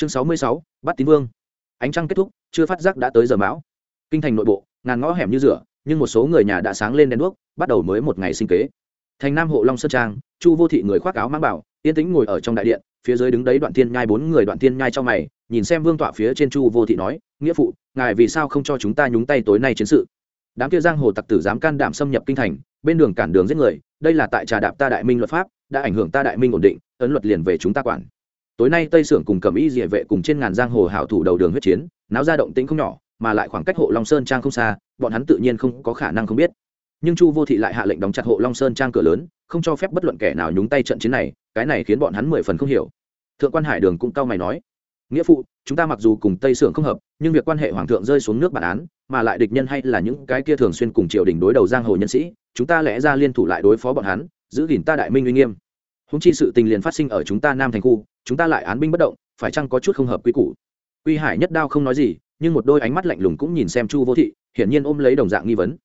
chương sáu mươi sáu, bắt tín vương. Ánh trăng kết thúc, chưa phát giác đã tới giờ mão. Kinh thành nội bộ, ngàn ngõ hẻm như rửa, nhưng một số người nhà đã sáng lên đèn đuốc, bắt đầu mới một ngày sinh kế. Thành nam hộ long sơn trang, chu vô thị người khoác áo mang bảo, yên tĩnh ngồi ở trong đại điện, phía dưới đứng đấy đoạn tiên nhai, bốn người đoạn tiên nhai trong mày, nhìn xem vương tọa phía trên chu vô thị nói, nghĩa phụ, ngài vì sao không cho chúng ta nhúng tay tối nay chiến sự? Đám kia giang hồ tặc tử dám can đảm xâm nhập kinh thành, bên đường cản đường giết người, đây là tại trà đạp ta đại minh luật pháp, đã ảnh hưởng ta đại minh ổn định, ấn luật liền về chúng ta quản tối nay tây sưởng cùng cầm y địa vệ cùng trên ngàn giang hồ hảo thủ đầu đường huyết chiến, náo ra động tĩnh không nhỏ, mà lại khoảng cách hộ long sơn trang không xa, bọn hắn tự nhiên không có khả năng không biết. Nhưng chu vô thị lại hạ lệnh đóng chặt hộ long sơn trang cửa lớn, không cho phép bất luận kẻ nào nhúng tay trận chiến này, cái này khiến bọn hắn mười phần không hiểu. Thượng quan hải đường cũng cao mày nói, nghĩa phụ, chúng ta mặc dù cùng tây sưởng không hợp, nhưng việc quan hệ hoàng thượng rơi xuống nước bản án, mà lại địch nhân hay là những cái kia thường xuyên cùng triều đình đối đầu giang hồ nhân sĩ, chúng ta lẽ ra liên thủ lại đối phó bọn hắn, giữ gìn ta đại minh uy nghiêm húng chi sự tình liền phát sinh ở chúng ta nam thành khu, chúng ta lại án binh bất động, phải chăng có chút không hợp quy củ? Quy hải nhất đao không nói gì, nhưng một đôi ánh mắt lạnh lùng cũng nhìn xem chu vô thị, hiển nhiên ôm lấy đồng dạng nghi vấn.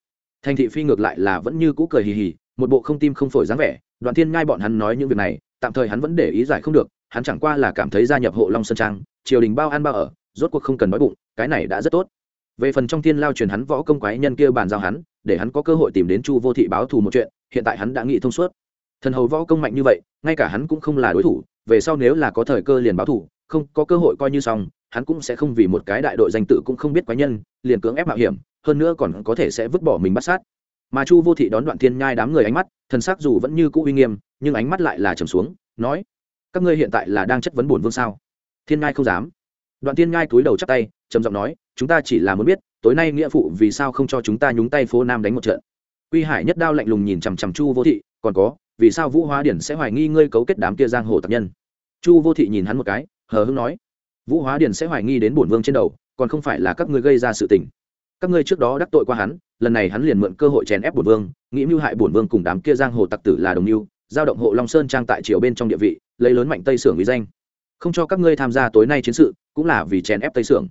Thành thị phi ngược lại là vẫn như cũ cười hì hì, một bộ không tim không phổi dáng vẻ, đoạn thiên ngai bọn hắn nói những việc này, tạm thời hắn vẫn để ý giải không được, hắn chẳng qua là cảm thấy gia nhập hộ long sơn trang, triều đình bao ăn bao ở, rốt cuộc không cần nói bụng, cái này đã rất tốt. Về phần trong thiên lao truyền hắn võ công quái nhân kia bàn giao hắn, để hắn có cơ hội tìm đến chu vô thị báo thù một chuyện, hiện tại hắn đã nghĩ thông suốt. Thần hầu võ công mạnh như vậy ngay cả hắn cũng không là đối thủ, về sau nếu là có thời cơ liền báo thù không, có cơ hội coi như xong, hắn cũng sẽ không vì một cái đại đội danh tự cũng không biết quái nhân, liền cưỡng ép mạo hiểm, hơn nữa còn có thể sẽ vứt bỏ mình bắt sát. Mà chu vô thị đón đoạn thiên nhai đám người ánh mắt, thần sắc dù vẫn như cũ uy nghiêm, nhưng ánh mắt lại là trầm xuống, nói, các ngươi hiện tại là đang chất vấn bổn vương sao? Thiên nhai không dám. Đoạn thiên nhai cúi đầu chắp tay, trầm giọng nói, chúng ta chỉ là muốn biết, tối nay nghĩa phụ vì sao không cho chúng ta nhúng tay phố nam đánh một trận? Quy hải nhất đao lạnh lùng nhìn chằm chằm chu vô thị, còn có vì sao vũ hóa điển sẽ hoài nghi ngươi cấu kết đám kia giang hồ tập nhân? Chu vô thị nhìn hắn một cái, hờ hưng nói, vũ hóa điển sẽ hoài nghi đến bổn vương trên đầu, còn không phải là các ngươi gây ra sự tình. Các ngươi trước đó đắc tội qua hắn, lần này hắn liền mượn cơ hội chèn ép bổn vương, nghĩ mưu hại bổn vương cùng đám kia giang hồ tặc tử là đồng mưu, giao động hộ long sơn trang tại triều bên trong địa vị, lấy lớn mạnh tây sưởng vì danh. Không cho các ngươi tham gia tối nay chiến sự, cũng là vì chèn ép tây sưởng.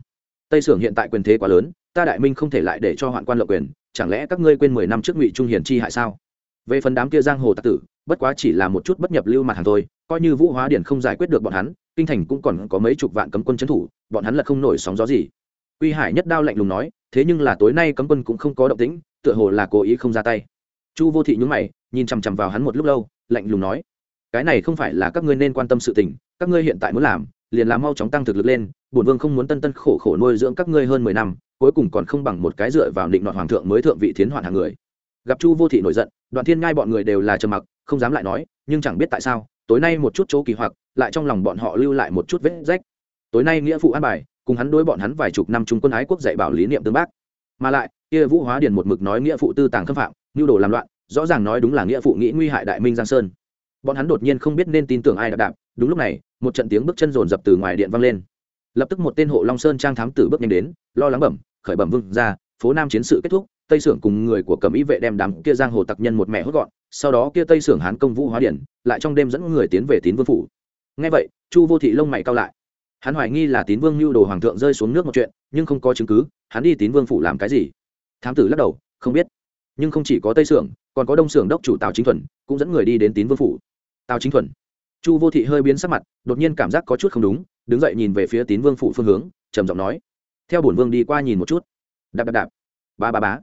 Tây sưởng hiện tại quyền thế quá lớn, ta đại minh không thể lại để cho hoạn quan lợi quyền, chẳng lẽ các ngươi quên mười năm trước ngụy trung hiển chi hại sao? Về phần đám kia giang hồ tặc tử, bất quá chỉ là một chút bất nhập lưu mặt hàng thôi, coi như vũ hóa điển không giải quyết được bọn hắn, kinh thành cũng còn có mấy chục vạn cấm quân trấn thủ, bọn hắn là không nổi sóng gió gì. Uy hải nhất đao lạnh lùng nói, thế nhưng là tối nay cấm quân cũng không có động tĩnh, tựa hồ là cố ý không ra tay. Chu vô thị nhún mày, nhìn chằm chằm vào hắn một lúc lâu, lạnh lùng nói, cái này không phải là các ngươi nên quan tâm sự tình, các ngươi hiện tại muốn làm, liền làm mau chóng tăng thực lực lên, bổn vương không muốn tân tân khổ khổ nuôi dưỡng các ngươi hơn mười năm, cuối cùng còn không bằng một cái dựa vào định nọt hoàng thượng mới thượng vị thiến hoạn hàng người. Gặp chu vô thị nổi giận đoạn thiên ngai bọn người đều là trầm mặc, không dám lại nói, nhưng chẳng biết tại sao, tối nay một chút chỗ kỳ hoặc, lại trong lòng bọn họ lưu lại một chút vết rách. Tối nay nghĩa phụ an bài, cùng hắn đối bọn hắn vài chục năm trung quân ái quốc dạy bảo lý niệm tương bác. Mà lại, kia vũ hóa điền một mực nói nghĩa phụ tư tàng khâm phạm, nhu đồ làm loạn, rõ ràng nói đúng là nghĩa phụ nghĩ nguy hại đại minh giang sơn. Bọn hắn đột nhiên không biết nên tin tưởng ai đạp đạp, đúng lúc này, một trận tiếng bước chân rồn rập từ ngoài điện vang lên. Lập tức một tên hộ long sơn trang thám tử bước nhanh đến, lo lắng bẩm, khởi bẩm vương ra phố nam chiến sự kết thúc tây sưởng cùng người của cầm ý vệ đem đám kia giang hồ tặc nhân một mẹ hốt gọn, sau đó kia tây sưởng hán công vũ hóa điển, lại trong đêm dẫn người tiến về tín vương phủ. Ngay vậy, chu vô thị lông mày cao lại. Hắn hoài nghi là tín vương mưu đồ hoàng thượng rơi xuống nước một chuyện, nhưng không có chứng cứ, hắn đi tín vương phủ làm cái gì? Thám tử lắc đầu, không biết. Nhưng không chỉ có tây sưởng, còn có đông sưởng đốc chủ tào chính thuần, cũng dẫn người đi đến tín vương phủ. Tào chính thuần. Chu vô thị hơi biến sắc mặt, đột nhiên cảm giác có chút không đúng, đứng dậy nhìn về phía tín vương phủ phương hướng, trầm giọng nói. Theo bổn vương đi qua nhìn một chút. Đạp đạp đạp. Ba ba bá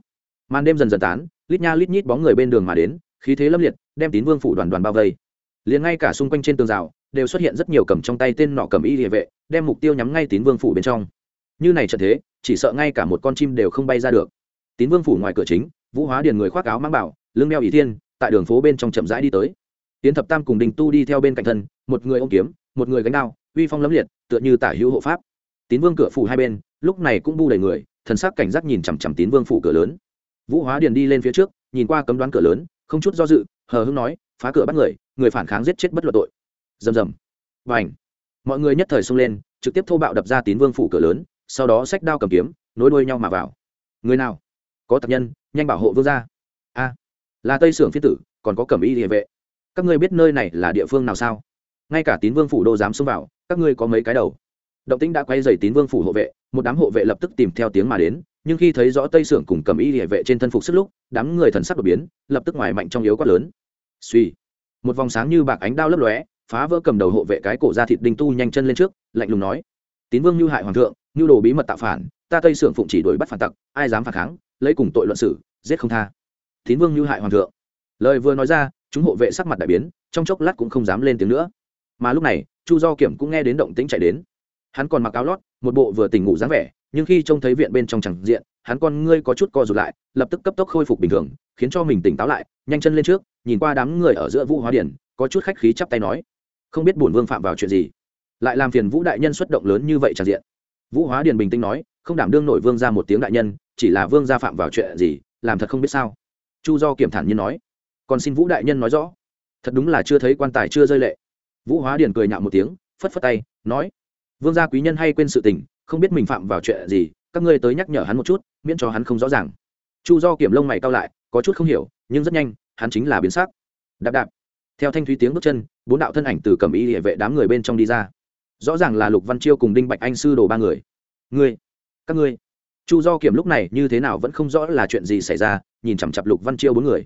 màn đêm dần dần tán, lít nha lít nhít bóng người bên đường mà đến, khí thế lâm liệt, đem tín vương phủ đoàn đoàn bao vây. Liền ngay cả xung quanh trên tường rào, đều xuất hiện rất nhiều cầm trong tay tên nọ cầm y địa vệ, đem mục tiêu nhắm ngay tín vương phủ bên trong. Như này trận thế, chỉ sợ ngay cả một con chim đều không bay ra được. Tín vương phủ ngoài cửa chính, vũ hóa điền người khoác áo mang bảo, lưng đeo ỷ thiên, tại đường phố bên trong chậm rãi đi tới. Tiến thập tam cùng đình tu đi theo bên cạnh thân, một người ôm kiếm, một người gánh đao, uy phong lấm liệt, tựa như tả hữu hộ pháp. Tín vương cửa phủ hai bên, lúc này cũng bu đầy người, thần sắc cảnh giác nhìn chằm chằm tín vương phủ cửa lớn vũ hóa điền đi lên phía trước, nhìn qua cấm đoán cửa lớn, không chút do dự, hờ hưng nói, phá cửa bắt người người phản kháng giết chết bất luận tội. Rầm rầm. Và ảnh mọi người nhất thời xông lên, trực tiếp thô bạo đập ra tín vương phủ cửa lớn, sau đó xách đao cầm kiếm, nối đuôi nhau mà vào. Người nào? Có tập nhân, nhanh bảo hộ vương gia. A. Là tây sưởng phiên tử, còn có cẩm y địa vệ. Các ngươi biết nơi này là địa phương nào sao? Ngay cả tín vương phủ đô dám xông vào, các ngươi có mấy cái đầu? Động tĩnh đã quay dày tín vương phủ hộ vệ, một đám hộ vệ lập tức tìm theo tiếng mà đến nhưng khi thấy rõ tây sưởng cùng cầm y địa vệ trên thân phục sức lúc, đám người thần sắc đột biến, lập tức ngoài mạnh trong yếu quát lớn. Suy một vòng sáng như bạc ánh đao lấp lóe, phá vỡ cầm đầu hộ vệ cái cổ ra thịt đinh tu nhanh chân lên trước, lạnh lùng nói. Tín vương như hại hoàng thượng, như đồ bí mật tạo phản, ta tây sưởng phụng chỉ đuổi bắt phản tặc, ai dám phản kháng, lấy cùng tội luận xử, giết không tha. Tín vương như hại hoàng thượng. Lời vừa nói ra, chúng hộ vệ sắc mặt đại biến, trong chốc lát cũng không dám lên tiếng nữa. Mà lúc này, chu do kiểm cũng nghe đến động tĩnh chạy đến. Hắn còn mặc áo lót, một bộ vừa tỉnh ngủ dáng vẻ nhưng khi trông thấy viện bên trong chẳng diện, hắn con ngươi có chút co rụt lại, lập tức cấp tốc khôi phục bình thường, khiến cho mình tỉnh táo lại, nhanh chân lên trước, nhìn qua đám người ở giữa vũ hóa điển, có chút khách khí chắp tay nói, không biết bổn vương phạm vào chuyện gì? Lại làm phiền vũ đại nhân xuất động lớn như vậy tràn diện. Vũ hóa điền bình tĩnh nói, không đảm đương nổi vương ra một tiếng đại nhân, chỉ là vương gia phạm vào chuyện gì, làm thật không biết sao. Chu do kiểm thản nhiên nói, còn xin vũ đại nhân nói rõ. Thật đúng là chưa thấy quan tài chưa rơi lệ. Vũ hóa điền cười nhạo một tiếng, phất phất tay, nói, vương gia quý nhân hay quên sự tình không biết mình phạm vào chuyện gì, các ngươi tới nhắc nhở hắn một chút, miễn cho hắn không rõ ràng. Chu do kiểm lông mày cao lại, có chút không hiểu, nhưng rất nhanh, hắn chính là biến sắc. Đạp đạp. Theo thanh thúy tiếng bước chân, bốn đạo thân ảnh từ cầm y địa vệ đám người bên trong đi ra. Rõ ràng là lục văn chiêu cùng đinh bạch anh sư đồ ba người. Ngươi, các ngươi. Chu do kiểm lúc này như thế nào vẫn không rõ là chuyện gì xảy ra, nhìn chằm chặp lục văn chiêu bốn người.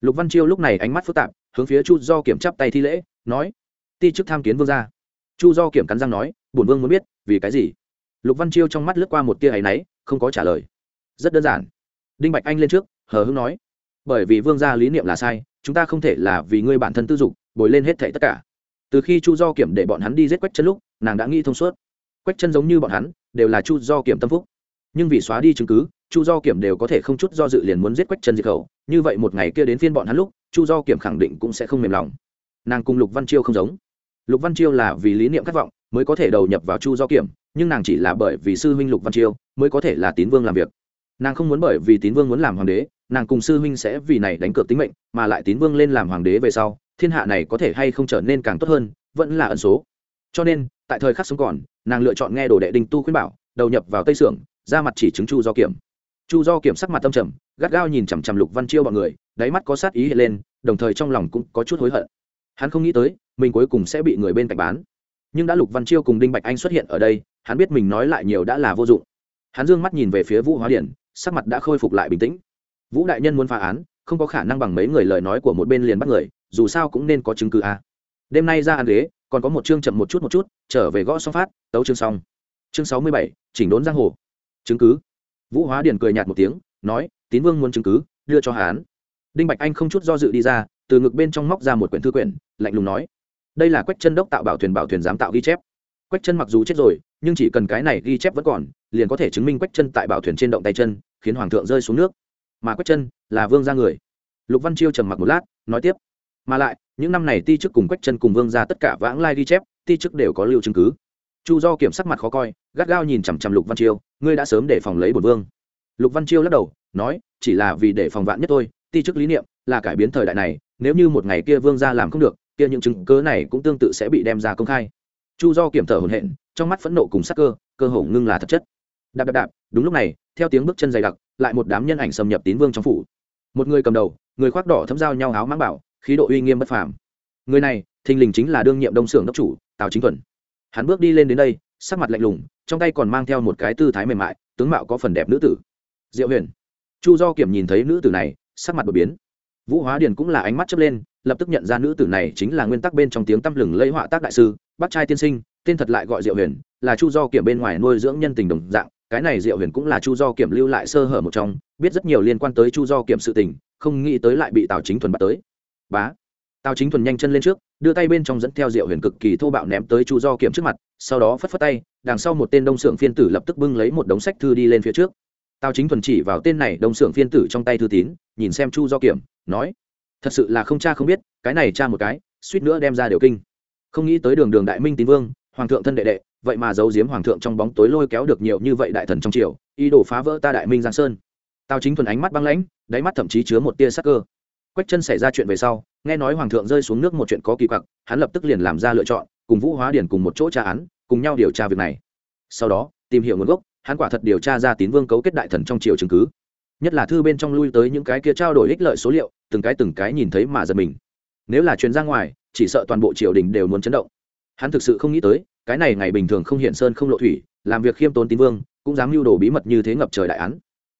Lục văn chiêu lúc này ánh mắt phức tạp, hướng phía chu do kiểm chắp tay thi lễ, nói, ti chức tham kiến vương gia. Chu do kiểm cắn răng nói, bổn vương muốn biết, vì cái gì? Lục văn chiêu trong mắt lướt qua một tia áy náy, không có trả lời. Rất đơn giản. Đinh bạch anh lên trước, hờ hưng nói, bởi vì vương gia lý niệm là sai, chúng ta không thể là vì ngươi bản thân tư dục, bồi lên hết thảy tất cả. Từ khi chu do kiểm để bọn hắn đi giết quách chân lúc, nàng đã nghĩ thông suốt. Quách chân giống như bọn hắn, đều là chu do kiểm tâm phúc. Nhưng vì xóa đi chứng cứ, chu do kiểm đều có thể không chút do dự liền muốn giết quách chân diệt khẩu. Như vậy một ngày kia đến phiên bọn hắn lúc, chu do kiểm khẳng định cũng sẽ không mềm lòng. Nàng cùng lục văn chiêu không giống. Lục văn chiêu là vì lý niệm khát vọng, mới có thể đầu nhập vào chu do kiểm nhưng nàng chỉ là bởi vì sư huynh lục văn chiêu mới có thể là tín vương làm việc. Nàng không muốn bởi vì tín vương muốn làm hoàng đế, nàng cùng sư huynh sẽ vì này đánh cược tính mệnh, mà lại tín vương lên làm hoàng đế về sau, thiên hạ này có thể hay không trở nên càng tốt hơn, vẫn là ẩn số. Cho nên, tại thời khắc sống còn, nàng lựa chọn nghe đồ đệ đinh tu khuyên bảo, đầu nhập vào tây sưởng, ra mặt chỉ chứng chu do kiểm. Chu do kiểm sắc mặt tâm trầm, gắt gao nhìn chằm chằm lục văn chiêu bọn người, đáy mắt có sát ý hiện lên, đồng thời trong lòng cũng có chút hối hận. Hắn không nghĩ tới, mình cuối cùng sẽ bị người bên cạnh bán. Nhưng đã lục văn chiêu cùng đinh bạch anh xuất hiện ở đây hắn biết mình nói lại nhiều đã là vô dụng. Hắn dương mắt nhìn về phía vũ hóa điển, sắc mặt đã khôi phục lại bình tĩnh. Vũ đại nhân muốn phá án, không có khả năng bằng mấy người lời nói của một bên liền bắt người, dù sao cũng nên có chứng cứ a. À. đêm nay ra ăn ghế, còn có một chương chậm một chút một chút, trở về gõ xong phát, tấu chương xong. Chương sáu mươi bảy, chỉnh đốn giang hồ. Chứng cứ. Vũ hóa điền cười nhạt một tiếng, nói, tín vương muốn chứng cứ, đưa cho hán đinh bạch anh không chút do dự đi ra, từ ngực bên trong móc ra một quyển thư quyển, lạnh lùng nói, đây là quách chân đốc tạo bảo thuyền bảo thuyền giám tạo ghi chép. Quách chân mặc dù chết rồi nhưng chỉ cần cái này ghi chép vẫn còn, liền có thể chứng minh quách chân tại bảo thuyền trên động tay chân, khiến hoàng thượng rơi xuống nước. Mà quách chân là vương gia người. Lục văn chiêu trầm mặc một lát, nói tiếp. Mà lại, những năm này ti chức cùng quách chân cùng vương gia tất cả vãng lai ghi chép, ti chức đều có lưu chứng cứ. Chu do kiểm sắc mặt khó coi, gắt gao nhìn chằm chằm lục văn chiêu, ngươi đã sớm để phòng lấy bổn vương. Lục văn chiêu lắc đầu, nói, chỉ là vì để phòng vạn nhất thôi, ti chức lý niệm là cải biến thời đại này, nếu như một ngày kia vương gia làm không được, kia những chứng cớ này cũng tương tự sẽ bị đem ra công khai. Chu do kiểm thở hồn hện trong mắt phẫn nộ cùng sắc cơ cơ hồ ngưng là thật chất. Đạp đạp đạp, đúng lúc này, theo tiếng bước chân dày đặc, lại một đám nhân ảnh xâm nhập tín vương trong phủ. Một người cầm đầu, người khoác đỏ thấm dao nhau áo mang bảo, khí độ uy nghiêm bất phàm. Người này, thình lình chính là đương nhiệm đông xưởng đốc chủ, tào chính thuần. Hắn bước đi lên đến đây, sắc mặt lạnh lùng, trong tay còn mang theo một cái tư thái mềm mại, tướng mạo có phần đẹp nữ tử. Diệu huyền. Chu do kiểm nhìn thấy nữ tử này, sắc mặt đột biến. Vũ hóa điền cũng là ánh mắt chớp lên, lập tức nhận ra nữ tử này chính là nguyên tắc bên trong tiếng tăm lừng lẫy họa tác đại sư, bác trai tiên sinh tên thật lại gọi diệu huyền, là chu do kiểm bên ngoài nuôi dưỡng nhân tình đồng dạng, cái này diệu huyền cũng là chu do kiểm lưu lại sơ hở một trong, biết rất nhiều liên quan tới chu do kiểm sự tình, không nghĩ tới lại bị tào chính thuần bắt tới. Bá. Tào chính thuần nhanh chân lên trước, đưa tay bên trong dẫn theo diệu huyền cực kỳ thô bạo ném tới chu do kiểm trước mặt, sau đó phất phất tay, đằng sau một tên đông xưởng phiên tử lập tức bưng lấy một đống sách thư đi lên phía trước. Tào chính thuần chỉ vào tên này đông xưởng phiên tử trong tay thư tín, nhìn xem chu do kiểm, nói, thật sự là không cha không biết, cái này cha một cái, suýt nữa đem ra điều kinh. Không nghĩ tới đường đường đại minh tín vương hoàng thượng thân đệ đệ, vậy mà giấu giếm hoàng thượng trong bóng tối lôi kéo được nhiều như vậy đại thần trong triều, ý đồ phá vỡ ta đại minh giang sơn. Tào chính thuần ánh mắt băng lãnh, đáy mắt thậm chí chứa một tia sắc cơ. Quách chân xảy ra chuyện về sau, nghe nói hoàng thượng rơi xuống nước một chuyện có kỳ quặc, hắn lập tức liền làm ra lựa chọn, cùng vũ hóa điển cùng một chỗ tra án, cùng nhau điều tra việc này. Sau đó, tìm hiểu nguồn gốc, hắn quả thật điều tra ra tín vương cấu kết đại thần trong triều chứng cứ. Nhất là thư bên trong lui tới những cái kia trao đổi ích lợi số liệu, từng cái từng cái nhìn thấy mà giật mình. Nếu là chuyến ra ngoài, chỉ sợ toàn bộ triều đình đều muốn chấn động hắn thực sự không nghĩ tới, cái này ngày bình thường không hiện sơn không lộ thủy, làm việc khiêm tốn tín vương, cũng dám lưu đồ bí mật như thế ngập trời đại án.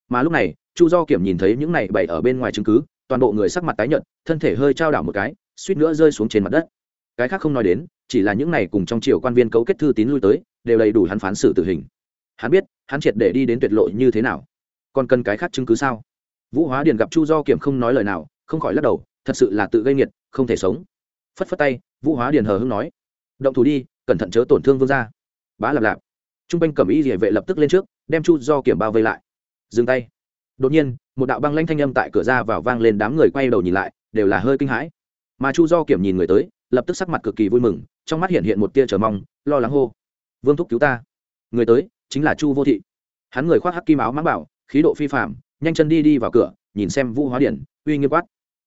Mà lúc này, chu do kiểm nhìn thấy những này bày ở bên ngoài chứng cứ, toàn bộ người sắc mặt tái nhợt, thân thể hơi trao đảo một cái, suýt nữa rơi xuống trên mặt đất. Cái khác không nói đến, chỉ là những này cùng trong triều quan viên cấu kết thư tín lui tới, đều đầy đủ hắn phán xử tử hình. Hắn biết, hắn triệt để đi đến tuyệt lộ như thế nào. Còn cần cái khác chứng cứ sao? Vũ hóa điền gặp chu do kiểm không nói lời nào, không khỏi lắc đầu, thật sự là tự gây nghiệt, không thể sống. Phất phất tay, vũ hóa điền hờ hưng nói động thủ đi, cẩn thận chớ tổn thương vương gia. Bá lạp lạp. T r u n g quanh cẩm y địa vệ lập tức lên trước, đem chu do kiểm bao vây lại. Dừng tay. Đột nhiên, một đạo băng lanh thanh âm tại cửa ra vào vang lên, đám người quay đầu nhìn lại, đều là hơi kinh hãi. Mà chu do kiểm nhìn người tới, lập tức sắc mặt cực kỳ vui mừng, trong mắt hiện hiện một tia chờ mong, lo lắng hô. Vương thúc cứu ta. Người tới, chính là chu vô thị. Hắn người khoác hắc kim áo mãng bảo, khí độ phi phạm nhanh chân đi đi vào cửa, nhìn xem vũ hóa điển, uy nghiêm quát.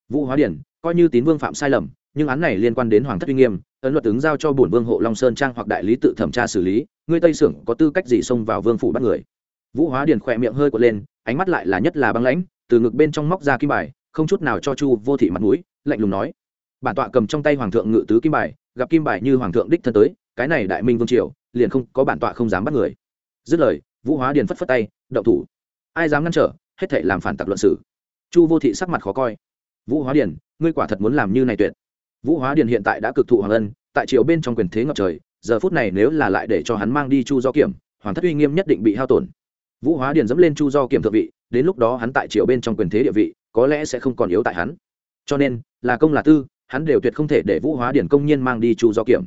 Vũ hóa điển, coi như tín vương phạm sai lầm nhưng án này liên quan đến hoàng thất uy nghiêm, ấn luật ứng giao cho bổn vương hộ long sơn trang hoặc đại lý tự thẩm tra xử lý ngươi tây sưởng có tư cách gì xông vào vương phủ bắt người? Vũ hóa điền khỏe miệng hơi quật lên, ánh mắt lại là nhất là băng lãnh, từ ngực bên trong móc ra kim bài, không chút nào cho chu vô thị mặt mũi, lạnh lùng nói, bản tọa cầm trong tay hoàng thượng ngự tứ kim bài, gặp kim bài như hoàng thượng đích thân tới, cái này đại minh vương triều, liền không có bản tọa không dám bắt người. Dứt lời, vũ hóa điền phất phất tay, động thủ. Ai dám ngăn trở, hết thể làm phản tặc luận sử chu vô thị sắc mặt khó coi, vũ hóa điền, ngươi quả thật muốn làm như này tuyệt vũ hóa điền hiện tại đã cực thụ hoàng ân, tại triều bên trong quyền thế ngập trời, giờ phút này nếu là lại để cho hắn mang đi chu do kiểm, hoàng thất uy nghiêm nhất định bị hao tổn. Vũ hóa điền dẫm lên chu do kiểm thượng vị, đến lúc đó hắn tại triều bên trong quyền thế địa vị, có lẽ sẽ không còn yếu tại hắn. Cho nên, là công là tư, hắn đều tuyệt không thể để vũ hóa điền công nhiên mang đi chu do kiểm.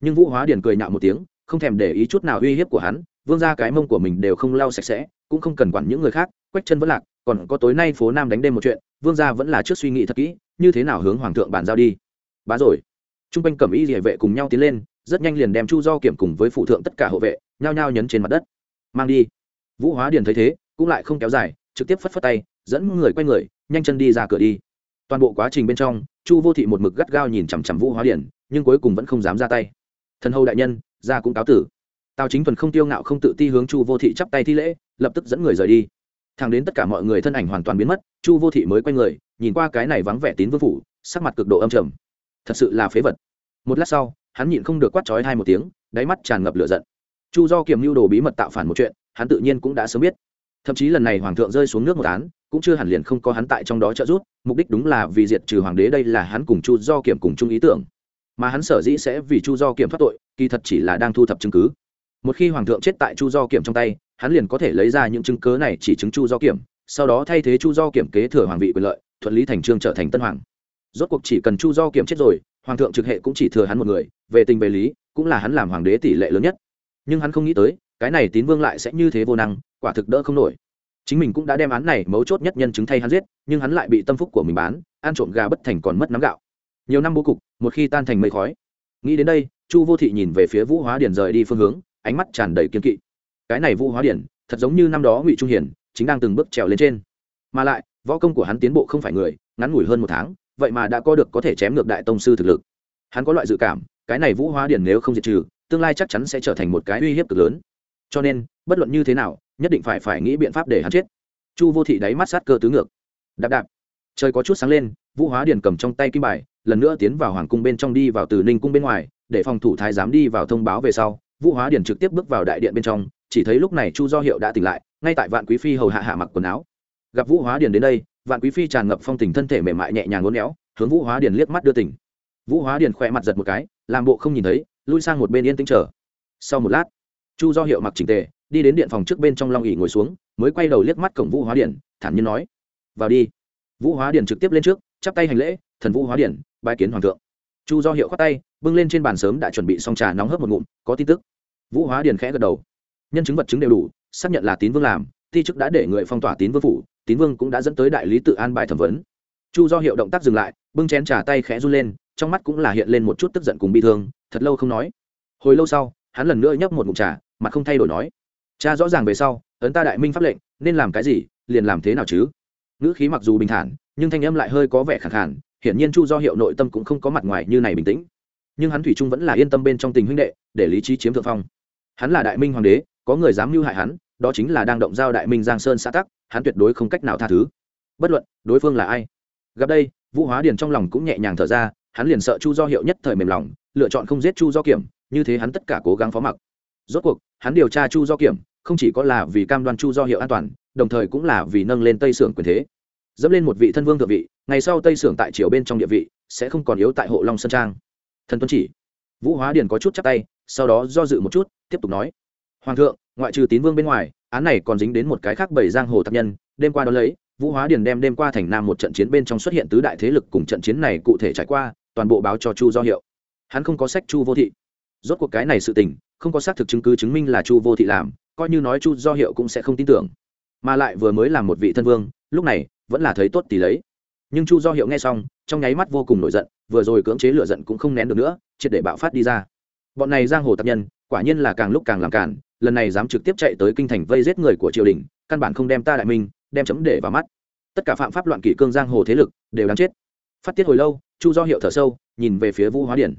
Nhưng vũ hóa điền cười nhạo một tiếng, không thèm để ý chút nào uy hiếp của hắn, vương ra cái mông của mình đều không lau sạch sẽ, cũng không cần quản những người khác, quách chân vẫn lạc, còn có tối nay phố nam đánh đêm một chuyện, vương gia vẫn là trước suy nghĩ thật kỹ, như thế nào hướng hoàng thượng bàn giao đi bá rồi. T r u n g quanh cẩm y địa vệ cùng nhau tiến lên, rất nhanh liền đem chu do kiểm cùng với phụ thượng tất cả hộ vệ, nhao nhao nhấn trên mặt đất. Mang đi. Vũ hóa điền thấy thế, cũng lại không kéo dài, trực tiếp phất phất tay, dẫn người quay người, nhanh chân đi ra cửa đi. Toàn bộ quá trình bên trong, chu vô thị một mực gắt gao nhìn chằm chằm vũ hóa điền, nhưng cuối cùng vẫn không dám ra tay. Thần hầu đại nhân, ra cũng cáo tử. Tào chính thuần không tiêu ngạo không tự ti hướng chu vô thị chắp tay thi lễ, lập tức dẫn người rời đi. Thẳng đến tất cả mọi người thân ảnh hoàn toàn biến mất, chu vô thị mới quay người, nhìn qua cái này vắng vẻ tín vương phủ, sắc mặt cực độ âm trầm thật sự là phế vật. Một lát sau, hắn nhịn không được quát trói hai một tiếng, đáy mắt tràn ngập lửa giận. Chu do kiềm mưu đồ bí mật tạo phản một chuyện, hắn tự nhiên cũng đã sớm biết. Thậm chí lần này hoàng thượng rơi xuống nước một án, cũng chưa hẳn liền không có hắn tại trong đó trợ giúp, mục đích đúng là vì diệt trừ hoàng đế đây là hắn cùng chu do kiểm cùng chung ý tưởng. Mà hắn sở dĩ sẽ vì chu do kiểm thoát tội, kỳ thật chỉ là đang thu thập chứng cứ. Một khi hoàng thượng chết tại chu do kiểm trong tay, hắn liền có thể lấy ra những chứng cớ này chỉ chứng chu do kiểm, sau đó thay thế chu do kiểm kế thừa hoàng vị quyền lợi, thuận lý thành trương trở thành tân hoàng rốt cuộc chỉ cần chu do kiểm chết rồi, hoàng thượng trực hệ cũng chỉ thừa hắn một người, về tình về lý, cũng là hắn làm hoàng đế tỷ lệ lớn nhất. Nhưng hắn không nghĩ tới, cái này tín vương lại sẽ như thế vô năng, quả thực đỡ không nổi. Chính mình cũng đã đem án này mấu chốt nhất nhân chứng thay hắn giết, nhưng hắn lại bị tâm phúc của mình bán, ăn trộm gà bất thành còn mất nắm gạo. Nhiều năm bố cục, một khi tan thành mây khói. Nghĩ đến đây, chu vô thị nhìn về phía vũ hóa điền rời đi phương hướng, ánh mắt tràn đầy kiên kỵ. Cái này vũ hóa điển thật giống như năm đó ngụy trung hiển chính đang từng bước trèo lên trên. Mà lại, võ công của hắn tiến bộ không phải người, ngắn ngủi hơn một tháng vậy mà đã có được có thể chém ngược đại tông sư thực lực. Hắn có loại dự cảm, cái này vũ hóa điển nếu không diệt trừ, tương lai chắc chắn sẽ trở thành một cái uy hiếp cực lớn. Cho nên, bất luận như thế nào, nhất định phải phải nghĩ biện pháp để hắn chết. Chu vô thị đáy mắt sát cơ tứ ngược. Đạp đạp. Trời có chút sáng lên, vũ hóa điển cầm trong tay kim bài, lần nữa tiến vào hoàng cung bên trong đi vào từ ninh cung bên ngoài, để phòng thủ thái giám đi vào thông báo về sau, vũ hóa điển trực tiếp bước vào đại điện bên trong, chỉ thấy lúc này chu do hiệu đã tỉnh lại, ngay tại vạn quý phi hầu hạ hạ mặc quần áo. Gặp vũ hóa điền đến đây vạn quý phi tràn ngập phong tình thân thể mềm mại nhẹ nhàng ngốn éo, hướng vũ hóa điền liếc mắt đưa tỉnh vũ hóa điền khỏe mặt giật một cái, làm bộ không nhìn thấy, lui sang một bên yên tĩnh chờ. Sau một lát, chu do hiệu mặc trình tề, đi đến điện phòng trước bên trong long ỉ ngồi xuống, mới quay đầu liếc mắt cổng vũ hóa điền, thản nhiên nói, vào đi. Vũ hóa điền trực tiếp lên trước, chắp tay hành lễ, thần vũ hóa điền bài kiến hoàng thượng. Chu do hiệu khoát tay, bưng lên trên bàn sớm đã chuẩn bị xong trà nóng hớp một ngụm, có tin tức. Vũ hóa điền khẽ gật đầu. Nhân chứng vật chứng đều đủ, xác nhận là tín vương làm ti chức đã để người phong tỏa tín vương phủ tín vương cũng đã dẫn tới đại lý tự an bài thẩm vấn. Chu do hiệu động tác dừng lại, bưng chén trà tay khẽ run lên, trong mắt cũng là hiện lên một chút tức giận cùng bi thương, thật lâu không nói. Hồi lâu sau, hắn lần nữa nhấp một ngụm trà, mặt không thay đổi nói, cha, rõ ràng về sau, ấn ta đại minh pháp lệnh, nên làm cái gì, liền làm thế nào chứ? Ngữ khí mặc dù bình thản, nhưng thanh âm lại hơi có vẻ khẳng khản hiển nhiên chu do hiệu nội tâm cũng không có mặt ngoài như này bình tĩnh. Nhưng hắn thủy trung vẫn là yên tâm bên trong tình huynh đệ, để lý trí chiếm thượng phong. Hắn là đại minh hoàng đế, có người dám mưu hại hắn đó chính là đang động giao đại minh giang sơn xã tắc, hắn tuyệt đối không cách nào tha thứ. Bất luận, đối phương là ai? Gặp đây, vũ hóa điền trong lòng cũng nhẹ nhàng thở ra, hắn liền sợ chu do hiệu nhất thời mềm lòng, lựa chọn không giết chu do kiểm, như thế hắn tất cả cố gắng phó mặc. Rốt cuộc, hắn điều tra chu do kiểm, không chỉ có là vì cam đoan chu do hiệu an toàn, đồng thời cũng là vì nâng lên tây sưởng quyền thế. Dẫm lên một vị thân vương thượng vị, ngày sau tây sưởng tại triều bên trong địa vị, sẽ không còn yếu tại hộ long sơn trang. Thần tuân chỉ. Vũ hóa điền có chút chắc tay, sau đó do dự một chút, tiếp tục nói hoàng thượng, ngoại trừ tín vương bên ngoài, án này còn dính đến một cái khác bảy giang hồ tác nhân, đêm qua đó lấy, vũ hóa điền đem đêm qua thành nam một trận chiến bên trong xuất hiện tứ đại thế lực cùng trận chiến này cụ thể trải qua, toàn bộ báo cho chu do hiệu. Hắn không có sách chu vô thị. Rốt cuộc cái này sự tình, không có xác thực chứng cứ chứng minh là chu vô thị làm, coi như nói chu do hiệu cũng sẽ không tin tưởng. Mà lại vừa mới làm một vị thân vương, lúc này, vẫn là thấy tốt tỷ lấy. Nhưng chu do hiệu nghe xong, trong nháy mắt vô cùng nổi giận, vừa rồi cưỡng chế lửa giận cũng không nén được nữa, triệt để bạo phát đi ra. Bọn này giang hồ tạp nhân quả nhiên là càng lúc càng làm cản, lần này dám trực tiếp chạy tới kinh thành vây giết người của triều đình, căn bản không đem ta đại minh, đem chấm để vào mắt. Tất cả phạm pháp loạn kỷ cương giang hồ thế lực đều đáng chết. Phát tiết hồi lâu, chu do hiệu thở sâu, nhìn về phía vũ hóa điển.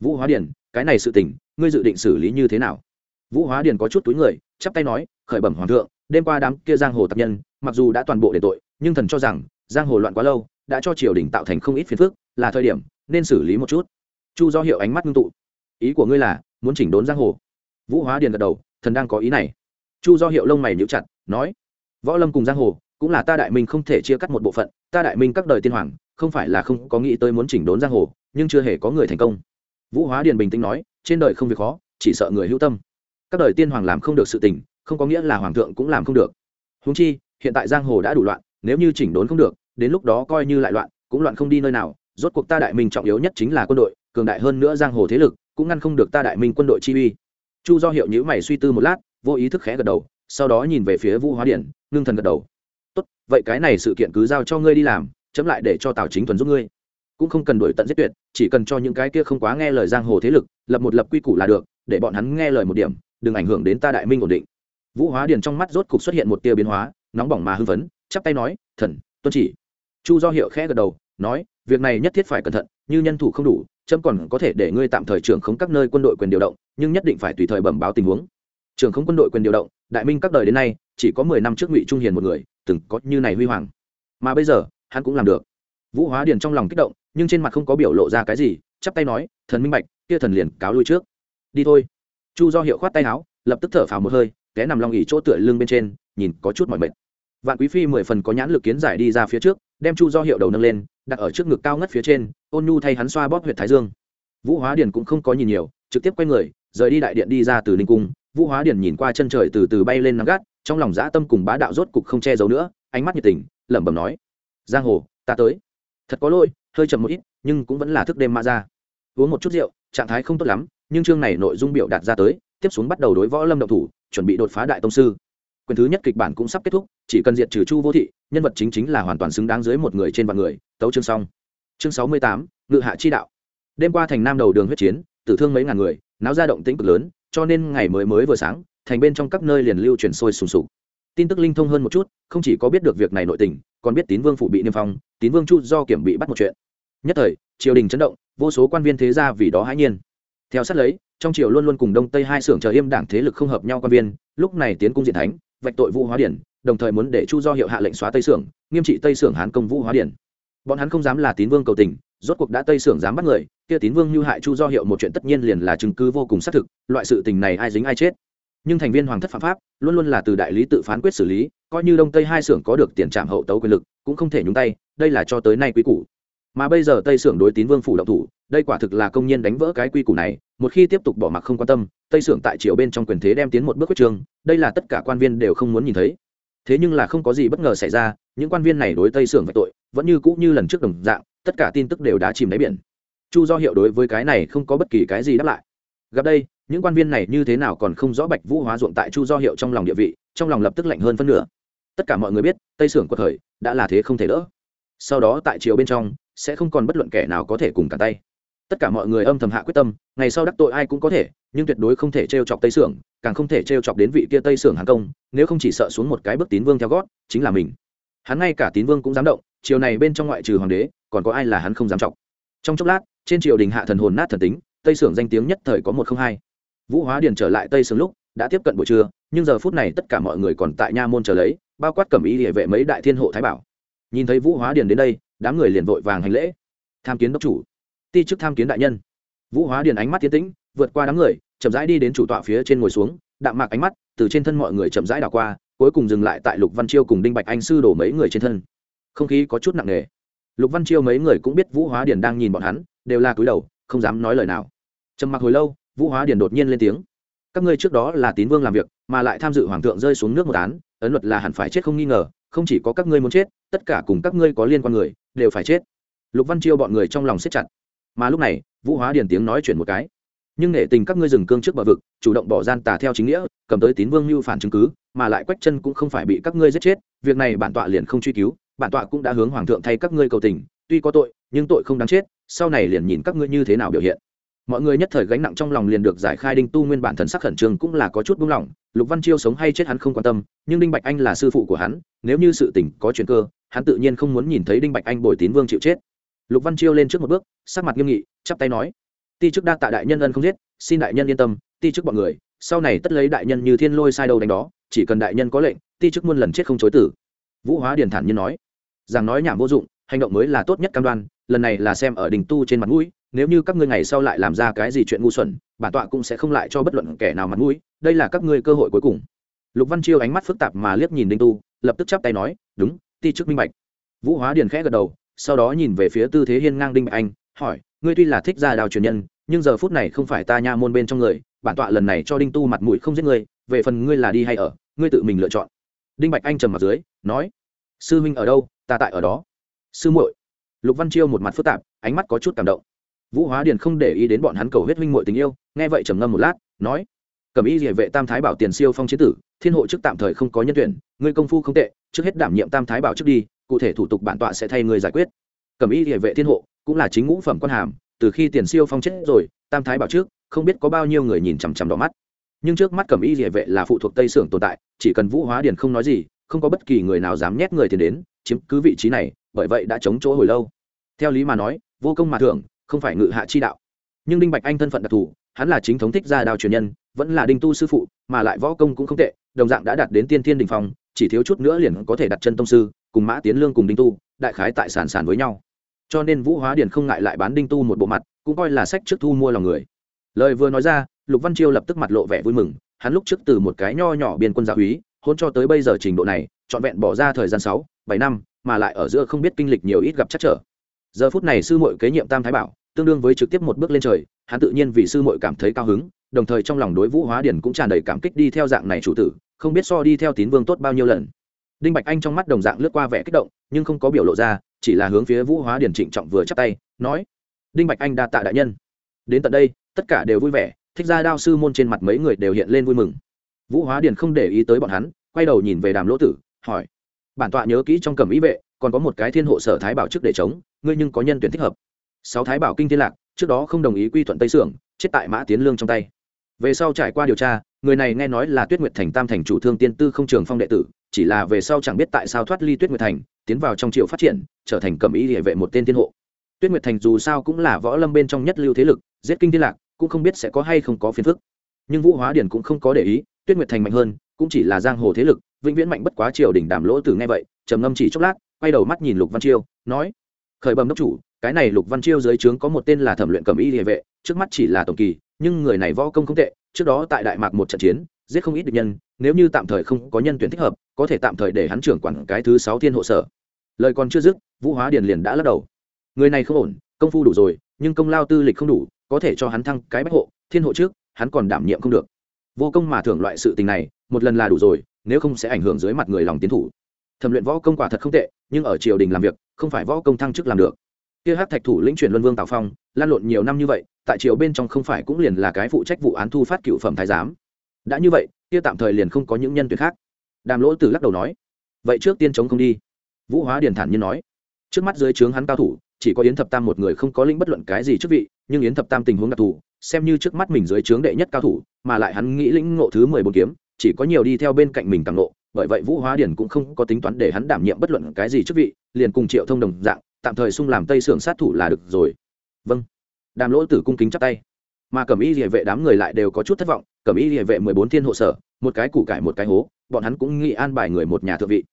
Vũ hóa điển, cái này sự tình, ngươi dự định xử lý như thế nào? Vũ hóa điển có chút túi người, chắp tay nói, khởi bẩm hoàng thượng, đêm qua đám kia giang hồ tập nhân, mặc dù đã toàn bộ để tội, nhưng thần cho rằng, giang hồ loạn quá lâu, đã cho triều đình tạo thành không ít phiền phức, là thời điểm, nên xử lý một chút. Chu do hiệu ánh mắt ngưng tụ ý của ngươi là, muốn chỉnh đốn giang hồ. Vũ hóa điền gật đầu, thần đang có ý này. Chu do hiệu lông mày nhíu chặt, nói, võ lâm cùng giang hồ, cũng là ta đại minh không thể chia cắt một bộ phận, ta đại minh các đời tiên hoàng, không phải là không có nghĩ tới muốn chỉnh đốn giang hồ, nhưng chưa hề có người thành công. Vũ hóa điền bình tĩnh nói, trên đời không việc khó, chỉ sợ người hữu tâm. Các đời tiên hoàng làm không được sự tình, không có nghĩa là hoàng thượng cũng làm không được. Húng chi, hiện tại giang hồ đã đủ loạn, nếu như chỉnh đốn không được, đến lúc đó coi như lại loạn, cũng loạn không đi nơi nào. Rốt cuộc ta đại minh trọng yếu nhất chính là quân đội, cường đại hơn nữa giang hồ thế lực cũng ngăn không được ta đại minh quân đội chi uy. Chu do hiệu nhữ mày suy tư một lát, vô ý thức khẽ gật đầu, sau đó nhìn về phía vũ hóa điện ngưng thần gật đầu. Tốt, vậy cái này sự kiện cứ giao cho ngươi đi làm, chấm lại để cho tào chính thuần giúp ngươi. Cũng không cần đuổi tận giết tuyệt, chỉ cần cho những cái kia không quá nghe lời giang hồ thế lực, lập một lập quy củ là được, để bọn hắn nghe lời một điểm, đừng ảnh hưởng đến ta đại minh ổn định. Vũ hóa điền trong mắt rốt cục xuất hiện một tia biến hóa, nóng bỏng mà hưng phấn, chắp tay nói, thần, tuân chỉ. Chu do hiệu khẽ gật đầu, nói, việc này nhất thiết phải cẩn thận, như nhân thủ không đủ trâm còn có thể để ngươi tạm thời trưởng khống các nơi quân đội quyền điều động, nhưng nhất định phải tùy thời bẩm báo tình huống. Trưởng khống quân đội quyền điều động, đại minh các đời đến nay, chỉ có mười năm trước ngụy trung hiền một người, từng có như này huy hoàng. Mà bây giờ, hắn cũng làm được. Vũ hóa điền trong lòng kích động, nhưng trên mặt không có biểu lộ ra cái gì, chắp tay nói, thần minh bạch, kia thần liền cáo lui trước. Đi thôi. Chu do hiệu khoát tay áo, lập tức thở phào một hơi, té nằm lòng ỉ chỗ tựa lưng bên trên, nhìn có chút mỏi mệt. Vạn quý phi mười phần có nhãn lực kiến giải đi ra phía trước đem chu do hiệu đầu nâng lên, đặt ở trước ngực cao ngất phía trên, ôn nhu thay hắn xoa bóp huyện thái dương. Vũ hóa điền cũng không có nhìn nhiều, trực tiếp quay người, rời đi đại điện đi ra từ ninh cung. Vũ hóa điền nhìn qua chân trời từ từ bay lên nắng gắt, trong lòng dã tâm cùng bá đạo rốt cục không che giấu nữa, ánh mắt nhiệt tình, lẩm bẩm nói, giang hồ, ta tới. Thật có lỗi, hơi chậm một ít, nhưng cũng vẫn là thức đêm ma ra. Uống một chút rượu, trạng thái không tốt lắm, nhưng chương này nội dung biểu đạt ra tới, tiếp xuống bắt đầu đối võ lâm động thủ, chuẩn bị đột phá đại tông sư quyền thứ nhất kịch bản cũng sắp kết thúc, chỉ cần diệt trừ chu vô thị, nhân vật chính chính là hoàn toàn xứng đáng dưới một người trên vạn người. Tấu chương xong. Chương sáu mươi tám, ngự hạ chi đạo. Đêm qua thành nam đầu đường huyết chiến, tử thương mấy ngàn người, náo ra động tĩnh cực lớn, cho nên ngày mới mới vừa sáng, thành bên trong các nơi liền lưu truyền sôi sùng sục. Tin tức linh thông hơn một chút, không chỉ có biết được việc này nội tình, còn biết tín vương phủ bị niêm phong, tín vương chu do kiểm bị bắt một chuyện. Nhất thời, triều đình chấn động, vô số quan viên thế gia vì đó hãi nhiên. Theo sát lấy, trong triều luôn luôn cùng đông tây hai xưởng chờ im đảng thế lực không hợp nhau quan viên, lúc này tiến cung diện thánh vạch tội vũ hóa điển, đồng thời muốn để chu do hiệu hạ lệnh xóa tây xưởng nghiêm trị tây xưởng hán công vũ hóa điển. Bọn hắn không dám là tín vương cầu tình, rốt cuộc đã tây xưởng dám bắt người, kia tín vương như hại chu do hiệu một chuyện tất nhiên liền là chứng cứ vô cùng xác thực, loại sự tình này ai dính ai chết. Nhưng thành viên hoàng thất phạm pháp, luôn luôn là từ đại lý tự phán quyết xử lý, coi như đông tây hai xưởng có được tiền trạm hậu tấu quyền lực, cũng không thể nhúng tay, đây là cho tới nay quý củ. Mà bây giờ tây xưởng đối tín vương phủ động thủ đây quả thực là công nhân đánh vỡ cái quy củ này, một khi tiếp tục bỏ mặc không quan tâm, tây xưởng tại triều bên trong quyền thế đem tiến một bước quyết trường, đây là tất cả quan viên đều không muốn nhìn thấy. Thế nhưng là không có gì bất ngờ xảy ra, những quan viên này đối tây xưởng về tội, vẫn như cũ như lần trước đồng dạng, tất cả tin tức đều đã chìm đáy biển. Chu do hiệu đối với cái này không có bất kỳ cái gì đáp lại. Gặp đây, những quan viên này như thế nào còn không rõ bạch vũ hóa ruộng tại chu do hiệu trong lòng địa vị, trong lòng lập tức lạnh hơn phân nửa. Tất cả mọi người biết, tây sưởng quật thời đã là thế không thể đỡ. Sau đó tại triều bên trong, sẽ không còn bất luận kẻ nào có thể cùng cả tay tất cả mọi người âm thầm hạ quyết tâm, ngày sau đắc tội ai cũng có thể, nhưng tuyệt đối không thể t r e o chọc tây sưởng, càng không thể t r e o chọc đến vị kia tây sưởng hàng công, nếu không chỉ sợ xuống một cái bước tín vương theo gót, chính là mình. Hắn ngay cả tín vương cũng dám động triều này bên trong ngoại trừ hoàng đế, còn có ai là hắn không dám chọc. Trong chốc lát, trên triều đình hạ thần hồn nát thần tính, tây sưởng danh tiếng nhất thời có một không hai. Vũ hóa điền trở lại tây sưởng lúc, đã tiếp cận buổi trưa, nhưng giờ phút này tất cả mọi người còn tại nha môn chờ lấy, bao quát cẩm ý địa vệ mấy đại thiên hộ thái bảo. Nhìn thấy vũ hóa điền đến đây, đám người liền vội vàng hành lễ. Tham kiến đốc chủ ti chức tham kiến đại nhân. Vũ hóa điền ánh mắt tiến tĩnh, vượt qua đám người, chậm rãi đi đến chủ tọa phía trên ngồi xuống, đạm mạc ánh mắt, từ trên thân mọi người chậm rãi đảo qua, cuối cùng dừng lại tại lục văn chiêu cùng đinh bạch anh sư đổ mấy người trên thân. Không khí có chút nặng nề. Lục văn chiêu mấy người cũng biết vũ hóa điền đang nhìn bọn hắn, đều là cúi đầu, không dám nói lời nào. Trầm mặc hồi lâu, vũ hóa điền đột nhiên lên tiếng. Các ngươi trước đó là tín vương làm việc, mà lại tham dự hoàng thượng rơi xuống nước một án, ấn luật là hẳn phải chết không nghi ngờ, không chỉ có các ngươi muốn chết, tất cả cùng các ngươi có liên quan người, đều phải chết. Lục văn chiêu bọn người trong lòng siết chặt mà lúc này, vũ hóa điền tiếng nói chuyển một cái. Nhưng nghệ tình các ngươi dừng cương trước bờ vực, chủ động bỏ gian tà theo chính nghĩa, cầm tới tín vương mưu phản chứng cứ, mà lại quách chân cũng không phải bị các ngươi giết chết, việc này bản tọa liền không truy cứu, bản tọa cũng đã hướng hoàng thượng thay các ngươi cầu tình, tuy có tội, nhưng tội không đáng chết, sau này liền nhìn các ngươi như thế nào biểu hiện. Mọi người nhất thời gánh nặng trong lòng liền được giải khai đinh tu nguyên bản thần sắc khẩn trương cũng là có chút buông lỏng, lục văn chiêu sống hay chết hắn không quan tâm, nhưng đinh bạch anh là sư phụ của hắn, nếu như sự tình có chuyện cơ, hắn tự nhiên không muốn nhìn thấy đinh bạch anh bồi tín vương chịu chết lục văn chiêu lên trước một bước, sắc mặt nghiêm nghị, chắp tay nói, ti chức đa tạ đại nhân ân không giết, xin đại nhân yên tâm, ti chức bọn người, sau này tất lấy đại nhân như thiên lôi sai đầu đánh đó, chỉ cần đại nhân có lệnh, ti chức muôn lần chết không chối tử. Vũ hóa điền thản nhiên nói rằng nói nhảm vô dụng, hành động mới là tốt nhất cam đoan, lần này là xem ở đình tu trên mặt mũi, nếu như các ngươi ngày sau lại làm ra cái gì chuyện ngu xuẩn, bản tọa cũng sẽ không lại cho bất luận kẻ nào mặt mũi, đây là các ngươi cơ hội cuối cùng. Lục văn chiêu ánh mắt phức tạp mà liếc nhìn đinh tu, lập tức chắp tay nói, đúng, ti chức minh bạch. Vũ hóa điền khẽ gật đầu sau đó nhìn về phía tư thế hiên ngang đinh bạch anh, hỏi, ngươi tuy là thích ra đào truyền nhân, nhưng giờ phút này không phải ta nha môn bên trong người, bản tọa lần này cho đinh tu mặt mũi không giết ngươi, về phần ngươi là đi hay ở, ngươi tự mình lựa chọn. Đinh bạch anh trầm mặt dưới, nói, sư huynh ở đâu, ta tại ở đó. Sư muội. Lục văn chiêu một mặt phức tạp, ánh mắt có chút cảm động. Vũ hóa điền không để ý đến bọn hắn cầu huyết huynh muội tình yêu, nghe vậy trầm ngâm một lát, nói, cầm ý địa vệ tam thái bảo tiền siêu phong chiến tử, thiên hộ chức tạm thời không có nhân tuyển, ngươi công phu không tệ, trước hết đảm nhiệm tam thái bảo trước đi cụ thể thủ tục bản tọa sẽ thay người giải quyết. Cầm y địa vệ thiên hộ cũng là chính ngũ phẩm quan hàm, từ khi tiền siêu phong chết rồi, tam thái bảo trước, không biết có bao nhiêu người nhìn chằm chằm đỏ mắt. Nhưng trước mắt cầm y địa vệ là phụ thuộc tây sưởng tồn tại, chỉ cần vũ hóa điền không nói gì, không có bất kỳ người nào dám nhét người tiền đến, chiếm cứ vị trí này, bởi vậy đã chống chỗ hồi lâu. Theo lý mà nói, vô công mà thưởng, không phải ngự hạ chi đạo. Nhưng đinh bạch anh thân phận đặc thù, hắn là chính thống thích gia đao truyền nhân, vẫn là đinh tu sư phụ, mà lại võ công cũng không tệ, đồng dạng đã đạt đến tiên thiên đình phong, chỉ thiếu chút nữa liền có thể đặt chân tông sư cùng mã tiến lương cùng đinh tu, đại khái tại sản sản với nhau. Cho nên vũ hóa điền không ngại lại bán đinh tu một bộ mặt, cũng coi là sách trước thu mua lòng người. Lời vừa nói ra, lục văn chiêu lập tức mặt lộ vẻ vui mừng, hắn lúc trước từ một cái nho nhỏ biên quân dạ gia úy hôn cho tới bây giờ trình độ này, trọn vẹn bỏ ra thời gian sáu, bảy năm, mà lại ở giữa không biết kinh lịch nhiều ít gặp chắc trở. Giờ phút này sư muội kế nhiệm tam thái bảo, tương đương với trực tiếp một bước lên trời, hắn tự nhiên vì sư muội cảm thấy cao hứng, đồng thời trong lòng đối vũ hóa điển cũng tràn đầy cảm kích đi theo dạng này chủ tử, không biết so đi theo tín vương tốt bao nhiêu lần đinh bạch anh trong mắt đồng dạng lướt qua vẻ kích động, nhưng không có biểu lộ ra, chỉ là hướng phía vũ hóa điển trịnh trọng vừa chắp tay, nói, đinh bạch anh đa tạ đại nhân. Đến tận đây, tất cả đều vui vẻ, thích ra đao sư môn trên mặt mấy người đều hiện lên vui mừng. Vũ hóa điển không để ý tới bọn hắn, quay đầu nhìn về đàm lỗ tử, hỏi, bản tọa nhớ kỹ trong cầm ý vệ, còn có một cái thiên hộ sở thái bảo trước để chống, ngươi nhưng có nhân tuyển thích hợp. Sáu thái bảo kinh thiên lạc, trước đó không đồng ý quy thuận tây sưởng, chết tại mã tiến lương trong tay. Về sau trải qua điều tra, người này nghe nói là tuyết nguyệt thành tam thành chủ thương tiên tư không trường phong đệ tử chỉ là về sau chẳng biết tại sao thoát ly tuyết nguyệt thành, tiến vào trong triệu phát triển, trở thành cầm ý địa vệ một tên thiên hộ. Tuyết nguyệt thành dù sao cũng là võ lâm bên trong nhất lưu thế lực, giết kinh thiên lạc, cũng không biết sẽ có hay không có phiền phức. Nhưng vũ hóa điển cũng không có để ý, tuyết nguyệt thành mạnh hơn, cũng chỉ là giang hồ thế lực, vĩnh viễn mạnh bất quá triều đỉnh đàm lỗ từ nghe vậy, trầm ngâm chỉ chốc lát, quay đầu mắt nhìn lục văn chiêu, nói, khởi bẩm đốc chủ, cái này lục văn chiêu dưới trướng có một tên là thẩm luyện cầm y địa vệ, trước mắt chỉ là tổng kỳ, nhưng người này võ công không tệ, trước đó tại đại mạc một trận chiến, giết không ít địch nhân, nếu như tạm thời không có nhân tuyển thích hợp có thể tạm thời để hắn trưởng quản cái thứ sáu thiên hộ sở. Lời còn chưa dứt, vũ hóa điền liền đã lắc đầu. Người này không ổn, công phu đủ rồi, nhưng công lao tư lịch không đủ, có thể cho hắn thăng cái bách hộ, thiên hộ trước, hắn còn đảm nhiệm không được. Vô công mà thưởng loại sự tình này, một lần là đủ rồi, nếu không sẽ ảnh hưởng dưới mặt người lòng tiến thủ. Thẩm luyện võ công quả thật không tệ, nhưng ở triều đình làm việc, không phải võ công thăng chức làm được. Kia hát thạch thủ lĩnh chuyển luân vương tào phong, lan lộn nhiều năm như vậy, tại triều bên trong không phải cũng liền là cái phụ trách vụ án thu phát cựu phẩm thái giám. Đã như vậy, kia tạm thời liền không có những nhân tuyệt khác đàm lỗ tử lắc đầu nói, vậy trước tiên chống không đi. Vũ hóa điền thản nhiên nói. Trước mắt dưới trướng hắn cao thủ, chỉ có yến thập tam một người không có lĩnh bất luận cái gì chức vị, nhưng yến thập tam tình huống đặc thù, xem như trước mắt mình dưới trướng đệ nhất cao thủ, mà lại hắn nghĩ lĩnh ngộ thứ mười bốn kiếm, chỉ có nhiều đi theo bên cạnh mình càng ngộ bởi vậy vũ hóa điển cũng không có tính toán để hắn đảm nhiệm bất luận cái gì chức vị, liền cùng triệu thông đồng dạng, tạm thời sung làm tây sưởng sát thủ là được rồi. Vâng. Đàm lỗ tử cung kính chắp tay. Mà cẩm y địa vệ đám người lại đều có chút thất vọng, cẩm y địa vệ mười bốn thiên hộ sở, một cái củ cải một cái hố bọn hắn cũng nghĩ an bài người một nhà thượng vị.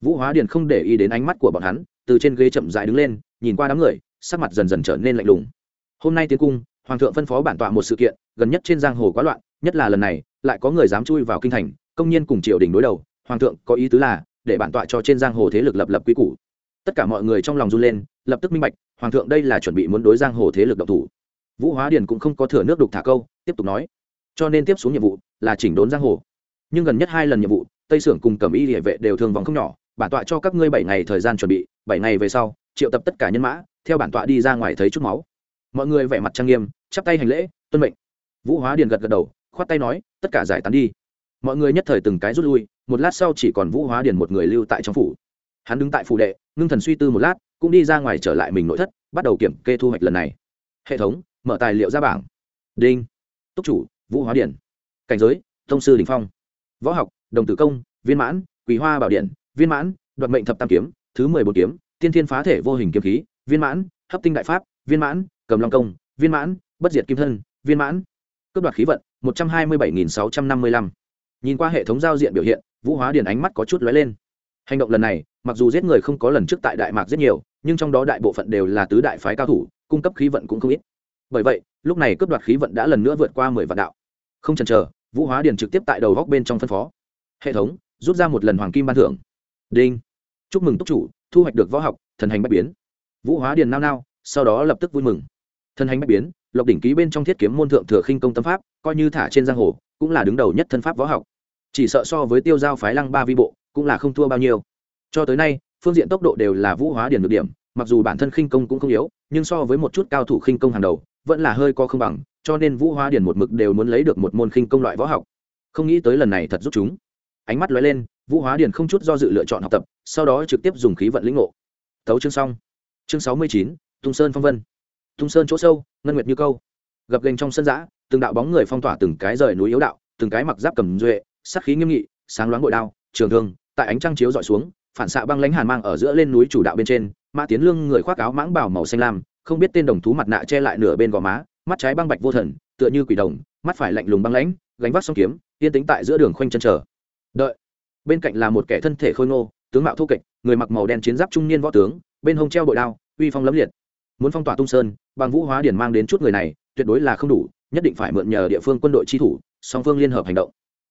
Vũ hóa điền không để ý đến ánh mắt của bọn hắn, từ trên ghế chậm dại đứng lên, nhìn qua đám người, sắc mặt dần dần trở nên lạnh lùng. Hôm nay tiến cung, hoàng thượng phân phó bản tọa một sự kiện, gần nhất trên giang hồ quá loạn, nhất là lần này, lại có người dám chui vào kinh thành, công nhiên cùng triều đình đối đầu, hoàng thượng có ý tứ là, để bản tọa cho trên giang hồ thế lực lập lập quy củ. Tất cả mọi người trong lòng run lên, lập tức minh bạch, hoàng thượng đây là chuẩn bị muốn đối giang hồ thế lực độc thủ. Vũ hóa điền cũng không có thừa nước đục thả câu, tiếp tục nói. Cho nên tiếp xuống nhiệm vụ là chỉnh đốn giang hồ nhưng gần nhất hai lần nhiệm vụ, tây sưởng cùng cầm y địa vệ đều thương vòng không nhỏ, bản tọa cho các ngươi bảy ngày thời gian chuẩn bị, bảy ngày về sau, triệu tập tất cả nhân mã, theo bản tọa đi ra ngoài thấy chút máu. Mọi người vẻ mặt trang nghiêm, chắp tay hành lễ, tuân mệnh. Vũ hóa điền gật gật đầu, khoát tay nói, tất cả giải tán đi. Mọi người nhất thời từng cái rút lui, một lát sau chỉ còn vũ hóa điền một người lưu tại trong phủ. Hắn đứng tại phủ đệ, ngưng thần suy tư một lát, cũng đi ra ngoài trở lại mình nội thất, bắt đầu kiểm kê thu hoạch lần này. Hệ thống, mở tài liệu ra bảng. Đinh. Túc chủ, vũ hóa điển cảnh giới thông sư đình phong võ học, đồng tử công, viên mãn quý hoa bảo điện, viên mãn, đoạt mệnh thập tam kiếm, thứ mười bốn kiếm, tiên thiên phá thể vô hình kiếm khí, viên mãn, hấp tinh đại pháp, viên mãn, cầm long công, viên mãn, bất diệt kim thân, viên mãn. Cướp đoạt khí vận, một trăm hai mươi bảy nghìn sáu trăm năm mươi lăm. Nhìn qua hệ thống giao diện biểu hiện, vũ hóa điền ánh mắt có chút lóe lên. Hành động lần này, mặc dù giết người không có lần trước tại đại mạc rất nhiều, nhưng trong đó đại bộ phận đều là tứ đại phái cao thủ, cung cấp khí vận cũng không ít. Bởi vậy, lúc này cướp đoạt khí vận đã lần nữa vượt qua mười vạn đạo. Không chần chờ vũ hóa điền trực tiếp tại đầu góc bên trong phân phó. Hệ thống, rút ra một lần hoàng kim ban thưởng. Đinh. Chúc mừng túc chủ, thu hoạch được võ học, thần hành bách biến. Vũ hóa điền nao nao, sau đó lập tức vui mừng. Thần hành bách biến, lộc đỉnh ký bên trong thiết kiếm môn thượng thừa khinh công tâm pháp, coi như thả trên giang hồ, cũng là đứng đầu nhất thân pháp võ học. Chỉ sợ so với tiêu giao phái lăng ba vi bộ, cũng là không thua bao nhiêu. Cho tới nay, phương diện tốc độ đều là vũ hóa điền được điểm, mặc dù bản thân khinh công cũng không yếu, nhưng so với một chút cao thủ khinh công hàng đầu vẫn là hơi có không bằng, cho nên vũ hóa điển một mực đều muốn lấy được một môn khinh công loại võ học. Không nghĩ tới lần này thật giúp chúng. Ánh mắt lóe lên, vũ hóa điển không chút do dự lựa chọn học tập, sau đó trực tiếp dùng khí vận lĩnh ngộ. Thấu chương xong. Chương sáu mươi chín, tung sơn phong vân. Tung sơn chỗ sâu, ngân nguyệt như câu. Gập gành trong sân giã từng đạo bóng người phong tỏa từng cái rời núi yếu đạo, từng cái mặc giáp cầm duệ, sắc khí nghiêm nghị, sáng loáng bội đao, trường thương, tại ánh trăng chiếu dọi xuống, phản xạ băng lãnh hàn mang ở giữa lên núi chủ đạo bên trên, mã tiến lương người khoác áo mãng bảo màu xanh lam không biết tên đồng thú mặt nạ che lại nửa bên gò má, mắt trái băng bạch vô thần, tựa như quỷ đồng, mắt phải lạnh lùng băng lãnh, gánh vác song kiếm, yên tính tại giữa đường khoanh chân chờ. Đợi. Bên cạnh là một kẻ thân thể khôi ngô, tướng mạo thô kệch, người mặc màu đen chiến giáp trung niên võ tướng, bên hông treo bội đao, uy phong lẫm liệt. Muốn phong tỏa tung sơn, bằng vũ hóa điển mang đến chút người này, tuyệt đối là không đủ, nhất định phải mượn nhờ địa phương quân đội chi thủ, song phương liên hợp hành động.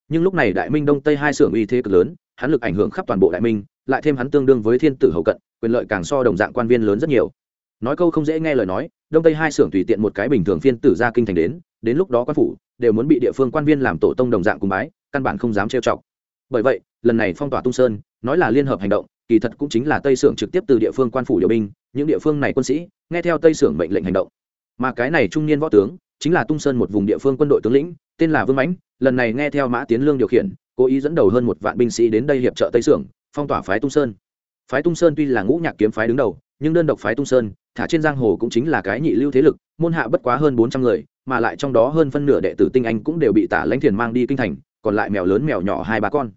Nhưng lúc này đại minh đông tây hai xưởng uy thế cực lớn, hắn lực ảnh hưởng khắp toàn bộ đại minh, lại thêm hắn tương đương với thiên tử hậu cận, quyền lợi càng so đồng dạng quan viên lớn rất nhiều nói câu không dễ nghe lời nói, đông tây hai xưởng tùy tiện một cái bình thường phiên tử ra kinh thành đến đến lúc đó quan phủ đều muốn bị địa phương quan viên làm tổ tông đồng dạng cùng bái, căn bản không dám trêu chọc. Bởi vậy, lần này phong tỏa tung sơn, nói là liên hợp hành động, kỳ thật cũng chính là tây xưởng trực tiếp từ địa phương quan phủ điều binh, những địa phương này quân sĩ nghe theo tây xưởng mệnh lệnh hành động. Mà cái này trung niên võ tướng chính là tung sơn một vùng địa phương quân đội tướng lĩnh, tên là vương mãnh, lần này nghe theo mã tiến lương điều khiển, cố ý dẫn đầu hơn một vạn binh sĩ đến đây hiệp trợ tây xưởng, phong tỏa phái tung sơn. Phái tung sơn tuy là ngũ nhạc kiếm phái đứng đầu, nhưng đơn độc phái tung sơn thả trên giang hồ cũng chính là cái nhị lưu thế lực, môn hạ bất quá hơn bốn trăm người, mà lại trong đó hơn phân nửa đệ tử tinh anh cũng đều bị tả lãnh thiền mang đi kinh thành, còn lại mèo lớn mèo nhỏ hai ba con.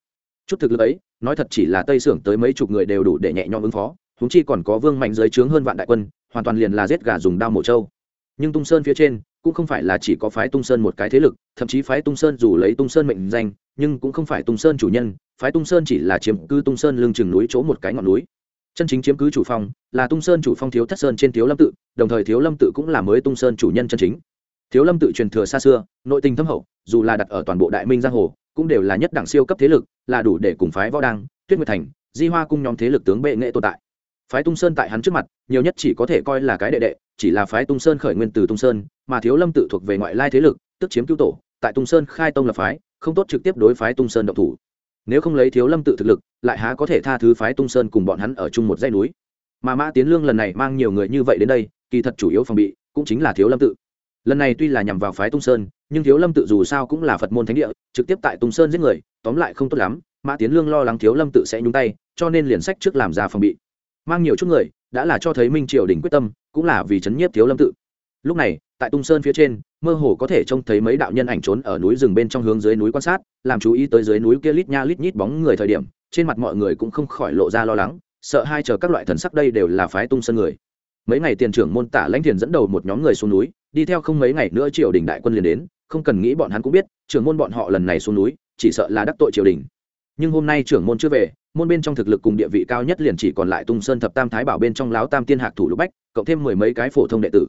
Chút thực lực ấy, nói thật chỉ là tây xưởng tới mấy chục người đều đủ để nhẹ nhõm ứng phó húng chi còn có vương mạnh dưới trướng hơn vạn đại quân, hoàn toàn liền là giết gà dùng đao mổ trâu. Nhưng tung sơn phía trên, cũng không phải là chỉ có phái tung sơn một cái thế lực, thậm chí phái tung sơn dù lấy tung sơn mệnh danh, nhưng cũng không phải tung sơn chủ nhân, phái tung sơn chỉ là chiếm cứ tung sơn lưng chừng núi chỗ một cái ngọn núi chân chính chiếm cứ chủ phong là tung sơn chủ phong thiếu thất sơn trên thiếu lâm tự, đồng thời thiếu lâm tự cũng là mới tung sơn chủ nhân chân chính. Thiếu lâm tự truyền thừa xa xưa, nội tình thâm hậu, dù là đặt ở toàn bộ đại minh giang hồ, cũng đều là nhất đẳng siêu cấp thế lực, là đủ để cùng phái võ đăng, tuyết nguyệt thành, di hoa cung nhóm thế lực tướng bệ nghệ tồn tại. Phái tung sơn tại hắn trước mặt, nhiều nhất chỉ có thể coi là cái đệ đệ, chỉ là phái tung sơn khởi nguyên từ tung sơn, mà thiếu lâm tự thuộc về ngoại lai thế lực, tức chiếm cứu tổ, tại tung sơn khai tông lập phái, không tốt trực tiếp đối phái tung sơn động thủ nếu không lấy thiếu lâm tự thực lực, lại há có thể tha thứ phái tung sơn cùng bọn hắn ở chung một dãy núi. Mà mã tiến lương lần này mang nhiều người như vậy đến đây, kỳ thật chủ yếu phòng bị cũng chính là thiếu lâm tự. Lần này tuy là nhằm vào phái tung sơn, nhưng thiếu lâm tự dù sao cũng là phật môn thánh địa, trực tiếp tại tung sơn giết người, tóm lại không tốt lắm, mã tiến lương lo lắng thiếu lâm tự sẽ nhúng tay, cho nên liền sách trước làm ra phòng bị. Mang nhiều chút người, đã là cho thấy minh triều đình quyết tâm, cũng là vì chấn nhiếp thiếu lâm tự. Lúc này, tại tung sơn phía trên mơ hồ có thể trông thấy mấy đạo nhân ảnh trốn ở núi rừng bên trong hướng dưới núi quan sát, làm chú ý tới dưới núi kia lít nha lít nhít bóng người thời điểm, trên mặt mọi người cũng không khỏi lộ ra lo lắng, sợ hai chờ các loại thần sắc đây đều là phái tung sơn người. Mấy ngày tiền trưởng môn tả lãnh thiền dẫn đầu một nhóm người xuống núi, đi theo không mấy ngày nữa triều đình đại quân liền đến, không cần nghĩ bọn hắn cũng biết, trưởng môn bọn họ lần này xuống núi, chỉ sợ là đắc tội triều đình. Nhưng hôm nay trưởng môn chưa về, môn bên trong thực lực cùng địa vị cao nhất liền chỉ còn lại tung sơn thập tam thái bảo bên trong láo tam tiên hạc thủ lục bách, cộng thêm mười mấy cái phổ thông đệ tử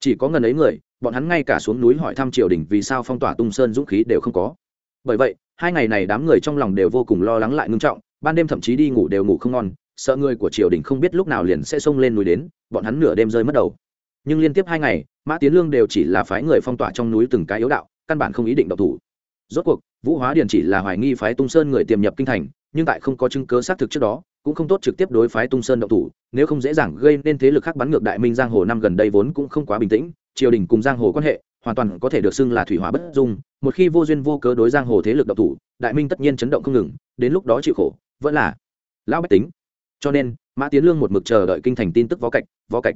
chỉ có ngần ấy người, bọn hắn ngay cả xuống núi hỏi thăm triều đình vì sao phong tỏa tung sơn dũng khí đều không có. Bởi vậy, hai ngày này đám người trong lòng đều vô cùng lo lắng lại ngưng trọng, ban đêm thậm chí đi ngủ đều ngủ không ngon, sợ người của triều đình không biết lúc nào liền sẽ xông lên núi đến, bọn hắn nửa đêm rơi mất đầu. Nhưng liên tiếp hai ngày, mã tiến lương đều chỉ là phái người phong tỏa trong núi từng cái yếu đạo, căn bản không ý định độc thủ. Rốt cuộc, vũ hóa điền chỉ là hoài nghi phái tung sơn người tiềm nhập kinh thành, nhưng tại không có chứng cớ xác thực trước đó cũng không tốt trực tiếp đối phái tung sơn động thủ, nếu không dễ dàng gây nên thế lực khác bắn ngược đại minh giang hồ năm gần đây vốn cũng không quá bình tĩnh, triều đình cùng giang hồ quan hệ, hoàn toàn có thể được xưng là thủy hỏa bất dung, một khi vô duyên vô cớ đối giang hồ thế lực động thủ, đại minh tất nhiên chấn động không ngừng, đến lúc đó chịu khổ, vẫn là lão bách tính. Cho nên, mã tiến lương một mực chờ đợi kinh thành tin tức vó cạch vó cạch.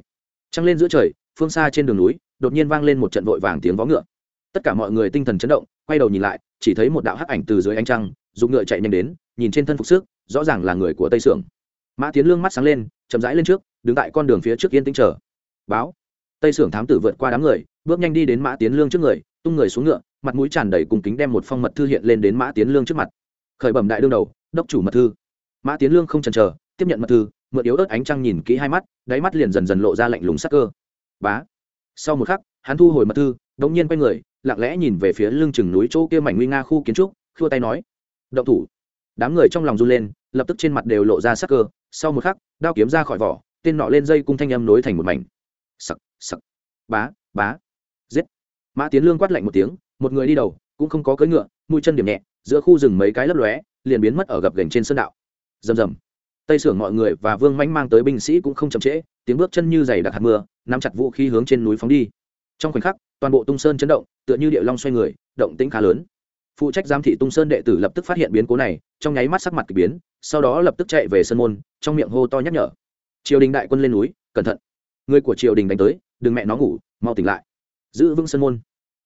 Trăng lên giữa trời, phương xa trên đường núi, đột nhiên vang lên một trận vội vàng tiếng vó ngựa. Tất cả mọi người tinh thần chấn động, quay đầu nhìn lại, chỉ thấy một đạo hắc ảnh từ dưới ánh trăng, dùng ngựa chạy nhanh đến nhìn trên thân phục sức, rõ ràng là người của tây sưởng. Mã tiến lương mắt sáng lên, chậm rãi lên trước, đứng tại con đường phía trước yên tĩnh chờ. Báo. Tây sưởng thám tử vượt qua đám người, bước nhanh đi đến mã tiến lương trước người, tung người xuống ngựa, mặt mũi tràn đầy cùng kính đem một phong mật thư hiện lên đến mã tiến lương trước mặt. Khởi bẩm đại đương đầu, đốc chủ mật thư. Mã tiến lương không chần chờ, tiếp nhận mật thư, mượn yếu ớt ánh trăng nhìn kỹ hai mắt, đáy mắt liền dần dần lộ ra lạnh lùng sắc cơ. Bá. Sau một khắc, hắn thu hồi mật thư, đống nhiên quay người, lặng lẽ nhìn về phía lưng chừng núi chỗ kia mảnh nguy nga khu kiến trúc, khua tay nói động thủ đám người trong lòng run lên, lập tức trên mặt đều lộ ra sắc cơ. Sau một khắc, đao kiếm ra khỏi vỏ, tên nọ lên dây cung thanh âm nối thành một mảnh. Sặc sặc. Bá bá. Giết. Mã tiến lương quát lạnh một tiếng, một người đi đầu, cũng không có cưỡi ngựa, mũi chân điểm nhẹ, giữa khu rừng mấy cái lấp lóe, liền biến mất ở gập gành trên sơn đạo. Rầm rầm. Tây sưởng mọi người và vương mãnh mang tới binh sĩ cũng không chậm trễ, tiếng bước chân như giày đặc hạt mưa, nắm chặt vũ khí hướng trên núi phóng đi. Trong khoảnh khắc, toàn bộ tung sơn chấn động, tựa như địa long xoay người, động tĩnh khá lớn phụ trách giám thị tung sơn đệ tử lập tức phát hiện biến cố này, trong nháy mắt sắc mặt k ỳ biến, sau đó lập tức chạy về sân môn, trong miệng hô to nhắc nhở. Triều đình đại quân lên núi, cẩn thận. Người của triều đình đánh tới, đừng mẹ nó ngủ, mau tỉnh lại. Giữ vững sân môn.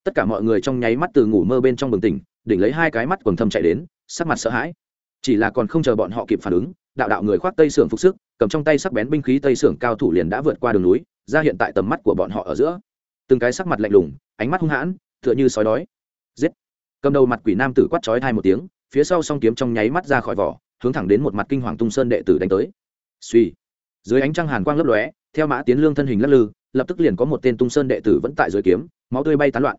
Tất cả mọi người trong nháy mắt từ ngủ mơ bên trong bừng tỉnh, đỉnh lấy hai cái mắt quần thâm chạy đến, sắc mặt sợ hãi. Chỉ là còn không chờ bọn họ kịp phản ứng, đạo đạo người khoác tây sưởng phục sức, cầm trong tay sắc bén binh khí tây sưởng cao thủ liền đã vượt qua đường núi, ra hiện tại tầm mắt của bọn họ ở giữa. Từng cái sắc mặt lạnh lùng, ánh mắt hung hãn, tựa như sói đói. Giết! Cầm đầu mặt quỷ nam tử quát chói hai một tiếng, phía sau song kiếm trong nháy mắt ra khỏi vỏ, hướng thẳng đến một mặt kinh hoàng tung sơn đệ tử đánh tới. Suy. Dưới ánh trăng hàn quang lấp lóe, theo mã tiến lương thân hình lắc lư, lập tức liền có một tên tung sơn đệ tử vẫn tại dưới kiếm, máu tươi bay tán loạn.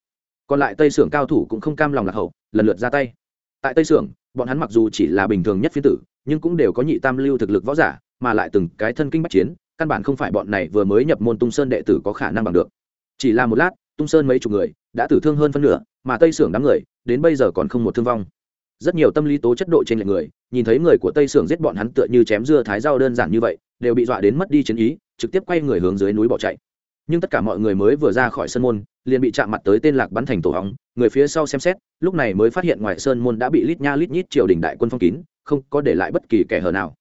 Còn lại tây sưởng cao thủ cũng không cam lòng lạc hậu, lần lượt ra tay. Tại tây sưởng, bọn hắn mặc dù chỉ là bình thường nhất phi tử, nhưng cũng đều có nhị tam lưu thực lực võ giả, mà lại từng cái thân kinh bắc chiến, căn bản không phải bọn này vừa mới nhập môn tung sơn đệ tử có khả năng bằng được. Chỉ là một lát, tung sơn mấy chục người, đã tử thương hơn phân nửa, mà tây sưởng đám người đến bây giờ còn không một thương vong. Rất nhiều tâm lý tố chất độ trên lệ người, nhìn thấy người của tây sưởng giết bọn hắn tựa như chém dưa thái rau đơn giản như vậy, đều bị dọa đến mất đi chiến ý, trực tiếp quay người hướng dưới núi bỏ chạy. Nhưng tất cả mọi người mới vừa ra khỏi sân môn, liền bị chạm mặt tới tên lạc bắn thành tổ hóng, người phía sau xem xét, lúc này mới phát hiện ngoài sơn môn đã bị lít nha lít nhít triều đình đại quân phong kín, không có để lại bất kỳ kẻ hở nào.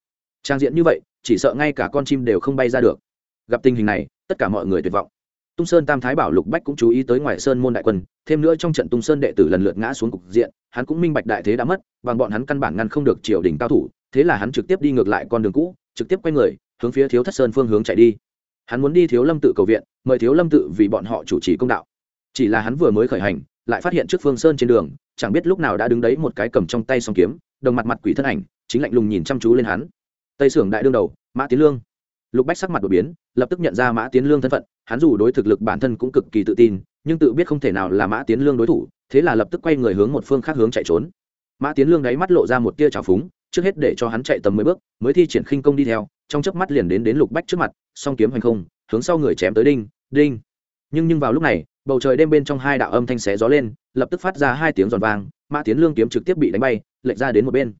Trang diện như vậy, chỉ sợ ngay cả con chim đều không bay ra được. Gặp tình hình này, tất cả mọi người tuyệt vọng tung sơn tam thái bảo lục bách cũng chú ý tới ngoài sơn môn đại quân, thêm nữa trong trận tung sơn đệ tử lần lượt ngã xuống cục diện, hắn cũng minh bạch đại thế đã mất, bằng bọn hắn căn bản ngăn không được triều đình cao thủ, thế là hắn trực tiếp đi ngược lại con đường cũ, trực tiếp quay người, hướng phía thiếu thất sơn phương hướng chạy đi. Hắn muốn đi thiếu lâm tự cầu viện, mời thiếu lâm tự vì bọn họ chủ trì công đạo. Chỉ là hắn vừa mới khởi hành, lại phát hiện trước phương sơn trên đường, chẳng biết lúc nào đã đứng đấy một cái cầm trong tay song kiếm, đồng mặt mặt quỷ thân ảnh, chính lạnh lùng nhìn chăm chú lên hắn. Tây sưởng đại đương đầu, mã tiến lương. Lục bách sắc mặt đột biến, lập tức nhận ra mã tiến lương thân phận hắn dù đối thực lực bản thân cũng cực kỳ tự tin, nhưng tự biết không thể nào là mã tiến lương đối thủ, thế là lập tức quay người hướng một phương khác hướng chạy trốn. Mã tiến lương đáy mắt lộ ra một tia trào phúng, trước hết để cho hắn chạy tầm mười bước, mới thi triển khinh công đi theo, trong chớp mắt liền đến đến lục bách trước mặt, song kiếm hành không, hướng sau người chém tới đinh đinh. Nhưng nhưng vào lúc này, bầu trời đêm bên trong hai đạo âm thanh xé gió lên, lập tức phát ra hai tiếng giòn vang, mã tiến lương kiếm trực tiếp bị đánh bay, lệch ra đến một bên.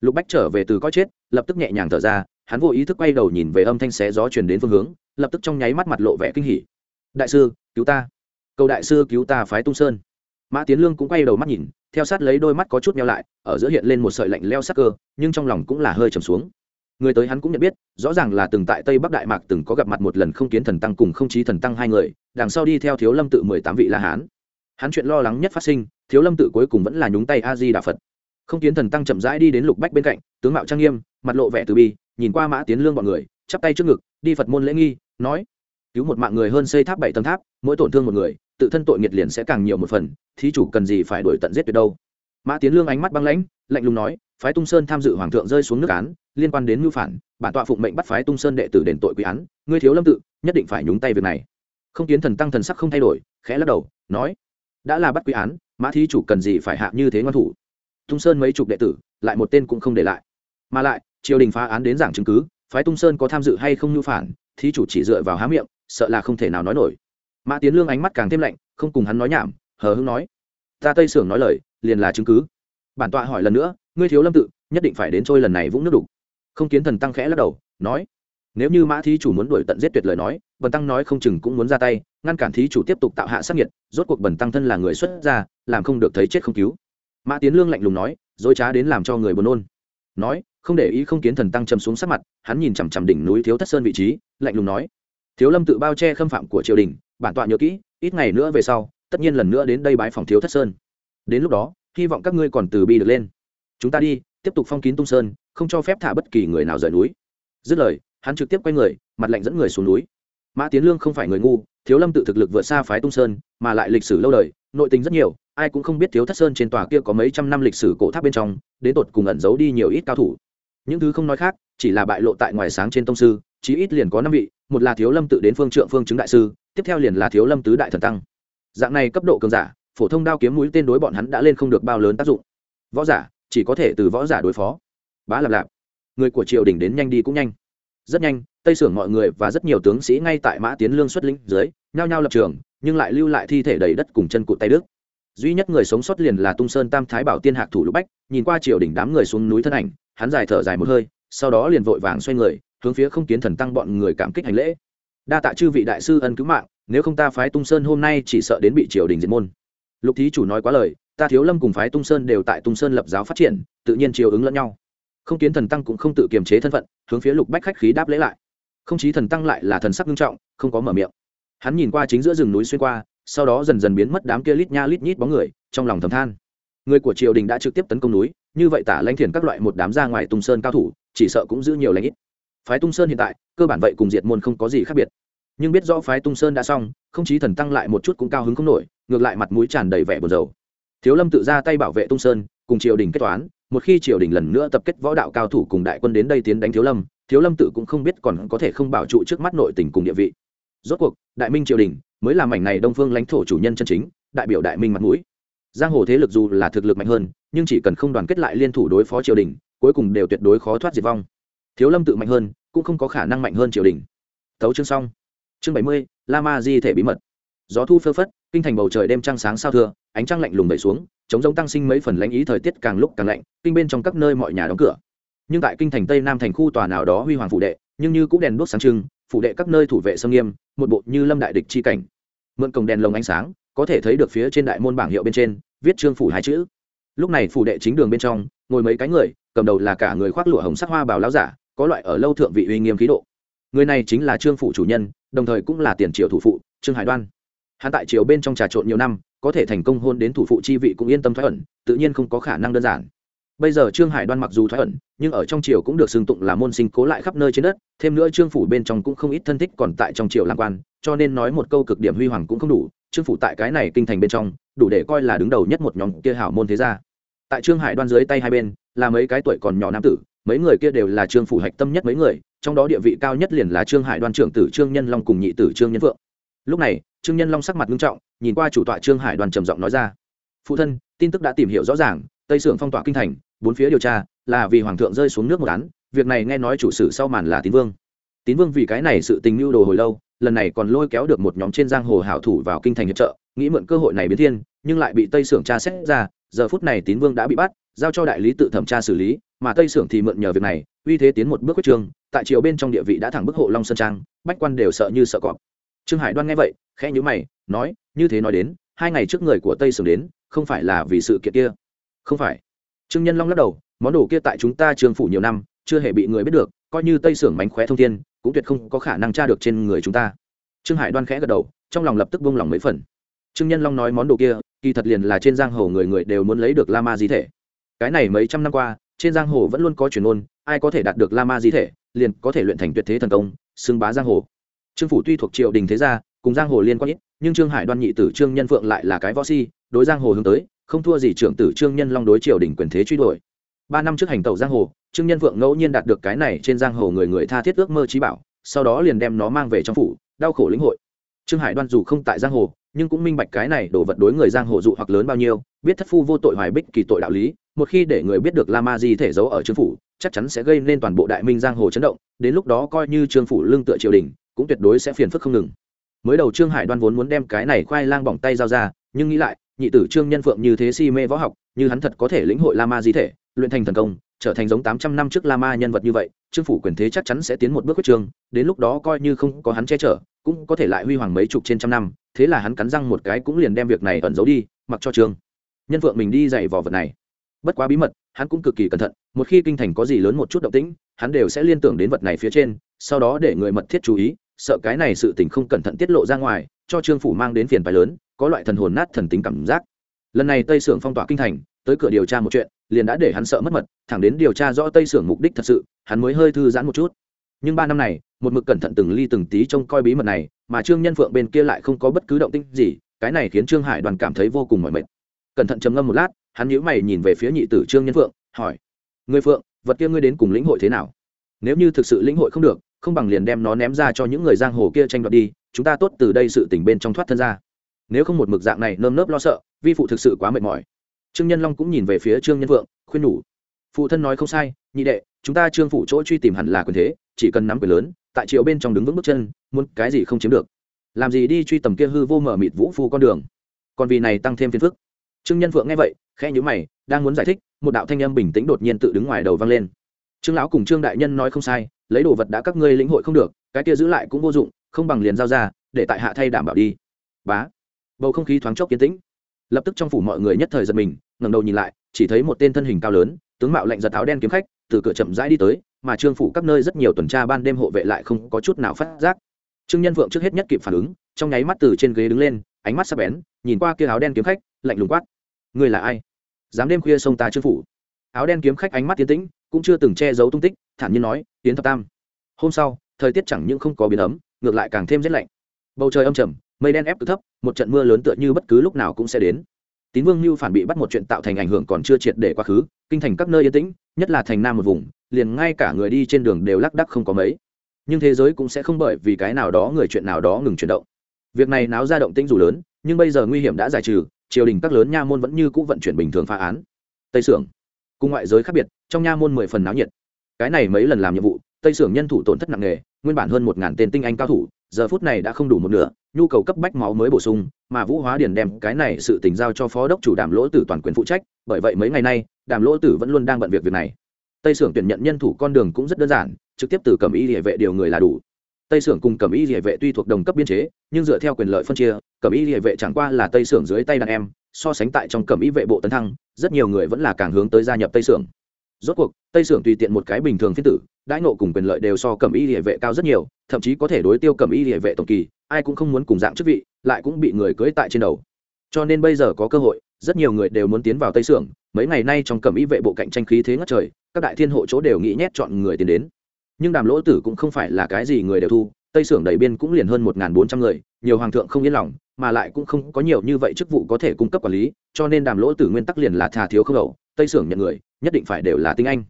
Lục bách trở về từ có chết, lập tức nhẹ nhàng thở ra, hắn vô ý thức quay đầu nhìn về âm thanh xé gió truyền đến phương hướng lập tức trong nháy mắt mặt lộ vẻ kinh hỉ. Đại sư, cứu ta. Cầu đại sư cứu ta, phái tung sơn. Mã tiến lương cũng quay đầu mắt nhìn, theo sát lấy đôi mắt có chút meo lại, ở giữa hiện lên một sợi lạnh leo sắc cơ, nhưng trong lòng cũng là hơi trầm xuống. Người tới hắn cũng nhận biết, rõ ràng là từng tại tây bắc đại mạc từng có gặp mặt một lần không kiến thần tăng cùng không chí thần tăng hai người, đằng sau đi theo thiếu lâm tự mười tám vị la hán. Hắn chuyện lo lắng nhất phát sinh, thiếu lâm tự cuối cùng vẫn là nhúng tay a di đà phật. Không kiến thần tăng chậm rãi đi đến lục bách bên cạnh, tướng mạo trang nghiêm, mặt lộ vẻ từ bi, nhìn qua mã tiến lương bọn người, chắp tay trước ngực, đi phật môn lễ nghi nói, cứu một mạng người hơn xây tháp bảy tầng tháp, mỗi tổn thương một người, tự thân tội nghiệt liền sẽ càng nhiều một phần, thí chủ cần gì phải đổi tận giết tuyệt đâu. Mã tiến lương ánh mắt băng lãnh, lạnh lùng nói, phái tung sơn tham dự hoàng thượng rơi xuống nước án, liên quan đến mưu phản, bản tọa phụng mệnh bắt phái tung sơn đệ tử đền tội quy án, ngươi thiếu lâm tự, nhất định phải nhúng tay việc này. Không kiến thần tăng thần sắc không thay đổi, khẽ lắc đầu, nói, đã là bắt quy án, mã thí chủ cần gì phải hạ như thế ngoan thủ. Tung sơn mấy chục đệ tử, lại một tên cũng không để lại. Mà lại, triều đình phá án đến giảng chứng cứ phái tung sơn có tham dự hay không nhu phản, thí chủ chỉ dựa vào há miệng, sợ là không thể nào nói nổi. Mã tiến lương ánh mắt càng thêm lạnh, không cùng hắn nói nhảm, hờ hưng nói, ta tây sưởng nói lời, liền là chứng cứ. Bản tọa hỏi lần nữa, ngươi thiếu lâm tự, nhất định phải đến trôi lần này vũng nước đục. Không kiến thần tăng khẽ lắc đầu, nói, nếu như mã thí chủ muốn đuổi tận giết tuyệt lời nói, bần tăng nói không chừng cũng muốn ra tay, ngăn cản thí chủ tiếp tục tạo hạ sát nhiệt rốt cuộc bần tăng thân là người xuất gia, làm không được thấy chết không cứu. Mã tiến lương lạnh lùng nói, dối trá đến làm cho người buồn nôn nói, không để ý không kiến thần tăng châm xuống sắc mặt, hắn nhìn chằm chằm đỉnh núi thiếu thất sơn vị trí, lạnh lùng nói, thiếu lâm tự bao che khâm phạm của triều đình, bản tọa nhớ kỹ, ít ngày nữa về sau, tất nhiên lần nữa đến đây bái phòng thiếu thất sơn. Đến lúc đó, hy vọng các ngươi còn từ bi được lên. Chúng ta đi, tiếp tục phong kín tung sơn, không cho phép thả bất kỳ người nào rời núi. Dứt lời, hắn trực tiếp quay người, mặt lạnh dẫn người xuống núi. Mã tiến lương không phải người ngu, thiếu lâm tự thực lực vượt xa phái tung sơn, mà lại lịch sử lâu đời, nội tình rất nhiều ai cũng không biết thiếu thất sơn trên tòa kia có mấy trăm năm lịch sử cổ tháp bên trong, đến tột cùng ẩn giấu đi nhiều ít cao thủ. Những thứ không nói khác, chỉ là bại lộ tại ngoài sáng trên tông sư, chí ít liền có năm vị, một là thiếu lâm tự đến phương trượng phương chứng đại sư, tiếp theo liền là thiếu lâm tứ đại thần tăng. Dạng này cấp độ cường giả, phổ thông đao kiếm mũi tên đối bọn hắn đã lên không được bao lớn tác dụng. Võ giả, chỉ có thể từ võ giả đối phó. Bá lạp lạp, người của triều đình đến nhanh đi cũng nhanh. Rất nhanh, tây sưởng mọi người và rất nhiều tướng sĩ ngay tại mã tiến lương xuất lĩnh dưới, nhao nhao lập trường, nhưng lại lưu lại thi thể đầy đất cùng chân cụt tay đức duy nhất người sống sót liền là tung sơn tam thái bảo tiên hạc thủ lục bách, nhìn qua triều đỉnh đám người xuống núi thân ảnh, hắn dài thở dài một hơi, sau đó liền vội vàng xoay người, hướng phía không kiến thần tăng bọn người cảm kích hành lễ. Đa tạ chư vị đại sư ân cứu mạng, nếu không ta phái tung sơn hôm nay chỉ sợ đến bị triều đình diệt môn. Lục thí chủ nói quá lời, ta thiếu lâm cùng phái tung sơn đều tại tung sơn lập giáo phát triển, tự nhiên chiều ứng lẫn nhau. Không kiến thần tăng cũng không tự kiềm chế thân phận, hướng phía lục bách khách khí đáp lễ lại. Không chí thần tăng lại là thần sắc nghiêm trọng, không có mở miệng. Hắn nhìn qua chính giữa rừng núi xuyên qua sau đó dần dần biến mất đám kia lít nha lít nhít bóng người, trong lòng thầm than. Người của triều đình đã trực tiếp tấn công núi, như vậy tả lãnh thiền các loại một đám ra ngoài tung sơn cao thủ, chỉ sợ cũng giữ nhiều lãnh ít. Phái tung sơn hiện tại, cơ bản vậy cùng diệt môn không có gì khác biệt. Nhưng biết rõ phái tung sơn đã xong, không chí thần tăng lại một chút cũng cao hứng không nổi, ngược lại mặt mũi tràn đầy vẻ buồn rầu. Thiếu lâm tự ra tay bảo vệ tung sơn, cùng triều đình kết toán, một khi triều đình lần nữa tập kết võ đạo cao thủ cùng đại quân đến đây tiến đánh thiếu lâm thiếu lâm tự cũng không biết còn có thể không bảo trụ trước mắt nội tình cùng địa vị. Rốt cuộc, đại minh triều đình mới là mảnh này đông phương lãnh thổ chủ nhân chân chính, đại biểu đại minh mặt mũi. Giang hồ thế lực dù là thực lực mạnh hơn, nhưng chỉ cần không đoàn kết lại liên thủ đối phó triều đình, cuối cùng đều tuyệt đối khó thoát diệt vong. Thiếu lâm tự mạnh hơn, cũng không có khả năng mạnh hơn triều đình. Thấu chương xong. Chương bảy mươi, la ma di thể bí mật. Gió thu phơ phất, kinh thành bầu trời đêm trăng sáng sao thưa, ánh trăng lạnh lùng đẩy xuống, chống giống tăng sinh mấy phần lãnh ý thời tiết càng lúc càng lạnh, kinh bên trong các nơi mọi nhà đóng cửa. Nhưng tại kinh thành tây nam thành khu tòa nào đó huy hoàng phụ đệ, nhưng như cũng đèn đuốc sáng trưng Phủ đệ các nơi thủ vệ sâm nghiêm, một bộ như lâm đại địch chi cảnh. Mượn cổng đèn lồng ánh sáng, có thể thấy được phía trên đại môn bảng hiệu bên trên, viết trương phủ hai chữ. Lúc này phủ đệ chính đường bên trong, ngồi mấy cái người, cầm đầu là cả người khoác lụa hồng sắc hoa bảo lao giả, có loại ở lâu thượng vị uy nghiêm khí độ. Người này chính là trương phủ chủ nhân, đồng thời cũng là tiền triều thủ phụ, trương hải đoan. Hắn tại triều bên trong trà trộn nhiều năm, có thể thành công hôn đến thủ phụ chi vị cũng yên tâm thoái ẩn, tự nhiên không có khả năng đơn giản bây giờ trương hải đoan mặc dù thoái ẩn, nhưng ở trong triều cũng được xưng tụng là môn sinh cố lại khắp nơi trên đất, thêm nữa trương phủ bên trong cũng không ít thân thích còn tại trong triều làm quan, cho nên nói một câu cực điểm huy hoàng cũng không đủ, trương phủ tại cái này kinh thành bên trong, đủ để coi là đứng đầu nhất một nhóm kia hảo môn thế gia. Tại trương hải đoan dưới tay hai bên, là mấy cái tuổi còn nhỏ nam tử, mấy người kia đều là trương phủ hạch tâm nhất mấy người, trong đó địa vị cao nhất liền là trương hải đoan trưởng tử trương nhân long cùng nhị tử trương nhân vượng lúc này, trương nhân long sắc mặt nghiêm trọng, nhìn qua chủ tọa trương hải Đoan trầm giọng nói ra, phụ thân, tin tức đã tìm hiểu rõ ràng tây sưởng phong tỏa kinh thành, bốn phía điều tra, là vì hoàng thượng rơi xuống nước một án, việc này nghe nói chủ sử sau màn là tín vương. Tín vương vì cái này sự tình mưu đồ hồi lâu, lần này còn lôi kéo được một nhóm trên giang hồ hảo thủ vào kinh thành hiệp trợ, nghĩ mượn cơ hội này biến thiên, nhưng lại bị tây sưởng tra xét ra, giờ phút này tín vương đã bị bắt, giao cho đại lý tự thẩm tra xử lý, mà tây sưởng thì mượn nhờ việc này, uy thế tiến một bước quyết trương tại triều bên trong địa vị đã thẳng bức hộ long sơn trang, bách quan đều sợ như sợ cọp. Trương hải đoan nghe vậy, khẽ nhíu mày, nói, như thế nói đến, hai ngày trước người của tây sưởng đến, không phải là vì sự kiện kia không phải. Trương nhân long lắc đầu, món đồ kia tại chúng ta trường phủ nhiều năm, chưa hề bị người biết được, coi như tây sưởng mánh khóe thông thiên, cũng tuyệt không có khả năng tra được trên người chúng ta. Trương hải đoan khẽ gật đầu, trong lòng lập tức buông lòng mấy phần. Trương nhân long nói món đồ kia, kỳ thật liền là trên giang hồ người người đều muốn lấy được la ma di thể. Cái này mấy trăm năm qua, trên giang hồ vẫn luôn có truyền ôn ai có thể đạt được la ma di thể, liền có thể luyện thành tuyệt thế thần công, xưng bá giang hồ. Trương phủ tuy thuộc triều đình thế gia, cùng giang hồ liên quan ít, nhưng trương hải đoan nhị tử trương nhân phượng lại là cái võ si, đối giang hồ hướng tới không thua gì trưởng tử trương nhân long đối triều đình quyền thế truy đuổi. Ba năm trước hành tàu giang hồ, trương nhân vượng ngẫu nhiên đạt được cái này trên giang hồ người người tha thiết ước mơ trí bảo, sau đó liền đem nó mang về trong phủ, đau khổ lĩnh hội. Trương hải đoan dù không tại giang hồ, nhưng cũng minh bạch cái này đổ vật đối người giang hồ dụ hoặc lớn bao nhiêu, biết thất phu vô tội hoài bích kỳ tội đạo lý, một khi để người biết được la ma di thể giấu ở trương phủ, chắc chắn sẽ gây nên toàn bộ đại minh giang hồ chấn động, đến lúc đó coi như trương phủ lương tựa triều đình, cũng tuyệt đối sẽ phiền phức không ngừng. Mới đầu trương hải đoan vốn muốn đem cái này khoai lang bỏng tay giao ra, nhưng nghĩ lại nhị tử trương nhân phượng như thế si mê võ học, như hắn thật có thể lĩnh hội la ma di thể, luyện thành thần công, trở thành giống tám trăm năm trước la ma nhân vật như vậy, trương phủ quyền thế chắc chắn sẽ tiến một bước quyết trương đến lúc đó coi như không có hắn che chở, cũng có thể lại huy hoàng mấy chục trên trăm năm, thế là hắn cắn răng một cái cũng liền đem việc này ẩn giấu đi, mặc cho trương nhân phượng mình đi dạy vò vật này. Bất quá bí mật, hắn cũng cực kỳ cẩn thận, một khi kinh thành có gì lớn một chút động tĩnh, hắn đều sẽ liên tưởng đến vật này phía trên, sau đó để người mật thiết chú ý, sợ cái này sự tình không cẩn thận tiết lộ ra ngoài, cho trương phủ mang đến phiền phái lớn có loại thần hồn nát thần tính cảm giác. Lần này tây sưởng phong tỏa kinh thành, tới cửa điều tra một chuyện, liền đã để hắn sợ mất mật, thẳng đến điều tra rõ tây sưởng mục đích thật sự, hắn mới hơi thư giãn một chút. Nhưng ba năm này, một mực cẩn thận từng ly từng tí trông coi bí mật này, mà trương nhân phượng bên kia lại không có bất cứ động tĩnh gì, cái này khiến trương hải đoàn cảm thấy vô cùng mỏi mệt. Cẩn thận trầm ngâm một lát, hắn nhíu mày nhìn về phía nhị tử trương nhân phượng, hỏi người phượng, vật kia ngươi đến cùng lĩnh hội thế nào? Nếu như thực sự lĩnh hội không được, không bằng liền đem nó ném ra cho những người giang hồ kia tranh đoạt đi, chúng ta tốt từ đây sự tỉnh bên trong thoát thân ra nếu không một mực dạng này nơm nớp lo sợ, vi phụ thực sự quá mệt mỏi. Trương nhân long cũng nhìn về phía trương nhân vượng, khuyên nhủ. Phụ thân nói không sai, nhị đệ, chúng ta trương phủ chỗ truy tìm hẳn là quyền thế, chỉ cần nắm quyền lớn, tại triệu bên trong đứng vững bước chân, muốn cái gì không chiếm được. Làm gì đi truy tầm kia hư vô mở mịt vũ phu con đường. Còn vì này tăng thêm phiền phức. Trương nhân vượng nghe vậy, khẽ nhíu mày, đang muốn giải thích, một đạo thanh âm bình tĩnh đột nhiên tự đứng ngoài đầu vang lên. Trương lão cùng trương đại nhân nói không sai, lấy đồ vật đã các ngươi lĩnh hội không được, cái kia giữ lại cũng vô dụng, không bằng liền giao ra, để tại hạ thay đảm bảo đi. Bá bầu không khí thoáng chốc kiến tĩnh. Lập tức trong phủ mọi người nhất thời giật mình, ngẩng đầu nhìn lại, chỉ thấy một tên thân hình cao lớn, tướng mạo lạnh giật áo đen kiếm khách, từ cửa chậm rãi đi tới, mà trương phủ các nơi rất nhiều tuần tra ban đêm hộ vệ lại không có chút nào phát giác. Trương nhân vượng trước hết nhất kịp phản ứng, trong nháy mắt từ trên ghế đứng lên, ánh mắt sắc bén, nhìn qua kia áo đen kiếm khách, lạnh lùng quát. Người là ai? Dám đêm khuya xông ta trương phủ? Áo đen kiếm khách ánh mắt tiến tĩnh, cũng chưa từng che giấu tung tích, thản nhiên nói tiến thập tam, hôm sau, thời tiết chẳng những không có biến ấm, ngược lại càng thêm rét lạnh. Bầu trời âm trầm mây đen ép cực thấp, một trận mưa lớn tựa như bất cứ lúc nào cũng sẽ đến. Tín vương mưu phản bị bắt một chuyện tạo thành ảnh hưởng còn chưa triệt để quá khứ, kinh thành các nơi yên tĩnh, nhất là thành nam một vùng, liền ngay cả người đi trên đường đều lác đắc không có mấy. Nhưng thế giới cũng sẽ không bởi vì cái nào đó người chuyện nào đó ngừng chuyển động. Việc này náo ra động tĩnh dù lớn, nhưng bây giờ nguy hiểm đã giải trừ, triều đình các lớn nha môn vẫn như cũ vận chuyển bình thường phá án. Tây sưởng, cùng ngoại giới khác biệt, trong nha môn mười phần náo nhiệt. Cái này mấy lần làm nhiệm vụ, tây sưởng nhân thủ tổn thất nặng nề, nguyên bản hơn một ngàn tên tinh anh cao thủ giờ phút này đã không đủ một nửa, nhu cầu cấp bách máu mới bổ sung, mà vũ hóa điền đem cái này sự tình giao cho phó đốc chủ đàm lỗ tử toàn quyền phụ trách, bởi vậy mấy ngày nay, đàm lỗ tử vẫn luôn đang bận việc việc này. Tây sưởng tuyển nhận nhân thủ con đường cũng rất đơn giản, trực tiếp từ cầm y địa vệ điều người là đủ. Tây sưởng cùng cầm y địa vệ tuy thuộc đồng cấp biên chế, nhưng dựa theo quyền lợi phân chia, cầm y địa vệ chẳng qua là tây sưởng dưới tay đàn em, so sánh tại trong cầm y vệ bộ tấn thăng, rất nhiều người vẫn là càng hướng tới gia nhập tây sưởng rốt cuộc, tây sưởng tùy tiện một cái bình thường phiên tử, đãi nộ cùng quyền lợi đều so cầm y địa vệ cao rất nhiều, thậm chí có thể đối tiêu cầm y địa vệ tổng kỳ, ai cũng không muốn cùng dạng chức vị, lại cũng bị người cưỡi tại trên đầu. Cho nên bây giờ có cơ hội, rất nhiều người đều muốn tiến vào tây sưởng, mấy ngày nay trong cầm y vệ bộ cạnh tranh khí thế ngất trời, các đại thiên hộ chỗ đều nghĩ nhét chọn người tiến đến. Nhưng đàm lỗ tử cũng không phải là cái gì người đều thu, tây sưởng đầy biên cũng liền hơn một bốn trăm người, nhiều hoàng thượng không yên lòng, mà lại cũng không có nhiều như vậy chức vụ có thể cung cấp quản lý, cho nên đàm lỗ tử nguyên tắc liền là thà thiếu không đầu tây sưởng nhận người nhất định phải đều là tinh anh.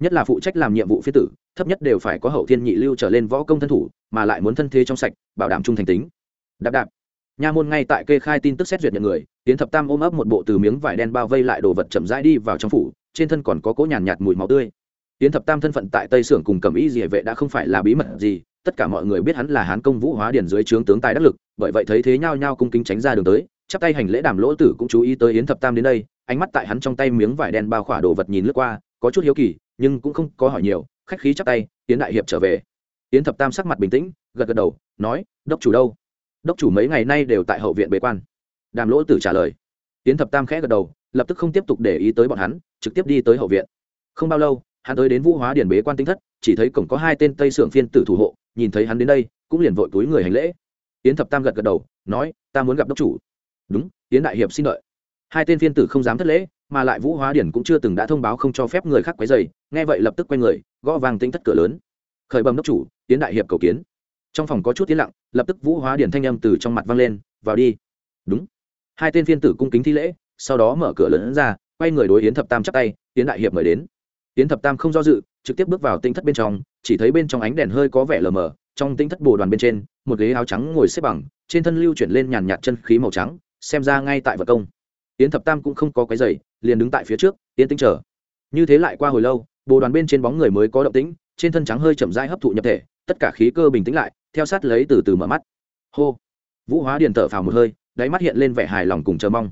Nhất là phụ trách làm nhiệm vụ phi tử thấp nhất đều phải có hậu thiên nhị lưu trở lên võ công thân thủ mà lại muốn thân thế trong sạch bảo đảm trung thành tính. Đạp đạp. Nha môn ngay tại kê khai tin tức xét duyệt nhận người tiến thập tam ôm ấp một bộ từ miếng vải đen bao vây lại đồ vật chậm rãi đi vào trong phủ trên thân còn có cỗ nhàn nhạt, mùi máu tươi. Tiến thập tam thân phận tại tây sưởng cùng cầm ý gì vệ đã không phải là bí mật gì tất cả mọi người biết hắn là hán công vũ hóa điển dưới trướng tướng tài đắc lực bởi vậy thấy thế nhau nhau cung kính tránh ra đường tới chắp tay hành lễ đàm lỗ tử cũng chú ý tới yến thập tam đến đây, ánh mắt tại hắn trong tay miếng vải đen bao khỏa đồ vật nhìn lướt qua, có chút hiếu kỳ, nhưng cũng không có hỏi nhiều, khách khí chắp tay, yến đại hiệp trở về. Yến thập tam sắc mặt bình tĩnh, gật gật đầu, nói, đốc chủ đâu? Đốc chủ mấy ngày nay đều tại hậu viện bế quan. Đàm lỗ tử trả lời. Yến thập tam khẽ gật đầu, lập tức không tiếp tục để ý tới bọn hắn, trực tiếp đi tới hậu viện. Không bao lâu, hắn tới đến vũ hóa điển bế quan tinh thất, chỉ thấy cổng có hai tên tây sưởng phiên tử thủ hộ, nhìn thấy hắn đến đây, cũng liền vội túi người hành lễ. Yến thập tam gật gật đầu, nói, ta muốn gặp đốc chủ đúng tiến đại hiệp xin đợi. Hai tên phiên tử không dám thất lễ, mà lại vũ hóa điển cũng chưa từng đã thông báo không cho phép người khác quấy dày nghe vậy lập tức quay người, gõ vàng tính thất cửa lớn. Khởi bầm đốc chủ tiến đại hiệp cầu kiến. Trong phòng có chút tiến lặng, lập tức vũ hóa điển thanh âm từ trong mặt vang lên, vào đi. Đúng. Hai tên phiên tử cung kính thi lễ, sau đó mở cửa lớn ra, quay người đối yến thập tam chắp tay tiến đại hiệp mời đến. Yến thập tam không do dự, trực tiếp bước vào tinh thất bên trong, chỉ thấy bên trong ánh đèn hơi có vẻ lờ mờ, trong tinh thất bồ đoàn bên trên, một ghế áo trắng ngồi xếp bằng, trên thân lưu chuyển lên nhàn nhạt chân khí màu trắng xem ra ngay tại vật công. Yến thập tam cũng không có cái giày, liền đứng tại phía trước yến tinh chờ. Như thế lại qua hồi lâu, bồ đoàn bên trên bóng người mới có động tĩnh, trên thân trắng hơi chậm rãi hấp thụ nhập thể, tất cả khí cơ bình tĩnh lại, theo sát lấy từ từ mở mắt. Hô! Vũ hóa điền thở phào một hơi, đáy mắt hiện lên vẻ hài lòng cùng chờ mong.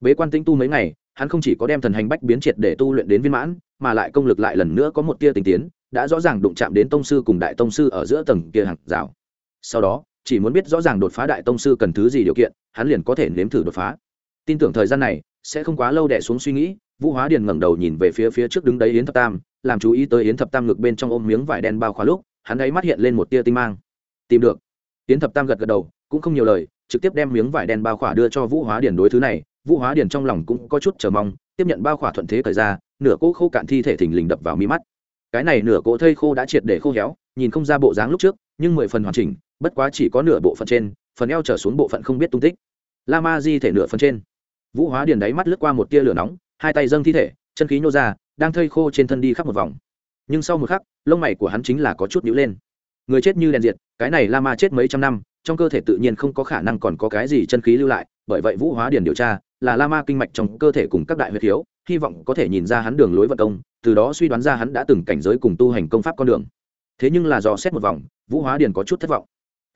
Bế quan tĩnh tu mấy ngày, hắn không chỉ có đem thần hành bách biến triệt để tu luyện đến viên mãn, mà lại công lực lại lần nữa có một tia tình tiến, đã rõ ràng đụng chạm đến tông sư cùng đại tông sư ở giữa tầng kia hàng rào. Sau đó chỉ muốn biết rõ ràng đột phá đại tông sư cần thứ gì điều kiện, hắn liền có thể nếm thử đột phá. Tin tưởng thời gian này, sẽ không quá lâu đẻ xuống suy nghĩ, vũ hóa điền ngẩng đầu nhìn về phía phía trước đứng đấy yến thập tam, làm chú ý tới yến thập tam ngực bên trong ôm miếng vải đen bao khóa lúc, hắn ấy mắt hiện lên một tia tinh mang. Tìm được. Yến thập tam gật gật đầu, cũng không nhiều lời, trực tiếp đem miếng vải đen bao khỏa đưa cho vũ hóa điền đối thứ này. Vũ hóa điền trong lòng cũng có chút chờ mong, tiếp nhận bao khỏa thuận thế thời ra, nửa cỗ khô cạn thi thể thình lình đập vào mi mắt. Cái này nửa cỗ thây khô đã triệt để khô héo, nhìn không ra bộ dáng lúc trước, nhưng mười phần hoàn chỉnh bất quá chỉ có nửa bộ phận trên, phần eo trở xuống bộ phận không biết tung tích. La ma di thể nửa phần trên. Vũ hóa điền đáy mắt lướt qua một tia lửa nóng, hai tay dâng thi thể, chân khí nhô ra, đang thây khô trên thân đi khắp một vòng. Nhưng sau một khắc, lông mày của hắn chính là có chút nhữ lên. Người chết như đèn diệt, cái này la ma chết mấy trăm năm, trong cơ thể tự nhiên không có khả năng còn có cái gì chân khí lưu lại, bởi vậy vũ hóa điền điều tra, là la ma kinh mạch trong cơ thể cùng các đại huyệt thiếu, hy vọng có thể nhìn ra hắn đường lối vận công, từ đó suy đoán ra hắn đã từng cảnh giới cùng tu hành công pháp con đường. Thế nhưng là do xét một vòng, vũ hóa điền có chút thất vọng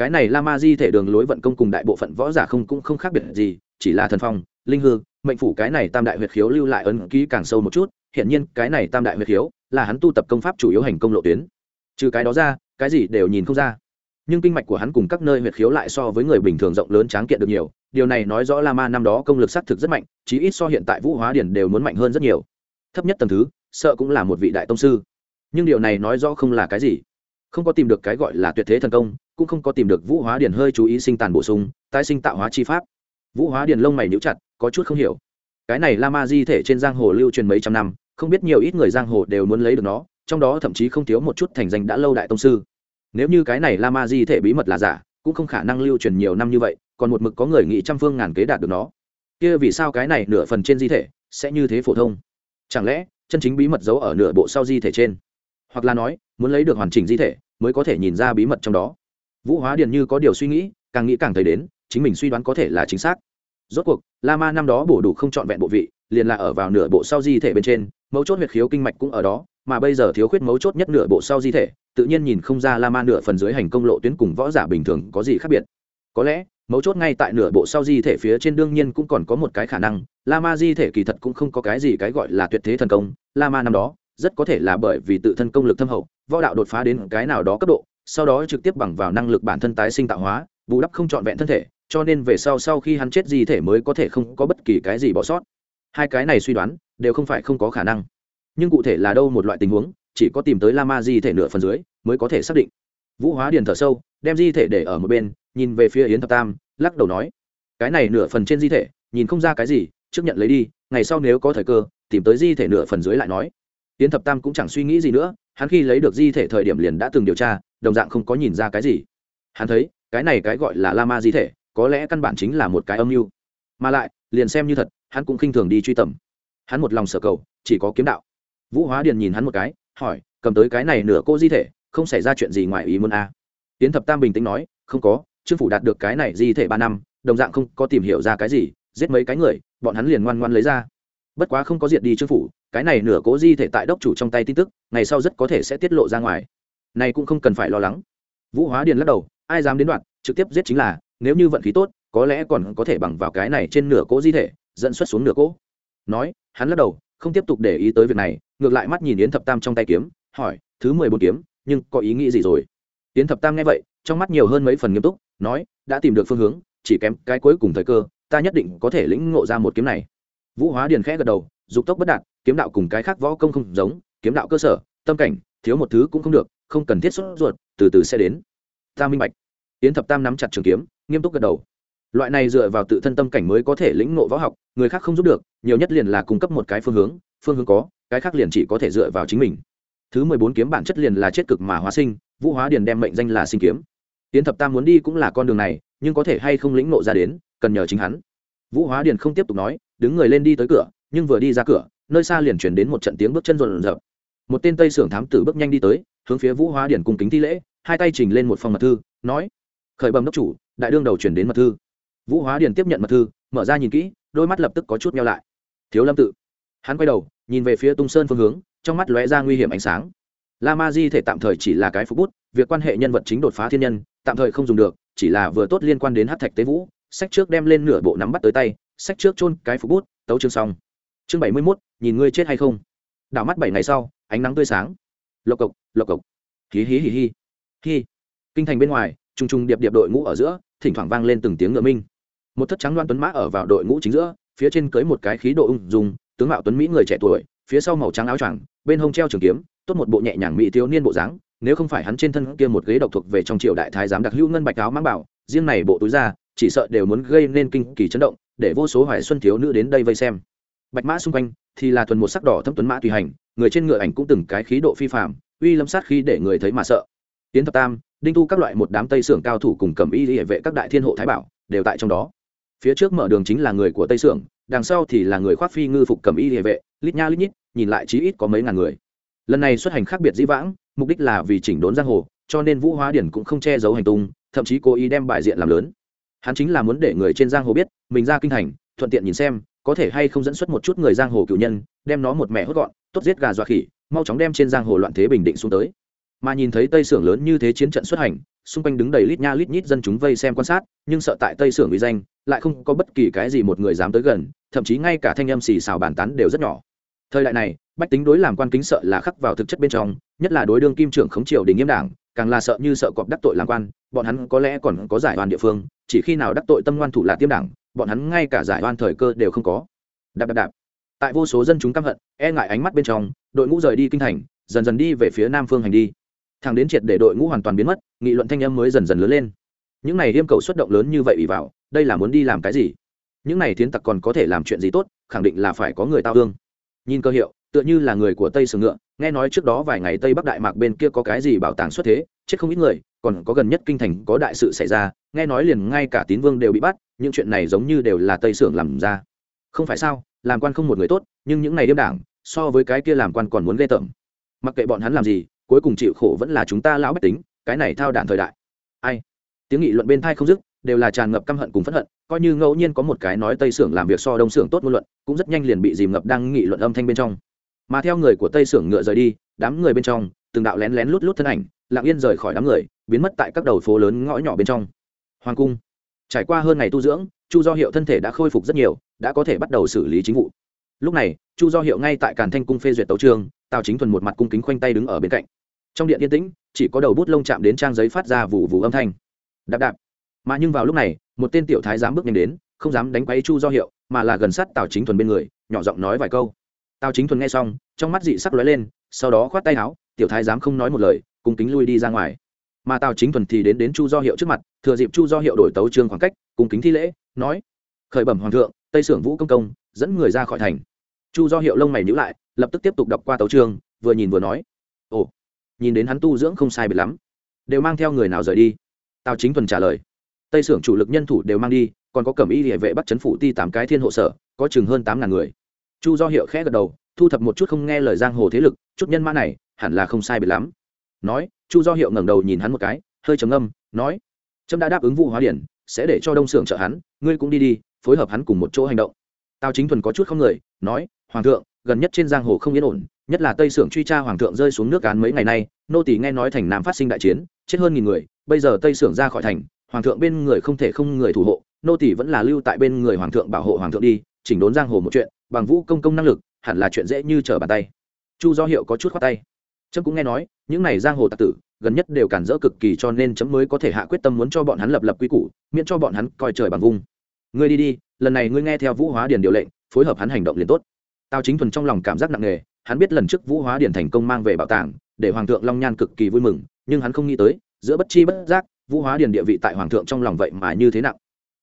cái này la ma di thể đường lối vận công cùng đại bộ phận võ giả không cũng không khác biệt gì, chỉ là thần phong, linh hư, mệnh phủ cái này tam đại huyệt khiếu lưu lại ấn ký càng sâu một chút hiện nhiên cái này tam đại huyệt khiếu là hắn tu tập công pháp chủ yếu hành công lộ tuyến. Trừ cái đó ra, cái gì đều nhìn không ra. Nhưng kinh mạch của hắn cùng các nơi huyệt khiếu lại so với người bình thường rộng lớn tráng kiện được nhiều, điều này nói rõ la ma năm đó công lực xác thực rất mạnh, chí ít so hiện tại vũ hóa điển đều muốn mạnh hơn rất nhiều. Thấp nhất tầm thứ, sợ cũng là một vị đại tông sư. Nhưng điều này nói rõ không là cái gì. Không có tìm được cái gọi là tuyệt thế thần công cũng không có tìm được vũ hóa điền hơi chú ý sinh tàn bổ sung, tái sinh tạo hóa chi pháp. Vũ hóa điền lông mày níu chặt, có chút không hiểu. Cái này la ma di thể trên giang hồ lưu truyền mấy trăm năm, không biết nhiều ít người giang hồ đều muốn lấy được nó, trong đó thậm chí không thiếu một chút thành danh đã lâu đại tông sư. Nếu như cái này la ma di thể bí mật là giả, cũng không khả năng lưu truyền nhiều năm như vậy, còn một mực có người nghĩ trăm phương ngàn kế đạt được nó. Kia vì sao cái này nửa phần trên di thể sẽ như thế phổ thông? Chẳng lẽ, chân chính bí mật giấu ở nửa bộ sau di thể trên? Hoặc là nói, muốn lấy được hoàn chỉnh di thể mới có thể nhìn ra bí mật trong đó? Vũ hóa điền như có điều suy nghĩ, càng nghĩ càng thấy đến, chính mình suy đoán có thể là chính xác. Rốt cuộc la ma năm đó bổ đủ không trọn vẹn bộ vị, liền là ở vào nửa bộ sau di thể bên trên, mấu chốt huyệt khiếu kinh mạch cũng ở đó, mà bây giờ thiếu khuyết mấu chốt nhất nửa bộ sau di thể, tự nhiên nhìn không ra la ma nửa phần dưới hành công lộ tuyến cùng võ giả bình thường có gì khác biệt. Có lẽ, mấu chốt ngay tại nửa bộ sau di thể phía trên đương nhiên cũng còn có một cái khả năng la ma di thể kỳ thật cũng không có cái gì cái gọi là tuyệt thế thần công la ma năm đó rất có thể là bởi vì tự thân công lực thâm hậu, võ đạo đột phá đến cái nào đó cấp độ sau đó trực tiếp bằng vào năng lực bản thân tái sinh tạo hóa, bù đắp không trọn vẹn thân thể, cho nên về sau sau khi hắn chết di thể mới có thể không có bất kỳ cái gì bỏ sót. Hai cái này suy đoán đều không phải không có khả năng. Nhưng cụ thể là đâu một loại tình huống, chỉ có tìm tới la ma di thể nửa phần dưới mới có thể xác định. Vũ hóa điền thở sâu, đem di thể để ở một bên, nhìn về phía yến thập tam, lắc đầu nói, cái này nửa phần trên di thể, nhìn không ra cái gì trước nhận lấy đi, ngày sau nếu có thời cơ, tìm tới di thể nửa phần dưới lại nói yến thập tam cũng chẳng suy nghĩ gì nữa, hắn khi lấy được di thể thời điểm liền đã từng điều tra, đồng dạng không có nhìn ra cái gì. Hắn thấy, cái này cái gọi là la ma di thể, có lẽ căn bản chính là một cái âm mưu. Mà lại, liền xem như thật, hắn cũng khinh thường đi truy tầm. Hắn một lòng sở cầu, chỉ có kiếm đạo. Vũ hóa điền nhìn hắn một cái, hỏi, cầm tới cái này nửa cô di thể, không xảy ra chuyện gì ngoài ý muốn a à. tiến thập tam bình tĩnh nói, không có, trương phủ đạt được cái này di thể ba năm, đồng dạng không có tìm hiểu ra cái gì, giết mấy cái người, bọn hắn liền ngoan ngoan lấy ra bất quá không có diệt đi trương phủ, cái này nửa cố di thể tại đốc chủ trong tay tin tức, ngày sau rất có thể sẽ tiết lộ ra ngoài. Này cũng không cần phải lo lắng. Vũ hóa điền lắc đầu, ai dám đến đoạn, trực tiếp giết chính là, nếu như vận khí tốt, có lẽ còn có thể bằng vào cái này trên nửa cố di thể, dẫn xuất xuống nửa cố. Nói, hắn lắc đầu, không tiếp tục để ý tới việc này, ngược lại mắt nhìn yến thập tam trong tay kiếm, hỏi, thứ mười bốn kiếm, nhưng có ý nghĩ gì rồi? Yến thập tam nghe vậy, trong mắt nhiều hơn mấy phần nghiêm túc, nói, đã tìm được phương hướng, chỉ kém cái cuối cùng thời cơ, ta nhất định có thể lĩnh ngộ ra một kiếm này vũ hóa điền khẽ gật đầu, dục tốc bất đạt, kiếm đạo cùng cái khác võ công không giống, kiếm đạo cơ sở, tâm cảnh, thiếu một thứ cũng không được, không cần thiết sốt ruột, từ từ sẽ đến. Ta minh bạch. Yến thập tam nắm chặt trường kiếm, nghiêm túc gật đầu. Loại này dựa vào tự thân tâm cảnh mới có thể lĩnh ngộ võ học, người khác không giúp được, nhiều nhất liền là cung cấp một cái phương hướng phương hướng có, cái khác liền chỉ có thể dựa vào chính mình. Thứ mười bốn kiếm bản chất liền là chết cực mà hóa sinh, vũ hóa điền đem mệnh danh là sinh kiếm. Tiến thập tam muốn đi cũng là con đường này, nhưng có thể hay không lĩnh ngộ ra đến, cần nhờ chính hắn. Vũ hóa điền không tiếp tục nói đứng người lên đi tới cửa, nhưng vừa đi ra cửa, nơi xa liền chuyển đến một trận tiếng bước chân rộn rợp một tên tây sưởng thám tử bước nhanh đi tới, hướng phía vũ hóa điền cung kính thi lễ, hai tay trình lên một phòng mật thư, nói, khởi bầm đốc chủ, đại đương đầu chuyển đến mật thư. Vũ hóa điền tiếp nhận mật thư, mở ra nhìn kỹ, đôi mắt lập tức có chút meo lại. Thiếu lâm tự. Hắn quay đầu, nhìn về phía tung sơn phương hướng, trong mắt lóe ra nguy hiểm ánh sáng. La ma di thể tạm thời chỉ là cái phục bút, việc quan hệ nhân vật chính đột phá thiên nhân, tạm thời không dùng được, chỉ là vừa tốt liên quan đến hát thạch tế vũ, sách trước đem lên nửa bộ nắm bắt tới tay sách trước chôn cái phục bút, tấu chương xong. Chương bảy mươi mốt, nhìn ngươi chết hay không? Đảo mắt bảy ngày sau, ánh nắng tươi sáng. Lộc cộc lộc cộc. Hí hí hí hí. Hí. Kinh thành bên ngoài t r u n g t r u n g điệp điệp đội ngũ ở giữa, thỉnh thoảng vang lên từng tiếng ngựa minh. Một thất trắng loan tuấn mã ở vào đội ngũ chính giữa, phía trên cưới một cái khí độ ung dung, tướng mạo tuấn mỹ người trẻ tuổi, phía sau màu trắng áo choàng, bên hông treo trường kiếm, tốt một bộ nhẹ nhàng mỹ thiếu niên bộ dáng, nếu không phải hắn trên thân kia một ghế độc thuộc về trong triều đại thái giám đặc hữu ngân bạch áo mang bảo, riêng này bộ túi ra chỉ sợ đều muốn gây nên kinh kỳ chấn động, để vô số hoài xuân thiếu nữ đến đây vây xem. Bạch mã xung quanh thì là thuần một sắc đỏ thâm tuấn mã tùy hành, người trên ngựa ảnh cũng từng cái khí độ phi phạm uy lâm sát khi để người thấy mà sợ. Tiến thập tam, đinh tu các loại một đám tây sưởng cao thủ cùng cầm y hệ vệ các đại thiên hộ thái bảo đều tại trong đó. Phía trước mở đường chính là người của tây sưởng, đằng sau thì là người khoác phi ngư phục cầm y hệ vệ, lít nha lít nhít, nhìn lại chí ít có mấy ngàn người. Lần này xuất hành khác biệt dĩ vãng, mục đích là vì chỉnh đốn giang hồ, cho nên vũ hóa điển cũng không che giấu hành tung, thậm chí cố ý đem bài diện làm lớn hắn chính là muốn để người trên giang hồ biết, mình ra kinh thành, thuận tiện nhìn xem, có thể hay không dẫn xuất một chút người giang hồ cựu nhân, đem nó một mẹ hốt gọn, tốt giết gà dọa khỉ, mau chóng đem trên giang hồ loạn thế bình định xuống tới. Mà nhìn thấy tây sưởng lớn như thế chiến trận xuất hành, xung quanh đứng đầy lít nha lít nhít dân chúng vây xem quan sát, nhưng sợ tại tây sưởng uy danh, lại không có bất kỳ cái gì một người dám tới gần, thậm chí ngay cả thanh âm xì xào bàn tán đều rất nhỏ. Thời đại này, bách tính đối làm quan kính sợ là khắc vào thực chất bên trong, nhất là đối đương kim trưởng khống triều đình nghiêm đảng càng là sợ như sợ cọp đắc tội làm quan, bọn hắn có lẽ còn có giải oan địa phương, chỉ khi nào đắc tội tâm ngoan thủ là tiêm đảng, bọn hắn ngay cả giải oan thời cơ đều không có. Đạp đạp đạp. Tại vô số dân chúng căm hận e ngại ánh mắt bên trong, đội ngũ rời đi kinh thành, dần dần đi về phía nam phương hành đi. Thằng đến triệt để đội ngũ hoàn toàn biến mất, nghị luận thanh âm mới dần dần lớn lên. Những này yêu cầu xuất động lớn như vậy ủy vào, đây là muốn đi làm cái gì? Những này thiến tặc còn có thể làm chuyện gì tốt, khẳng định là phải có người tao thương. Nhìn cơ hiệu tựa như là người của tây sừng ngựa, nghe nói trước đó vài ngày tây bắc đại mạc bên kia có cái gì bảo tàng xuất thế, chết không ít người, còn có gần nhất kinh thành có đại sự xảy ra, nghe nói liền ngay cả tín vương đều bị bắt, những chuyện này giống như đều là tây sưởng làm ra. Không phải sao, làm quan không một người tốt, nhưng những này đêm đảng, so với cái kia làm quan còn muốn ghê tởm. Mặc kệ bọn hắn làm gì, cuối cùng chịu khổ vẫn là chúng ta lão bách tính, cái này thao đản thời đại. Ai? Tiếng nghị luận bên thai không dứt, đều là tràn ngập căm hận cùng phẫn hận, coi như ngẫu nhiên có một cái nói tây sưởng làm việc so đông sưởng tốt ngôn luận, cũng rất nhanh liền bị dìm ngập đang nghị luận âm thanh bên trong mà theo người của tây sưởng ngựa rời đi, đám người bên trong, từng đạo lén lén lút lút thân ảnh, lặng yên rời khỏi đám người, biến mất tại các đầu phố lớn ngõ nhỏ bên trong. Hoàng cung. Trải qua hơn ngày tu dưỡng, chu do hiệu thân thể đã khôi phục rất nhiều, đã có thể bắt đầu xử lý chính vụ. Lúc này, chu do hiệu ngay tại càn thanh cung phê duyệt tấu trường tào chính thuần một mặt cung kính khoanh tay đứng ở bên cạnh. Trong điện yên tĩnh, chỉ có đầu bút lông chạm đến trang giấy phát ra vụ vụ âm thanh. Đạp đạp. Mà nhưng vào lúc này, một tên tiểu thái dám bước nhanh đến, không dám đánh quấy chu do hiệu, mà là gần sát tào chính thuần bên người, nhỏ giọng nói vài câu tào chính thuần nghe xong, trong mắt dị sắc lóe lên, sau đó khoát tay áo, tiểu thái dám không nói một lời, cùng kính lui đi ra ngoài. Mà tào chính thuần thì đến đến chu do hiệu trước mặt, thừa dịp chu do hiệu đổi tấu trương khoảng cách, cùng kính thi lễ, nói, khởi bẩm hoàng thượng, tây sưởng vũ công công, dẫn người ra khỏi thành. Chu do hiệu lông mày nhữ lại, lập tức tiếp tục đọc qua tấu trương, vừa nhìn vừa nói, ồ, nhìn đến hắn tu dưỡng không sai biệt lắm. Đều mang theo người nào rời đi? Tào chính thuần trả lời, tây sưởng chủ lực nhân thủ đều mang đi, còn có cẩm y địa vệ bắt chấn phủ ti tám cái thiên hộ sở, có chừng hơn tám ngàn người chu do hiệu khẽ gật đầu, thu thập một chút không nghe lời giang hồ thế lực, chút nhân mã này hẳn là không sai biệt lắm. Nói, chu do hiệu ngẩng đầu nhìn hắn một cái, hơi trầm ngâm, nói, trâm đã đáp ứng vụ hóa điển, sẽ để cho đông xưởng trợ hắn, ngươi cũng đi đi, phối hợp hắn cùng một chỗ hành động. Tào chính thuần có chút không người, nói, hoàng thượng, gần nhất trên giang hồ không yên ổn, nhất là tây sưởng truy tra hoàng thượng rơi xuống nước cán mấy ngày nay, nô tỷ nghe nói thành nam phát sinh đại chiến, chết hơn nghìn người, bây giờ tây sưởng ra khỏi thành, hoàng thượng bên người không thể không người thủ hộ, nô tỷ vẫn là lưu tại bên người hoàng thượng bảo hộ hoàng thượng đi chỉnh đốn giang hồ một chuyện, bằng vũ công công năng lực, hẳn là chuyện dễ như trở bàn tay. Chu do hiệu có chút khoát tay. Trâm cũng nghe nói, những này giang hồ tạc tử, gần nhất đều cản rỡ cực kỳ cho nên chấm mới có thể hạ quyết tâm muốn cho bọn hắn lập lập quy củ, miễn cho bọn hắn coi trời bằng vung. Ngươi đi đi, lần này ngươi nghe theo vũ hóa điền điều lệnh, phối hợp hắn hành động liền tốt. Tào chính thuần trong lòng cảm giác nặng nề, hắn biết lần trước vũ hóa điền thành công mang về bảo tàng, để hoàng thượng long nhan cực kỳ vui mừng, nhưng hắn không nghĩ tới, giữa bất chi bất giác, vũ hóa điền địa vị tại hoàng thượng trong lòng vậy mà như thế nặng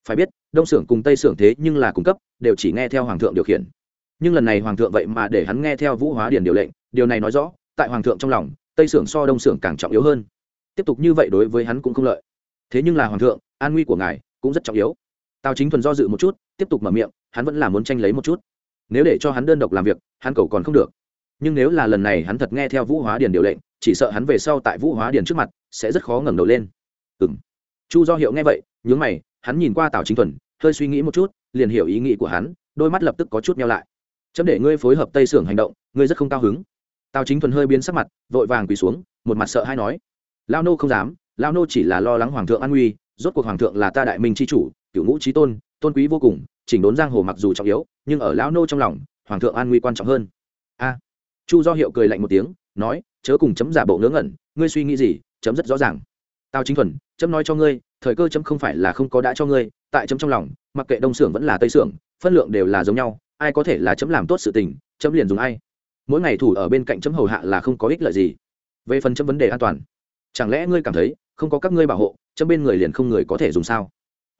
phải biết, đông xưởng cùng tây xưởng thế nhưng là cung cấp, đều chỉ nghe theo hoàng thượng điều khiển. Nhưng lần này hoàng thượng vậy mà để hắn nghe theo vũ hóa điền điều lệnh, điều này nói rõ, tại hoàng thượng trong lòng, tây xưởng so đông xưởng càng trọng yếu hơn. Tiếp tục như vậy đối với hắn cũng không lợi. Thế nhưng là hoàng thượng, an nguy của ngài cũng rất trọng yếu. Tào chính thuần do dự một chút, tiếp tục mở miệng, hắn vẫn là muốn tranh lấy một chút. Nếu để cho hắn đơn độc làm việc, hắn cầu còn không được. Nhưng nếu là lần này hắn thật nghe theo vũ hóa điền điều lệnh, chỉ sợ hắn về sau tại vũ hóa điền trước mặt sẽ rất khó ngẩng đầu lên. Ừ m chu do hiệu nghe vậy, nhướng mày hắn nhìn qua tào chính thuần, hơi suy nghĩ một chút, liền hiểu ý nghĩ của hắn, đôi mắt lập tức có chút nhau lại. Chấm để ngươi phối hợp tây sưởng hành động, ngươi rất không cao hứng. Tào chính thuần hơi biến sắc mặt, vội vàng quỳ xuống, một mặt sợ hay nói. Lao nô không dám lao nô chỉ là lo lắng hoàng thượng an nguy, rốt cuộc hoàng thượng là ta đại minh c h i chủ cựu ngũ trí tôn tôn quý vô cùng, chỉnh đốn giang hồ mặc dù trọng yếu, nhưng ở lão nô trong lòng, hoàng thượng an nguy quan trọng hơn. A. Chu do hiệu cười lạnh một tiếng, nói, chớ cùng chấm giả bộ ngớ ngẩn, ngươi suy nghĩ gì, chấm rất rõ ràng. Tao chính thuần, chấm nói cho ngươi thời cơ chấm không phải là không có đã cho ngươi tại chấm trong lòng mặc kệ đông xưởng vẫn là tây xưởng phân lượng đều là giống nhau ai có thể là chấm làm tốt sự tình chấm liền dùng ai. Mỗi ngày thủ ở bên cạnh chấm hầu hạ là không có ích lợi gì. Về phần chấm vấn đề an toàn chẳng lẽ ngươi cảm thấy không có các ngươi bảo hộ chấm bên người liền không người có thể dùng sao?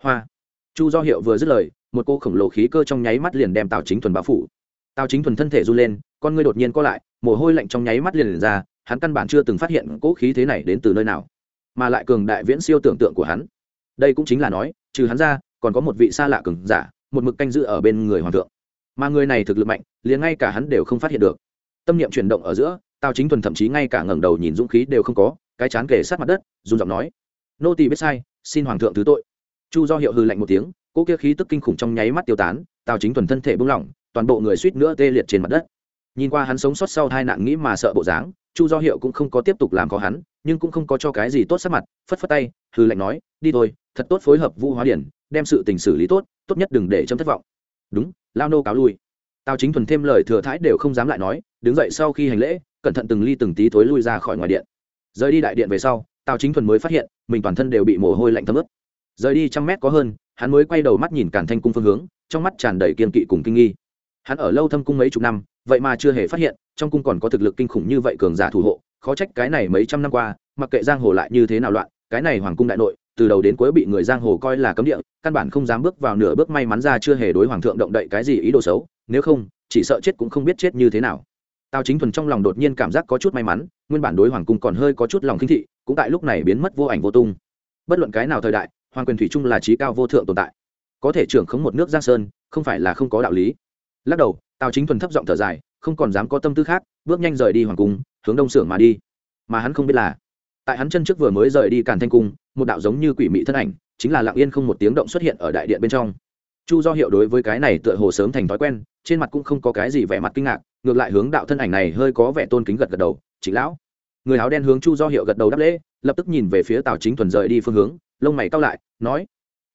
Hoa. Chu do hiệu vừa dứt lời một cô khổng lồ khí cơ trong nháy mắt liền đem tào chính thuần bao phủ. Tào chính thuần thân thể run lên con ngươi đột nhiên co lại mồ hôi lạnh trong nháy mắt liền, liền ra hắn căn bản chưa từng phát hiện cỗ khí thế này đến từ nơi nào mà lại cường đại viễn siêu tưởng tượng của hắn. Đây cũng chính là nói, trừ hắn ra, còn có một vị xa lạ cường giả, một mực canh giữ ở bên người hoàng thượng. Mà người này thực lực mạnh, liền ngay cả hắn đều không phát hiện được. Tâm niệm chuyển động ở giữa, tào chính thuần thậm chí ngay cả ngẩng đầu nhìn dũng khí đều không có, cái chán kề sát mặt đất, run giọng nói, nô tỳ biết sai, xin hoàng thượng thứ tội. Chu do hiệu hư lạnh một tiếng, cỗ kia khí tức kinh khủng trong nháy mắt tiêu tán, tào chính thuần thân thể bung lỏng, toàn bộ người suýt nữa tê liệt trên mặt đất. Nhìn qua hắn sống sót sau hai nạn nghĩ mà sợ bộ dáng, chu do hiệu cũng không có tiếp tục làm khó hắn nhưng cũng không có cho cái gì tốt sắc mặt, phất phất tay hư lệnh nói, đi thôi, thật tốt phối hợp vũ hóa điển, đem sự tình xử lý tốt tốt nhất đừng để chấm thất vọng. Đúng, lao nô cáo lui. Tào chính thuần thêm lời thừa thãi đều không dám lại nói, đứng dậy sau khi hành lễ, cẩn thận từng ly từng tí thối lui ra khỏi ngoài điện. Rời đi đại điện về sau, tào chính thuần mới phát hiện, mình toàn thân đều bị mồ hôi lạnh thấm ướt. Rời đi trăm mét có hơn, hắn mới quay đầu mắt nhìn cản thanh cung phương hướng, trong mắt tràn đầy kiên kỵ cùng kinh nghi. Hắn ở lâu thâm cung mấy chục năm, vậy mà chưa hề phát hiện, trong cung còn có thực lực kinh khủng như vậy cường giả thủ hộ khó trách cái này mấy trăm năm qua, mặc kệ giang hồ lại như thế nào loạn, cái này hoàng cung đại nội, từ đầu đến cuối bị người giang hồ coi là cấm địa, căn bản không dám bước vào nửa bước may mắn ra chưa hề đối hoàng thượng động đậy cái gì ý đồ xấu, nếu không, chỉ sợ chết cũng không biết chết như thế nào. Tào chính thuần trong lòng đột nhiên cảm giác có chút may mắn, nguyên bản đối hoàng cung còn hơi có chút lòng khinh thị, cũng tại lúc này biến mất vô ảnh vô tung. Bất luận cái nào thời đại, hoàng quyền thủy trung là trí cao vô thượng tồn tại. Có thể trưởng khống một nước giang sơn, không phải là không có đạo lý. Lắc đầu, tào chính thuần thấp giọng thở dài, không còn dám có tâm tư khác, bước nhanh rời đi hoàng cung hướng đông xưởng mà đi. Mà hắn không biết là, tại hắn chân trước vừa mới rời đi càn thanh cung, một đạo giống như quỷ mị thân ảnh, chính là lặng yên không một tiếng động xuất hiện ở đại điện bên trong. Chu do hiệu đối với cái này tựa hồ sớm thành thói quen, trên mặt cũng không có cái gì vẻ mặt kinh ngạc, ngược lại hướng đạo thân ảnh này hơi có vẻ tôn kính gật gật đầu chính lão. Người áo đen hướng chu do hiệu gật đầu đáp lễ, lập tức nhìn về phía tào chính thuần rời đi phương hướng, lông mày cao lại, nói,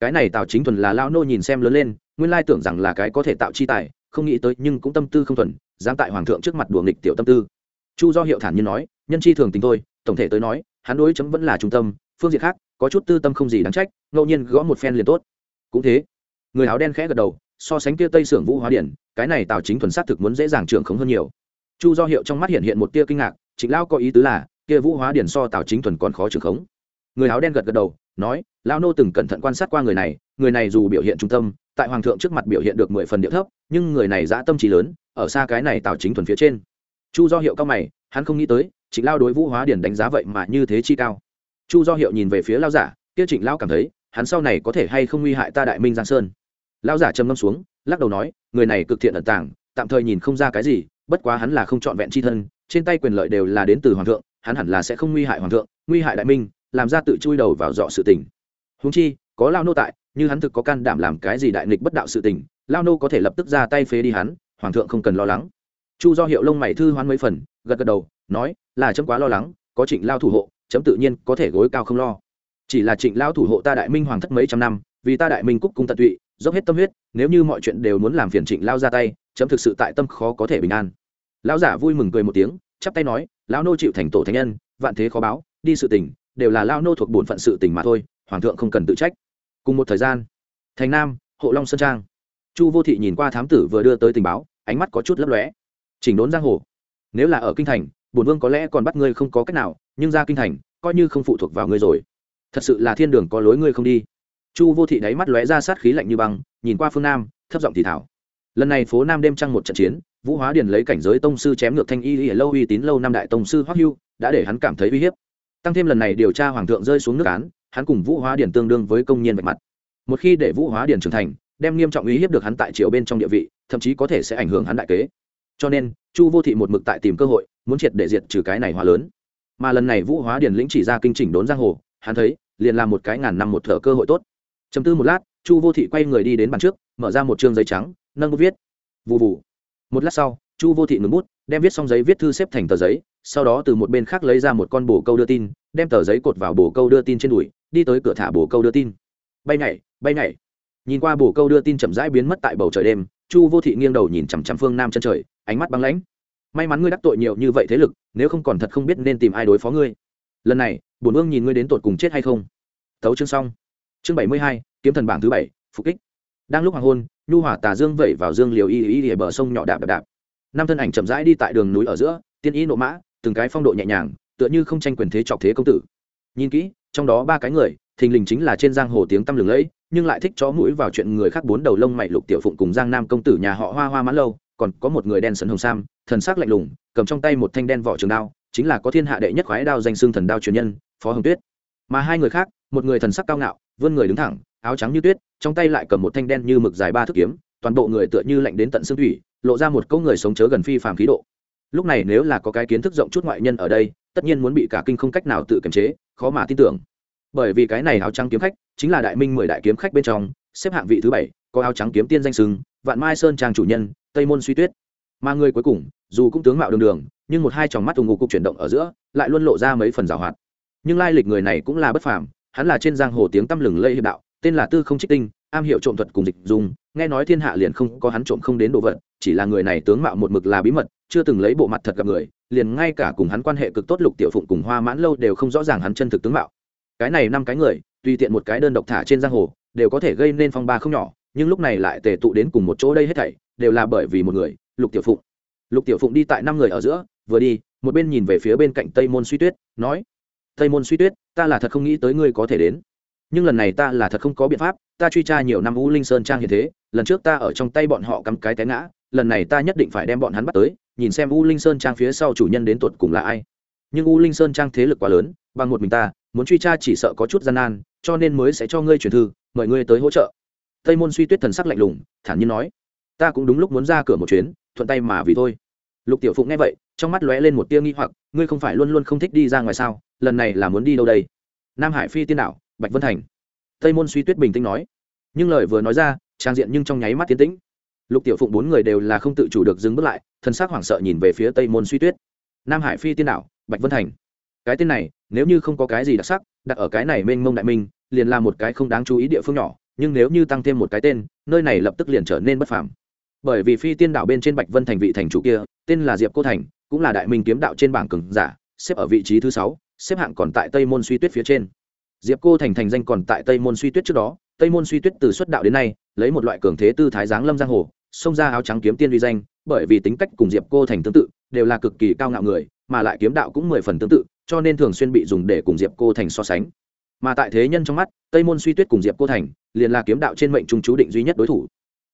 cái này tào chính thuần là lao nô nhìn xem lớn lên, nguyên lai tưởng rằng là cái có thể tạo chi tài, không nghĩ tới nhưng cũng tâm tư không thuần, dám tại hoàng thượng trước mặt đùa nghịch tiểu tâm tư chu do hiệu thản nhiên nói, nhân chi thường tình thôi, tổng thể tới nói, hắn đối chấm vẫn là trung tâm, phương diện khác, có chút tư tâm không gì đáng trách, ngẫu nhiên gõ một phen liền tốt. Cũng thế, người áo đen khẽ gật đầu, so sánh kia tây sưởng vũ hóa điển, cái này tào chính thuần sát thực muốn dễ dàng trưởng khống hơn nhiều. Chu do hiệu trong mắt hiện hiện một tia kinh ngạc, trịnh lao có ý tứ là, kia vũ hóa điển so tào chính thuần còn khó trưởng khống. Người áo đen gật gật đầu, nói, lão nô từng cẩn thận quan sát qua người này người này dù biểu hiện trung tâm, tại hoàng thượng trước mặt biểu hiện được mười phần địa thấp, nhưng người này dã tâm trí lớn, ở xa cái này tào chính thuần phía trên chu do hiệu cao mày, hắn không nghĩ tới, trịnh lao đối vũ hóa điển đánh giá vậy mà như thế chi cao. Chu do hiệu nhìn về phía lao giả, kia trịnh lao cảm thấy, hắn sau này có thể hay không nguy hại ta đại minh giang sơn. Lao giả trầm ngâm xuống, lắc đầu nói, người này cực thiện ẩn tàng, tạm thời nhìn không ra cái gì, bất quá hắn là không trọn vẹn c h i thân, trên tay quyền lợi đều là đến từ hoàng thượng, hắn hẳn là sẽ không nguy hại hoàng thượng, nguy hại đại minh, làm ra tự chui đầu vào dọ sự tình. Húng chi, có lao nô tại, như hắn thực có can đảm làm cái gì đại nghịch bất đạo sự tình, lao nô có thể lập tức ra tay phế đi hắn, hoàng thượng không cần lo lắng chu do hiệu lông mày thư hoán mấy phần, gật gật đầu, nói, là chấm quá lo lắng, có trịnh lao thủ hộ, chấm tự nhiên có thể gối cao không lo. Chỉ là trịnh lao thủ hộ ta đại minh hoàng thất mấy trăm năm, vì ta đại minh cúc cung tận tụy, dốc hết tâm huyết, nếu như mọi chuyện đều muốn làm phiền trịnh lao ra tay, chấm thực sự tại tâm khó có thể bình an. Lão giả vui mừng cười một tiếng, chắp tay nói, lão nô chịu thành tổ thánh nhân, vạn thế khó báo, đi sự tình, đều là lao nô thuộc bổn phận sự tình mà thôi, hoàng thượng không cần tự trách. Cùng một thời gian, thành nam, hộ long sơn trang. Chu vô thị nhìn qua thám tử vừa đưa tới tình báo, ánh mắt có chút lấp lóe chỉnh đốn giang hồ. Nếu là ở kinh thành, bổn vương có lẽ còn bắt ngươi không có cách nào, nhưng ra kinh thành, coi như không phụ thuộc vào ngươi rồi. Thật sự là thiên đường có lối ngươi không đi. Chu vô thị đáy mắt lóe ra sát khí lạnh như băng, nhìn qua phương nam, thấp giọng thì thảo lần này phố nam đêm trăng một trận chiến, vũ hóa điền lấy cảnh giới tông sư chém ngược thanh y y lâu uy tín lâu năm đại tông sư hoắc hưu, đã để hắn cảm thấy uy hiếp. Tăng thêm lần này điều tra hoàng thượng rơi xuống nước án, hắn cùng vũ hóa điền tương đương với công nhân vạch mặt. Một khi để vũ hóa điền trưởng thành, đem nghiêm trọng uy hiếp được hắn tại triều bên trong địa vị, thậm chí có thể sẽ ảnh hưởng hắn đại kế cho nên, chu vô thị một mực tại tìm cơ hội, muốn triệt để diệt trừ cái này hóa lớn. Mà lần này vũ hóa điền lĩnh chỉ ra kinh chỉnh đốn giang hồ, hắn thấy, liền làm một cái ngàn năm một thở cơ hội tốt. Chấm tư một lát, chu vô thị quay người đi đến bàn trước, mở ra một chương giấy trắng, nâng bút viết. Vụ vụ một lát sau, chu vô thị ngừng bút, đem viết xong giấy viết thư xếp thành tờ giấy, sau đó từ một bên khác lấy ra một con bồ câu đưa tin, đem tờ giấy cột vào bồ câu đưa tin trên đùi, đi tới cửa thả bồ câu đưa tin. Bay nhảy bay nhảy. Nhìn qua bồ câu đưa tin chậm rãi biến mất tại bầu trời đêm chu vô thị nghiêng đầu nhìn chằm chằm phương nam chân trời, ánh mắt băng lãnh. May mắn ngươi đắc tội nhiều như vậy thế lực, nếu không còn thật không biết nên tìm ai đối phó ngươi. Lần này, bổn vương nhìn ngươi đến tột cùng chết hay không. Tấu chương xong. Chương bảy mươi hai, kiếm thần bảng thứ bảy, phục kích. Đang lúc hoàng hôn, nhu hỏa tà dương vẩy vào dương liều y y y bờ sông nhỏ đạp đạp đạp. Năm thân ảnh chậm rãi đi tại đường núi ở giữa, tiên y nộ mã, từng cái phong độ nhẹ nhàng, tựa như không tranh quyền thế chọc thế công tử. Nhìn kỹ, trong đó ba cái người, thình lình chính là trên giang hồ tiếng tăm lừng lẫy nhưng lại thích chó mũi vào chuyện người khác bốn đầu lông mày lục tiểu phụng cùng giang nam công tử nhà họ hoa hoa mãn lâu, còn có một người đen sấn hồng sam, thần sắc lạnh lùng, cầm trong tay một thanh đen vỏ trường đao, chính là có thiên hạ đệ nhất khoái đao danh xương thần đao truyền nhân, phó hồng tuyết. Mà hai người khác, một người thần sắc cao ngạo, vươn người đứng thẳng, áo trắng như tuyết, trong tay lại cầm một thanh đen như mực dài ba thước kiếm, toàn bộ người tựa như lạnh đến tận xương thủy, lộ ra một câu người sống chớ gần phi phàm khí độ. Lúc này nếu là có cái kiến thức rộng chút ngoại nhân ở đây, tất nhiên muốn bị cả kinh không cách nào tự kiềm chế, khó mà tin tưởng bởi vì cái này áo trắng kiếm khách chính là đại minh mười đại kiếm khách bên trong, xếp hạng vị thứ bảy, có áo trắng kiếm tiên danh sừng vạn mai sơn trang chủ nhân, tây môn suy tuyết. Mà người cuối cùng, dù cũng tướng mạo đường đường, nhưng một hai tròng mắt ủng ngục cục chuyển động ở giữa, lại luôn lộ ra mấy phần rào hoạt. Nhưng lai lịch người này cũng là bất phàm, hắn là trên giang hồ tiếng tăm lừng lây hiệp đạo, tên là tư không trích tinh, am hiểu trộm thuật cùng dịch dùng nghe nói thiên hạ liền không có hắn trộm không đến đồ vật, chỉ là người này tướng mạo một mực là bí mật, chưa từng lấy bộ mặt thật gặp người, liền ngay cả cùng hắn quan hệ cực tốt lục tiểu phụng cùng hoa mãn lâu đều không rõ ràng hắn chân thực tướng mạo cái này năm cái người, tùy tiện một cái đơn độc thả trên giang hồ, đều có thể gây nên phong ba không nhỏ, nhưng lúc này lại tề tụ đến cùng một chỗ đây hết thảy, đều là bởi vì một người, lục tiểu phụng. Lục tiểu phụng đi tại năm người ở giữa, vừa đi, một bên nhìn về phía bên cạnh tây môn suy tuyết, nói, tây môn suy tuyết, ta là thật không nghĩ tới ngươi có thể đến. Nhưng lần này ta là thật không có biện pháp, ta truy tra nhiều năm u linh sơn trang hiện thế, lần trước ta ở trong tay bọn họ cắm cái té ngã, lần này ta nhất định phải đem bọn hắn bắt tới, nhìn xem u linh sơn trang phía sau chủ nhân đến tuột cùng là ai. Nhưng u linh sơn trang thế lực quá lớn, bằng một mình ta muốn truy tra chỉ sợ có chút gian nan, cho nên mới sẽ cho ngươi truyền thư, mời ngươi tới hỗ trợ. Tây môn suy tuyết thần sắc lạnh lùng, thản nhiên nói, ta cũng đúng lúc muốn ra cửa một chuyến, thuận tay mà vì thôi. Lục tiểu phụng nghe vậy, trong mắt lóe lên một tia nghi hoặc, ngươi không phải luôn luôn không thích đi ra ngoài sao? Lần này là muốn đi đâu đây? Nam hải phi tiên đạo, bạch vân thành. Tây môn suy tuyết bình tĩnh nói. Nhưng lời vừa nói ra, trang diện nhưng trong nháy mắt tiến tĩnh. Lục tiểu phụng bốn người đều là không tự chủ được dừng bước lại thân xác hoảng sợ nhìn về phía tây môn suy tuyết. Nam hải phi tiên đạo, bạch vân thành cái tên này, nếu như không có cái gì đặc sắc, đặt ở cái này mênh mông đại minh, liền là một cái không đáng chú ý địa phương nhỏ, nhưng nếu như tăng thêm một cái tên, nơi này lập tức liền trở nên bất phàm. Bởi vì phi tiên đạo bên trên bạch vân thành vị thành chủ kia, tên là diệp cô thành, cũng là đại minh kiếm đạo trên bảng cường giả, xếp ở vị trí thứ sáu, xếp hạng còn tại tây môn suy tuyết phía trên. Diệp cô thành thành danh còn tại tây môn suy tuyết trước đó, tây môn suy tuyết từ xuất đạo đến nay, lấy một loại cường thế tư thái giáng lâm giang hồ, xông ra áo trắng kiếm tiên uy danh, bởi vì tính cách cùng diệp cô thành tương tự, đều là cực kỳ cao ngạo người, mà lại kiếm đạo cũng mười phần tương tự cho nên thường xuyên bị dùng để cùng diệp cô thành so sánh. Mà tại thế nhân trong mắt tây môn suy tuyết cùng diệp cô thành liền là kiếm đạo trên mệnh trung chú định duy nhất đối thủ.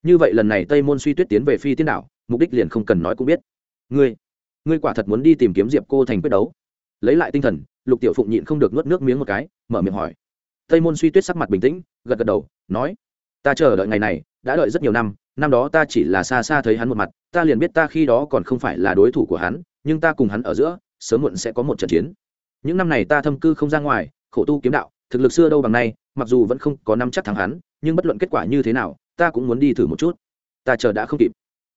Như vậy lần này tây môn suy tuyết tiến về phi tiên đảo, mục đích liền không cần nói cũng biết. Ngươi ngươi quả thật muốn đi tìm kiếm diệp cô thành quyết đấu. Lấy lại tinh thần lục tiểu phụng nhịn không được nuốt nước miếng một cái mở miệng hỏi. Tây môn suy tuyết sắc mặt bình tĩnh gật gật đầu nói ta chờ đợi ngày này đã đợi rất nhiều năm năm đó ta chỉ là xa xa thấy hắn một mặt ta liền biết ta khi đó còn không phải là đối thủ của hắn nhưng ta cùng hắn ở giữa sớm muộn sẽ có một trận chiến. Những năm này ta thâm cư không ra ngoài, khổ tu kiếm đạo, thực lực xưa đâu bằng nay, mặc dù vẫn không có năm chắc thắng hắn, nhưng bất luận kết quả như thế nào, ta cũng muốn đi thử một chút. Ta chờ đã không kịp.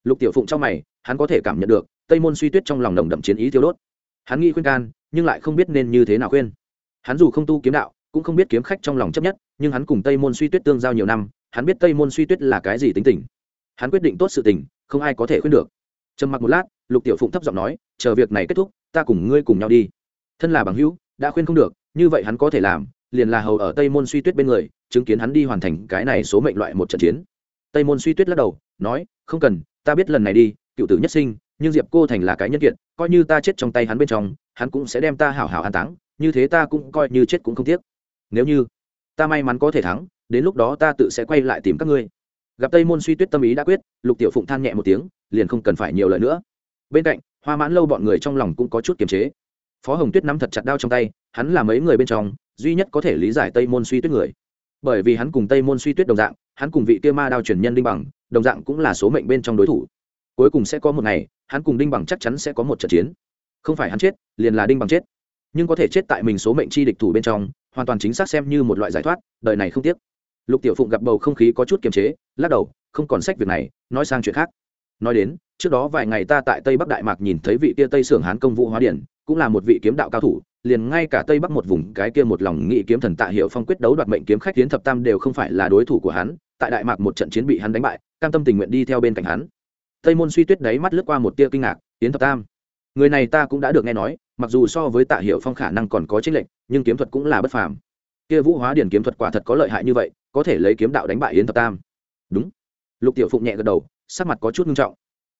Lục tiểu phụng trong mày, hắn có thể cảm nhận được, tây môn suy tuyết trong lòng đồng đậm chiến ý tiêu đốt. Hắn nghĩ khuyên can, nhưng lại không biết nên như thế nào khuyên. Hắn dù không tu kiếm đạo, cũng không biết kiếm khách trong lòng chấp nhất, nhưng hắn cùng tây môn suy tuyết tương giao nhiều năm, hắn biết tây môn suy tuyết là cái gì tính tình. Hắn quyết định tốt sự tình, không ai có thể khuyên được. Trầm mặc một lát, lục tiểu phụng thấp giọng nói, chờ việc này kết thúc ta cùng ngươi cùng nhau đi. Thân là bằng hữu, đã khuyên không được, như vậy hắn có thể làm, liền là hầu ở tây môn suy tuyết bên người, chứng kiến hắn đi hoàn thành cái này số mệnh loại một trận chiến. Tây môn suy tuyết lắc đầu, nói, không cần, ta biết lần này đi, cựu tử nhất sinh, nhưng diệp cô thành là cái nhân kiện coi như ta chết trong tay hắn bên trong, hắn cũng sẽ đem ta hảo hảo an táng, như thế ta cũng coi như chết cũng không tiếc. Nếu như ta may mắn có thể thắng, đến lúc đó ta tự sẽ quay lại tìm các ngươi. Gặp tây môn suy tuyết tâm ý đã quyết, lục tiểu phụng than nhẹ một tiếng, liền không cần phải nhiều lời nữa. Bên cạnh hoa mãn lâu bọn người trong lòng cũng có chút kiềm chế. Phó hồng tuyết nắm thật chặt đao trong tay, hắn là mấy người bên trong, duy nhất có thể lý giải tây môn suy tuyết người. Bởi vì hắn cùng tây môn suy tuyết đồng dạng, hắn cùng vị kia ma đao truyền nhân đinh bằng, đồng dạng cũng là số mệnh bên trong đối thủ. Cuối cùng sẽ có một ngày, hắn cùng đinh bằng chắc chắn sẽ có một trận chiến. Không phải hắn chết, liền là đinh bằng chết. Nhưng có thể chết tại mình số mệnh chi địch thủ bên trong, hoàn toàn chính xác xem như một loại giải thoát, đời này không tiếc. Lục tiểu phụng gặp bầu không khí có chút kiềm chế, lắc đầu, không còn sách việc này, nói sang chuyện khác nói đến, trước đó vài ngày ta tại tây bắc đại mạc nhìn thấy vị kia tây sưởng hán công vụ hóa điển, cũng là một vị kiếm đạo cao thủ, liền ngay cả tây bắc một vùng cái kia một lòng nghị kiếm thần tạ hiệu phong quyết đấu đoạt mệnh kiếm khách tiến thập tam đều không phải là đối thủ của hắn, tại đại mạc một trận chiến bị hắn đánh bại, cam tâm tình nguyện đi theo bên cạnh hắn. Tây môn suy tuyết đáy mắt lướt qua một tia kinh ngạc tiến thập tam, người này ta cũng đã được nghe nói, mặc dù so với tạ hiệu phong khả năng còn có trích lệnh nhưng kiếm thuật cũng là bất phàm. Kia vũ hóa điển kiếm thuật quả thật có lợi hại như vậy, có thể lấy kiếm đạo đánh bại yến thập tam. Đúng. Lục tiểu phụng nhẹ gật đầu sắc mặt có chút nghiêm trọng.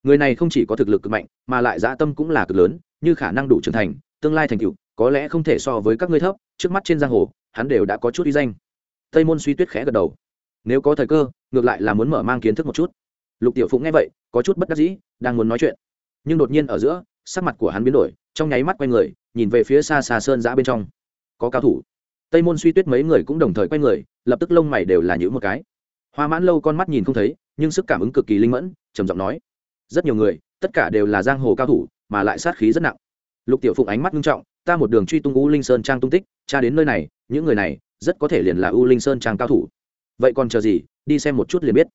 Người này không chỉ có thực lực cực mạnh, mà lại dã tâm cũng là cực lớn, như khả năng đủ trưởng thành, tương lai thành tựu, có lẽ không thể so với các ngươi thấp, trước mắt trên giang hồ, hắn đều đã có chút uy danh. Tây môn suy tuyết khẽ gật đầu. Nếu có thời cơ, ngược lại là muốn mở mang kiến thức một chút. Lục tiểu phụng nghe vậy, có chút bất đắc dĩ, đang muốn nói chuyện. Nhưng đột nhiên ở giữa, sắc mặt của hắn biến đổi, trong nháy mắt quay người, nhìn về phía xa xa sơn giã bên trong. Có cao thủ. Tây môn suy tuyết mấy người cũng đồng thời quay người, lập tức lông mày đều là những một cái hoa mãn lâu con mắt nhìn không thấy, nhưng sức cảm ứng cực kỳ linh mẫn, trầm giọng nói, rất nhiều người, tất cả đều là giang hồ cao thủ, mà lại sát khí rất nặng. Lục tiểu phụng ánh mắt nghiêm trọng, ta một đường truy tung u linh sơn trang tung tích cha đến nơi này, những người này, rất có thể liền là u linh sơn trang cao thủ. Vậy còn chờ gì, đi xem một chút liền biết.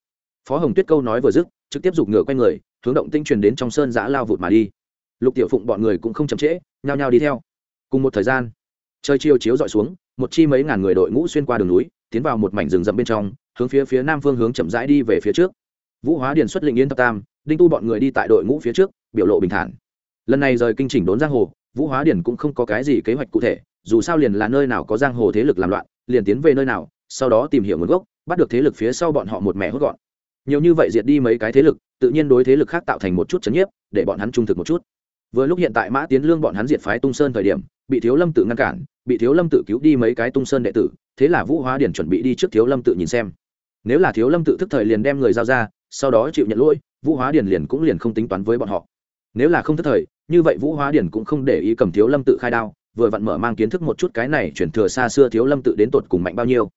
Phó hồng tuyết câu nói vừa dứt, trực tiếp giục ngựa quay người, hướng động tinh truyền đến trong sơn giã lao vụt mà đi. Lục tiểu phụng bọn người cũng không chậm trễ, nhao nhao đi theo. Cùng một thời gian, trời chiều chiếu dọi xuống, một chi mấy ngàn người đội ngũ xuyên qua đường núi tiến vào một mảnh rừng rậm bên trong, hướng phía phía nam phương hướng chậm rãi đi về phía trước. Vũ hóa điền xuất lĩnh yên thập tam, đinh tu bọn người đi tại đội ngũ phía trước, biểu lộ bình thản. Lần này rời kinh chỉnh đốn giang hồ, vũ hóa điền cũng không có cái gì kế hoạch cụ thể, dù sao liền là nơi nào có giang hồ thế lực làm loạn, liền tiến về nơi nào, sau đó tìm hiểu nguồn gốc, bắt được thế lực phía sau bọn họ một mẹ hốt gọn. Nhiều như vậy diệt đi mấy cái thế lực, tự nhiên đối thế lực khác tạo thành một chút chấn nhiếp, để bọn hắn trung thực một chút vừa lúc hiện tại mã tiến lương bọn hắn diệt phái tung sơn thời điểm, bị thiếu lâm tự ngăn cản, bị thiếu lâm tự cứu đi mấy cái tung sơn đệ tử, thế là vũ hóa điển chuẩn bị đi trước thiếu lâm tự nhìn xem. Nếu là thiếu lâm tự thức thời liền đem người giao ra, sau đó chịu nhận lỗi, vũ hóa điển liền cũng liền không tính toán với bọn họ. Nếu là không thức thời, như vậy vũ hóa điển cũng không để ý cầm thiếu lâm tự khai đao, vừa vặn mở mang kiến thức một chút cái này chuyển thừa xa xưa thiếu lâm tự đến tột cùng mạnh bao nhiêu.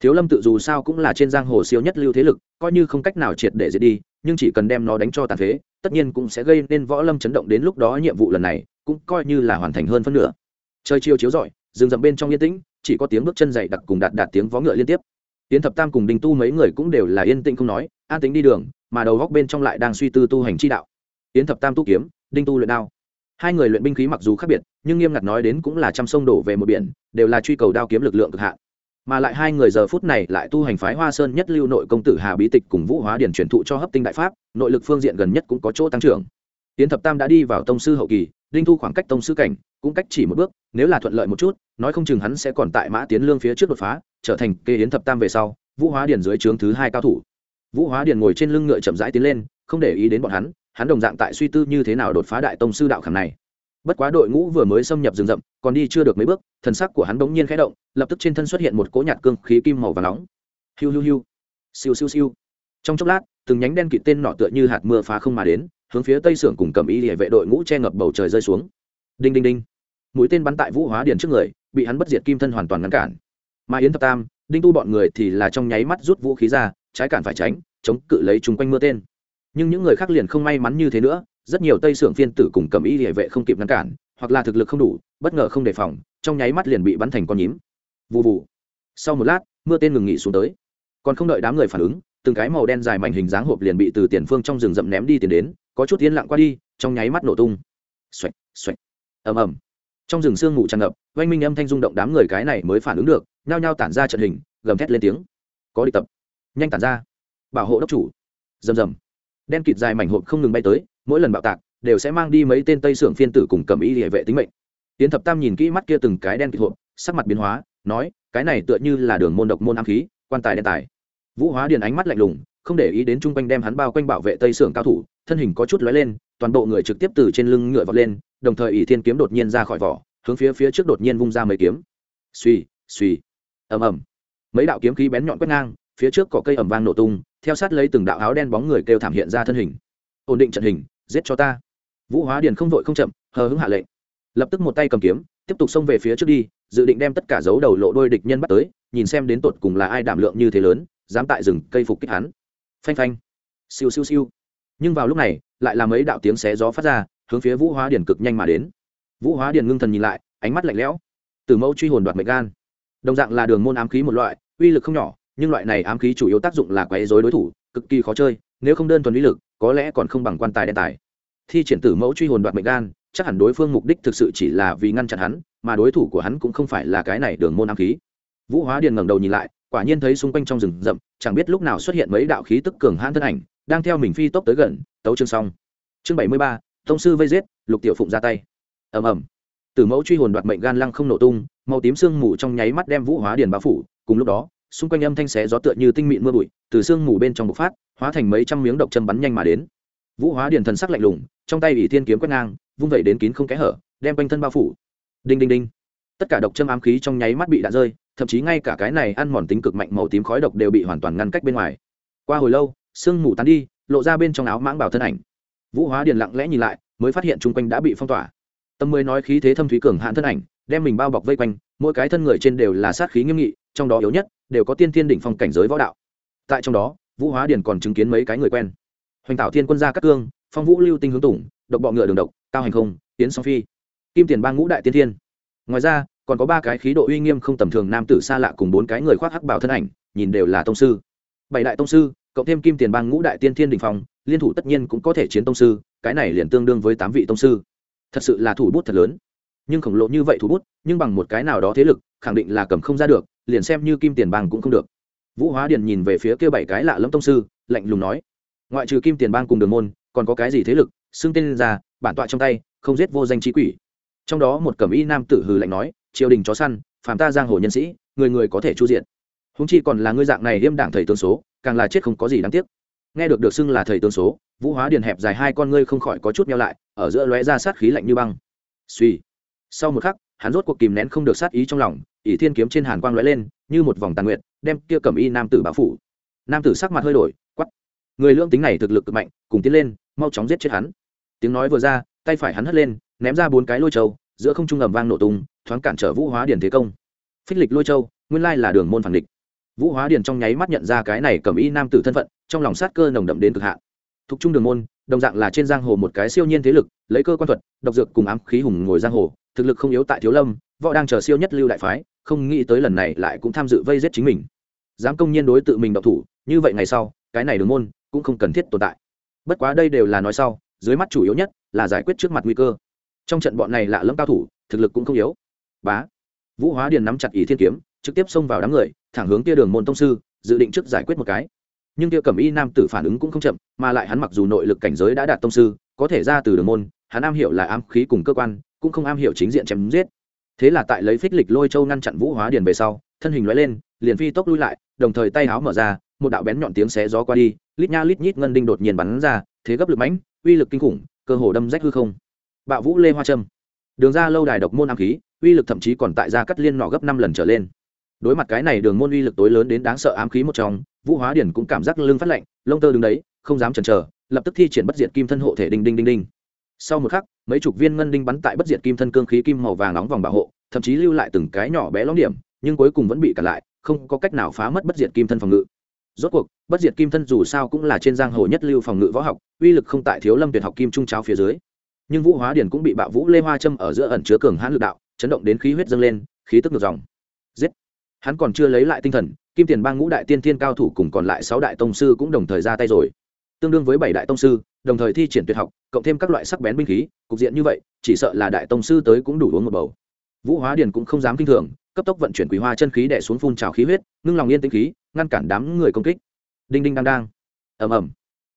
Thiếu lâm tự dù sao cũng là trên giang hồ siêu nhất lưu thế lực, coi như không cách nào triệt để diệt đi, nhưng chỉ cần đem nó đánh cho tàn phế tất nhiên cũng sẽ gây nên võ lâm chấn động đến lúc đó nhiệm vụ lần này cũng coi như là hoàn thành hơn phân nửa. Trời chiều chiếu rọi, rừng rậm bên trong yên tĩnh, chỉ có tiếng bước chân dày đặc cùng đạt đạt tiếng vó ngựa liên tiếp. Tiến thập tam cùng đình tu mấy người cũng đều là yên tĩnh không nói, an tính đi đường, mà đầu góc bên trong lại đang suy tư tu hành chi đạo. Tiến thập tam tu kiếm, đinh tu luyện đao. Hai người luyện binh khí mặc dù khác biệt, nhưng nghiêm ngặt nói đến cũng là trăm sông đổ về một biển, đều là truy cầu đao kiếm lực lượng cực hạn mà lại hai người giờ phút này lại tu hành phái hoa sơn nhất lưu nội công tử hà bí tịch cùng vũ hóa điển truyền thụ cho hấp tinh đại pháp, nội lực phương diện gần nhất cũng có chỗ tăng trưởng. Tiến thập tam đã đi vào tông sư hậu kỳ, đinh thu khoảng cách tông sư cảnh cũng cách chỉ một bước, nếu là thuận lợi một chút, nói không chừng hắn sẽ còn tại mã tiến lương phía trước đột phá, trở thành kê yến thập tam về sau, vũ hóa Điền dưới trướng thứ hai cao thủ. Vũ hóa Điền ngồi trên lưng ngựa chậm rãi tiến lên, không để ý đến bọn hắn hắn đồng dạng tại suy tư như thế nào đột phá đại tông sư đạo khảm này bất quá đội ngũ vừa mới xâm nhập rừng rậm, còn đi chưa được mấy bước, thần sắc của hắn bỗng nhiên khẽ động, lập tức trên thân xuất hiện một cỗ nhạt cương khí kim màu và nóng. Hiu hiu hiu. Siêu siêu siêu. Trong chốc lát, từng nhánh đen kịt tên nọ tựa như hạt mưa phá không mà đến, hướng phía tây sưởng cùng cầm y lìa vệ đội ngũ che ngập bầu trời rơi xuống. Đinh đinh đinh. Mũi tên bắn tại vũ hóa điền trước người, bị hắn bất diệt kim thân hoàn toàn ngăn cản. Mà yến thập tam, đinh tu bọn người thì là trong nháy mắt rút vũ khí ra, trái cản phải tránh, chống cự lấy chung quanh mưa tên nhưng những người khác liền không may mắn như thế nữa, rất nhiều tây sưởng phiên tử cùng cầm y địa vệ không kịp ngăn cản, hoặc là thực lực không đủ, bất ngờ không đề phòng, trong nháy mắt liền bị bắn thành con nhím. Vụ vụ sau một lát, mưa tên ngừng nghỉ xuống tới. Còn không đợi đám người phản ứng, từng cái màu đen dài mảnh hình dáng hộp liền bị từ tiền phương trong rừng rậm ném đi tiền đến, có chút yên lặng qua đi, trong nháy mắt nổ tung. Xoạch xoạch ầm ầm. Trong rừng sương ngủ tràn ngập, oanh minh âm thanh rung động đám người cái này mới phản ứng được, nhao nhao tản ra trận hình, gầm thét lên tiếng. Có đi tập. Nhanh tản ra. Bảo hộ đốc chủ. Rầm rầm đen kịt dài mảnh hộp không ngừng bay tới, mỗi lần bạo tạc, đều sẽ mang đi mấy tên tây sưởng phiên tử cùng cầm ý địa vệ tính mệnh. Tiến thập tam nhìn kỹ mắt kia từng cái đen kịt hộp, sắc mặt biến hóa, nói, cái này tựa như là đường môn độc môn ám khí, quan tài đen tài. Vũ hóa điền ánh mắt lạnh lùng, không để ý đến chung quanh đem hắn bao quanh bảo vệ tây sưởng cao thủ, thân hình có chút lóe lên, toàn bộ người trực tiếp từ trên lưng ngựa vọt lên, đồng thời ỷ thiên kiếm đột nhiên ra khỏi vỏ, hướng phía phía trước đột nhiên vung ra mấy kiếm. Suy suy ầm ầm. Mấy đạo kiếm khí bén nhọn quét ngang phía trước có cây ẩm vang nổ tung, theo sát lấy từng đạo áo đen bóng người kêu thảm hiện ra thân hình. Ổn định trận hình, giết cho ta. Vũ hóa điền không vội không chậm, hờ hững hạ lệnh. Lập tức một tay cầm kiếm, tiếp tục xông về phía trước đi, dự định đem tất cả dấu đầu lộ đôi địch nhân bắt tới, nhìn xem đến tột cùng là ai đảm lượng như thế lớn, dám tại rừng cây phục kích hắn. Phanh phanh. Siêu siêu siêu. Nhưng vào lúc này, lại là mấy đạo tiếng xé gió phát ra, hướng phía vũ hóa điền cực nhanh mà đến. Vũ hóa điền ngưng thần nhìn lại, ánh mắt lạnh lẽo. Từ mẫu truy hồn đoạt mệnh gan. Đồng dạng là đường môn ám khí một loại, uy lực không nhỏ nhưng loại này ám khí chủ yếu tác dụng là quấy rối đối thủ, cực kỳ khó chơi, nếu không đơn thuần uy lực, có lẽ còn không bằng quan tài đen tài. Thi triển tử mẫu truy hồn đoạt mệnh gan, chắc hẳn đối phương mục đích thực sự chỉ là vì ngăn chặn hắn, mà đối thủ của hắn cũng không phải là cái này đường môn ám khí. Vũ hóa điền ngẩng đầu nhìn lại, quả nhiên thấy xung quanh trong rừng rậm, chẳng biết lúc nào xuất hiện mấy đạo khí tức cường hãn thân ảnh, đang theo mình phi tốc tới gần, tấu chương xong. Chương bảy mươi ba, tông sư vây giết, lục tiểu phụng ra tay. Ầm ầm. Tử mẫu truy hồn đoạt mệnh gan lăng không nổ tung, màu tím sương mù trong nháy mắt đem vũ hóa điền bao phủ, cùng lúc đó xung quanh âm thanh xé gió tựa như tinh mịn mưa bụi, từ sương mù bên trong bộc phát, hóa thành mấy trăm miếng độc châm bắn nhanh mà đến. Vũ hóa điền thần sắc lạnh lùng, trong tay ỷ thiên kiếm quét ngang, vung vẩy đến kín không kẽ hở, đem quanh thân bao phủ. Đinh đinh đinh. Tất cả độc châm ám khí trong nháy mắt bị đạn rơi, thậm chí ngay cả cái này ăn mòn tính cực mạnh màu tím khói độc đều bị hoàn toàn ngăn cách bên ngoài. Qua hồi lâu, sương mù tán đi, lộ ra bên trong áo mãng bảo thân ảnh. Vũ hóa điền lặng lẽ nhìn lại, mới phát hiện chung quanh đã bị phong tỏa. Tâm mới nói khí thế thâm thúy cường hạn thân ảnh, đem mình bao bọc vây quanh, mỗi cái thân người trên đều là sát khí nghiêm nghị, trong đó yếu nhất đều có tiên thiên đỉnh phong cảnh giới võ đạo. Tại trong đó, vũ hóa điền còn chứng kiến mấy cái người quen. Hoành tạo thiên quân gia cát cương, phong vũ lưu tinh hướng tủng độc bọ ngựa đường độc, cao hành không tiến song phi, kim tiền bang ngũ đại tiên thiên. Ngoài ra, còn có ba cái khí độ uy nghiêm không tầm thường nam tử xa lạ cùng bốn cái người khoác hắc bảo thân ảnh, nhìn đều là tông sư. Bảy đại tông sư, cộng thêm kim tiền bang ngũ đại tiên thiên đình phong, liên thủ tất nhiên cũng có thể chiến tông sư, cái này liền tương đương với tám vị tông sư. Thật sự là thủ bút thật lớn. Nhưng khổng lồ như vậy thủ bút, nhưng bằng một cái nào đó thế lực, khẳng định là cầm không ra được liền xem như kim tiền bang cũng không được. Vũ hóa điền nhìn về phía kia bảy cái lạ lẫm tông sư, lạnh lùng nói, ngoại trừ kim tiền bang cùng đường môn, còn có cái gì thế lực, xưng tên ra, bản tọa trong tay, không giết vô danh trí quỷ. Trong đó một cẩm y nam tử hừ lạnh nói, triều đình chó săn, phàm ta giang hồ nhân sĩ, người người có thể chu diện. Húng chi còn là ngươi dạng này liêm đảng thầy tướng số, càng là chết không có gì đáng tiếc. Nghe được được xưng là thầy tướng số, vũ hóa điền hẹp dài hai con ngươi không khỏi có chút meo lại, ở giữa lóe ra sát khí lạnh như băng. Suy sau một khắc, hắn rốt cuộc kìm nén không được sát ý trong lòng ỷ thiên kiếm trên hàn quang lóe lên, như một vòng tàn nguyện đem kia cầm y nam tử báo phủ. Nam tử sắc mặt hơi đổi quắp người lương tính này thực lực cực mạnh, cùng tiến lên, mau chóng giết chết hắn. Tiếng nói vừa ra, tay phải hắn hất lên, ném ra bốn cái lôi trâu giữa không trung ầm vang nổ tung, thoáng cản trở vũ hóa điền thế công. Phích lịch lôi châu, nguyên lai là đường môn phản địch. Vũ hóa điền trong nháy mắt nhận ra cái này cầm y nam tử thân phận, trong lòng sát cơ nồng đậm đến cực hạn. Thuộc trung đường môn, đồng dạng là trên giang hồ một cái siêu nhiên thế lực, lấy cơ quan thuật, độc dược cùng ám khí hùng ngồi giang hồ, thực lực không yếu tại thiếu lâm, võ đang chờ siêu nhất lưu đại phái không nghĩ tới lần này lại cũng tham dự vây giết chính mình. Dám công nhiên đối tự mình độc thủ, như vậy ngày sau, cái này đường môn cũng không cần thiết tồn tại. Bất quá đây đều là nói sau, dưới mắt chủ yếu nhất là giải quyết trước mặt nguy cơ. Trong trận bọn này lạ lẫm cao thủ, thực lực cũng không yếu. Bá. Vũ hóa điền nắm chặt ý thiên kiếm, trực tiếp xông vào đám người, thẳng hướng kia đường môn tông sư, dự định trước giải quyết một cái. Nhưng kia cẩm y nam tử phản ứng cũng không chậm, mà lại hắn mặc dù nội lực cảnh giới đã đạt tông sư, có thể ra từ đường môn, hắn am hiểu là am khí cùng cơ quan, cũng không am hiểu chính diện chém giết thế là tại lấy phích lịch lôi châu ngăn chặn vũ hóa điền về sau, thân hình loại lên, liền phi tốc lui lại, đồng thời tay háo mở ra, một đạo bén nhọn tiếng xé gió qua đi, lít nha lít nhít ngân đinh đột nhiên bắn ra, thế gấp lực mãnh, uy lực kinh khủng, cơ hồ đâm rách hư không. Bạo vũ lê hoa trâm đường ra lâu đài độc môn ám khí, uy lực thậm chí còn tại ra cắt liên nọ gấp năm lần trở lên. Đối mặt cái này đường môn uy lực tối lớn đến đáng sợ ám khí một trong, vũ hóa điển cũng cảm giác lưng phát lạnh, lông tơ đứng đấy, không dám chần chờ, lập tức thi triển bất diệt kim thân hộ thể đinh đinh đinh đinh sau một khắc, mấy chục viên ngân đinh bắn tại bất diệt kim thân cương khí kim màu vàng nóng vòng bảo hộ, thậm chí lưu lại từng cái nhỏ bé lõm điểm, nhưng cuối cùng vẫn bị cản lại, không có cách nào phá mất bất diệt kim thân phòng ngự. Rốt cuộc, bất diệt kim thân dù sao cũng là trên giang hồ nhất lưu phòng ngự võ học, uy lực không tại thiếu lâm tuyệt học kim trung cháo phía dưới. Nhưng vũ hóa điển cũng bị bạo vũ lê hoa châm ở giữa ẩn chứa cường hãn lực đạo, chấn động đến khí huyết dâng lên, khí tức ngược dòng. Giết! Hắn còn chưa lấy lại tinh thần, kim tiền bang ngũ đại tiên thiên cao thủ cùng còn lại sáu đại tông sư cũng đồng thời ra tay rồi. Tương đương với bảy đại tông sư đồng thời thi triển tuyệt học, cộng thêm các loại sắc bén binh khí, cục diện như vậy, chỉ sợ là đại tông sư tới cũng đủ uống một bầu. Vũ hóa điền cũng không dám kinh thường, cấp tốc vận chuyển quý hoa chân khí đẻ xuống phun trào khí huyết, ngưng lòng yên tĩnh khí, ngăn cản đám người công kích. Đinh đinh đang đang. Ầm ầm.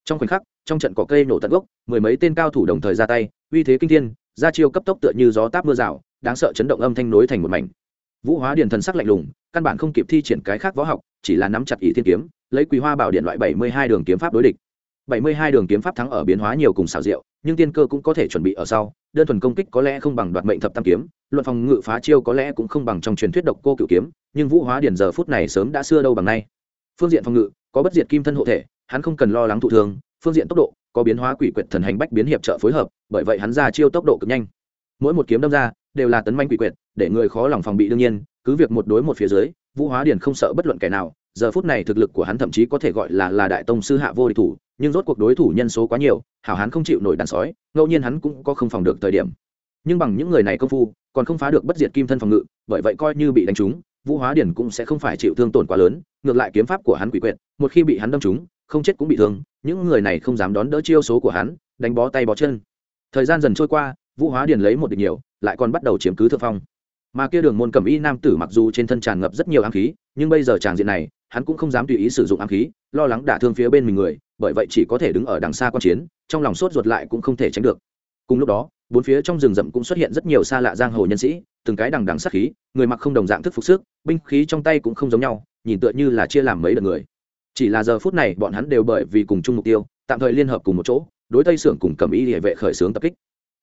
Trong khoảnh khắc, trong trận cỏ cây nổ tận gốc, mười mấy tên cao thủ đồng thời ra tay, uy thế kinh thiên, ra chiêu cấp tốc tựa như gió táp mưa rào, đáng sợ chấn động âm thanh nối thành một mảnh. Vũ hóa điền thần sắc lạnh lùng, căn bản không kịp thi triển cái khác võ học, chỉ là nắm chặt ý thiên kiếm, lấy quý hoa bảo điện loại bảy mươi hai đường kiếm pháp đối địch bảy mươi hai đường kiếm pháp thắng ở biến hóa nhiều cùng xảo diệu, nhưng tiên cơ cũng có thể chuẩn bị ở sau. Đơn thuần công kích có lẽ không bằng đoạt mệnh thập tam kiếm, luận phòng ngự phá chiêu có lẽ cũng không bằng trong truyền thuyết độc cô cựu kiếm, nhưng vũ hóa điển giờ phút này sớm đã xưa đâu bằng nay. Phương diện phòng ngự, có bất diệt kim thân hộ thể, hắn không cần lo lắng thụ thương. Phương diện tốc độ, có biến hóa quỷ quyệt thần hành bách biến hiệp trợ phối hợp, bởi vậy hắn ra chiêu tốc độ cực nhanh. Mỗi một kiếm đâm ra, đều là tấn manh quỷ quyệt, để người khó lòng phòng bị đương nhiên. Cứ việc một đối một phía dưới, vũ hóa điển không sợ bất luận kẻ nào, giờ phút này thực lực của hắn thậm chí có thể gọi là là đại tông sư hạ vô địch thủ nhưng rốt cuộc đối thủ nhân số quá nhiều, hảo hán không chịu nổi đàn sói, ngẫu nhiên hắn cũng có không phòng được thời điểm. Nhưng bằng những người này công phu, còn không phá được bất diệt kim thân phòng ngự, bởi vậy coi như bị đánh trúng, vũ hóa điển cũng sẽ không phải chịu thương tổn quá lớn, ngược lại kiếm pháp của hắn quỷ quyệt, một khi bị hắn đâm trúng, không chết cũng bị thương, những người này không dám đón đỡ chiêu số của hắn, đánh bó tay bó chân. Thời gian dần trôi qua, vũ hóa điển lấy một địch nhiều, lại còn bắt đầu chiếm cứ thượng phong. Mà kia đường môn cẩm y nam tử mặc dù trên thân tràn ngập rất nhiều ám khí, nhưng bây giờ tràng diện này hắn cũng không dám tùy ý sử dụng ám khí, lo lắng đả thương phía bên mình người, bởi vậy chỉ có thể đứng ở đằng xa quan chiến, trong lòng sốt ruột lại cũng không thể tránh được. Cùng lúc đó, bốn phía trong rừng rậm cũng xuất hiện rất nhiều xa lạ giang hồ nhân sĩ, từng cái đằng đằng sát khí, người mặc không đồng dạng thức phục sức, binh khí trong tay cũng không giống nhau, nhìn tựa như là chia làm mấy đợt người. Chỉ là giờ phút này, bọn hắn đều bởi vì cùng chung mục tiêu, tạm thời liên hợp cùng một chỗ, đối tây sưởng cùng cầm y địa vệ khởi xướng tập kích.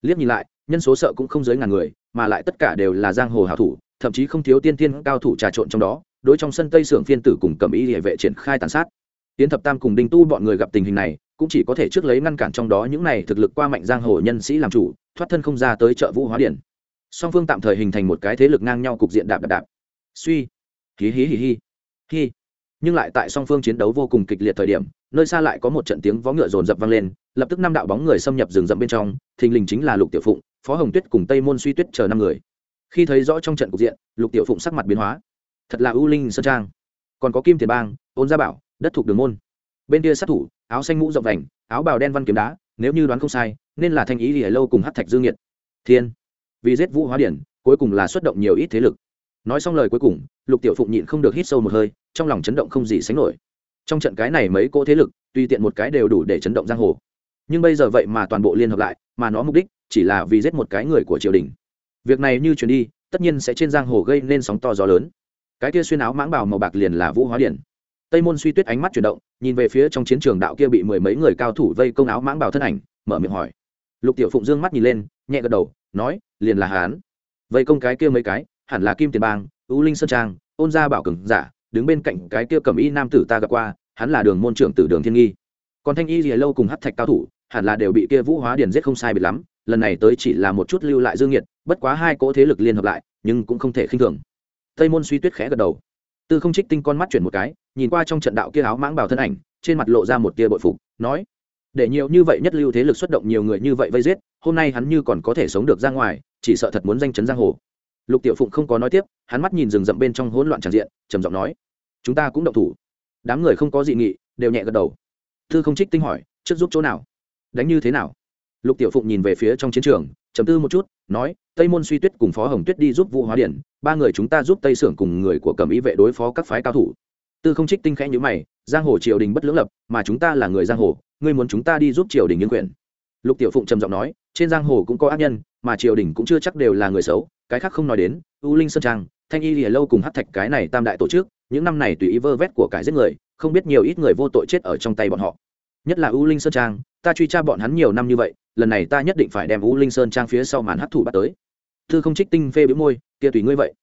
Liếc nhìn lại, nhân số sợ cũng không dưới ngàn người, mà lại tất cả đều là giang hồ hảo thủ, thậm chí không thiếu tiên tiên cao thủ trà trộn trong đó đối trong sân tây sưởng phiên tử cùng cầm y địa vệ triển khai tàn sát. Tiến thập tam cùng đinh tu bọn người gặp tình hình này, cũng chỉ có thể trước lấy ngăn cản trong đó những này thực lực qua mạnh giang hồ nhân sĩ làm chủ, thoát thân không ra tới chợ vũ hóa điển. Song phương tạm thời hình thành một cái thế lực ngang nhau cục diện đạp đạp đạp. Suy. Hí hí hí hí. Hí. Nhưng lại tại song phương chiến đấu vô cùng kịch liệt thời điểm, nơi xa lại có một trận tiếng vó ngựa rồn rập vang lên, lập tức năm đạo bóng người xâm nhập rừng rậm bên trong, thình lình chính là lục tiểu phụng, phó hồng tuyết cùng tây môn suy tuyết chờ năm người. Khi thấy rõ trong trận cục diện, lục tiểu phụng sắc mặt biến hóa thật là ưu linh sơn trang. Còn có kim tiền bang, ôn gia bảo, đất thuộc đường môn. Bên kia sát thủ, áo xanh mũ rộng vành, áo bào đen văn kiếm đá, nếu như đoán không sai, nên là thanh ý thì lâu cùng hát thạch dương nhiệt. Thiên. Vì giết vũ hóa điển, cuối cùng là xuất động nhiều ít thế lực. Nói xong lời cuối cùng, lục tiểu phụng nhịn không được hít sâu một hơi, trong lòng chấn động không gì sánh nổi. Trong trận cái này mấy cỗ thế lực, tùy tiện một cái đều đủ để chấn động giang hồ. Nhưng bây giờ vậy mà toàn bộ liên hợp lại, mà nó mục đích chỉ là vì giết một cái người của triều đình. Việc này như chuyển đi, tất nhiên sẽ trên giang hồ gây nên sóng to gió lớn cái kia xuyên áo mãng bảo màu bạc liền là vũ hóa điển. Tây môn suy tuyết ánh mắt chuyển động, nhìn về phía trong chiến trường đạo kia bị mười mấy người cao thủ vây công áo mãng bảo thân ảnh, mở miệng hỏi. Lục tiểu phụng dương mắt nhìn lên, nhẹ gật đầu, nói, liền là hán vây công cái kia mấy cái, hẳn là kim tiền bang ưu linh sơn trang, ôn gia bảo cường giả, đứng bên cạnh cái kia cầm y nam tử ta gặp qua, hắn là đường môn trưởng tử đường thiên nghi. Còn thanh y gì lâu cùng hát thạch cao thủ, hẳn là đều bị kia vũ hóa điền giết không sai biệt lắm, lần này tới chỉ là một chút lưu lại dương nhiệt, bất quá hai cỗ thế lực liên hợp lại, nhưng cũng không thể khinh thường tây môn suy tuyết khẽ gật đầu. Tư không trích tinh con mắt chuyển một cái, nhìn qua trong trận đạo kia áo mãng bảo thân ảnh, trên mặt lộ ra một tia bội phục, nói, để nhiều như vậy nhất lưu thế lực xuất động nhiều người như vậy vây giết, hôm nay hắn như còn có thể sống được ra ngoài, chỉ sợ thật muốn danh chấn giang hồ. Lục tiểu phụng không có nói tiếp, hắn mắt nhìn rừng rậm bên trong hỗn loạn tràn diện, trầm giọng nói, chúng ta cũng động thủ. Đám người không có dị nghị, đều nhẹ gật đầu. Thư không trích tinh hỏi, trước giúp chỗ nào? Đánh như thế nào? Lục tiểu phụng nhìn về phía trong chiến trường chấm tư một chút, nói, tây môn suy tuyết cùng phó hồng tuyết đi giúp vũ hóa điển, ba người chúng ta giúp tây sưởng cùng người của cầm ý vệ đối phó các phái cao thủ. Tư không trích tinh khẽ nhữ mày, giang hồ triều đình bất lưỡng lập, mà chúng ta là người giang hồ, ngươi muốn chúng ta đi giúp triều đình nhân quyền. Lục tiểu phụng trầm giọng nói, trên giang hồ cũng có ác nhân, mà triều đình cũng chưa chắc đều là người xấu, cái khác không nói đến, u linh sơn trang, thanh y lìa lâu cùng hát thạch cái này tam đại tổ chức, những năm này tùy ý vơ vét của cải giết người, không biết nhiều ít người vô tội chết ở trong tay bọn họ. Nhất là u linh sơn trang, ta truy tra bọn hắn nhiều năm như vậy lần này ta nhất định phải đem vũ linh sơn trang phía sau màn hấp thụ bắt tới thư không trích tinh phê bĩu môi, kia tùy ngươi vậy.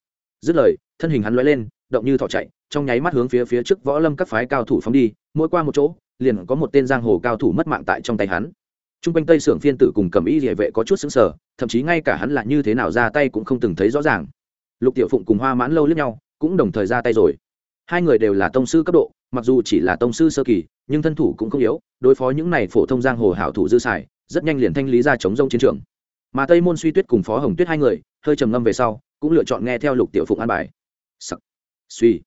dứt lời, thân hình hắn lóe lên, động như thỏ chạy, trong nháy mắt hướng phía phía trước võ lâm các phái cao thủ phóng đi, mỗi qua một chỗ, liền có một tên giang hồ cao thủ mất mạng tại trong tay hắn. Trung quanh tây sưởng phiên tử cùng cầm y địa vệ có chút xứng sở thậm chí ngay cả hắn là như thế nào ra tay cũng không từng thấy rõ ràng. Lục tiểu phụng cùng hoa mãn lâu lướt nhau, cũng đồng thời ra tay rồi. Hai người đều là tông sư cấp độ, mặc dù chỉ là tông sư sơ kỳ, nhưng thân thủ cũng không yếu, đối phó những này phổ thông giang hồ hảo thủ dư xài rất nhanh liền thanh lý ra chống rông chiến trường. Mà tây môn suy tuyết cùng phó hồng tuyết hai người, hơi trầm ngâm về sau, cũng lựa chọn nghe theo lục tiểu phụng an bài. Sắc. suy.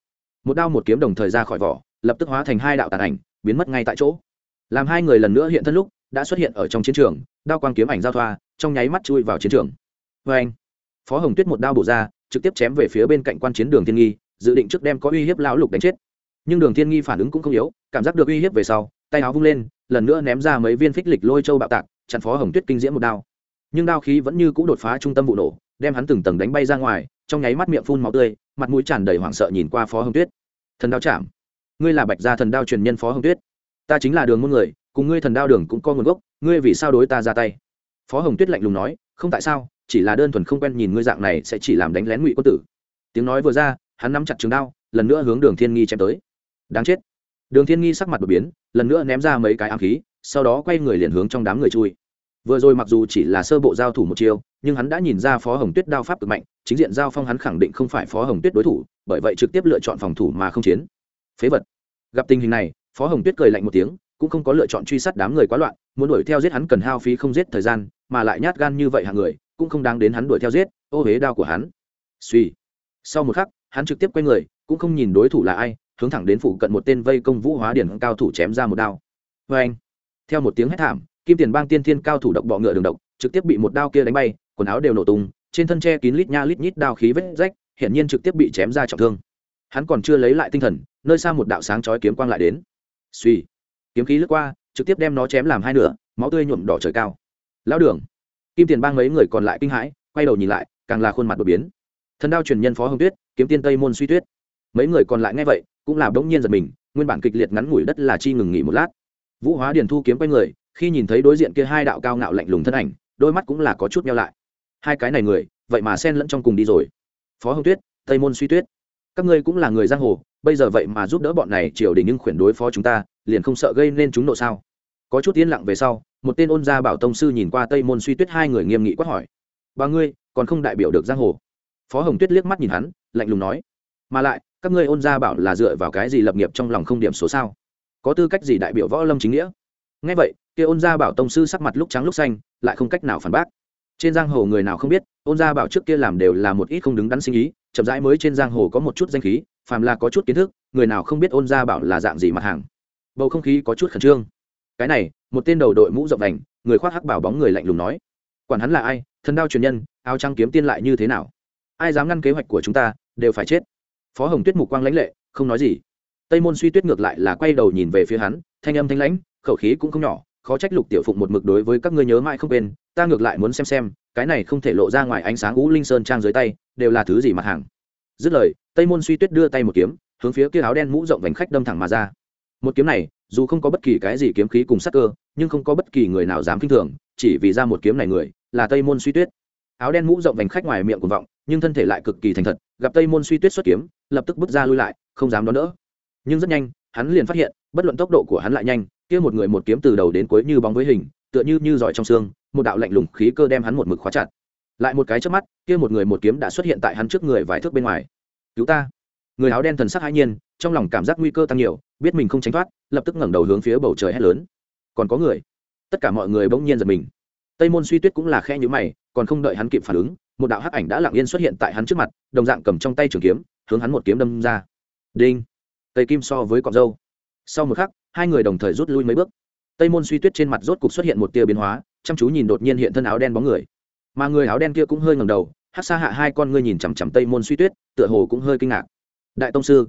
Một đao một kiếm đồng thời ra khỏi vỏ, lập tức hóa thành hai đạo tàn ảnh, biến mất ngay tại chỗ. Làm hai người lần nữa hiện thân lúc, đã xuất hiện ở trong chiến trường, đao quang kiếm ảnh giao thoa, trong nháy mắt chui vào chiến trường. Vê anh, phó hồng tuyết một đao bổ ra, trực tiếp chém về phía bên cạnh quan chiến đường thiên nghi, dự định trước đem có uy hiếp lão lục đánh chết. Nhưng đường thiên nghi phản ứng cũng không yếu, cảm giác được uy hiếp về sau, tay áo vung lên lần nữa ném ra mấy viên phích lịch lôi châu bạo tạc, chặn phó hồng tuyết kinh diễm một đao. Nhưng đao khí vẫn như cũ đột phá trung tâm vụ nổ, đem hắn từng tầng đánh bay ra ngoài, trong nháy mắt miệng phun máu tươi, mặt mũi tràn đầy hoảng sợ nhìn qua phó hồng tuyết. Thần đao chạm. Ngươi là bạch gia thần đao truyền nhân phó hồng tuyết. Ta chính là đường môn người, cùng ngươi thần đao đường cũng có nguồn gốc, ngươi vì sao đối ta ra tay? Phó hồng tuyết lạnh lùng nói, không tại sao, chỉ là đơn thuần không quen nhìn ngươi dạng này sẽ chỉ làm đánh lén ngụy quân tử. Tiếng nói vừa ra, hắn nắm chặt trường đao, lần nữa hướng đường thiên nghi chém tới. Đáng chết đường thiên nghi sắc mặt đột biến, lần nữa ném ra mấy cái ám khí, sau đó quay người liền hướng trong đám người chui. Vừa rồi mặc dù chỉ là sơ bộ giao thủ một chiêu, nhưng hắn đã nhìn ra phó hồng tuyết đao pháp cực mạnh, chính diện giao phong hắn khẳng định không phải phó hồng tuyết đối thủ, bởi vậy trực tiếp lựa chọn phòng thủ mà không chiến. Phế vật. Gặp tình hình này, phó hồng tuyết cười lạnh một tiếng, cũng không có lựa chọn truy sát đám người quá loạn, muốn đuổi theo giết hắn cần hao phí không giết thời gian, mà lại nhát gan như vậy hàng người, cũng không đáng đến hắn đuổi theo giết, ô huế đao của hắn. Suy sau một khắc, hắn trực tiếp quay người, cũng không nhìn đối thủ là ai hướng thẳng đến phụ cận một tên vây công vũ hóa điển cao thủ chém ra một đao. Vê anh, theo một tiếng hét thảm, kim tiền bang tiên thiên cao thủ độc bọ ngựa đường độc, trực tiếp bị một đao kia đánh bay, quần áo đều nổ tung, trên thân tre kín lít nha lít nhít đao khí vết rách, hiển nhiên trực tiếp bị chém ra trọng thương. Hắn còn chưa lấy lại tinh thần, nơi xa một đạo sáng chói kiếm quang lại đến. Suy kiếm khí lướt qua, trực tiếp đem nó chém làm hai nửa, máu tươi nhuộm đỏ trời cao. Lão đường, kim tiền bang mấy người còn lại kinh hãi, quay đầu nhìn lại, càng là khuôn mặt đột biến. Thần đao truyền nhân phó hồng tuyết, kiếm tiên tây môn suy tuyết. Mấy người còn lại nghe vậy cũng là bỗng nhiên giật mình, nguyên bản kịch liệt ngắn ngủi đất là chi ngừng nghỉ một lát. Vũ hóa điền thu kiếm quay người, khi nhìn thấy đối diện kia hai đạo cao ngạo lạnh lùng thân ảnh, đôi mắt cũng là có chút nhau lại. Hai cái này người, vậy mà xen lẫn trong cùng đi rồi. Phó hồng tuyết, tây môn suy tuyết, các ngươi cũng là người giang hồ, bây giờ vậy mà giúp đỡ bọn này triều đình nhưng khuyển đối phó chúng ta, liền không sợ gây nên chúng nộ sao? Có chút yên lặng về sau, một tên ôn gia bảo tông sư nhìn qua tây môn suy tuyết hai người nghiêm nghị quát hỏi. Ba ngươi, còn không đại biểu được giang hồ? Phó hồng tuyết liếc mắt nhìn hắn, lạnh lùng nói. Mà lại các ngươi ôn gia bảo là dựa vào cái gì lập nghiệp trong lòng không điểm số sao? Có tư cách gì đại biểu võ lâm chính nghĩa? Ngay vậy, kia ôn gia bảo tông sư sắc mặt lúc trắng lúc xanh, lại không cách nào phản bác. Trên giang hồ người nào không biết, ôn gia bảo trước kia làm đều là một ít không đứng đắn sinh ý, chậm rãi mới trên giang hồ có một chút danh khí, phàm là có chút kiến thức, người nào không biết ôn gia bảo là dạng gì mặt hàng. Bầu không khí có chút khẩn trương. Cái này, một tên đầu đội mũ rộng đành, người khoác hắc bảo bóng người lạnh lùng nói, quản hắn là ai? Thần đao truyền nhân, áo trăng kiếm tiên lại như thế nào? Ai dám ngăn kế hoạch của chúng ta, đều phải chết phó hồng tuyết mục quang lãnh lệ, không nói gì. Tây môn suy tuyết ngược lại là quay đầu nhìn về phía hắn, thanh âm thanh lãnh, khẩu khí cũng không nhỏ, khó trách lục tiểu phụng một mực đối với các ngươi nhớ mãi không quên, ta ngược lại muốn xem xem, cái này không thể lộ ra ngoài ánh sáng ngũ linh sơn trang dưới tay, đều là thứ gì mặt hàng. Dứt lời, tây môn suy tuyết đưa tay một kiếm, hướng phía kia áo đen mũ rộng vành khách đâm thẳng mà ra. Một kiếm này, dù không có bất kỳ cái gì kiếm khí cùng sắc cơ, nhưng không có bất kỳ người nào dám kinh thường, chỉ vì ra một kiếm này người, là tây môn suy tuyết. Áo đen mũ rộng vành khách ngoài miệng cuồng vọng, nhưng thân thể lại cực kỳ thành thật gặp tây môn suy tuyết xuất kiếm, lập tức bước ra lui lại, không dám đón đỡ. Nhưng rất nhanh, hắn liền phát hiện, bất luận tốc độ của hắn lại nhanh, kia một người một kiếm từ đầu đến cuối như bóng với hình, tựa như như giỏi trong xương, một đạo lạnh lùng khí cơ đem hắn một mực khóa chặt. Lại một cái trước mắt, kia một người một kiếm đã xuất hiện tại hắn trước người vài thước bên ngoài. Cứu ta. Người áo đen thần sắc hãi nhiên, trong lòng cảm giác nguy cơ tăng nhiều, biết mình không tránh thoát, lập tức ngẩng đầu hướng phía bầu trời hét lớn. Còn có người. Tất cả mọi người bỗng nhiên giật mình. Tây môn suy tuyết cũng là khe nhữ mày, còn không đợi hắn kịp phản ứng một đạo hắc ảnh đã lặng yên xuất hiện tại hắn trước mặt, đồng dạng cầm trong tay trường kiếm, hướng hắn một kiếm đâm ra. Đinh. Tây kim so với cọc dâu. Sau một khắc, hai người đồng thời rút lui mấy bước. Tây môn suy tuyết trên mặt rốt cục xuất hiện một tia biến hóa, chăm chú nhìn đột nhiên hiện thân áo đen bóng người. Mà người áo đen kia cũng hơi ngầm đầu hát xa hạ hai con ngươi nhìn chằm chằm tây môn suy tuyết, tựa hồ cũng hơi kinh ngạc. Đại tông sư.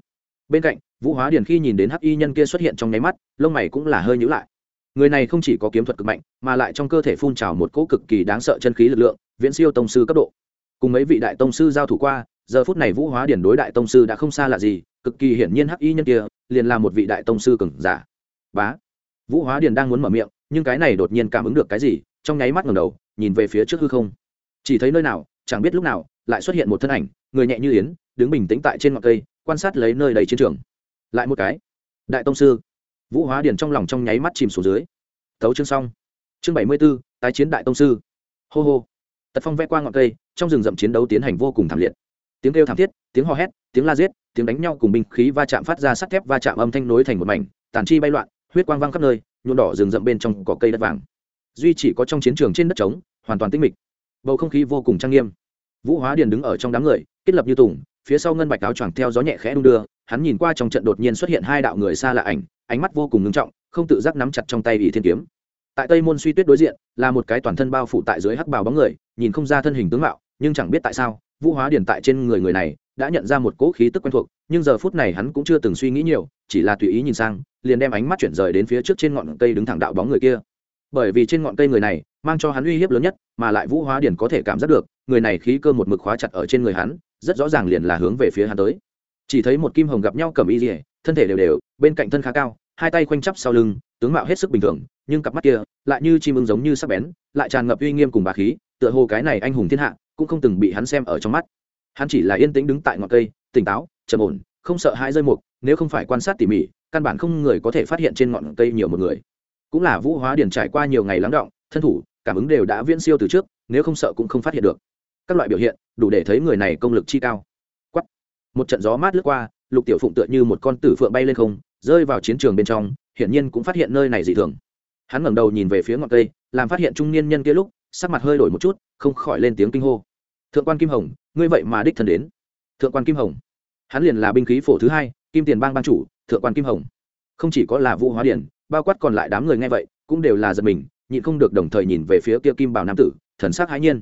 Bên cạnh, vũ hóa điền khi nhìn đến hắc y nhân kia xuất hiện trong nháy mắt, lông mày cũng là hơi nhữ lại. Người này không chỉ có kiếm thuật cực mạnh, mà lại trong cơ thể phun trào một cỗ cực kỳ đáng sợ chân khí lực lượng, viễn siêu tông sư cấp độ cùng mấy vị đại tông sư giao thủ qua, giờ phút này vũ hóa điển đối đại tông sư đã không xa lạ gì, cực kỳ hiển nhiên hắc y nhân kia liền là một vị đại tông sư cừng giả. Bá. Vũ hóa điển đang muốn mở miệng, nhưng cái này đột nhiên cảm ứng được cái gì, trong nháy mắt ngầm đầu, nhìn về phía trước hư không. Chỉ thấy nơi nào, chẳng biết lúc nào, lại xuất hiện một thân ảnh, người nhẹ như yến, đứng bình tĩnh tại trên ngọn cây, quan sát lấy nơi đầy chiến trường. Lại một cái. Đại tông sư. Vũ hóa điển trong lòng trong nháy mắt chìm xuống dưới. Thấu chương xong. Chương bảy mươi b ố tái chiến đại tông sư. Hô hô tật phong vẽ qua ngọn cây, trong rừng rậm chiến đấu tiến hành vô cùng thảm liệt. Tiếng kêu thảm thiết, tiếng hò hét, tiếng la giết, tiếng đánh nhau cùng binh khí va chạm phát ra sắt thép va chạm âm thanh nối thành một mảnh, tàn chi bay loạn, huyết quang văng khắp nơi, nhuộm đỏ rừng rậm bên trong cỏ cây đất vàng. Duy chỉ có trong chiến trường trên đất trống, hoàn toàn tĩnh mịch. Bầu không khí vô cùng trang nghiêm. Vũ hóa điền đứng ở trong đám người, kết lập như tùng, phía sau ngân bạch áo choàng theo gió nhẹ khẽ đung đưa, hắn nhìn qua trong trận đột nhiên xuất hiện hai đạo người xa lạ ảnh, ánh mắt vô cùng ngưng trọng, không tự giác nắm chặt trong tay ỷ thiên kiếm tại tây môn suy tuyết đối diện, là một cái toàn thân bao phủ tại dưới hắc bào bóng người, nhìn không ra thân hình tướng mạo, nhưng chẳng biết tại sao, vũ hóa điển tại trên người người này đã nhận ra một cỗ khí tức quen thuộc, nhưng giờ phút này hắn cũng chưa từng suy nghĩ nhiều, chỉ là tùy ý nhìn sang, liền đem ánh mắt chuyển rời đến phía trước trên ngọn cây đứng thẳng đạo bóng người kia. Bởi vì trên ngọn cây người này mang cho hắn uy hiếp lớn nhất, mà lại vũ hóa điển có thể cảm giác được, người này khí cơ một mực khóa chặt ở trên người hắn, rất rõ ràng liền là hướng về phía hắn tới. Chỉ thấy một kim hồng gặp nhau cầm y dỉa thân thể đều đều, bên cạnh thân khá cao, hai tay khoanh chắp sau lưng, tướng mạo hết sức bình thường nhưng cặp mắt kia lại như chim ưng giống như sắc bén, lại tràn ngập uy nghiêm cùng bà khí, tựa hồ cái này anh hùng thiên hạ cũng không từng bị hắn xem ở trong mắt. Hắn chỉ là yên tĩnh đứng tại ngọn cây, tỉnh táo, trầm ổn, không sợ hãi rơi mục, nếu không phải quan sát tỉ mỉ, căn bản không người có thể phát hiện trên ngọn cây nhiều một người. Cũng là vũ hóa điển trải qua nhiều ngày lắng động, thân thủ, cảm ứng đều đã viễn siêu từ trước, nếu không sợ cũng không phát hiện được. Các loại biểu hiện, đủ để thấy người này công lực chi cao. Quắt một trận gió mát lướt qua, lục tiểu phụng tựa như một con tử phượng bay lên không, rơi vào chiến trường bên trong, hiển nhiên cũng phát hiện nơi này dị thường hắn ngẩng đầu nhìn về phía ngọn cây, làm phát hiện trung niên nhân kia lúc, sắc mặt hơi đổi một chút, không khỏi lên tiếng kinh hô. Thượng quan kim hồng, ngươi vậy mà đích thân đến. Thượng quan kim hồng? Hắn liền là binh khí phổ thứ hai, kim tiền bang ban chủ, thượng quan kim hồng. Không chỉ có là vũ hóa điển, bao quát còn lại đám người nghe vậy, cũng đều là giật mình, nhịn không được đồng thời nhìn về phía kia kim bảo nam tử, thần sắc hãi nhiên.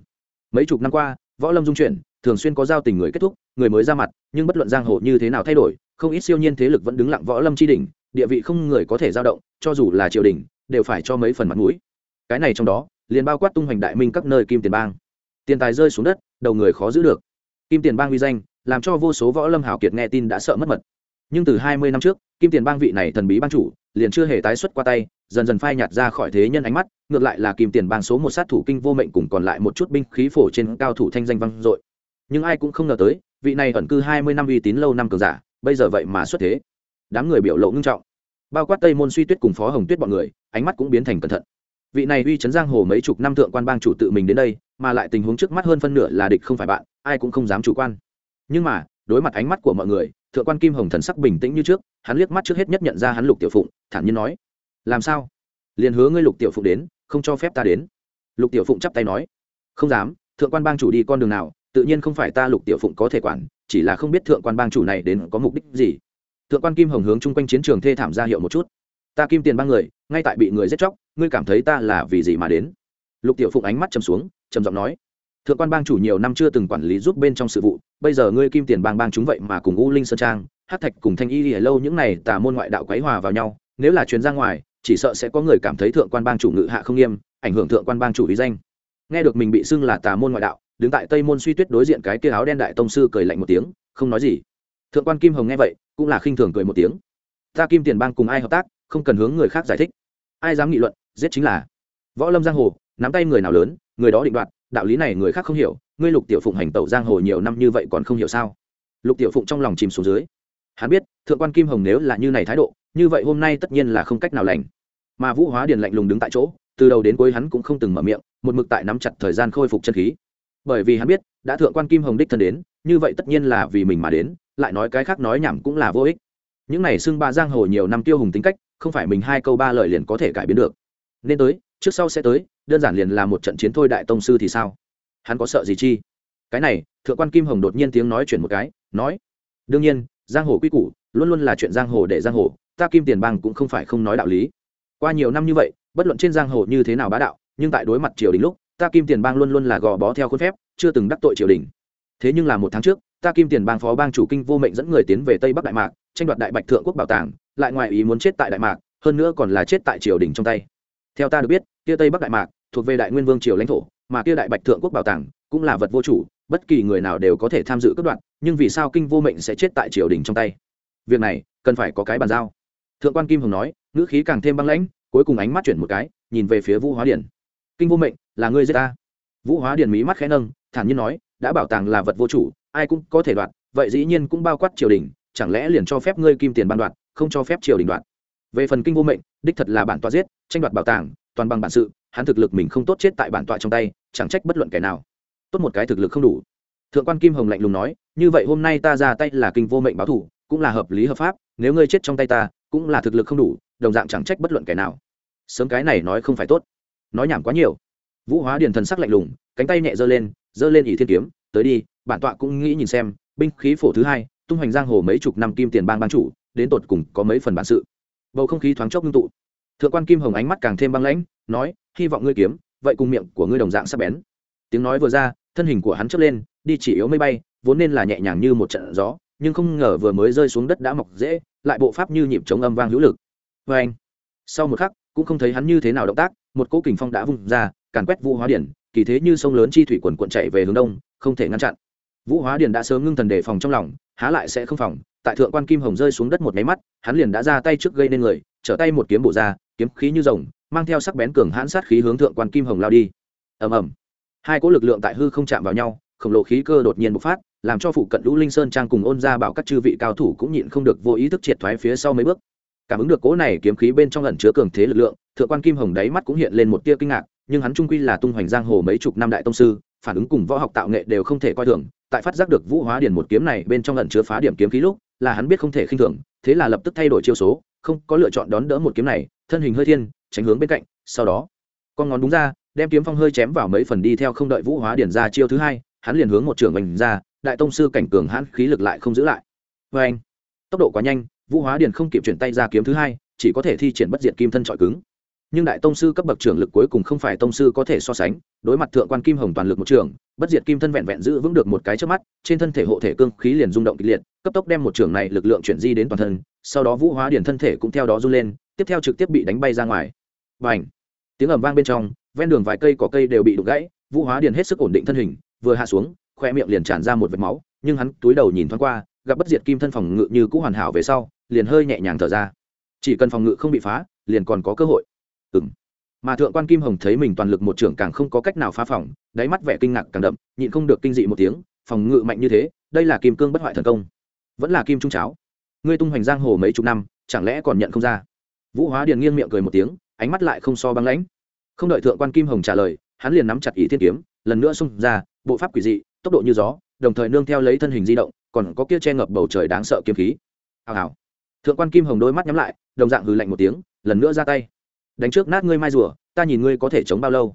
Mấy chục năm qua, võ lâm dung chuyển, thường xuyên có giao tình người kết thúc, người mới ra mặt, nhưng bất luận giang hồ như thế nào thay đổi, không ít siêu nhiên thế lực vẫn đứng lặng võ lâm tri đỉnh, địa vị không người có thể giao động, cho dù là triều đình đều phải cho mấy phần mặt mũi. Cái này trong đó, liền bao quát tung hoành đại minh các nơi kim tiền bang. Tiền tài rơi xuống đất, đầu người khó giữ được. Kim tiền bang uy danh, làm cho vô số võ lâm hảo kiệt nghe tin đã sợ mất mật. Nhưng từ hai mươi năm trước, kim tiền bang vị này thần bí bang chủ, liền chưa hề tái xuất qua tay, dần dần phai nhạt ra khỏi thế nhân ánh mắt, ngược lại là kim tiền bang số một sát thủ kinh vô mệnh cùng còn lại một chút binh khí phổ trên cao thủ thanh danh vang dội. Nhưng ai cũng không ngờ tới, vị này ẩn cư hai mươi năm uy tín lâu năm cường giả, bây giờ vậy mà xuất thế. Đám người biểu lộ ngưng trọng. Bao quát tây môn suy tuyết cùng phó hồng tuyết bọn người ánh mắt cũng biến thành cẩn thận. Vị này uy chấn giang hồ mấy chục năm thượng quan bang chủ tự mình đến đây, mà lại tình huống trước mắt hơn phân nửa là địch không phải bạn, ai cũng không dám chủ quan. Nhưng mà, đối mặt ánh mắt của mọi người, thượng quan kim hồng thần sắc bình tĩnh như trước, hắn liếc mắt trước hết nhất nhận ra hắn lục tiểu phụng, thản nhiên nói, làm sao? Liền hứa ngươi lục tiểu phụng đến, không cho phép ta đến. Lục tiểu phụng chắp tay nói, không dám, thượng quan bang chủ đi con đường nào, tự nhiên không phải ta lục tiểu phụng có thể quản, chỉ là không biết thượng quan bang chủ này đến có mục đích gì. Thượng quan kim hồng hướng chung quanh chiến trường thê thảm ra hiệu một chút, ta kim tiền ba người ngay tại bị người giết chóc, ngươi cảm thấy ta là vì gì mà đến? Lục tiểu phụng ánh mắt chầm xuống, trầm giọng nói, thượng quan bang chủ nhiều năm chưa từng quản lý giúp bên trong sự vụ, bây giờ ngươi kim tiền bang bang chúng vậy mà cùng u linh sơn trang hát thạch cùng thanh y lìa lâu những này tà môn ngoại đạo quấy hòa vào nhau, nếu là chuyến ra ngoài, chỉ sợ sẽ có người cảm thấy thượng quan bang chủ ngự hạ không nghiêm, ảnh hưởng thượng quan bang chủ ý danh. Nghe được mình bị xưng là tà môn ngoại đạo, đứng tại tây môn suy tuyết đối diện cái kia áo đen đại tông sư cười lạnh một tiếng, không nói gì. Thượng quan kim hồng nghe vậy, cũng là khinh thường cười một tiếng. Ta kim tiền bang cùng ai hợp tác, không cần hướng người khác giải thích ai dám nghị luận, giết chính là. Võ lâm giang hồ, nắm tay người nào lớn, người đó định đoạt, đạo lý này người khác không hiểu, ngươi lục tiểu phụng hành tẩu giang hồ nhiều năm như vậy còn không hiểu sao? Lục tiểu phụng trong lòng chìm xuống dưới. Hắn biết, thượng quan kim hồng nếu là như này thái độ, như vậy hôm nay tất nhiên là không cách nào lành. Mà vũ hóa điền lạnh lùng đứng tại chỗ, từ đầu đến cuối hắn cũng không từng mở miệng, một mực tại nắm chặt thời gian khôi phục chân khí. Bởi vì hắn biết, đã thượng quan kim hồng đích thân đến, như vậy tất nhiên là vì mình mà đến, lại nói cái khác nói nhảm cũng là vô ích. Những này xưng ba giang hồ nhiều năm tiêu hùng tính cách không phải mình hai câu ba lời liền có thể cải biến được. Nên tới, trước sau sẽ tới, đơn giản liền là một trận chiến thôi đại tông sư thì sao? Hắn có sợ gì chi? Cái này, thượng quan kim hồng đột nhiên tiếng nói chuyển một cái, nói, đương nhiên, giang hồ quy củ, luôn luôn là chuyện giang hồ để giang hồ, ta kim tiền bang cũng không phải không nói đạo lý. Qua nhiều năm như vậy, bất luận trên giang hồ như thế nào bá đạo, nhưng tại đối mặt triều đình lúc, ta kim tiền bang luôn luôn là gò bó theo khuôn phép, chưa từng đắc tội triều đình. Thế nhưng là một tháng trước, ta kim tiền bang phó bang chủ kinh vô mệnh dẫn người tiến về tây bắc đại mạc, tranh đoạt đại bạch thượng quốc bảo tàng lại ngoài ý muốn chết tại đại mạc, hơn nữa còn là chết tại triều đình trong tay. Theo ta được biết, kia tây bắc đại mạc, thuộc về đại nguyên vương triều lãnh thổ, mà kia đại bạch thượng quốc bảo tàng, cũng là vật vô chủ, bất kỳ người nào đều có thể tham dự cấp đoạn, nhưng vì sao kinh vô mệnh sẽ chết tại triều đình trong tay? Việc này, cần phải có cái bàn giao. Thượng quan kim hồng nói, ngữ khí càng thêm băng lãnh, cuối cùng ánh mắt chuyển một cái, nhìn về phía vũ hóa điển kinh vô mệnh, là ngươi giết ta. Vũ hóa điển mí mắt khẽ nâng, thản nhiên nói, đã bảo tàng là vật vô chủ, ai cũng có thể đoạt, vậy dĩ nhiên cũng bao quát triều đình, chẳng lẽ liền cho phép ngươi kim tiền ban đoạt không cho phép triều đình đoạt. Về phần kinh vô mệnh, đích thật là bản tọa giết, tranh đoạt bảo tàng, toàn bằng bản sự, hắn thực lực mình không tốt chết tại bản tọa trong tay, chẳng trách bất luận kẻ nào. Tốt một cái thực lực không đủ. Thượng quan kim hồng lạnh lùng nói, như vậy hôm nay ta ra tay là kinh vô mệnh báo thủ cũng là hợp lý hợp pháp, nếu ngươi chết trong tay ta, cũng là thực lực không đủ, đồng dạng chẳng trách bất luận kẻ nào. Sớm cái này nói không phải tốt. Nói nhảm quá nhiều. Vũ hóa điền thần sắc lạnh lùng, cánh tay nhẹ giơ lên giơ lên ỷ thiên kiếm, tới đi, bản tọa cũng nghĩ nhìn xem, binh khí phổ thứ hai, tung hoành giang hồ mấy chục năm kim tiền bang ban chủ đến tột cùng có mấy phần bản sự. Bầu không khí thoáng chốc ngưng tụ. Thượng quan kim hồng ánh mắt càng thêm băng lãnh, nói, hy vọng ngươi kiếm, vậy cùng miệng của ngươi đồng dạng sắp bén. Tiếng nói vừa ra, thân hình của hắn chớp lên, đi chỉ yếu mây bay, vốn nên là nhẹ nhàng như một trận gió, nhưng không ngờ vừa mới rơi xuống đất đã mọc dễ, lại bộ pháp như nhịp chống âm vang hữu lực. Vê anh, sau một khắc, cũng không thấy hắn như thế nào động tác, một cỗ kình phong đã vung ra, càn quét vũ hóa điển, kỳ thế như sông lớn chi thủy quần quận chạy về hướng đông, không thể ngăn chặn. Vũ hóa điển đã sớm ngưng thần đề phòng trong lòng, há lại sẽ không phòng tại thượng quan kim hồng rơi xuống đất một máy mắt, hắn liền đã ra tay trước gây nên người, trở tay một kiếm bổ ra, kiếm khí như rồng, mang theo sắc bén cường hãn sát khí hướng thượng quan kim hồng lao đi. Ầm ầm. Hai cỗ lực lượng tại hư không chạm vào nhau, khổng lồ khí cơ đột nhiên bộc phát, làm cho phụ cận lũ linh sơn trang cùng ôn ra bảo các chư vị cao thủ cũng nhịn không được vô ý thức triệt thoái phía sau mấy bước. Cảm ứng được cỗ này kiếm khí bên trong ẩn chứa cường thế lực lượng, thượng quan kim hồng đáy mắt cũng hiện lên một tia kinh ngạc, nhưng hắn trung quy là tung hoành giang hồ mấy chục năm đại tông sư, phản ứng cùng võ học tạo nghệ đều không thể coi thường, tại phát giác được vũ hóa điển một kiếm này bên trong ẩn chứa phá điểm kiếm khí lúc là hắn biết không thể khinh thường, thế là lập tức thay đổi chiêu số, không có lựa chọn đón đỡ một kiếm này, thân hình hơi thiên, tránh hướng bên cạnh, sau đó, con ngón đúng ra, đem kiếm phong hơi chém vào mấy phần đi theo không đợi vũ hóa điển ra chiêu thứ hai, hắn liền hướng một trường mình ra, đại tông sư cảnh cường hãn khí lực lại không giữ lại. Vê anh, tốc độ quá nhanh, vũ hóa điển không kịp chuyển tay ra kiếm thứ hai, chỉ có thể thi triển bất diệt kim thân trọi cứng. Nhưng đại tông sư cấp bậc trưởng lực cuối cùng không phải tông sư có thể so sánh, đối mặt thượng quan kim hồng toàn lực một trường bất diệt kim thân vẹn vẹn giữ vững được một cái trước mắt, trên thân thể hộ thể cương khí liền rung động kịch liệt, cấp tốc đem một trường này lực lượng chuyển di đến toàn thân, sau đó vũ hóa điển thân thể cũng theo đó run lên, tiếp theo trực tiếp bị đánh bay ra ngoài. Và ảnh tiếng ầm vang bên trong, ven đường vài cây cỏ cây đều bị đục gãy, vũ hóa điển hết sức ổn định thân hình, vừa hạ xuống, khoe miệng liền tràn ra một vệt máu, nhưng hắn túi đầu nhìn thoáng qua, gặp bất diệt kim thân phòng ngự như cũ hoàn hảo về sau, liền hơi nhẹ nhàng thở ra. Chỉ cần phòng ngự không bị phá, liền còn có cơ hội. Ừ mà thượng quan kim hồng thấy mình toàn lực một trưởng càng không có cách nào phá phòng, đáy mắt vẻ kinh ngạc càng đậm, nhịn không được kinh dị một tiếng, phòng ngự mạnh như thế, đây là kim cương bất hoại thần công, vẫn là kim trung cháo. Ngươi tung hoành giang hồ mấy chục năm, chẳng lẽ còn nhận không ra? Vũ hóa điền nghiêng miệng cười một tiếng, ánh mắt lại không so băng lãnh. Không đợi thượng quan kim hồng trả lời, hắn liền nắm chặt ý thiên kiếm, lần nữa xung ra, bộ pháp quỷ dị, tốc độ như gió, đồng thời nương theo lấy thân hình di động, còn có kia che ngập bầu trời đáng sợ kiếm khí. Hào hào. Thượng quan kim hồng đôi mắt nhắm lại, đồng dạng hừ lạnh một tiếng, lần nữa ra tay đánh trước nát ngươi mai rùa, ta nhìn ngươi có thể chống bao lâu.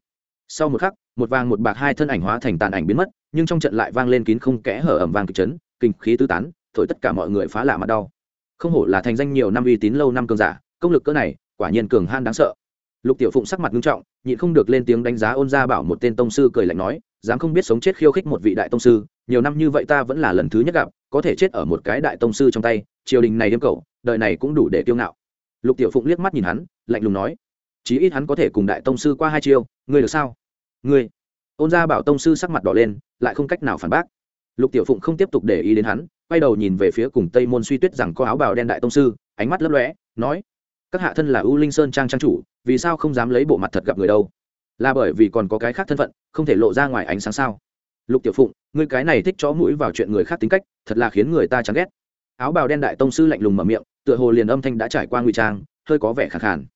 Sau một khắc, một vàng một bạc hai thân ảnh hóa thành tàn ảnh biến mất, nhưng trong trận lại vang lên kín không kẽ hở ẩm vàng kịch chấn, kinh khí tứ tán, thổi tất cả mọi người phá lạ mặt đau. Không hổ là thành danh nhiều năm uy tín lâu năm cường giả, công lực cỡ này, quả nhiên cường han đáng sợ. Lục tiểu phụng sắc mặt nghiêm trọng, nhịn không được lên tiếng đánh giá ôn gia bảo một tên tông sư cười lạnh nói, dám không biết sống chết khiêu khích một vị đại tông sư, nhiều năm như vậy ta vẫn là lần thứ nhất gặp, có thể chết ở một cái đại tông sư trong tay, triều đình này đêm cầu đời này cũng đủ để kiêu ngạo. Lục tiểu phụng liếc mắt nhìn hắn, lạnh lùng nói chí ít hắn có thể cùng đại tông sư qua hai chiêu, ngươi được sao? Ngươi. Ôn gia bảo tông sư sắc mặt đỏ lên, lại không cách nào phản bác. Lục tiểu phụng không tiếp tục để ý đến hắn, quay đầu nhìn về phía cùng tây môn suy tuyết rằng có áo bào đen đại tông sư, ánh mắt lấp lóe, nói, các hạ thân là u linh sơn trang trang chủ, vì sao không dám lấy bộ mặt thật gặp người đâu? Là bởi vì còn có cái khác thân phận, không thể lộ ra ngoài ánh sáng sao? Lục tiểu phụng, ngươi cái này thích chó mũi vào chuyện người khác tính cách, thật là khiến người ta chán ghét. Áo bào đen đại tông sư lạnh lùng mở miệng, tựa hồ liền âm thanh đã trải qua ngụy trang, hơi có vẻ khẳng khàn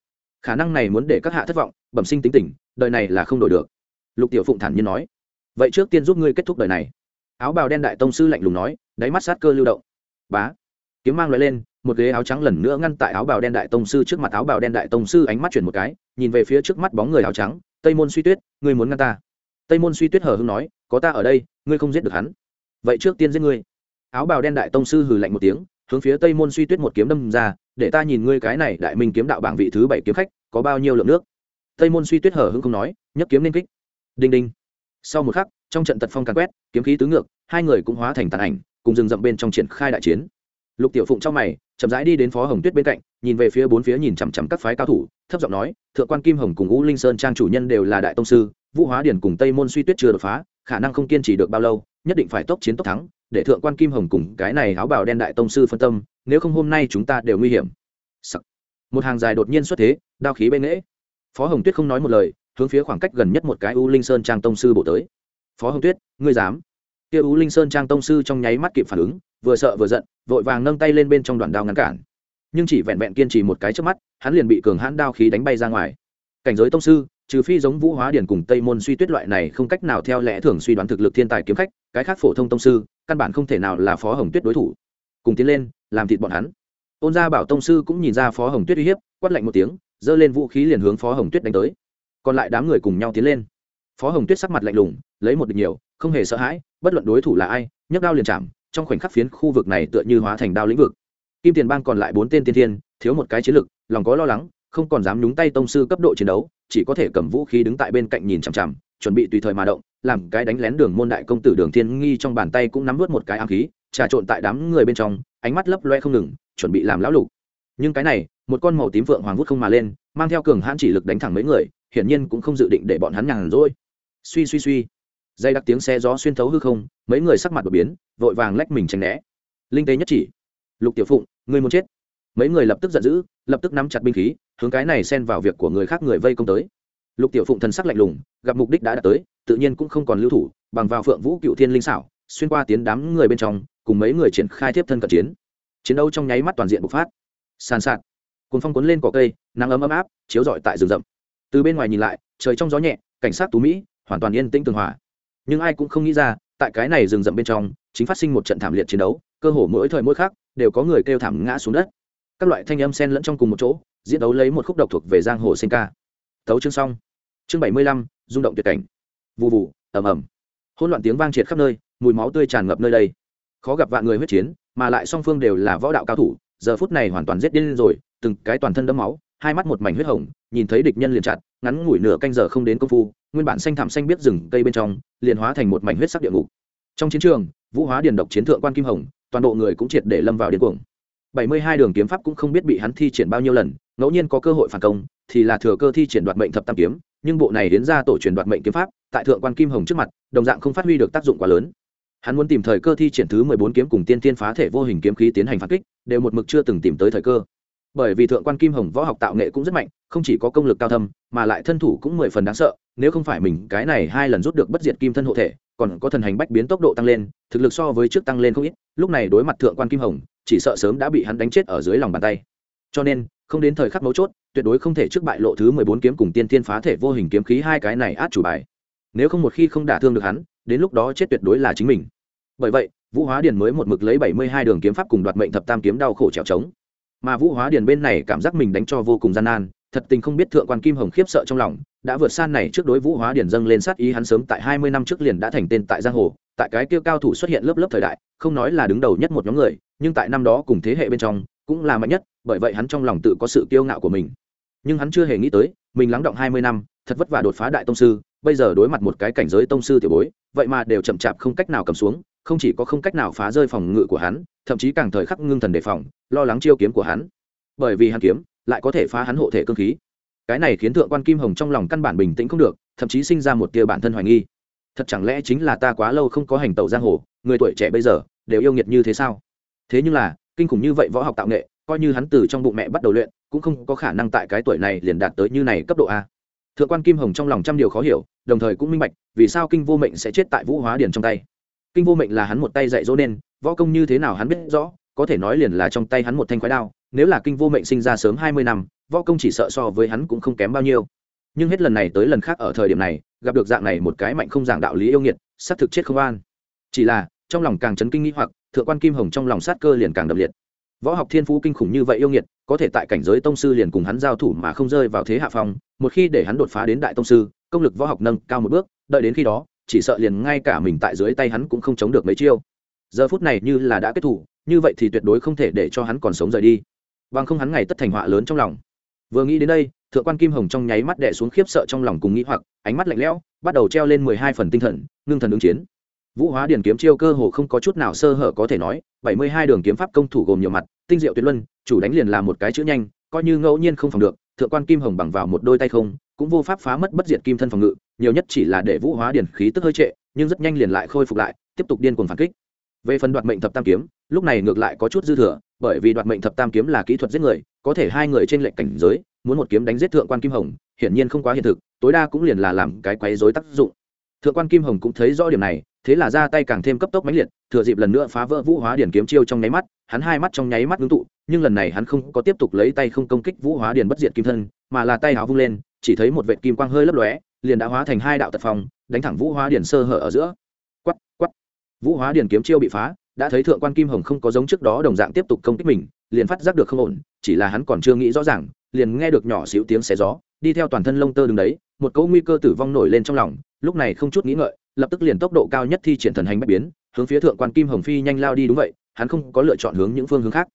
khả năng này muốn để các hạ thất vọng, bẩm sinh tính tình, đời này là không đổi được. Lục tiểu phụng thản nhiên nói. Vậy trước tiên giúp ngươi kết thúc đời này. Áo bào đen đại tông sư lạnh lùng nói, đáy mắt sát cơ lưu động. Bá. Kiếm mang loại lên, một ghế áo trắng lần nữa ngăn tại áo bào đen đại tông sư trước mặt. Áo bào đen đại tông sư ánh mắt chuyển một cái, nhìn về phía trước mắt bóng người áo trắng, tây môn suy tuyết, ngươi muốn ngăn ta? Tây môn suy tuyết hờ hưng nói, có ta ở đây, ngươi không giết được hắn. Vậy trước tiên giết ngươi. Áo bào đen đại tông sư hừ lạnh một tiếng hướng phía tây môn suy tuyết một kiếm đâm ra, để ta nhìn ngươi cái này đại minh kiếm đạo bảng vị thứ bảy kiếm khách, có bao nhiêu lượng nước? Tây môn suy tuyết hở hưng không nói nhấc kiếm nên kích. Đinh đinh. Sau một khắc, trong trận tật phong càn quét, kiếm khí tứ ngược, hai người cũng hóa thành tàn ảnh, cùng rừng rậm bên trong triển khai đại chiến. Lục tiểu phụng trong mày, chậm rãi đi đến phó hồng tuyết bên cạnh, nhìn về phía bốn phía nhìn chằm chằm các phái cao thủ, thấp giọng nói, thượng quan kim hồng cùng ngũ linh sơn trang chủ nhân đều là đại tông sư, vũ hóa điển cùng tây môn suy tuyết chưa đột phá khả năng không kiên trì được bao lâu, nhất định phải tốc chiến tốc thắng, để thượng quan kim hồng cùng cái này áo bào đen đại tông sư phân tâm, nếu không hôm nay chúng ta đều nguy hiểm. Sắc. một hàng dài đột nhiên xuất thế, đao khí bên nghễ. Phó hồng tuyết không nói một lời, hướng phía khoảng cách gần nhất một cái u linh sơn trang tông sư bổ tới. Phó hồng tuyết, ngươi dám? Kia u linh sơn trang tông sư trong nháy mắt kịp phản ứng, vừa sợ vừa giận, vội vàng nâng tay lên bên trong đoạn đao ngăn cản. Nhưng chỉ vẹn vẹn kiên trì một cái trước mắt, hắn liền bị cường hãn đao khí đánh bay ra ngoài. Cảnh giới tông sư trừ phi giống vũ hóa điển cùng tây môn suy tuyết loại này không cách nào theo lẽ thường suy đoán thực lực thiên tài kiếm khách, cái khác phổ thông tông sư, căn bản không thể nào là phó hồng tuyết đối thủ. Cùng tiến lên, làm thịt bọn hắn. Ôn gia bảo tông sư cũng nhìn ra phó hồng tuyết uy hiếp, quát lạnh một tiếng, giơ lên vũ khí liền hướng phó hồng tuyết đánh tới. Còn lại đám người cùng nhau tiến lên. Phó hồng tuyết sắc mặt lạnh lùng, lấy một địch nhiều, không hề sợ hãi, bất luận đối thủ là ai, nhấc đao liền chạm, trong khoảnh khắc phiến khu vực này tựa như hóa thành đao lĩnh vực. Kim tiền bang còn lại bốn tên tiên thiên, thiếu một cái chiến lực, lòng có lo lắng, không còn dám nhúng tay tông sư cấp độ chiến đấu chỉ có thể cầm vũ khí đứng tại bên cạnh nhìn chằm chằm, chuẩn bị tùy thời mà động, làm cái đánh lén đường môn đại công tử đường thiên nghi trong bàn tay cũng nắm vớt một cái ám khí, trà trộn tại đám người bên trong, ánh mắt lấp loe không ngừng, chuẩn bị làm lão lục. Nhưng cái này, một con màu tím vượng hoàng vút không mà lên, mang theo cường hãn chỉ lực đánh thẳng mấy người, hiển nhiên cũng không dự định để bọn hắn nhàn rỗi. Suy suy suy. Dây đặc tiếng xe gió xuyên thấu hư không, mấy người sắc mặt đột biến, vội vàng lách mình tránh né. Linh tế nhất chỉ. Lục tiểu phụng, ngươi muốn chết. Mấy người lập tức giận dữ, lập tức nắm chặt binh khí hướng cái này xen vào việc của người khác người vây công tới. Lục tiểu phụng thần sắc lạnh lùng, gặp mục đích đã đạt tới, tự nhiên cũng không còn lưu thủ, bằng vào phượng vũ cựu thiên linh xảo, xuyên qua tiến đám người bên trong, cùng mấy người triển khai tiếp thân cận chiến. Chiến đấu trong nháy mắt toàn diện bộc phát. Sàn sạt. Cùng phong cuốn lên cỏ cây, nắng ấm ấm áp, chiếu rọi tại rừng rậm. Từ bên ngoài nhìn lại, trời trong gió nhẹ, cảnh sát tú mỹ, hoàn toàn yên tĩnh tường hòa. Nhưng ai cũng không nghĩ ra, tại cái này rừng rậm bên trong, chính phát sinh một trận thảm liệt chiến đấu, cơ hồ mỗi thời mỗi khác đều có người kêu thảm ngã xuống đất. Các loại thanh âm sen lẫn trong cùng một chỗ diễn đấu lấy một khúc độc thuộc về giang hồ sinh ca. Tấu chương xong. Chương bảy mươi lăm, rung động tuyệt cảnh. Vụ vụ ẩm ẩm hỗn loạn tiếng vang triệt khắp nơi, mùi máu tươi tràn ngập nơi đây. Khó gặp vạn người huyết chiến, mà lại song phương đều là võ đạo cao thủ, giờ phút này hoàn toàn giết điên rồi, từng cái toàn thân đẫm máu, hai mắt một mảnh huyết hồng, nhìn thấy địch nhân liền chặt, ngắn ngủi nửa canh giờ không đến công phu, nguyên bản xanh thảm xanh biết rừng cây bên trong, liền hóa thành một mảnh huyết sắc địa ngục. Trong chiến trường, vũ hóa điền độc chiến thượng quan kim hồng, toàn bộ người cũng triệt để lâm vào điên cuồng bảy mươi hai đường kiếm pháp cũng không biết bị hắn thi triển bao nhiêu lần, ngẫu nhiên có cơ hội phản công, thì là thừa cơ thi triển đoạt mệnh thập tam kiếm, nhưng bộ này đến ra tổ truyền đoạt mệnh kiếm pháp, tại thượng quan kim hồng trước mặt, đồng dạng không phát huy được tác dụng quá lớn. Hắn muốn tìm thời cơ thi triển thứ mười bốn kiếm cùng tiên tiên phá thể vô hình kiếm khí tiến hành phản kích, đều một mực chưa từng tìm tới thời cơ. Bởi vì thượng quan kim hồng võ học tạo nghệ cũng rất mạnh, không chỉ có công lực cao thâm, mà lại thân thủ cũng mười phần đáng sợ, nếu không phải mình cái này hai lần rút được bất diệt kim thân hộ thể, còn có thần hành bách biến tốc độ tăng lên, thực lực so với trước tăng lên không ít, lúc này đối mặt thượng quan kim hồng chỉ sợ sớm đã bị hắn đánh chết ở dưới lòng bàn tay. Cho nên, không đến thời khắc mấu chốt, tuyệt đối không thể trước bại lộ thứ mười bốn kiếm cùng tiên tiên phá thể vô hình kiếm khí hai cái này át chủ bài. Nếu không một khi không đả thương được hắn, đến lúc đó chết tuyệt đối là chính mình. Bởi vậy, vũ hóa điền mới một mực lấy bảy mươi hai đường kiếm pháp cùng đoạt mệnh thập tam kiếm đau khổ trèo trống. Mà vũ hóa điền bên này cảm giác mình đánh cho vô cùng gian nan, thật tình không biết thượng quan kim hồng khiếp sợ trong lòng, đã vượt san này trước đối vũ hóa điền dâng lên sát ý hắn sớm tại hai mươi năm trước liền đã thành tên tại giang hồ, tại cái kia cao thủ xuất hiện lớp lớp thời đại, không nói là đứng đầu nhất một nhóm người nhưng tại năm đó cùng thế hệ bên trong, cũng là mạnh nhất, bởi vậy hắn trong lòng tự có sự kiêu ngạo của mình. Nhưng hắn chưa hề nghĩ tới, mình lắng động hai mươi năm, thật vất vả đột phá đại tông sư, bây giờ đối mặt một cái cảnh giới tông sư tiểu bối, vậy mà đều chậm chạp không cách nào cầm xuống, không chỉ có không cách nào phá rơi phòng ngự của hắn, thậm chí càng thời khắc ngưng thần đề phòng, lo lắng chiêu kiếm của hắn. Bởi vì hắn kiếm, lại có thể phá hắn hộ thể cơ khí. Cái này khiến thượng quan kim hồng trong lòng căn bản bình tĩnh không được, thậm chí sinh ra một tia bản thân hoài nghi. Thật chẳng lẽ chính là ta quá lâu không có hành tẩu giang hồ, người tuổi trẻ bây giờ, đều yêu nghiệt như thế sao? Thế nhưng là, kinh khủng như vậy võ học tạo nghệ, coi như hắn từ trong bụng mẹ bắt đầu luyện, cũng không có khả năng tại cái tuổi này liền đạt tới như này cấp độ a. Thượng quan kim hồng trong lòng trăm điều khó hiểu, đồng thời cũng minh bạch, vì sao kinh vô mệnh sẽ chết tại vũ hóa điền trong tay. Kinh vô mệnh là hắn một tay dạy dỗ nên, võ công như thế nào hắn biết rõ, có thể nói liền là trong tay hắn một thanh khoái đao, nếu là kinh vô mệnh sinh ra sớm hai mươi năm, võ công chỉ sợ so với hắn cũng không kém bao nhiêu. Nhưng hết lần này tới lần khác ở thời điểm này, gặp được dạng này một cái mạnh không giảng đạo lý yêu nghiệt xác thực chết không an. Chỉ là trong lòng càng chấn kinh nghĩ hoặc, thượng quan kim hồng trong lòng sát cơ liền càng đậm liệt. Võ học thiên phú kinh khủng như vậy yêu nghiệt, có thể tại cảnh giới tông sư liền cùng hắn giao thủ mà không rơi vào thế hạ phong, một khi để hắn đột phá đến đại tông sư, công lực võ học nâng cao một bước, đợi đến khi đó, chỉ sợ liền ngay cả mình tại dưới tay hắn cũng không chống được mấy chiêu. Giờ phút này như là đã kết thủ, như vậy thì tuyệt đối không thể để cho hắn còn sống rời đi. Bằng không hắn ngày tất thành họa lớn trong lòng. Vừa nghĩ đến đây, thượng quan kim hồng trong nháy mắt đẻ xuống khiếp sợ trong lòng cùng nghĩ hoặc, ánh mắt lạnh lẽo, bắt đầu treo lên mười hai phần tinh thần, ngưng thần ứng chiến vũ hóa điển kiếm chiêu cơ hồ không có chút nào sơ hở có thể nói, bảy mươi hai đường kiếm pháp công thủ gồm nhiều mặt, tinh diệu tuyệt luân, chủ đánh liền là một cái chữ nhanh, coi như ngẫu nhiên không phòng được, thượng quan kim hồng bằng vào một đôi tay không, cũng vô pháp phá mất bất diệt kim thân phòng ngự, nhiều nhất chỉ là để vũ hóa điển khí tức hơi trệ, nhưng rất nhanh liền lại khôi phục lại, tiếp tục điên cuồng phản kích. Về phần đoạt mệnh thập tam kiếm, lúc này ngược lại có chút dư thừa, bởi vì đoạt mệnh thập tam kiếm là kỹ thuật giết người, có thể hai người trên lệnh cảnh giới, muốn một kiếm đánh giết thượng quan kim hồng, hiển nhiên không quá hiện thực, tối đa cũng liền là làm cái quấy rối tác dụng thượng quan kim hồng cũng thấy rõ điểm này, thế là ra tay càng thêm cấp tốc mãnh liệt, thừa dịp lần nữa phá vỡ vũ hóa điển kiếm chiêu trong nháy mắt, hắn hai mắt trong nháy mắt ngưng tụ, nhưng lần này hắn không có tiếp tục lấy tay không công kích vũ hóa điển bất diệt kim thân, mà là tay áo vung lên, chỉ thấy một vệt kim quang hơi lấp lóe, liền đã hóa thành hai đạo tật phòng đánh thẳng vũ hóa điển sơ hở ở giữa. Quắt quắt vũ hóa điển kiếm chiêu bị phá, đã thấy thượng quan kim hồng không có giống trước đó đồng dạng tiếp tục công kích mình, liền phát giác được không ổn, chỉ là hắn còn chưa nghĩ rõ ràng liền nghe được nhỏ xíu tiếng xé gió, đi theo toàn thân lông tơ đứng đấy, một cỗ nguy cơ tử vong nổi lên trong lòng, lúc này không chút nghĩ ngợi, lập tức liền tốc độ cao nhất thi triển thần hành bách biến, hướng phía thượng quan kim hồng phi nhanh lao đi đúng vậy, hắn không có lựa chọn hướng những phương hướng khác,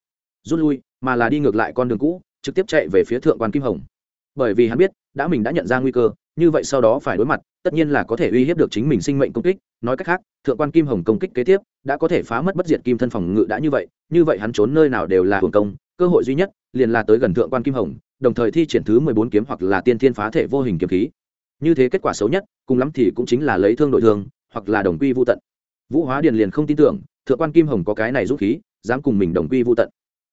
rút lui, mà là đi ngược lại con đường cũ, trực tiếp chạy về phía thượng quan kim hồng. Bởi vì hắn biết, đã mình đã nhận ra nguy cơ, như vậy sau đó phải đối mặt, tất nhiên là có thể uy hiếp được chính mình sinh mệnh công kích, nói cách khác, thượng quan kim hồng công kích kế tiếp, đã có thể phá mất bất diệt kim thân phòng ngự đã như vậy như vậy hắn trốn nơi nào đều là hưởng công cơ hội duy nhất liền là tới gần thượng quan kim hồng, đồng thời thi triển thứ mười bốn kiếm hoặc là tiên thiên phá thể vô hình kiếm khí. Như thế kết quả xấu nhất, cùng lắm thì cũng chính là lấy thương đội thương hoặc là đồng quy vô tận. Vũ hóa điền liền không tin tưởng, thượng quan kim hồng có cái này dũng khí, dám cùng mình đồng quy vô tận.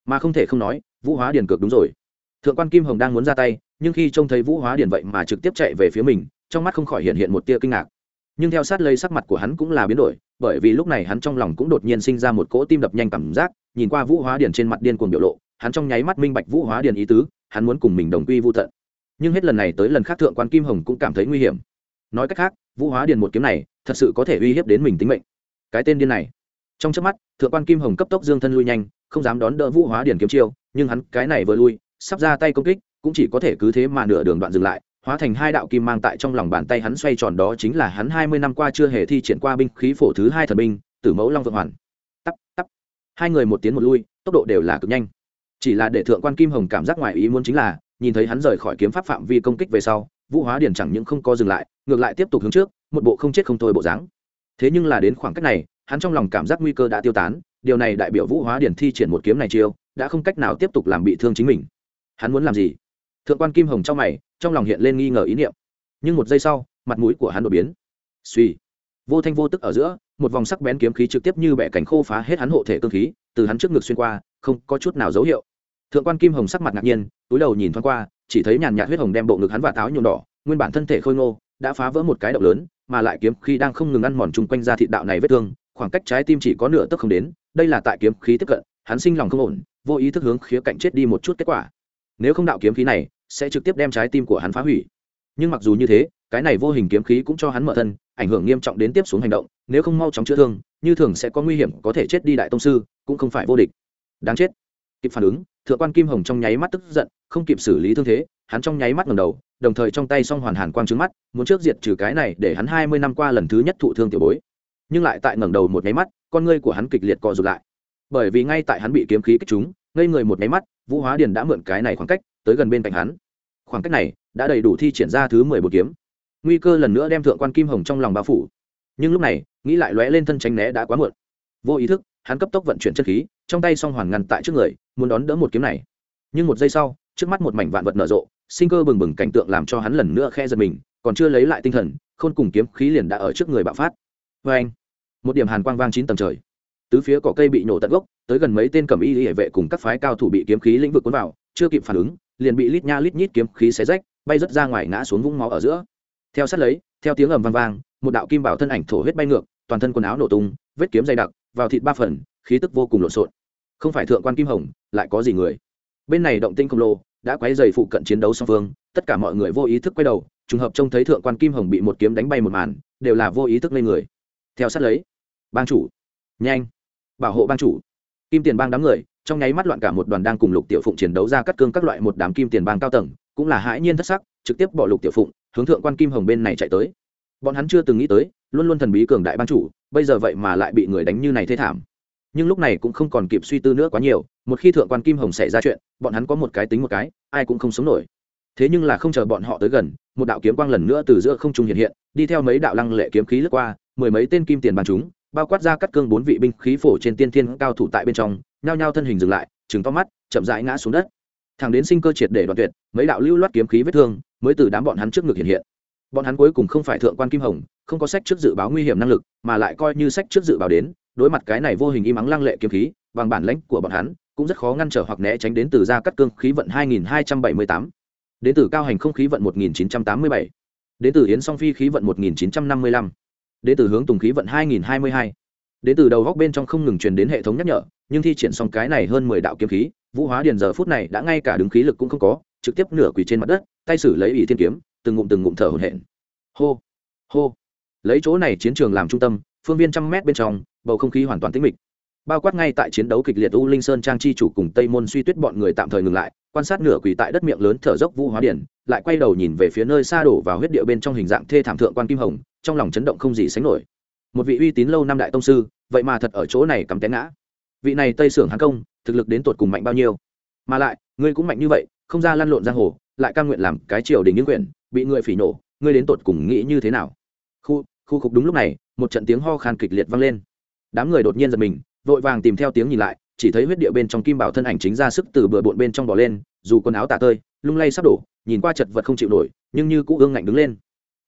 Mà không thể không nói, vũ hóa điền cược đúng rồi. Thượng quan kim hồng đang muốn ra tay, nhưng khi trông thấy vũ hóa điền vậy mà trực tiếp chạy về phía mình, trong mắt không khỏi hiện hiện một tia kinh ngạc. Nhưng theo sát lấy sắc mặt của hắn cũng là biến đổi, bởi vì lúc này hắn trong lòng cũng đột nhiên sinh ra một cỗ tim đập nhanh cảm giác, nhìn qua vũ hóa điền trên mặt điên cuồng biểu lộ hắn trong nháy mắt minh bạch vũ hóa điền ý tứ, hắn muốn cùng mình đồng quy vô tận. Nhưng hết lần này tới lần khác thượng quan kim hồng cũng cảm thấy nguy hiểm. Nói cách khác, vũ hóa điền một kiếm này thật sự có thể uy hiếp đến mình tính mệnh. Cái tên điên này. Trong chớp mắt, thượng quan kim hồng cấp tốc dương thân lui nhanh, không dám đón đỡ vũ hóa điền kiếm chiêu, nhưng hắn cái này vừa lui, sắp ra tay công kích, cũng chỉ có thể cứ thế mà nửa đường đoạn dừng lại, hóa thành hai đạo kim mang tại trong lòng bàn tay hắn xoay tròn đó chính là hắn hai mươi năm qua chưa hề thi triển qua binh khí phổ thứ hai thần binh, tử mẫu long vượng hoàn. Tắp tắp. Hai người một tiến một lui, tốc độ đều là cực nhanh chỉ là để thượng quan kim hồng cảm giác ngoài ý muốn chính là, nhìn thấy hắn rời khỏi kiếm pháp phạm vi công kích về sau, vũ hóa điển chẳng những không có dừng lại, ngược lại tiếp tục hướng trước, một bộ không chết không thôi bộ dáng. Thế nhưng là đến khoảng cách này, hắn trong lòng cảm giác nguy cơ đã tiêu tán, điều này đại biểu vũ hóa điển thi triển một kiếm này chiêu, đã không cách nào tiếp tục làm bị thương chính mình. Hắn muốn làm gì? Thượng quan kim hồng trong mày, trong lòng hiện lên nghi ngờ ý niệm. Nhưng một giây sau, mặt mũi của hắn đột biến. Suy vô thanh vô tức ở giữa, một vòng sắc bén kiếm khí trực tiếp như bẻ cánh khô phá hết hắn hộ thể cơ khí, từ hắn trước ngực xuyên qua, không có chút nào dấu hiệu thượng quan kim hồng sắc mặt ngạc nhiên, túi đầu nhìn thoáng qua, chỉ thấy nhàn nhạt huyết hồng đem bộ ngực hắn và táo nhuộm đỏ, nguyên bản thân thể khôi ngô, đã phá vỡ một cái động lớn, mà lại kiếm khí đang không ngừng ăn mòn chung quanh ra thị đạo này vết thương, khoảng cách trái tim chỉ có nửa tấc không đến, đây là tại kiếm khí tiếp cận, hắn sinh lòng không ổn, vô ý thức hướng khía cạnh chết đi một chút kết quả. Nếu không đạo kiếm khí này, sẽ trực tiếp đem trái tim của hắn phá hủy. Nhưng mặc dù như thế, cái này vô hình kiếm khí cũng cho hắn mở thân, ảnh hưởng nghiêm trọng đến tiếp xuống hành động, nếu không mau chóng chữa thương, như thường sẽ có nguy hiểm có thể chết đi đại tông sư, cũng không phải vô địch. Đáng chết kịp phản ứng thượng quan kim hồng trong nháy mắt tức giận không kịp xử lý thương thế hắn trong nháy mắt ngầm đầu đồng thời trong tay song hoàn hàn quang trứng mắt muốn trước diệt trừ cái này để hắn hai mươi năm qua lần thứ nhất thụ thương tiểu bối. Nhưng lại tại ngẩng đầu một nháy mắt con ngươi của hắn kịch liệt co rụt lại. Bởi vì ngay tại hắn bị kiếm khí kích chúng, ngây người một nháy mắt vũ hóa điền đã mượn cái này khoảng cách tới gần bên cạnh hắn. Khoảng cách này đã đầy đủ thi triển ra thứ mười một kiếm. Nguy cơ lần nữa đem thượng quan kim hồng trong lòng bao phủ. Nhưng lúc này nghĩ lại lóe lên thân tránh né đã quá muộn. Vô ý thức hắn cấp tốc vận chuyển chân khí trong tay song hoàn ngăn tại trước người, muốn đón đỡ một kiếm này. Nhưng một giây sau, trước mắt một mảnh vạn vật nở rộ, sinh cơ bừng bừng cảnh tượng làm cho hắn lần nữa khe giật mình, còn chưa lấy lại tinh thần, khôn cùng kiếm khí liền đã ở trước người bạo phát. Vê anh, một điểm hàn quang vang chín tầng trời. Tứ phía cỏ cây bị nổ tận gốc, tới gần mấy tên cầm y hệ vệ cùng các phái cao thủ bị kiếm khí lĩnh vực cuốn vào, chưa kịp phản ứng, liền bị lít nha lít nhít kiếm khí xé rách, bay rớt ra ngoài ngã xuống vũng máu ở giữa. Theo sát lấy, theo tiếng ầm vang vang, một đạo kim bảo thân ảnh thổ huyết bay ngược, toàn thân quần áo nổ tung, vết kiếm dày đặc, vào thịt ba phần, khí tức vô cùng lộn xộn không phải thượng quan kim hồng, lại có gì người? Bên này động tinh khổng lồ, đã quấy dày phụ cận chiến đấu song phương, tất cả mọi người vô ý thức quay đầu, trùng hợp trông thấy thượng quan kim hồng bị một kiếm đánh bay một màn, đều là vô ý thức lên người. Theo sát lấy, bang chủ, nhanh, bảo hộ bang chủ. Kim tiền bang đám người, trong nháy mắt loạn cả một đoàn đang cùng lục tiểu phụng chiến đấu ra cắt cương các loại một đám kim tiền bang cao tầng, cũng là hãi nhiên thất sắc, trực tiếp bỏ lục tiểu phụng, hướng thượng quan kim hồng bên này chạy tới. Bọn hắn chưa từng nghĩ tới, luôn luôn thần bí cường đại bang chủ, bây giờ vậy mà lại bị người đánh như này thê thảm nhưng lúc này cũng không còn kịp suy tư nữa quá nhiều, một khi thượng quan kim hồng xảy ra chuyện, bọn hắn có một cái tính một cái, ai cũng không sống nổi. Thế nhưng là không chờ bọn họ tới gần, một đạo kiếm quang lần nữa từ giữa không trung hiện hiện, đi theo mấy đạo lăng lệ kiếm khí lướt qua, mười mấy tên kim tiền bàn chúng, bao quát ra cắt cương bốn vị binh khí phổ trên tiên thiên cao thủ tại bên trong, nhao nhao thân hình dừng lại chừng to mắt, chậm rãi ngã xuống đất. Thằng đến sinh cơ triệt để đoạn tuyệt, mấy đạo lưu loát kiếm khí vết thương mới từ đám bọn hắn trước ngực hiện hiện. Bọn hắn cuối cùng không phải thượng quan kim hồng, không có sách trước dự báo nguy hiểm năng lực, mà lại coi như sách trước dự báo đến đối mặt cái này vô hình im ắng lăng lệ kiếm khí bằng bản lãnh của bọn hắn cũng rất khó ngăn trở hoặc né tránh đến từ gia cắt cương khí vận 2278, đến từ cao hành không khí vận 1987, đến từ yến song phi khí vận 1955, đến từ hướng tùng khí vận 2022, đến từ đầu góc bên trong không ngừng truyền đến hệ thống nhắc nhở nhưng thi triển xong cái này hơn mười đạo kiếm khí vũ hóa điền giờ phút này đã ngay cả đứng khí lực cũng không có trực tiếp nửa quỳ trên mặt đất tay sử lấy ỷ thiên kiếm từng ngụm từng ngụm thở hổn hển. Hô hô. Lấy chỗ này chiến trường làm trung tâm phương viên trăm mét bên trong bầu không khí hoàn toàn tĩnh mịch. Bao quát ngay tại chiến đấu kịch liệt u linh sơn trang chi chủ cùng tây môn suy tuyết bọn người tạm thời ngừng lại, quan sát nửa quỳ tại đất miệng lớn thở dốc vũ hóa điển, lại quay đầu nhìn về phía nơi xa đổ vào huyết địa bên trong hình dạng thê thảm thượng quan kim hồng, trong lòng chấn động không gì sánh nổi. Một vị uy tín lâu năm đại tông sư, vậy mà thật ở chỗ này cắm té ngã. Vị này tây sưởng hán công, thực lực đến tột cùng mạnh bao nhiêu? Mà lại, ngươi cũng mạnh như vậy, không ra lăn lộn giang hồ, lại cam nguyện làm cái triều đình những quyển bị người phỉ nổ, ngươi đến tột cùng nghĩ như thế nào? Khu khu khục đúng lúc này, một trận tiếng ho khan kịch liệt vang lên đám người đột nhiên giật mình, vội vàng tìm theo tiếng nhìn lại, chỉ thấy huyết địa bên trong kim bảo thân ảnh chính ra sức từ bừa bộn bên trong bỏ lên, dù quần áo tả tơi, lung lay sắp đổ, nhìn qua chật vật không chịu nổi, nhưng như cũ ương ngạnh đứng lên.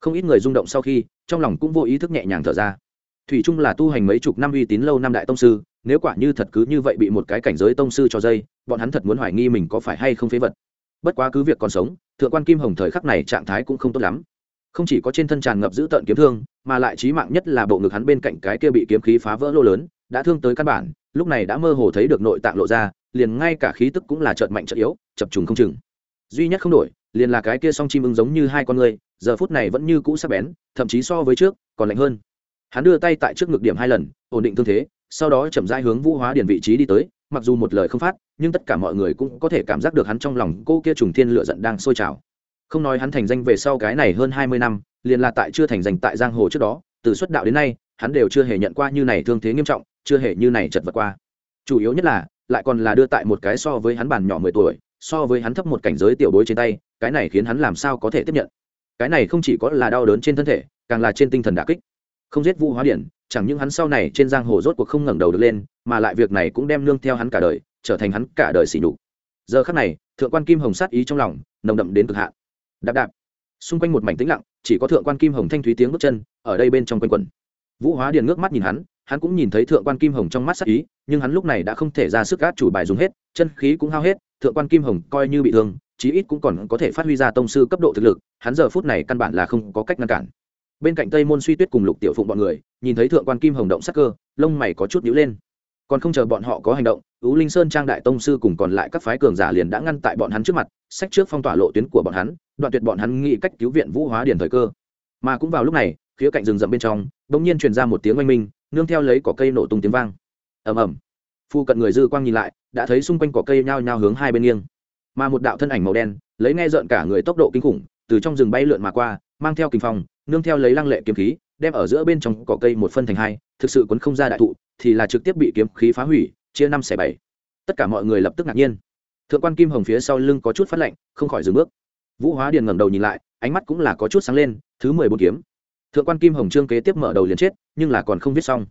Không ít người rung động sau khi, trong lòng cũng vô ý thức nhẹ nhàng thở ra. Thủy trung là tu hành mấy chục năm uy tín lâu năm đại tông sư, nếu quả như thật cứ như vậy bị một cái cảnh giới tông sư cho dây, bọn hắn thật muốn hoài nghi mình có phải hay không phế vật. Bất quá cứ việc còn sống, thượng quan kim hồng thời khắc này trạng thái cũng không tốt lắm không chỉ có trên thân tràn ngập giữ tợn kiếm thương, mà lại trí mạng nhất là bộ ngực hắn bên cạnh cái kia bị kiếm khí phá vỡ lô lớn, đã thương tới căn bản, lúc này đã mơ hồ thấy được nội tạng lộ ra, liền ngay cả khí tức cũng là trợn mạnh trợn yếu, chập trùng không chừng. Duy nhất không đổi, liền là cái kia song chim ưng giống như hai con người, giờ phút này vẫn như cũ sắc bén, thậm chí so với trước, còn lạnh hơn. Hắn đưa tay tại trước ngực điểm hai lần, ổn định thương thế, sau đó chậm rãi hướng vũ hóa điển vị trí đi tới, mặc dù một lời không phát, nhưng tất cả mọi người cũng có thể cảm giác được hắn trong lòng cô kia trùng thiên lựa giận đang sôi trào không nói hắn thành danh về sau cái này hơn hai mươi năm, liền là tại chưa thành danh tại giang hồ trước đó, từ xuất đạo đến nay, hắn đều chưa hề nhận qua như này thương thế nghiêm trọng, chưa hề như này chật vật qua. Chủ yếu nhất là, lại còn là đưa tại một cái so với hắn bàn nhỏ mười tuổi, so với hắn thấp một cảnh giới tiểu bối trên tay, cái này khiến hắn làm sao có thể tiếp nhận? Cái này không chỉ có là đau đớn trên thân thể, càng là trên tinh thần đả kích. Không giết vũ hóa điển, chẳng những hắn sau này trên giang hồ rốt cuộc không ngẩng đầu được lên, mà lại việc này cũng đem nương theo hắn cả đời, trở thành hắn cả đời xỉ nhục. Giờ khắc này, thượng quan kim hồng sát ý trong lòng, nồng đậm đến cực hạn đạp đạp. Xung quanh một mảnh tĩnh lặng, chỉ có thượng quan kim hồng thanh thúy tiếng bước chân, ở đây bên trong quanh quần vũ hóa điền ngước mắt nhìn hắn hắn cũng nhìn thấy thượng quan kim hồng trong mắt sắc ý, nhưng hắn lúc này đã không thể ra sức gác chủ bài dùng hết, chân khí cũng hao hết, thượng quan kim hồng coi như bị thương, chí ít cũng còn có thể phát huy ra tông sư cấp độ thực lực, hắn giờ phút này căn bản là không có cách ngăn cản. Bên cạnh tây môn suy tuyết cùng lục tiểu phụng bọn người, nhìn thấy thượng quan kim hồng động sắc cơ, lông mày có chút nhíu lên còn không chờ bọn họ có hành động ú linh sơn trang đại tông sư cùng còn lại các phái cường giả liền đã ngăn tại bọn hắn trước mặt, sách trước phong tỏa lộ tuyến của bọn hắn, đoạn tuyệt bọn hắn nghĩ cách cứu viện vũ hóa điển thời cơ. Mà cũng vào lúc này, khía cạnh rừng rậm bên trong đ ỗ n g nhiên truyền ra một tiếng oanh minh, nương theo lấy cỏ cây nổ tung tiếng vang. Ầm ầm. Phu cận người dư quang nhìn lại, đã thấy xung quanh cỏ cây nhao nhao hướng hai bên nghiêng. Mà một đạo thân ảnh màu đen, lấy nghe rợn cả người tốc độ kinh khủng, từ trong rừng bay lượn mà qua, mang theo kinh phong, nương theo lấy lăng lệ kiếm khí đem ở giữa bên trong cỏ cây một phân thành hai, thực sự quấn không ra đại thụ, thì là trực tiếp bị kiếm khí phá hủy, chia năm xẻ bảy. Tất cả mọi người lập tức ngạc nhiên. Thượng quan kim hồng phía sau lưng có chút phát lạnh không khỏi dừng bước. Vũ hóa điền ngẩng đầu nhìn lại, ánh mắt cũng là có chút sáng lên, thứ mười bốn kiếm. Thượng quan kim hồng trương kế tiếp mở đầu liền chết, nhưng là còn không viết xong.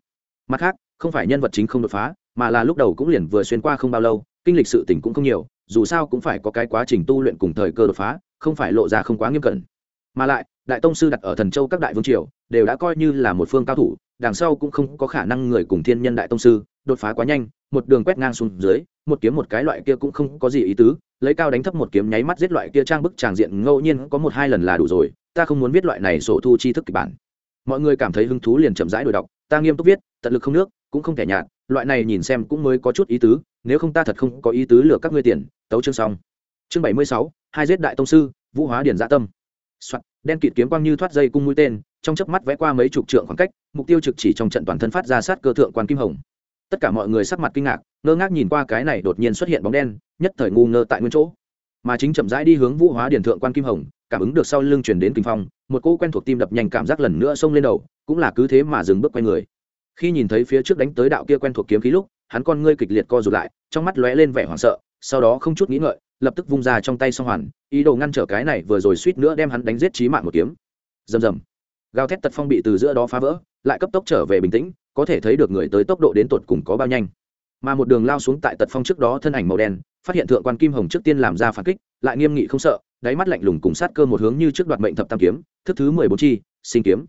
Mặt khác, không phải nhân vật chính không đột phá, mà là lúc đầu cũng liền vừa xuyên qua không bao lâu, kinh lịch sự tỉnh cũng không nhiều, dù sao cũng phải có cái quá trình tu luyện cùng thời cơ đột phá, không phải lộ ra không quá nghiêm cẩn mà lại, đại tông sư đặt ở thần châu các đại vương triều, đều đã coi như là một phương cao thủ, đằng sau cũng không có khả năng người cùng thiên nhân đại tông sư đột phá quá nhanh, một đường quét ngang xuống dưới, một kiếm một cái loại kia cũng không có gì ý tứ, lấy cao đánh thấp một kiếm nháy mắt giết loại kia trang bức tràng diện, ngẫu nhiên có một hai lần là đủ rồi, ta không muốn viết loại này sổ thu chi thức kịch bản. Mọi người cảm thấy hứng thú liền chậm rãi đổi đọc, ta nghiêm túc viết, tận lực không nước, cũng không thể nhạt, loại này nhìn xem cũng mới có chút ý tứ, nếu không ta thật không có ý tứ lừa các ngươi tiền, tấu chương xong. Chương bảy mươi sáu, hai giết đại tông sư, vũ hóa điển dạ tâm. Soạt, đen kịt kiếm quang như thoát dây cung mũi tên, trong chớp mắt vẽ qua mấy chục trượng khoảng cách, mục tiêu trực chỉ trong trận toàn thân phát ra sát cơ thượng quan kim hồng. Tất cả mọi người sắc mặt kinh ngạc, ngơ ngác nhìn qua cái này đột nhiên xuất hiện bóng đen, nhất thời ngu ngơ tại nguyên chỗ. Mà chính chậm rãi đi hướng Vũ Hóa Điển thượng quan kim hồng, cảm ứng được sau lưng truyền đến kinh phong, một cô quen thuộc tim đập nhanh cảm giác lần nữa xông lên đầu, cũng là cứ thế mà dừng bước quay người. Khi nhìn thấy phía trước đánh tới đạo kia quen thuộc kiếm khí lúc, hắn con ngươi kịch liệt co rụt lại, trong mắt lóe lên vẻ hoảng sợ, sau đó không chút nghĩ ngợi, lập tức vung ra trong tay song hoàn, ý đồ ngăn trở cái này vừa rồi suýt nữa đem hắn đánh giết chí mạng một kiếm. Rầm rầm. Gào thét tật phong bị từ giữa đó phá vỡ, lại cấp tốc trở về bình tĩnh, có thể thấy được người tới tốc độ đến tột cùng có bao nhanh. Mà một đường lao xuống tại tật phong trước đó thân ảnh màu đen, phát hiện thượng quan kim hồng trước tiên làm ra phản kích, lại nghiêm nghị không sợ, đáy mắt lạnh lùng cùng sát cơ một hướng như trước đoạt mệnh thập tam kiếm, thức thứ mười bốn chi, sinh kiếm.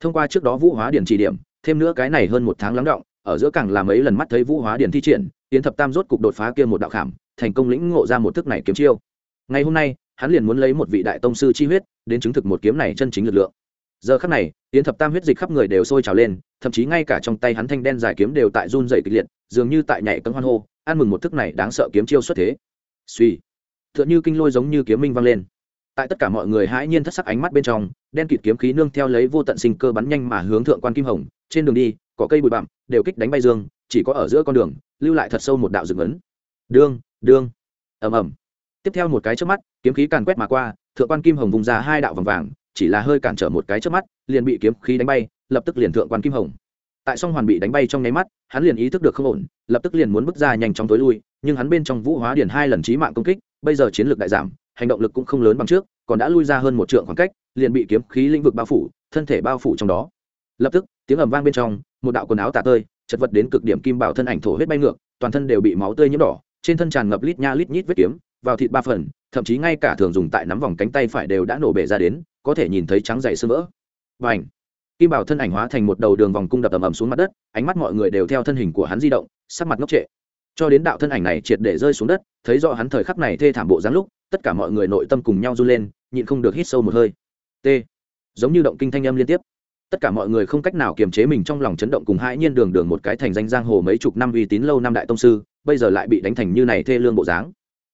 Thông qua trước đó vũ hóa điển chỉ điểm, thêm nữa cái này hơn một tháng lắng động, ở giữa càng làm ấy lần mắt thấy vũ hóa điển thi triển, tiến thập tam rốt cục đột phá kia một đạo khảm thành công lĩnh ngộ ra một thức này kiếm chiêu. Ngày hôm nay, hắn liền muốn lấy một vị đại tông sư chi huyết, đến chứng thực một kiếm này chân chính lực lượng. Giờ khắc này tiến thập tam huyết dịch khắp người đều sôi trào lên, thậm chí ngay cả trong tay hắn thanh đen dài kiếm đều tại run dày kịch liệt, dường như tại nhảy cấm hoan hô, ăn mừng một thức này đáng sợ kiếm chiêu xuất thế. Suy t h ư ợ n h ư kinh lôi giống như kiếm minh vang lên. Tại tất cả mọi người hãi nhiên thất sắc ánh mắt bên trong, đen kịt kiếm khí nương theo lấy vô tận sinh cơ bắn nhanh mà hướng thượng quan kim hồng, trên đường đi có cây bụi bặm, đều kích đánh bay dương, chỉ có ở giữa con đường, lưu lại thật sâu một đạo dựng ấn. Đương đương. Ầm ầm. Tiếp theo một cái trước mắt, kiếm khí càn quét mà qua, thượng quan kim hồng vùng ra hai đạo vòng vàng, chỉ là hơi cản trở một cái trước mắt, liền bị kiếm khí đánh bay, lập tức liền thượng quan kim hồng. Tại song hoàn bị đánh bay trong nháy mắt, hắn liền ý thức được không ổn, lập tức liền muốn bước ra nhanh chóng tối lui, nhưng hắn bên trong vũ hóa điển hai lần trí mạng công kích, bây giờ chiến lược đại giảm, hành động lực cũng không lớn bằng trước, còn đã lui ra hơn một trượng khoảng cách, liền bị kiếm khí lĩnh vực bao phủ, thân thể bao phủ trong đó. Lập tức, tiếng ầm vang bên trong, một đạo quần áo tả tơi, chật vật đến cực điểm kim bảo thân ảnh thổ huyết bay ngược, toàn thân đều bị máu tươi nhiễm đỏ trên thân tràn ngập lít nha lít nhít vết kiếm, vào thịt ba phần, thậm chí ngay cả thường dùng tại nắm vòng cánh tay phải đều đã nổ bể ra đến, có thể nhìn thấy trắng dày sơ vỡ và ảnh kim bảo thân ảnh hóa thành một đầu đường vòng cung đập ầm ầm xuống mặt đất, ánh mắt mọi người đều theo thân hình của hắn di động, sắc mặt ngốc trệ. Cho đến đạo thân ảnh này triệt để rơi xuống đất, thấy rõ hắn thời khắc này thê thảm bộ dáng lúc, tất cả mọi người nội tâm cùng nhau run lên, nhịn không được hít sâu một hơi. T. Giống như động kinh thanh âm liên tiếp. Tất cả mọi người không cách nào kiềm chế mình trong lòng chấn động cùng hãi nhiên đường đường một cái thành danh giang hồ mấy chục năm uy tín lâu năm đại tông sư bây giờ lại bị đánh thành như này thê lương bộ dáng.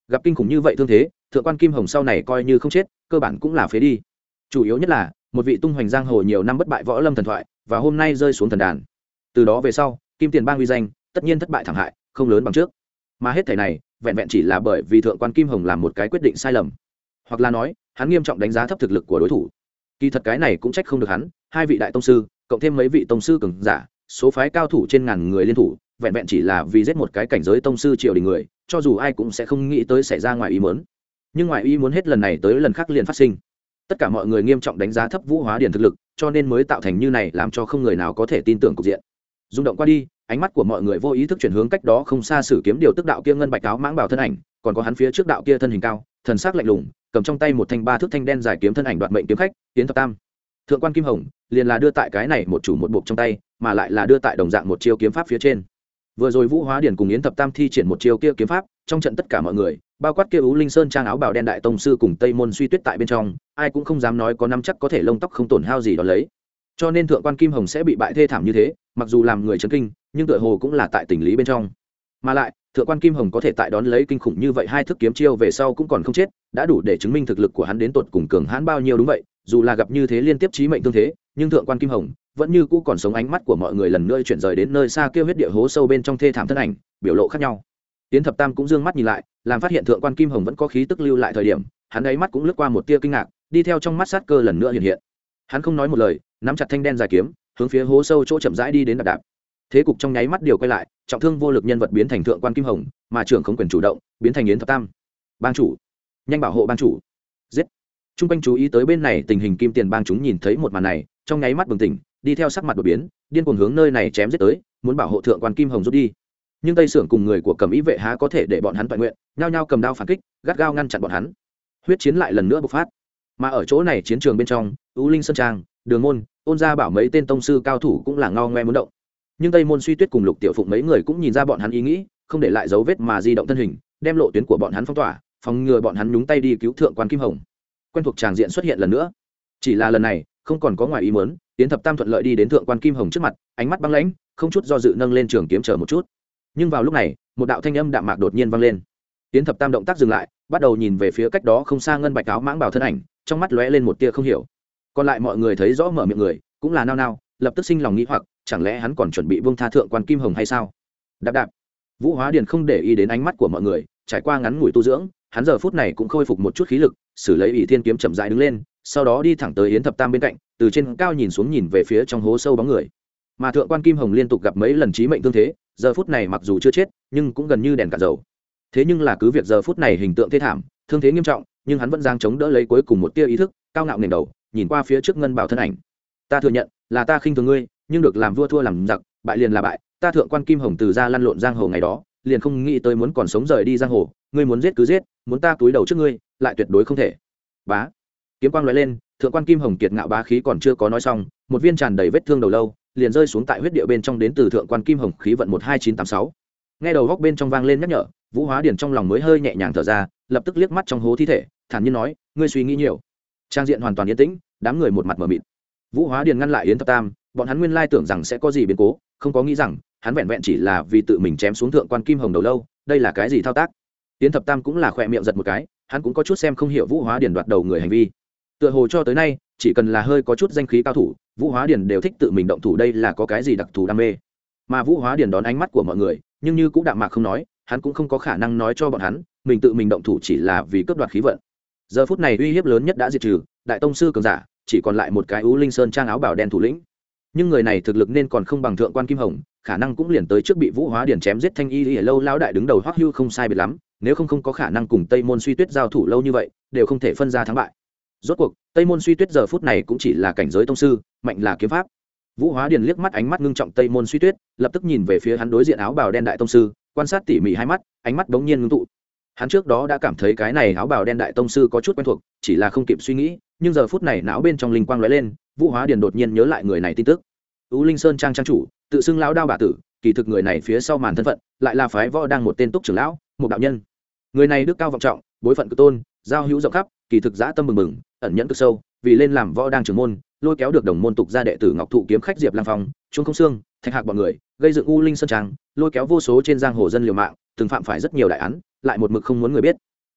Gặp kinh khủng như vậy thương thế, thượng quan kim hồng sau này coi như không chết, cơ bản cũng là phế đi. Chủ yếu nhất là, một vị tung hoành giang hồ nhiều năm bất bại võ lâm thần thoại, và hôm nay rơi xuống thần đàn. Từ đó về sau, kim tiền bang uy danh, tất nhiên thất bại thảm hại, không lớn bằng trước. Mà hết thể này, vẹn vẹn chỉ là bởi vì thượng quan kim hồng làm một cái quyết định sai lầm. Hoặc là nói, hắn nghiêm trọng đánh giá thấp thực lực của đối thủ. Kỳ thật cái này cũng trách không được hắn, hai vị đại tông sư, cộng thêm mấy vị tông sư cường giả số phái cao thủ trên ngàn người liên thủ, vẹn vẹn chỉ là vì giết một cái cảnh giới tông sư triều đình người, cho dù ai cũng sẽ không nghĩ tới xảy ra ngoài ý muốn. Nhưng ngoài ý muốn hết lần này tới lần khác liền phát sinh. Tất cả mọi người nghiêm trọng đánh giá thấp vũ hóa điền thực lực, cho nên mới tạo thành như này làm cho không người nào có thể tin tưởng cục diện. Rung động qua đi, ánh mắt của mọi người vô ý thức chuyển hướng cách đó không xa sử kiếm điều tức đạo kia ngân bạch áo mãng bảo thân ảnh, còn có hắn phía trước đạo kia thân hình cao, thần sắc lạnh lùng, cầm trong tay một thanh ba thước thanh đen dài kiếm thân ảnh đoạn mệnh kiếm khách tiến thập tam. Thượng quan kim hồng liền là đưa tại cái này một chủ một buộc trong tay, mà lại là đưa tại đồng dạng một chiêu kiếm pháp phía trên. Vừa rồi vũ hóa điển cùng yến thập tam thi triển một chiêu kia kiếm pháp, trong trận tất cả mọi người, bao quát kia ú linh sơn trang áo bào đen đại tông sư cùng tây môn suy tuyết tại bên trong, ai cũng không dám nói có năm chắc có thể lông tóc không tổn hao gì đó lấy. Cho nên thượng quan kim hồng sẽ bị bại thê thảm như thế, mặc dù làm người chấn kinh, nhưng tựa hồ cũng là tại tình lý bên trong. Mà lại, thượng quan kim hồng có thể tại đón lấy kinh khủng như vậy hai thức kiếm chiêu về sau cũng còn không chết, đã đủ để chứng minh thực lực của hắn đến tột cùng cường hãn bao nhiêu đúng vậy, dù là gặp như thế liên tiếp trí mệnh tương thế nhưng thượng quan kim hồng vẫn như cũ còn sống ánh mắt của mọi người lần nữa chuyển rời đến nơi xa kêu huyết địa hố sâu bên trong thê thảm thân ảnh, biểu lộ khác nhau. Tiến thập tam cũng d ư ơ n g mắt nhìn lại, làm phát hiện thượng quan kim hồng vẫn có khí tức lưu lại thời điểm, hắn ấy mắt cũng lướt qua một tia kinh ngạc, đi theo trong mắt sát cơ lần nữa hiện hiện. Hắn không nói một lời, nắm chặt thanh đen dài kiếm, hướng phía hố sâu chỗ chậm rãi đi đến đạp đạp. Thế cục trong nháy mắt điều quay lại, trọng thương vô lực nhân vật biến thành thượng quan kim hồng, mà trưởng không quyền chủ động, biến thành yến thập tam. Bang chủ. Nhanh bảo hộ bang chủ. Giết. T r u n g quanh chú ý tới bên này tình hình kim tiền bang chúng nhìn thấy một màn này trong nháy mắt bừng tỉnh, đi theo sắc mặt đột biến, điên cuồng hướng nơi này chém giết tới, muốn bảo hộ thượng quan kim hồng rút đi. Nhưng tây sưởng cùng người của cầm ý vệ há có thể để bọn hắn toàn nguyện, nhao nhao cầm đao phản kích, gắt gao ngăn chặn bọn hắn. Huyết chiến lại lần nữa bộc phát. Mà ở chỗ này chiến trường bên trong ưu linh sơn trang, đường môn, ôn gia bảo mấy tên tông sư cao thủ cũng là ngao ngoe muốn động. Nhưng tây môn suy tuyết cùng lục tiểu phụng mấy người cũng nhìn ra bọn hắn ý nghĩ, không để lại dấu vết mà di động thân hình, đem lộ tuyến của bọn hắn phong tỏa, phòng ngừa bọn hắn nhúng tay đi cứu thượng quan kim hồng. Quen thuộc tràng diện xuất hiện lần nữa. Chỉ là lần này không còn có ngoài ý muốn tiến thập tam thuận lợi đi đến thượng quan kim hồng trước mặt, ánh mắt băng lãnh, không chút do dự nâng lên trường kiếm chờ một chút. Nhưng vào lúc này, một đạo thanh âm đạm mạc đột nhiên vang lên. Tiến thập tam động tác dừng lại, bắt đầu nhìn về phía cách đó không xa ngân bạch áo mãng bảo thân ảnh, trong mắt lóe lên một tia không hiểu. Còn lại mọi người thấy rõ mở miệng người, cũng là nao nao, lập tức sinh lòng nghĩ hoặc, chẳng lẽ hắn còn chuẩn bị vương tha thượng quan kim hồng hay sao? Đạp đạp. Vũ hóa điền không để ý đến ánh mắt của mọi người, trải qua ngắn ngủi tu dưỡng, hắn giờ phút này cũng khôi phục một chút khí lực, xử lấy ỷ thiên kiếm chậm dại đứng lên sau đó đi thẳng tới yến thập tam bên cạnh, từ trên cao nhìn xuống nhìn về phía trong hố sâu bóng người. Mà thượng quan kim hồng liên tục gặp mấy lần trí mệnh tương thế, giờ phút này mặc dù chưa chết, nhưng cũng gần như đèn cả dầu. Thế nhưng là cứ việc giờ phút này hình tượng thê thảm, thương thế nghiêm trọng, nhưng hắn vẫn giang chống đỡ lấy cuối cùng một tia ý thức, cao ngạo nền đầu, nhìn qua phía trước ngân bảo thân ảnh. Ta thừa nhận, là ta khinh thường ngươi, nhưng được làm vua thua làm giặc, bại liền là bại, ta thượng quan kim hồng từ ra lăn lộn giang hồ ngày đó, liền không nghĩ tới muốn còn sống rời đi giang hồ, ngươi muốn giết cứ giết, muốn ta túi đầu trước ngươi, lại tuyệt đối không thể. Bá kiếm quang lóe lên, thượng quan kim hồng kiệt ngạo bá khí còn chưa có nói xong, một viên tràn đầy vết thương đầu lâu, liền rơi xuống tại huyết địa bên trong đến từ thượng quan kim hồng khí vận một hai chín tám sáu. Nghe đầu góc bên trong vang lên nhắc nhở, vũ hóa điển trong lòng mới hơi nhẹ nhàng thở ra, lập tức liếc mắt trong hố thi thể, thản nhiên nói, ngươi suy nghĩ nhiều. Trang diện hoàn toàn yên tĩnh, đám người một mặt mờ mịt. Vũ hóa điền ngăn lại yến thập tam, bọn hắn nguyên lai tưởng rằng sẽ có gì biến cố, không có nghĩ rằng, hắn vẹn vẹn chỉ là vì tự mình chém xuống thượng quan kim hồng đầu lâu, đây là cái gì thao tác? Yến thập tam cũng là khỏe miệng giật một cái, hắn cũng có chút xem không hiểu vũ hóa điền đoạt đầu người hành vi tựa hồ cho tới nay, chỉ cần là hơi có chút danh khí cao thủ, vũ hóa điền đều thích tự mình động thủ đây là có cái gì đặc thù đam mê. Mà vũ hóa điền đón ánh mắt của mọi người, nhưng như cũng đạm mạc không nói, hắn cũng không có khả năng nói cho bọn hắn, mình tự mình động thủ chỉ là vì cướp đoạt khí vận. Giờ phút này uy hiếp lớn nhất đã diệt trừ, đại tông sư cường giả, chỉ còn lại một cái ú linh sơn trang áo bảo đen thủ lĩnh. Nhưng người này thực lực nên còn không bằng thượng quan kim hồng, khả năng cũng liền tới trước bị vũ hóa điển chém giết thanh y ở lâu lao đại đứng đầu hoắc hưu không sai biệt lắm, nếu không không có khả năng cùng tây môn suy tuyết giao thủ lâu như vậy, đều không thể phân ra thắng bại rốt cuộc, tây môn suy tuyết giờ phút này cũng chỉ là cảnh giới tông sư, mạnh là kiếm pháp. Vũ hóa điền liếc mắt ánh mắt ngưng trọng tây môn suy tuyết, lập tức nhìn về phía hắn đối diện áo bào đen đại tông sư, quan sát tỉ mỉ hai mắt, ánh mắt bỗng nhiên ngưng tụ. Hắn trước đó đã cảm thấy cái này áo bào đen đại tông sư có chút quen thuộc, chỉ là không kịp suy nghĩ, nhưng giờ phút này não bên trong linh quang lóe lên, vũ hóa điền đột nhiên nhớ lại người này tin tức. Tú linh sơn trang trang chủ, tự xưng lão đao bà tử, kỳ thực người này phía sau màn thân phận, lại là phái võ đang một tên túc trưởng lão, một đạo nhân. Người này đức cao vọng trọng, bối phận cực tôn, giao hữu rộng khắp, kỳ thực giã tâm mừng mừng ẩn nhẫn cực sâu, vì lên làm võ đang trưởng môn, lôi kéo được đồng môn tục gia đệ tử ngọc thụ kiếm khách diệp lang phong, trung không xương thạch hạc bọn người, gây dựng u linh sơn trang, lôi kéo vô số trên giang hồ dân liều mạng, từng phạm phải rất nhiều đại án, lại một mực không muốn người biết.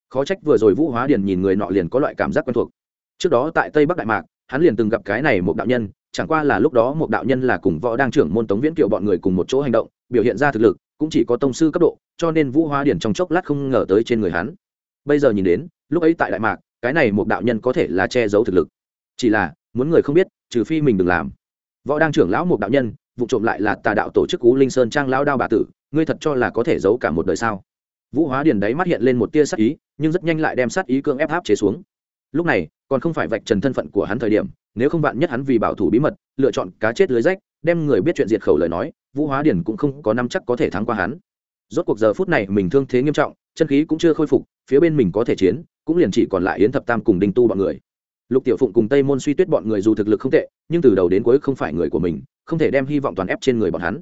Khó trách vừa rồi vũ hóa điền nhìn người nọ liền có loại cảm giác quen thuộc. Trước đó tại tây bắc đại mạc, hắn liền từng gặp cái này một đạo nhân, chẳng qua là lúc đó một đạo nhân là cùng võ đang trưởng môn tống viễn kiệu bọn người cùng một chỗ hành động, biểu hiện ra thực lực, cũng chỉ có tông sư cấp độ, cho nên vũ hóa điển trong chốc lát không ngờ tới trên người hắn. Bây giờ nhìn đến, lúc ấy tại đại mạc cái này một đạo nhân có thể là che giấu thực lực. Chỉ là, muốn người không biết, trừ phi mình đừng làm. Võ đang trưởng lão một đạo nhân, vụ trộm lại là tà đạo tổ chức cú linh sơn trang lão đao bà tử, ngươi thật cho là có thể giấu cả một đời sao? Vũ hóa điền đáy mắt hiện lên một tia sát ý, nhưng rất nhanh lại đem sát ý cương ép áp chế xuống. Lúc này, còn không phải vạch trần thân phận của hắn thời điểm, nếu không bạn nhất hắn vì bảo thủ bí mật, lựa chọn cá chết lưới rách, đem người biết chuyện diệt khẩu lời nói, vũ hóa điền cũng không có năm chắc có thể thắng qua hắn. Rốt cuộc giờ phút này mình thương thế nghiêm trọng, chân khí cũng chưa khôi phục, phía bên mình có thể chiến cũng liền chỉ còn lại yến thập tam cùng đinh tu bọn người. Lục tiểu phụng cùng tây môn suy tuyết bọn người dù thực lực không tệ, nhưng từ đầu đến cuối không phải người của mình, không thể đem hy vọng toàn ép trên người bọn hắn.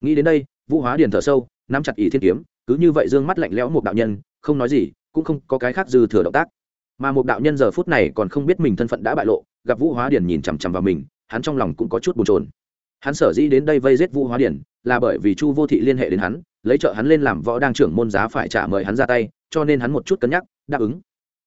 Nghĩ đến đây, vũ hóa điền thở sâu, nắm chặt ý thiên kiếm, cứ như vậy dương mắt lạnh lẽo một đạo nhân, không nói gì, cũng không có cái khác dư thừa động tác. Mà một đạo nhân giờ phút này còn không biết mình thân phận đã bại lộ, gặp vũ hóa điền nhìn chằm chằm vào mình, hắn trong lòng cũng có chút bồn chồn. Hắn sở dĩ đến đây vây giết vũ hóa điền, là bởi vì chu vô thị liên hệ đến hắn, lấy trợ hắn lên làm võ đang trưởng môn giá phải trả mời hắn ra tay, cho nên hắn một chút cân nhắc, đáp ứng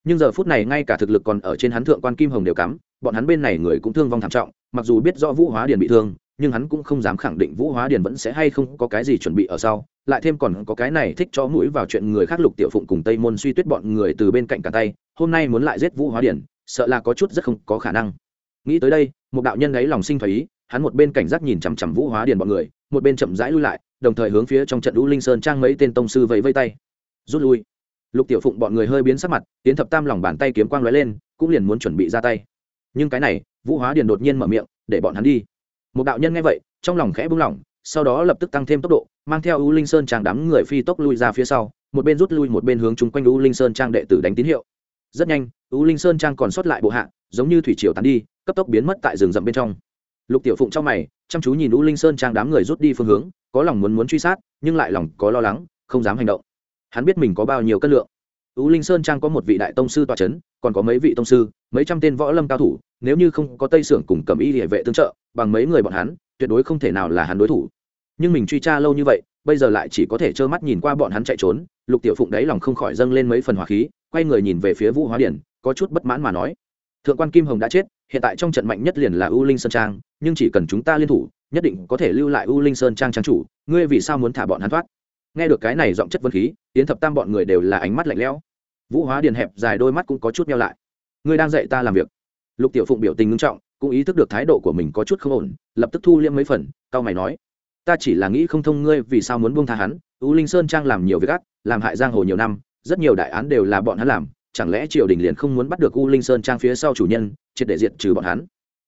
nhưng giờ phút này ngay cả thực lực còn ở trên hắn thượng quan kim hồng đều cắm, bọn hắn bên này người cũng thương vong thảm trọng, mặc dù biết rõ vũ hóa điền bị thương, nhưng hắn cũng không dám khẳng định vũ hóa điền vẫn sẽ hay không có cái gì chuẩn bị ở sau, lại thêm còn có cái này thích cho mũi vào chuyện người khác lục tiểu phụng cùng tây môn suy tuyết bọn người từ bên cạnh cả tay, hôm nay muốn lại giết vũ hóa điền, sợ là có chút rất không có khả năng. Nghĩ tới đây, một đạo nhân ấy lòng sinh phải ý, hắn một bên cảnh giác nhìn chằm chằm vũ hóa điền bọn người, một bên chậm rãi lui lại, đồng thời hướng phía trong trận lũ linh sơn trang mấy tên tông sư vẫy vây tay. Rút lui lục tiểu phụng bọn người hơi biến sắc mặt, tiến thập tam lòng bàn tay kiếm quang lóe lên, cũng liền muốn chuẩn bị ra tay. Nhưng cái này, vũ hóa điền đột nhiên mở miệng, để bọn hắn đi. Một đạo nhân nghe vậy, trong lòng khẽ buông lỏng sau đó lập tức tăng thêm tốc độ, mang theo u linh sơn trang đám người phi tốc lui ra phía sau, một bên rút lui một bên hướng chung quanh u linh sơn trang đệ tử đánh tín hiệu. Rất nhanh, u linh sơn trang còn sót lại bộ hạ, giống như thủy triều tán đi, cấp tốc biến mất tại rừng rậm bên trong. Lục tiểu phụng trong mày, chăm chú nhìn u linh sơn trang đám người rút đi phương hướng, có lòng muốn muốn truy sát, nhưng lại lòng có lo lắng, không dám hành động hắn biết mình có bao nhiêu cân lượng U Linh Sơn Trang có một vị đại tông sư tọa chấn, còn có mấy vị tông sư, mấy trăm tên võ lâm cao thủ, nếu như không có Tây Sưởng cùng Cẩm Y Liễu vệ tương trợ, bằng mấy người bọn hắn, tuyệt đối không thể nào là hắn đối thủ. Nhưng mình truy tra lâu như vậy, bây giờ lại chỉ có thể trơ mắt nhìn qua bọn hắn chạy trốn, Lục Tiểu Phụng đáy lòng không khỏi dâng lên mấy phần hỏa khí, quay người nhìn về phía Vũ Hóa Điển, có chút bất mãn mà nói: "Thượng quan Kim Hồng đã chết, hiện tại trong trận mạnh nhất liền là U Linh Sơn Trang, nhưng chỉ cần chúng ta liên thủ, nhất định có thể lưu lại U Linh Sơn Trang trang chủ, ngươi vì sao muốn thả bọn hắn thoát?" Nghe được cái này giọng chất vấn khí, Yến Thập Tam bọn người đều là ánh mắt lạnh lẽo. Vũ hóa điền hẹp dài đôi mắt cũng có chút meo lại. Ngươi đang dạy ta làm việc. Lục tiểu phụng biểu tình ngưng trọng cũng ý thức được thái độ của mình có chút không ổn lập tức thu liêm mấy phần cao mày nói ta chỉ là nghĩ không thông ngươi vì sao muốn buông tha hắn u linh sơn trang làm nhiều việc ác làm hại giang hồ nhiều năm rất nhiều đại án đều là bọn hắn làm chẳng lẽ triều đình liền không muốn bắt được u linh sơn trang phía sau chủ nhân triệt để diệt trừ bọn hắn?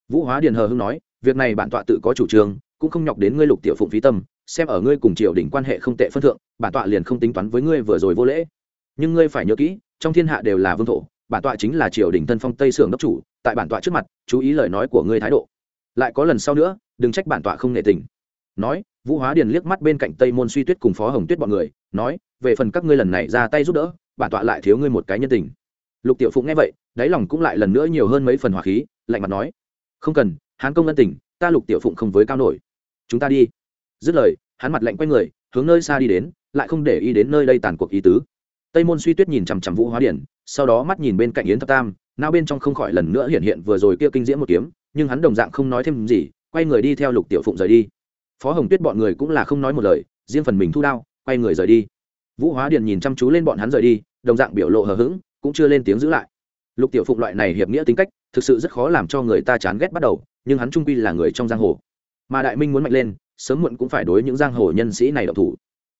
Vũ hóa điền hờ hưng nói việc này bản tọa tự có chủ trương cũng không nhọc đến ngươi lục tiểu phụng phí tâm xem ở ngươi cùng triều đình quan hệ không tệ phân thượng, bản tọa liền không tính toán với ngươi vừa rồi vô lễ. Nhưng ngươi phải nhớ kỹ, trong thiên hạ đều là vương thổ, bản tọa chính là triều đình tân phong tây sưởng đốc chủ, tại bản tọa trước mặt, chú ý lời nói của ngươi thái độ. Lại có lần sau nữa, đừng trách bản tọa không nể tình. Nói, vũ hóa điền liếc mắt bên cạnh tây môn suy tuyết cùng phó hồng tuyết bọn người, nói, về phần các ngươi lần này ra tay giúp đỡ, bản tọa lại thiếu ngươi một cái nhân tình. Lục tiểu phụng nghe vậy, đáy lòng cũng lại lần nữa nhiều hơn mấy phần hỏa khí, lạnh mặt nói, không cần, hán công ân tình, ta lục tiểu phụng không với cao nổi. Chúng ta đi dứt lời, hắn mặt lạnh quay người, hướng nơi xa đi đến, lại không để ý đến nơi đây tàn cuộc ý tứ. Tây môn suy tuyết nhìn chằm chằm vũ hóa điển, sau đó mắt nhìn bên cạnh yến thập tam nao bên trong không khỏi lần nữa hiện hiện vừa rồi kia kinh diễm một kiếm, nhưng hắn đồng dạng không nói thêm gì, quay người đi theo lục tiểu phụng rời đi. Phó hồng tuyết bọn người cũng là không nói một lời, riêng phần mình thu đao, quay người rời đi. Vũ hóa điển nhìn chăm chú lên bọn hắn rời đi, đồng dạng biểu lộ hờ hững, cũng chưa lên tiếng giữ lại. Lục tiểu phụng loại này hiệp nghĩa tính cách, thực sự rất khó làm cho người ta chán ghét bắt đầu, nhưng hắn trung quy là người trong giang hồ. Mà đại minh muốn mạnh lên sớm muộn cũng phải đối những giang hồ nhân sĩ này độc thủ.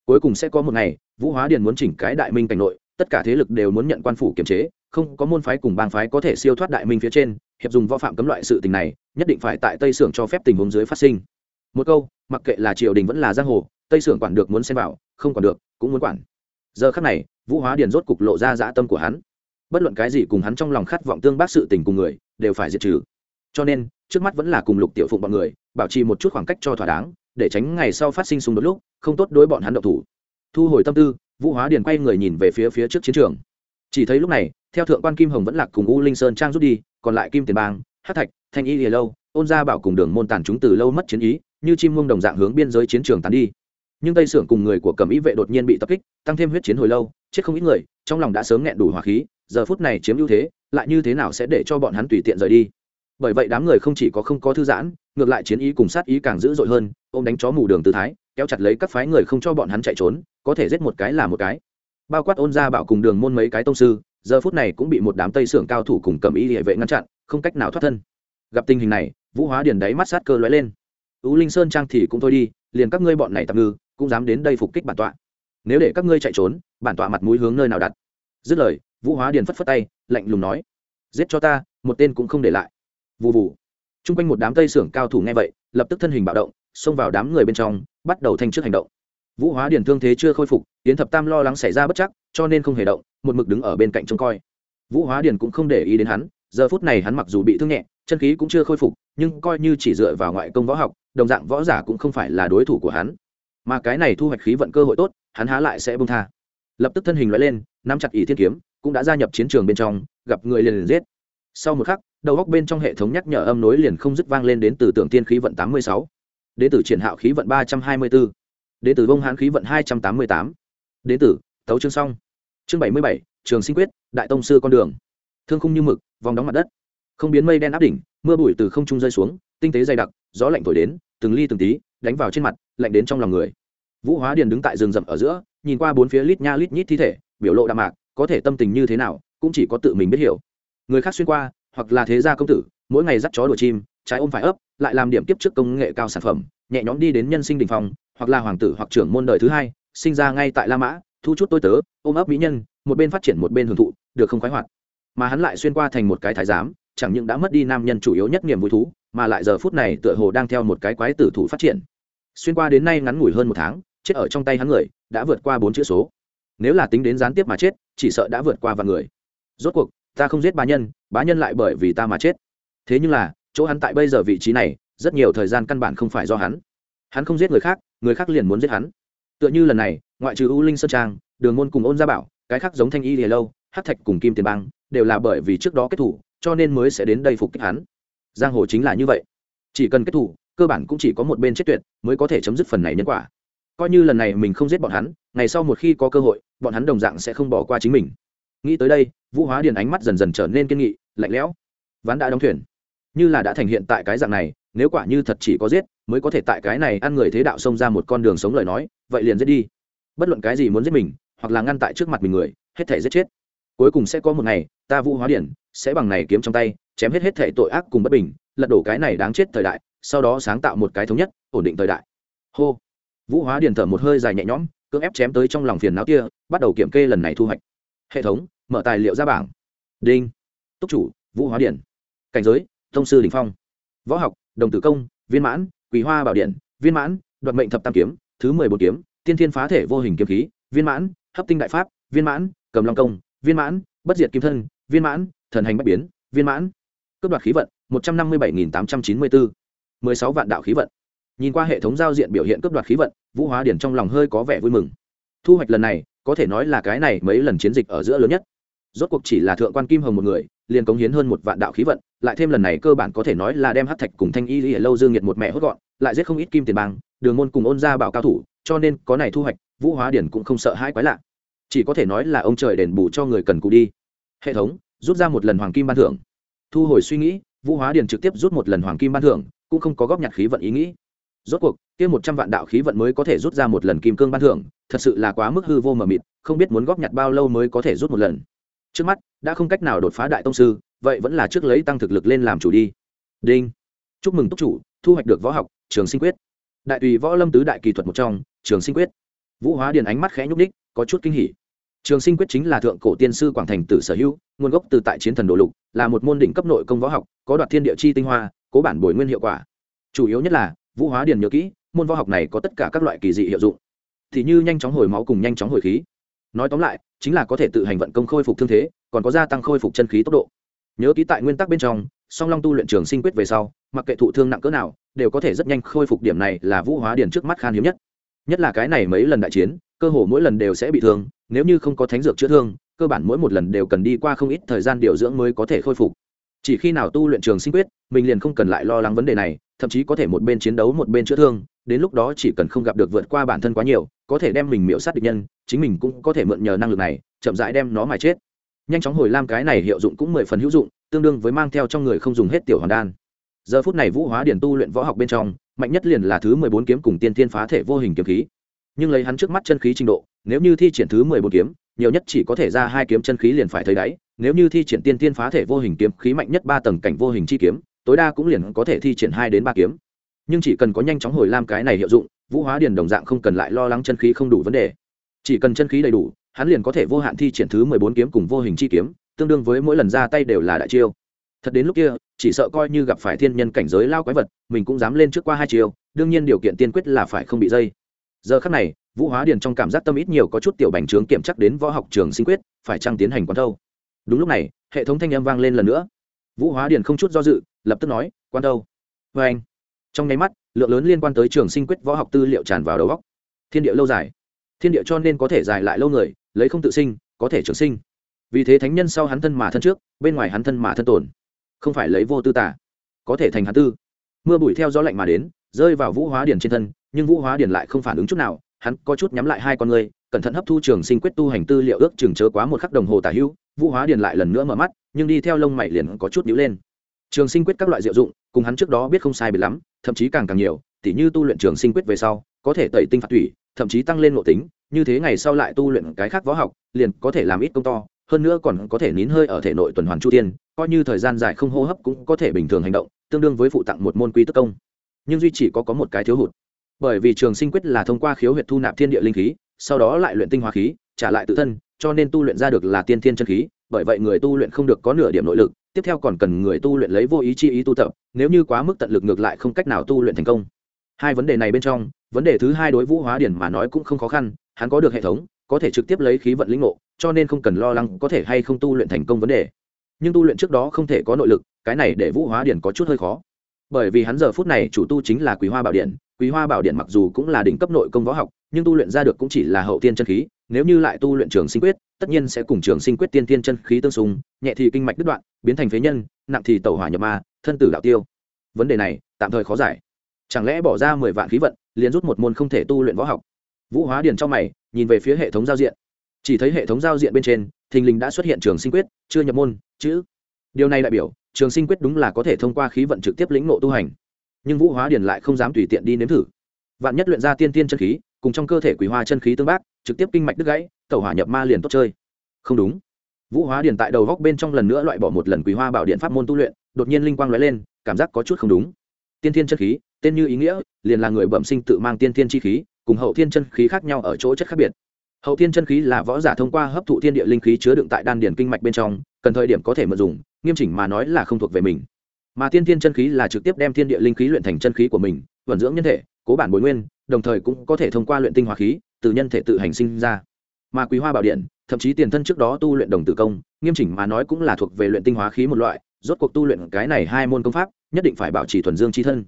Cuối cùng sẽ có một ngày, vũ hóa điền muốn chỉnh cái đại minh cảnh nội, tất cả thế lực đều muốn nhận quan phủ kiềm chế, không có môn phái cùng bang phái có thể siêu thoát đại minh phía trên, hiệp dùng võ phạm cấm loại sự tình này, nhất định phải tại tây sưởng cho phép tình huống dưới phát sinh. Một câu, mặc kệ là triều đình vẫn là giang hồ, tây sưởng quản được muốn xem vào, không quản được, cũng muốn quản. Giờ khắc này, vũ hóa điền rốt cục lộ ra dã tâm của hắn. Bất luận cái gì cùng hắn trong lòng khát vọng tương bác sự tình cùng người, đều phải diệt trừ. Cho nên, trước mắt vẫn là cùng lục tiểu phụng bọn người, bảo trì một chút khoảng cách cho thỏa đáng để tránh ngày sau phát sinh xung đột lúc, không tốt đối bọn hắn độc thủ. Thu hồi tâm tư, vũ hóa điền quay người nhìn về phía phía trước chiến trường. Chỉ thấy lúc này, theo thượng quan kim hồng vẫn lạc cùng u linh sơn trang rút đi, còn lại kim tiền bang hát thạch, thanh y lìa lâu, ôn gia bảo cùng đường môn tàn chúng từ lâu mất chiến ý, như chim mông đồng dạng hướng biên giới chiến trường tàn đi. Nhưng tây sưởng cùng người của cầm ý vệ đột nhiên bị tập kích, tăng thêm huyết chiến hồi lâu, chết không ít người, trong lòng đã sớm nghẹn đủ hỏa khí, giờ phút này chiếm ưu thế, lại như thế nào sẽ để cho bọn hắn tùy tiện rời đi? Bởi vậy đám người không chỉ có không có thư giãn, ngược lại chiến ý cùng sát ý càng dữ dội hơn ô m đánh chó mù đường tư thái, kéo chặt lấy các phái người không cho bọn hắn chạy trốn, có thể giết một cái là một cái. Bao quát ôn ra bảo cùng đường môn mấy cái tông sư, giờ phút này cũng bị một đám tây sưởng cao thủ cùng cầm ý địa vệ ngăn chặn, không cách nào thoát thân. Gặp tình hình này, vũ hóa điền đáy mắt sát cơ lóe lên. Ú linh sơn trang thì cũng thôi đi, liền các ngươi bọn này tạm ngư, cũng dám đến đây phục kích bản tọa. Nếu để các ngươi chạy trốn, bản tọa mặt mũi hướng nơi nào đặt? Dứt lời, vũ hóa điền phất phất tay, lạnh lùng nói, giết cho ta, một tên cũng không để lại vụ vụ t r u n g quanh một đám tây xưởng cao thủ nghe vậy, lập tức thân hình bạo động, xông vào đám người bên trong, bắt đầu thanh trước hành động. Vũ hóa điền thương thế chưa khôi phục tiến thập tam lo lắng xảy ra bất chắc, cho nên không hề động, một mực đứng ở bên cạnh trông coi. Vũ hóa điền cũng không để ý đến hắn, giờ phút này hắn mặc dù bị thương nhẹ, chân khí cũng chưa khôi phục, nhưng coi như chỉ dựa vào ngoại công võ học, đồng dạng võ giả cũng không phải là đối thủ của hắn. Mà cái này thu hoạch khí vận cơ hội tốt, hắn há lại sẽ bông tha. Lập tức thân hình loại lên, nắm chặt ỷ thiên kiếm, cũng đã gia nhập chiến trường bên trong, gặp người liền liền giết. Sau một khắc đầu góc bên trong hệ thống nhắc nhở âm nối liền không dứt vang lên đến từ tưởng tiên khí vận tám mươi sáu. Đến từ triển hạo khí vận ba trăm hai mươi bốn đến từ bông hán khí vận hai trăm tám mươi tám. Đến từ tấu chương xong. Chương bảy mươi bảy, trường sinh quyết, đại tông sư con đường. Thương khung như mực, vòng đóng mặt đất. Không biến mây đen áp đỉnh, mưa bụi từ không trung rơi xuống, tinh tế dày đặc, gió lạnh thổi đến, từng ly từng tí, đánh vào trên mặt, lạnh đến trong lòng người. Vũ hóa điền đứng tại rừng rậm ở giữa, nhìn qua bốn phía lít nha lít nhít thi thể, biểu lộ đạm mạc, có thể tâm tình như thế nào, cũng chỉ có tự mình biết hiểu. Người khác xuyên qua hoặc là thế gia công tử, mỗi ngày dắt chó đùa chim, trái ôm phải ấp, lại làm điểm tiếp trước công nghệ cao sản phẩm, nhẹ nhõm đi đến nhân sinh đình phòng hoặc là hoàng tử hoặc trưởng môn đời thứ hai, sinh ra ngay tại la mã, thu chút tôi tớ, ôm ấp mỹ nhân, một bên phát triển một bên hưởng thụ, được không khoái hoạt. Mà hắn lại xuyên qua thành một cái thái giám, chẳng những đã mất đi nam nhân chủ yếu nhất niềm vui thú, mà lại giờ phút này tựa hồ đang theo một cái quái tử thủ phát triển. Xuyên qua đến nay ngắn ngủi hơn một tháng, chết ở trong tay hắn người, đã vượt qua bốn chữ số. Nếu là tính đến gián tiếp mà chết, chỉ sợ đã vượt qua vài người. Rốt cuộc ta không giết bá nhân bá nhân lại bởi vì ta mà chết. Thế nhưng là, chỗ hắn tại bây giờ vị trí này, rất nhiều thời gian căn bản không phải do hắn. Hắn không giết người khác người khác liền muốn giết hắn. Tựa như lần này, ngoại trừ u linh sơn trang, đường môn cùng ôn gia bảo, cái khác giống thanh y lìa lâu hát thạch cùng kim tiền bang, đều là bởi vì trước đó kết thủ, cho nên mới sẽ đến đây phục kích hắn. Giang hồ chính là như vậy. Chỉ cần kết thủ, cơ bản cũng chỉ có một bên chết tuyệt, mới có thể chấm dứt phần này nhân quả. Coi như lần này mình không giết bọn hắn, ngày sau một khi có cơ hội, bọn hắn đồng dạng sẽ không bỏ qua chính mình nghĩ tới đây, vũ hóa điền ánh mắt dần dần trở nên kiên nghị, lạnh lẽo. Ván đã đóng thuyền. Như là đã thành hiện tại cái dạng này, nếu quả như thật chỉ có giết, mới có thể tại cái này ăn người thế đạo xông ra một con đường sống lời nói, vậy liền giết đi. Bất luận cái gì muốn giết mình, hoặc là ngăn tại trước mặt mình người, hết thể giết chết. Cuối cùng sẽ có một ngày, ta vũ hóa điển sẽ bằng này kiếm trong tay, chém hết hết thể tội ác cùng bất bình, lật đổ cái này đáng chết thời đại, sau đó sáng tạo một cái thống nhất, ổn định thời đại. Hô. Vũ hóa điển thở một hơi dài nhẹ nhõm, cưỡng ép chém tới trong lòng phiền não kia, bắt đầu kiểm kê lần này thu hoạch hệ thống, mở tài liệu ra bảng. Đinh. Túc chủ, vũ hóa điển cảnh giới thông sư đình phong. Võ học, đồng tử công, viên mãn quý hoa bảo điện. Viên mãn, đoạt mệnh thập tam kiếm, thứ mười bốn kiếm, tiên thiên phá thể vô hình kiếm khí. Viên mãn, hấp tinh đại pháp. Viên mãn, cầm long công. Viên mãn, bất diệt kim thân. Viên mãn, thần hành bách biến. Viên mãn, cướp đoạt khí vận, một trăm năm mươi bảy nghìn tám trăm chín mươi bốn. Mười sáu vạn đạo khí vận. Nhìn qua hệ thống giao diện biểu hiện cướp đoạt khí vận, vũ hóa điển trong lòng hơi có vẻ vui mừng. Thu hoạch lần này có thể nói là cái này mấy lần chiến dịch ở giữa lớn nhất. Rốt cuộc chỉ là thượng quan kim hồng một người, liền cống hiến hơn một vạn đạo khí vận, lại thêm lần này cơ bản có thể nói là đem hát thạch cùng thanh y ở lâu dương nhiệt một mẹ hốt gọn, lại giết không ít kim tiền bang, đường môn cùng ôn ra bảo cao thủ, cho nên có này thu hoạch, vũ hóa điển cũng không sợ hãi quái lạ. Chỉ có thể nói là ông trời đền bù cho người cần cụ đi. Hệ thống, rút ra một lần hoàng kim ban thưởng. Thu hồi suy nghĩ, vũ hóa điển trực tiếp rút một lần hoàng kim ban thưởng, cũng không có góp nhặt khí vận ý nghĩ. Rốt cuộc, kia một trăm vạn đạo khí vận mới có thể rút ra một lần kim cương ban thưởng thật sự là quá mức hư vô mờ mịt, không biết muốn góp nhặt bao lâu mới có thể rút một lần. Trước mắt, đã không cách nào đột phá đại tông sư, vậy vẫn là trước lấy tăng thực lực lên làm chủ đi. Đinh. Chúc mừng túc chủ, thu hoạch được võ học, trường sinh quyết. Đại tùy võ lâm tứ đại kỳ thuật một trong, trường sinh quyết. Vũ hóa điền ánh mắt khẽ nhúc ních có chút kinh hỉ. Trường sinh quyết chính là thượng cổ tiên sư quảng thành tử sở hữu, nguồn gốc từ tại chiến thần đồ lục, là một môn đỉnh cấp nội công võ học, có đoạt thiên địa chi tinh hoa, cố bản bồi nguyên hiệu quả. Chủ yếu nhất là, vũ hóa điền nhớ kỹ, môn võ học này có tất cả các loại kỳ dị hiệu dụng thì như nhanh chóng hồi máu cùng nhanh chóng hồi khí. Nói tóm lại, chính là có thể tự hành vận công khôi phục thương thế, còn có gia tăng khôi phục chân khí tốc độ. Nhớ ký tại nguyên tắc bên trong, song long tu luyện trường sinh quyết về sau, mặc kệ thụ thương nặng cỡ nào, đều có thể rất nhanh khôi phục điểm này là vũ hóa điển trước mắt khan hiếm nhất. Nhất là cái này mấy lần đại chiến, cơ hồ mỗi lần đều sẽ bị thương, nếu như không có thánh dược chữa thương, cơ bản mỗi một lần đều cần đi qua không ít thời gian điều dưỡng mới có thể khôi phục. Chỉ khi nào tu luyện trường sinh quyết, mình liền không cần lại lo lắng vấn đề này, thậm chí có thể một bên chiến đấu một bên chữa thương, đến lúc đó chỉ cần không gặp được vượt qua bản thân quá nhiều có thể đem mình miễu sát địch nhân, chính mình cũng có thể mượn nhờ năng lực này, chậm rãi đem nó mà chết. Nhanh chóng hồi lam cái này hiệu dụng cũng mười phần hữu dụng, tương đương với mang theo trong người không dùng hết tiểu hoàn đan. Giờ phút này vũ hóa điển tu luyện võ học bên trong, mạnh nhất liền là thứ mười bốn kiếm cùng tiên thiên phá thể vô hình kiếm khí. Nhưng lấy hắn trước mắt chân khí trình độ, nếu như thi triển thứ mười bốn kiếm, nhiều nhất chỉ có thể ra hai kiếm chân khí liền phải thấy đáy. Nếu như thi triển tiên tiên phá thể vô hình kiếm khí mạnh nhất ba tầng cảnh vô hình chi kiếm, tối đa cũng liền có thể thi triển hai đến ba kiếm. Nhưng chỉ cần có nhanh chóng hồi lam cái này hiệu dụng vũ hóa điền đồng dạng không cần lại lo lắng chân khí không đủ vấn đề. Chỉ cần chân khí đầy đủ, hắn liền có thể vô hạn thi triển thứ mười bốn kiếm cùng vô hình chi kiếm, tương đương với mỗi lần ra tay đều là đại chiêu. Thật đến lúc kia, chỉ sợ coi như gặp phải thiên nhân cảnh giới lao quái vật, mình cũng dám lên trước qua hai chiêu, đương nhiên điều kiện tiên quyết là phải không bị dây. Giờ khắc này, vũ hóa điền trong cảm giác tâm ít nhiều có chút tiểu bành trướng kiểm chắc đến võ học trường sinh quyết, phải trăng tiến hành quán thâu. Đúng lúc này, hệ thống thanh âm vang lên lần nữa. Vũ hóa điền không chút do dự, lập tức nói quan thâu. Vê anh trong nháy mắt lượng lớn liên quan tới trường sinh quyết võ học tư liệu tràn vào đầu góc thiên địa lâu dài. Thiên địa cho nên có thể dài lại lâu người, lấy không tự sinh, có thể trường sinh. Vì thế thánh nhân sau hắn thân mà thân trước, bên ngoài hắn thân mà thân tồn. Không phải lấy vô tư tả có thể thành hắn tư. Mưa bụi theo gió lạnh mà đến, rơi vào vũ hóa điển trên thân, nhưng vũ hóa điển lại không phản ứng chút nào, hắn có chút nhắm lại hai con người, cẩn thận hấp thu trường sinh quyết tu hành tư liệu ước chừng chớ quá một khắc đồng hồ tả hữu, vũ hóa điển lại lần nữa mở mắt, nhưng đi theo lông mày liền có chút nhíu lên trường sinh quyết các loại diệu dụng, cùng hắn trước đó biết không sai biệt lắm, thậm chí càng càng nhiều, tỉ như tu luyện trường sinh quyết về sau, có thể tẩy tinh phạt thủy thậm chí tăng lên ngộ tính, như thế ngày sau lại tu luyện cái khác võ học, liền có thể làm ít công to, hơn nữa còn có thể nín hơi ở thể nội tuần hoàn chu tiên, coi như thời gian dài không hô hấp cũng có thể bình thường hành động, tương đương với phụ tặng một môn quy tức công. Nhưng duy chỉ có có một cái thiếu hụt. Bởi vì trường sinh quyết là thông qua khiếu huyệt thu nạp thiên địa linh khí, sau đó lại luyện tinh hóa khí, trả lại tự thân, cho nên tu luyện ra được là tiên thiên chân khí, bởi vậy người tu luyện không được có nửa điểm nội lực tiếp theo còn cần người tu luyện lấy vô ý chi ý tu tập, nếu như quá mức tận lực ngược lại không cách nào tu luyện thành công. Hai vấn đề này bên trong, vấn đề thứ hai đối vũ hóa điển mà nói cũng không khó khăn, hắn có được hệ thống, có thể trực tiếp lấy khí vận lĩnh ngộ, cho nên không cần lo lắng có thể hay không tu luyện thành công vấn đề. Nhưng tu luyện trước đó không thể có nội lực, cái này để vũ hóa điển có chút hơi khó. Bởi vì hắn giờ phút này chủ tu chính là quý hoa bảo điện quý hoa bảo điện mặc dù cũng là đỉnh cấp nội công võ học nhưng tu luyện ra được cũng chỉ là hậu tiên chân khí, nếu như lại tu luyện trường sinh quyết, tất nhiên sẽ cùng trường sinh quyết tiên tiên chân khí tương xung, nhẹ thì kinh mạch đứt đoạn, biến thành phế nhân, nặng thì tẩu hỏa nhập ma, thân tử đạo tiêu. Vấn đề này, tạm thời khó giải. Chẳng lẽ bỏ ra mười vạn khí vận, liền rút một môn không thể tu luyện võ học? Vũ hóa điền trong mày, nhìn về phía hệ thống giao diện. Chỉ thấy hệ thống giao diện bên trên, thình lình đã xuất hiện trường sinh quyết, chưa nhập môn, chữ. Điều này đại biểu, trường sinh quyết đúng là có thể thông qua khí vận trực tiếp lĩnh nộ tu hành. Nhưng vũ hóa điền lại không dám tùy tiện đi nếm thử. Vạn nhất luyện ra tiên tiên chân khí cùng trong cơ thể quý hoa chân khí tương bác, trực tiếp kinh mạch đứt gãy, tẩu hỏa nhập ma liền tốt chơi. Không đúng. Vũ hóa điền tại đầu góc bên trong lần nữa loại bỏ một lần quý hoa bảo điện pháp môn tu luyện, đột nhiên linh quang lóe lên, cảm giác có chút không đúng. Tiên thiên chân khí, tên như ý nghĩa, liền là người bẩm sinh tự mang tiên thiên chi khí, cùng hậu thiên chân khí khác nhau ở chỗ chất khác biệt. Hậu thiên chân khí là võ giả thông qua hấp thụ thiên địa linh khí chứa đựng tại đan điển kinh mạch bên trong, cần thời điểm có thể mượn dùng, nghiêm chỉnh mà nói là không thuộc về mình. Mà tiên thiên chân khí là trực tiếp đem thiên địa linh khí luyện thành chân khí của mình, vận dưỡng nhân thể, cố bản bồi nguyên đồng thời cũng có thể thông qua luyện tinh hóa khí, từ nhân thể tự hành sinh ra. Mà quý hoa bảo điện, thậm chí tiền thân trước đó tu luyện đồng tử công, nghiêm chỉnh mà nói cũng là thuộc về luyện tinh hóa khí một loại, rốt cuộc tu luyện cái này hai môn công pháp, nhất định phải bảo trì thuần dương chi thân.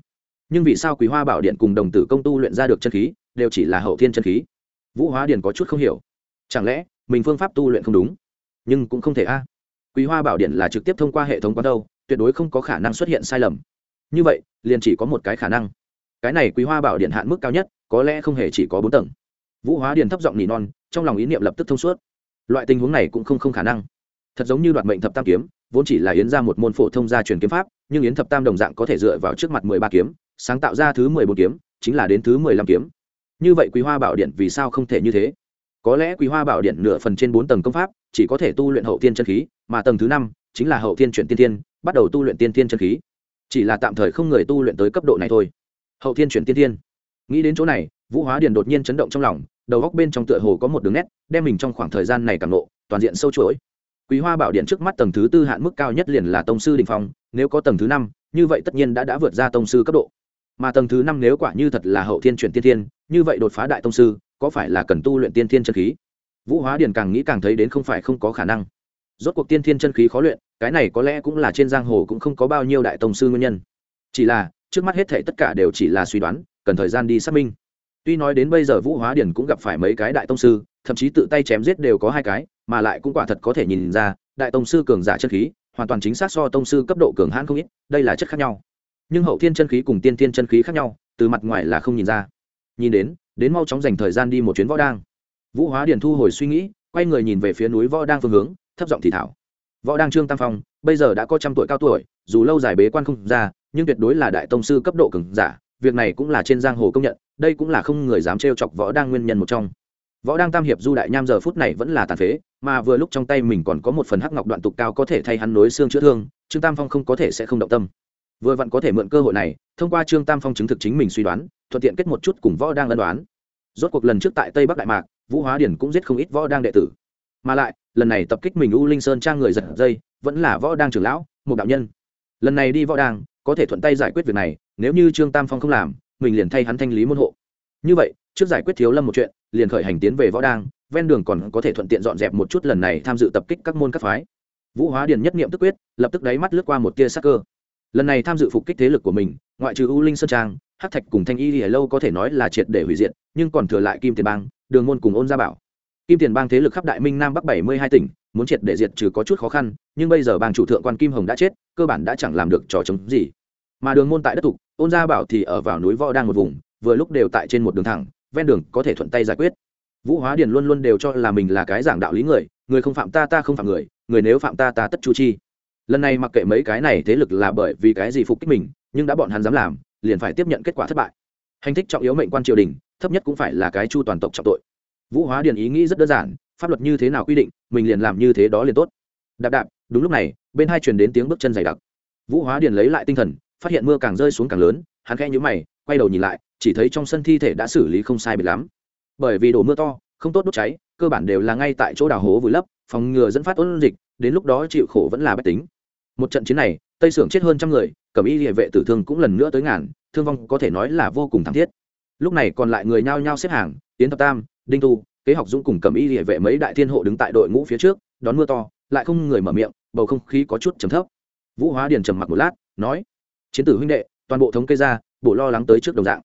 Nhưng vì sao quý hoa bảo điện cùng đồng tử công tu luyện ra được chân khí, đều chỉ là hậu thiên chân khí? Vũ hóa điền có chút không hiểu. Chẳng lẽ, mình phương pháp tu luyện không đúng? Nhưng cũng không thể a. Quý hoa bảo điện là trực tiếp thông qua hệ thống quán đâu, tuyệt đối không có khả năng xuất hiện sai lầm. Như vậy, liền chỉ có một cái khả năng cái này quý hoa bảo điện hạn mức cao nhất, có lẽ không hề chỉ có bốn tầng. Vũ hóa điền thấp giọng nỉ non, trong lòng ý niệm lập tức thông suốt. Loại tình huống này cũng không không khả năng. Thật giống như đoạt mệnh thập tam kiếm, vốn chỉ là yến ra một môn phổ thông gia truyền kiếm pháp, nhưng yến thập tam đồng dạng có thể dựa vào trước mặt mười ba kiếm, sáng tạo ra thứ mười bốn kiếm, chính là đến thứ mười lăm kiếm. Như vậy quý hoa bảo điện vì sao không thể như thế? Có lẽ quý hoa bảo điện nửa phần trên bốn tầng công pháp, chỉ có thể tu luyện hậu tiên chân khí, mà tầng thứ năm chính là hậu tiên chuyển tiên tiên bắt đầu tu luyện tiên tiên chân khí. Chỉ là tạm thời không người tu luyện tới cấp độ này thôi hậu Thiên chuyển tiên Thiên, nghĩ đến chỗ này vũ hóa điền đột nhiên chấn động trong lòng đầu góc bên trong tựa hồ có một đường nét đem mình trong khoảng thời gian này càng nộ toàn diện sâu chuỗi. Quý hoa bảo điện trước mắt tầng thứ tư hạn mức cao nhất liền là tông sư đình phong nếu có tầng thứ năm như vậy tất nhiên đã đã vượt ra tông sư cấp độ. Mà tầng thứ năm nếu quả như thật là hậu thiên chuyển tiên thiên như vậy đột phá đại tông sư có phải là cần tu luyện tiên thiên chân khí? Vũ hóa điền càng nghĩ càng thấy đến không phải không có khả năng. Rốt cuộc tiên thiên chân khí khó luyện cái này có lẽ cũng là trên giang hồ cũng không có bao nhiêu đại tông sư nguyên nhân. Chỉ là trước mắt hết thể tất cả đều chỉ là suy đoán, cần thời gian đi xác minh. Tuy nói đến bây giờ vũ hóa điển cũng gặp phải mấy cái đại tông sư, thậm chí tự tay chém giết đều có hai cái, mà lại cũng quả thật có thể nhìn ra, đại tông sư cường giả chân khí, hoàn toàn chính xác so tông sư cấp độ cường hãn không ít, đây là chất khác nhau. Nhưng hậu thiên chân khí cùng tiên thiên chân khí khác nhau, từ mặt ngoài là không nhìn ra. Nhìn đến đến mau chóng dành thời gian đi một chuyến võ đang. Vũ hóa điền thu hồi suy nghĩ, quay người nhìn về phía núi võ đang phương hướng, thấp giọng thì thảo. Võ đang trương tam phong, bây giờ đã có trăm tuổi cao tuổi, dù lâu dài bế quan không ra nhưng tuyệt đối là đại tông sư cấp độ cường giả, việc này cũng là trên giang hồ công nhận, đây cũng là không người dám trêu chọc võ đang nguyên nhân một trong. Võ đang tam hiệp du đại nham giờ phút này vẫn là tàn phế, mà vừa lúc trong tay mình còn có một phần hắc ngọc đoạn tục cao có thể thay hắn nối xương chữa thương, trương tam phong không có thể sẽ không động tâm. Vừa vặn có thể mượn cơ hội này, thông qua trương tam phong chứng thực chính mình suy đoán, thuận tiện kết một chút cùng võ đang ân đoán. Rốt cuộc lần trước tại tây bắc đại mạc, vũ hóa điển cũng giết không ít võ đang đệ tử. Mà lại, lần này tập kích mình u linh sơn trang người giật dây, vẫn là võ đang trưởng lão, một đạo nhân. Lần này đi võ đang có thể thuận tay giải quyết việc này, nếu như trương tam phong không làm, mình liền thay hắn thanh lý môn hộ. Như vậy, trước giải quyết thiếu lâm một chuyện, liền khởi hành tiến về võ đang ven đường còn có thể thuận tiện dọn dẹp một chút lần này tham dự tập kích các môn các phái. Vũ hóa điền nhất nghiệm tức quyết, lập tức đáy mắt lướt qua một tia sắc cơ. Lần này tham dự phục kích thế lực của mình, ngoại trừ u linh sơn trang hát thạch cùng thanh y thì lâu có thể nói là triệt để hủy diệt, nhưng còn thừa lại kim tiền bang, đường môn cùng ôn gia bảo. Kim tiền bang thế lực khắp đại minh nam bắc bảy mươi hai tỉnh, muốn triệt để diệt trừ có chút khó khăn, nhưng bây giờ bang chủ thượng quan kim hồng đã chết, cơ bản đã chẳng làm được trò chống gì mà đường môn tại đất tục, ôn gia bảo thì ở vào núi võ đang một vùng, vừa lúc đều tại trên một đường thẳng, ven đường có thể thuận tay giải quyết. Vũ hóa điền luôn luôn đều cho là mình là cái giảng đạo lý người người không phạm ta ta không phạm người người nếu phạm ta ta tất chu chi. Lần này mặc kệ mấy cái này thế lực là bởi vì cái gì phục kích mình, nhưng đã bọn hắn dám làm, liền phải tiếp nhận kết quả thất bại. Hành thích trọng yếu mệnh quan triều đình, thấp nhất cũng phải là cái chu toàn tộc trọng tội. Vũ hóa điền ý nghĩ rất đơn giản, pháp luật như thế nào quy định, mình liền làm như thế đó liền tốt. Đạp đạp, đúng lúc này, bên hai truyền đến tiếng bước chân dày đặc. Vũ hóa điền lấy lại tinh thần phát hiện mưa càng rơi xuống càng lớn, hắn khẽ nhũ mày, quay đầu nhìn lại, chỉ thấy trong sân thi thể đã xử lý không sai biệt lắm. Bởi vì đổ mưa to, không tốt đốt cháy, cơ bản đều là ngay tại chỗ đào hố vùi lấp, phòng ngừa dẫn phát ôn dịch, đến lúc đó chịu khổ vẫn là bất tính. Một trận chiến này, tây sưởng chết hơn trăm người cẩm y địa vệ tử thương cũng lần nữa tới ngàn, thương vong có thể nói là vô cùng thảm thiết. Lúc này còn lại người nhao nhao xếp hàng tiến thập tam, đinh tu, kế học dũng cùng cẩm y địa vệ mấy đại thiên hộ đứng tại đội ngũ phía trước, đón mưa to, lại không người mở miệng, bầu không khí có chút trầm thấp. Vũ hóa điền trầm mặc một lát, nói chiến tử huynh đệ, toàn bộ thống kê ra, bộ lo lắng tới trước đồng dạng.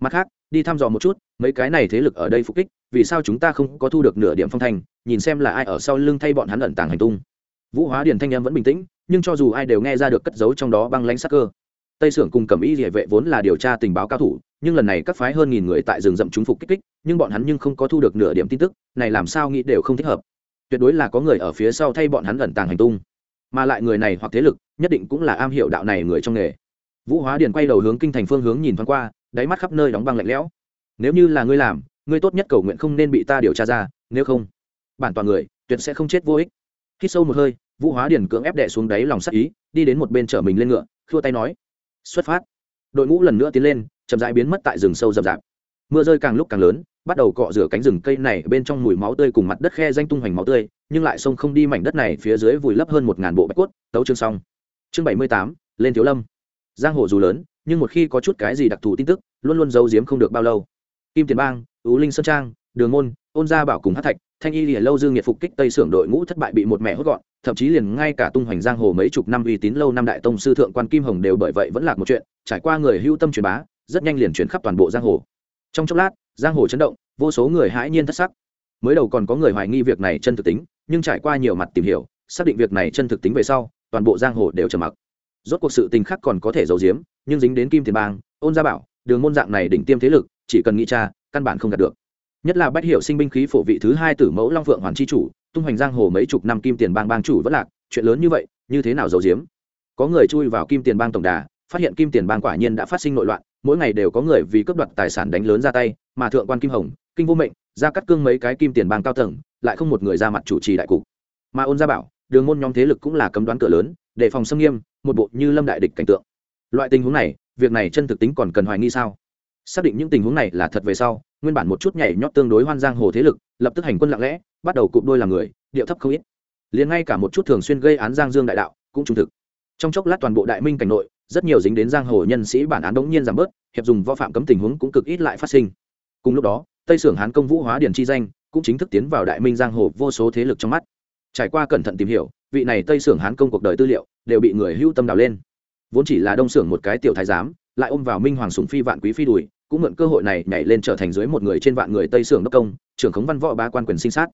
Mặt khác, đi thăm dò một chút, mấy cái này thế lực ở đây phục kích, vì sao chúng ta không có thu được nửa điểm phong thành nhìn xem là ai ở sau lưng thay bọn hắn ẩn tàng hành tung. Vũ hóa điền thanh em vẫn bình tĩnh, nhưng cho dù ai đều nghe ra được cất giấu trong đó băng lãnh sắc cơ. Tây sưởng cùng cầm y địa vệ vốn là điều tra tình báo cao thủ, nhưng lần này các phái hơn nghìn người tại rừng rậm chúng phục kích kích, nhưng bọn hắn nhưng không có thu được nửa điểm tin tức, này làm sao nghĩ đều không thích hợp. Tuyệt đối là có người ở phía sau thay bọn hắn ẩn tàng hành tung. Mà lại người này hoặc thế lực, nhất định cũng là am hiểu đạo này người trong nghề vũ hóa điền quay đầu hướng kinh thành phương hướng nhìn thoáng qua, đáy mắt khắp nơi đóng băng lạnh lẽo. Nếu như là ngươi làm, ngươi tốt nhất cầu nguyện không nên bị ta điều tra ra, nếu không, bản toàn người, tuyệt sẽ không chết vô ích. Khi sâu một hơi, vũ hóa điền cưỡng ép đẻ xuống đáy lòng sắc ý, đi đến một bên chở mình lên ngựa, khua tay nói, xuất phát. Đội ngũ lần nữa tiến lên, chậm rãi biến mất tại rừng sâu rậm rạp. Mưa rơi càng lúc càng lớn, bắt đầu cọ rửa cánh rừng cây này bên trong mùi máu tươi cùng mặt đất khe danh tung hoành máu tươi, nhưng lại sông không đi mảnh đất này phía dưới vùi lấp hơn một ngàn bộ bạch cốt, tấu chương xong. Chương bảy mươi tám, lên thiếu lâm giang hồ dù lớn, nhưng một khi có chút cái gì đặc thù tin tức, luôn luôn giấu giếm không được bao lâu. Kim tiền bang ú linh sơn trang, đường môn, ôn gia bảo cùng hát thạch, thanh y lìa lâu dương nhiệt phục kích tây sưởng đội ngũ thất bại bị một mẹ hốt gọn, thậm chí liền ngay cả tung hoành giang hồ mấy chục năm uy tín lâu năm đại tông sư thượng quan kim hồng đều bởi vậy vẫn là một chuyện, trải qua người hưu tâm truyền bá, rất nhanh liền chuyển khắp toàn bộ giang hồ. Trong chốc lát, giang hồ chấn động, vô số người hãi nhiên thất sắc. Mới đầu còn có người hoài nghi việc này chân thực tính, nhưng trải qua nhiều mặt tìm hiểu, xác định việc này chân thực tính về sau, toàn bộ giang hồ đều trầm mặc rốt cuộc sự tình khác còn có thể giấu giếm, nhưng dính đến kim tiền bang, ôn gia bảo, đường môn dạng này đỉnh tiêm thế lực, chỉ cần nghĩ cha căn bản không đạt được. Nhất là bách hiệu sinh binh khí phổ vị thứ hai tử mẫu long phượng hoàn chi chủ, tung hoành giang hồ mấy chục năm kim tiền bang bang chủ vẫn lạc, chuyện lớn như vậy, như thế nào giấu giếm? Có người chui vào kim tiền bang tổng đà, phát hiện kim tiền bang quả nhiên đã phát sinh nội loạn, mỗi ngày đều có người vì cướp đoạt tài sản đánh lớn ra tay, mà thượng quan kim hồng, kinh vô mệnh, ra cắt cương mấy cái kim tiền bang cao tầng, lại không một người ra mặt chủ trì đại cục. Mà ôn gia bảo, đường môn nhóm thế lực cũng là cấm đoán cửa lớn, đề phòng xâm nghiêm một bộ như lâm đại địch cảnh tượng. Loại tình huống này, việc này chân thực tính còn cần hoài nghi sao? Xác định những tình huống này là thật về sau, nguyên bản một chút nhảy nhót tương đối hoan giang hồ thế lực, lập tức hành quân lặng lẽ, bắt đầu cụp đôi làm người, điệu thấp không ít. Liền ngay cả một chút thường xuyên gây án giang dương đại đạo cũng trung thực. Trong chốc lát toàn bộ đại minh cảnh nội, rất nhiều dính đến giang hồ nhân sĩ bản án đống nhiên giảm bớt, hiệp dùng võ phạm cấm tình huống cũng cực ít lại phát sinh. Cùng lúc đó, tây sưởng hán công vũ hóa điển chi danh, cũng chính thức tiến vào đại minh giang hồ vô số thế lực trong mắt. Trải qua cẩn thận tìm hiểu, vị này tây sưởng hán công cuộc đời tư liệu đều bị người hưu tâm đào lên. Vốn chỉ là đông sưởng một cái tiểu thái giám, lại ôm vào minh hoàng sùng phi vạn quý phi đùi, cũng mượn cơ hội này nhảy lên trở thành dưới một người trên vạn người tây sưởng đốc công, trưởng khống văn võ ba quan quyền sinh sát.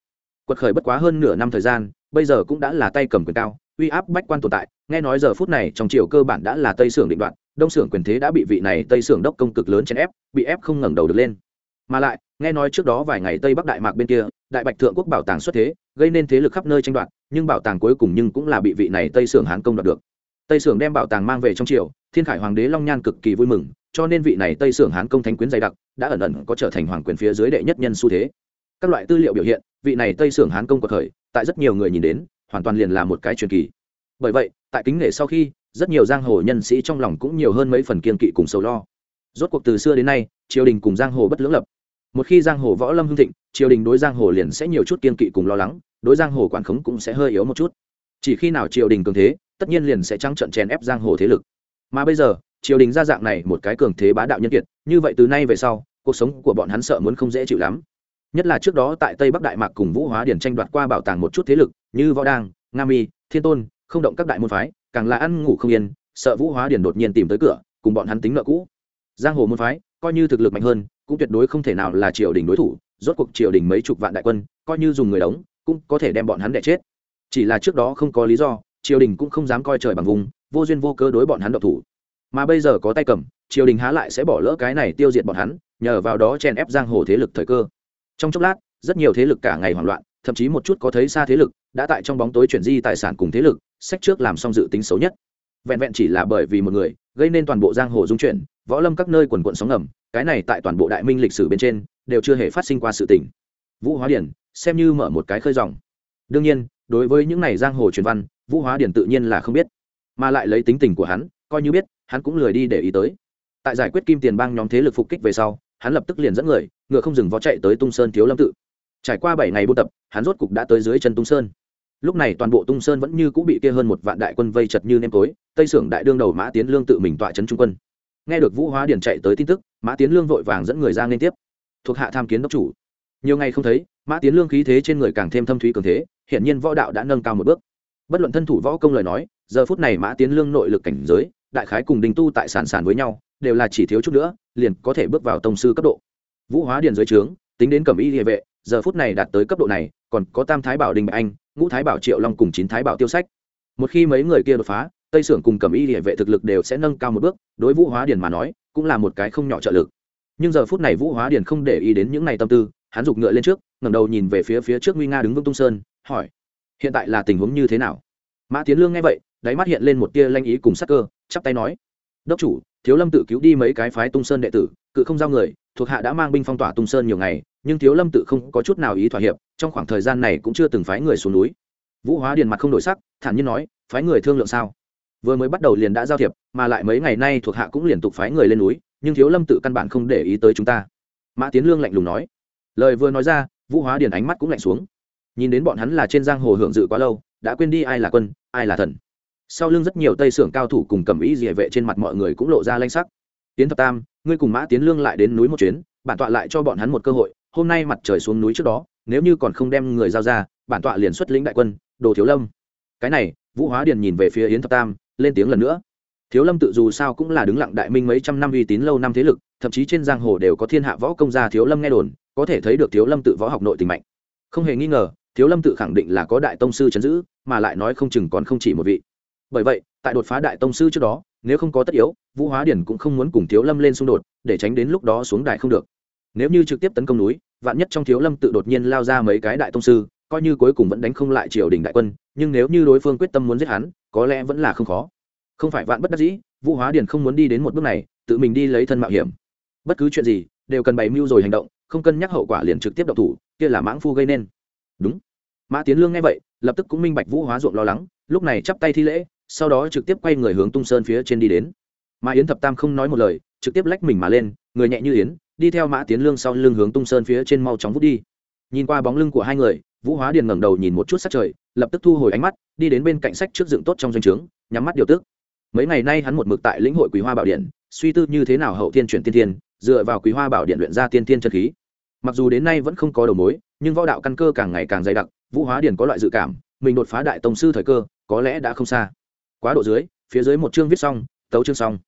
Quật khởi bất quá hơn nửa năm thời gian, bây giờ cũng đã là tay cầm quyền cao, uy áp bách quan tồn tại, nghe nói giờ phút này trong triều cơ bản đã là tây sưởng định đoạn đông sưởng quyền thế đã bị vị này tây sưởng đốc công cực lớn chèn ép, bị ép không ngẩng đầu được lên. Mà lại, nghe nói trước đó vài ngày tây bắc đại mạc bên kia, đại bạch thượng quốc bảo tàng xuất thế gây nên thế lực khắp nơi tranh đoạt, nhưng bảo tàng cuối cùng nhưng cũng là bị vị này tây sưởng hán công đoạt được. Tây sưởng đem bảo tàng mang về trong triều, thiên khải hoàng đế long nhan cực kỳ vui mừng, cho nên vị này tây sưởng hán công thánh quyến dày đặc, đã ẩn ẩn có trở thành hoàng quyền phía dưới đệ nhất nhân xu thế. Các loại tư liệu biểu hiện, vị này tây sưởng hán công cuộc khởi, tại rất nhiều người nhìn đến, hoàn toàn liền là một cái truyền kỳ. Bởi vậy, tại kính nghệ sau khi, rất nhiều giang hồ nhân sĩ trong lòng cũng nhiều hơn mấy phần kiên kỵ cùng sầu lo. Rốt cuộc từ xưa đến nay, triều đình cùng giang hồ bất lưỡng lập một khi giang hồ võ lâm hưng thịnh, triều đình đối giang hồ liền sẽ nhiều chút kiên kỵ cùng lo lắng, đối giang hồ quản khống cũng sẽ hơi yếu một chút. Chỉ khi nào triều đình cường thế, tất nhiên liền sẽ trắng trận chèn ép giang hồ thế lực. Mà bây giờ, triều đình ra dạng này một cái cường thế bá đạo nhân kiệt, như vậy từ nay về sau, cuộc sống của bọn hắn sợ muốn không dễ chịu lắm. Nhất là trước đó tại tây bắc đại mạc cùng vũ hóa điển tranh đoạt qua bảo tàng một chút thế lực, như võ đang nga mi, thiên tôn, không động các đại môn phái, càng là ăn ngủ không yên, sợ vũ hóa điển đột nhiên tìm tới cửa, cùng bọn hắn tính nợ cũ. Giang hồ môn phái coi như thực lực mạnh hơn, cũng tuyệt đối không thể nào là triều đình đối thủ, rốt cuộc triều đình mấy chục vạn đại quân, coi như dùng người đóng, cũng có thể đem bọn hắn đẻ chết. Chỉ là trước đó không có lý do, triều đình cũng không dám coi trời bằng vùng, vô duyên vô cơ đối bọn hắn độc thủ. Mà bây giờ có tay cầm, triều đình há lại sẽ bỏ lỡ cái này tiêu diệt bọn hắn, nhờ vào đó chen ép giang hồ thế lực thời cơ. Trong chốc lát, rất nhiều thế lực cả ngày hoảng loạn, thậm chí một chút có thấy xa thế lực, đã tại trong bóng tối chuyển di tài sản cùng thế lực sách trước làm xong dự tính xấu nhất. Vẹn vẹn chỉ là bởi vì một người gây nên toàn bộ giang hồ dung chuyển, võ lâm các nơi quần quận sóng ngầm, cái này tại toàn bộ đại minh lịch sử bên trên, đều chưa hề phát sinh qua sự tình. Vũ hóa điển, xem như mở một cái khơi dòng. Đương nhiên, đối với những này giang hồ truyền văn, vũ hóa điển tự nhiên là không biết, mà lại lấy tính tình của hắn, coi như biết, hắn cũng lười đi để ý tới. Tại giải quyết kim tiền bang nhóm thế lực phục kích về sau, hắn lập tức liền dẫn người, ngựa không dừng vó chạy tới tung sơn thiếu lâm tự. Trải qua bảy ngày buôn tập, hắn rốt cục đã tới dưới chân tung sơn lúc này toàn bộ tung sơn vẫn như cũng bị kia hơn một vạn đại quân vây chật như nêm tối, tây sưởng đại đương đầu mã tiến lương tự mình tọa trấn trung quân. Nghe được vũ hóa điển chạy tới tin tức, mã tiến lương vội vàng dẫn người ra liên tiếp. Thuộc hạ tham kiến đốc chủ. Nhiều ngày không thấy, mã tiến lương khí thế trên người càng thêm thâm thúy cường thế hiện nhiên võ đạo đã nâng cao một bước. Bất luận thân thủ võ công lời nói, giờ phút này mã tiến lương nội lực cảnh giới, đại khái cùng đình tu tại sản sản với nhau, đều là chỉ thiếu chút nữa, liền có thể bước vào tông sư cấp độ. Vũ hóa điền dưới trướng, tính đến cẩm y địa vệ, giờ phút này đạt tới cấp độ này, còn có tam thái bảo đình anh ngũ thái bảo triệu long cùng chín thái bảo tiêu sách. Một khi mấy người kia đột phá, tây sưởng cùng cẩm y địa vệ thực lực đều sẽ nâng cao một bước, đối vũ hóa điền mà nói, cũng là một cái không nhỏ trợ lực. Nhưng giờ phút này vũ hóa điền không để ý đến những ngày tâm tư, hắn giục ngựa lên trước, ngẩng đầu nhìn về phía phía trước nguy nga đứng vững tung sơn, hỏi, hiện tại là tình huống như thế nào? Mã tiến lương nghe vậy, đáy mắt hiện lên một tia lanh ý cùng sắc cơ, chắp tay nói, đốc chủ, thiếu lâm tự cứu đi mấy cái phái tung sơn đệ tử, cự không giao người, thuộc hạ đã mang binh phong tỏa tung sơn nhiều ngày, nhưng thiếu lâm tự không có chút nào ý thỏa hiệp trong khoảng thời gian này cũng chưa từng phái người xuống núi. Vũ hóa điền mặt không đổi sắc, thản nhiên nói, phái người thương lượng sao? Vừa mới bắt đầu liền đã giao thiệp, mà lại mấy ngày nay thuộc hạ cũng liên tục phái người lên núi, nhưng thiếu lâm tự căn bản không để ý tới chúng ta. Mã tiến lương lạnh lùng nói. Lời vừa nói ra, vũ hóa điền ánh mắt cũng lạnh xuống. Nhìn đến bọn hắn là trên giang hồ hưởng dự quá lâu, đã quên đi ai là quân, ai là thần. Sau lưng rất nhiều tây sưởng cao thủ cùng cầm ý địa vệ trên mặt mọi người cũng lộ ra lanh sắc. Tiến thập tam, ngươi cùng mã tiến lương lại đến núi một chuyến, bản tọa lại cho bọn hắn một cơ hội, hôm nay mặt trời xuống núi trước đó nếu như còn không đem người giao ra, bản tọa liền xuất lĩnh đại quân, đồ thiếu lâm. Cái này, vũ hóa điền nhìn về phía yến thập tam, lên tiếng lần nữa. Thiếu lâm tự dù sao cũng là đứng lặng đại minh mấy trăm năm uy tín lâu năm thế lực, thậm chí trên giang hồ đều có thiên hạ võ công gia thiếu lâm nghe đồn, có thể thấy được thiếu lâm tự võ học nội tình mạnh. Không hề nghi ngờ, thiếu lâm tự khẳng định là có đại tông sư chấn giữ, mà lại nói không chừng còn không chỉ một vị. Bởi vậy, tại đột phá đại tông sư trước đó, nếu không có tất yếu, vũ hóa điển cũng không muốn cùng thiếu lâm lên xung đột, để tránh đến lúc đó xuống đại không được. Nếu như trực tiếp tấn công núi vạn nhất trong thiếu lâm tự đột nhiên lao ra mấy cái đại tông sư, coi như cuối cùng vẫn đánh không lại triều đình đại quân, nhưng nếu như đối phương quyết tâm muốn giết hắn, có lẽ vẫn là không khó. Không phải vạn bất đắc dĩ, vũ hóa điển không muốn đi đến một bước này, tự mình đi lấy thân mạo hiểm. Bất cứ chuyện gì, đều cần bày mưu rồi hành động, không cân nhắc hậu quả liền trực tiếp độc thủ, kia là mãng phu gây nên. Đúng. Mã tiến lương nghe vậy, lập tức cũng minh bạch vũ hóa ruộng lo lắng, lúc này chắp tay thi lễ, sau đó trực tiếp quay người hướng tung sơn phía trên đi đến. Mà yến thập tam không nói một lời, trực tiếp lách mình mà lên, người nhẹ như yến đi theo mã tiến lương sau lưng hướng tung sơn phía trên mau chóng vút đi. Nhìn qua bóng lưng của hai người, vũ hóa điền ngẩng đầu nhìn một chút sát trời, lập tức thu hồi ánh mắt, đi đến bên cạnh sách trước dựng tốt trong doanh trướng, nhắm mắt điều tức. Mấy ngày nay hắn một mực tại lĩnh hội quý hoa bảo điện, suy tư như thế nào hậu tiên chuyển tiên tiên dựa vào quý hoa bảo điện luyện ra tiên tiên chân khí. Mặc dù đến nay vẫn không có đầu mối, nhưng võ đạo căn cơ càng ngày càng dày đặc, vũ hóa điền có loại dự cảm, mình đột phá đại tông sư thời cơ, có lẽ đã không xa. Quá độ dưới, phía dưới một chương viết xong, tấu chương xong.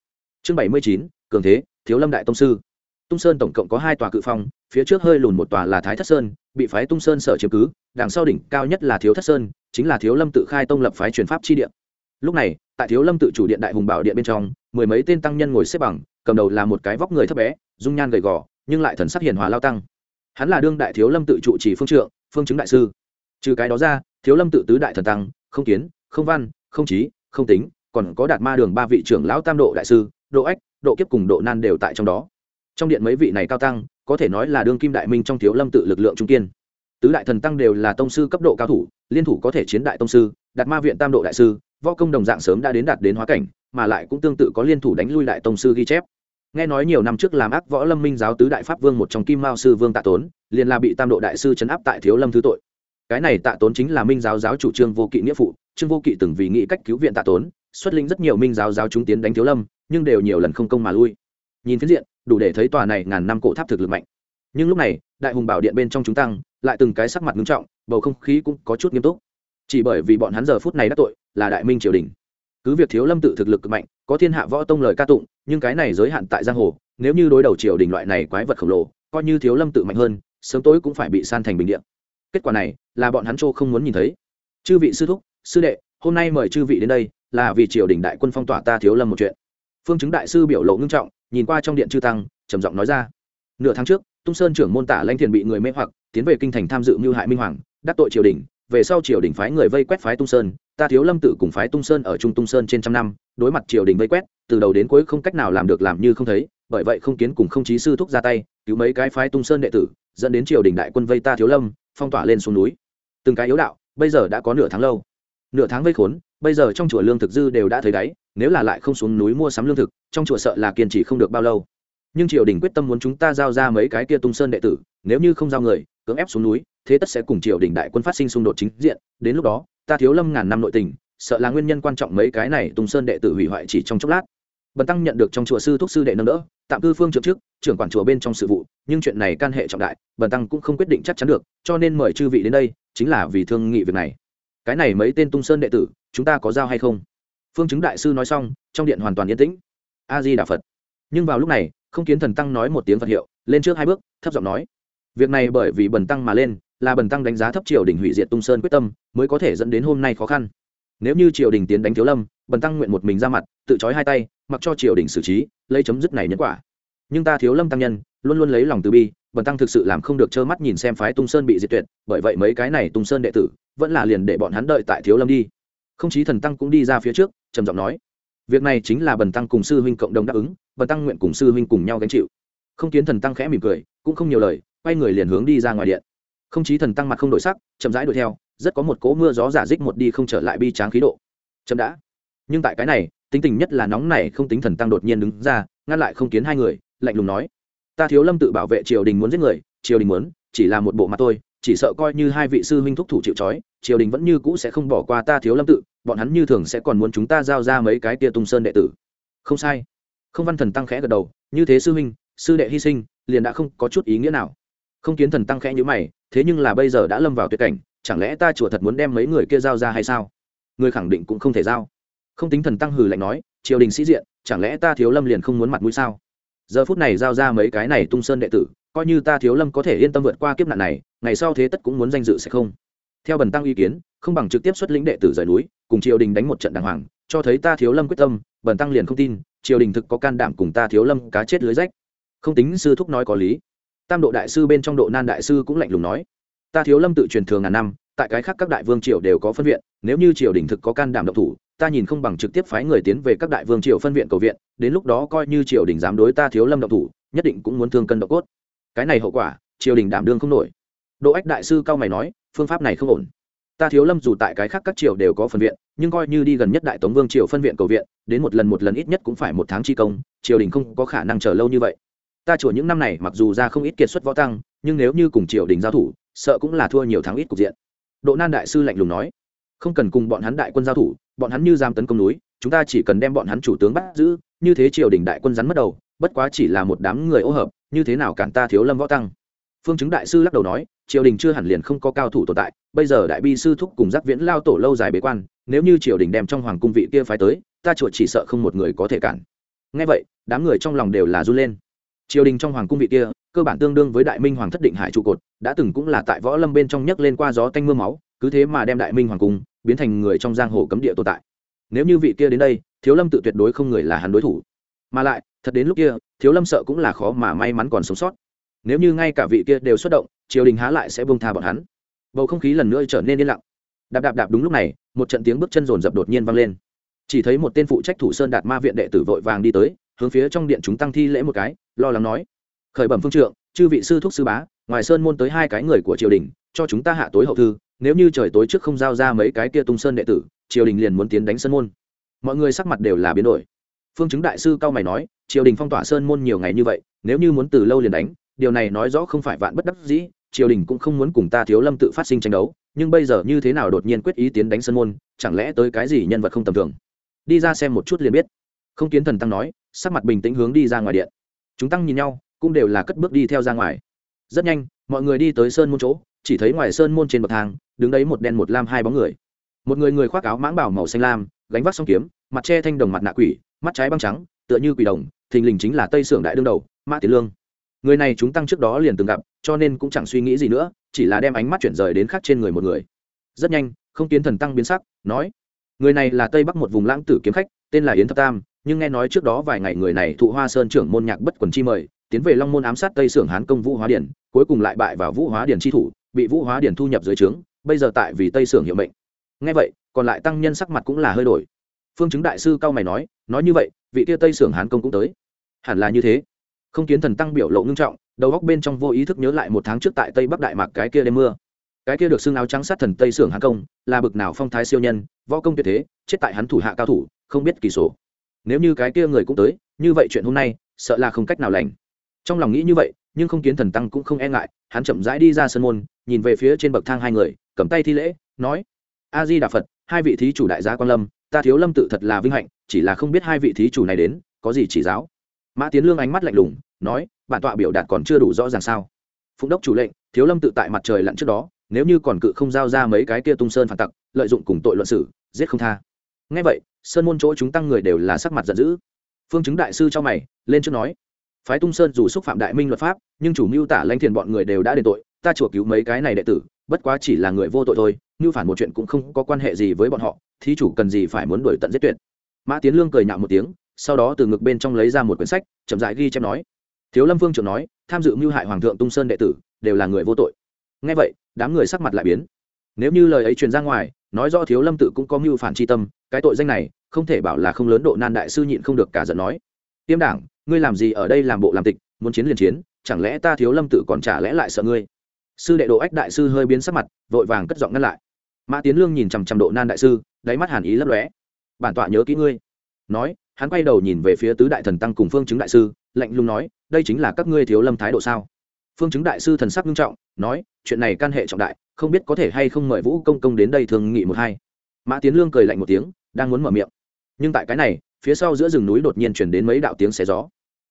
Chương bảy mươi chín, cường thế, thiếu lâm đại tông sư tung sơn tổng cộng có hai tòa cự phong, phía trước hơi lùn một tòa là thái thất sơn, bị phái tung sơn sở chiếm cứ, đằng sau đỉnh cao nhất là thiếu thất sơn, chính là thiếu lâm tự khai tông lập phái truyền pháp chi điện lúc này, tại thiếu lâm tự chủ điện đại hùng bảo điện bên trong, mười mấy tên tăng nhân ngồi xếp bằng, cầm đầu là một cái vóc người thấp bé, dung nhan gầy gò, nhưng lại thần sắc hiền hòa lao tăng. Hắn là đương đại thiếu lâm tự trụ trì phương trượng, phương chứng đại sư. Trừ cái đó ra, thiếu lâm tự tứ đại thần tăng, không kiến, không văn, không trí, không tính, còn có đạt ma đường ba vị trưởng lão tam độ đại sư, độ ách, độ kiếp cùng độ nan đều tại trong đó trong điện mấy vị này cao tăng, có thể nói là đương kim đại minh trong thiếu lâm tự lực lượng trung kiên. Tứ đại thần tăng đều là tông sư cấp độ cao thủ, liên thủ có thể chiến đại tông sư, đạt ma viện tam độ đại sư, võ công đồng dạng sớm đã đến đạt đến hóa cảnh, mà lại cũng tương tự có liên thủ đánh lui đại tông sư ghi chép. Nghe nói nhiều năm trước làm ác võ lâm minh giáo tứ đại pháp vương một trong kim mao sư vương tạ tốn, liền là bị tam độ đại sư chấn áp tại thiếu lâm thứ tội. Cái này tạ tốn chính là minh giáo giáo chủ trương vô kỵ nghĩa phụ, trương vô kỵ từng vì nghĩ cách cứu viện tạ tốn, xuất linh rất nhiều minh giáo giáo chúng tiến đánh thiếu lâm, nhưng đều nhiều lần không công mà lui. Nhìn phiến diện đủ để thấy tòa này ngàn năm cổ tháp thực lực mạnh. Nhưng lúc này, đại hùng bảo điện bên trong chúng tăng lại từng cái sắc mặt nghiêm trọng, bầu không khí cũng có chút nghiêm túc. Chỉ bởi vì bọn hắn giờ phút này đã tội, là đại minh triều đình. Cứ việc thiếu lâm tự thực lực cực mạnh, có thiên hạ võ tông lời ca tụng, nhưng cái này giới hạn tại giang hồ, nếu như đối đầu triều đình loại này quái vật khổng lồ, coi như thiếu lâm tự mạnh hơn, sớm tối cũng phải bị san thành bình điện kết quả này, là bọn hắn châu không muốn nhìn thấy. Chư vị sư thúc, sư đệ, hôm nay mời chư vị đến đây, là vì triều đình đại quân phong tỏa ta thiếu lâm một chuyện. Phương chứng đại sư biểu lộ ngưng trọng nhìn qua trong điện chư tăng, trầm giọng nói ra. Nửa tháng trước, tung sơn trưởng môn tả lanh thiền bị người mê hoặc, tiến về kinh thành tham dự mưu hại minh hoàng, đắc tội triều đình, về sau triều đình phái người vây quét phái tung sơn, ta thiếu lâm tự cùng phái tung sơn ở trung tung sơn trên trăm năm, đối mặt triều đình vây quét, từ đầu đến cuối không cách nào làm được làm như không thấy, bởi vậy không kiến cùng không chí sư thúc ra tay, cứu mấy cái phái tung sơn đệ tử, dẫn đến triều đình đại quân vây ta thiếu lâm, phong tỏa lên xuống núi. Từng cái yếu đạo, bây giờ đã có nửa tháng lâu. Nửa tháng vây khốn, bây giờ trong chùa lương thực dư đều đã thấy đáy nếu là lại không xuống núi mua sắm lương thực, trong chùa sợ là kiên trì không được bao lâu. Nhưng triều đình quyết tâm muốn chúng ta giao ra mấy cái kia tung sơn đệ tử, nếu như không giao người, cưỡng ép xuống núi, thế tất sẽ cùng triều đình đại quân phát sinh xung đột chính diện. Đến lúc đó, ta thiếu lâm ngàn năm nội tình, sợ là nguyên nhân quan trọng mấy cái này tung sơn đệ tử hủy hoại chỉ trong chốc lát. Bần tăng nhận được trong chùa sư thúc sư đệ nâng đỡ, tạm cư phương trưởng trước, trưởng quản chùa bên trong sự vụ, nhưng chuyện này can hệ trọng đại, bần tăng cũng không quyết định chắc chắn được, cho nên mời chư vị đến đây, chính là vì thương nghị việc này. Cái này mấy tên tung sơn đệ tử, chúng ta có giao hay không? Phương chứng đại sư nói xong, trong điện hoàn toàn yên tĩnh. A di đà phật. Nhưng vào lúc này, không kiến thần tăng nói một tiếng phật hiệu, lên trước hai bước, thấp giọng nói. Việc này bởi vì bần tăng mà lên, là bần tăng đánh giá thấp triều đình hủy diệt tung sơn quyết tâm, mới có thể dẫn đến hôm nay khó khăn. Nếu như triều đình tiến đánh thiếu lâm, bần tăng nguyện một mình ra mặt, tự trói hai tay, mặc cho triều đình xử trí, lấy chấm dứt này nhân quả. Nhưng ta thiếu lâm tăng nhân, luôn luôn lấy lòng từ bi, bần tăng thực sự làm không được trơ mắt nhìn xem phái tung sơn bị diệt tuyệt, bởi vậy mấy cái này tung sơn đệ tử, vẫn là liền để bọn hắn đợi tại thiếu lâm đi. Không chí thần tăng cũng đi ra phía trước trầm giọng nói, việc này chính là bần tăng cùng sư huynh cộng đồng đáp ứng, bần tăng nguyện cùng sư huynh cùng nhau gánh chịu. Không kiến thần tăng khẽ mỉm cười, cũng không nhiều lời, quay người liền hướng đi ra ngoài điện. Không chí thần tăng mặt không đổi sắc, chậm rãi đuổi theo, rất có một cỗ mưa gió giả dích một đi không trở lại bi tráng khí độ. Chậm đã. Nhưng tại cái này, tính tình nhất là nóng này không tính thần tăng đột nhiên đứng ra, ngăn lại không kiến hai người, lạnh lùng nói, ta thiếu lâm tự bảo vệ triều đình muốn giết người, triều đình muốn, chỉ là một bộ mặt tôi chỉ sợ coi như hai vị sư huynh thúc thủ chịu trói, triều đình vẫn như cũ sẽ không bỏ qua ta thiếu lâm tự, bọn hắn như thường sẽ còn muốn chúng ta giao ra mấy cái tia tung sơn đệ tử. Không sai. Không văn thần tăng khẽ gật đầu, như thế sư huynh, sư đệ hy sinh, liền đã không có chút ý nghĩa nào. Không kiến thần tăng khẽ như mày, thế nhưng là bây giờ đã lâm vào tuyệt cảnh, chẳng lẽ ta chùa thật muốn đem mấy người kia giao ra hay sao? Người khẳng định cũng không thể giao. Không tính thần tăng hừ lạnh nói, triều đình sĩ diện, chẳng lẽ ta thiếu lâm liền không muốn mặt mũi sao? Giờ phút này giao ra mấy cái này tung sơn đệ tử coi như ta thiếu lâm có thể yên tâm vượt qua kiếp nạn này, ngày sau thế tất cũng muốn danh dự sẽ không. Theo bần tăng ý kiến, không bằng trực tiếp xuất lĩnh đệ tử rời núi, cùng triều đình đánh một trận đàng hoàng, cho thấy ta thiếu lâm quyết tâm, bần tăng liền không tin, triều đình thực có can đảm cùng ta thiếu lâm cá chết lưới rách. Không tính sư thúc nói có lý. Tam độ đại sư bên trong độ nan đại sư cũng lạnh lùng nói, ta thiếu lâm tự truyền thường ngàn năm, tại cái khác các đại vương triều đều có phân viện, nếu như triều đình thực có can đảm độc thủ, ta nhìn không bằng trực tiếp phái người tiến về các đại vương triều phân viện cầu viện, đến lúc đó coi như triều đình dám đối ta thiếu lâm độc thủ, nhất định cũng muốn thương cân độ cốt cái này hậu quả, triều đình đảm đương không nổi. Độ ách đại sư cao mày nói, phương pháp này không ổn. Ta thiếu lâm dù tại cái khác các triều đều có phân viện, nhưng coi như đi gần nhất đại tống vương triều phân viện cầu viện, đến một lần một lần ít nhất cũng phải một tháng chi công, triều đình không có khả năng chờ lâu như vậy. Ta chùa những năm này mặc dù ra không ít kiệt xuất võ tăng, nhưng nếu như cùng triều đình giao thủ, sợ cũng là thua nhiều tháng ít cục diện. Độ nan đại sư lạnh lùng nói, không cần cùng bọn hắn đại quân giao thủ, bọn hắn như giam tấn công núi, chúng ta chỉ cần đem bọn hắn chủ tướng bắt giữ, như thế triều đình đại quân rắn mất đầu, bất quá chỉ là một đám người ô hợp như thế nào cản ta thiếu lâm võ tăng? Phương chứng đại sư lắc đầu nói, triều đình chưa hẳn liền không có cao thủ tồn tại, bây giờ đại bi sư thúc cùng giác viễn lao tổ lâu dài bế quan, nếu như triều đình đem trong hoàng cung vị kia phái tới, ta chuột chỉ sợ không một người có thể cản. Ngay vậy, đám người trong lòng đều là run lên. Triều đình trong hoàng cung vị kia, cơ bản tương đương với đại minh hoàng thất định hải trụ cột, đã từng cũng là tại võ lâm bên trong nhấc lên qua gió tanh m ư a máu, cứ thế mà đem đại minh hoàng cung biến thành người trong giang hồ cấm địa tồn tại. Nếu như vị kia đến đây, thiếu lâm tự tuyệt đối không người là hắn đối thủ. Mà lại thật đến lúc kia, thiếu lâm sợ cũng là khó mà may mắn còn sống sót. Nếu như ngay cả vị kia đều xuất động, triều đình há lại sẽ bông tha bọn hắn. Bầu không khí lần nữa trở nên yên lặng. Đạp đạp đạp đúng lúc này, một trận tiếng bước chân rồn rập đột nhiên vang lên. Chỉ thấy một tên phụ trách thủ sơn đạt ma viện đệ tử vội vàng đi tới, hướng phía trong điện chúng tăng thi lễ một cái, lo lắng nói, khởi bẩm phương trượng, chư vị sư thúc sư bá, ngoài sơn môn tới hai cái người của triều đình, cho chúng ta hạ tối hậu thư, nếu như trời tối trước không giao ra mấy cái kia tung sơn đệ tử, triều đình liền muốn tiến đánh sơn môn. Mọi người sắc mặt đều là biến đổi. Phương chứng đại sư cao mày nói triều đình phong tỏa sơn môn nhiều ngày như vậy, nếu như muốn từ lâu liền đánh, điều này nói rõ không phải vạn bất đắc dĩ, triều đình cũng không muốn cùng ta thiếu lâm tự phát sinh tranh đấu, nhưng bây giờ như thế nào đột nhiên quyết ý tiến đánh sơn môn, chẳng lẽ tới cái gì nhân vật không tầm thường? Đi ra xem một chút liền biết. Không kiến thần tăng nói, sắc mặt bình tĩnh hướng đi ra ngoài điện. Chúng tăng nhìn nhau, cũng đều là cất bước đi theo ra ngoài. Rất nhanh, mọi người đi tới sơn môn chỗ, chỉ thấy ngoài sơn môn trên bậc thang, đứng đấy một đen một lam hai bóng người. Một người người khoác áo mãng bảo màu xanh lam, gánh vác song kiếm, mặt che thanh đồng mặt nạ quỷ, mắt trái băng trắng, tựa như quỷ đồng thình lình chính là tây sưởng đại đương đầu, mã tiến lương. Người này chúng tăng trước đó liền từng gặp, cho nên cũng chẳng suy nghĩ gì nữa, chỉ là đem ánh mắt chuyển rời đến khác trên người một người. Rất nhanh, không tiến thần tăng biến sắc, nói, người này là tây bắc một vùng lãng tử kiếm khách, tên là yến thập tam, nhưng nghe nói trước đó vài ngày người này thụ hoa sơn trưởng môn nhạc bất quần chi mời, tiến về long môn ám sát tây sưởng hán công vũ hóa điển, cuối cùng lại bại vào vũ hóa điển chi thủ, bị vũ hóa điển thu nhập dưới trướng, bây giờ tại vì tây sưởng hiệu mệnh. Nghe vậy, còn lại tăng nhân sắc mặt cũng là hơi đổi. Phương chứng đại sư cao mày nói nói như vậy vị kia tây sưởng hán công cũng tới. Hẳn là như thế. Không kiến thần tăng biểu lộ ngưng trọng, đầu góc bên trong vô ý thức nhớ lại một tháng trước tại tây bắc đại mạc cái kia đêm mưa. Cái kia được xưng áo trắng sát thần tây sưởng hán công, là bực nào phong thái siêu nhân, võ công tuyệt thế, chết tại hắn thủ hạ cao thủ, không biết kỳ số nếu như cái kia người cũng tới, như vậy chuyện hôm nay, sợ là không cách nào lành. Trong lòng nghĩ như vậy, nhưng không kiến thần tăng cũng không e ngại, hắn chậm rãi đi ra sân môn, nhìn về phía trên bậc thang hai người, cầm tay thi lễ, nói, a di đà phật, hai vị thí chủ đại gia quan lâm ta thiếu lâm tự thật là vinh hạnh, chỉ là không biết hai vị thí chủ này đến, có gì chỉ giáo. Mã tiến lương ánh mắt lạnh lùng, nói, bản tọa biểu đạt còn chưa đủ rõ ràng sao. Phụng đốc chủ lệnh, thiếu lâm tự tại mặt trời lặn trước đó, nếu như còn cự không giao ra mấy cái kia tung sơn phản tặc, lợi dụng cùng tội luận xử, giết không tha. Ngay vậy, sơn môn chỗ chúng tăng người đều là sắc mặt giận dữ. Phương chứng đại sư cho mày, lên trước nói, phái tung sơn dù xúc phạm đại minh luật pháp, nhưng chủ mưu tả lãnh thiền bọn người đều đã đền tội, ta chùa cứu mấy cái này đệ tử, bất quá chỉ là người vô tội thôi như phản một chuyện cũng không có quan hệ gì với bọn họ thí chủ cần gì phải muốn đuổi tận giết tuyệt. Mã tiến lương cười nhạo một tiếng, sau đó từ ngực bên trong lấy ra một quyển sách, chậm dại ghi chép nói. Thiếu lâm vương trưởng nói, tham dự mưu hại hoàng thượng tung sơn đệ tử, đều là người vô tội. Ngay vậy, đám người sắc mặt lại biến. Nếu như lời ấy truyền ra ngoài, nói do thiếu lâm tự cũng có mưu phản tri tâm, cái tội danh này, không thể bảo là không lớn độ nan đại sư nhịn không được cả giận nói. Tiêm đảng, ngươi làm gì ở đây làm bộ làm tịch, muốn chiến liền chiến, chẳng lẽ ta thiếu lâm tự còn trả lẽ lại sợ ngươi? Sư đệ độ ách đại sư hơi biến sắc mặt, vội vàng cất giọng ngăn lại mã tiến lương nhìn chằm chằm độ nan đại sư, đáy mắt hàn ý lấp lóe. Bản tọa nhớ kỹ ngươi. Nói, hắn quay đầu nhìn về phía tứ đại thần tăng cùng phương chứng đại sư, lạnh lùng nói, đây chính là các ngươi thiếu lâm thái độ sao? Phương chứng đại sư thần sắc nghiêm trọng, nói, chuyện này can hệ trọng đại, không biết có thể hay không mời vũ công công đến đây thường nghị một hai. Mã tiến lương cười lạnh một tiếng, đang muốn mở miệng. Nhưng tại cái này, phía sau giữa rừng núi đột nhiên chuyển đến mấy đạo tiếng xé gió.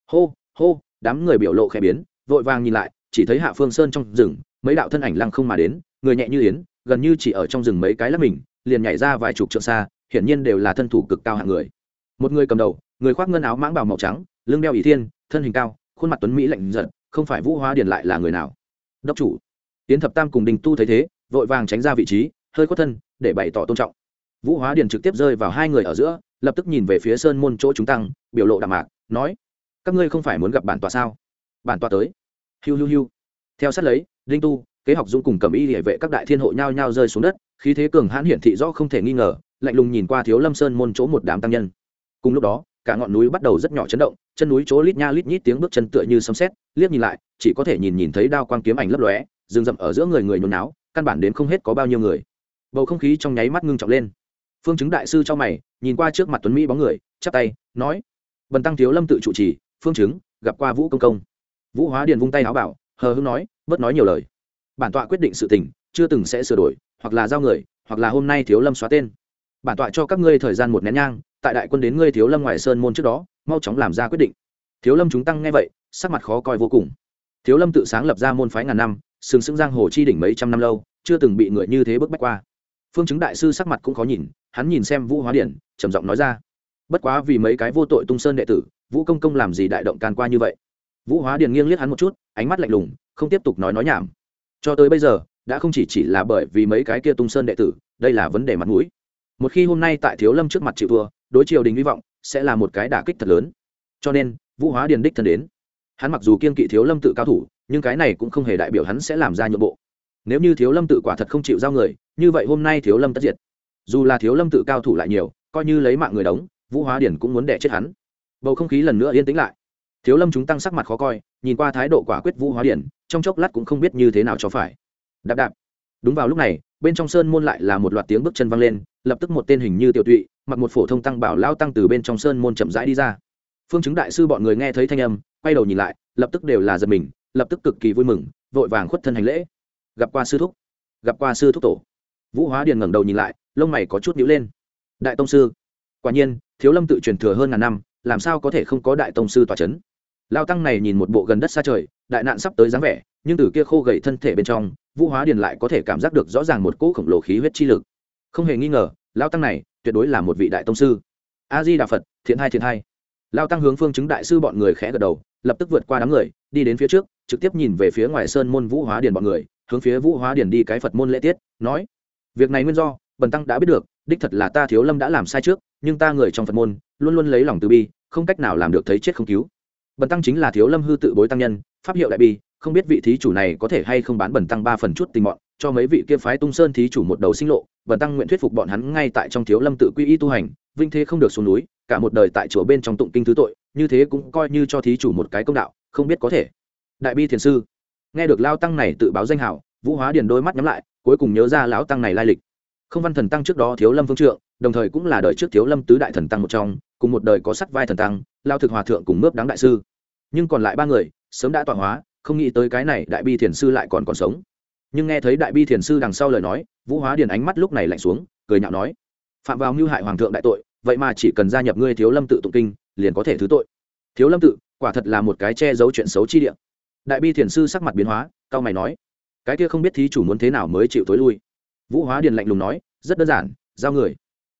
Hô hô, đám người biểu lộ khẽ biến, vội vàng nhìn lại, chỉ thấy hạ phương sơn trong rừng, mấy đạo thân ảnh lăng không mà đến, người nhẹ như yến gần như chỉ ở trong rừng mấy cái lắp mình, liền nhảy ra vài chục trượng xa, hiển nhiên đều là thân thủ cực cao hạng người. Một người cầm đầu, người khoác ngân áo mãng bào màu trắng, lưng đeo ỷ thiên, thân hình cao, khuôn mặt tuấn mỹ lạnh giận không phải vũ hóa điền lại là người nào. Đốc chủ. Tiến thập tam cùng đình tu thấy thế, vội vàng tránh ra vị trí, hơi khuất thân, để bày tỏ tôn trọng. Vũ hóa điền trực tiếp rơi vào hai người ở giữa, lập tức nhìn về phía sơn môn chỗ chúng tăng, biểu lộ đạm mạc, nói, các ngươi không phải muốn gặp bản tọa sao? Bản tọa tới. Hiu hiu hiu. Theo sát lấy, đinh tu kế học dũng cùng cầm y địa vệ các đại thiên hộ nhao nhao rơi xuống đất, khí thế cường hãn hiển thị rõ không thể nghi ngờ, lạnh lùng nhìn qua thiếu lâm sơn môn chỗ một đám tăng nhân. Cùng lúc đó, cả ngọn núi bắt đầu rất nhỏ chấn động, chân núi chỗ lít nha lít nhít tiếng bước chân tựa như sấm sét, liếc nhìn lại, chỉ có thể nhìn nhìn thấy đao quang kiếm ảnh lấp lóe, rừng rậm ở giữa người người nhốn náo căn bản đến không hết có bao nhiêu người. Bầu không khí trong nháy mắt ngưng trọng lên. Phương chứng đại sư cho mày, nhìn qua trước mặt tuấn mỹ bóng người, chắp tay, nói, bần tăng thiếu lâm tự chủ trì, phương chứng, gặp qua vũ công công. Vũ hóa điền vung tay áo bảo, hờ hưng nói, bớt nói nhiều lời bản tọa quyết định sự tình, chưa từng sẽ sửa đổi, hoặc là giao người, hoặc là hôm nay thiếu lâm xóa tên. Bản tọa cho các ngươi thời gian một nén nhang, tại đại quân đến ngươi thiếu lâm ngoài sơn môn trước đó, mau chóng làm ra quyết định. Thiếu lâm chúng tăng nghe vậy, sắc mặt khó coi vô cùng. Thiếu lâm tự sáng lập ra môn phái ngàn năm, sừng sững giang hồ chi đỉnh mấy trăm năm lâu, chưa từng bị người như thế bức bách qua. Phương chứng đại sư sắc mặt cũng khó nhìn, hắn nhìn xem vũ hóa điển, trầm giọng nói ra. Bất quá vì mấy cái vô tội tung sơn đệ tử, vũ công công làm gì đại động can qua như vậy? Vũ hóa điền nghiêng liếc hắn một chút, ánh mắt lạnh lùng, không tiếp tục nói nói nhảm cho tới bây giờ, đã không chỉ chỉ là bởi vì mấy cái kia tung sơn đệ tử, đây là vấn đề mặt mũi. Một khi hôm nay tại thiếu lâm trước mặt chịu thua, đối triều đình hy vọng sẽ là một cái đả kích thật lớn. Cho nên, vũ hóa điền đích thân đến. Hắn mặc dù kiên kỵ thiếu lâm tự cao thủ, nhưng cái này cũng không hề đại biểu hắn sẽ làm ra nhượng bộ. Nếu như thiếu lâm tự quả thật không chịu giao người, như vậy hôm nay thiếu lâm tất diệt. Dù là thiếu lâm tự cao thủ lại nhiều, coi như lấy mạng người đóng, vũ hóa điển cũng muốn đẻ chết hắn. Bầu không khí lần nữa yên tĩnh lại. Thiếu lâm chúng tăng sắc mặt khó coi nhìn qua thái độ quả quyết vũ hóa điển, trong chốc lát cũng không biết như thế nào cho phải. Đạp đạp. Đúng vào lúc này, bên trong sơn môn lại là một loạt tiếng bước chân văng lên, lập tức một tên hình như tiểu tụy, mặc một phổ thông tăng bảo lao tăng từ bên trong sơn môn chậm rãi đi ra. Phương chứng đại sư bọn người nghe thấy thanh âm, quay đầu nhìn lại, lập tức đều là giật mình, lập tức cực kỳ vui mừng, vội vàng khuất thân hành lễ. Gặp qua sư thúc. Gặp qua sư thúc tổ. Vũ hóa điền ngẩng đầu nhìn lại, lông mày có chút nhíu lên. Đại tông sư. Quả nhiên, thiếu lâm tự truyền thừa hơn ngàn năm, làm sao có thể không có đại tông sư tòa c h ấ n lao tăng này nhìn một bộ gần đất xa trời, đại nạn sắp tới dáng vẻ, nhưng từ kia khô gầy thân thể bên trong, vũ hóa điền lại có thể cảm giác được rõ ràng một cỗ khổng lồ khí huyết chi lực. Không hề nghi ngờ, lao tăng này tuyệt đối là một vị đại tông sư. A di đà phật thiện hai thiện hai. Lao tăng hướng phương chứng đại sư bọn người khẽ gật đầu, lập tức vượt qua đám người, đi đến phía trước, trực tiếp nhìn về phía ngoài sơn môn vũ hóa điền bọn người, hướng phía vũ hóa điền đi cái phật môn lễ tiết, nói, việc này nguyên do, bần tăng đã biết được, đích thật là ta thiếu lâm đã làm sai trước, nhưng ta người trong phật môn, luôn luôn lấy lòng từ bi, không cách nào làm được thấy chết không cứu bần tăng chính là thiếu lâm hư tự bối tăng nhân, pháp hiệu đại bi, không biết vị thí chủ này có thể hay không bán bần tăng ba phần chút tình mọn, cho mấy vị kia phái tung sơn thí chủ một đầu sinh lộ, bần tăng nguyện thuyết phục bọn hắn ngay tại trong thiếu lâm tự quy y tu hành, vinh thế không được xuống núi, cả một đời tại chùa bên trong tụng kinh thứ tội, như thế cũng coi như cho thí chủ một cái công đạo, không biết có thể. Đại bi thiền sư, nghe được lao tăng này tự báo danh hảo, vũ hóa điền đôi mắt nhắm lại, cuối cùng nhớ ra lão tăng này lai lịch. Không văn thần tăng trước đó thiếu lâm phương trượng, đồng thời cũng là đời trước thiếu lâm tứ đại thần tăng một trong cùng một đời có sắt vai thần tăng, lao thực hòa thượng cùng mướp đáng đại sư. Nhưng còn lại ba người, sớm đã tọa hóa, không nghĩ tới cái này đại bi thiền sư lại còn còn sống. Nhưng nghe thấy đại bi thiền sư đằng sau lời nói, vũ hóa điền ánh mắt lúc này lạnh xuống, cười nhạo nói, phạm vào mưu hại hoàng thượng đại tội, vậy mà chỉ cần gia nhập ngươi thiếu lâm tự tụng kinh, liền có thể thứ tội. Thiếu lâm tự, quả thật là một cái che giấu chuyện xấu chi địa. Đại bi thiền sư sắc mặt biến hóa, cao mày nói, cái kia không biết thí chủ muốn thế nào mới chịu tối lui? Vũ hóa điền lạnh lùng nói, rất đơn giản, giao người.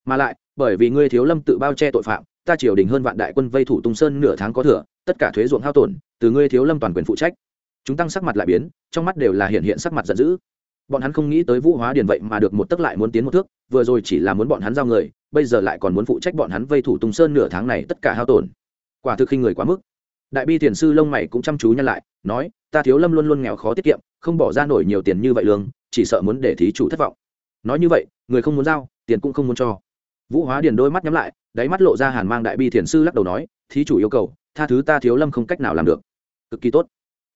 Mà lại bởi vì ngươi thiếu lâm tự bao che tội phạm, ta triều đình hơn vạn đại quân vây thủ tung sơn nửa tháng có thừa, tất cả thuế ruộng hao tổn, từ ngươi thiếu lâm toàn quyền phụ trách. Chúng tăng sắc mặt lại biến, trong mắt đều là hiện hiện sắc mặt giận dữ. Bọn hắn không nghĩ tới vũ hóa điền vậy mà được một tấc lại muốn tiến một thước, vừa rồi chỉ là muốn bọn hắn giao người, bây giờ lại còn muốn phụ trách bọn hắn vây thủ tung sơn nửa tháng này tất cả hao tổn. Quả thực khi người quá mức. Đại bi thiền sư lông mày cũng chăm chú nhăn lại, nói, ta thiếu lâm luôn luôn nghèo khó tiết kiệm, không bỏ ra nổi nhiều tiền như vậy lương, chỉ sợ muốn để thí chủ thất vọng. Nói như vậy, người không muốn giao, tiền cũng không muốn cho vũ hóa điền đôi mắt nhắm lại, đáy mắt lộ ra hàn mang đại bi thiền sư lắc đầu nói, thí chủ yêu cầu, tha thứ ta thiếu lâm không cách nào làm được. Cực kỳ tốt.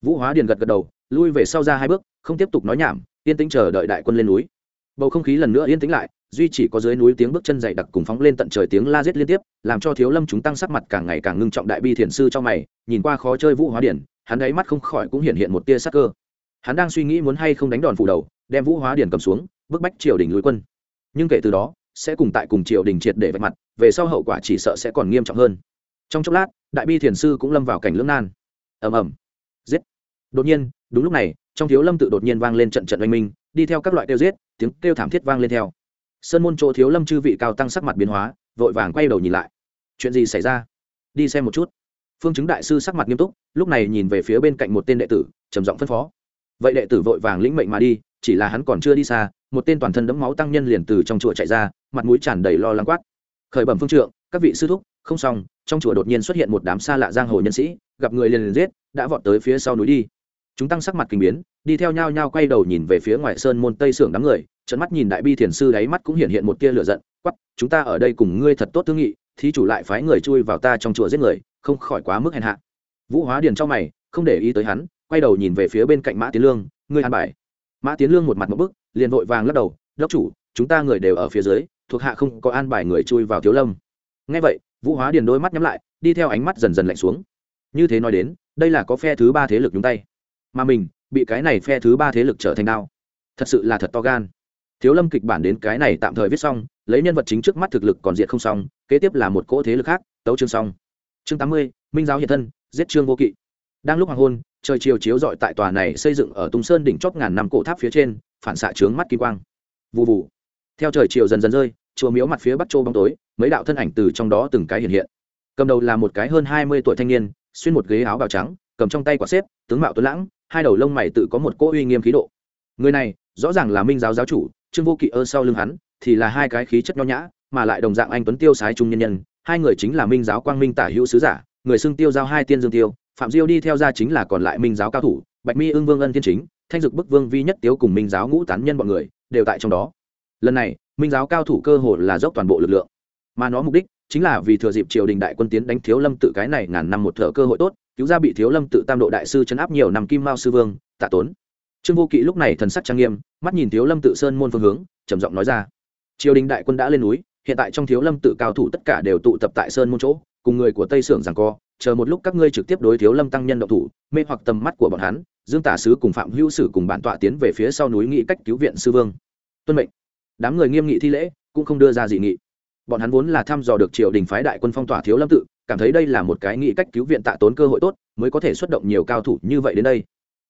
Vũ hóa điền gật gật đầu, lui về sau ra hai bước, không tiếp tục nói nhảm, yên tĩnh chờ đợi đại quân lên núi. Bầu không khí lần nữa yên tĩnh lại, duy chỉ có dưới núi tiếng bước chân dày đặc cùng phóng lên tận trời tiếng la giết liên tiếp, làm cho thiếu lâm chúng tăng sắc mặt càng ngày càng ngưng trọng đại bi thiền sư trong mày, nhìn qua khó chơi vũ hóa điển hắn đáy mắt không khỏi cũng hiện hiện một tia sắc cơ. Hắn đang suy nghĩ muốn hay không đánh đòn phủ đầu, đem vũ hóa điển cầm xuống, bức bách triều đình lùi quân. Nhưng kể từ đó sẽ cùng tại cùng triều đình triệt để vạch mặt, về sau hậu quả chỉ sợ sẽ còn nghiêm trọng hơn. Trong chốc lát, đại bi thiền sư cũng lâm vào cảnh lưỡng nan. Ầm ầm. Giết. Đột nhiên, đúng lúc này, trong thiếu lâm tự đột nhiên vang lên trận trận oanh minh, đi theo các loại kêu giết, tiếng kêu thảm thiết vang lên theo. Sơn môn chỗ thiếu lâm chư vị cao tăng sắc mặt biến hóa, vội vàng quay đầu nhìn lại. Chuyện gì xảy ra? Đi xem một chút. Phương chứng đại sư sắc mặt nghiêm túc, lúc này nhìn về phía bên cạnh một tên đệ tử, trầm giọng phân phó. Vậy đệ tử vội vàng lĩnh mệnh mà đi, chỉ là hắn còn chưa đi xa một tên toàn thân đẫm máu tăng nhân liền từ trong chùa chạy ra, mặt mũi tràn đầy lo lắng quát. Khởi bẩm phương trượng, các vị sư thúc, không xong, trong chùa đột nhiên xuất hiện một đám xa lạ giang hồ nhân sĩ, gặp người liền liền giết, đã vọt tới phía sau núi đi. Chúng tăng sắc mặt kinh biến, đi theo nhau nhau quay đầu nhìn về phía ngoài sơn môn tây sưởng đám người trận mắt nhìn đại bi thiền sư đáy mắt cũng hiện hiện một tia lửa giận quắp chúng ta ở đây cùng ngươi thật tốt thương nghị thì chủ lại phái người chui vào ta trong chùa giết người, không khỏi quá mức hèn hạ. Vũ hóa điền trong mày, không để ý tới hắn, quay đầu nhìn về phía bên cạnh mã tiến lương, ngươi an bài. Mã tiến lương một mặt một bức liền vội vàng lắc đầu đốc chủ, chúng ta người đều ở phía dưới, thuộc hạ không có an bài người chui vào thiếu lâm. Ngay vậy, vũ hóa điền đôi mắt nhắm lại, đi theo ánh mắt dần dần lạnh xuống. Như thế nói đến, đây là có phe thứ ba thế lực nhúng tay. Mà mình, bị cái này phe thứ ba thế lực trở thành đao. Thật sự là thật to gan. Thiếu lâm kịch bản đến cái này tạm thời viết xong, lấy nhân vật chính trước mắt thực lực còn diện không xong, kế tiếp là một cỗ thế lực khác, tấu chương xong. Chương tám mươi, minh giáo hiện thân, giết trương vô kỵ. Đang lúc hoàng hôn, trời chiều chiếu dọi tại tòa này xây dựng ở tung sơn đỉnh chóp ngàn năm cổ tháp phía trên phản xạ trướng mắt kỳ quang. Vụ vụ theo trời chiều dần dần rơi, chùa miếu mặt phía bắc châu bóng tối, mấy đạo thân ảnh từ trong đó từng cái hiện hiện. Cầm đầu là một cái hơn hai mươi tuổi thanh niên, xuyên một ghế áo bào trắng, cầm trong tay quả xếp, tướng mạo tuấn lãng, hai đầu lông mày tự có một cỗ uy nghiêm khí độ. Người này, rõ ràng là minh giáo giáo chủ, trương vô kỵ ơ sau lưng hắn, thì là hai cái khí chất nho nhã, mà lại đồng dạng anh tuấn tiêu sái trung nhân nhân, hai người chính là minh giáo quang minh tả hữu sứ giả, người xưng tiêu giao hai tiên dương tiêu, phạm diêu đi theo ra chính là còn lại minh giáo cao thủ bạch mi ưng vương ân thiên chính, thanh dực bức vương vi nhất tiếu cùng minh giáo ngũ tán nhân bọn người đều tại trong đó. Lần này, minh giáo cao thủ cơ hồ là dốc toàn bộ lực lượng. Mà nó mục đích chính là vì thừa dịp triều đình đại quân tiến đánh thiếu lâm tự cái này ngàn năm một thợ cơ hội tốt, cứu ra bị thiếu lâm tự tam độ đại sư chấn áp nhiều năm kim mao sư vương, tạ tốn. Trương vô kỵ lúc này thần sắc trang nghiêm, mắt nhìn thiếu lâm tự sơn môn phương hướng, trầm giọng nói ra. Triều đình đại quân đã lên núi, hiện tại trong thiếu lâm tự cao thủ tất cả đều tụ tập tại sơn môn chỗ cùng người của tây sưởng rằng co, chờ một lúc các ngươi trực tiếp đối thiếu lâm tăng nhân động thủ, mê hoặc tầm mắt của bọn hắn, dương tả sứ cùng phạm hữu sử cùng bản tọa tiến về phía sau núi nghị cách cứu viện sư vương. Tuân mệnh. Đám người nghiêm nghị thi lễ, cũng không đưa ra dị nghị. Bọn hắn vốn là thăm dò được triều đình phái đại quân phong tỏa thiếu lâm tự, cảm thấy đây là một cái nghị cách cứu viện tạ tốn cơ hội tốt, mới có thể xuất động nhiều cao thủ như vậy đến đây.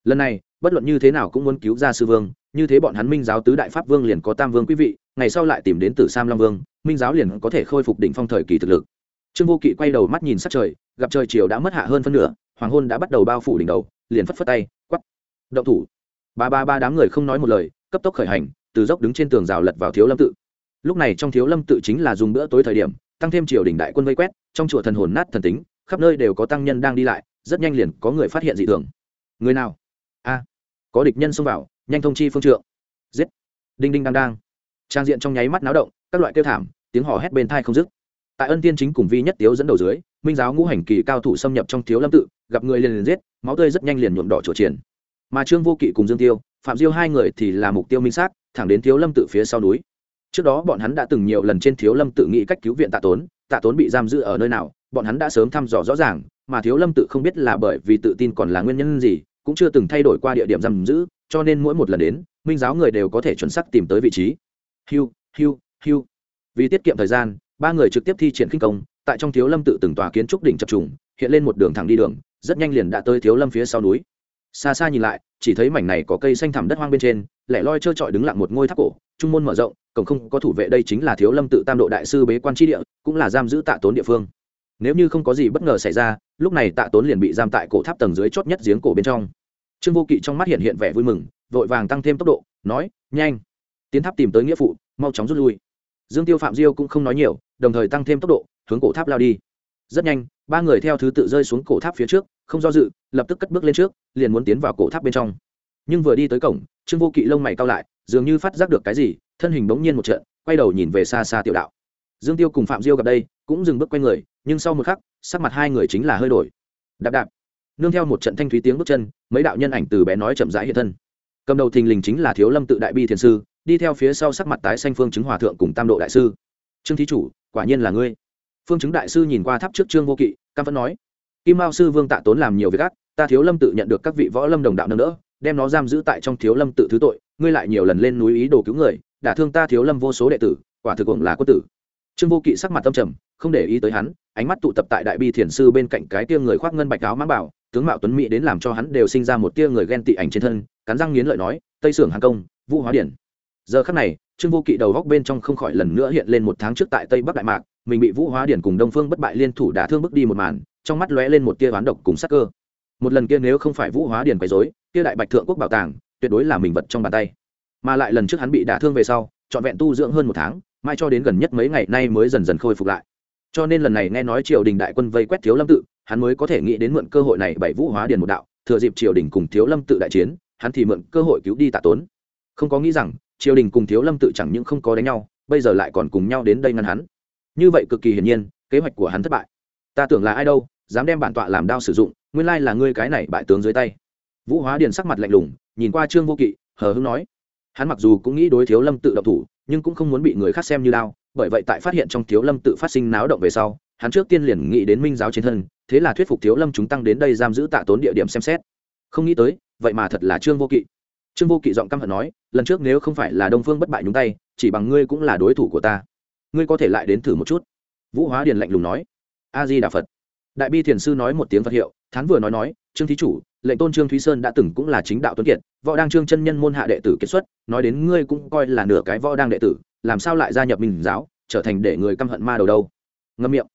Lần này, bất luận như thế nào cũng muốn cứu ra sư vương, như thế bọn hắn minh giáo tứ đại pháp vương liền có tam vương quý vị, ngày sau lại tìm đến từ sam long vương, minh giáo liền có thể khôi phục đỉnh phong thời kỳ thực lực trương vô kỵ quay đầu mắt nhìn sát trời, gặp trời chiều đã mất hạ hơn phân nửa, hoàng hôn đã bắt đầu bao phủ đỉnh đầu, liền phất phất tay quắp động thủ. Ba ba ba đám người không nói một lời, cấp tốc khởi hành, từ dốc đứng trên tường rào lật vào thiếu lâm tự. Lúc này trong thiếu lâm tự chính là dùng bữa tối thời điểm, tăng thêm triều đình đại quân vây quét, trong chùa thần hồn nát thần tính, khắp nơi đều có tăng nhân đang đi lại, rất nhanh liền có người phát hiện dị thường. Người nào? A. Có địch nhân xông vào, nhanh thông chi phương trượng. Giết. Đinh đinh đang đang. Trang diện trong nháy mắt náo động, các loại kêu thảm, tiếng hò hét bên thai không dứt tại ân tiên chính cùng vi nhất tiếu dẫn đầu dưới, minh giáo ngũ hành kỳ cao thủ xâm nhập trong thiếu lâm tự, gặp người liền liền giết, máu tươi rất nhanh liền nhuộm đỏ chỗ triển mà trương vô kỵ cùng dương tiêu, phạm diêu hai người thì là mục tiêu minh xác, thẳng đến thiếu lâm tự phía sau núi. Trước đó bọn hắn đã từng nhiều lần trên thiếu lâm tự nghĩ cách cứu viện tạ tốn tạ tốn bị giam giữ ở nơi nào, bọn hắn đã sớm thăm dò rõ ràng, mà thiếu lâm tự không biết là bởi vì tự tin còn là nguyên nhân gì, cũng chưa từng thay đổi qua địa điểm giam giữ, cho nên mỗi một lần đến, minh giáo người đều có thể chuẩn xác tìm tới vị trí. Hiu hiu hiu vì tiết kiệm thời gian ba người trực tiếp thi triển khinh công, tại trong thiếu lâm tự từng tòa kiến trúc đỉnh chập trùng, hiện lên một đường thẳng đi đường, rất nhanh liền đã tới thiếu lâm phía sau núi. Xa xa nhìn lại, chỉ thấy mảnh này có cây xanh thẳm đất hoang bên trên, lẻ loi trơ trọi đứng lặng một ngôi tháp cổ, trung môn mở rộng, cổng không có thủ vệ đây chính là thiếu lâm tự tam độ đại sư bế quan tri địa, cũng là giam giữ tạ tốn địa phương. Nếu như không có gì bất ngờ xảy ra, lúc này tạ tốn liền bị giam tại cổ tháp tầng dưới chót nhất giếng cổ bên trong. Trương vô kỵ trong mắt hiện hiện vẻ vui mừng, vội vàng tăng thêm tốc độ, nói, nhanh, tiến tháp tìm tới nghĩa phụ, mau chóng rút lui dương tiêu phạm diêu cũng không nói nhiều, đồng thời tăng thêm tốc độ, hướng cổ tháp lao đi. Rất nhanh, ba người theo thứ tự rơi xuống cổ tháp phía trước, không do dự, lập tức cất bước lên trước, liền muốn tiến vào cổ tháp bên trong. Nhưng vừa đi tới cổng, trương vô kỵ lông mày cao lại, dường như phát giác được cái gì, thân hình bỗng nhiên một trận, quay đầu nhìn về xa xa tiểu đạo. Dương tiêu cùng phạm diêu gặp đây, cũng dừng bước quay người, nhưng sau một khắc, sắc mặt hai người chính là hơi đổi. Đạp đạp. Nương theo một trận thanh thúy tiếng bước chân, mấy đạo nhân ảnh từ bé nói chậm rãi hiện thân. Cầm đầu thình lình chính là thiếu lâm tự đại bi thiền sư đi theo phía sau sắc mặt tái xanh phương chứng hòa thượng cùng tam độ đại sư. Trương thí chủ, quả nhiên là ngươi. Phương chứng đại sư nhìn qua tháp trước trương vô kỵ cam vẫn nói, kim mao sư vương tạ tốn làm nhiều việc ác, ta thiếu lâm tự nhận được các vị võ lâm đồng đạo nâng đỡ, đem nó giam giữ tại trong thiếu lâm tự thứ tội, ngươi lại nhiều lần lên núi ý đồ cứu người, đả thương ta thiếu lâm vô số đệ tử, quả thực cũng là quân tử. Trương vô kỵ sắc mặt tâm trầm, không để ý tới hắn, ánh mắt tụ tập tại đại bi thiền sư bên cạnh cái tia người khoác ngân bạch áo mang bảo, tướng mạo tuấn mỹ đến làm cho hắn đều sinh ra một tia người ghen tị ảnh trên thân, cắn răng nghiến lợi nói, tây sưởng hàng công, vũ hóa điển giờ khắc này, trương vô kỵ đầu góc bên trong không khỏi lần nữa hiện lên một tháng trước tại tây bắc đại mạc, mình bị vũ hóa điển cùng đông phương bất bại liên thủ đả thương bước đi một màn, trong mắt lóe lên một tia oán độc cùng sắc cơ. Một lần kia nếu không phải vũ hóa điển quấy dối kia đại bạch thượng quốc bảo tàng, tuyệt đối là mình vật trong bàn tay. Mà lại lần trước hắn bị đả thương về sau, trọn vẹn tu dưỡng hơn một tháng, mai cho đến gần nhất mấy ngày nay mới dần dần khôi phục lại. Cho nên lần này nghe nói triều đình đại quân vây quét thiếu lâm tự, hắn mới có thể nghĩ đến mượn cơ hội này bảy vũ hóa điền một đạo, thừa dịp triều đình cùng thiếu lâm tự đại chiến, hắn thì mượn cơ hội cứu đi tạ tốn. Không có nghĩ rằng triều đình cùng thiếu lâm tự chẳng những không có đánh nhau, bây giờ lại còn cùng nhau đến đây ngăn hắn. Như vậy cực kỳ hiển nhiên, kế hoạch của hắn thất bại. Ta tưởng là ai đâu, dám đem bản tọa làm đao sử dụng, nguyên lai là ngươi cái này bại tướng dưới tay. Vũ hóa điền sắc mặt lạnh lùng, nhìn qua trương vô kỵ, hờ hưng nói. Hắn mặc dù cũng nghĩ đối thiếu lâm tự độc thủ, nhưng cũng không muốn bị người khác xem như đao, bởi vậy tại phát hiện trong thiếu lâm tự phát sinh náo động về sau, hắn trước tiên liền nghĩ đến minh giáo trên thân, thế là thuyết phục thiếu lâm chúng tăng đến đây giam giữ tạ tốn địa điểm xem xét. Không nghĩ tới, vậy mà thật là trương vô kỵ trương vô kỵ giọng căm hận nói, lần trước nếu không phải là đông phương bất bại nhúng tay, chỉ bằng ngươi cũng là đối thủ của ta. Ngươi có thể lại đến thử một chút. Vũ hóa điền lạnh lùng nói, a di đà phật. Đại bi thiền sư nói một tiếng phật hiệu, thán vừa nói nói, trương thí chủ, lệnh tôn trương thúy sơn đã từng cũng là chính đạo tuấn kiệt, võ đang trương chân nhân môn hạ đệ tử kết xuất, nói đến ngươi cũng coi là nửa cái võ đang đệ tử, làm sao lại gia nhập minh giáo, trở thành để người căm hận ma đầu đâu? Ngâm miệng.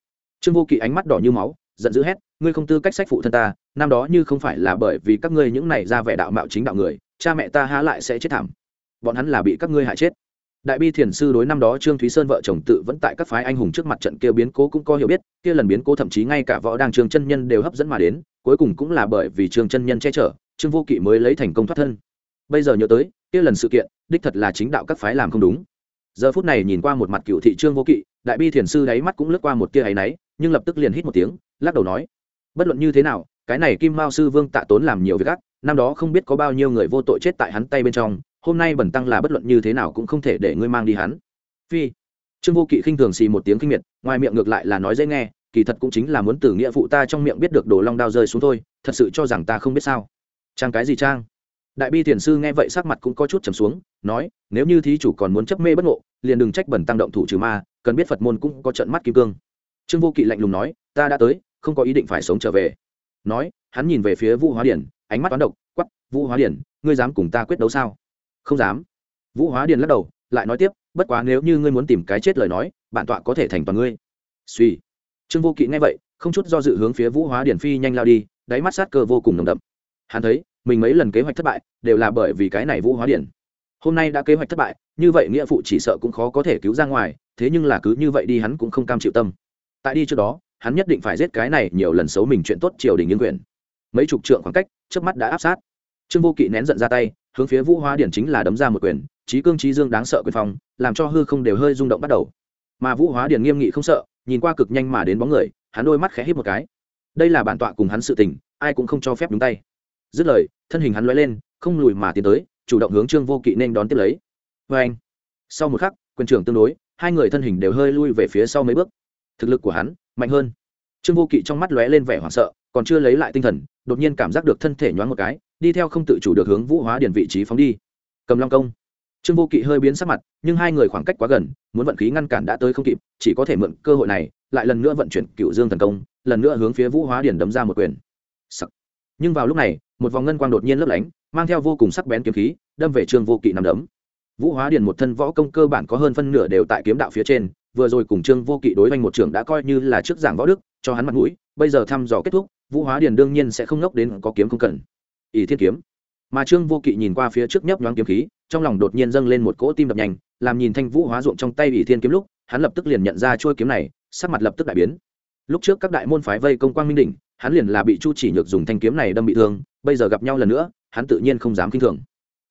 Trương vô kỵ ánh mắt đỏ như máu, giận dữ hét, ngươi không tư cách sách phụ thân ta, năm đó như không phải là bởi vì các ngươi những này ra vẻ đạo mạo chính đạo người cha mẹ ta há lại sẽ chết thảm. Bọn hắn là bị các ngươi hại chết. Đại bi thiền sư đối năm đó trương thúy sơn vợ chồng tự vẫn tại các phái anh hùng trước mặt trận kia biến cố cũng có hiểu biết, kia lần biến cố thậm chí ngay cả võ đàng trương chân nhân đều hấp dẫn mà đến, cuối cùng cũng là bởi vì trương chân nhân che chở, trương vô kỵ mới lấy thành công thoát thân. Bây giờ nhớ tới, kia lần sự kiện, đích thật là chính đạo các phái làm không đúng. Giờ phút này nhìn qua một mặt cựu thị trương vô kỵ, đại bi thiền sư đáy mắt cũng lướt qua một tia áy náy, nhưng lập tức liền hít một tiếng, lắc đầu nói, bất luận như thế nào, cái này kim mao sư vương tạ tốn làm nhiều việc ác năm đó không biết có bao nhiêu người vô tội chết tại hắn tay bên trong, hôm nay bẩn tăng là bất luận như thế nào cũng không thể để ngươi mang đi hắn. Phi. Trương vô kỵ khinh thường xì một tiếng kinh miệt, ngoài miệng ngược lại là nói dễ nghe, kỳ thật cũng chính là muốn từ nghĩa phụ ta trong miệng biết được đồ long đao rơi xuống thôi, thật sự cho rằng ta không biết sao. Trang cái gì trang? Đại bi thiền sư nghe vậy sắc mặt cũng có chút trầm xuống, nói, nếu như thí chủ còn muốn chấp mê bất ngộ, liền đừng trách bẩn tăng động thủ trừ ma, cần biết phật môn cũng có trận mắt kim cương. Trương vô kỵ lạnh lùng nói, ta đã tới, không có ý định phải sống trở về. Nói, hắn nhìn về phía vũ hóa điển ánh mắt toán độc quắp vũ hóa điền, ngươi dám cùng ta quyết đấu sao? Không dám. Vũ hóa điền lắc đầu lại nói tiếp bất quá nếu như ngươi muốn tìm cái chết lời nói bản tọa có thể thành toàn ngươi. Suy trương vô kỵ nghe vậy không chút do dự hướng phía vũ hóa điển phi nhanh lao đi đáy mắt sát cơ vô cùng nồng đậm. Hắn thấy mình mấy lần kế hoạch thất bại đều là bởi vì cái này vũ hóa điển hôm nay đã kế hoạch thất bại như vậy nghĩa phụ chỉ sợ cũng khó có thể cứu ra ngoài thế nhưng là cứ như vậy đi hắn cũng không cam chịu tâm. Tại đi trước đó hắn nhất định phải giết cái này nhiều lần xấu mình chuyện tốt triều đình nghiêng quyền. Mấy chục trượng khoảng cách trước mắt đã áp sát. Trương vô kỵ nén giận ra tay, hướng phía vũ hóa điển chính là đấm ra một quyền trí cương trí dương đáng sợ quyền phong, làm cho hư không đều hơi rung động bắt đầu. Mà vũ hóa điển nghiêm nghị không sợ, nhìn qua cực nhanh mà đến bóng người, hắn đôi mắt khẽ hít một cái. Đây là bản tọa cùng hắn sự tình, ai cũng không cho phép đúng tay. Dứt lời, thân hình hắn lóe lên, không lùi mà tiến tới, chủ động hướng trương vô kỵ nên đón tiếp lấy. Vê anh, sau một khắc, quyền trưởng tương đối, hai người thân hình đều hơi lui về phía sau mấy bước. Thực lực của hắn mạnh hơn. Trương vô kỵ trong mắt lóe lên vẻ hoảng sợ, còn chưa lấy lại tinh thần đột nhiên cảm giác được thân thể nhoáng một cái, đi theo không tự chủ được hướng vũ hóa Điền vị trí phóng đi. Cầm long công. Trương vô kỵ hơi biến sắc mặt, nhưng hai người khoảng cách quá gần, muốn vận khí ngăn cản đã tới không kịp, chỉ có thể mượn cơ hội này, lại lần nữa vận chuyển cựu dương thần công, lần nữa hướng phía vũ hóa Điền đấm ra một quyền. Sắc. nhưng vào lúc này, một vòng ngân quang đột nhiên lấp lánh, mang theo vô cùng sắc bén kiếm khí, đâm về trương vô kỵ nằm đấm. Vũ hóa Điền một thân võ công cơ bản có hơn phân nửa đều tại kiếm đạo phía trên, vừa rồi cùng trương vô kỵ đối với một trưởng đã coi như là trước giảng võ đức, cho hắn mặt mũi, bây giờ thăm dò kết thúc vũ hóa Điền đương nhiên sẽ không ngốc đến có kiếm không cần. Ỷ thiên kiếm. Mà trương vô kỵ nhìn qua phía trước nhấp nhoáng kiếm khí, trong lòng đột nhiên dâng lên một cỗ tim đập nhanh, làm nhìn thanh vũ hóa ruộng trong tay ỷ thiên kiếm lúc, hắn lập tức liền nhận ra trôi kiếm này, sắc mặt lập tức đại biến. Lúc trước các đại môn phái vây công quang minh đỉnh, hắn liền là bị chu chỉ nhược dùng thanh kiếm này đâm bị thương, bây giờ gặp nhau lần nữa, hắn tự nhiên không dám kinh thường.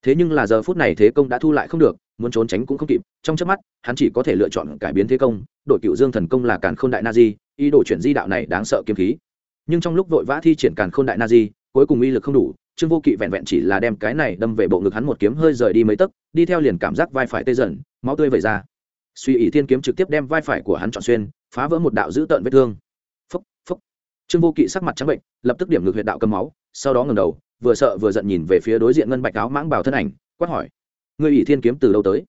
Thế nhưng là giờ phút này thế công đã thu lại không được, muốn trốn tránh cũng không kịp, trong chớp mắt, hắn chỉ có thể lựa chọn cải biến thế công, đội cựu dương thần công là càn khôn đại na di, ý đồ chuyển di đạo này đáng sợ kiếm khí nhưng trong lúc vội vã thi triển càn khôn đại na di, cuối cùng uy lực không đủ, trương vô kỵ vẹn vẹn chỉ là đem cái này đâm về bộ ngực hắn một kiếm hơi rời đi mấy tấc, đi theo liền cảm giác vai phải tê dần, máu tươi vẩy ra. Suy ỷ thiên kiếm trực tiếp đem vai phải của hắn trọn xuyên, phá vỡ một đạo dữ tợn vết thương. Phúc phúc trương vô kỵ sắc mặt trắng bệnh, lập tức điểm ngược huyệt đạo cầm máu, sau đó ngầm đầu, vừa sợ vừa giận nhìn về phía đối diện ngân bạch áo mãng bảo thân ảnh, quát hỏi, ngươi ỷ thiên kiếm từ đâu tới?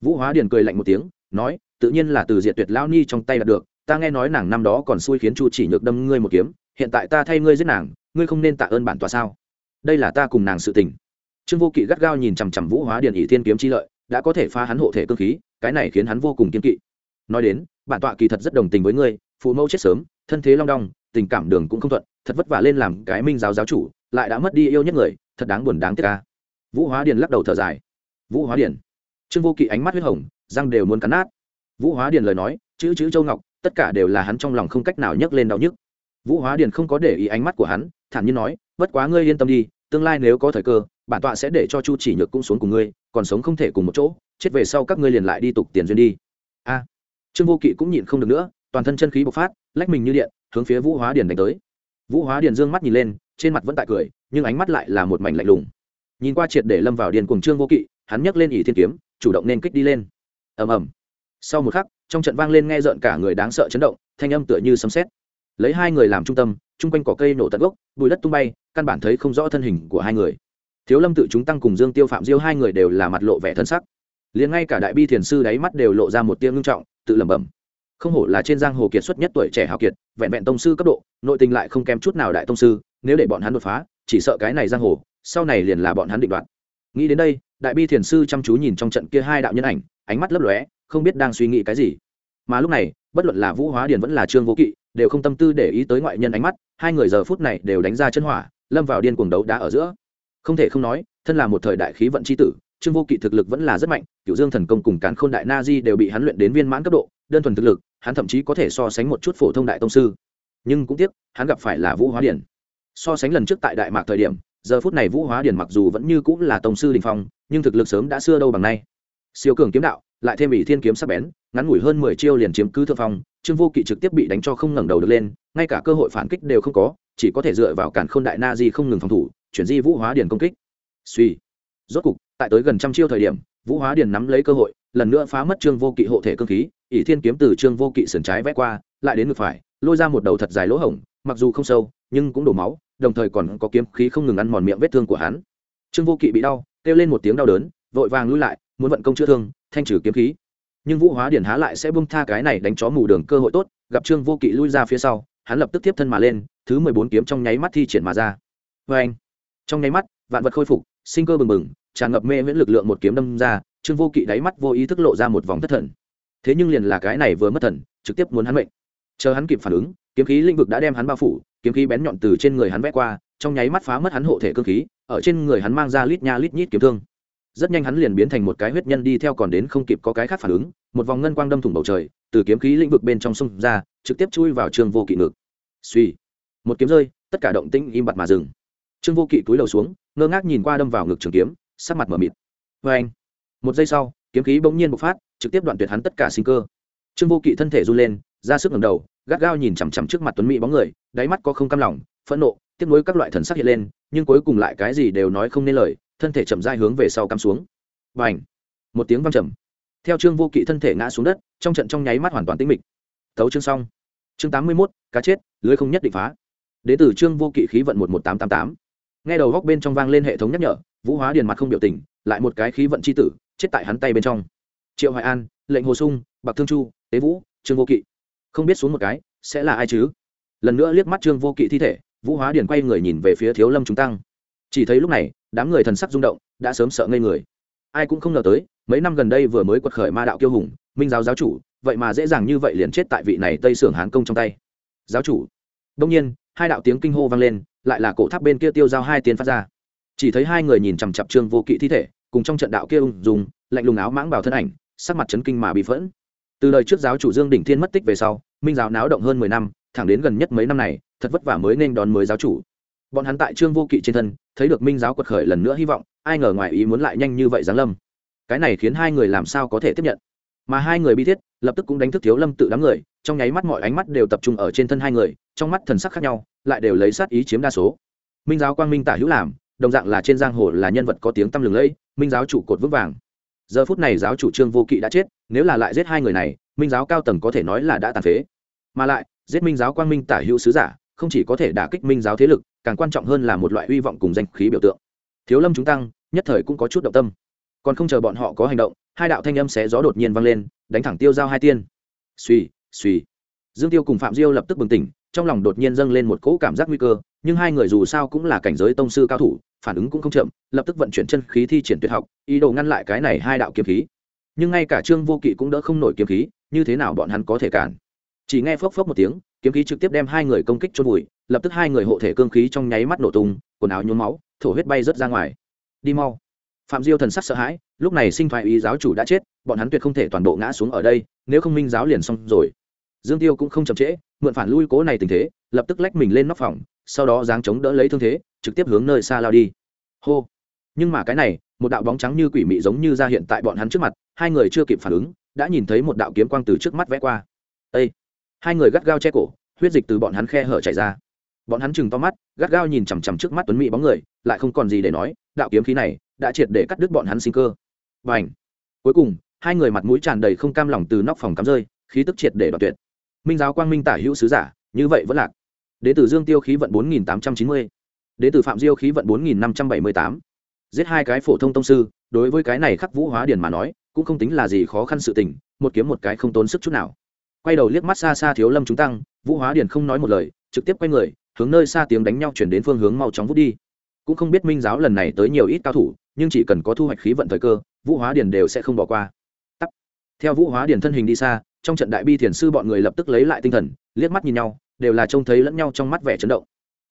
Vũ hóa điền cười lạnh một tiếng, nói, tự nhiên là từ diệt tuyệt lao ni trong tay đạt được, ta nghe nói nàng năm đó còn xui khiến chu chỉ nhược đâm ngươi một kiếm hiện tại ta thay ngươi giết nàng, ngươi không nên tạ ơn bản tòa sao? Đây là ta cùng nàng sự tình. Trương vô kỵ gắt gao nhìn chằm chằm vũ hóa điện ỷ thiên kiếm chi lợi, đã có thể phá hắn hộ thể cơ khí, cái này khiến hắn vô cùng kiên kỵ. Nói đến, bản tọa kỳ thật rất đồng tình với ngươi, phụ mẫu chết sớm, thân thế long đong, tình cảm đường cũng không thuận, thật vất vả lên làm cái minh giáo giáo chủ, lại đã mất đi yêu nhất người, thật đáng buồn đáng tiếc ca vũ hóa điền lắc đầu thở dài. Vũ hóa điền. Trương vô kỵ ánh mắt huyết hồng, răng đều muốn cắn nát. Vũ hóa điền lời nói, chữ chữ châu ngọc, tất cả đều là hắn trong lòng không cách nào nhấc lên đau nhức vũ hóa điền không có để ý ánh mắt của hắn, thản nhiên nói, bất quá ngươi yên tâm đi, tương lai nếu có thời cơ, bản tọa sẽ để cho chu chỉ nhược cũng xuống cùng ngươi, còn sống không thể cùng một chỗ, chết về sau các ngươi liền lại đi tục tiền duyên đi. A. Trương vô kỵ cũng nhịn không được nữa, toàn thân chân khí bộc phát, lách mình như điện, hướng phía vũ hóa điền đánh tới. Vũ hóa điền dương mắt nhìn lên, trên mặt vẫn tại cười, nhưng ánh mắt lại là một mảnh lạnh lùng. Nhìn qua triệt để lâm vào điền cùng trương vô kỵ, hắn nhấc lên ỷ thiên kiếm, chủ động nên kích đi lên. Ầm ầm. Sau một khắc, trong trận vang lên nghe rợn cả người đáng sợ chấn động, thanh âm tựa như sấm sét lấy hai người làm trung tâm, chung quanh cỏ cây nổ tận gốc, bùi đất tung bay, căn bản thấy không rõ thân hình của hai người. Thiếu lâm tự chúng tăng cùng dương tiêu phạm diêu hai người đều là mặt lộ vẻ thân sắc. Liền ngay cả đại bi thiền sư đáy mắt đều lộ ra một tiếng ngưng trọng, tự lẩm bẩm. Không hổ là trên giang hồ kiệt xuất nhất tuổi trẻ hào kiệt, vẹn vẹn tông sư cấp độ, nội tình lại không kém chút nào đại tông sư, nếu để bọn hắn đột phá, chỉ sợ cái này giang hồ, sau này liền là bọn hắn định đoạt. Nghĩ đến đây, đại bi thiền sư chăm chú nhìn trong trận kia hai đạo nhân ảnh, ánh mắt lấp lóe, không biết đang suy nghĩ cái gì. Mà lúc này, bất luận là vũ hóa điền vẫn là trương vô kỵ đều không tâm tư để ý tới ngoại nhân ánh mắt, hai người giờ phút này đều đánh ra chân hỏa, lâm vào điên cuồng đấu đá ở giữa. Không thể không nói, thân là một thời đại khí vận c h i tử, trương vô kỵ thực lực vẫn là rất mạnh cựu dương thần công cùng cán khôn đại na di đều bị hắn luyện đến viên mãn cấp độ, đơn thuần thực lực, hắn thậm chí có thể so sánh một chút phổ thông đại tông sư. Nhưng cũng tiếc, hắn gặp phải là vũ hóa điển. So sánh lần trước tại đại mạc thời điểm, giờ phút này vũ hóa điển mặc dù vẫn như cũng là tông sư đình phong, nhưng thực lực sớm đã xưa đâu bằng nay. Siêu cường kiếm đạo, lại thêm ỷ thiên kiếm sắc bén, ngắn ngủi hơn mười chiêu liền chiếm cứ thượng phong trương vô kỵ trực tiếp bị đánh cho không ngẩng đầu được lên, ngay cả cơ hội phản kích đều không có, chỉ có thể dựa vào cản khôn đại na di không ngừng phòng thủ, chuyển di vũ hóa điền công kích. Suy. Rốt cục, tại tới gần trăm chiêu thời điểm, vũ hóa điền nắm lấy cơ hội, lần nữa phá mất trương vô kỵ hộ thể cơ khí, ỷ thiên kiếm từ trương vô kỵ sườn trái vẽ qua, lại đến ngược phải, lôi ra một đầu thật dài lỗ hổng, mặc dù không sâu, nhưng cũng đổ máu, đồng thời còn có kiếm khí không ngừng ăn mòn miệng vết thương của hắn. Trương vô kỵ bị đau, kêu lên một tiếng đau đớn, vội vàng lui lại, muốn vận công chữa thương, thanh trừ kiếm khí nhưng vũ hóa điển há lại sẽ bung tha cái này đánh chó mù đường cơ hội tốt, gặp trương vô kỵ lui ra phía sau, hắn lập tức tiếp thân mà lên, thứ mười bốn kiếm trong nháy mắt thi triển mà ra. Vê anh, trong nháy mắt, vạn vật khôi phục, sinh cơ bừng bừng, tràn ngập mê miễn lực lượng một kiếm đâm ra, trương vô kỵ đáy mắt vô ý thức lộ ra một vòng thất thần. Thế nhưng liền là cái này vừa mất thần, trực tiếp muốn hắn mệnh. Chờ hắn kịp phản ứng, kiếm khí lĩnh vực đã đem hắn bao phủ, kiếm khí bén nhọn từ trên người hắn vẽ qua, trong nháy mắt phá mất hắn hộ thể cơ khí, ở trên người hắn mang ra lít nha lít nhít kiếm thương rất nhanh hắn liền biến thành một cái huyết nhân đi theo còn đến không kịp có cái khác phản ứng, một vòng ngân quang đâm thủng bầu trời, từ kiếm khí lĩnh vực bên trong sông ra, trực tiếp chui vào trương vô kỵ ngực. Suy một kiếm rơi, tất cả động tĩnh im bặt mà dừng. Trương vô kỵ túi đầu xuống, ngơ ngác nhìn qua đâm vào ngực trường kiếm, sắc mặt m ở mịt. Vê anh, một giây sau, kiếm khí bỗng nhiên bộc phát, trực tiếp đoạn tuyệt hắn tất cả sinh cơ. Trương vô kỵ thân thể run lên, ra sức ngầm đầu, gắt gao nhìn chằm chằm trước mặt tuấn mỹ bóng người, đáy mắt có không cam lòng, phẫn nộ tiếp nối các loại thần sắc hiện lên, nhưng cuối cùng lại cái gì đều nói không nên lời thân thể chậm dai hướng về sau cắm xuống. Và ảnh một tiếng văng trầm. Theo trương vô kỵ thân thể ngã xuống đất, trong trận trong nháy mắt hoàn toàn tĩnh mịch. Tấu chương xong. Chương tám mươi mốt, cá chết, lưới không nhất định phá. Đệ tử từ trương vô kỵ khí vận một một tám tám tám. Nghe đầu góc bên trong vang lên hệ thống nhắc nhở, vũ hóa điền mặt không biểu tình, lại một cái khí vận c h i tử, chết tại hắn tay bên trong. Triệu hoài an, lệnh hồ sung, bạc thương chu, tế vũ, trương vô kỵ. Không biết xuống một cái, sẽ là ai chứ? Lần nữa liếc mắt trương vô kỵ thi thể, vũ hóa điền quay người nhìn về phía thiếu lâm chúng tăng chỉ thấy lúc này, đám người thần sắc rung động, đã sớm sợ ngây người. Ai cũng không ngờ tới, mấy năm gần đây vừa mới quật khởi ma đạo kiêu hùng, minh giáo giáo chủ, vậy mà dễ dàng như vậy liền chết tại vị này tây sưởng hán công trong tay. Giáo chủ. Đông nhiên, hai đạo tiếng kinh hô vang lên, lại là cổ tháp bên kia tiêu giao hai tiên phát ra. Chỉ thấy hai người nhìn chằm chặp trương vô kỵ thi thể, cùng trong trận đạo kia ung dùng lạnh lùng áo mãng vào thân ảnh, sắc mặt chấn kinh mà bị phẫn. Từ đời trước giáo chủ dương đỉnh thiên mất tích về sau, minh giáo náo động hơn mười năm, thẳng đến gần nhất mấy năm này, thật vất vả mới nên đón mới giáo chủ. Bọn hắn tại trương vô kỵ trên thân thấy được minh giáo quật khởi lần nữa hy vọng, ai ngờ ngoài ý muốn lại nhanh như vậy giáng lâm. Cái này khiến hai người làm sao có thể tiếp nhận? Mà hai người bi thiết, lập tức cũng đánh thức thiếu lâm tự đám người, trong nháy mắt mọi ánh mắt đều tập trung ở trên thân hai người, trong mắt thần sắc khác nhau, lại đều lấy sát ý chiếm đa số. Minh giáo quang minh tả hữu làm, đồng dạng là trên giang hồ là nhân vật có tiếng tăm lừng lẫy, minh giáo chủ cột vững vàng. Giờ phút này giáo chủ trương vô kỵ đã chết, nếu là lại giết hai người này, minh giáo cao tầng có thể nói là đã tàn phế. Mà lại, giết minh giáo quang minh tả hữu sứ giả không chỉ có thể đả kích minh giáo thế lực, càng quan trọng hơn là một loại hy vọng cùng danh khí biểu tượng. Thiếu lâm chúng tăng, nhất thời cũng có chút động tâm. Còn không chờ bọn họ có hành động, hai đạo thanh âm xé gió đột nhiên vang lên, đánh thẳng tiêu giao hai tiên. Suy suy dương tiêu cùng phạm diêu lập tức bừng tỉnh, trong lòng đột nhiên dâng lên một cỗ cảm giác nguy cơ, nhưng hai người dù sao cũng là cảnh giới tông sư cao thủ, phản ứng cũng không chậm, lập tức vận chuyển chân khí thi triển tuyệt học, ý đồ ngăn lại cái này hai đạo kiếm khí. Nhưng ngay cả trương vô kỵ cũng đỡ không nổi kiếm khí, như thế nào bọn hắn có thể cản? Chỉ nghe phốc phốc một tiếng, kiếm khí trực tiếp đem hai người công kích chôn vùi, lập tức hai người hộ thể cương khí trong nháy mắt nổ tung, quần áo nhuốm máu, thổ huyết bay rớt ra ngoài. Đi mau. Phạm diêu thần sắc sợ hãi, lúc này sinh thoại ý giáo chủ đã chết, bọn hắn tuyệt không thể toàn bộ ngã xuống ở đây, nếu không minh giáo liền xong rồi. Dương tiêu cũng không chậm trễ, mượn phản lui cố này tình thế, lập tức lách mình lên nóc phòng, sau đó giáng chống đỡ lấy thương thế, trực tiếp hướng nơi xa lao đi. Hô. Nhưng mà cái này, một đạo bóng trắng như quỷ mị giống như ra hiện tại bọn hắn trước mặt, hai người chưa kịp phản ứng, đã nhìn thấy một đạo kiếm quang từ trước mắt vẽ qua. Ê! Hai người gắt gao che cổ, huyết dịch từ bọn hắn khe hở chảy ra. Bọn hắn chừng to mắt, gắt gao nhìn chằm chằm trước mắt tuấn mỹ bóng người, lại không còn gì để nói, đạo kiếm khí này đã triệt để cắt đứt bọn hắn sinh cơ. Và ảnh cuối cùng, hai người mặt mũi tràn đầy không cam lòng từ nóc phòng cắm rơi, khí tức triệt để đoạt tuyệt. Minh giáo quang minh tả hữu sứ giả, như vậy vẫn lạc. Đế tử dương tiêu khí vận bốn nghìn tám trăm chín mươi. Đế tử phạm diêu khí vận bốn nghìn năm trăm bảy mươi tám. Giết hai cái phổ thông tông sư, đối với cái này khắc vũ hóa điển mà nói, cũng không tính là gì khó khăn sự tình, một kiếm một cái không tốn sức chút nào quay đầu liếc mắt xa xa thiếu lâm chúng tăng, vũ hóa điển không nói một lời, trực tiếp quay người, hướng nơi xa tiếng đánh nhau chuyển đến phương hướng mau chóng vút đi. Cũng không biết minh giáo lần này tới nhiều ít cao thủ, nhưng chỉ cần có thu hoạch khí vận thời cơ, vũ hóa điển đều sẽ không bỏ qua. Tắt. theo vũ hóa điển thân hình đi xa, trong trận đại bi thiền sư bọn người lập tức lấy lại tinh thần, liếc mắt nhìn nhau, đều là trông thấy lẫn nhau trong mắt vẻ chấn động.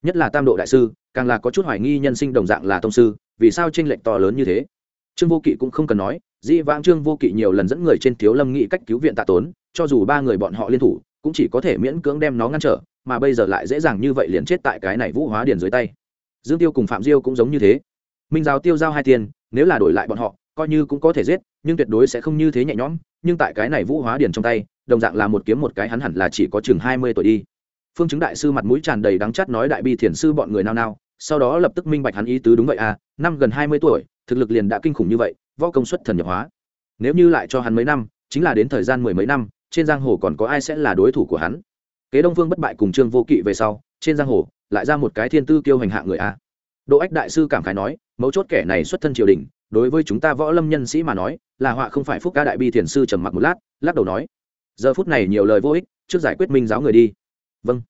Nhất là tam độ đại sư, càng là có chút hoài nghi nhân sinh đồng dạng là tông sư, vì sao tranh lệch to lớn như thế? Trương vô kỵ cũng không cần nói dĩ vãng trương vô kỵ nhiều lần dẫn người trên thiếu lâm nghị cách cứu viện tạ tốn, cho dù ba người bọn họ liên thủ, cũng chỉ có thể miễn cưỡng đem nó ngăn trở, mà bây giờ lại dễ dàng như vậy liền chết tại cái này vũ hóa điền dưới tay. Dương tiêu cùng phạm diêu cũng giống như thế. Minh giáo tiêu giao hai tiền, nếu là đổi lại bọn họ, coi như cũng có thể giết, nhưng tuyệt đối sẽ không như thế nhẹ nhõm, nhưng tại cái này vũ hóa điền trong tay, đồng dạng là một kiếm một cái hắn hẳn là chỉ có chừng hai mươi tuổi đi. Phương chứng đại sư mặt mũi tràn đầy đắng chát nói đại bi thiền sư bọn người nao nao, sau đó lập tức minh bạch hắn ý tứ đúng vậy à năm gần hai mươi tuổi thực lực liền đã kinh khủng như vậy, võ công suất thần nhập hóa. Nếu như lại cho hắn mấy năm, chính là đến thời gian mười mấy năm, trên giang hồ còn có ai sẽ là đối thủ của hắn? Kế đông phương bất bại cùng trương vô kỵ về sau, trên giang hồ lại ra một cái thiên tư kiêu hành hạ người a. Đỗ ách đại sư cảm khái nói, mấu chốt kẻ này xuất thân triều đình, đối với chúng ta võ lâm nhân sĩ mà nói, là họa không phải phúc ca đại bi thiền sư trầm mặc một lát, lắc đầu nói, giờ phút này nhiều lời vô ích, trước giải quyết minh giáo người đi. Vâng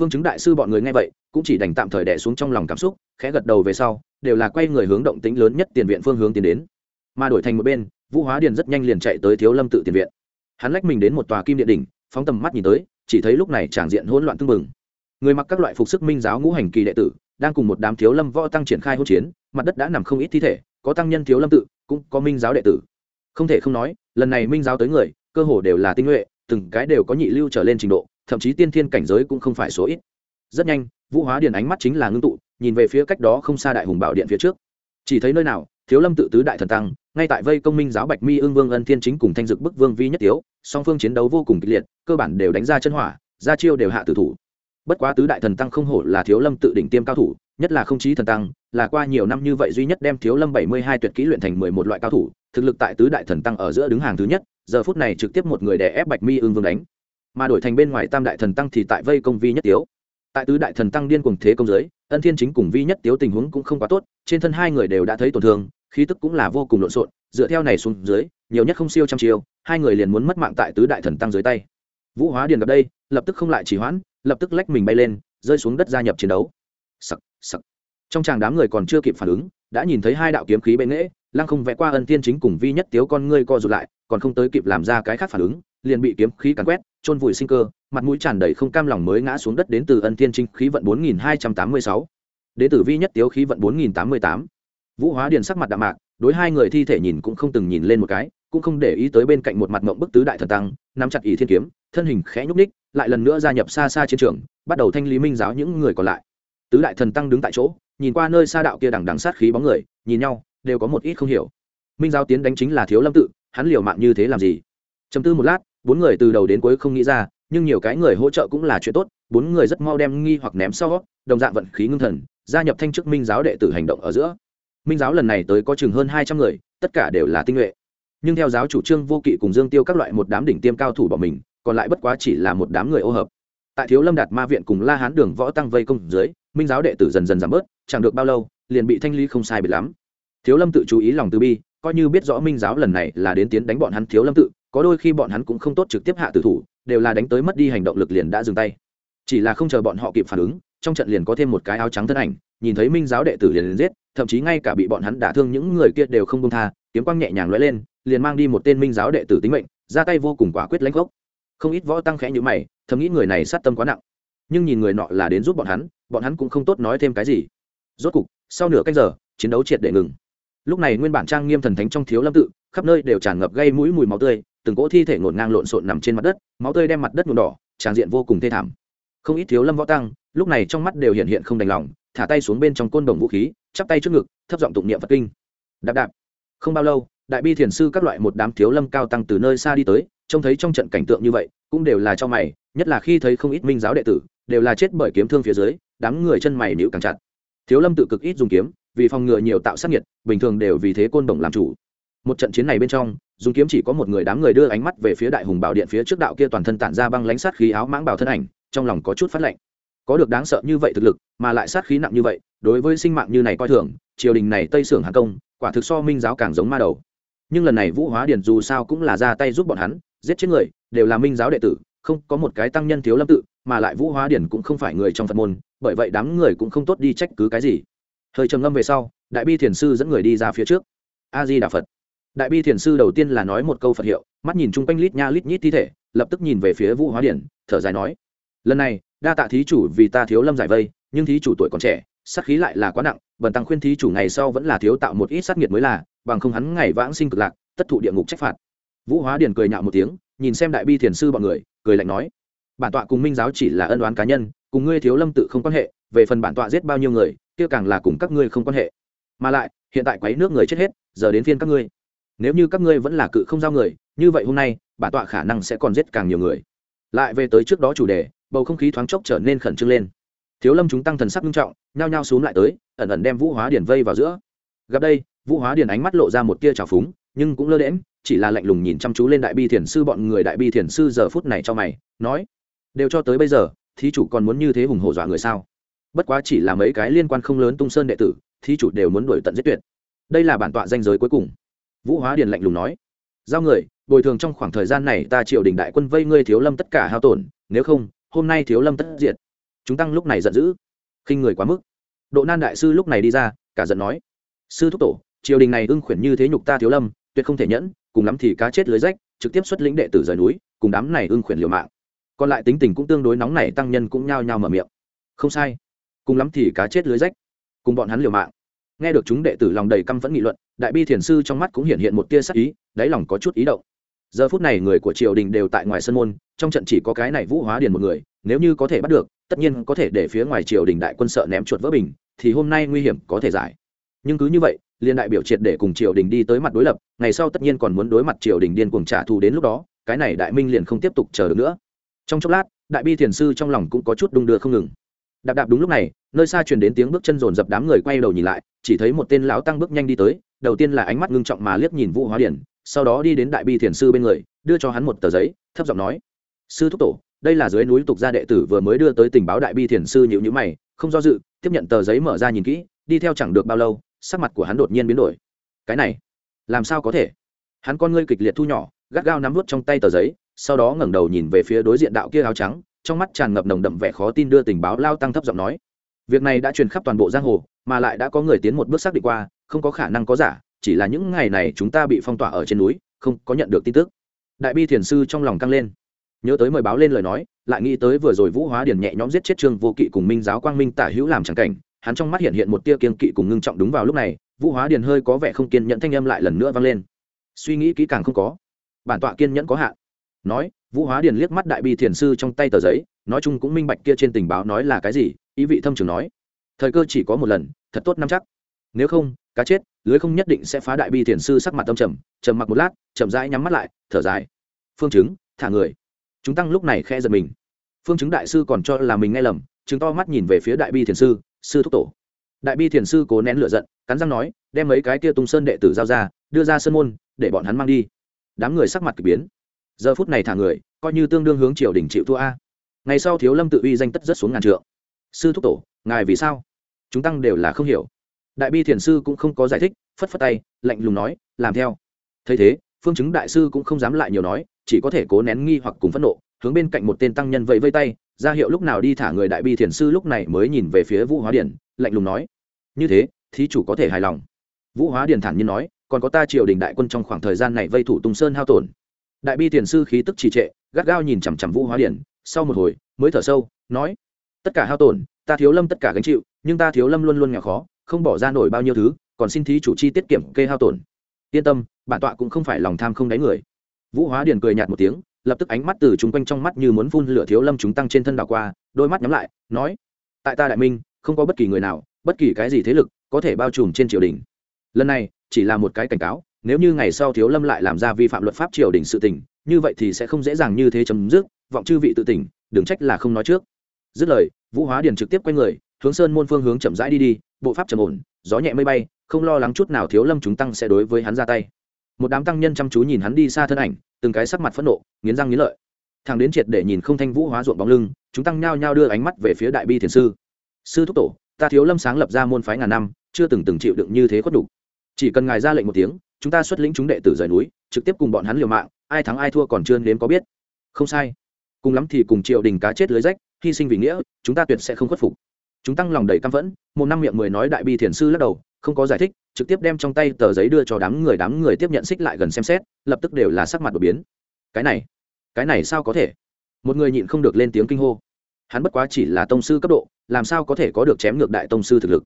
phương chứng đại sư bọn người nghe vậy, cũng chỉ đành tạm thời đẻ xuống trong lòng cảm xúc, khẽ gật đầu về sau, đều là quay người hướng động tĩnh lớn nhất tiền viện phương hướng tiến đến. Mà đổi thành một bên, vũ hóa điền rất nhanh liền chạy tới thiếu lâm tự tiền viện. Hắn lách mình đến một tòa kim điện đỉnh, phóng tầm mắt nhìn tới, chỉ thấy lúc này tràng diện hỗn loạn tưng bừng. Người mặc các loại phục sức minh giáo ngũ hành kỳ đệ tử, đang cùng một đám thiếu lâm võ tăng triển khai hỗn chiến, mặt đất đã nằm không ít thi thể, có tăng nhân thiếu lâm tự, cũng có minh giáo đệ tử. Không thể không nói, lần này minh giáo tới người, cơ hồ đều là tinh nhuệ, từng cái đều có nhị lưu trở lên trình độ thậm chí tiên thiên cảnh giới cũng không phải số ít. Rất nhanh, vũ hóa điền ánh mắt chính là ngưng tụ, nhìn về phía cách đó không xa đại hùng bảo điện phía trước. Chỉ thấy nơi nào, thiếu lâm tự tứ đại thần tăng, ngay tại vây công minh giáo bạch mi ương vương ân thiên chính cùng thanh dực bức vương vi nhất tiếu, song phương chiến đấu vô cùng kịch liệt, cơ bản đều đánh ra chân hỏa, ra chiêu đều hạ tử thủ. Bất quá tứ đại thần tăng không hổ là thiếu lâm tự đỉnh tiêm cao thủ, nhất là không chí thần tăng, là qua nhiều năm như vậy duy nhất đem thiếu lâm bảy mươi hai tuyệt kỹ luyện thành mười một loại cao thủ, thực lực tại tứ đại thần tăng ở giữa đứng hàng thứ nhất, giờ phút này trực tiếp một người đè ép bạch mi ương vương đánh mà đổi thành bên ngoài tam đại thần tăng thì tại vây công vi nhất tiếu. Tại tứ đại thần tăng điên cùng thế công giới, ân thiên chính cùng vi nhất tiếu tình huống cũng không quá tốt, trên thân hai người đều đã thấy tổn thương, khí tức cũng là vô cùng lộn xộn, dựa theo này xuống dưới, nhiều nhất không siêu trăm chiêu, hai người liền muốn mất mạng tại tứ đại thần tăng dưới tay. Vũ hóa điền gặp đây, lập tức không lại chỉ hoãn, lập tức lách mình bay lên, rơi xuống đất gia nhập chiến đấu. Sặc sặc. Trong tràng đám người còn chưa kịp phản ứng, đã nhìn thấy hai đạo kiếm khí bệ nghễ, lăng không vẽ qua ân thiên chính cùng vi nhất tiếu con ngươi co rụt lại, còn không tới kịp làm ra cái khác phản ứng liền bị kiếm khí càn quét trôn vùi sinh cơ, mặt mũi tràn đầy không cam lòng mới ngã xuống đất đến từ ân tiên Trinh khí vận bốn nghìn hai trăm tám mươi sáu. Vi nhất tiếu khí vận bốn nghìn tám mươi tám. Vũ hóa điền sắc mặt đạm mạc, đối hai người thi thể nhìn cũng không từng nhìn lên một cái, cũng không để ý tới bên cạnh một mặt mộng bức tứ đại thần tăng, nắm chặt ỷ thiên kiếm, thân hình khẽ nhúc ních lại lần nữa gia nhập xa xa chiến trường, bắt đầu thanh lý minh giáo những người còn lại. Tứ đại thần tăng đứng tại chỗ, nhìn qua nơi xa đạo kia đằng đằng sát khí bóng người, nhìn nhau, đều có một ít không hiểu. Minh giáo tiến đánh chính là thiếu lâm tự, hắn liều mạng như thế làm gì? Chấm tư một lát bốn người từ đầu đến cuối không nghĩ ra, nhưng nhiều cái người hỗ trợ cũng là chuyện tốt, bốn người rất mau đem nghi hoặc ném sau, đồng dạng vận khí ngưng thần, gia nhập thanh chức minh giáo đệ tử hành động ở giữa. Minh giáo lần này tới có chừng hơn hai trăm người, tất cả đều là tinh nhuệ. Nhưng theo giáo chủ trương vô kỵ cùng dương tiêu các loại một đám đỉnh tiêm cao thủ bỏ mình, còn lại bất quá chỉ là một đám người ô hợp. Tại thiếu lâm đạt ma viện cùng la hán đường võ tăng vây công dưới, minh giáo đệ tử dần dần giảm bớt, chẳng được bao lâu, liền bị thanh ly không sai biệt lắm. Thiếu lâm tự chú ý lòng từ bi, coi như biết rõ minh giáo lần này là đến tiến đánh bọn hắn thiếu lâm tự có đôi khi bọn hắn cũng không tốt trực tiếp hạ tử thủ, đều là đánh tới mất đi hành động lực liền đã dừng tay. Chỉ là không chờ bọn họ kịp phản ứng, trong trận liền có thêm một cái áo trắng thân ảnh, nhìn thấy minh giáo đệ tử liền liền giết, thậm chí ngay cả bị bọn hắn đả thương những người kia đều không công tha, kiếm quang nhẹ nhàng lóe lên, liền mang đi một tên minh giáo đệ tử tính mệnh, ra tay vô cùng quả quyết lãnh gốc. Không ít võ tăng khẽ nhữ mày, thầm nghĩ người này sát tâm quá nặng. Nhưng nhìn người nọ là đến giúp bọn hắn bọn hắn cũng không tốt nói thêm cái gì. Rốt cục, sau nửa canh giờ, chiến đấu triệt để ngừng. Lúc này nguyên bản trang nghiêm thần thánh trong thiếu lâm tự, khắp nơi đều tràn ngập gây mũi mùi máu tươi từng cỗ thi thể ngổn ngang lộn xộn nằm trên mặt đất, máu tươi đem mặt đất nhuộm đỏ tràng diện vô cùng thê thảm. Không ít thiếu lâm võ tăng, lúc này trong mắt đều hiện hiện không đành lòng, thả tay xuống bên trong côn đồng vũ khí, chắp tay trước ngực, thấp giọng tụng niệm phật kinh. Đạp đạp. Không bao lâu, đại bi thiền sư các loại một đám thiếu lâm cao tăng từ nơi xa đi tới, trông thấy trong trận cảnh tượng như vậy, cũng đều là cho mày, nhất là khi thấy không ít minh giáo đệ tử, đều là chết bởi kiếm thương phía dưới, đám người chân mày níu càng chặt. Thiếu lâm tự cực ít dùng kiếm, vì phòng ngừa nhiều tạo sát nhiệt bình thường đều vì thế côn đồng làm chủ một trận chiến này bên trong dùng kiếm chỉ có một người đám người đưa ánh mắt về phía đại hùng bảo điện phía trước đạo kia toàn thân tản ra băng lánh sát khí áo mãng bảo thân ảnh, trong lòng có chút phát lạnh có được đáng sợ như vậy thực lực, mà lại sát khí nặng như vậy, đối với sinh mạng như này coi thường, triều đình này tây sưởng hàng công, quả thực so minh giáo càng giống ma đầu. Nhưng lần này vũ hóa điển dù sao cũng là ra tay giúp bọn hắn, giết chết người, đều là minh giáo đệ tử, không có một cái tăng nhân thiếu lâm tự, mà lại vũ hóa điển cũng không phải người trong phật môn, bởi vậy đám người cũng không tốt đi trách cứ cái gì. Hơi trầm ngâm về sau, đại bi thiền sư dẫn người đi ra phía trước. A di đà phật đại bi thiền sư đầu tiên là nói một câu phật hiệu, mắt nhìn chung quanh lít nha lít nhít thi thể, lập tức nhìn về phía vũ hóa điển, thở dài nói, lần này, đa tạ thí chủ vì ta thiếu lâm giải vây, nhưng thí chủ tuổi còn trẻ, sát khí lại là quá nặng, bần tăng khuyên thí chủ ngày sau vẫn là thiếu tạo một ít sát nghiệt mới là, bằng không hắn ngày vãng sinh cực lạc, tất thụ địa ngục trách phạt. Vũ hóa điền cười nhạo một tiếng, nhìn xem đại bi thiền sư bọn người, cười lạnh nói, bản tọa cùng minh giáo chỉ là ân oán cá nhân, cùng ngươi thiếu lâm tự không quan hệ, về phần bản tọa giết bao nhiêu người, kia càng là cùng các ngươi không quan hệ. Mà lại, hiện tại quấy nước người chết hết, giờ đến phiên các ngươi nếu như các ngươi vẫn là cự không giao người, như vậy hôm nay bản tọa khả năng sẽ còn giết càng nhiều người. Lại về tới trước đó chủ đề, bầu không khí thoáng chốc trở nên khẩn trương lên. Thiếu lâm chúng tăng thần sắc nghiêm trọng, nhao nhao xuống lại tới, ẩn ẩn đem vũ hóa điền vây vào giữa. Gặp đây, vũ hóa điền ánh mắt lộ ra một tia trào phúng, nhưng cũng lơ đễm chỉ là lạnh lùng nhìn chăm chú lên đại bi thiền sư bọn người đại bi thiền sư giờ phút này cho mày, nói, đều cho tới bây giờ, thí chủ còn muốn như thế hùng hổ dọa người sao? Bất quá chỉ là mấy cái liên quan không lớn tung sơn đệ tử, thí chủ đều muốn đuổi tận giết tuyệt. Đây là bản tọa danh giới cuối cùng vũ hóa điền lạnh lùng nói, giao người, bồi thường trong khoảng thời gian này ta triều đình đại quân vây ngươi thiếu lâm tất cả hao tổn, nếu không, hôm nay thiếu lâm tất diệt. Chúng tăng lúc này giận dữ, khinh người quá mức. Độ nan đại sư lúc này đi ra, cả giận nói, sư thúc tổ, triều đình này ưng khuyển như thế nhục ta thiếu lâm, tuyệt không thể nhẫn, cùng lắm thì cá chết lưới rách, trực tiếp xuất lĩnh đệ tử rời núi, cùng đám này ưng khuyển liều mạng. Còn lại tính tình cũng tương đối nóng này tăng nhân cũng nhao nhao mở miệng, không sai, cùng lắm thì cá chết lưới rách, cùng bọn hắn liều mạng nghe được chúng đệ tử lòng đầy căm phẫn nghị luận, đại bi thiền sư trong mắt cũng hiện hiện một tia sắc ý, đáy lòng có chút ý động. Giờ phút này người của triều đình đều tại ngoài sân môn, trong trận chỉ có cái này vũ hóa điền một người, nếu như có thể bắt được, tất nhiên có thể để phía ngoài triều đình đại quân sợ ném chuột vỡ bình, thì hôm nay nguy hiểm có thể giải. Nhưng cứ như vậy, liên đại biểu triệt để cùng triều đình đi tới mặt đối lập, ngày sau tất nhiên còn muốn đối mặt triều đình điên cuồng trả thù đến lúc đó, cái này đại minh liền không tiếp tục chờ được nữa. Trong chốc lát, đại bi thiền sư trong lòng cũng có chút đung đưa không ngừng đạp đạp đúng lúc này, nơi xa truyền đến tiếng bước chân rồn dập đám người quay đầu nhìn lại, chỉ thấy một tên lão tăng bước nhanh đi tới, đầu tiên là ánh mắt ngưng trọng mà liếc nhìn vũ hóa điển, sau đó đi đến đại bi thiền sư bên người, đưa cho hắn một tờ giấy, thấp giọng nói, sư thúc tổ, đây là dưới núi tục gia đệ tử vừa mới đưa tới tình báo đại bi thiền sư nhịu nhữ mày, không do dự, tiếp nhận tờ giấy mở ra nhìn kỹ, đi theo chẳng được bao lâu, sắc mặt của hắn đột nhiên biến đổi. Cái này, làm sao có thể? Hắn con ngươi kịch liệt thu nhỏ, gắt gao nắm vút trong tay tờ giấy, sau đó ngẩng đầu nhìn về phía đối diện đạo kia áo trắng trong mắt tràn ngập nồng đậm vẻ khó tin đưa tình báo lao tăng thấp giọng nói. Việc này đã truyền khắp toàn bộ giang hồ, mà lại đã có người tiến một bước xác định qua, không có khả năng có giả, chỉ là những ngày này chúng ta bị phong tỏa ở trên núi, không có nhận được tin tức. Đại bi thiền sư trong lòng căng lên. Nhớ tới mời báo lên lời nói, lại nghĩ tới vừa rồi vũ hóa điền nhẹ nhõm giết chết trương vô kỵ cùng minh giáo quang minh tả hữu làm trắng cảnh, hắn trong mắt hiện hiện một tia kiên kỵ cùng ngưng trọng đúng vào lúc này, vũ hóa điền hơi có vẻ không kiên nhẫn thanh âm lại lần nữa vang lên. Suy nghĩ kỹ càng không có, bản tọa kiên nhẫn có hạn nói, vũ hóa điền liếc mắt đại bi thiền sư trong tay tờ giấy, nói chung cũng minh bạch kia trên tình báo nói là cái gì, ý vị thâm trường nói. Thời cơ chỉ có một lần, thật tốt năm chắc. Nếu không, cá chết, lưới không nhất định sẽ phá đại bi thiền sư sắc mặt tâm trầm trầm mặc một lát, chậm rãi nhắm mắt lại, thở dài. Phương chứng, thả người. Chúng tăng lúc này khe giật mình. Phương chứng đại sư còn cho là mình nghe lầm chứng to mắt nhìn về phía đại bi thiền sư sư thúc tổ. Đại bi thiền sư cố nén lửa giận, cắn răng nói, đem mấy cái kia tung sơn đệ tử giao ra, đưa ra sân môn, để bọn hắn mang đi. Đám người sắc mặt k ỳ biến giờ phút này thả người, coi như tương đương hướng triều đình chịu thua a. Ngày sau thiếu lâm tự uy danh tất rất xuống ngàn trượng. Sư thúc tổ, ngài vì sao? Chúng tăng đều là không hiểu. Đại bi thiền sư cũng không có giải thích, phất phất tay, lạnh lùng nói, làm theo. Thấy thế, phương chứng đại sư cũng không dám lại nhiều nói, chỉ có thể cố nén nghi hoặc cùng phẫn nộ, hướng bên cạnh một tên tăng nhân vẫy vây tay, ra hiệu lúc nào đi thả người đại bi thiền sư lúc này mới nhìn về phía vũ hóa điển, lạnh lùng nói. Như thế, thí chủ có thể hài lòng. Vũ hóa điển thản nhiên nói, còn có ta triều đình đại quân trong khoảng thời gian này vây thủ tùng sơn hao tổn đại bi thiền sư khí tức trì trệ, gắt gao nhìn chằm chằm vũ hóa điển, sau một hồi, mới thở sâu, nói, tất cả hao tổn, ta thiếu lâm tất cả gánh chịu, nhưng ta thiếu lâm luôn luôn nghèo khó, không bỏ ra nổi bao nhiêu thứ, còn xin thí chủ chi tiết kiệm kê hao tổn. Yên tâm, bản tọa cũng không phải lòng tham không đáy người. Vũ hóa điền cười nhạt một tiếng, lập tức ánh mắt từ chung quanh trong mắt như muốn phun lửa thiếu lâm chúng tăng trên thân đảo qua, đôi mắt nhắm lại, nói, tại ta đại minh, không có bất kỳ người nào, bất kỳ cái gì thế lực có thể bao trùm trên triều đình. Lần này, chỉ là một cái cảnh cáo nếu như ngày sau thiếu lâm lại làm ra vi phạm luật pháp triều đình sự tình, như vậy thì sẽ không dễ dàng như thế chấm dứt, vọng chư vị tự tỉnh, đừng trách là không nói trước. Dứt lời, vũ hóa điền trực tiếp quay người, hướng sơn môn phương hướng chậm rãi đi đi, bộ pháp trầm ổn, gió nhẹ mây bay, không lo lắng chút nào thiếu lâm chúng tăng sẽ đối với hắn ra tay. Một đám tăng nhân chăm chú nhìn hắn đi xa thân ảnh, từng cái sắc mặt phẫn nộ, nghiến răng nghiến lợi. Thằng đến triệt để nhìn không thanh vũ hóa ruộng bóng lưng, chúng tăng nhao nhao đưa ánh mắt về phía đại bi thiền sư. Sư thúc tổ, ta thiếu lâm sáng lập ra môn phái ngàn năm, chưa từng từng chịu đựng như thế khuất đủ. Chỉ cần ngài ra lệnh một tiếng chúng ta xuất lĩnh chúng đệ tử rời núi, trực tiếp cùng bọn hắn liều mạng, ai thắng ai thua còn chưa nếm có biết. Không sai. Cùng lắm thì cùng triều đình cá chết lưới rách, hy sinh vì nghĩa, chúng ta tuyệt sẽ không khuất phục. Chúng tăng lòng đầy căm phẫn, một năm miệng mười nói đại bi thiền sư lắc đầu, không có giải thích, trực tiếp đem trong tay tờ giấy đưa cho đám người đám người tiếp nhận xích lại gần xem xét, lập tức đều là sắc mặt đột biến. Cái này cái này sao có thể? Một người nhịn không được lên tiếng kinh hô. Hắn bất quá chỉ là tông sư cấp độ, làm sao có thể có được chém ngược đại tông sư thực lực?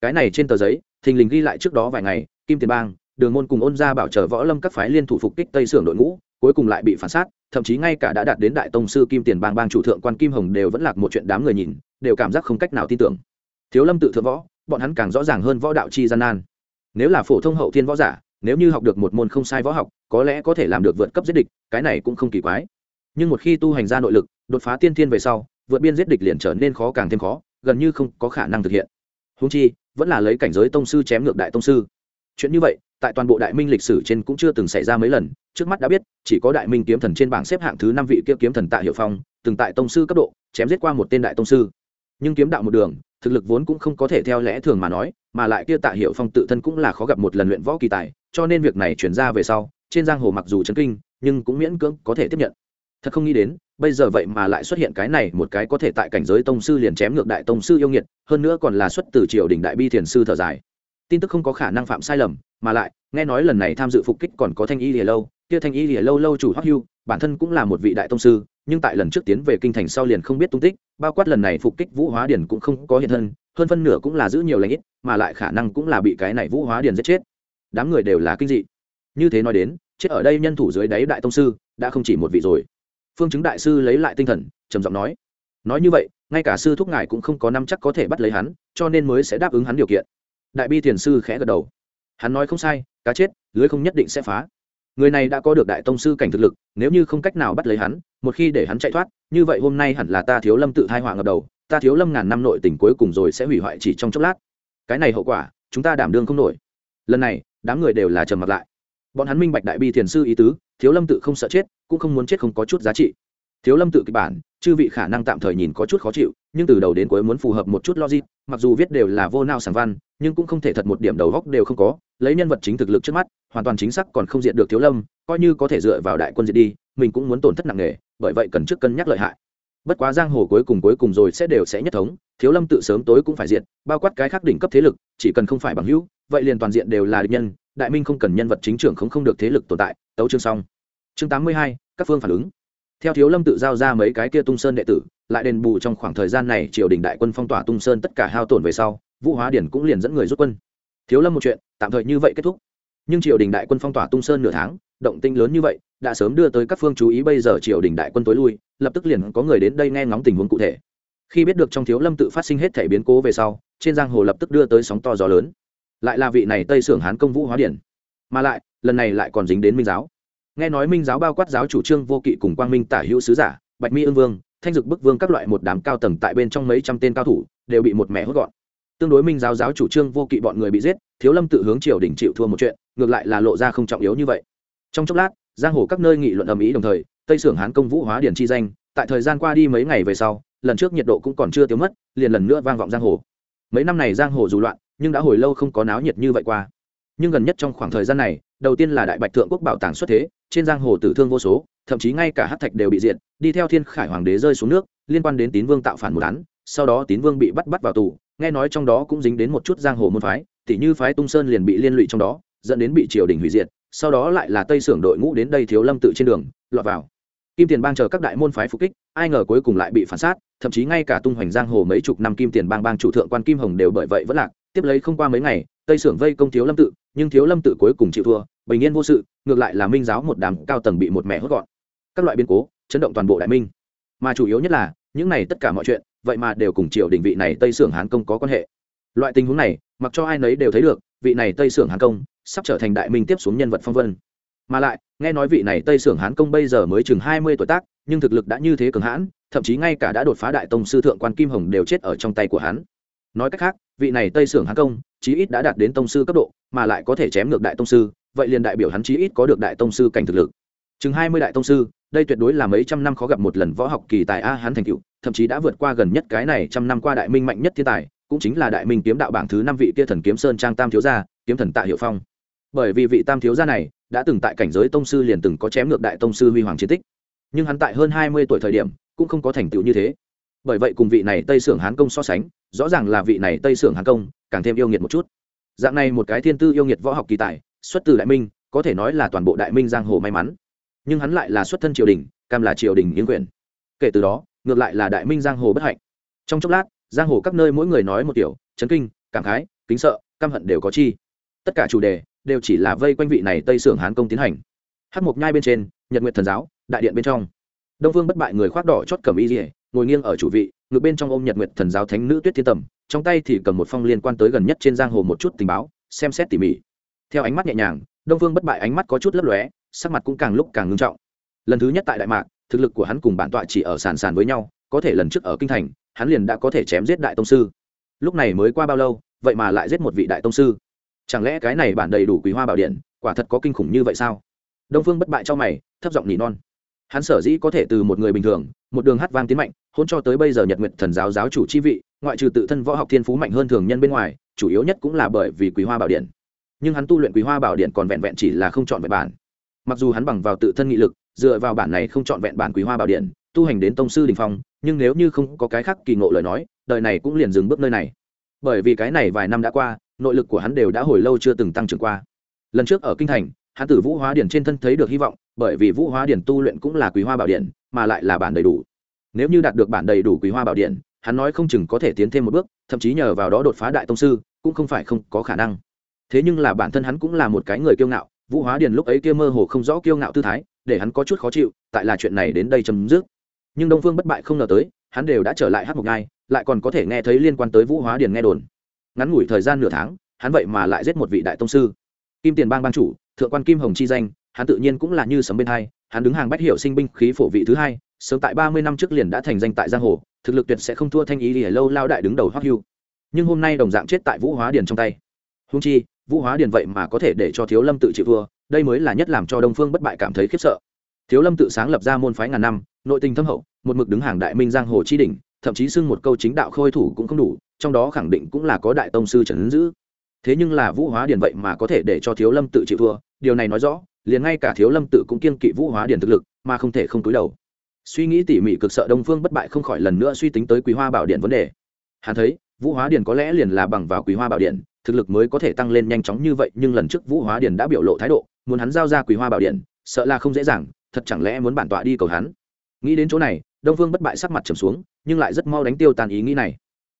Cái này trên tờ giấy, thình lình ghi lại trước đó vài ngày, kim tiền bang đường môn cùng ôn gia bảo trợ võ lâm các phái liên thủ phục kích tây sưởng đội ngũ, cuối cùng lại bị phản sát, thậm chí ngay cả đã đạt đến đại tông sư kim tiền bang bang chủ thượng quan kim hồng đều vẫn lạc một chuyện đám người nhìn, đều cảm giác không cách nào tin tưởng. Thiếu lâm tự thượng võ, bọn hắn càng rõ ràng hơn võ đạo chi gian nan. Nếu là phổ thông hậu thiên võ giả, nếu như học được một môn không sai võ học, có lẽ có thể làm được vượt cấp giết địch, cái này cũng không kỳ quái. Nhưng một khi tu hành ra nội lực, đột phá tiên thiên về sau, vượt biên giết địch liền trở nên khó càng thêm khó, gần như không có khả năng thực hiện. Húng chi, vẫn là lấy cảnh giới tông sư chém ngược đại tông sư. Chuyện như vậy tại toàn bộ đại minh lịch sử trên cũng chưa từng xảy ra mấy lần. Trước mắt đã biết, chỉ có đại minh kiếm thần trên bảng xếp hạng thứ năm vị kia kiếm thần tạ hiệu phong, từng tại tông sư cấp độ, chém giết qua một tên đại tông sư. Nhưng kiếm đạo một đường, thực lực vốn cũng không có thể theo lẽ thường mà nói, mà lại kia tạ hiệu phong tự thân cũng là khó gặp một lần luyện võ kỳ tài, cho nên việc này chuyển ra về sau, trên giang hồ mặc dù chấn kinh, nhưng cũng miễn cưỡng có thể tiếp nhận. Thật không nghĩ đến, bây giờ vậy mà lại xuất hiện cái này một cái có thể tại cảnh giới tông sư liền chém ngược đại tông sư yêu nghiệt, hơn nữa còn là xuất từ triều đình đại bi thiền sư thở dài tin tức không có khả năng phạm sai lầm, mà lại, nghe nói lần này tham dự phục kích còn có thanh y lìa lâu, kia thanh y lìa lâu lâu chủ hoắc hưu, bản thân cũng là một vị đại tông sư, nhưng tại lần trước tiến về kinh thành sau liền không biết tung tích, bao quát lần này phục kích vũ hóa điển cũng không có hiện thân, hơn phân nửa cũng là giữ nhiều lãnh ít, mà lại khả năng cũng là bị cái này vũ hóa điển giết chết. Đám người đều là kinh dị. Như thế nói đến, chết ở đây nhân thủ dưới đáy đại tông sư, đã không chỉ một vị rồi. Phương chứng đại sư lấy lại tinh thần, trầm giọng nói. Nói như vậy, ngay cả sư thúc ngài cũng không có năm chắc có thể bắt lấy hắn, cho nên mới sẽ đáp ứng hắn điều kiện đại bi thiền sư khẽ gật đầu. Hắn nói không sai, cá chết, lưới không nhất định sẽ phá. Người này đã có được đại tông sư cảnh thực lực, nếu như không cách nào bắt lấy hắn, một khi để hắn chạy thoát, như vậy hôm nay hẳn là ta thiếu lâm tự thai họa ngập đầu, ta thiếu lâm ngàn năm nội tình cuối cùng rồi sẽ hủy hoại chỉ trong chốc lát. Cái này hậu quả, chúng ta đảm đương không nổi. Lần này, đám người đều là trầm mặt lại. Bọn hắn minh bạch đại bi thiền sư ý tứ, thiếu lâm tự không sợ chết, cũng không muốn chết không có chút giá trị thiếu lâm tự kịch bản, chư vị khả năng tạm thời nhìn có chút khó chịu, nhưng từ đầu đến cuối muốn phù hợp một chút logic, mặc dù viết đều là vô nao sàng văn, nhưng cũng không thể thật một điểm đầu góc đều không có, lấy nhân vật chính thực lực trước mắt, hoàn toàn chính xác còn không diện được thiếu lâm, coi như có thể dựa vào đại quân diệt đi, mình cũng muốn tổn thất nặng nề, bởi vậy cần trước cân nhắc lợi hại. Bất quá giang hồ cuối cùng cuối cùng rồi sẽ đều sẽ nhất thống, thiếu lâm tự sớm tối cũng phải diện bao quát cái khác đỉnh cấp thế lực, chỉ cần không phải bằng hữu, vậy liền toàn diện đều là địch nhân, đại minh không cần nhân vật chính trưởng không không được thế lực tồn tại, tấu chương xong. Chương tám mươi hai, các phương phản ứng theo thiếu lâm tự giao ra mấy cái kia tung sơn đệ tử, lại đền bù trong khoảng thời gian này triều đình đại quân phong tỏa tung sơn tất cả hao tổn về sau, vũ hóa điển cũng liền dẫn người rút quân. Thiếu lâm một chuyện, tạm thời như vậy kết thúc. Nhưng triều đình đại quân phong tỏa tung sơn nửa tháng, động tinh lớn như vậy, đã sớm đưa tới các phương chú ý bây giờ triều đình đại quân tối lui, lập tức liền có người đến đây nghe ngóng tình huống cụ thể. Khi biết được trong thiếu lâm tự phát sinh hết thể biến cố về sau, trên giang hồ lập tức đưa tới sóng to gió lớn. Lại là vị này tây sưởng hán công vũ hóa điển. Mà lại, lần này lại còn dính đến minh giáo nghe nói minh giáo bao quát giáo chủ trương vô kỵ cùng quang minh tả hữu sứ giả, bạch mi ương vương, thanh dực bức vương các loại một đám cao tầng tại bên trong mấy trăm tên cao thủ, đều bị một mẹ hốt gọn. Tương đối minh giáo giáo chủ trương vô kỵ bọn người bị giết, thiếu lâm tự hướng triều đình chịu thua một chuyện, ngược lại là lộ ra không trọng yếu như vậy. Trong chốc lát, giang hồ các nơi nghị luận ầm ĩ đồng thời, tây sưởng hán công vũ hóa điển chi danh, tại thời gian qua đi mấy ngày về sau, lần trước nhiệt độ cũng còn chưa tiêu mất, liền lần nữa vang vọng giang hồ. Mấy năm này giang hồ dù loạn, nhưng đã hồi lâu không có náo nhiệt như vậy qua. Nhưng gần nhất trong khoảng thời gian này đầu tiên là đại bạch thượng quốc bảo tàng xuất thế, trên giang hồ tử thương vô số, thậm chí ngay cả hát thạch đều bị diệt, đi theo thiên khải hoàng đế rơi xuống nước, liên quan đến tín vương tạo phản một án, sau đó tín vương bị bắt bắt vào tù, nghe nói trong đó cũng dính đến một chút giang hồ môn phái, tỉ như phái tung sơn liền bị liên lụy trong đó, dẫn đến bị triều đình hủy diệt, sau đó lại là tây sưởng đội ngũ đến đây thiếu lâm tự trên đường, lọt vào. Kim tiền bang chờ các đại môn phái phục kích, ai ngờ cuối cùng lại bị phản sát, thậm chí ngay cả tung hoành giang hồ mấy chục năm kim tiền bang bang chủ thượng quan kim hồng đều bởi vậy vẫn lạc, tiếp lấy không qua mấy ngày, tây sưởng vây công thiếu lâm tự nhưng thiếu lâm tự cuối cùng chịu thua, bình yên vô sự, ngược lại là minh giáo một đám cao tầng bị một mẻ hốt gọn. Các loại biến cố, chấn động toàn bộ đại minh. Mà chủ yếu nhất là, những này tất cả mọi chuyện, vậy mà đều cùng triều đình vị này tây sưởng hán công có quan hệ. Loại tình huống này, mặc cho ai nấy đều thấy được, vị này tây sưởng hán công sắp trở thành đại minh tiếp xuống nhân vật phong vân. Mà lại, nghe nói vị này tây sưởng hán công bây giờ mới chừng hai mươi tuổi tác, nhưng thực lực đã như thế cường hãn, thậm chí ngay cả đã đột phá đại tông sư thượng quan kim hồng đều chết ở trong tay của hắn. Nói cách khác, vị này tây sưởng hán công chí ít đã đạt đến tông sư cấp độ mà lại có thể chém ngược đại tông sư, vậy liền đại biểu hắn chí ít có được đại tông sư cảnh thực lực. Chừng hai mươi đại tông sư, đây tuyệt đối là mấy trăm năm khó gặp một lần võ học kỳ tài a hắn thành cựu, thậm chí đã vượt qua gần nhất cái này trăm năm qua đại minh mạnh nhất thiên tài, cũng chính là đại minh kiếm đạo bảng thứ năm vị kia thần kiếm sơn trang tam thiếu gia, kiếm thần tạ hiệu phong. Bởi vì vị tam thiếu gia này đã từng tại cảnh giới tông sư liền từng có chém ngược đại tông sư huy hoàng chiến tích. Nhưng hắn tại hơn hai mươi tuổi thời điểm cũng không có thành tựu như thế. Bởi vậy cùng vị này tây sưởng hán công so sánh, rõ ràng là vị này tây sưởng hán công càng thêm yêu nghiệt một chút dạng này một cái thiên tư yêu nghiệt võ học kỳ tài, xuất từ đại minh, có thể nói là toàn bộ đại minh giang hồ may mắn. Nhưng hắn lại là xuất thân triều đình, cam là triều đình yến quyền. Kể từ đó, ngược lại là đại minh giang hồ bất hạnh. Trong chốc lát, giang hồ các nơi mỗi người nói một kiểu, chấn kinh, cảm khái, kính sợ, căm hận đều có chi. Tất cả chủ đề đều chỉ là vây quanh vị này tây sưởng hán công tiến hành. Hát mộc nhai bên trên, nhật nguyện thần giáo, đại điện bên trong. Đông phương bất bại người khoác đỏ chót cầm y dỉa ngồi nghiêng ở chủ vị ngược bên trong ôm nhật nguyệt thần giáo thánh nữ tuyết thiên tầm, trong tay thì cầm một phong liên quan tới gần nhất trên giang hồ một chút tình báo, xem xét tỉ mỉ. Theo ánh mắt nhẹ nhàng, đông phương bất bại ánh mắt có chút lấp lóe, sắc mặt cũng càng lúc càng ngưng trọng. Lần thứ nhất tại đại mạc, thực lực của hắn cùng bản tọa chỉ ở sàn sàn với nhau, có thể lần trước ở kinh thành, hắn liền đã có thể chém giết đại tông sư. Lúc này mới qua bao lâu, vậy mà lại giết một vị đại tông sư? Chẳng lẽ cái này bản đầy đủ quý hoa bảo điện, quả thật có kinh khủng như vậy sao? Đông phương bất bại cho mày, thấp giọng nỉ non. Hắn sở dĩ có thể từ một người bình thường một đường hát vang tiến mạnh, hôn cho tới bây giờ nhật nguyện thần giáo giáo chủ chi vị, ngoại trừ tự thân võ học thiên phú mạnh hơn thường nhân bên ngoài, chủ yếu nhất cũng là bởi vì quý hoa bảo điện. Nhưng hắn tu luyện quý hoa bảo điện còn vẹn vẹn chỉ là không chọn vẹn bản. Mặc dù hắn bằng vào tự thân nghị lực, dựa vào bản này không chọn vẹn bản quý hoa bảo điện, tu hành đến tông sư đình phong, nhưng nếu như không có cái khác kỳ ngộ lời nói, đời này cũng liền dừng bước nơi này. Bởi vì cái này vài năm đã qua, nội lực của hắn đều đã hồi lâu chưa từng tăng trưởng qua. Lần trước ở kinh thành hắn từ vũ hóa điển trên thân thấy được hy vọng, bởi vì vũ hóa điển tu luyện cũng là quý hoa bảo điện, mà lại là bản đầy đủ. Nếu như đạt được bản đầy đủ quý hoa bảo điện, hắn nói không chừng có thể tiến thêm một bước, thậm chí nhờ vào đó đột phá đại tông sư, cũng không phải không có khả năng. Thế nhưng là bản thân hắn cũng là một cái người kiêu ngạo, vũ hóa điền lúc ấy kia mơ hồ không rõ kiêu ngạo tư thái, để hắn có chút khó chịu, tại là chuyện này đến đây chấm dứt. Nhưng đông phương bất bại không ngờ tới, hắn đều đã trở lại hát một ngai lại còn có thể nghe thấy liên quan tới vũ hóa điền nghe đồn. Ngắn ngủi thời gian nửa tháng, hắn vậy mà lại giết một vị đại tông sư kim tiền bang ban chủ, thượng quan kim hồng chi danh, hắn tự nhiên cũng là như sấm bên hai, hắn đứng hàng bách hiệu sinh binh khí phổ vị thứ hai, sớm tại ba mươi năm trước liền đã thành danh tại giang hồ, thực lực tuyệt sẽ không thua thanh ý lìa lâu lao đại đứng đầu hoắc hưu. Nhưng hôm nay đồng dạng chết tại vũ hóa điền trong tay. Húng chi, vũ hóa điền vậy mà có thể để cho thiếu lâm tự chịu thua, đây mới là nhất làm cho đông phương bất bại cảm thấy khiếp sợ. Thiếu lâm tự sáng lập ra môn phái ngàn năm, nội tình thâm hậu, một mực đứng hàng đại minh giang hồ chi đỉnh, thậm chí xưng một câu chính đạo khôi thủ cũng không đủ, trong đó khẳng định cũng là có đại tông sư trần ứng dữ thế nhưng là vũ hóa điền vậy mà có thể để cho thiếu lâm tự chịu thua, điều này nói rõ, liền ngay cả thiếu lâm tự cũng kiên kỵ vũ hóa điền thực lực, mà không thể không túi đầu. Suy nghĩ tỉ mỉ cực sợ đông phương bất bại không khỏi lần nữa suy tính tới quý hoa bảo điện vấn đề. Hắn thấy, vũ hóa điền có lẽ liền là bằng vào quý hoa bảo điện, thực lực mới có thể tăng lên nhanh chóng như vậy, nhưng lần trước vũ hóa điền đã biểu lộ thái độ, muốn hắn giao ra quý hoa bảo điện, sợ là không dễ dàng, thật chẳng lẽ muốn bản tọa đi cầu hắn. Nghĩ đến chỗ này, đông phương bất bại sắc mặt trầm xuống, nhưng lại rất mau đánh tiêu tàn ý nghĩ này.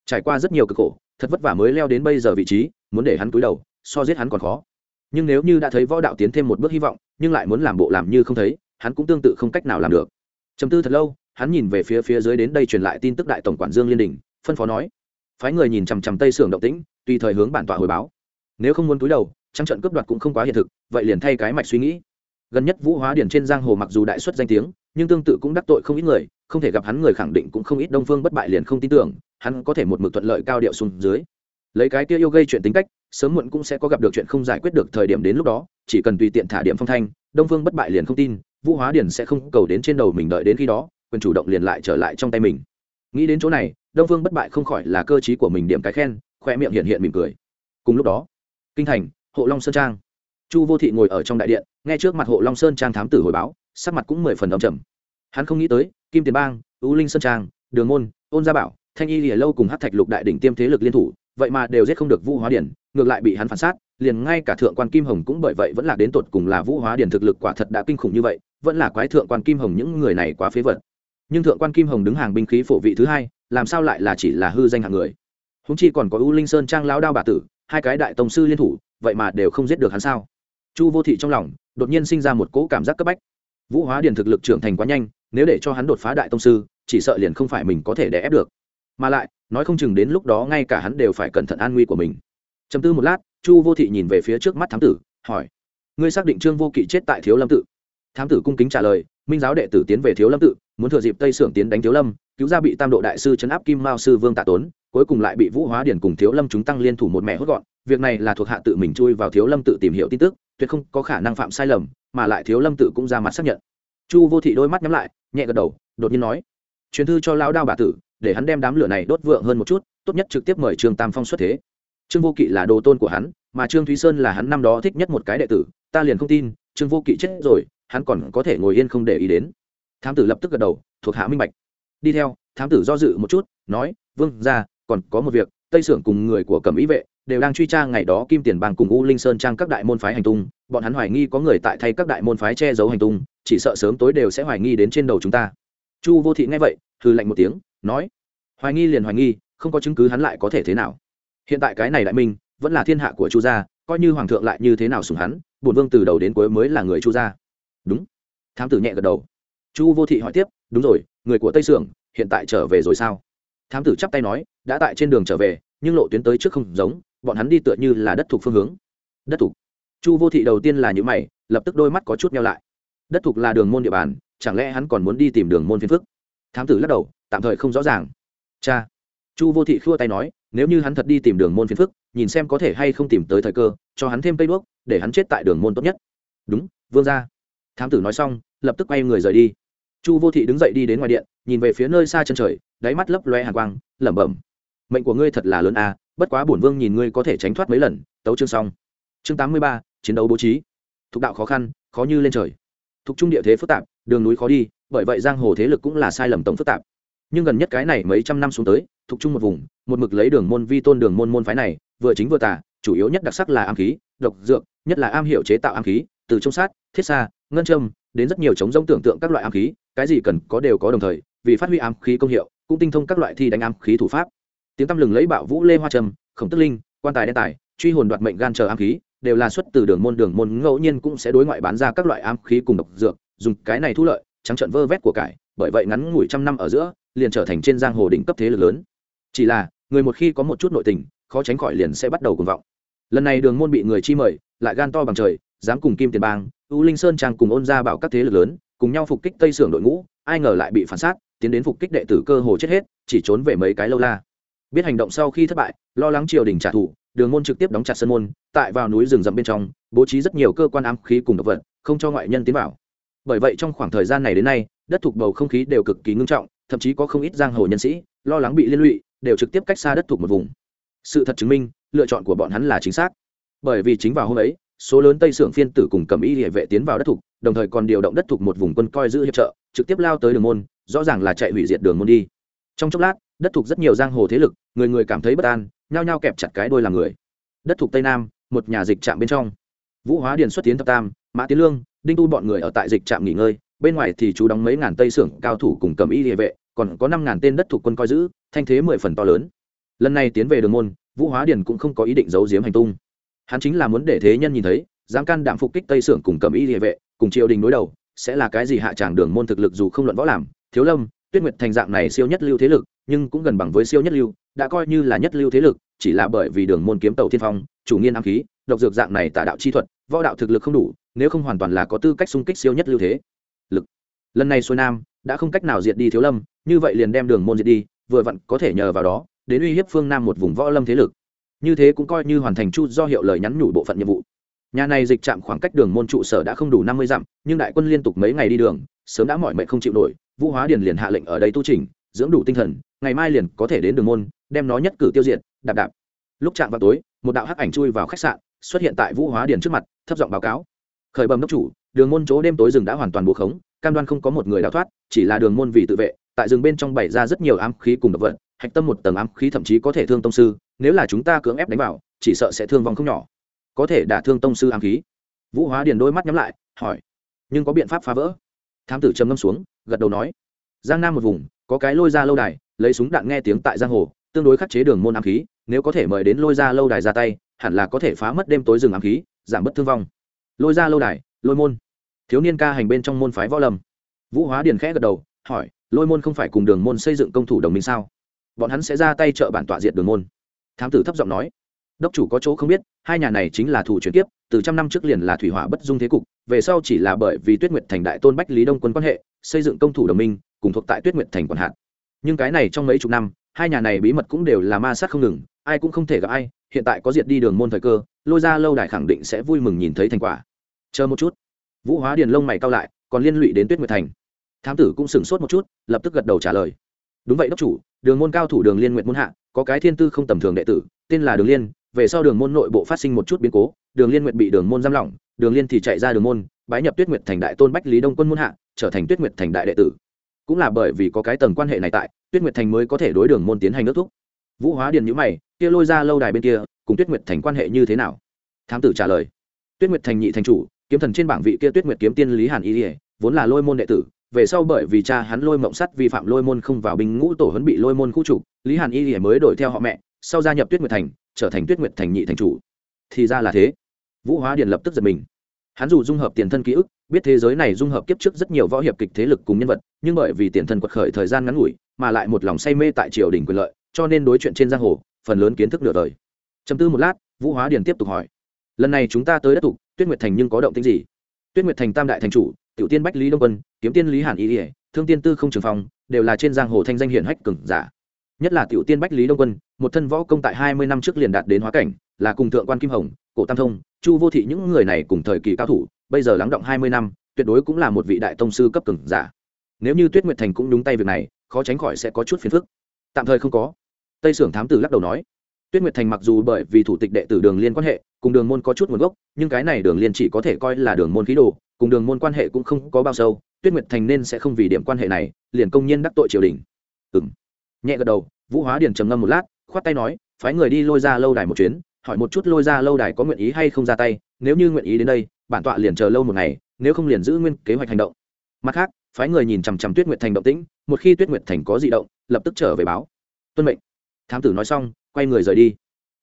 Trải qua rất nhiều cực khổ thật vất vả mới leo đến bây giờ vị trí, muốn để hắn cúi đầu, so giết hắn còn khó. Nhưng nếu như đã thấy võ đạo tiến thêm một bước hy vọng, nhưng lại muốn làm bộ làm như không thấy, hắn cũng tương tự không cách nào làm được. Chấm tư thật lâu, hắn nhìn về phía phía dưới đến đây truyền lại tin tức đại tổng quản dương liên đình, phân phó nói. Phái người nhìn chằm chằm tây sưởng động tĩnh, tùy thời hướng bản tọa hồi báo. Nếu không muốn cúi đầu, trăng trận cướp đoạt cũng không quá hiện thực, vậy liền thay cái mạch suy nghĩ. Gần nhất vũ hóa điển trên giang hồ mặc dù đại xuất danh tiếng nhưng tương tự cũng đắc tội không ít người, không thể gặp hắn người khẳng định cũng không ít đông phương bất bại liền không tin tưởng, hắn có thể một mực thuận lợi cao điệu xuống dưới. Lấy cái kia yêu gây chuyện tính cách, sớm muộn cũng sẽ có gặp được chuyện không giải quyết được thời điểm đến lúc đó, chỉ cần tùy tiện thả điểm phong thanh, đông phương bất bại liền không tin, vũ hóa điển sẽ không cầu đến trên đầu mình đợi đến khi đó, quyền chủ động liền lại trở lại trong tay mình. Nghĩ đến chỗ này, đông phương bất bại không khỏi là cơ t của mình điểm cái khen, khoe miệng hiện hiện mỉm cười. Cùng lúc đó, kinh thành, hộ long sơn trang. Chu vô thị ngồi ở trong đại điện, nghe trước mặt hộ long sơn trang thám tử hồi báo sắc mặt cũng mười phần âm trầm. Hắn không nghĩ tới, kim tiền bang ưu linh sơn trang, đường môn, ôn gia bảo, thanh y lìa lâu cùng hát thạch lục đại đỉnh tiêm thế lực liên thủ, vậy mà đều giết không được vũ hóa điển, ngược lại bị hắn phản sát, liền ngay cả thượng quan kim hồng cũng bởi vậy vẫn là đến tột cùng là vũ hóa điển thực lực quả thật đã kinh khủng như vậy, vẫn là quái thượng quan kim hồng những người này quá phế vật. Nhưng thượng quan kim hồng đứng hàng binh khí phổ vị thứ hai, làm sao lại là chỉ là hư danh hạng người? Húng chi còn có u linh sơn trang lao đao bà tử, hai cái đại tông sư liên thủ, vậy mà đều không giết được hắn sao? Chu vô thị trong lòng đột nhiên sinh ra một cỗ cảm giác cấp bách vũ hóa điền thực lực trưởng thành quá nhanh, nếu để cho hắn đột phá đại tông sư, chỉ sợ liền không phải mình có thể đè ép được. Mà lại, nói không chừng đến lúc đó ngay cả hắn đều phải cẩn thận an nguy của mình. Chầm tư một lát, chu vô thị nhìn về phía trước mắt thám tử, hỏi, ngươi xác định trương vô kỵ chết tại thiếu lâm tự? Thám tử cung kính trả lời, minh giáo đệ tử tiến về thiếu lâm tự, muốn thừa dịp tây sưởng tiến đánh thiếu lâm, cứu ra bị tam độ đại sư chấn áp kim mao sư vương tạ tốn, cuối cùng lại bị vũ hóa điển cùng thiếu lâm chúng tăng liên thủ một mẹ hốt gọn. Việc này là thuộc hạ tự mình chui vào thiếu lâm tự tìm hiểu tin tức, tuyệt không có khả năng phạm sai lầm mà lại thiếu lâm tự cũng ra mặt xác nhận. Chu vô thị đôi mắt nhắm lại, nhẹ gật đầu, đột nhiên nói, truyền thư cho lão đao bà tử, để hắn đem đám lửa này đốt vượng hơn một chút, tốt nhất trực tiếp mời trương tam phong xuất thế. Trương vô kỵ là đồ tôn của hắn, mà trương thúy sơn là hắn năm đó thích nhất một cái đệ tử, ta liền không tin, trương vô kỵ chết rồi, hắn còn có thể ngồi yên không để ý đến. Thám tử lập tức gật đầu, thuộc hạ minh bạch. Đi theo, thám tử do dự một chút, nói, vương ra còn có một việc, tây sưởng cùng người của cẩm ý vệ đều đang truy tra ngày đó kim tiền bang cùng u linh sơn trang các đại môn phái hành tung, bọn hắn hoài nghi có người tại thay các đại môn phái che giấu hành tung, chỉ sợ sớm tối đều sẽ hoài nghi đến trên đầu chúng ta. Chu vô thị nghe vậy, hừ lạnh một tiếng, nói, hoài nghi liền hoài nghi, không có chứng cứ hắn lại có thể thế nào? Hiện tại cái này đại minh, vẫn là thiên hạ của chu gia, coi như hoàng thượng lại như thế nào sùng hắn, bổn vương từ đầu đến cuối mới là người chu gia. Đúng. Thám tử nhẹ gật đầu. Chu vô thị hỏi tiếp, đúng rồi, người của tây sưởng hiện tại trở về rồi sao? Thám tử chắp tay nói, đã tại trên đường trở về nhưng lộ tuyến tới trước không giống, bọn hắn đi tựa như là đất thuộc phương hướng. Đất thuộc. Chu vô thị đầu tiên là những mày, lập tức đôi mắt có chút nhau lại. Đất thuộc là đường môn địa bàn, chẳng lẽ hắn còn muốn đi tìm đường môn phiên phức? Thám tử lắc đầu, tạm thời không rõ ràng. Cha. Chu vô thị khua tay nói, nếu như hắn thật đi tìm đường môn phiên phức, nhìn xem có thể hay không tìm tới thời cơ, cho hắn thêm cây đuốc, để hắn chết tại đường môn tốt nhất. Đúng, vương ra thám tử nói xong, lập tức quay người rời đi. Chu vô thị đứng dậy đi đến ngoài điện, nhìn về phía nơi xa chân trời, đáy mắt lấp loe hàng quang, lẩm bẩm mệnh của ngươi thật là lớn a, bất quá bổn vương nhìn ngươi có thể tránh thoát mấy lần, tấu chương xong. Chương tám mươi ba, chiến đấu bố trí. Thục đạo khó khăn, khó như lên trời. Thục trung địa thế phức tạp, đường núi khó đi, bởi vậy giang hồ thế lực cũng là sai lầm tổng phức tạp. Nhưng gần nhất cái này mấy trăm năm xuống tới, thục trung một vùng, một mực lấy đường môn vi tôn đường môn môn phái này, vừa chính vừa tả chủ yếu nhất đặc sắc là am khí, độc dược, nhất là am hiểu chế tạo am khí, từ trong sát, thiết xa ngân châm, đến rất nhiều chống rông tưởng tượng các loại am khí, cái gì cần có đều có đồng thời, vì phát huy am khí công hiệu, cũng tinh thông các loại thi đánh am khí thủ pháp tiếng tăm lừng lấy bạo vũ lê hoa trầm khổng tức linh, quan tài đen tài, truy hồn đoạt mệnh gan chờ ám khí, đều là xuất từ đường môn đường môn ngẫu nhiên cũng sẽ đối ngoại bán ra các loại ám khí cùng độc dược, dùng cái này thu lợi, trắng trợn vơ vét của cải, bởi vậy ngắn ngủi trăm năm ở giữa, liền trở thành trên giang hồ đỉnh cấp thế lực lớn. Chỉ là, người một khi có một chút nội tình, khó tránh khỏi liền sẽ bắt đầu cuồng vọng. Lần này đường môn bị người chi mời, lại gan to bằng trời, dám cùng kim tiền bang, u linh sơn trang cùng ôn ra bảo các thế lực lớn, cùng nhau phục kích tây sưởng đội ngũ, ai ngờ lại bị phản sát, tiến đến phục kích đệ tử cơ hồ chết hết, chỉ trốn về mấy cái lâu la biết hành động sau khi thất bại, lo lắng triều đình trả thù, đường môn trực tiếp đóng chặt sân môn, tại vào núi rừng rậm bên trong, bố trí rất nhiều cơ quan ám khí cùng độc vật, không cho ngoại nhân tiến vào. Bởi vậy trong khoảng thời gian này đến nay, đất thuộc bầu không khí đều cực kỳ ngưng trọng, thậm chí có không ít giang hồ nhân sĩ, lo lắng bị liên lụy, đều trực tiếp cách xa đất thuộc một vùng. Sự thật chứng minh, lựa chọn của bọn hắn là chính xác. Bởi vì chính vào hôm ấy, số lớn tây sưởng phiên tử cùng cầm y địa vệ tiến vào đất thục đồng thời còn điều động đất thục một vùng quân coi giữ hiệp trợ, trực tiếp lao tới đường môn, rõ ràng là chạy hủy diệt đường môn đi trong chốc lát, đất thuộc rất nhiều giang hồ thế lực, người người cảm thấy bất an, nhao nhao kẹp chặt cái đôi làm người. Đất thuộc tây nam, một nhà dịch trạm bên trong. Vũ hóa điền xuất tiến thập tam, mã tiến lương, đinh tu bọn người ở tại dịch trạm nghỉ ngơi, bên ngoài thì chú đóng mấy ngàn tây sưởng cao thủ cùng cầm y địa vệ, còn có năm ngàn tên đất thuộc quân coi giữ, thanh thế mười phần to lớn. Lần này tiến về đường môn, vũ hóa điền cũng không có ý định giấu giếm hành tung. Hắn chính là muốn để thế nhân nhìn thấy, dám can đảm phục kích tây sưởng cùng cầm y địa vệ, cùng triều đình đối đầu, sẽ là cái gì hạ tràng đường môn thực lực dù không luận võ làm, thiếu lâm tuyết nguyệt thành dạng này siêu nhất lưu thế lực, nhưng cũng gần bằng với siêu nhất lưu, đã coi như là nhất lưu thế lực, chỉ là bởi vì đường môn kiếm tàu thiên phong, chủ nghiên ám khí, độc dược dạng này tả đạo chi thuật, võ đạo thực lực không đủ, nếu không hoàn toàn là có tư cách xung kích siêu nhất lưu thế. Lực. Lần này xuôi nam đã không cách nào diệt đi thiếu lâm, như vậy liền đem đường môn diệt đi, vừa vặn có thể nhờ vào đó, đến uy hiếp phương nam một vùng võ lâm thế lực. Như thế cũng coi như hoàn thành chu do hiệu lời nhắn nhủ bộ phận nhiệm vụ. Nhà này dịch chạm khoảng cách đường môn trụ sở đã không đủ năm mươi dặm, nhưng đại quân liên tục mấy ngày đi đường sớm đã mỏi mệt không chịu nổi, vũ hóa điền liền hạ lệnh ở đây tu trình dưỡng đủ tinh thần, ngày mai liền có thể đến đường môn, đem nó nhất cử tiêu diệt, đạp đạp. Lúc chạm vào tối, một đạo hắc ảnh chui vào khách sạn, xuất hiện tại vũ hóa điền trước mặt, thấp giọng báo cáo. Khởi bầm đốc chủ, đường môn chỗ đêm tối rừng đã hoàn toàn buộc khống, cam đoan không có một người đào thoát, chỉ là đường môn vì tự vệ, tại rừng bên trong bày ra rất nhiều ám khí cùng độc vật, hạch tâm một tầng ám khí thậm chí có thể thương tông sư, nếu là chúng ta cưỡng ép đánh vào, chỉ sợ sẽ thương vong không nhỏ. Có thể đả thương tông sư ám khí. Vũ hóa điền đôi mắt nhắm lại, hỏi, nhưng có biện pháp phá vỡ? Thám tử trầm ngâm xuống, gật đầu nói, giang nam một vùng, có cái lôi ra lâu đài, lấy súng đạn nghe tiếng tại giang hồ, tương đối khắc chế đường môn ám khí, nếu có thể mời đến lôi ra lâu đài ra tay, hẳn là có thể phá mất đêm tối rừng ám khí, giảm bớt thương vong. Lôi ra lâu đài, lôi môn. Thiếu niên ca hành bên trong môn phái võ lâm. Vũ hóa điền khẽ gật đầu, hỏi, lôi môn không phải cùng đường môn xây dựng công thủ đồng minh sao? Bọn hắn sẽ ra tay trợ bản tọa diệt đường môn. Thám tử thấp giọng nói, đốc chủ có chỗ không biết, hai nhà này chính là thủ chuyển tiếp từ trăm năm trước liền là thủy hỏa bất dung thế cục, về sau chỉ là bởi vì tuyết nguyệt thành đại tôn bách lý đông quân quan hệ, xây dựng công thủ đồng minh, cùng thuộc tại tuyết nguyệt thành quản hạt. Nhưng cái này trong mấy chục năm, hai nhà này bí mật cũng đều là ma sát không ngừng, ai cũng không thể gặp ai, hiện tại có diệt đi đường môn thời cơ, lôi ra lâu đài khẳng định sẽ vui mừng nhìn thấy thành quả. Chờ một chút. Vũ hóa điền lông mày cao lại, còn liên lụy đến tuyết nguyệt thành. Thám tử cũng sửng sốt một chút, lập tức gật đầu trả lời. Đúng vậy đốc chủ, đường môn cao thủ đường liên nguyện môn hạ, có cái thiên tư không tầm thường đệ tử, tên là đường liên, về sau đường môn nội bộ phát sinh một chút biến cố đường liên nguyện bị đường môn giam lỏng, đường liên thì chạy ra đường môn, bái nhập tuyết nguyệt thành đại tôn bách lý đông quân môn hạ, trở thành tuyết nguyệt thành đại đệ tử. Cũng là bởi vì có cái tầng quan hệ này tại, tuyết nguyệt thành mới có thể đối đường môn tiến hành nước thúc. Vũ hóa điền nhữ mày, kia lôi ra lâu đài bên kia, cùng tuyết nguyệt thành quan hệ như thế nào? Thám tử trả lời, tuyết nguyệt thành nhị thành chủ, kiếm thần trên bảng vị kia tuyết nguyệt kiếm tiên lý hàn y vốn là lôi môn đệ tử, về sau bởi vì cha hắn lôi mộng sắt vi phạm lôi môn không vào binh ngũ tổ huấn bị lôi môn khu trục, lý hàn y mới đổi theo họ mẹ, sau gia nhập tuyết nguyệt thành, trở thành tuyết nguyệt thành nhị thành chủ. Thì ra là thế vũ hóa điền lập tức giật mình. Hắn dù dung hợp tiền thân ký ức, biết thế giới này dung hợp kiếp trước rất nhiều võ hiệp kịch thế lực cùng nhân vật, nhưng bởi vì tiền thân quật khởi thời gian ngắn ngủi, mà lại một lòng say mê tại triều đình quyền lợi, cho nên đối chuyện trên giang hồ, phần lớn kiến thức nửa đời. Chấm tư một lát, vũ hóa điền tiếp tục hỏi. Lần này chúng ta tới đất tục tuyết nguyệt thành nhưng có động tính gì? Tuyết nguyệt thành tam đại thành chủ, tiểu tiên bách lý đông quân, kiếm tiên lý hàn y ỉa thương tiên tư không trường phong, đều là trên giang hồ thanh danh hiển hách cừng giả. Nhất là tiểu tiên bách lý đông quân, một thân võ công tại hai mươi năm trước liền đạt đến hóa cảnh, là cùng thượng quan kim hồng cổ tam thông, chu vô thị những người này cùng thời kỳ cao thủ, bây giờ lắng động hai mươi năm, tuyệt đối cũng là một vị đại tông sư cấp cường giả. Nếu như tuyết nguyệt thành cũng đúng tay việc này, khó tránh khỏi sẽ có chút phiền phức. Tạm thời không có. Tây sưởng thám tử lắc đầu nói. Tuyết nguyệt thành mặc dù bởi vì thủ tịch đệ tử đường liên quan hệ, cùng đường môn có chút nguồn gốc, nhưng cái này đường liên chỉ có thể coi là đường môn khí đồ, cùng đường môn quan hệ cũng không có bao sâu, tuyết nguyệt thành nên sẽ không vì điểm quan hệ này, liền công nhiên đắc tội triều đình. Ừ m nhẹ gật đầu, vũ hóa điền trầm ngâm một lát, khoát tay nói, phái người đi lôi ra lâu đài một chuyến hỏi một chút lôi ra lâu đài có nguyện ý hay không ra tay, nếu như nguyện ý đến đây, bản tọa liền chờ lâu một ngày, nếu không liền giữ nguyên kế hoạch hành động. Mặt khác, phái người nhìn chằm chằm tuyết nguyệt thành động tĩnh, một khi tuyết nguyệt thành có di động, lập tức trở về báo. Tuân mệnh. Thám tử nói xong, quay người rời đi.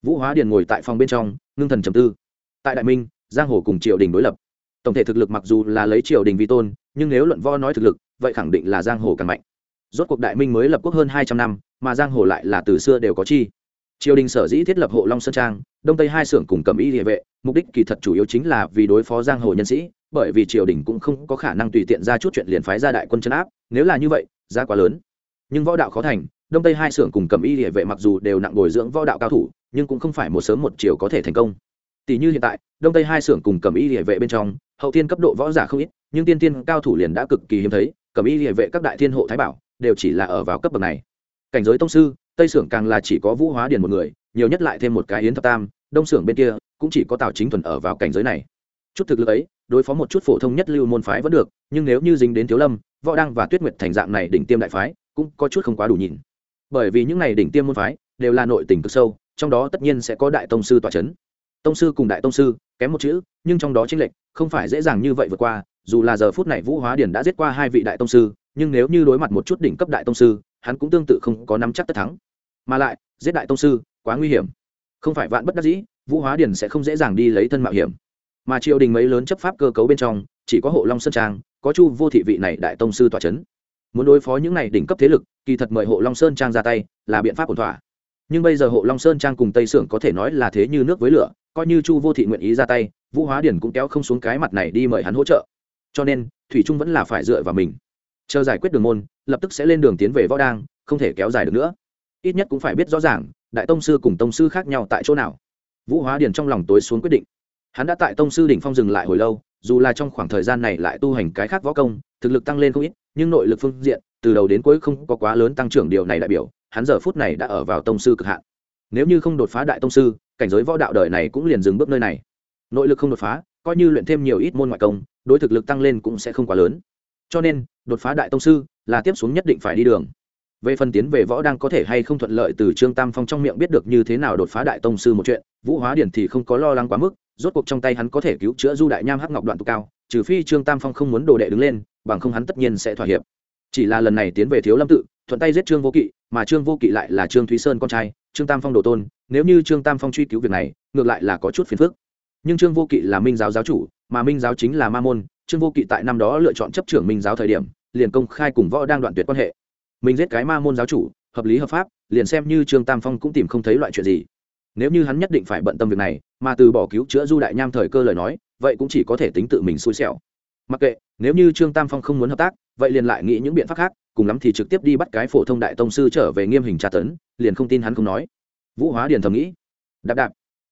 Vũ hóa điền ngồi tại phòng bên trong, ngưng thần trầm tư. Tại đại minh, giang hồ cùng triều đình đối lập. Tổng thể thực lực mặc dù là lấy triều đình vi tôn, nhưng nếu luận vo nói thực lực, vậy khẳng định là giang hồ càng mạnh. Rốt cuộc đại minh mới lập quốc hơn hai trăm năm, mà giang hồ lại là từ xưa đều có chi triều đình sở dĩ thiết lập hộ long sơn trang, đông tây hai xưởng cùng cầm y địa vệ, mục đích kỳ thật chủ yếu chính là vì đối phó giang hồ nhân sĩ, bởi vì triều đình cũng không có khả năng tùy tiện ra chút chuyện liền phái ra đại quân chấn áp, nếu là như vậy ra quá lớn. Nhưng võ đạo khó thành, đông tây hai xưởng cùng cầm y địa vệ mặc dù đều nặng bồi dưỡng võ đạo cao thủ, nhưng cũng không phải một sớm một chiều có thể thành công. Tỷ như hiện tại, đông tây hai xưởng cùng cầm y địa vệ bên trong, hậu tiên cấp độ võ giả không ít, nhưng tiên tiên cao thủ liền đã cực kỳ hiếm thấy, cầm y địa vệ các đại thiên hộ thái bảo, đều chỉ là ở vào cấp bậc này. Cảnh giới tông sư tây xưởng càng là chỉ có vũ hóa điền một người, nhiều nhất lại thêm một cái yến thập tam, đông xưởng bên kia, cũng chỉ có tào chính thuần ở vào cảnh giới này. Chút thực lực ấy, đối phó một chút phổ thông nhất lưu môn phái vẫn được, nhưng nếu như dính đến thiếu lâm, võ đăng và tuyết nguyệt thành dạng này đỉnh tiêm đại phái, cũng có chút không quá đủ nhìn. Bởi vì những này đỉnh tiêm môn phái, đều là nội tình cực sâu, trong đó tất nhiên sẽ có đại tông sư tọa c h ấ n tông sư cùng đại tông sư, kém một chữ, nhưng trong đó tranh lệch, không phải dễ dàng như vậy vượt qua, dù là giờ phút này vũ hóa điển đã giết qua hai vị đại tông sư nhưng nếu như đối mặt một chút đỉnh cấp đại tông sư, hắn cũng tương tự không có nắm chắc tất thắng. Mà lại, giết đại tông sư, quá nguy hiểm. Không phải vạn bất đắc dĩ, vũ hóa điển sẽ không dễ dàng đi lấy thân mạo hiểm. Mà triều đình mấy lớn chấp pháp cơ cấu bên trong, chỉ có hộ long sơn trang, có chu vô thị vị này đại tông sư tọa c h ấ n muốn đối phó những này đỉnh cấp thế lực, kỳ thật mời hộ long sơn trang ra tay là biện pháp ổn thỏa. Nhưng bây giờ hộ long sơn trang cùng tây sưởng có thể nói là thế như nước với lửa, coi như chu vô thị nguyện ý ra tay, vũ hóa điển cũng kéo không xuống cái mặt này đi mời hắn hỗ trợ. Cho nên, thủy trung vẫn là phải dựa vào mình chờ giải quyết đường môn, lập tức sẽ lên đường tiến về võ đang không thể kéo dài được nữa. Ít nhất cũng phải biết rõ ràng, đại tông sư cùng tông sư khác nhau tại chỗ nào. Vũ hóa điền trong lòng tối xuống quyết định. Hắn đã tại tông sư đỉnh phong dừng lại hồi lâu, dù là trong khoảng thời gian này lại tu hành cái khác võ công, thực lực tăng lên không ít, nhưng nội lực phương diện, từ đầu đến cuối không có quá lớn tăng trưởng điều này đại biểu, hắn giờ phút này đã ở vào tông sư cực hạn. Nếu như không đột phá đại tông sư, cảnh giới võ đạo đời này cũng liền dừng bước nơi này. Nội lực không đột phá, coi như luyện thêm nhiều ít môn ngoại công, đối thực lực tăng lên cũng sẽ không quá lớn. Cho nên đột phá đại tông sư, là tiếp xuống nhất định phải đi đường. Về phần tiến về võ đang có thể hay không thuận lợi từ trương tam phong trong miệng biết được như thế nào đột phá đại tông sư một chuyện, vũ hóa điển thì không có lo lắng quá mức, rốt cuộc trong tay hắn có thể cứu chữa du đại nham hắc ngọc đoạn tụ cao, trừ phi trương tam phong không muốn đồ đệ đứng lên, bằng không hắn tất nhiên sẽ thỏa hiệp. Chỉ là lần này tiến về thiếu lâm tự, thuận tay giết trương vô kỵ, mà trương vô kỵ lại là trương thúy sơn con trai, trương tam phong đồ tôn, nếu như trương tam phong truy cứu việc này, ngược lại là có chút phiền phức. Nhưng trương vô kỵ là minh giáo giáo chủ, mà minh giáo chính là ma môn trương vô kỵ tại năm đó lựa chọn chấp trưởng minh giáo thời điểm, liền công khai cùng võ đang đoạn tuyệt quan hệ. Mình giết cái ma môn giáo chủ, hợp lý hợp pháp, liền xem như trương tam phong cũng tìm không thấy loại chuyện gì. Nếu như hắn nhất định phải bận tâm việc này, mà từ bỏ cứu chữa du đại nham thời cơ lời nói, vậy cũng chỉ có thể tính tự mình xui xẻo. Mặc kệ, nếu như trương tam phong không muốn hợp tác, vậy liền lại nghĩ những biện pháp khác, cùng lắm thì trực tiếp đi bắt cái phổ thông đại tông sư trở về nghiêm hình tra tấn, liền không tin hắn không nói. Vũ hóa điền thầm nghĩ. Đạp đạp.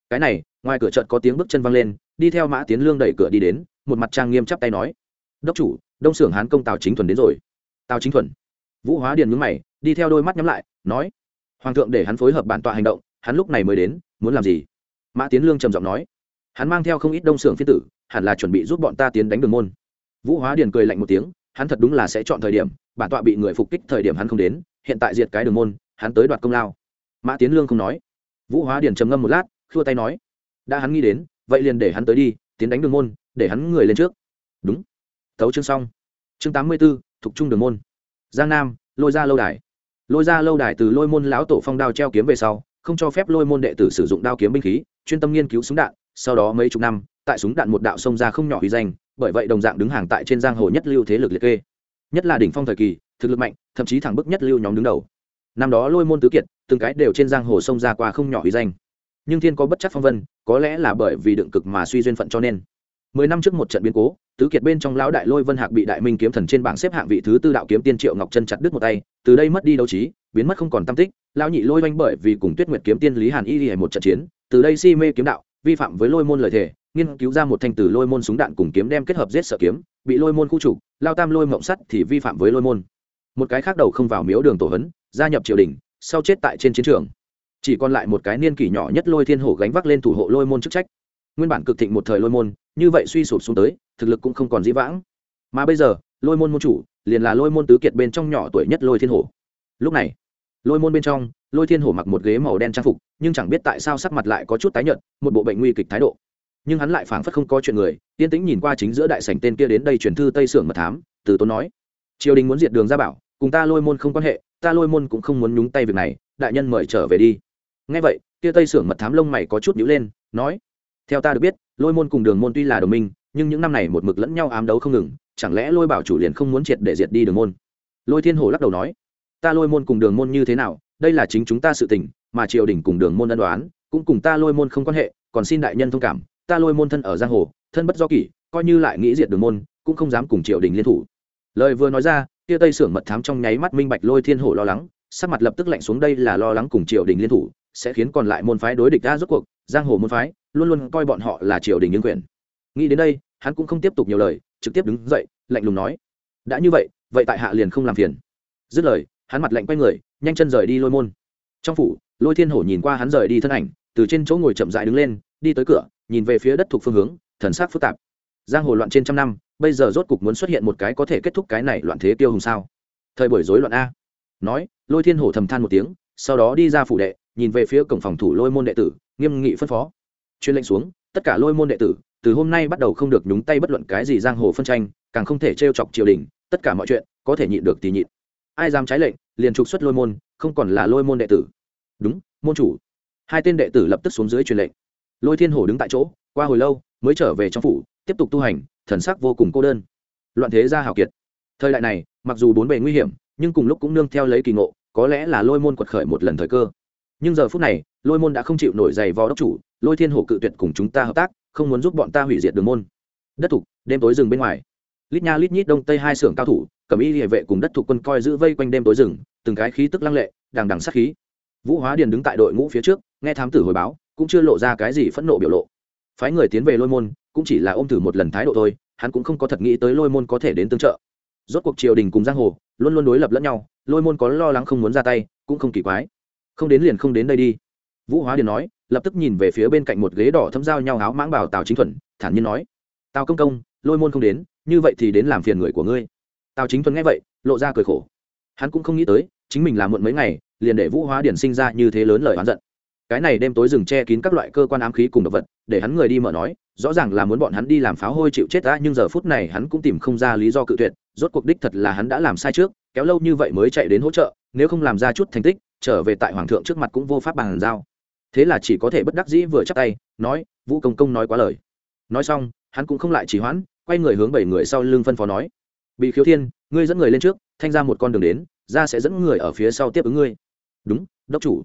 Cái này, ngoài cửa trận có tiếng bước chân văng lên đi theo mã tiến lương đẩy cửa đi đến, một mặt trang nghiêm chắp tay nói, đốc chủ, đông xưởng hán công tào chính thuần đến rồi. Tào chính thuần? Vũ hóa điền mướn mày, đi theo đôi mắt nhắm lại, nói, hoàng thượng để hắn phối hợp bản tọa hành động, hắn lúc này mới đến, muốn làm gì? Mã tiến lương trầm giọng nói, hắn mang theo không ít đông xưởng phiên tử, hẳn là chuẩn bị giúp bọn ta tiến đánh đường môn. Vũ hóa điền cười lạnh một tiếng, hắn thật đúng là sẽ chọn thời điểm, bản tọa bị người phục kích thời điểm hắn không đến, hiện tại diệt cái đường môn, hắn tới đoạt công lao. Mã tiến lương không nói. Vũ hóa điền trầm ngâm một lát, khua tay nói, đã hắn nghĩ đến vậy liền để hắn tới đi, tiến đánh đường môn, để hắn người lên trước. Đúng. Tấu chương xong. Chương tám mươi b ố thuộc trung đường môn. Giang nam, lôi ra lâu đài. Lôi ra lâu đài từ lôi môn lão tổ phong đao treo kiếm về sau, không cho phép lôi môn đệ tử sử dụng đao kiếm binh khí, chuyên tâm nghiên cứu súng đạn, sau đó mấy chục năm, tại súng đạn một đạo sông ra không nhỏ uy danh, bởi vậy đồng dạng đứng hàng tại trên giang hồ nhất lưu thế lực liệt kê. Nhất là đỉnh phong thời kỳ, thực lực mạnh, thậm chí thẳng bức nhất lưu nhóm đứng đầu. Năm đó lôi môn tứ kiệt, từng cái đều trên giang hồ sông ra qua không nhỏ uy danh nhưng thiên có bất chấp phong vân, có lẽ là bởi vì đựng cực mà suy duyên phận cho nên. Mười năm trước một trận biến cố, tứ kiệt bên trong lão đại lôi vân hạc bị đại minh kiếm thần trên bảng xếp hạng vị thứ tư đạo kiếm tiên triệu ngọc chân chặt đứt một tay, từ đây mất đi đấu trí, biến mất không còn tam tích, lão nhị lôi oanh bởi vì cùng tuyết nguyệt kiếm tiên lý hàn y hề một trận chiến, từ đây si mê kiếm đạo, vi phạm với lôi môn lời thề, nghiên cứu ra một thanh từ lôi môn súng đạn cùng kiếm đem kết hợp giết sợ kiếm, bị lôi môn khu trục, lao tam lôi mộng sắt thì vi phạm với lôi môn. Một cái khác đầu không vào miếu đường tổ hấn gia nhập triều đình, sau chết tại trên chiến trường chỉ còn lại một cái niên kỷ nhỏ nhất lôi thiên hổ gánh vác lên thủ hộ lôi môn chức trách. Nguyên bản cực thịnh một thời lôi môn, như vậy suy sụp xuống tới, thực lực cũng không còn dĩ vãng. Mà bây giờ, lôi môn môn chủ, liền là lôi môn tứ kiệt bên trong nhỏ tuổi nhất lôi thiên hổ. Lúc này, lôi môn bên trong, lôi thiên hổ mặc một ghế màu đen trang phục, nhưng chẳng biết tại sao sắc mặt lại có chút tái nhợt, một bộ bệnh nguy kịch thái độ. Nhưng hắn lại phảng phất không có chuyện người, yên tĩnh nhìn qua chính giữa đại sảnh tên kia đến đây truyền thư tây sưởng mật thám, từ tốn nói, triều đình muốn diệt đường ra bảo, cùng ta lôi môn không quan hệ, ta lôi môn cũng không muốn nhúng tay việc này, đại nhân mời trở về đi ngay vậy kia tây sưởng mật thám lông mày có chút nhíu lên, nói, theo ta được biết, lôi môn cùng đường môn tuy là đồng minh, nhưng những năm này một mực lẫn nhau ám đấu không ngừng, chẳng lẽ lôi bảo chủ liền không muốn triệt để diệt đi đường môn? Lôi thiên hồ lắc đầu nói, ta lôi môn cùng đường môn như thế nào, đây là chính chúng ta sự tình, mà triều đình cùng đường môn ân đoán cũng cùng ta lôi môn không quan hệ, còn xin đại nhân thông cảm, ta lôi môn thân ở giang hồ, thân bất do kỷ, coi như lại nghĩ diệt đường môn, cũng không dám cùng triều đình liên thủ. Lời vừa nói ra kia tây sưởng mật thám trong nháy mắt minh bạch lôi thiên hổ lo lắng, sắc mặt lập tức lạnh xuống, đây là lo lắng cùng triều đình liên thủ sẽ khiến còn lại môn phái đối địch ta rốt cuộc, giang hồ môn phái luôn luôn coi bọn họ là triều đình nhân quyền. Nghĩ đến đây, hắn cũng không tiếp tục nhiều lời, trực tiếp đứng dậy, lạnh lùng nói, đã như vậy vậy tại hạ liền không làm phiền. Dứt lời, hắn mặt lạnh quay người, nhanh chân rời đi lôi môn. Trong phủ, lôi thiên hổ nhìn qua hắn rời đi thân ảnh, từ trên chỗ ngồi chậm dại đứng lên, đi tới cửa, nhìn về phía đất thuộc phương hướng, thần sắc phức tạp. Giang hồ loạn trên trăm năm, bây giờ rốt cục muốn xuất hiện một cái có thể kết thúc cái này loạn thế tiêu hùng sao? Thời buổi rối loạn a. Nói, lôi thiên hổ thầm than một tiếng, sau đó đi ra phủ đệ nhìn về phía cổng phòng thủ lôi môn đệ tử, nghiêm nghị phân phó. Chuyên lệnh xuống, tất cả lôi môn đệ tử, từ hôm nay bắt đầu không được nhúng tay bất luận cái gì giang hồ phân tranh, càng không thể t chọc triều đình, tất cả mọi chuyện có thể nhịn được thì nhịn. Ai dám trái lệnh, liền trục xuất lôi môn, không còn là lôi môn đệ tử. Đúng, môn chủ. Hai tên đệ tử lập tức xuống dưới truyền lệnh. Lôi thiên hổ đứng tại chỗ, qua hồi lâu, mới trở về trong phủ, tiếp tục tu hành, thần sắc vô cùng cô đơn. Loạn thế gia hào kiệt. Thời đại này, mặc dù bốn bề nguy hiểm, nhưng cùng lúc cũng nương theo lấy kỳ ngộ, có lẽ là lôi môn quật khởi một lần thời cơ nhưng giờ phút này, lôi môn đã không chịu nổi giày vò đốc chủ, lôi thiên hổ cự tuyệt cùng chúng ta hợp tác, không muốn giúp bọn ta hủy diệt đường môn. Đất thục, đêm tối rừng bên ngoài. Lít nha lít nhít đông tây hai xưởng cao thủ, cầm y địa vệ cùng đất thục quân coi giữ vây quanh đêm tối rừng, từng cái khí tức lăng lệ, đằng đằng sát khí. Vũ hóa điền đứng tại đội ngũ phía trước, nghe thám tử hồi báo, cũng chưa lộ ra cái gì phẫn nộ biểu lộ. Phái người tiến về lôi môn, cũng chỉ là ôm thử một lần thái độ thôi, hắn cũng không có thật nghĩ tới lôi môn có thể đến tương trợ. Rốt cuộc triều đình cùng giang hồ, luôn luôn đối lập lẫn nhau, lôi môn có lo lắng không muốn ra tay, cũng không kỳ quái không đến liền không đến đây đi. Vũ hóa điền nói, lập tức nhìn về phía bên cạnh một ghế đỏ thâm giao nhau áo mãng bảo tào chính thuần, thản nhiên nói, tào công công, lôi môn không đến, như vậy thì đến làm phiền người của ngươi. Tào chính thuần nghe vậy, lộ ra cười khổ. Hắn cũng không nghĩ tới, chính mình làm muộn mấy ngày, liền để vũ hóa điển sinh ra như thế lớn lời oán giận. Cái này đêm tối rừng che kín các loại cơ quan ám khí cùng động vật, để hắn người đi mở nói, rõ ràng là muốn bọn hắn đi làm pháo hôi chịu chết đã nhưng giờ phút này hắn cũng tìm không ra lý do cự tuyệt, rốt cuộc đích thật là hắn đã làm sai trước, kéo lâu như vậy mới chạy đến hỗ trợ, nếu không làm ra chút thành tích trở về tại hoàng thượng trước mặt cũng vô pháp bàn giao. Thế là chỉ có thể bất đắc dĩ vừa chắc tay, nói, vũ công công nói quá lời. Nói xong, hắn cũng không lại chỉ hoãn, quay người hướng bảy người sau lưng phân phó nói, bị khiếu thiên, ngươi dẫn người lên trước, thanh ra một con đường đến, ra sẽ dẫn người ở phía sau tiếp ứng ngươi. Đúng, đốc chủ.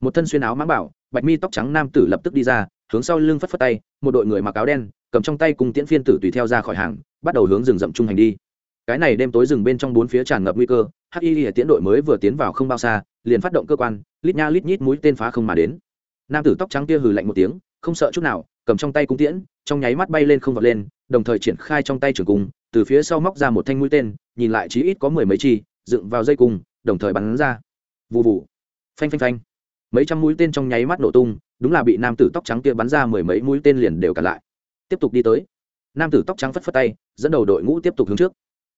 Một thân xuyên áo mãng bảo, bạch mi tóc trắng nam tử lập tức đi ra, hướng sau lưng phất phất tay, một đội người mặc áo đen, cầm trong tay cùng tiễn phiên tử tùy theo ra khỏi hàng, bắt đầu hướng rừng rậm trung hành đi. Cái này đêm tối rừng bên trong bốn phía tràn ngập nguy cơ hắc y tiến đội mới vừa tiến vào không bao xa, liền phát động cơ quan, lít nha lít nhít mũi tên phá không mà đến. Nam tử tóc trắng kia hừ lạnh một tiếng, không sợ chút nào, cầm trong tay cung tiễn, trong nháy mắt bay lên không vọt lên, đồng thời triển khai trong tay trường cung, từ phía sau móc ra một thanh mũi tên, nhìn lại chí ít có mười mấy chi, dựng vào dây cung, đồng thời bắn ra. Vụ vụ phanh phanh phanh. Mấy trăm mũi tên trong nháy mắt nổ tung, đúng là bị nam tử tóc trắng kia bắn ra mười mấy mũi tên liền đều cả lại. Tiếp tục đi tới. Nam tử tóc trắng phất phất tay, dẫn đầu đội ngũ tiếp tục hướng trước.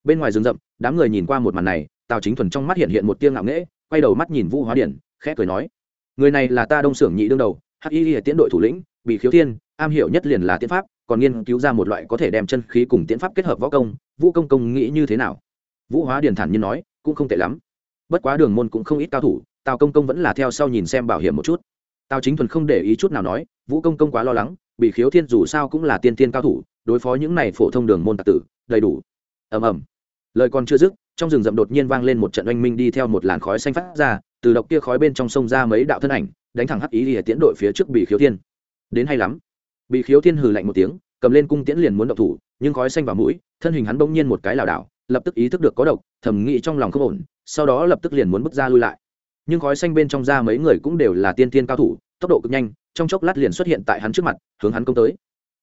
Bên ngoài rừng rậm, đám người nhìn qua một màn này tào chính thuần trong mắt hiện hiện một tiếng ngạo nghễ, quay đầu mắt nhìn vũ hóa điển, khẽ cười nói, người này là ta đông xưởng nhị đương đầu, hắc y tiến đội thủ lĩnh bị khiếu thiên, am hiểu nhất liền là tiến pháp, còn nghiên cứu ra một loại có thể đem chân khí cùng tiến pháp kết hợp võ công, vũ công công nghĩ như thế nào? Vũ hóa điển thản nhiên nói, cũng không tệ lắm. Bất quá đường môn cũng không ít cao thủ, tào công công vẫn là theo sau nhìn xem bảo hiểm một chút. Tào chính thuần không để ý chút nào nói, vũ công công quá lo lắng bị khiếu thiên dù sao cũng là tiên tiên cao thủ, đối phó những này phổ thông đường môn tạc tử, đầy đủ. Ầm ầm. Lời còn chưa dứt trong rừng rậm đột nhiên vang lên một trận oanh minh đi theo một làn khói xanh phát ra, từ độc kia khói bên trong sông ra mấy đạo thân ảnh, đánh thẳng hắc ý lìa tiễn đội phía trước bị khiếu thiên. Đến hay lắm. Bị khiếu thiên hừ lạnh một tiếng, cầm lên cung tiễn liền muốn độc thủ, nhưng khói xanh vào mũi, thân hình hắn bỗng nhiên một cái lảo đảo, lập tức ý thức được có độc, thầm nghĩ trong lòng không ổn, sau đó lập tức liền muốn bước ra lui lại. Nhưng khói xanh bên trong ra mấy người cũng đều là tiên tiên cao thủ, tốc độ cực nhanh, trong chốc lát liền xuất hiện tại hắn trước mặt, hướng hắn công tới.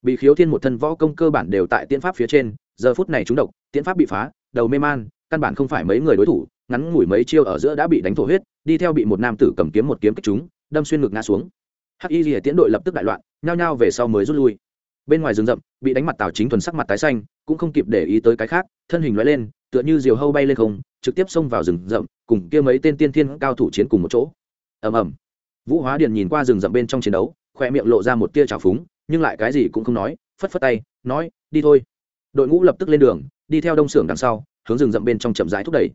Bị khiếu thiên một thân võ công cơ bản đều tại tiễn pháp phía trên, giờ phút này trúng độc, tiễn pháp bị phá, đầu mê man căn bản không phải mấy người đối thủ, ngắn ngủi mấy chiêu ở giữa đã bị đánh thổ huyết, đi theo bị một nam tử cầm kiếm một kiếm kích chúng, đâm xuyên ngực ngã xuống. Hắc y rìa tiến đội lập tức đại loạn, nhao nhao về sau mới rút lui. Bên ngoài rừng rậm, bị đánh mặt tào chính thuần sắc mặt tái xanh, cũng không kịp để ý tới cái khác, thân hình loại lên, tựa như diều hâu bay lên không, trực tiếp xông vào rừng rậm, cùng kia mấy tên tiên thiên cao thủ chiến cùng một chỗ. Ầm ầm. Vũ hóa điền nhìn qua rừng rậm bên trong chiến đấu khoe miệng lộ ra một tia trào phúng, nhưng lại cái gì cũng không nói, phất phất tay, nói, đi thôi. Đội ngũ lập tức lên đường, đi theo đông xưởng đằng sau hướng rừng rậm bên trong chậm rãi thúc đẩy.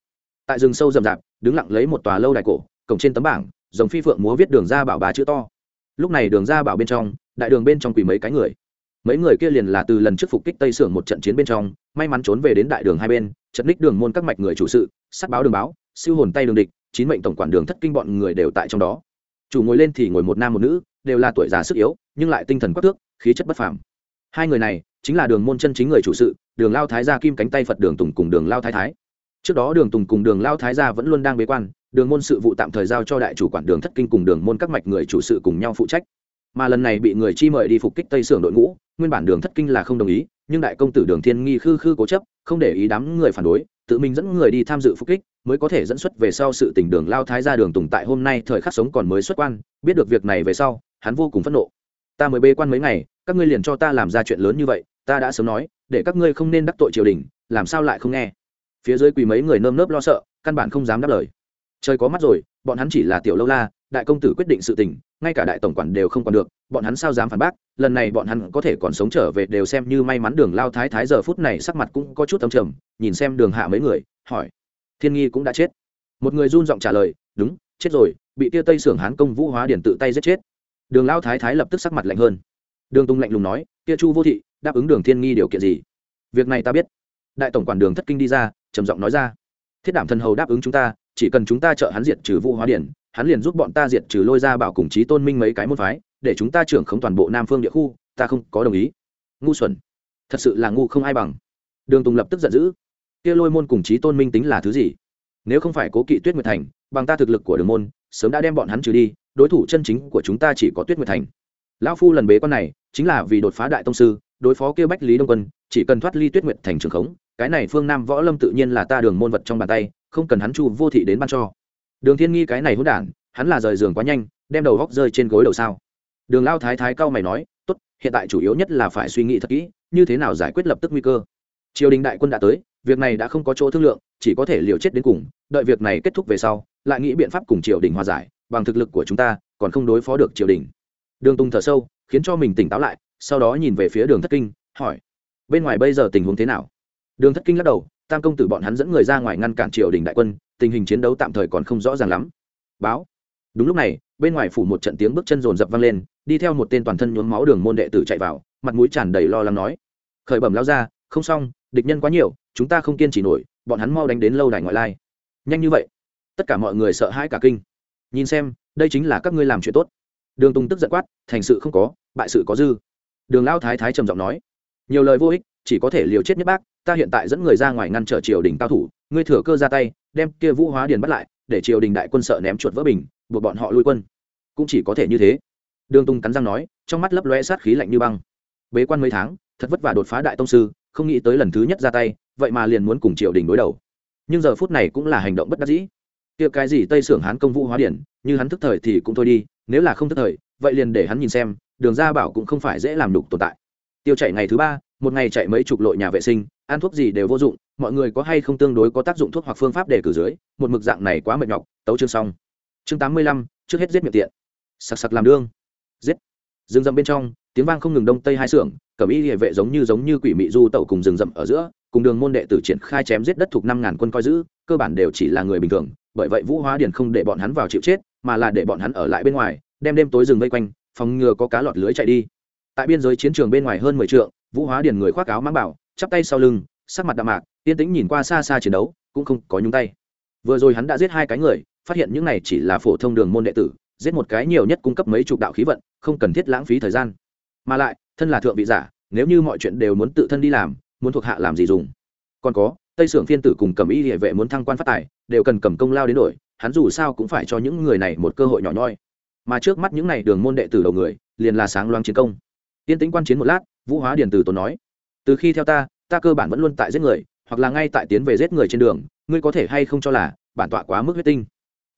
Tại rừng sâu rậm rạp, đứng lặng lấy một tòa lâu đài cổ, cổng trên tấm bảng, dòng phi phượng múa viết đường ra bảo bà chữ to. Lúc này đường ra bảo bên trong, đại đường bên trong quỳ mấy cái người. Mấy người kia liền là từ lần trước phục kích tây sưởng một trận chiến bên trong, may mắn trốn về đến đại đường hai bên trận ních đường môn các mạch người chủ sự, sắt báo đường báo, siêu hồn tay đường địch, chín mệnh tổng quản đường thất kinh bọn người đều tại trong đó. Chủ ngồi lên thì ngồi một nam một nữ, đều là tuổi già sức yếu, nhưng lại tinh thần quắc tước khí chất bất phàm hai người này chính là đường môn chân chính người chủ sự, đường lao thái gia kim cánh tay phật đường tùng cùng đường lao thái thái. Trước đó đường tùng cùng đường lao thái gia vẫn luôn đang bế quan, đường môn sự vụ tạm thời giao cho đại chủ quản đường thất kinh cùng đường môn các mạch người chủ sự cùng nhau phụ trách. Mà lần này bị người chi mời đi phục kích tây sưởng đội ngũ, nguyên bản đường thất kinh là không đồng ý, nhưng đại công tử đường thiên nghi khư khư cố chấp, không để ý đám người phản đối, tự mình dẫn người đi tham dự phục kích, mới có thể dẫn xuất về sau sự tình đường lao thái ra đường tùng tại hôm nay thời khắc sống còn mới xuất quan, biết được việc này về sau, hắn vô cùng phẫn nộ. Ta mới bê quan mấy ngày các ngươi liền cho ta làm ra chuyện lớn như vậy, ta đã sớm nói, để các ngươi không nên đắc tội triều đình, làm sao lại không nghe? Phía dưới quỳ mấy người nơm nớp lo sợ, căn bản không dám đáp lời. Trời có mắt rồi, bọn hắn chỉ là tiểu lâu la, đại công tử quyết định sự tình, ngay cả đại tổng quản đều không còn được, bọn hắn sao dám phản bác? Lần này bọn hắn có thể còn sống trở về đều xem như may mắn đường lao thái thái giờ phút này sắc mặt cũng có chút âm trầm, nhìn xem đường hạ mấy người, hỏi. Thiên nghi cũng đã chết. Một người run giọng trả lời, đúng, chết rồi, bị tia tây sưởng hán công vũ hóa điển tự tay giết chết. Đường lao thái thái lập tức sắc mặt lạnh hơn đường tung lạnh lùng nói, kia chu vô thị, đáp ứng đường thiên nghi điều kiện gì? Việc này ta biết. Đại tổng quản đường thất kinh đi ra, trầm giọng nói ra, thiết đảm thần hầu đáp ứng chúng ta, chỉ cần chúng ta trợ hắn diệt trừ vũ hóa điển, hắn liền giúp bọn ta diệt trừ lôi ra bảo cùng chí tôn minh mấy cái môn phái, để chúng ta trưởng không toàn bộ nam phương địa khu, ta không có đồng ý. Ngu xuẩn, thật sự là ngu không ai bằng. Đường tùng lập tức giận dữ, kia lôi môn cùng chí tôn minh tính là thứ gì? Nếu không phải cố kỵ tuyết nguyệt thành, bằng ta thực lực của đường môn, sớm đã đem bọn hắn trừ đi, đối thủ chân chính của chúng ta chỉ có tuyết nguyệt thành lão phu lần bế con này, chính là vì đột phá đại tông sư, đối phó kia bách lý đông quân, chỉ cần thoát ly tuyết nguyệt thành trường khống, cái này phương nam võ lâm tự nhiên là ta đường môn vật trong bàn tay, không cần hắn chu vô thị đến ban cho. Đường thiên nghi cái này hỗn đản, hắn là rời giường quá nhanh, đem đầu góc rơi trên gối đầu sao? Đường lao thái thái cao mày nói, tốt, hiện tại chủ yếu nhất là phải suy nghĩ thật kỹ, như thế nào giải quyết lập tức nguy cơ. Triều đình đại quân đã tới, việc này đã không có chỗ thương lượng, chỉ có thể liều chết đến cùng, đợi việc này kết thúc về sau, lại nghĩ biện pháp cùng triều đình hòa giải, bằng thực lực của chúng ta, còn không đối phó được triều đình đường tung thở sâu, khiến cho mình tỉnh táo lại, sau đó nhìn về phía đường thất kinh, hỏi, bên ngoài bây giờ tình huống thế nào? Đường thất kinh lắc đầu, tam công tử bọn hắn dẫn người ra ngoài ngăn cản triều đình đại quân, tình hình chiến đấu tạm thời còn không rõ ràng lắm. Báo. Đúng lúc này, bên ngoài phủ một trận tiếng bước chân rồn rập vang lên, đi theo một tên toàn thân nhuốm máu đường môn đệ tử chạy vào, mặt mũi tràn đầy lo lắng nói, khởi bẩm lao ra không xong, địch nhân quá nhiều, chúng ta không kiên trì nổi, bọn hắn mau đánh đến lâu đài ngoại lai. Nhanh như vậy, tất cả mọi người sợ hãi cả kinh. Nhìn xem, đây chính là các ngươi làm chuyện tốt đường tùng tức giận quát, thành sự không có, bại sự có dư. Đường lao thái thái trầm giọng nói, nhiều lời vô ích, chỉ có thể liều chết nhất bác, ta hiện tại dẫn người ra ngoài ngăn trở triều đình cao thủ, ngươi thừa cơ ra tay, đem kia vũ hóa điền bắt lại, để triều đình đại quân sợ ném chuột vỡ bình, buộc bọn họ lui quân. Cũng chỉ có thể như thế. Đường tùng cắn răng nói, trong mắt lấp lóe sát khí lạnh như băng. Bế quan mấy tháng, thật vất vả đột phá đại tông sư, không nghĩ tới lần thứ nhất ra tay, vậy mà liền muốn cùng triều đình đối đầu. Nhưng giờ phút này cũng là hành động bất đắc dĩ. Kia cái gì tây sưởng hán công vũ hóa điển như hắn thức thời thì cũng thôi đi nếu là không thức thời, vậy liền để hắn nhìn xem, đường ra bảo cũng không phải dễ làm đục tồn tại. Tiêu chạy ngày thứ ba, một ngày chạy mấy chục lội nhà vệ sinh, ăn thuốc gì đều vô dụng, mọi người có hay không tương đối có tác dụng thuốc hoặc phương pháp để cử dưới, một mực dạng này quá mệt nhọc, tấu chương xong. Chương tám mươi lăm, trước hết giết miệng tiện. Sặc sặc làm đương. Giết. Rừng rậm bên trong, tiếng vang không ngừng đông tây hai xưởng, cẩm y địa vệ giống như giống như quỷ mị du tẩu cùng rừng rậm ở giữa, cùng đường môn đệ tử triển khai chém giết đất thuộc năm ngàn quân coi giữ, cơ bản đều chỉ là người bình thường, bởi vậy vũ hóa điển không để bọn hắn vào chịu chết mà là để bọn hắn ở lại bên ngoài, đem đêm tối rừng vây quanh, phòng ngừa có cá lọt lưới chạy đi. Tại biên giới chiến trường bên ngoài hơn mười trượng, vũ hóa điển người khoác áo mang bảo, chắp tay sau lưng, sắc mặt đạm mạc, yên tĩnh nhìn qua xa xa chiến đấu, cũng không có nhúng tay. Vừa rồi hắn đã giết hai cái người, phát hiện những này chỉ là phổ thông đường môn đệ tử, giết một cái nhiều nhất cung cấp mấy chục đạo khí vận, không cần thiết lãng phí thời gian. Mà lại, thân là thượng vị giả, nếu như mọi chuyện đều muốn tự thân đi làm, muốn thuộc hạ làm gì dùng? Còn có, tây sưởng phiên tử cùng cầm y địa vệ muốn thăng quan phát tài, đều cần cầm công lao đến đổi hắn dù sao cũng phải cho những người này một cơ hội nhỏ nhoi. Mà trước mắt những này đường môn đệ tử đầu người, liền là sáng loáng chiến công. Tiên tĩnh quan chiến một lát, vũ hóa điền từ tốn nói, từ khi theo ta ta cơ bản vẫn luôn tại giết người, hoặc là ngay tại tiến về giết người trên đường, ngươi có thể hay không cho là bản tọa quá mức huyết tinh?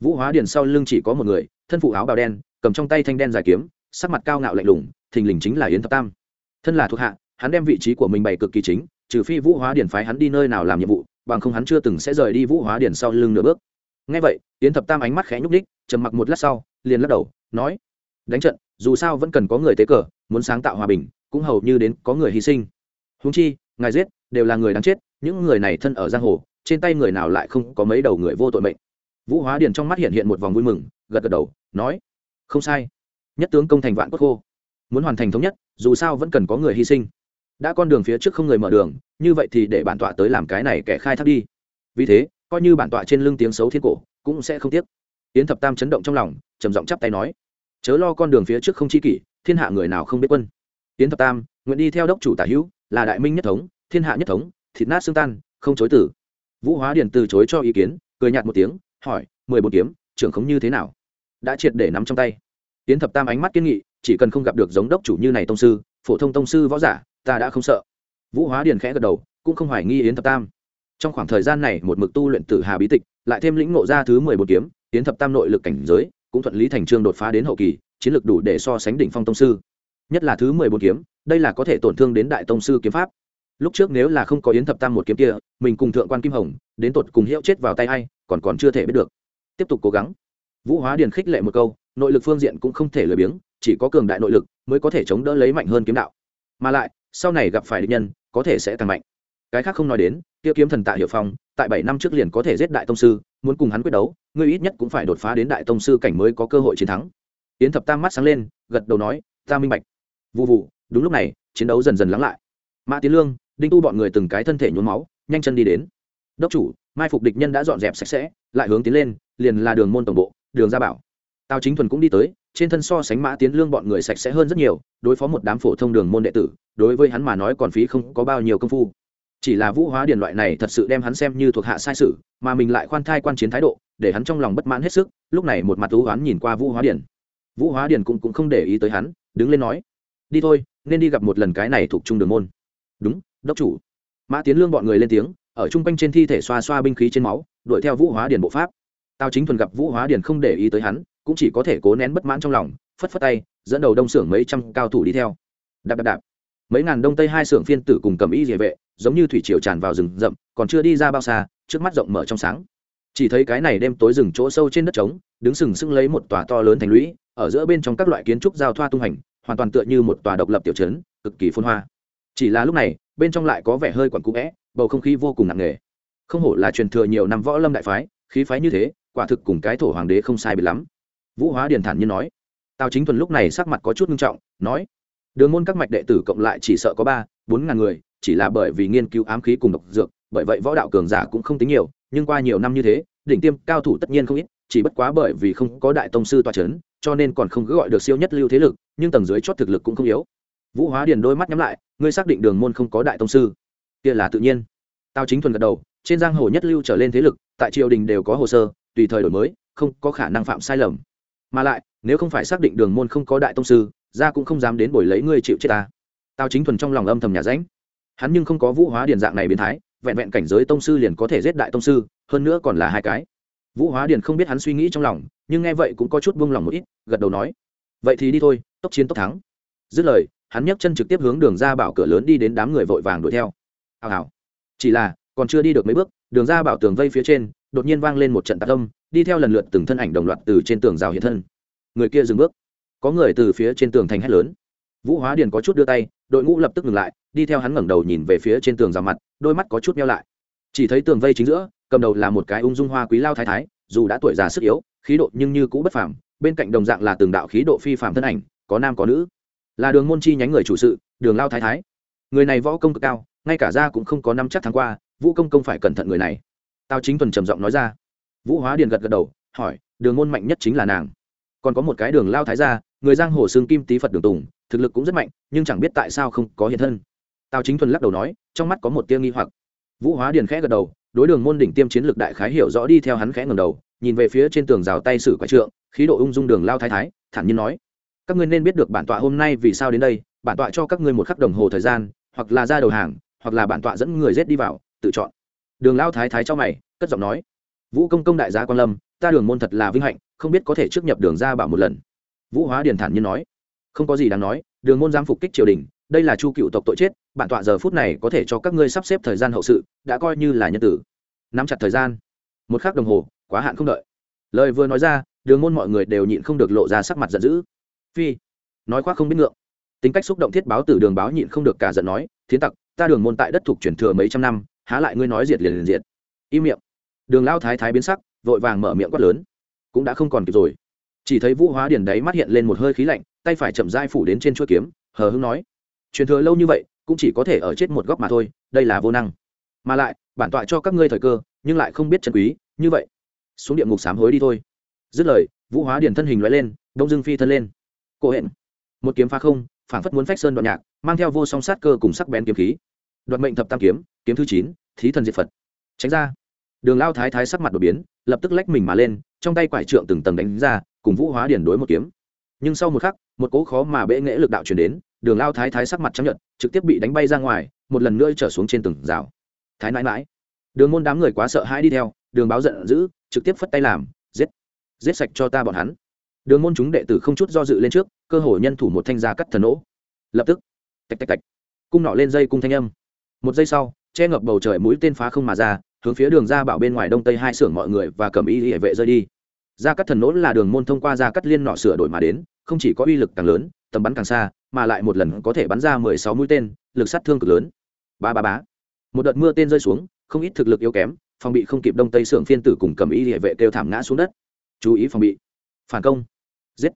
Vũ hóa điền sau lưng chỉ có một người, thân phụ áo bào đen, cầm trong tay thanh đen dài kiếm, sắc mặt cao ngạo lạnh lùng, thình lình chính là yến thập tam. Thân là thuộc hạ, hắn đem vị trí của mình bày cực kỳ chính, trừ phi vũ hóa điền phái hắn đi nơi nào làm nhiệm vụ, bằng không hắn chưa từng sẽ rời đi vũ hóa điền sau lưng nửa bước ngay vậy yến thập tam ánh mắt khẽ nhúc nhích, trầm mặc một lát sau liền lắc đầu nói đánh trận dù sao vẫn cần có người tế cờ muốn sáng tạo hòa bình cũng hầu như đến có người hy sinh. Húng chi ngài giết đều là người đáng chết những người này thân ở giang hồ trên tay người nào lại không có mấy đầu người vô tội mệnh. Vũ hóa điền trong mắt hiện hiện một vòng vui mừng gật gật đầu nói không sai. Nhất tướng công thành vạn quốc khô. Muốn hoàn thành thống nhất dù sao vẫn cần có người hy sinh. Đã con đường phía trước không người mở đường như vậy thì để bản tọa tới làm cái này kẻ khai thác đi. Vì thế coi như bản tọa trên lưng tiếng xấu thiên cổ, cũng sẽ không tiếc. Yến thập tam chấn động trong lòng, trầm giọng chắp tay nói, chớ lo con đường phía trước không chi kỷ, thiên hạ người nào không biết quân. Yến thập tam, nguyện đi theo đốc chủ tả hữu, là đại minh nhất thống, thiên hạ nhất thống, thịt nát xương tan, không chối tử vũ hóa điền từ chối cho ý kiến, cười nhạt một tiếng, hỏi, mười bốn kiếm, trưởng khống như thế nào? Đã triệt để nắm trong tay. Tiến thập tam ánh mắt kiên nghị, chỉ cần không gặp được giống đốc chủ như này tông sư, phổ thông tông sư võ giả, ta đã không sợ. Vũ hóa điền khẽ gật đầu, cũng không hoài nghi yến thập tam trong khoảng thời gian này, một mực tu luyện tử hà bí tịch, lại thêm lĩnh ngộ ra thứ mười bốn kiếm, tiến thập tam nội lực cảnh giới, cũng thuận lý thành trương đột phá đến hậu kỳ, chiến lược đủ để so sánh đỉnh phong tông sư. Nhất là thứ mười bốn kiếm, đây là có thể tổn thương đến đại tông sư kiếm pháp. Lúc trước nếu là không có yến thập tam một kiếm kia, mình cùng thượng quan kim hồng, đến tột cùng hiệu chết vào tay a i còn còn chưa thể biết được. Tiếp tục cố gắng. Vũ hóa điền khích lệ một câu, nội lực phương diện cũng không thể lười biếng, chỉ có cường đại nội lực mới có thể chống đỡ lấy mạnh hơn kiếm đạo. Mà lại, sau này gặp phải địch nhân, có thể sẽ tăng mạnh. Cái khác không nói đến tiêu kiếm thần tạ hiệu phong, tại bảy năm trước liền có thể giết đại tông sư, muốn cùng hắn quyết đấu, ngươi ít nhất cũng phải đột phá đến đại tông sư cảnh mới có cơ hội chiến thắng. Yến thập tam mắt sáng lên, gật đầu nói, ta minh bạch. Vụ vụ đúng lúc này, chiến đấu dần dần lắng lại. Mã tiến lương, đinh tu bọn người từng cái thân thể nhuốm máu, nhanh chân đi đến. Đốc chủ, mai phục địch nhân đã dọn dẹp sạch sẽ, lại hướng tiến lên, liền là đường môn tổng bộ, đường gia bảo. Tào chính thuần cũng đi tới, trên thân so sánh mã tiến lương bọn người sạch sẽ hơn rất nhiều, đối phó một đám phổ thông đường môn đệ tử, đối với hắn mà nói còn phí không có bao nhiêu công phu chỉ là vũ hóa điền loại này thật sự đem hắn xem như thuộc hạ sai sự mà mình lại khoan thai quan chiến thái độ để hắn trong lòng bất mãn hết sức lúc này một mặt thú hoán nhìn qua vũ hóa điền. Vũ hóa điền cũng, cũng không để ý tới hắn đứng lên nói đi thôi nên đi gặp một lần cái này thuộc trung đường môn. Đúng đốc chủ. Mã tiến lương bọn người lên tiếng ở chung quanh trên thi thể xoa xoa binh khí trên máu đuổi theo vũ hóa điền bộ pháp. Tao chính thuần gặp vũ hóa điền không để ý tới hắn cũng chỉ có thể cố nén bất mãn trong lòng phất phất tay dẫn đầu đông xưởng mấy trăm cao thủ đi theo. Đạp đạp đạp mấy ngàn đông tây hai xưởng phiên tử cùng cầm y địa vệ, giống như thủy triều tràn vào rừng rậm, còn chưa đi ra bao xa, trước mắt rộng mở trong sáng. Chỉ thấy cái này đêm tối rừng chỗ sâu trên đất trống, đứng sừng sững lấy một tòa to lớn thành lũy, ở giữa bên trong các loại kiến trúc giao thoa tung hành, hoàn toàn tựa như một tòa độc lập tiểu trấn, cực kỳ phôn hoa. Chỉ là lúc này, bên trong lại có vẻ hơi quẩn cũ vẽ bầu không khí vô cùng nặng nề. Không hổ là truyền thừa nhiều năm võ lâm đại phái, khí phái như thế, quả thực cùng cái thổ hoàng đế không sai bị lắm. Vũ hóa điền thản nhiên nói. Tào chính thuần lúc này sắc mặt có chút nghiêm trọng, nói đường môn các mạch đệ tử cộng lại chỉ sợ có ba, bốn ngàn người, chỉ là bởi vì nghiên cứu ám khí cùng độc dược, bởi vậy võ đạo cường giả cũng không tính nhiều, nhưng qua nhiều năm như thế, đỉnh tiêm cao thủ tất nhiên không ít, chỉ bất quá bởi vì không có đại tông sư toa c h ấ n cho nên còn không cứ gọi được siêu nhất lưu thế lực, nhưng tầng dưới chót thực lực cũng không yếu. Vũ hóa điền đôi mắt nhắm lại, ngươi xác định đường môn không có đại tông sư? Kia là tự nhiên. Tao chính thuần gật đầu, trên giang hồ nhất lưu trở lên thế lực, tại triều đình đều có hồ sơ, tùy thời đổi mới, không có khả năng phạm sai lầm. Mà lại, nếu không phải xác định đường môn không có đại tông sư ra cũng không dám đến bồi lấy ngươi chịu chết ta. Tao chính thuần trong lòng âm thầm nhà ránh. Hắn nhưng không có vũ hóa điền dạng này biến thái, vẹn vẹn cảnh giới tông sư liền có thể giết đại tông sư, hơn nữa còn là hai cái. Vũ hóa điền không biết hắn suy nghĩ trong lòng, nhưng nghe vậy cũng có chút buông lòng một ít, gật đầu nói, vậy thì đi thôi, tốc chiến tốc thắng. Dứt lời, hắn nhấc chân trực tiếp hướng đường ra bảo cửa lớn đi đến đám người vội vàng đuổi theo. Hào hào. Chỉ là, còn chưa đi được mấy bước, đường ra bảo tường vây phía trên, đột nhiên vang lên một trận tạc âm, đi theo lần lượt từng thân ảnh đồng loạt từ trên tường rào hiện thân. Người kia dừng bước có người từ phía trên tường thành hét lớn. Vũ hóa điền có chút đưa tay, đội ngũ lập tức ngừng lại, đi theo hắn ngẩng đầu nhìn về phía trên tường rào mặt, đôi mắt có chút meo lại. Chỉ thấy tường vây chính giữa, cầm đầu là một cái ung dung hoa quý lao thái thái, dù đã tuổi già sức yếu, khí độ nhưng như cũ bất phàm, bên cạnh đồng dạng là từng đạo khí độ phi phàm thân ảnh, có nam có nữ. Là đường môn chi nhánh người chủ sự, đường lao thái thái. Người này võ công cực cao, ngay cả ra cũng không có năm chắc tháng qua, vũ công công phải cẩn thận người này. Tao chính tuần trầm giọng nói ra. Vũ hóa điền gật gật đầu, hỏi, đường môn mạnh nhất chính là nàng. Còn có một cái đường lao thái gia người giang hồ xương kim tý phật đường tùng, thực lực cũng rất mạnh, nhưng chẳng biết tại sao không có hiện thân. Tào chính thuần lắc đầu nói, trong mắt có một tia nghi hoặc. Vũ hóa điền khẽ gật đầu, đối đường môn đỉnh tiêm chiến lược đại khái hiểu rõ đi theo hắn khẽ ngầm đầu, nhìn về phía trên tường rào tay sử quái trượng, khí độ ung dung đường lao thái thái, thản nhiên nói, các ngươi nên biết được bản tọa hôm nay vì sao đến đây, bản tọa cho các ngươi một khắc đồng hồ thời gian, hoặc là ra đầu hàng, hoặc là bản tọa dẫn người rết đi vào, tự chọn. Đường lao thái thái cho mày, cất giọng nói, vũ công công đại gia quan lâm, ta đường môn thật là vinh hạnh, không biết có thể trước nhập đường ra bảo một lần vũ hóa điền thản nhiên nói, không có gì đáng nói, đường môn giam phục kích triều đình, đây là chu cựu tộc tội chết, bản tọa giờ phút này có thể cho các ngươi sắp xếp thời gian hậu sự, đã coi như là nhân tử. Nắm chặt thời gian. Một khắc đồng hồ, quá hạn không đợi. Lời vừa nói ra, đường môn mọi người đều nhịn không được lộ ra sắc mặt giận dữ. Phi. Nói khoác không biết ngượng. Tính cách xúc động thiết báo từ đường báo nhịn không được cả giận nói, thiến tặc, ta đường môn tại đất thuộc truyền thừa mấy trăm năm, há lại ngươi nói diệt liền liền diệt. Im miệng. Đường lao thái thái biến sắc, vội vàng mở miệng quát lớn. Cũng đã không còn kịp rồi chỉ thấy vũ hóa điền đấy mắt hiện lên một hơi khí lạnh, tay phải chậm dai phủ đến trên chuỗi kiếm, hờ hưng nói, truyền thừa lâu như vậy, cũng chỉ có thể ở chết một góc mà thôi, đây là vô năng. Mà lại, bản tọa cho các ngươi thời cơ, nhưng lại không biết trần quý, như vậy, xuống địa ngục sám hối đi thôi. Dứt lời, vũ hóa điền thân hình loại lên, đông dương phi thân lên. Cô hẹn. Một kiếm phá không, phảng phất muốn phách sơn đoạn nhạc, mang theo vô song sát cơ cùng sắc bén kiếm khí. Đoạt mệnh thập tam kiếm kiếm thứ chín, thí thần diệt phật. Tránh ra. Đường lao thái thái sắc mặt đột biến, lập tức lách mình mà lên, trong tay quải trượng từng tầng đánh ra cùng vũ hóa điển đối một kiếm. Nhưng sau một khắc, một cố khó mà bệ nghệ lực đạo chuyển đến, đường lao thái thái sắc mặt trắng nhợt, trực tiếp bị đánh bay ra ngoài, một lần nữa trở xuống trên từng rào. Thái nãi mãi đường môn đám người quá sợ hãi đi theo, đường báo giận dữ, trực tiếp phất tay làm, giết giết sạch cho ta bọn hắn. Đường môn chúng đệ tử không chút do dự lên trước, cơ hội nhân thủ một thanh gia cắt thần nỗ. Lập tức, tạch tạch tạch, cung nọ lên dây cung thanh âm. Một giây sau, che ngập bầu trời mũi tên phá không mà ra, hướng phía đường ra bảo bên ngoài đông tây hai xưởng mọi người và cầm y hệ vệ rơi đi gia cắt thần nỗ là đường môn thông qua gia cắt liên nọ sửa đổi mà đến, không chỉ có uy lực càng lớn, tầm bắn càng xa, mà lại một lần có thể bắn ra mười sáu mũi tên, lực sát thương cực lớn. Ba ba bá một đợt mưa tên rơi xuống, không ít thực lực yếu kém, phòng bị không kịp đông tây sưởng phiên tử cùng cầm y địa vệ kêu thảm ngã xuống đất. Chú ý phòng bị. Phản công. Giết.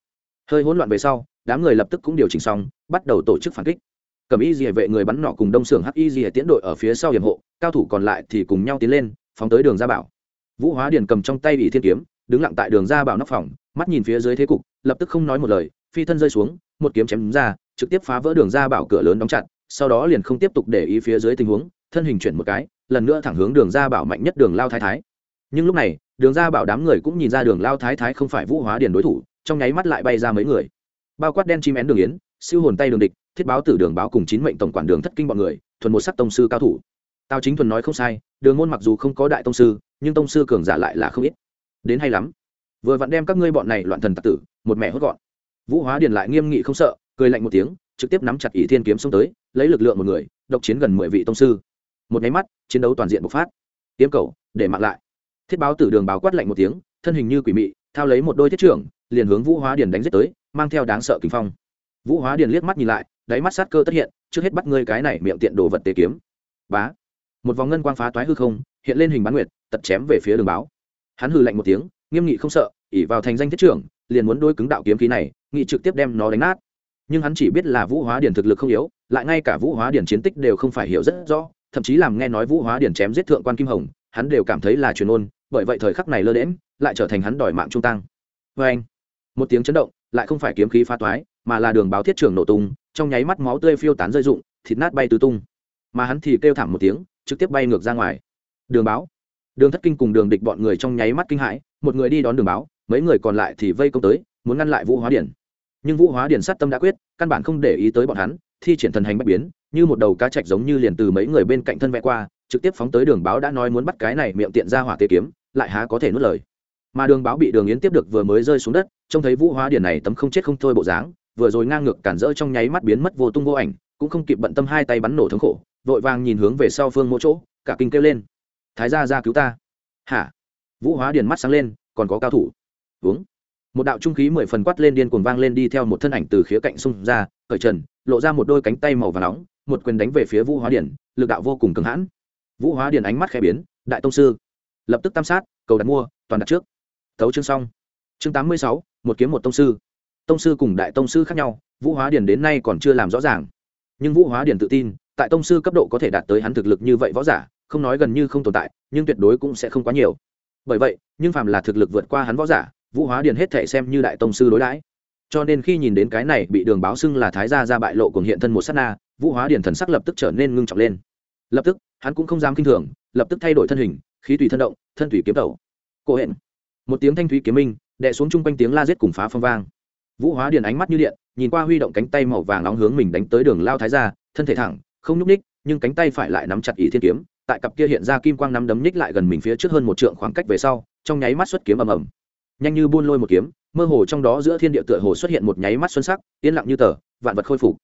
Hơi hỗn loạn về sau, đám người lập tức cũng điều chỉnh xong, bắt đầu tổ chức phản kích. Cầm y địa vệ người bắn nọ cùng đông sưởng hắc y địa tiến đội ở phía sau hiểm hộ, cao thủ còn lại thì cùng nhau tiến lên, phóng tới đường gia bảo. Vũ hóa điền cầm trong tay bị thiên kiếm đứng lặng tại đường gia bảo nóc phòng, mắt nhìn phía dưới thế cục, lập tức không nói một lời, phi thân rơi xuống, một kiếm chém ra, trực tiếp phá vỡ đường gia bảo cửa lớn đóng chặt, sau đó liền không tiếp tục để ý phía dưới tình huống, thân hình chuyển một cái, lần nữa thẳng hướng đường gia bảo mạnh nhất đường lao thái thái. Nhưng lúc này, đường gia bảo đám người cũng nhìn ra đường lao thái thái không phải vũ hóa điền đối thủ, trong nháy mắt lại bay ra mấy người. Bao quát đen chim én đường yến, siêu hồn tay đường địch, thiết báo tử đường báo cùng chín mệnh tổng quản đường thất kinh bọn người, thuần một sắc tông sư cao thủ. Tao chính thuần nói không sai, đường môn mặc dù không có đại tông sư, nhưng tông sư cường giả lại là không ít đến hay lắm. Vừa vặn đem các ngươi bọn này loạn thần tặc tử, một mẹ hốt gọn. Vũ hóa điền lại nghiêm nghị không sợ, cười lạnh một tiếng, trực tiếp nắm chặt ỷ thiên kiếm xông tới, lấy lực lượng một người, độc chiến gần mười vị tông sư. Một máy mắt, chiến đấu toàn diện bộc phát. Tiêm cầu, để mặn lại. Thiết báo tử đường báo quát lạnh một tiếng, thân hình như quỷ mị, thao lấy một đôi thiết trưởng, liền hướng vũ hóa điền đánh giết tới, mang theo đáng sợ kinh phong. Vũ hóa điền liếc mắt nhìn lại, đáy mắt sát cơ tất hiện, trước hết bắt ngươi cái này miệng tiện đồ vật tế kiếm. Bá. Một vòng ngân quang phá toái hư không, hiện lên hình bán nguyệt, tật chém về phía đường báo hắn hừ lạnh một tiếng, nghiêm nghị không sợ ỉ vào thành danh thiết trưởng, liền muốn đôi cứng đạo kiếm khí này, nghị trực tiếp đem nó đánh nát. Nhưng hắn chỉ biết là vũ hóa điển thực lực không yếu, lại ngay cả vũ hóa điển chiến tích đều không phải hiểu rất rõ, thậm chí làm nghe nói vũ hóa điển chém giết thượng quan kim hồng, hắn đều cảm thấy là truyền ôn, bởi vậy thời khắc này lơ đễm lại trở thành hắn đòi mạng trung tăng. Vê anh, một tiếng chấn động, lại không phải kiếm khí phá toái, mà là đường báo thiết trưởng nổ tung, trong nháy mắt máu tươi phiêu tán rơi rụng, thịt nát bay tứ tung. Mà hắn thì kêu thảm một tiếng, trực tiếp bay ngược ra ngoài. Đường báo đường thất kinh cùng đường địch bọn người trong nháy mắt kinh hãi, một người đi đón đường báo, mấy người còn lại thì vây công tới, muốn ngăn lại vũ hóa điển. Nhưng vũ hóa điển sát tâm đã quyết, căn bản không để ý tới bọn hắn, thi triển thần hành bách biến, như một đầu cá chạch giống như liền từ mấy người bên cạnh thân vẽ qua, trực tiếp phóng tới đường báo đã nói muốn bắt cái này miệng tiện ra hỏa tế kiếm, lại há có thể nuốt lời. Mà đường báo bị đường yến tiếp được vừa mới rơi xuống đất, trông thấy vũ hóa điển này tấm không chết không thôi bộ dáng, vừa rồi ngang ngược cản rỡ trong nháy mắt biến mất vô tung vô ảnh, cũng không kịp bận tâm hai tay bắn nổ thống khổ, vội vàng nhìn hướng về sau phương mỗi chỗ, cả kinh kêu lên thái gia ra cứu ta. Hả? Vũ hóa điền mắt sáng lên, còn có cao thủ. Uống. Một đạo trung khí mười phần quát lên điên cuồng vang lên đi theo một thân ảnh từ khía cạnh xung ra, cởi trần, lộ ra một đôi cánh tay màu và nóng, một quyền đánh về phía vũ hóa điển lực đạo vô cùng cưng hãn. Vũ hóa điển ánh mắt khẽ biến, đại tông sư, lập tức tam sát, cầu đặt mua, toàn đặt trước. Thấu chương xong. Chương tám mươi sáu, một kiếm một tông sư. Tông sư cùng đại tông sư khác nhau, vũ hóa điển đến nay còn chưa làm rõ ràng. Nhưng vũ hóa điển tự tin, tại tông sư cấp độ có thể đạt tới hắn thực lực như vậy võ giả không nói gần như không tồn tại, nhưng tuyệt đối cũng sẽ không quá nhiều. Bởi vậy, nhưng phàm là thực lực vượt qua hắn võ giả, vũ hóa điển hết thể xem như đại tông sư đối đãi. Cho nên khi nhìn đến cái này bị đường báo xưng là thái gia ra bại lộ cùng hiện thân một sát na, vũ hóa điển thần sắc lập tức trở nên ngưng trọng lên. Lập tức, hắn cũng không dám kinh thường, lập tức thay đổi thân hình, khí tùy thân động, thân thủy kiếm tẩu. Cô hẹn. Một tiếng thanh thúy kiếm minh, đè xuống chung quanh tiếng la giết cùng phá phong vang. Vũ hóa điền ánh mắt như điện, nhìn qua huy động cánh tay màu vàng nóng hướng mình đánh tới đường lao thái ra thân thể thẳng, không nhúc ních nhưng cánh tay phải lại nắm chặt ý thiên kiếm tại cặp kia hiện ra kim quang nắm đấm nhích lại gần mình phía trước hơn một trượng khoảng cách về sau, trong nháy mắt xuất kiếm ầm ầm. Nhanh như buôn lôi một kiếm, mơ hồ trong đó giữa thiên địa tựa hồ xuất hiện một nháy mắt xuân sắc, yên lặng như tờ, vạn vật khôi phục.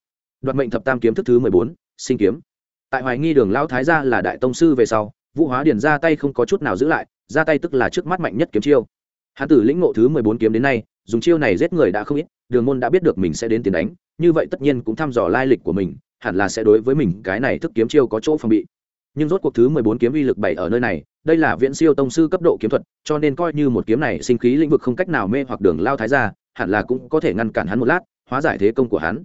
Đoạt mệnh thập tam kiếm thức thứ mười bốn, sinh kiếm. Tại hoài nghi đường lao thái gia là đại tông sư về sau, vũ hóa điền ra tay không có chút nào giữ lại, ra tay tức là trước mắt mạnh nhất kiếm chiêu. Hán tử lĩnh ngộ thứ mười bốn kiếm đến nay, dùng chiêu này giết người đã không ít, đường môn đã biết được mình sẽ đến tiền đánh, như vậy tất nhiên cũng thăm dò lai lịch của mình, hẳn là sẽ đối với mình cái này thức kiếm chiêu có chỗ phòng bị nhưng rốt cuộc thứ mười bốn kiếm uy lực bảy ở nơi này, đây là viễn siêu tông sư cấp độ kiếm thuật, cho nên coi như một kiếm này sinh khí lĩnh vực không cách nào mê hoặc đường lao thái ra hẳn là cũng có thể ngăn cản hắn một lát, hóa giải thế công của hắn.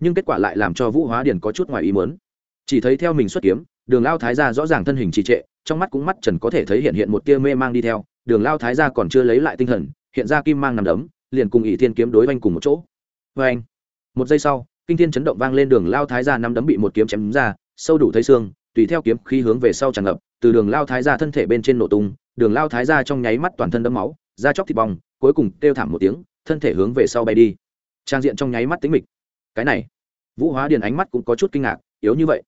Nhưng kết quả lại làm cho vũ hóa điền có chút ngoài ý muốn. Chỉ thấy theo mình xuất kiếm, đường lao thái ra rõ ràng thân hình trì trệ, trong mắt cũng mắt trần có thể thấy hiện hiện một tia mê mang đi theo, đường lao thái ra còn chưa lấy lại tinh thần, hiện ra kim mang nằm đấm, liền cùng ỷ thiên kiếm đối oanh cùng một chỗ. Vê anh một giây sau, kinh thiên chấn động vang lên đường lao thái ra nắm đấm bị một kiếm chém ra, sâu đủ thấy xương tùy theo kiếm khí hướng về sau tràn ngập, từ đường lao thái ra thân thể bên trên nổ tung, đường lao thái ra trong nháy mắt toàn thân đẫm máu, da chóc thịt bong, cuối cùng kêu thảm một tiếng, thân thể hướng về sau bay đi. Trang diện trong nháy mắt tính mịch. Cái này, vũ hóa điền ánh mắt cũng có chút kinh ngạc, yếu như vậy.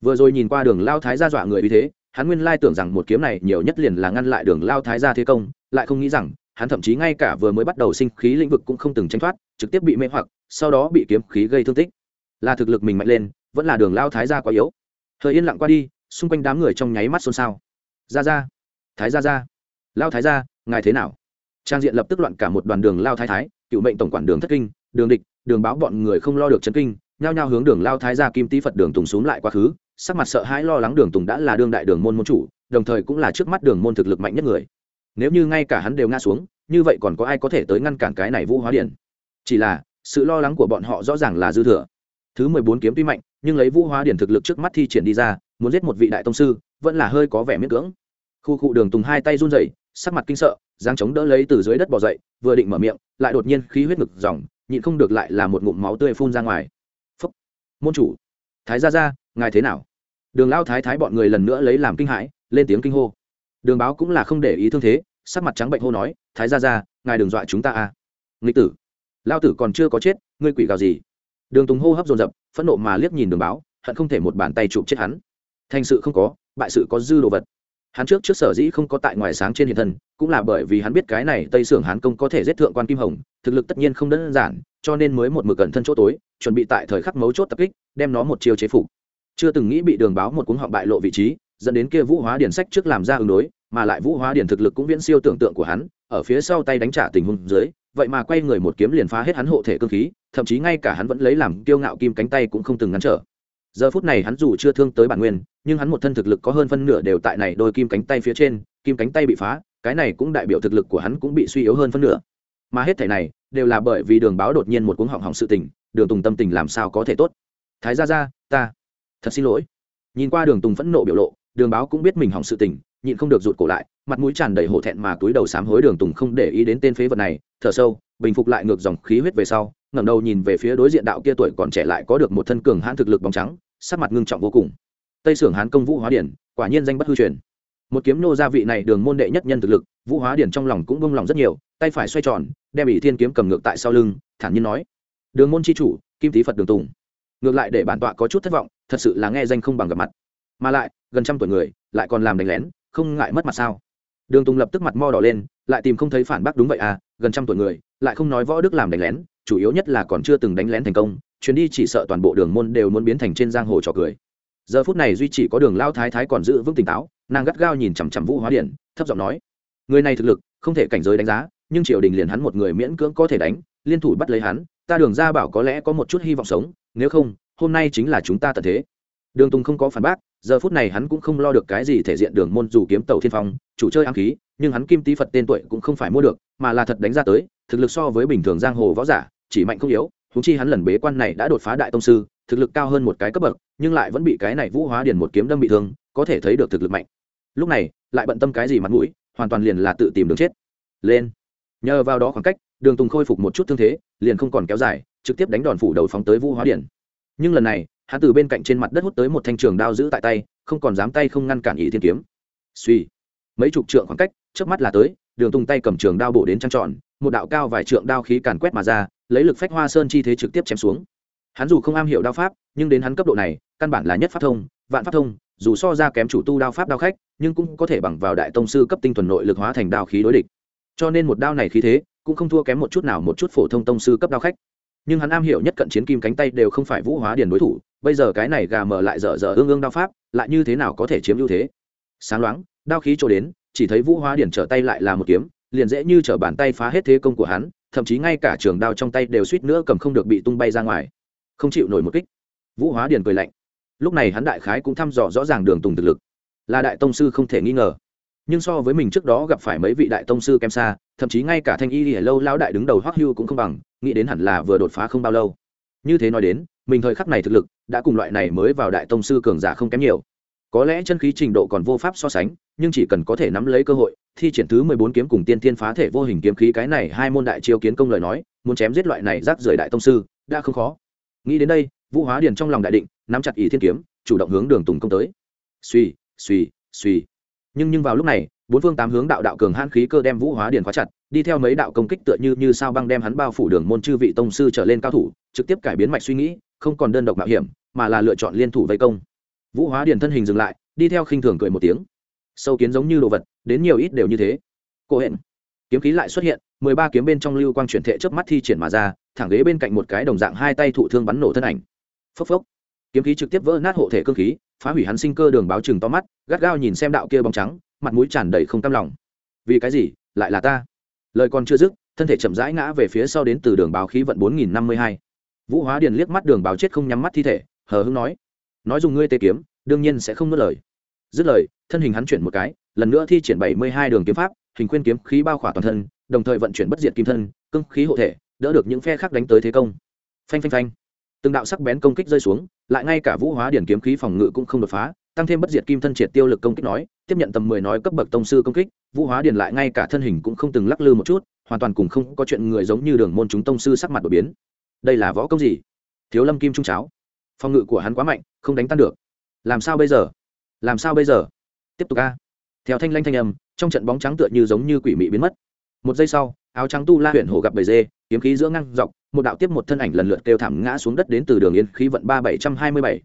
Vừa rồi nhìn qua đường lao thái ra dọa người vì thế, hắn nguyên lai tưởng rằng một kiếm này nhiều nhất liền là ngăn lại đường lao thái ra thế công, lại không nghĩ rằng, hắn thậm chí ngay cả vừa mới bắt đầu sinh khí lĩnh vực cũng không từng tranh thoát, trực tiếp bị mê hoặc, sau đó bị kiếm khí gây thương tích. Là thực lực mình mạnh lên, vẫn là đường lao thái ra quá yếu thời yên lặng qua đi, xung quanh đám người trong nháy mắt xôn xao. Ra ra thái ra ra lao thái ra ngài thế nào? Trang diện lập tức loạn cả một đoàn đường lao thái thái, cựu mệnh tổng quản đường thất kinh, đường địch, đường báo bọn người không lo được chân kinh, nhao nhao hướng đường lao thái ra kim tý phật đường tùng xuống lại quá khứ, sắc mặt sợ hãi lo lắng đường tùng đã là đương đại đường môn môn chủ, đồng thời cũng là trước mắt đường môn thực lực mạnh nhất người. Nếu như ngay cả hắn đều ngã xuống, như vậy còn có ai có thể tới ngăn cản cái này vũ hóa điển chỉ là, sự lo lắng của bọn họ rõ ràng là dư thừa. Thứ mười bốn kiếm tuy mạnh nhưng lấy vũ hóa điển thực lực trước mắt thi triển đi ra, muốn giết một vị đại tông sư, vẫn là hơi có vẻ miễn cưỡng. Khu cụ đường tùng hai tay run rẩy, sắc mặt kinh sợ giang chống đỡ lấy từ dưới đất bỏ dậy, vừa định mở miệng, lại đột nhiên khí huyết ngực dòng, nhịn không được lại là một ngụm máu tươi phun ra ngoài. Phúc! Môn chủ! Thái gia gia, ngài thế nào? Đường lao thái thái bọn người lần nữa lấy làm kinh hãi, lên tiếng kinh hô. Đường báo cũng là không để ý thương thế, sắc mặt trắng bệnh hô nói, thái gia gia, ngài đừng dọa chúng ta à. Nghịch tử! Lao tử còn chưa có chết, ngươi quỷ gào gì? Đường tùng hô hấp dồn dập, phẫn nộ mà liếc nhìn đường báo, hận không thể một bàn tay chụp chết hắn. Thành sự không có, bại sự có dư đồ vật. Hắn trước trước sở dĩ không có tại ngoài sáng trên hiện thân, cũng là bởi vì hắn biết cái này tây sưởng hán công có thể giết thượng quan kim hồng, thực lực tất nhiên không đơn giản, cho nên mới một mực cẩn thân chỗ tối, chuẩn bị tại thời khắc mấu chốt tập kích, đem nó một chiêu chế phục. Chưa từng nghĩ bị đường báo một cuốn họ bại lộ vị trí, dẫn đến kia vũ hóa điển sách trước làm ra ứng đối, mà lại vũ hóa điển thực lực cũng viễn siêu tưởng tượng của hắn ở phía sau tay đánh trả tình huống dưới, vậy mà quay người một kiếm liền phá hết hắn hộ thể cơ khí, thậm chí ngay cả hắn vẫn lấy làm kiêu ngạo kim cánh tay cũng không từng ngăn trở. Giờ phút này hắn dù chưa thương tới bản nguyên, nhưng hắn một thân thực lực có hơn phân nửa đều tại này đôi kim cánh tay phía trên, kim cánh tay bị phá, cái này cũng đại biểu thực lực của hắn cũng bị suy yếu hơn phân nửa. Mà hết thể này đều là bởi vì đường báo đột nhiên một cuống họng hỏng sự tình, đường tùng tâm tình làm sao có thể tốt. Thái ra ra ta thật xin lỗi. Nhìn qua đường tùng phẫn nộ biểu lộ, đường báo cũng biết mình hỏng sự tình nhịn không được rụt cổ lại, mặt mũi tràn đầy hổ thẹn mà túi đầu sám hối đường tùng không để ý đến tên phế vật này, thở sâu, bình phục lại ngược dòng khí huyết về sau, ngẩng đầu nhìn về phía đối diện đạo kia tuổi còn trẻ lại có được một thân cường hãn thực lực bóng trắng, sắc mặt ngưng trọng vô cùng. Tây sưởng hán công vũ hóa điển, quả nhiên danh bất hư truyền. Một kiếm nô gia vị này đường môn đệ nhất nhân thực lực, vũ hóa điển trong lòng cũng bông lòng rất nhiều, tay phải xoay tròn, đem ỷ thiên kiếm cầm ngược tại sau lưng, thản nhiên nói, đường môn c h i chủ, kim tý phật đường tùng. Ngược lại để bản tọa có chút thất vọng, thật sự là nghe danh không bằng gặp mặt. Mà lại, gần trăm tuổi người, lại còn làm đánh lén không ngại mất mặt sao? Đường tùng lập tức mặt mo đỏ lên, lại tìm không thấy phản bác đúng vậy à gần trăm tuổi người, lại không nói võ đức làm đánh lén, chủ yếu nhất là còn chưa từng đánh lén thành công, chuyến đi chỉ sợ toàn bộ đường môn đều muốn biến thành trên giang hồ trò cười. Giờ phút này duy chỉ có đường lao thái thái còn giữ vững tỉnh táo, nàng gắt gao nhìn chằm chằm vũ hóa điển, thấp giọng nói, người này thực lực, không thể cảnh giới đánh giá, nhưng triều đình liền hắn một người miễn cưỡng có thể đánh, liên thủ bắt lấy hắn, ta đường ra bảo có lẽ có một chút hy vọng sống, nếu không, hôm nay chính là chúng ta tận thế. Đường tùng không có phản bác giờ phút này hắn cũng không lo được cái gì thể diện đường môn dù kiếm tàu thiên phong, chủ chơi ám khí, nhưng hắn kim tý phật tên tuổi cũng không phải mua được, mà là thật đánh ra tới, thực lực so với bình thường giang hồ võ giả, chỉ mạnh không yếu húng chi hắn lần bế quan này đã đột phá đại tông sư, thực lực cao hơn một cái cấp bậc, nhưng lại vẫn bị cái này vũ hóa điền một kiếm đâm bị thương, có thể thấy được thực lực mạnh. Lúc này, lại bận tâm cái gì mặt mũi, hoàn toàn liền là tự tìm đường chết. Lên. Nhờ vào đó khoảng cách, đường tùng khôi phục một chút thương thế, liền không còn kéo dài, trực tiếp đánh đòn phủ đầu phóng tới vũ hóa điền. Nhưng lần này hắn từ bên cạnh trên mặt đất hút tới một thanh trường đao giữ tại tay, không còn dám tay không ngăn cản ý thiên kiếm. Suy mấy chục trượng khoảng cách trước mắt là tới, đường tung tay cầm trường đao bổ đến trăng trọn một đạo cao vài trượng đao khí càn quét mà ra, lấy lực phách hoa sơn chi thế trực tiếp chém xuống. Hắn dù không am hiểu đao pháp, nhưng đến hắn cấp độ này, căn bản là nhất pháp thông, vạn pháp thông, dù so ra kém chủ tu đao pháp đao khách, nhưng cũng có thể bằng vào đại tông sư cấp tinh thuần nội lực hóa thành đao khí đối địch. Cho nên một đao này khí thế, cũng không thua kém một chút nào một chút phổ thông tông sư cấp đao khách. Nhưng hắn am hiểu nhất cận chiến kim cánh tay đều không phải vũ hóa điền đối thủ bây giờ cái này gà mở lại dở dở ương ương đao pháp, lại như thế nào có thể chiếm ưu thế? Sáng loáng, đao khí trổ đến, chỉ thấy vũ hóa điển trở tay lại là một kiếm, liền dễ như trở bàn tay phá hết thế công của hắn, thậm chí ngay cả trường đao trong tay đều suýt nữa cầm không được bị tung bay ra ngoài. Không chịu nổi một kích. Vũ hóa điển cười lạnh. Lúc này hắn đại khái cũng thăm dò rõ ràng đường tùng thực lực. Là đại tông sư không thể nghi ngờ. Nhưng so với mình trước đó gặp phải mấy vị đại tông sư kém xa, thậm chí ngay cả thanh y thì lâu lão đại đứng đầu hoắc hưu cũng không bằng, nghĩ đến hẳn là vừa đột phá không bao lâu như thế nói đến, mình thời khắc này thực lực đã cùng loại này mới vào đại tông sư cường giả không kém nhiều. Có lẽ chân khí trình độ còn vô pháp so sánh, nhưng chỉ cần có thể nắm lấy cơ hội, thi triển thứ mười bốn kiếm cùng tiên tiên phá thể vô hình kiếm khí cái này hai môn đại chiêu kiến công lời nói, muốn chém giết loại này rác rưởi đại tông sư, đã không khó. Nghĩ đến đây, vũ hóa điền trong lòng đại định, nắm chặt ý thiên kiếm, chủ động hướng đường tùng công tới. Suy suy suy nhưng nhưng vào lúc này, bốn phương tám hướng đạo đạo cường hãn khí cơ đem vũ hóa điền khóa chặt đi theo mấy đạo công kích tựa như như sao băng đem hắn bao phủ đường môn chư vị tông sư trở lên cao thủ, trực tiếp cải biến mạch suy nghĩ, không còn đơn độc mạo hiểm, mà là lựa chọn liên thủ vây công. Vũ hóa điền thân hình dừng lại, đi theo khinh thường cười một tiếng. Sâu kiến giống như đồ vật, đến nhiều ít đều như thế. Cô hẹn kiếm khí lại xuất hiện, mười ba kiếm bên trong lưu quang chuyển thể chớp mắt thi triển mà ra, thẳng ghế bên cạnh một cái đồng dạng hai tay thụ thương bắn nổ thân ảnh. Phốc phốc. Kiếm khí trực tiếp vỡ nát hộ thể cơ khí, phá hủy hắn sinh cơ đường báo chừng to mắt, gắt gao nhìn xem đạo kia bóng trắng, mặt mũi tràn đầy không cam lòng. Vì cái gì? Lại là ta lời còn chưa dứt, thân thể chậm rãi ngã về phía sau đến từ đường báo khí vận bốn nghìn năm mươi hai. Vũ hóa điền liếc mắt đường báo chết không nhắm mắt thi thể, hờ hưng nói nói dùng ngươi tê kiếm, đương nhiên sẽ không nuốt lời. Dứt lời, thân hình hắn chuyển một cái, lần nữa thi triển bảy mươi hai đường kiếm pháp, hình khuyên kiếm khí bao khỏa toàn thân, đồng thời vận chuyển bất diệt kim thân cưng khí hộ thể, đỡ được những phe khác đánh tới thế công. Phanh phanh phanh. Từng đạo sắc bén công kích rơi xuống, lại ngay cả vũ hóa điển kiếm khí phòng ngự cũng không đột phá tăng thêm bất diệt kim thân triệt tiêu lực công kích nói, tiếp nhận tầm mười nói cấp bậc tông sư công kích, vũ hóa điền lại ngay cả thân hình cũng không từng lắc lư một chút, hoàn toàn cùng không có chuyện người giống như đường môn chúng tông sư sắc mặt đột biến. Đây là võ công gì? Thiếu lâm kim trung cháo. Phòng ngự của hắn quá mạnh, không đánh tan được. Làm sao bây giờ? Làm sao bây giờ? Tiếp tục a. Theo thanh lanh thanh âm, trong trận bóng trắng tựa như giống như quỷ mị biến mất. Một giây sau, áo trắng tu la huyện hồ gặp bầy dê, kiếm khí giữa ngang dọc, một đạo tiếp một thân ảnh lần lượt kêu thảm ngã xuống đất đến từ đường yên khí vận ba bảy trăm hai mươi bảy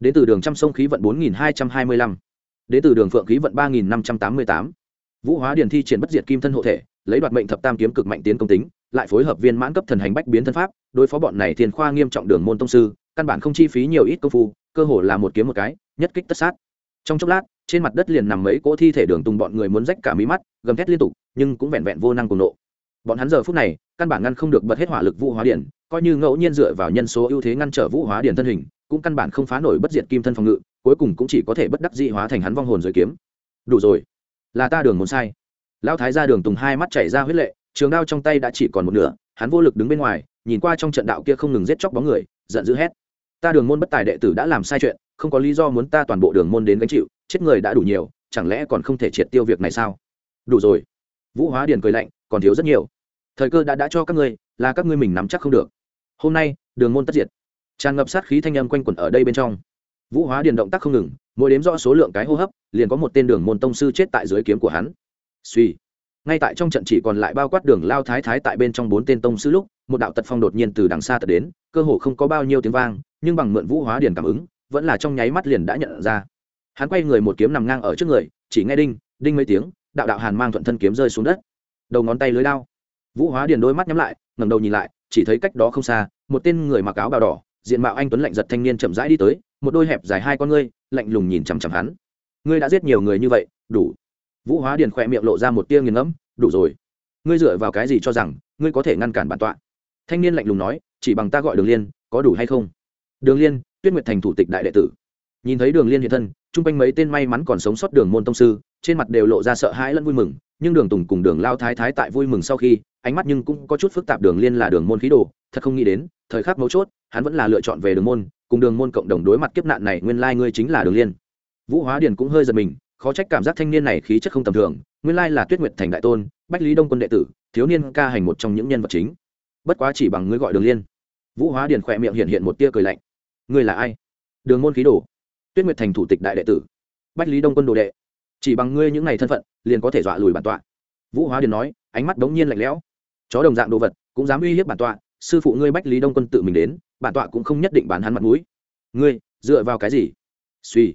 đến từ đường trăm sông khí vận bốn nghìn hai trăm hai mươi lăm, đến từ đường phượng khí vận ba nghìn năm trăm tám mươi tám. Vũ hóa điền thi triển bất diệt kim thân hộ thể, lấy đoạt mệnh thập tam kiếm cực mạnh tiến công tính, lại phối hợp viên mãn cấp thần hành bách biến thân pháp, đối phó bọn này thiên khoa nghiêm trọng đường môn tông sư, căn bản không chi phí nhiều ít công phu, cơ hồ là một kiếm một cái, nhất kích tất sát. Trong chốc lát, trên mặt đất liền nằm mấy cỗ thi thể đường tung bọn người muốn rách cả mí mắt, gầm thét liên tục, nhưng cũng vẹn vẹn vô năng cùng nộ. Bọn hắn giờ phút này, căn bản ngăn không được bật hết hỏa lực vũ hóa điển coi như ngẫu nhiên dựa vào nhân số ưu thế ngăn trở vũ hóa điền thân hình, cũng căn bản không phá nổi bất diệt kim thân phòng ngự, cuối cùng cũng chỉ có thể bất đắc dị hóa thành hắn vong hồn dưới kiếm. Đủ rồi. Là ta đường muốn sai. Lão thái ra đường tùng hai mắt chảy ra huyết lệ, trường đao trong tay đã chỉ còn một nửa, hắn vô lực đứng bên ngoài, nhìn qua trong trận đạo kia không ngừng giết chóc bóng người, giận dữ hét. Ta đường môn bất tài đệ tử đã làm sai chuyện, không có lý do muốn ta toàn bộ đường môn đến gánh chịu, chết người đã đủ nhiều, chẳng lẽ còn không thể triệt tiêu việc này sao? Đủ rồi. Vũ hóa điền cười lạnh, còn thiếu rất nhiều. Thời cơ đã đã cho các ngươi, là các ngươi mình nắm chắc không được hôm nay, đường môn tất diệt. Tràn ngập sát khí thanh âm quanh quẩn ở đây bên trong. Vũ hóa điền động tác không ngừng, mỗi đếm rõ số lượng cái hô hấp, liền có một tên đường môn tông sư chết tại dưới kiếm của hắn. Suy. Ngay tại trong trận chỉ còn lại bao quát đường lao thái thái tại bên trong bốn tên tông sư lúc, một đạo tật phong đột nhiên từ đằng xa tật đến, cơ hồ không có bao nhiêu tiếng vang, nhưng bằng mượn vũ hóa điền cảm ứng, vẫn là trong nháy mắt liền đã nhận ra. Hắn quay người một kiếm nằm ngang ở trước người, chỉ nghe đinh đinh mấy tiếng, đạo đạo hàn mang thuận thân kiếm rơi xuống đất. Đầu ngón tay lưới đao. Vũ hóa điền đôi mắt nhắm lại, ngẩng đầu nhìn lại chỉ thấy cách đó không xa, một tên người mặc áo bào đỏ, diện mạo anh tuấn lạnh giật thanh niên chậm rãi đi tới, một đôi hẹp dài hai con ngươi, lạnh lùng nhìn chằm chằm hắn. Ngươi đã giết nhiều người như vậy, đủ. Vũ hóa điền khỏe miệng lộ ra một tia nghiền ngẫm, đủ rồi. Ngươi dựa vào cái gì cho rằng ngươi có thể ngăn cản bản tọa? Thanh niên lạnh lùng nói, chỉ bằng ta gọi đường liên, có đủ hay không? Đường liên, tuyết nguyệt thành thủ tịch đại đệ tử. Nhìn thấy đường liên hiện thân, chung quanh mấy tên may mắn còn sống sót đường môn tông sư, trên mặt đều lộ ra sợ hãi lẫn vui mừng, nhưng đường tùng cùng đường lao thái thái tại vui mừng sau khi ánh mắt nhưng cũng có chút phức tạp đường liên là đường môn khí đồ, thật không nghĩ đến, thời khắc mấu chốt, hắn vẫn là lựa chọn về đường môn, cùng đường môn cộng đồng đối mặt kiếp nạn này, nguyên lai ngươi chính là đường liên. Vũ hóa điền cũng hơi giật mình, khó trách cảm giác thanh niên này khí chất không tầm thường, nguyên lai là tuyết nguyệt thành đại tôn, bách lý đông quân đệ tử, thiếu niên ca hành một trong những nhân vật chính. Bất quá chỉ bằng ngươi gọi đường liên. Vũ hóa điền khỏe miệng hiện hiện một tia cười lạnh. Ngươi là ai? Đường môn khí đồ. Tuyết nguyệt thành thủ tịch đại đệ tử. Bách lý đông quân đồ đệ. Chỉ bằng ngươi những này thân phận, liền có thể dọa lùi bản tọa. Vũ hóa điền nói, ánh mắt đống nhiên lạnh lẽo chó đồng dạng đồ vật, cũng dám uy hiếp bản tọa, sư phụ ngươi bách lý đông quân tự mình đến, bản tọa cũng không nhất định bán hắn mặt mũi. Ngươi, dựa vào cái gì? Suy.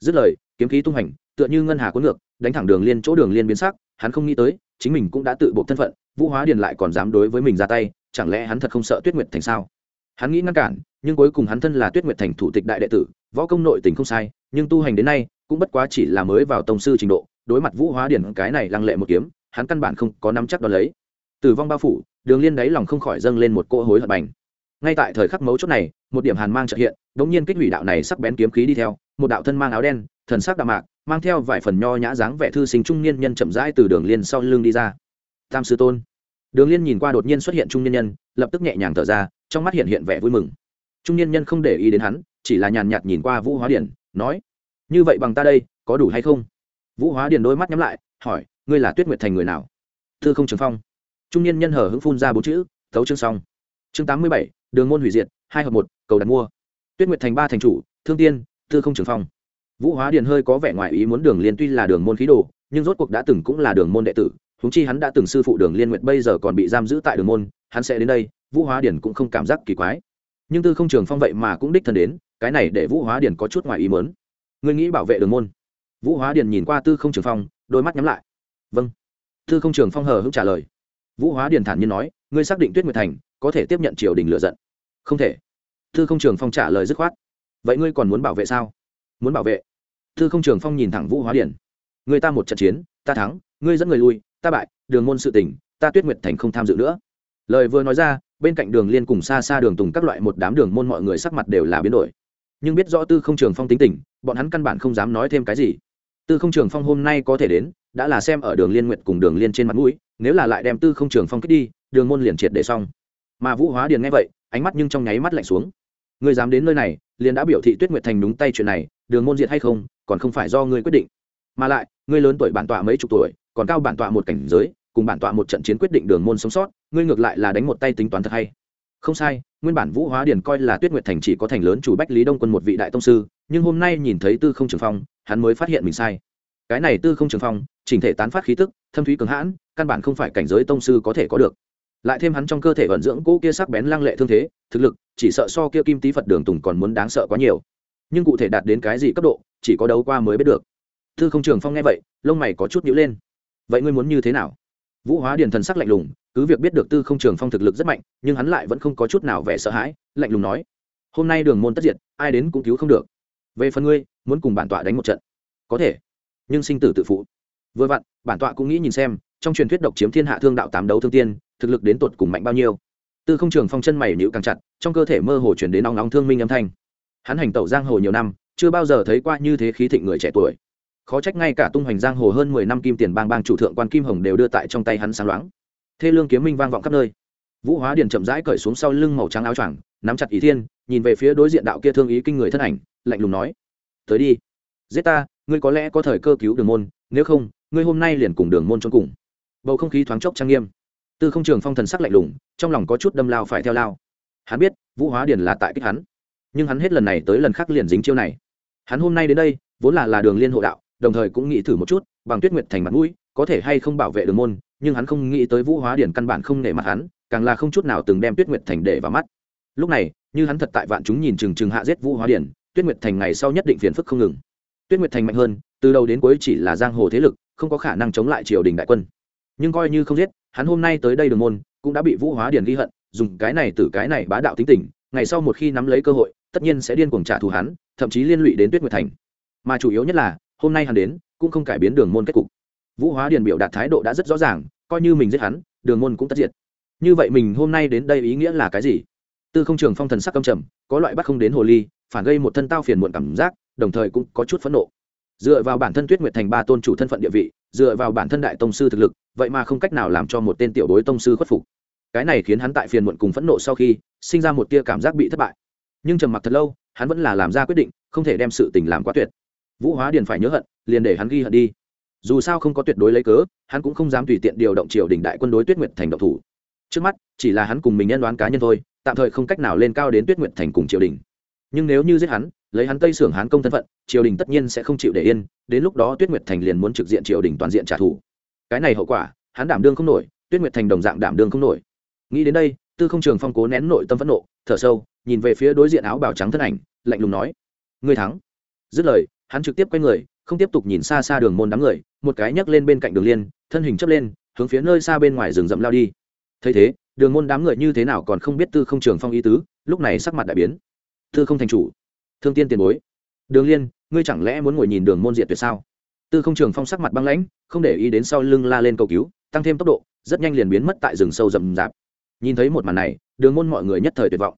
Dứt lời, kiếm khí tung hành, tựa như ngân hà cuốn ngược, đánh thẳng đường liên chỗ đường liên biến sắc, hắn không nghĩ tới, chính mình cũng đã tự buộc thân phận, vũ hóa điền lại còn dám đối với mình ra tay, chẳng lẽ hắn thật không sợ tuyết nguyệt thành sao? Hắn nghĩ ngăn cản, nhưng cuối cùng hắn thân là tuyết nguyệt thành thủ tịch đại đệ tử, võ công nội tình không sai, nhưng tu hành đến nay, cũng bất quá chỉ là mới vào tông sư trình độ, đối mặt vũ hóa điển cái này lăng lệ một kiếm, hắn căn bản không có nắm chắc đ ó lấy tử vong bao phủ, đường liên đáy lòng không khỏi dâng lên một cỗ hối hận bành. Ngay tại thời khắc mấu chốt này, một điểm hàn mang trợ hiện đ ỗ n g nhiên kích hủy đạo này sắc bén kiếm khí đi theo, một đạo thân mang áo đen, thần sắc đạm mạc, mang theo vài phần nho nhã dáng vẻ thư sinh trung niên nhân chậm rãi từ đường liên sau lưng đi ra. Tam sư tôn. Đường liên nhìn qua đột nhiên xuất hiện trung niên nhân, lập tức nhẹ nhàng thở ra, trong mắt hiện hiện vẻ vui mừng. Trung niên nhân không để ý đến hắn, chỉ là nhàn nhạt nhìn qua vũ hóa điển, nói, như vậy bằng ta đây, có đủ hay không? Vũ hóa điển đôi mắt nhắm lại, hỏi, ngươi là tuyết nguyệt thành người nào? Thư không trường phong trung niên nhân hở hứng phun ra bốn chữ, thấu chương xong. Chương tám mươi bảy, đường môn hủy diệt, hai hợp một, cầu đặt mua. Tuyết nguyệt thành ba thành chủ, thương tiên, tư không trường phong. Vũ hóa điền hơi có vẻ ngoài ý muốn đường liên tuy là đường môn khí đồ, nhưng rốt cuộc đã từng cũng là đường môn đệ tử húng chi hắn đã từng sư phụ đường liên nguyện bây giờ còn bị giam giữ tại đường môn, hắn sẽ đến đây, vũ hóa điền cũng không cảm giác kỳ quái. Nhưng tư không trường phong vậy mà cũng đích thân đến, cái này để vũ hóa điền có chút ngoài ý mớn người nghĩ bảo vệ đường môn? Vũ hóa điền nhìn qua tư không trường phong, đôi mắt nhắm lại. Vâng. Tư không trường phong hờ hững trả lời vũ hóa điền thản nhiên nói, ngươi xác định tuyết nguyệt thành có thể tiếp nhận triều đình lựa giận? Không thể. Thư không trường phong trả lời dứt khoát. Vậy ngươi còn muốn bảo vệ sao? Muốn bảo vệ. Thư không trường phong nhìn thẳng vũ hóa điền. Người ta một trận chiến, ta thắng, ngươi dẫn người lui, ta bại, đường môn sự tỉnh ta tuyết nguyệt thành không tham dự nữa. Lời vừa nói ra, bên cạnh đường liên cùng xa xa đường tùng các loại một đám đường môn mọi người sắc mặt đều là biến đổi. Nhưng biết rõ tư không trường phong tính tình, bọn hắn căn bản không dám nói thêm cái gì. Tư không trường phong hôm nay có thể đến, đã là xem ở đường liên Nguyệt cùng đường liên trên mặt mũi nếu là lại đem tư không trường phong kích đi, đường môn liền triệt để xong. Mà vũ hóa điền nghe vậy, ánh mắt nhưng trong nháy mắt lạnh xuống. Ngươi dám đến nơi này, liền đã biểu thị tuyết nguyệt thành đúng tay chuyện này, đường môn diệt hay không, còn không phải do ngươi quyết định. Mà lại, ngươi lớn tuổi bản tọa mấy chục tuổi, còn cao bản tọa một cảnh giới, cùng bản tọa một trận chiến quyết định đường môn sống sót, ngươi ngược lại là đánh một tay tính toán thật hay. Không sai, nguyên bản vũ hóa điền coi là tuyết nguyệt thành chỉ có thành lớn chủ bách lý đông quân một vị đại tông sư, nhưng hôm nay nhìn thấy tư không trường phong, hắn mới phát hiện mình sai. Cái này tư không trường phong chỉnh thể tán phát khí tức, thâm thúy cường hãn, căn bản không phải cảnh giới tông sư có thể có được. Lại thêm hắn trong cơ thể vận dưỡng cỗ kia sắc bén lăng lệ thương thế, thực lực, chỉ sợ so kia kim tý phật đường tùng còn muốn đáng sợ quá nhiều. Nhưng cụ thể đạt đến cái gì cấp độ, chỉ có đấu qua mới biết được. Tư không trường phong nghe vậy, lông mày có chút nhữ lên. Vậy ngươi muốn như thế nào? Vũ hóa điền thần sắc lạnh lùng, cứ việc biết được tư không trường phong thực lực rất mạnh, nhưng hắn lại vẫn không có chút nào vẻ sợ hãi, lạnh lùng nói. Hôm nay đường môn tất diệt, ai đến cũng cứu không được. Về phần ngươi, muốn cùng bản tọa đánh một trận. Có thể. Nhưng sinh tử tự phụ vừa vặn, bản tọa cũng nghĩ nhìn xem, trong truyền thuyết độc chiếm thiên hạ thương đạo tám đấu thương tiên, thực lực đến tột cùng mạnh bao nhiêu. Tư không trường phong chân mày nhịu càng chặt, trong cơ thể mơ hồ chuyển đến nóng nóng thương minh âm thanh. Hắn hành tẩu giang hồ nhiều năm, chưa bao giờ thấy qua như thế khí thịnh người trẻ tuổi. Khó trách ngay cả tung hoành giang hồ hơn mười năm kim tiền bang bang chủ thượng quan kim hồng đều đưa tại trong tay hắn sáng loáng. Thê lương kiếm minh vang vọng khắp nơi. Vũ hóa điền chậm rãi cởi xuống sau lưng màu trắng áo choàng, nắm chặt ý thiên, nhìn về phía đối diện đạo kia thương ý kinh người thân ảnh, lạnh lùng nói, tới đi. Giết ta, ngươi có lẽ có thời cơ cứu đường môn, nếu không ngươi hôm nay liền cùng đường môn trốn cùng. Bầu không khí thoáng chốc trang nghiêm. Tư không trường phong thần sắc lạnh lùng, trong lòng có chút đâm lao phải theo lao. Hắn biết, vũ hóa điền là tại kích hắn. Nhưng hắn hết lần này tới lần khác liền dính chiêu này. Hắn hôm nay đến đây, vốn là là đường liên hộ đạo, đồng thời cũng nghĩ thử một chút, bằng tuyết nguyệt thành mặt mũi, có thể hay không bảo vệ đường môn, nhưng hắn không nghĩ tới vũ hóa điền căn bản không nể mặt hắn, càng là không chút nào từng đem tuyết nguyệt thành để vào mắt. Lúc này, như hắn thật tại vạn chúng nhìn chừng chừng hạ giết vũ hóa điền, tuyết nguyệt thành ngày sau nhất định phiền phức không ngừng. Tuyết nguyệt thành mạnh hơn, từ đầu đến cuối chỉ là giang hồ thế lực không có khả năng chống lại triều đình đại quân. Nhưng coi như không giết, hắn hôm nay tới đây đường môn, cũng đã bị vũ hóa điền ghi hận, dùng cái này từ cái này bá đạo tính tình, ngày sau một khi nắm lấy cơ hội, tất nhiên sẽ điên cuồng trả thù hắn, thậm chí liên lụy đến tuyết nguyệt thành. Mà chủ yếu nhất là, hôm nay hắn đến, cũng không cải biến đường môn kết cục. Vũ hóa điền biểu đạt thái độ đã rất rõ ràng, coi như mình giết hắn, đường môn cũng tất diệt. Như vậy mình hôm nay đến đây ý nghĩa là cái gì? Tư không trường phong thần sắc căm trầm, có loại bắt không đến hồ ly, phản gây một thân tao phiền muộn cảm giác, đồng thời cũng có chút phẫn nộ dựa vào bản thân tuyết nguyệt thành ba tôn chủ thân phận địa vị, dựa vào bản thân đại tông sư thực lực, vậy mà không cách nào làm cho một tên tiểu bối tông sư khuất phục. Cái này khiến hắn tại phiền muộn cùng phẫn nộ sau khi, sinh ra một tia cảm giác bị thất bại. Nhưng trầm mặc thật lâu, hắn vẫn là làm ra quyết định, không thể đem sự tình làm quá tuyệt. Vũ hóa điền phải nhớ hận, liền để hắn ghi hận đi. Dù sao không có tuyệt đối lấy cớ, hắn cũng không dám tùy tiện điều động triều đình đại quân đối tuyết nguyệt thành động thủ. Trước mắt, chỉ là hắn cùng mình nhân đoán cá nhân thôi, tạm thời không cách nào lên cao đến tuyết nguyệt thành cùng triều đình. Nhưng nếu như giết hắn lấy hắn tây sưởng hán công thân phận, triều đình tất nhiên sẽ không chịu để yên, đến lúc đó tuyết nguyệt thành liền muốn trực diện triều đình toàn diện trả thù. Cái này hậu quả, hắn đảm đương không nổi, tuyết nguyệt thành đồng dạng đảm đương không nổi. Nghĩ đến đây, tư không trường phong cố nén nội tâm phẫn nộ, thở sâu, nhìn về phía đối diện áo bào trắng thân ảnh, lạnh lùng nói, ngươi thắng. Dứt lời, hắn trực tiếp quay người, không tiếp tục nhìn xa xa đường môn đám người, một cái nhấc lên bên cạnh đường liên, thân hình chấp lên, hướng phía nơi xa bên ngoài rừng rậm lao đi. Thấy thế, đường môn đám người như thế nào còn không biết tư không trường phong ý tứ, lúc này sắc mặt đại biến. Tư không thành chủ thương tiên tiền bối. Đường liên, ngươi chẳng lẽ muốn ngồi nhìn đường môn diệt tuyệt sao? Tư không trường phong sắc mặt băng lãnh, không để ý đến sau lưng la lên cầu cứu, tăng thêm tốc độ, rất nhanh liền biến mất tại rừng sâu rậm rạp. Nhìn thấy một màn này, đường môn mọi người nhất thời tuyệt vọng.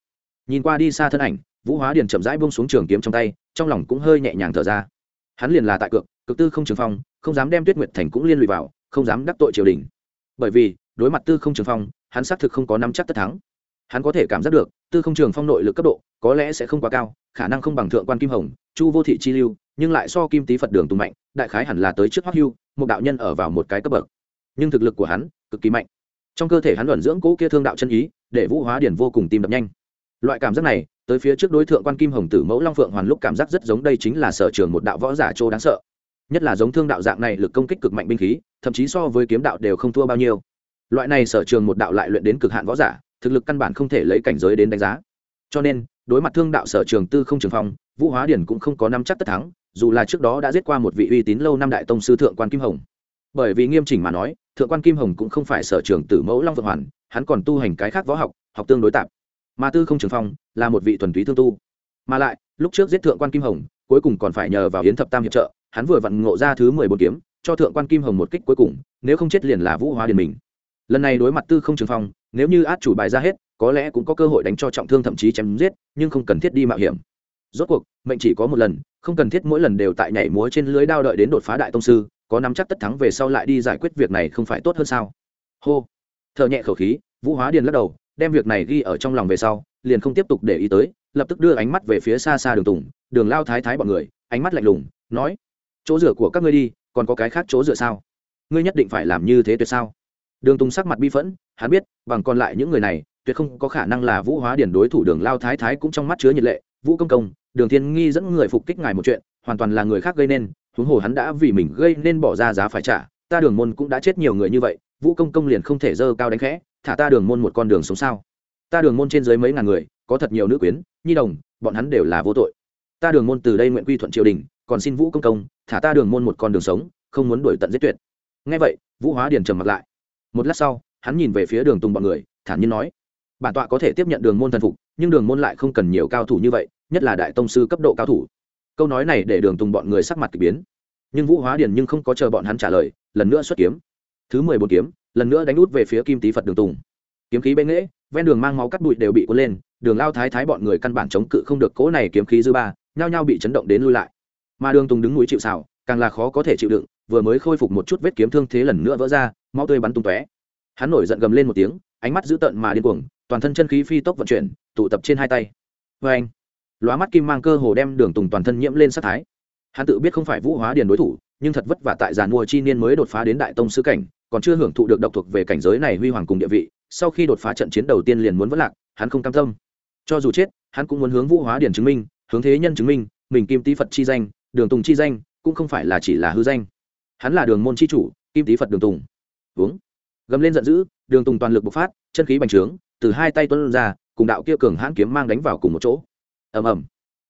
Nhìn qua đi xa thân ảnh, vũ hóa điền chậm rãi buông xuống trường kiếm trong tay, trong lòng cũng hơi nhẹ nhàng thở ra. Hắn liền là tại cược cực tư không trường phong, không dám đem tuyết nguyệt thành cũng liên lụy vào, không dám đắc tội triều đình. Bởi vì, đối mặt tư không trường phong, hắn xác thực không có nắm chắc tất thắng hắn có thể cảm giác được, tư không trường phong nội lực cấp độ, có lẽ sẽ không quá cao, khả năng không bằng thượng quan kim hồng, chu vô thị chi lưu, nhưng lại so kim tý phật đường tùng mạnh, đại khái hẳn là tới trước hoắc hưu, một đạo nhân ở vào một cái cấp bậc. Nhưng thực lực của hắn, cực kỳ mạnh. Trong cơ thể hắn luận dưỡng cỗ kia thương đạo chân ý, để vũ hóa điển vô cùng tim đập nhanh. Loại cảm giác này, tới phía trước đối tượng quan kim hồng tử mẫu long phượng hoàn lúc cảm giác rất giống đây chính là sở trường một đạo võ giả châu đáng sợ. Nhất là giống thương đạo dạng này lực công kích cực mạnh binh khí, thậm chí so với kiếm đạo đều không thua bao nhiêu. Loại này sở trường một đạo lại luyện đến cực hạn võ giả thực lực căn bản không thể lấy cảnh giới đến đánh giá. Cho nên, đối mặt thương đạo sở trường tư không trường phong, vũ hóa điển cũng không có năm chắc tất thắng, dù là trước đó đã giết qua một vị uy tín lâu năm đại tông sư thượng quan kim hồng. Bởi vì nghiêm chỉnh mà nói, thượng quan kim hồng cũng không phải sở trường tử mẫu long vượng hoàn, hắn còn tu hành cái khác võ học học tương đối tạp mà tư không trường phong là một vị thuần túy thương tu. Mà lại, lúc trước giết thượng quan kim hồng, cuối cùng còn phải nhờ vào hiến thập tam hiệp trợ, hắn vừa vặn ngộ ra thứ mười bốn kiếm, cho thượng quan kim hồng một kích cuối cùng, nếu không chết liền là vũ hóa điền mình lần này đối mặt tư không trường phong, nếu như át chủ bài ra hết, có lẽ cũng có cơ hội đánh cho trọng thương thậm chí chém giết, nhưng không cần thiết đi mạo hiểm. Rốt cuộc, mệnh chỉ có một lần, không cần thiết mỗi lần đều tại nhảy múa trên lưới đao đợi đến đột phá đại tông sư, có nắm chắc tất thắng về sau lại đi giải quyết việc này không phải tốt hơn sao? Hô. T h ở nhẹ khẩu khí, vũ hóa điền lắc đầu, đem việc này ghi ở trong lòng về sau, liền không tiếp tục để ý tới, lập tức đưa ánh mắt về phía xa xa đường tùng, đường lao thái thái bọn người, ánh mắt lạnh lùng, nói, chỗ rửa của các ngươi đi, còn có cái khác chỗ rửa sao? Ngươi nhất định phải làm như thế tuyệt sao? Đường tùng sắc mặt bi phẫn, hắn biết, bằng còn lại những người này, tuyệt không có khả năng là vũ hóa điển đối thủ đường lao thái thái cũng trong mắt chứa nhiệt lệ. Vũ công công, đường thiên nghi dẫn người phục kích ngài một chuyện, hoàn toàn là người khác gây nên, huống hồ hắn đã vì mình gây nên bỏ ra giá phải trả, ta đường môn cũng đã chết nhiều người như vậy, vũ công công liền không thể dơ cao đánh khẽ, thả ta đường môn một con đường sống sao? Ta đường môn trên dưới mấy ngàn người, có thật nhiều nữ quyến, nhi đồng, bọn hắn đều là vô tội. Ta đường môn từ đây nguyện quy thuận triều đình, còn xin vũ công công, thả ta đường môn một con đường sống, không muốn đuổi tận giết tuyệt. Ngay vậy, vũ hóa điền trầm mặt lại một lát sau, hắn nhìn về phía đường tùng bọn người, thản nhiên nói, bản tọa có thể tiếp nhận đường môn thần phục, nhưng đường môn lại không cần nhiều cao thủ như vậy, nhất là đại tông sư cấp độ cao thủ. Câu nói này để đường tùng bọn người sắc mặt k ỳ biến. Nhưng vũ hóa điền nhưng không có chờ bọn hắn trả lời, lần nữa xuất kiếm. Thứ mười bốn kiếm, lần nữa đánh út về phía kim tý phật đường tùng. Kiếm khí bệ nghễ ven đường mang máu cắt bụi đều bị cuốn lên, đường lao thái thái bọn người căn bản chống cự không được cỗ này kiếm khí dư ba, nhao nhao bị chấn động đến lui lại. Mà đường tùng đứng núi chịu xào càng là khó có thể chịu đựng, vừa mới khôi phục một chút vết kiếm thương thế lần nữa vỡ ra mau tươi bắn tung tóe. Hắn nổi giận gầm lên một tiếng, ánh mắt dữ tợn mà điên cuồng, toàn thân chân khí phi tốc vận chuyển, tụ tập trên hai tay. Vê anh, lóa mắt kim mang cơ hồ đem đường tùng toàn thân nhiễm lên sát thái. Hắn tự biết không phải vũ hóa điền đối thủ, nhưng thật vất vả tại giàn mua chi niên mới đột phá đến đại tông sứ cảnh, còn chưa hưởng thụ được độc thuộc về cảnh giới này huy hoàng cùng địa vị, sau khi đột phá trận chiến đầu tiên liền muốn vất lạc, hắn không cam tâm. Cho dù chết, hắn cũng muốn hướng vũ hóa điển chứng minh, hướng thế nhân chứng minh, mình kim tý phật chi danh, đường tùng chi danh, cũng không phải là chỉ là hư danh. Hắn là đường môn chi chủ, kim tý phật đường tùng uống. Gầm lên giận dữ, đường tùng toàn lực bộc phát, chân khí bành trướng, từ hai tay tuân ra, cùng đạo kia cường hãn kiếm mang đánh vào cùng một chỗ. Ầm ầm.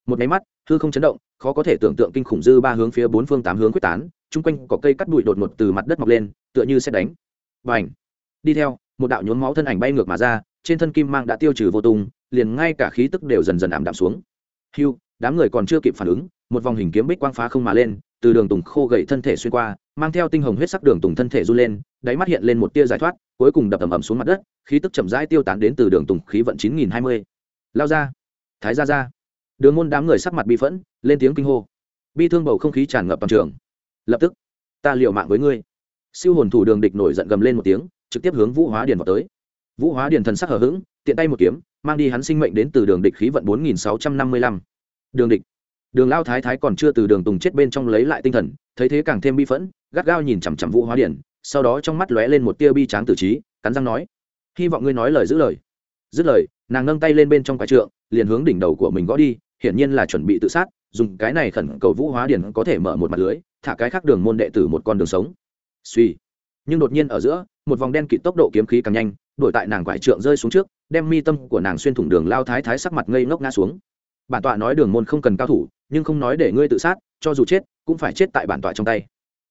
Một máy mắt, hư không chấn động, khó có thể tưởng tượng kinh khủng dư ba hướng phía bốn phương tám hướng quyết tán, chung quanh có cây cắt bụi đột ngột từ mặt đất mọc lên, tựa như xét đánh. Và ảnh đi theo, một đạo nhốn máu thân ảnh bay ngược mà ra, trên thân kim mang đã tiêu trừ vô tung, liền ngay cả khí tức đều dần dần ảm đạm xuống. Hưu, đám người còn chưa kịp phản ứng, một vòng hình kiếm bích quang phá không mà lên, từ đường tùng khô gậy thân thể xuyên qua mang theo tinh hồng huyết sắc đường tùng thân thể run lên, đáy mắt hiện lên một tia giải thoát, cuối cùng đập ầm ầm xuống mặt đất, khí tức chậm rãi tiêu tán đến từ đường tùng khí vận chín nghìn hai mươi. Lao ra. Thái ra ra đường môn đám người sắc mặt bi phẫn, lên tiếng kinh hô. Bi thương bầu không khí tràn ngập bằng trường. Lập tức, ta liệu mạng với ngươi. Siêu hồn thủ đường địch nổi giận gầm lên một tiếng, trực tiếp hướng vũ hóa điền vào tới. Vũ hóa điền thần sắc hở h ữ g tiện tay một kiếm, mang đi hắn sinh mệnh đến từ đường địch khí vận bốn nghìn sáu trăm năm mươi lăm. Đường địch. Đường lao thái thái còn chưa từ đường tùng chết bên trong lấy lại tinh thần, thấy thế càng thêm bi phẫn gắt gao nhìn chằm chằm vũ hóa điển, sau đó trong mắt lóe lên một tia bi tráng tử trí, cắn răng nói, hy vọng ngươi nói lời giữ lời. Dứt lời, nàng nâng tay lên bên trong quái trượng, liền hướng đỉnh đầu của mình gõ đi, hiển nhiên là chuẩn bị tự sát, dùng cái này khẩn cầu vũ hóa điển có thể mở một mặt lưới, thả cái khác đường môn đệ tử một con đường sống. Suy. Nhưng đột nhiên ở giữa, một vòng đen kịt tốc độ kiếm khí càng nhanh, đổi tại nàng quải trượng rơi xuống trước, đem mi tâm của nàng xuyên thủng đường lao thái thái sắc mặt ngây ngốc ngã xuống. Bản tọa nói đường môn không cần cao thủ, nhưng không nói để ngươi tự sát, cho dù chết, cũng phải chết tại bản tọa trong tay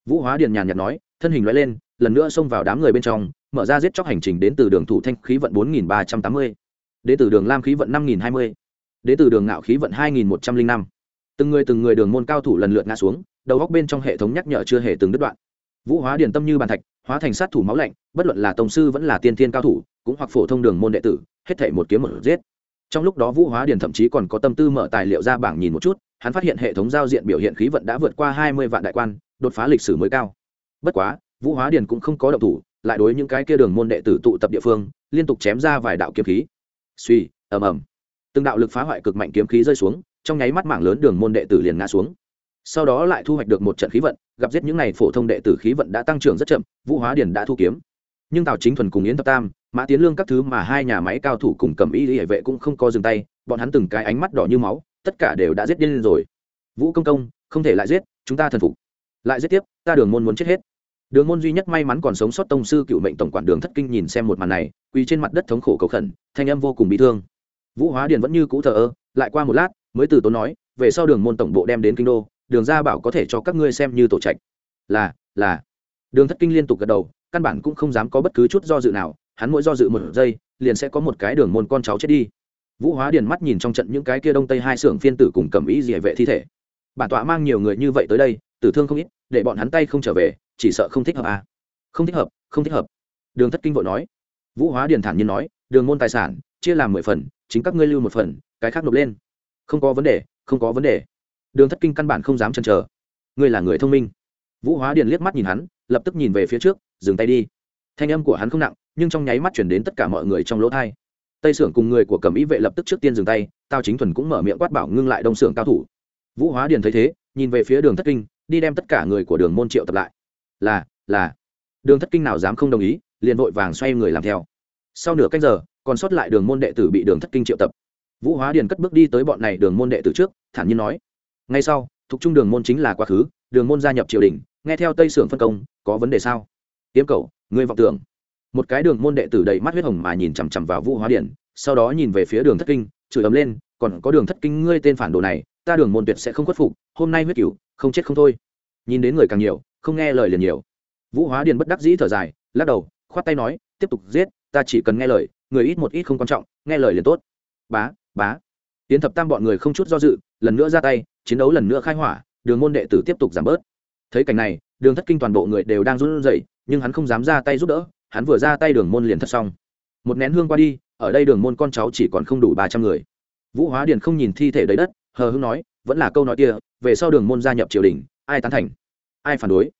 vũ hóa điền nhàn nhạt nói, thân hình loại lên, lần nữa xông vào đám người bên trong, mở ra giết chóc hành trình đến từ đường thủ thanh khí vận bốn nghìn ba trăm tám mươi, đến từ đường lam khí vận năm nghìn hai mươi, đến từ đường ngạo khí vận hai nghìn một trăm linh năm. Từng người từng người đường môn cao thủ lần lượt ngã xuống, đầu góc bên trong hệ thống nhắc nhở chưa hề từng đứt đoạn. Vũ hóa điền tâm như bàn thạch, hóa thành sát thủ máu lạnh, bất luận là tổng sư vẫn là tiên thiên cao thủ, cũng hoặc phổ thông đường môn đệ tử, hết thể một kiếm một giết. Trong lúc đó vũ hóa điền thậm chí còn có tâm tư mở tài liệu ra bảng nhìn một chút, hắn phát hiện hệ thống giao diện biểu hiện khí vận đã vượt qua hai mươi vạn đại quan đột phá lịch sử mới cao. Bất quá, vũ hóa điền cũng không có động thủ, lại đối những cái kia đường môn đệ tử tụ tập địa phương, liên tục chém ra vài đạo kiếm khí. Suy ầm ầm. Từng đạo lực phá hoại cực mạnh kiếm khí rơi xuống, trong nháy mắt mảng lớn đường môn đệ tử liền ngã xuống. Sau đó lại thu hoạch được một trận khí vận, gặp giết những n à y phổ thông đệ tử khí vận đã tăng trưởng rất chậm, vũ hóa điền đã thu kiếm. Nhưng tào chính thuần cùng yến thập tam, mã tiến lương các thứ mà hai nhà máy cao thủ cùng cầm y hệ vệ cũng không có dừng tay, bọn hắn từng cái ánh mắt đỏ như máu, tất cả đều đã giết điên rồi. Vũ công công, không thể lại giết, chúng ta thần phục lại giết tiếp, ta đường môn muốn chết hết. Đường môn duy nhất may mắn còn sống sót tông sư cựu mệnh tổng quản đường thất kinh nhìn xem một màn này, quỳ trên mặt đất thống khổ cầu khẩn, thanh âm vô cùng bị thương. Vũ hóa điền vẫn như cũ thờ ơ, lại qua một lát, mới từ tốn nói, về sau đường môn tổng bộ đem đến kinh đô, đường ra bảo có thể cho các ngươi xem như tổ trạch. Là là. Đường thất kinh liên tục gật đầu, căn bản cũng không dám có bất cứ chút do dự nào, hắn mỗi do dự một giây, liền sẽ có một cái đường môn con cháu chết đi. Vũ hóa điền mắt nhìn trong trận những cái kia đông tây hai xưởng phiên tử cùng cầm ý dỉa vệ thi thể. Bản tọa mang nhiều người như vậy tới đây, tử thương không ít để bọn hắn tay không trở về, chỉ sợ không thích hợp à. không thích hợp, không thích hợp. Đường thất kinh vội nói. Vũ hóa điền thản nhiên nói, đường môn tài sản, chia làm mười phần, chính các ngươi lưu một phần, cái khác nộp lên. Không có vấn đề, không có vấn đề. Đường thất kinh căn bản không dám chần chờ. Ngươi là người thông minh. Vũ hóa điền liếc mắt nhìn hắn, lập tức nhìn về phía trước, dừng tay đi. Thanh âm của hắn không nặng, nhưng trong nháy mắt chuyển đến tất cả mọi người trong lỗ thai tây sưởng cùng người của cẩm ý vệ lập tức trước tiên dừng tay tao chính thuần cũng mở miệng quát bảo ngưng lại đông sưởng cao thủ. Vũ hóa điền thấy thế, nhìn về phía đường thất kinh đi đem tất cả người của đường môn triệu tập lại. Là là. Đường thất kinh nào dám không đồng ý, liền vội vàng xoay người làm theo. Sau nửa cách giờ, còn sót lại đường môn đệ tử bị đường thất kinh triệu tập. Vũ hóa điền cất bước đi tới bọn này đường môn đệ tử trước, thản nhiên nói. Ngay sau, thuộc trung đường môn chính là quá khứ, đường môn gia nhập triều đình, nghe theo tây sưởng phân công, có vấn đề sao? Tiêm cầu ngươi vọng tưởng. Một cái đường môn đệ tử đầy mắt huyết hồng mà nhìn chằm chằm vào vũ hóa Điền, sau đó nhìn về phía đường thất kinh, chửi ấm lên, còn có đường thất kinh ngươi tên phản đồ này, ta đường môn tuyệt sẽ không khuất phục, hôm nay huyết cửu không chết không thôi. Nhìn đến người càng nhiều, không nghe lời liền nhiều. Vũ hóa điền bất đắc dĩ thở dài, lắc đầu, khoát tay nói, tiếp tục giết, ta chỉ cần nghe lời, người ít một ít không quan trọng, nghe lời liền tốt. Bá bá. Tiến thập tam bọn người không chút do dự, lần nữa ra tay, chiến đấu lần nữa khai hỏa, đường môn đệ tử tiếp tục giảm bớt. Thấy cảnh này, đường thất kinh toàn bộ người đều đang run rẩy, nhưng hắn không dám ra tay giúp đỡ, hắn vừa ra tay đường môn liền thất xong. Một nén hương qua đi, ở đây đường môn con cháu chỉ còn không đủ ba trăm người. Vũ hóa điền không nhìn thi thể đầy đất, hờ hưng nói vẫn là câu nói kia, về sau đường môn gia nhập triều đình, ai tán thành, ai phản đối.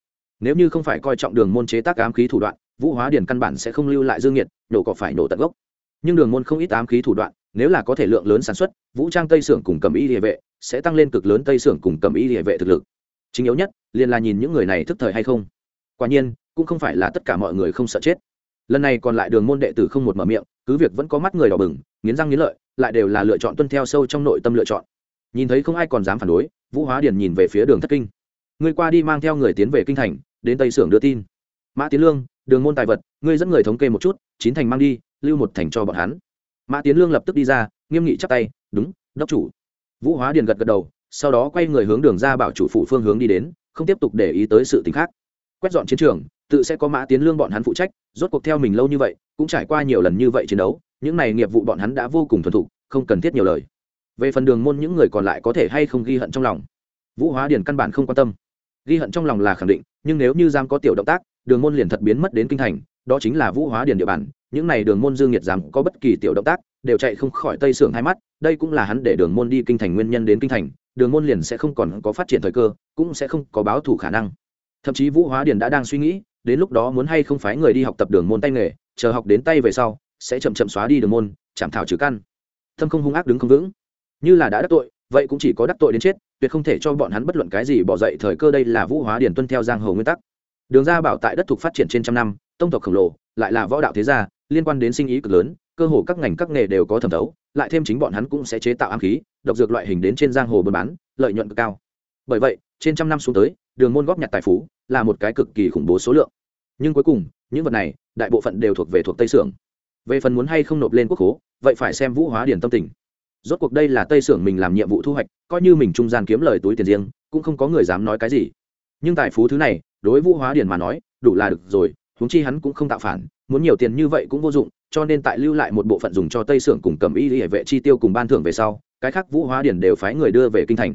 Nếu như không phải coi trọng đường môn chế tác ám khí thủ đoạn, vũ hóa điền căn bản sẽ không lưu lại dương nhiệt nổ cỏ phải nổ tận gốc. Nhưng đường môn không ít ám khí thủ đoạn, nếu là có thể lượng lớn sản xuất, vũ trang tây xưởng cùng cầm y địa vệ sẽ tăng lên cực lớn tây xưởng cùng cầm y địa vệ thực lực. Chính yếu nhất, liền là nhìn những người này thức thời hay không. Quả nhiên, cũng không phải là tất cả mọi người không sợ chết. Lần này còn lại đường môn đệ tử không một mở miệng, cứ việc vẫn có mắt người đỏ bừng, nghiến răng nghiến lợi, lại đều là lựa chọn tuân theo sâu trong nội tâm lựa chọn nhìn thấy không ai còn dám phản đối, vũ hóa điền nhìn về phía đường thất kinh. Ngươi qua đi mang theo người tiến về kinh thành, đến tây xưởng đưa tin. Mã tiến lương, đường môn tài vật, ngươi dẫn người thống kê một chút, chín thành mang đi, lưu một thành cho bọn hắn. Mã tiến lương lập tức đi ra, nghiêm nghị chắp tay, đúng, đốc chủ. Vũ hóa điền gật gật đầu, sau đó quay người hướng đường ra bảo chủ phủ phương hướng đi đến, không tiếp tục để ý tới sự t khác. Quét dọn chiến trường, tự sẽ có mã tiến lương bọn hắn phụ trách, rốt cuộc theo mình lâu như vậy, cũng trải qua nhiều lần như vậy chiến đấu, những này nghiệp vụ bọn hắn đã vô cùng thuần thục, không cần thiết nhiều lời về phần đường môn những người còn lại có thể hay không ghi hận trong lòng, vũ hóa điền căn bản không quan tâm. Ghi hận trong lòng là khẳng định, nhưng nếu như giam có tiểu động tác, đường môn liền thật biến mất đến kinh thành, đó chính là vũ hóa điền địa bàn. Những này đường môn dương nhiệt giang có bất kỳ tiểu động tác, đều chạy không khỏi tây sưởng hai mắt, đây cũng là hắn để đường môn đi kinh thành nguyên nhân đến kinh thành, đường môn liền sẽ không còn có phát triển thời cơ, cũng sẽ không có báo thủ khả năng. Thậm chí vũ hóa điền đã đang suy nghĩ, đến lúc đó muốn hay không phái người đi học tập đường môn tay nghề, chờ học đến tay về sau, sẽ chậm chậm xóa đi đường môn, chạm thảo trừ căn. Thâm không hung ác đứng không vững như là đã đắc tội, vậy cũng chỉ có đắc tội đến chết, tuyệt không thể cho bọn hắn bất luận cái gì bỏ dậy thời cơ đây là vũ hóa điền tuân theo giang hồ nguyên tắc. Đường ra bảo tại đất thuộc phát triển trên trăm năm, tông tộc khổng lồ, lại là võ đạo thế gia, liên quan đến sinh ý cực lớn, cơ hồ các ngành các nghề đều có thẩm thấu, lại thêm chính bọn hắn cũng sẽ chế tạo ám khí, độc dược loại hình đến trên giang hồ buôn bán, lợi nhuận cực cao. Bởi vậy, trên trăm năm xuống tới, đường môn góp nhặt tài phú, là một cái cực kỳ khủng bố số lượng. Nhưng cuối cùng, những vật này, đại bộ phận đều thuộc về thuộc tây sưởng. Về phần muốn hay không nộp lên quốc hố vậy phải xem vũ hóa điển tâm tình rốt cuộc đây là tây sưởng mình làm nhiệm vụ thu hoạch, coi như mình trung gian kiếm lời túi tiền riêng, cũng không có người dám nói cái gì. Nhưng tài phú thứ này, đối vũ hóa điển mà nói, đủ là được rồi, huống chi hắn cũng không tạo phản, muốn nhiều tiền như vậy cũng vô dụng, cho nên tại lưu lại một bộ phận dùng cho tây sưởng cùng cầm y hệ vệ chi tiêu cùng ban thưởng về sau, cái khác vũ hóa điển đều phái người đưa về kinh thành.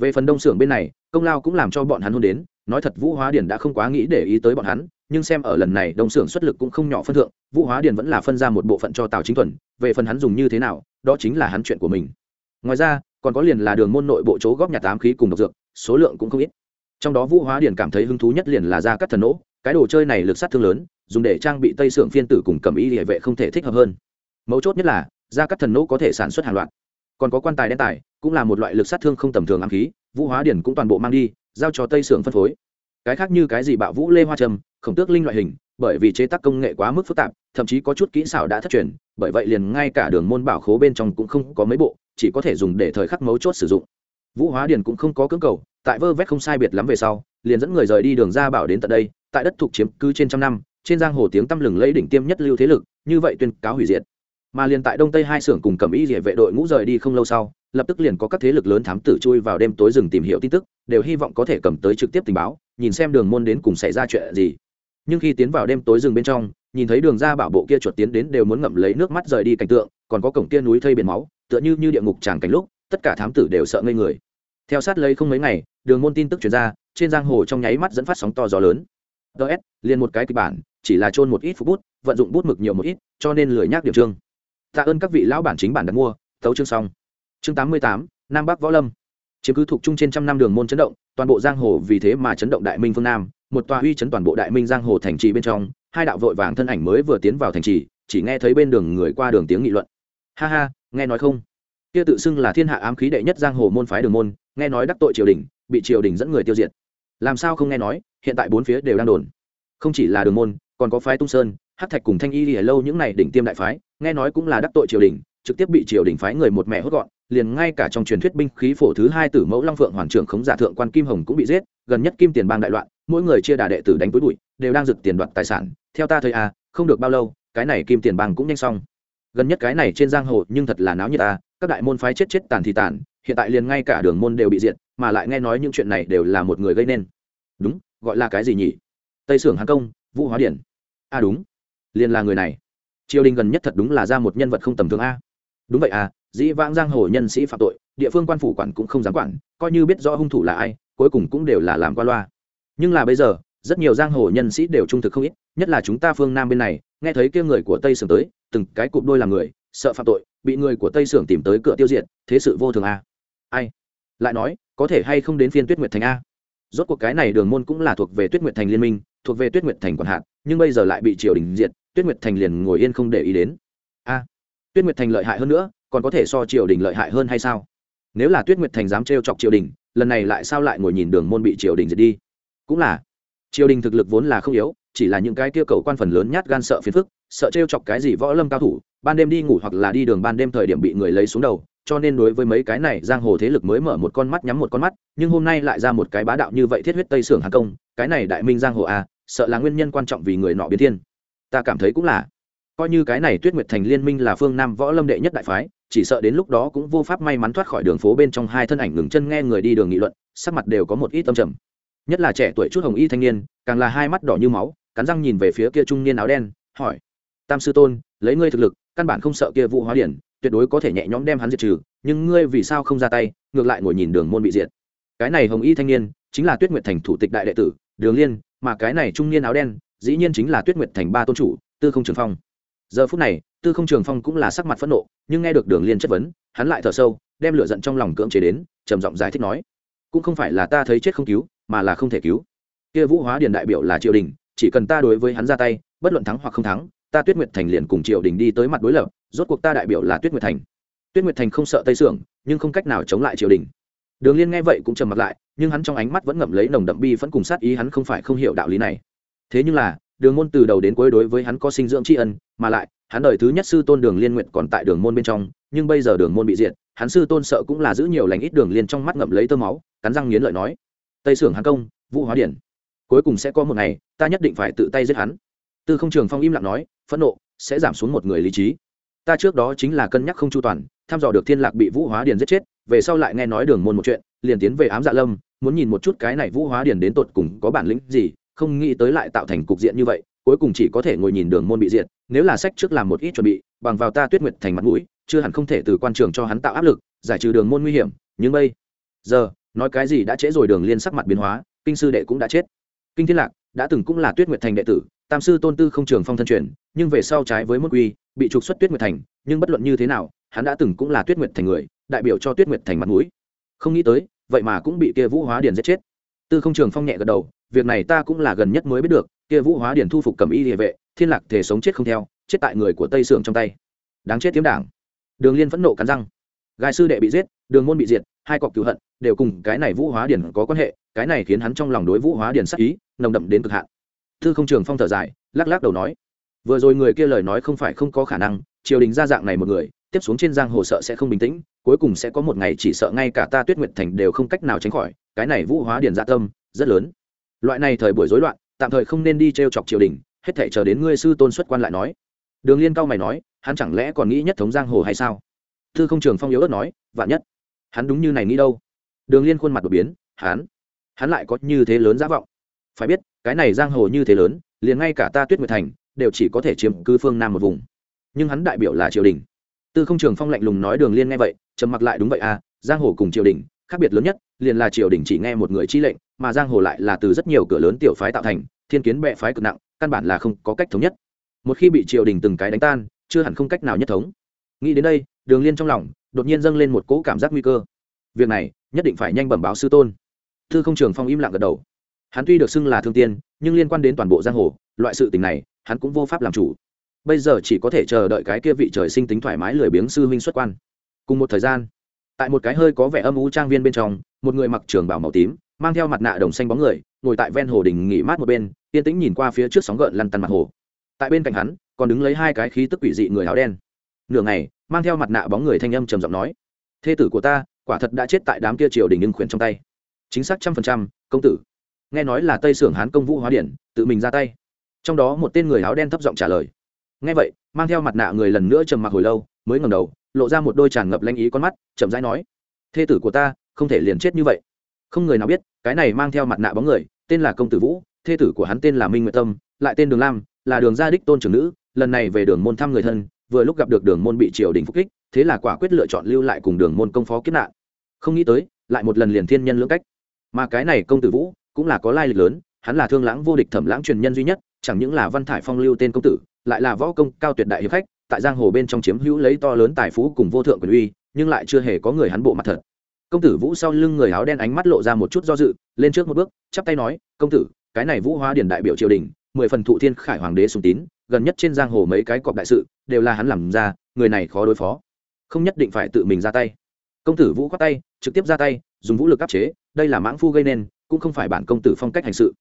Về phần đông xưởng bên này, công lao cũng làm cho bọn hắn hôn đến, nói thật vũ hóa điển đã không quá nghĩ để ý tới bọn hắn nhưng xem ở lần này đông xưởng xuất lực cũng không nhỏ phân thượng, vũ hóa Điền vẫn là phân ra một bộ phận cho tào chính thuần, về phần hắn dùng như thế nào, đó chính là hắn chuyện của mình. Ngoài ra, còn có liền là đường môn nội bộ chỗ góp nhặt tám khí cùng độc dược, số lượng cũng không ít. Trong đó vũ hóa Điền cảm thấy hứng thú nhất liền là ra cắt thần nỗ, cái đồ chơi này lực sát thương lớn, dùng để trang bị tây sưởng phiên tử cùng cầm y địa vệ không thể thích hợp hơn. Mấu chốt nhất là ra cắt thần nỗ có thể sản xuất hàng loạt. Còn có quan tài đen tài, cũng là một loại lực sát thương không tầm thường ám khí, vũ hóa điển cũng toàn bộ mang đi, giao cho tây sưởng phân phối. Cái khác như cái gì bạo vũ lê hoa trầm khổng tước linh loại hình, bởi vì chế tác công nghệ quá mức phức tạp, thậm chí có chút kỹ xảo đã thất truyền, bởi vậy liền ngay cả đường môn bảo khố bên trong cũng không có mấy bộ, chỉ có thể dùng để thời khắc mấu chốt sử dụng. Vũ hóa điền cũng không có cưỡng cầu, tại vơ vét không sai biệt lắm về sau, liền dẫn người rời đi đường ra bảo đến tận đây, tại đất thuộc chiếm cứ trên trăm năm, trên giang hồ tiếng tăm lừng lấy đỉnh tiêm nhất lưu thế lực, như vậy tuyên cáo hủy diệt. Mà liền tại đông tây hai xưởng cùng cầm ý địa vệ đội ngũ rời đi không lâu sau, lập tức liền có các thế lực lớn thám tử chui vào đêm tối rừng tìm hiểu tin tức, đều hy vọng có thể cầm tới trực tiếp tình báo, nhìn xem đường môn đến cùng xảy ra chuyện gì nhưng khi tiến vào đêm tối rừng bên trong, nhìn thấy đường ra bảo bộ kia chuột tiến đến đều muốn ngậm lấy nước mắt rời đi cảnh tượng, còn có cổng kia núi thây biển máu, tựa như như địa ngục tràn cảnh lúc, tất cả thám tử đều sợ ngây người. Theo sát lấy không mấy ngày, đường môn tin tức chuyển ra, trên giang hồ trong nháy mắt dẫn phát sóng to gió lớn. Ts liền một cái kịch bản, chỉ là trôn một ít phút bút, vận dụng bút mực nhiều một ít, cho nên lười nhác điểm chương tạ ơn các vị lão bản chính bản đặt mua tấu chương xong. Chương tám mươi tám, nam bắc võ lâm. Chiếm cứ thuộc chung trên trăm năm đường môn chấn động, toàn bộ giang hồ vì thế mà chấn động đại minh phương nam một tòa uy chấn toàn bộ đại minh giang hồ thành trì bên trong, hai đạo vội vàng thân ảnh mới vừa tiến vào thành trì, chỉ nghe thấy bên đường người qua đường tiếng nghị luận. Ha ha, nghe nói không? Kia tự xưng là thiên hạ ám khí đệ nhất giang hồ môn phái đường môn, nghe nói đắc tội triều đình, bị triều đình dẫn người tiêu diệt. Làm sao không nghe nói, hiện tại bốn phía đều đang đồn. Không chỉ là đường môn, còn có phái tung sơn hát thạch cùng thanh y thì lâu những này đỉnh tiêm đại phái, nghe nói cũng là đắc tội triều đình, trực tiếp bị triều đình phái người một mẹ hốt gọn liền ngay cả trong truyền thuyết binh khí phổ thứ hai tử mẫu long phượng hoàn trưởng khống giả thượng quan kim hồng cũng bị giết, gần nhất kim tiền bang đại loạn, mỗi người chia đà đệ tử đánh túi bụi, đều đang rực tiền đoạt tài sản. Theo ta thấy à không được bao lâu, cái này kim tiền bang cũng nhanh xong. Gần nhất cái này trên giang hồ nhưng thật là náo như ta à, các đại môn phái chết chết tàn thì tàn, hiện tại liền ngay cả đường môn đều bị diệt, mà lại nghe nói những chuyện này đều là một người gây nên. Đúng, gọi là cái gì nhỉ? Tây sưởng hàng công, vũ hóa điển. A à đúng, liền là người này. Triều đình gần nhất thật đúng là ra một nhân vật không tầm thường a. Đúng vậy à dĩ vãng giang hồ nhân sĩ phạm tội, địa phương quan phủ quản cũng không dám quản, coi như biết rõ hung thủ là ai, cuối cùng cũng đều là làm qua loa. Nhưng là bây giờ, rất nhiều giang hồ nhân sĩ đều trung thực không ít, nhất là chúng ta phương nam bên này, nghe thấy kia người của tây sưởng tới, từng cái cụp đôi làm người, sợ phạm tội, bị người của tây sưởng tìm tới cửa tiêu diệt, thế sự vô thường a. Ai? Lại nói, có thể hay không đến phiên tuyết nguyệt thành a? Rốt cuộc cái này đường môn cũng là thuộc về tuyết nguyệt thành liên minh, thuộc về tuyết nguyệt thành quản hạt, nhưng bây giờ lại bị triều đình diệt, tuyết nguyệt thành liền ngồi yên không để ý đến. A. Tuyết nguyệt thành lợi hại hơn nữa còn có thể so triều đình lợi hại hơn hay sao? Nếu là tuyết nguyệt thành dám trêu chọc triều đình, lần này lại sao lại ngồi nhìn đường môn bị triều đình diệt đi? Cũng là, triều đình thực lực vốn là không yếu, chỉ là những cái kia cầu quan phần lớn nhát gan sợ phiền phức, sợ trêu chọc cái gì võ lâm cao thủ, ban đêm đi ngủ hoặc là đi đường ban đêm thời điểm bị người lấy xuống đầu, cho nên đối với mấy cái này giang hồ thế lực mới mở một con mắt nhắm một con mắt, nhưng hôm nay lại ra một cái bá đạo như vậy thiết huyết tây sưởng hàng công, cái này đại minh giang hồ a, sợ là nguyên nhân quan trọng vì người nọ biến thiên. Ta cảm thấy cũng là coi như cái này tuyết nguyệt thành liên minh là phương nam võ lâm đệ nhất đại phái, chỉ sợ đến lúc đó cũng vô pháp may mắn thoát khỏi đường phố bên trong hai thân ảnh ngừng chân nghe người đi đường nghị luận, sắc mặt đều có một ít tâm trầm. Nhất là trẻ tuổi chút hồng y thanh niên, càng là hai mắt đỏ như máu, cắn răng nhìn về phía kia trung niên áo đen, hỏi, tam sư tôn, lấy ngươi thực lực, căn bản không sợ kia vụ hóa điển, tuyệt đối có thể nhẹ nhõm đem hắn diệt trừ, nhưng ngươi vì sao không ra tay, ngược lại ngồi nhìn đường môn bị diệt? Cái này hồng y thanh niên chính là tuyết nguyệt thành thủ tịch đại đệ tử, đường liên, mà cái này trung niên áo đen dĩ nhiên chính là tuyết nguyệt thành ba tôn chủ, tư không trường phong giờ phút này, tư không trường phong cũng là sắc mặt phẫn nộ, nhưng nghe được đường liên chất vấn, hắn lại thở sâu, đem lửa giận trong lòng cưỡng chế đến, trầm giọng giải thích nói, cũng không phải là ta thấy chết không cứu, mà là không thể cứu. Kia vũ hóa điền đại biểu là triều đình, chỉ cần ta đối với hắn ra tay, bất luận thắng hoặc không thắng, ta tuyết nguyệt thành liền cùng triều đình đi tới mặt đối lập, rốt cuộc ta đại biểu là tuyết nguyệt thành. Tuyết nguyệt thành không sợ tây sưởng, nhưng không cách nào chống lại triều đình. Đường liên nghe vậy cũng trầm mặt lại, nhưng hắn trong ánh mắt vẫn ngậm lấy nồng đậm bi vẫn cùng sát ý, hắn không phải không hiểu đạo lý này. Thế nhưng là đường môn từ đầu đến cuối đối với hắn có sinh dưỡng tri ân, mà lại, hắn đời thứ nhất sư tôn đường liên nguyện còn tại đường môn bên trong, nhưng bây giờ đường môn bị diệt, hắn sư tôn sợ cũng là giữ nhiều lành ít đường liên trong mắt ngậm lấy tơ máu, cắn răng nghiến lợi nói, tây sưởng hắn công, vũ hóa điển, cuối cùng sẽ có một ngày, ta nhất định phải tự tay giết hắn. Tư không trường phong im lặng nói, phẫn nộ sẽ giảm xuống một người lý trí. Ta trước đó chính là cân nhắc không chu toàn thăm dò được thiên lạc bị vũ hóa điền giết chết, về sau lại nghe nói đường môn một chuyện, liền tiến về ám dạ lâm, muốn nhìn một chút cái này vũ hóa điền đến tột cùng có bản lĩnh gì không nghĩ tới lại tạo thành cục diện như vậy, cuối cùng chỉ có thể ngồi nhìn đường môn bị diệt, nếu là sách trước làm một ít chuẩn bị, bằng vào ta tuyết nguyệt thành mặt mũi, chưa hẳn không thể từ quan trường cho hắn tạo áp lực, giải trừ đường môn nguy hiểm, nhưng bây giờ, nói cái gì đã trễ rồi đường liên sắc mặt biến hóa, kinh sư đệ cũng đã chết. Kinh thiên lạc đã từng cũng là tuyết nguyệt thành đệ tử, tam sư tôn tư không trường phong thân truyền, nhưng về sau trái với môn quy, bị trục xuất tuyết nguyệt thành, nhưng bất luận như thế nào, hắn đã từng cũng là tuyết nguyệt thành người, đại biểu cho tuyết nguyệt thành mặt mũi. Không nghĩ tới, vậy mà cũng bị kia vũ hóa điền giết chết. Tư không trường phong nhẹ gật đầu việc này ta cũng là gần nhất mới biết được, kia vũ hóa điền thu phục cầm y địa vệ, thiên lạc thể sống chết không theo, chết tại người của tây sưởng trong tay. Đáng chết tiếm đảng. Đường liên phẫn nộ cắn răng. Gai sư đệ bị giết, đường môn bị diệt, hai cọc cựu hận, đều cùng cái này vũ hóa điển có quan hệ, cái này khiến hắn trong lòng đối vũ hóa điển sắc ý, nồng đậm đến cực hạn. Thư không trường phong thở dài, lắc lắc đầu nói, vừa rồi người kia lời nói không phải không có khả năng, triều đình ra dạng này một người, tiếp xuống trên giang hồ sợ sẽ không bình tĩnh, cuối cùng sẽ có một ngày chỉ sợ ngay cả ta tuyết nguyện thành đều không cách nào tránh khỏi, cái này vũ hóa điển dạ tâm, rất lớn loại này thời buổi rối loạn, tạm thời không nên đi t r e o chọc triều đình, hết thể chờ đến ngươi sư tôn xuất quan lại nói. Đường liên cao mày nói, hắn chẳng lẽ còn nghĩ nhất thống giang hồ hay sao? Thư không trường phong yếu ớt nói, vạn nhất, hắn đúng như này nghĩ đâu. Đường liên khuôn mặt đột biến, hắn hắn lại có như thế lớn giả vọng. Phải biết, cái này giang hồ như thế lớn, liền ngay cả ta tuyết nguyệt thành, đều chỉ có thể chiếm cứ phương nam một vùng. Nhưng hắn đại biểu là triều đình. Tư không trường phong lạnh lùng nói, đường liên nghe vậy, trầm mặc lại, đúng vậy à giang hồ cùng triều đình khác biệt lớn nhất, liền là triều đình chỉ nghe một người chi lệnh, mà giang hồ lại là từ rất nhiều cửa lớn tiểu phái tạo thành, thiên kiến bệ phái cực nặng, căn bản là không có cách thống nhất. Một khi bị triều đình từng cái đánh tan, chưa hẳn không cách nào nhất thống. Nghĩ đến đây, đường liên trong lòng đột nhiên dâng lên một cỗ cảm giác nguy cơ. Việc này, nhất định phải nhanh bẩm báo sư tôn. Thư không trường phong im lặng gật đầu. Hắn tuy được xưng là thương tiên, nhưng liên quan đến toàn bộ giang hồ, loại sự tình này, hắn cũng vô pháp làm chủ. Bây giờ chỉ có thể chờ đợi cái kia vị trời sinh tính thoải mái lười biếng sư huynh xuất quan. Cùng một thời gian tại một cái hơi có vẻ âm u trang viên bên trong, một người mặc trường bảo màu tím, mang theo mặt nạ đồng xanh bóng người, ngồi tại ven hồ đình nghỉ mát một bên, yên tĩnh nhìn qua phía trước sóng gợn lăn tăn mặt hồ. Tại bên cạnh hắn, còn đứng lấy hai cái khí tức quỷ dị người áo đen. Nửa ngày, mang theo mặt nạ bóng người thanh âm trầm giọng nói, thê tử của ta, quả thật đã chết tại đám kia triều đình nhưng khuyển trong tay. Chính xác trăm phần trăm, công tử. Nghe nói là tây sưởng hán công vũ hóa điển, tự mình ra tay. Trong đó một tên người áo đen thấp giọng trả lời. Nghe vậy, mang theo mặt nạ người lần nữa trầm mặc hồi lâu mới ngầm đầu, lộ ra một đôi tràn ngập lanh ý con mắt, chậm rãi nói, thê tử của ta, không thể liền chết như vậy. Không người nào biết, cái này mang theo mặt nạ bóng người, tên là công tử vũ, thê tử của hắn tên là minh nguyệt tâm, lại tên đường lam, là đường gia đích tôn trưởng nữ, lần này về đường môn thăm người thân, vừa lúc gặp được đường môn bị triều đình phục kích, thế là quả quyết lựa chọn lưu lại cùng đường môn công phó kiếp nạn. Không nghĩ tới, lại một lần liền thiên nhân lưỡng cách. Mà cái này công tử vũ cũng là có lai lịch lớn, hắn là thương lãng vô địch thẩm lãng truyền nhân duy nhất, chẳng những là văn thải phong lưu tên công tử, lại là võ công cao tuyệt đại hiệp khách tại giang hồ bên trong chiếm hữu lấy to lớn tài phú cùng vô thượng quyền uy, nhưng lại chưa hề có người hắn bộ mặt thật. Công tử vũ sau lưng người áo đen ánh mắt lộ ra một chút do dự, lên trước một bước, chắp tay nói, công tử, cái này vũ hóa điển đại biểu triều đình, mười phần thụ thiên khải hoàng đế sùng tín, gần nhất trên giang hồ mấy cái cọp đại sự, đều là hắn làm ra, người này khó đối phó. Không nhất định phải tự mình ra tay. Công tử vũ khoát tay, trực tiếp ra tay, dùng vũ lực áp chế, đây là mãng phu gây nên, cũng không phải bản công tử phong cách hành sự.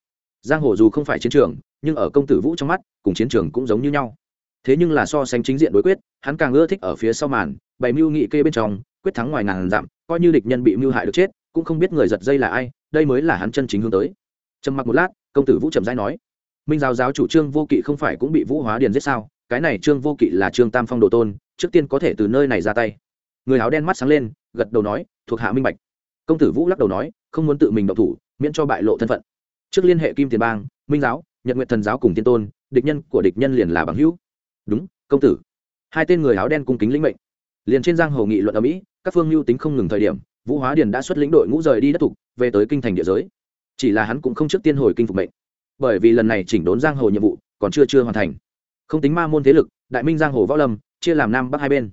Giang hồ dù không phải chiến trường, nhưng ở công tử vũ trong mắt, cùng chiến trường cũng giống như nhau thế nhưng là so sánh chính diện đối quyết, hắn càng ưa thích ở phía sau màn, bày mưu nghị kê bên trong, quyết thắng ngoài ngàn dặm, coi như địch nhân bị mưu hại được chết, cũng không biết người giật dây là ai, đây mới là hắn chân chính hướng tới. Trầm mặc một lát, công tử vũ trầm giai nói, minh giáo giáo chủ trương vô kỵ không phải cũng bị vũ hóa điền giết sao? Cái này trương vô kỵ là trương tam phong đồ tôn, trước tiên có thể từ nơi này ra tay. Người áo đen mắt sáng lên, gật đầu nói, thuộc hạ minh bạch. Công tử vũ lắc đầu nói, không muốn tự mình động thủ, miễn cho bại lộ thân phận. Trước liên hệ kim tiền bang, minh giáo, nhật nguyện thần giáo cùng tiên tôn, địch nhân của địch nhân liền là bằng hữu đúng, công tử. Hai tên người áo đen cung kính lĩnh mệnh. Liền trên giang hồ nghị luận ở mỹ, các phương lưu tính không ngừng thời điểm, vũ hóa điền đã xuất lĩnh đội ngũ rời đi đất thục về tới kinh thành địa giới. Chỉ là hắn cũng không trước tiên hồi kinh phục mệnh. Bởi vì lần này chỉnh đốn giang hồ nhiệm vụ, còn chưa chưa hoàn thành. Không tính ma môn thế lực, đại minh giang hồ võ lâm, chia làm nam bắc hai bên.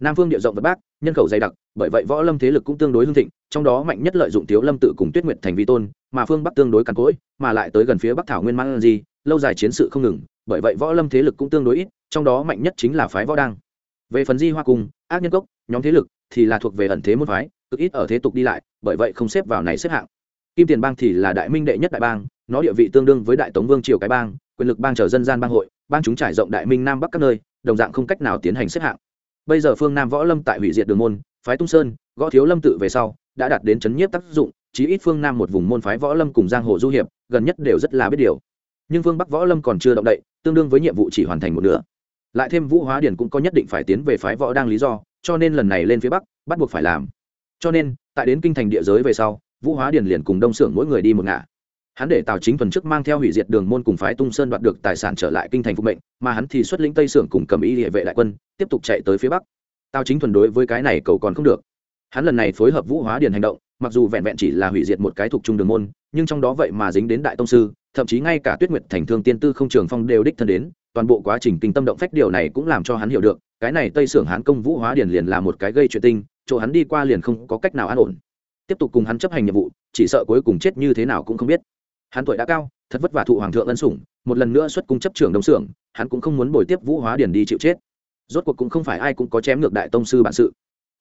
Nam phương địa rộng vật bác, nhân khẩu dày đặc, bởi vậy võ lâm thế lực cũng tương đối hưng thịnh, trong đó mạnh nhất lợi dụng thiếu lâm tự cùng tuyết nguyện thành vi tôn, mà phương bắc tương đối càn cỗi, mà lại tới gần phía bắc thảo nguyên mang gì lâu dài chiến sự không ngừng, bởi vậy võ lâm thế lực cũng tương đối ít trong đó mạnh nhất chính là phái võ đăng về phần di hoa cung, ác nhân cốc, nhóm thế lực thì là thuộc về ẩn thế môn phái, cực ít ở thế tục đi lại, bởi vậy không xếp vào này xếp hạng. Kim tiền bang thì là đại minh đệ nhất đại bang, nó địa vị tương đương với đại tống vương triều cái bang, quyền lực bang trở dân gian bang hội, bang chúng trải rộng đại minh nam bắc các nơi, đồng dạng không cách nào tiến hành xếp hạng. Bây giờ phương nam võ lâm tại hủy diệt đường môn, phái tung sơn, gõ thiếu lâm tự về sau, đã đạt đến chấn nhiếp tác dụng, chí ít phương nam một vùng môn phái võ lâm cùng giang hồ du hiệp, gần nhất đều rất là biết điều. Nhưng phương bắc võ lâm còn chưa động đậy, tương đương với nhiệm vụ chỉ hoàn thành một nửa lại thêm vũ hóa điển cũng có nhất định phải tiến về phái võ đang lý do, cho nên lần này lên phía bắc, bắt buộc phải làm. Cho nên, tại đến kinh thành địa giới về sau, vũ hóa điển liền cùng đông xưởng mỗi người đi một ngả. Hắn để tào chính thuần chức mang theo hủy diệt đường môn cùng phái tung sơn đoạt được tài sản trở lại kinh thành phục mệnh, mà hắn thì xuất lĩnh tây xưởng cùng cầm ý địa vệ đại quân, tiếp tục chạy tới phía bắc. Tào chính thuần đối với cái này cầu còn không được. Hắn lần này phối hợp vũ hóa điền hành động, mặc dù vẹn vẹn chỉ là hủy diệt một cái thuộc trung đường môn nhưng trong đó vậy mà dính đến đại tông sư, thậm chí ngay cả tuyết nguyệt thành thương tiên tư không trường phong đều đích thân đến, toàn bộ quá trình kinh tâm động phách điều này cũng làm cho hắn hiểu được, cái này tây sưởng hán công vũ hóa điển liền là một cái gây chuyện tinh, chỗ hắn đi qua liền không có cách nào an ổn. Tiếp tục cùng hắn chấp hành nhiệm vụ, chỉ sợ cuối cùng chết như thế nào cũng không biết. Hắn tuổi đã cao, thật vất vả thụ hoàng thượng ân sủng, một lần nữa xuất cung chấp trưởng đồng xưởng hắn cũng không muốn bồi tiếp vũ hóa điển đi chịu chết. Rốt cuộc cũng không phải ai cũng có chém ngược đại tông sư bản sự.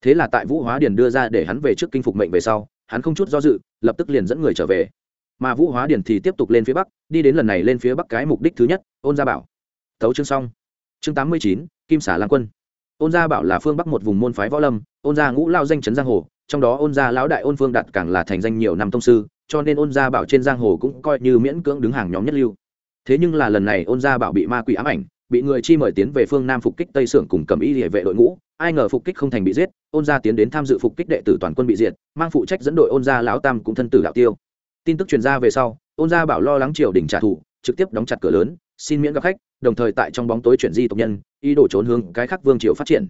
Thế là tại vũ hóa điển đưa ra để hắn về trước kinh phục mệnh về sau hắn không chút do dự, lập tức liền dẫn người trở về. Mà vũ hóa điển thì tiếp tục lên phía bắc, đi đến lần này lên phía bắc cái mục đích thứ nhất, ôn gia bảo. Thấu chương xong. Chương tám mươi chín, kim xả lan quân. Ôn gia bảo là phương bắc một vùng môn phái võ lâm, ôn gia ngũ lao danh chấn giang hồ, trong đó ôn gia lão đại ôn phương đạt càng là thành danh nhiều năm tông sư, cho nên ôn gia bảo trên giang hồ cũng coi như miễn cưỡng đứng hàng nhóm nhất lưu. Thế nhưng là lần này ôn gia bảo bị ma quỷ ám ảnh, bị người chi mời tiến về phương nam phục kích tây sưởng cùng cầm y địa vệ đội ngũ ai ngờ phục kích không thành bị giết, ôn gia tiến đến tham dự phục kích đệ tử toàn quân bị diệt, mang phụ trách dẫn đội ôn gia lão tam cũng thân tử đạo tiêu. Tin tức truyền ra về sau, ôn gia bảo lo lắng triều đình trả thù, trực tiếp đóng chặt cửa lớn, xin miễn gặp khách, đồng thời tại trong bóng tối chuyển di tộc nhân, ý đồ trốn hướng cái khác vương triều phát triển.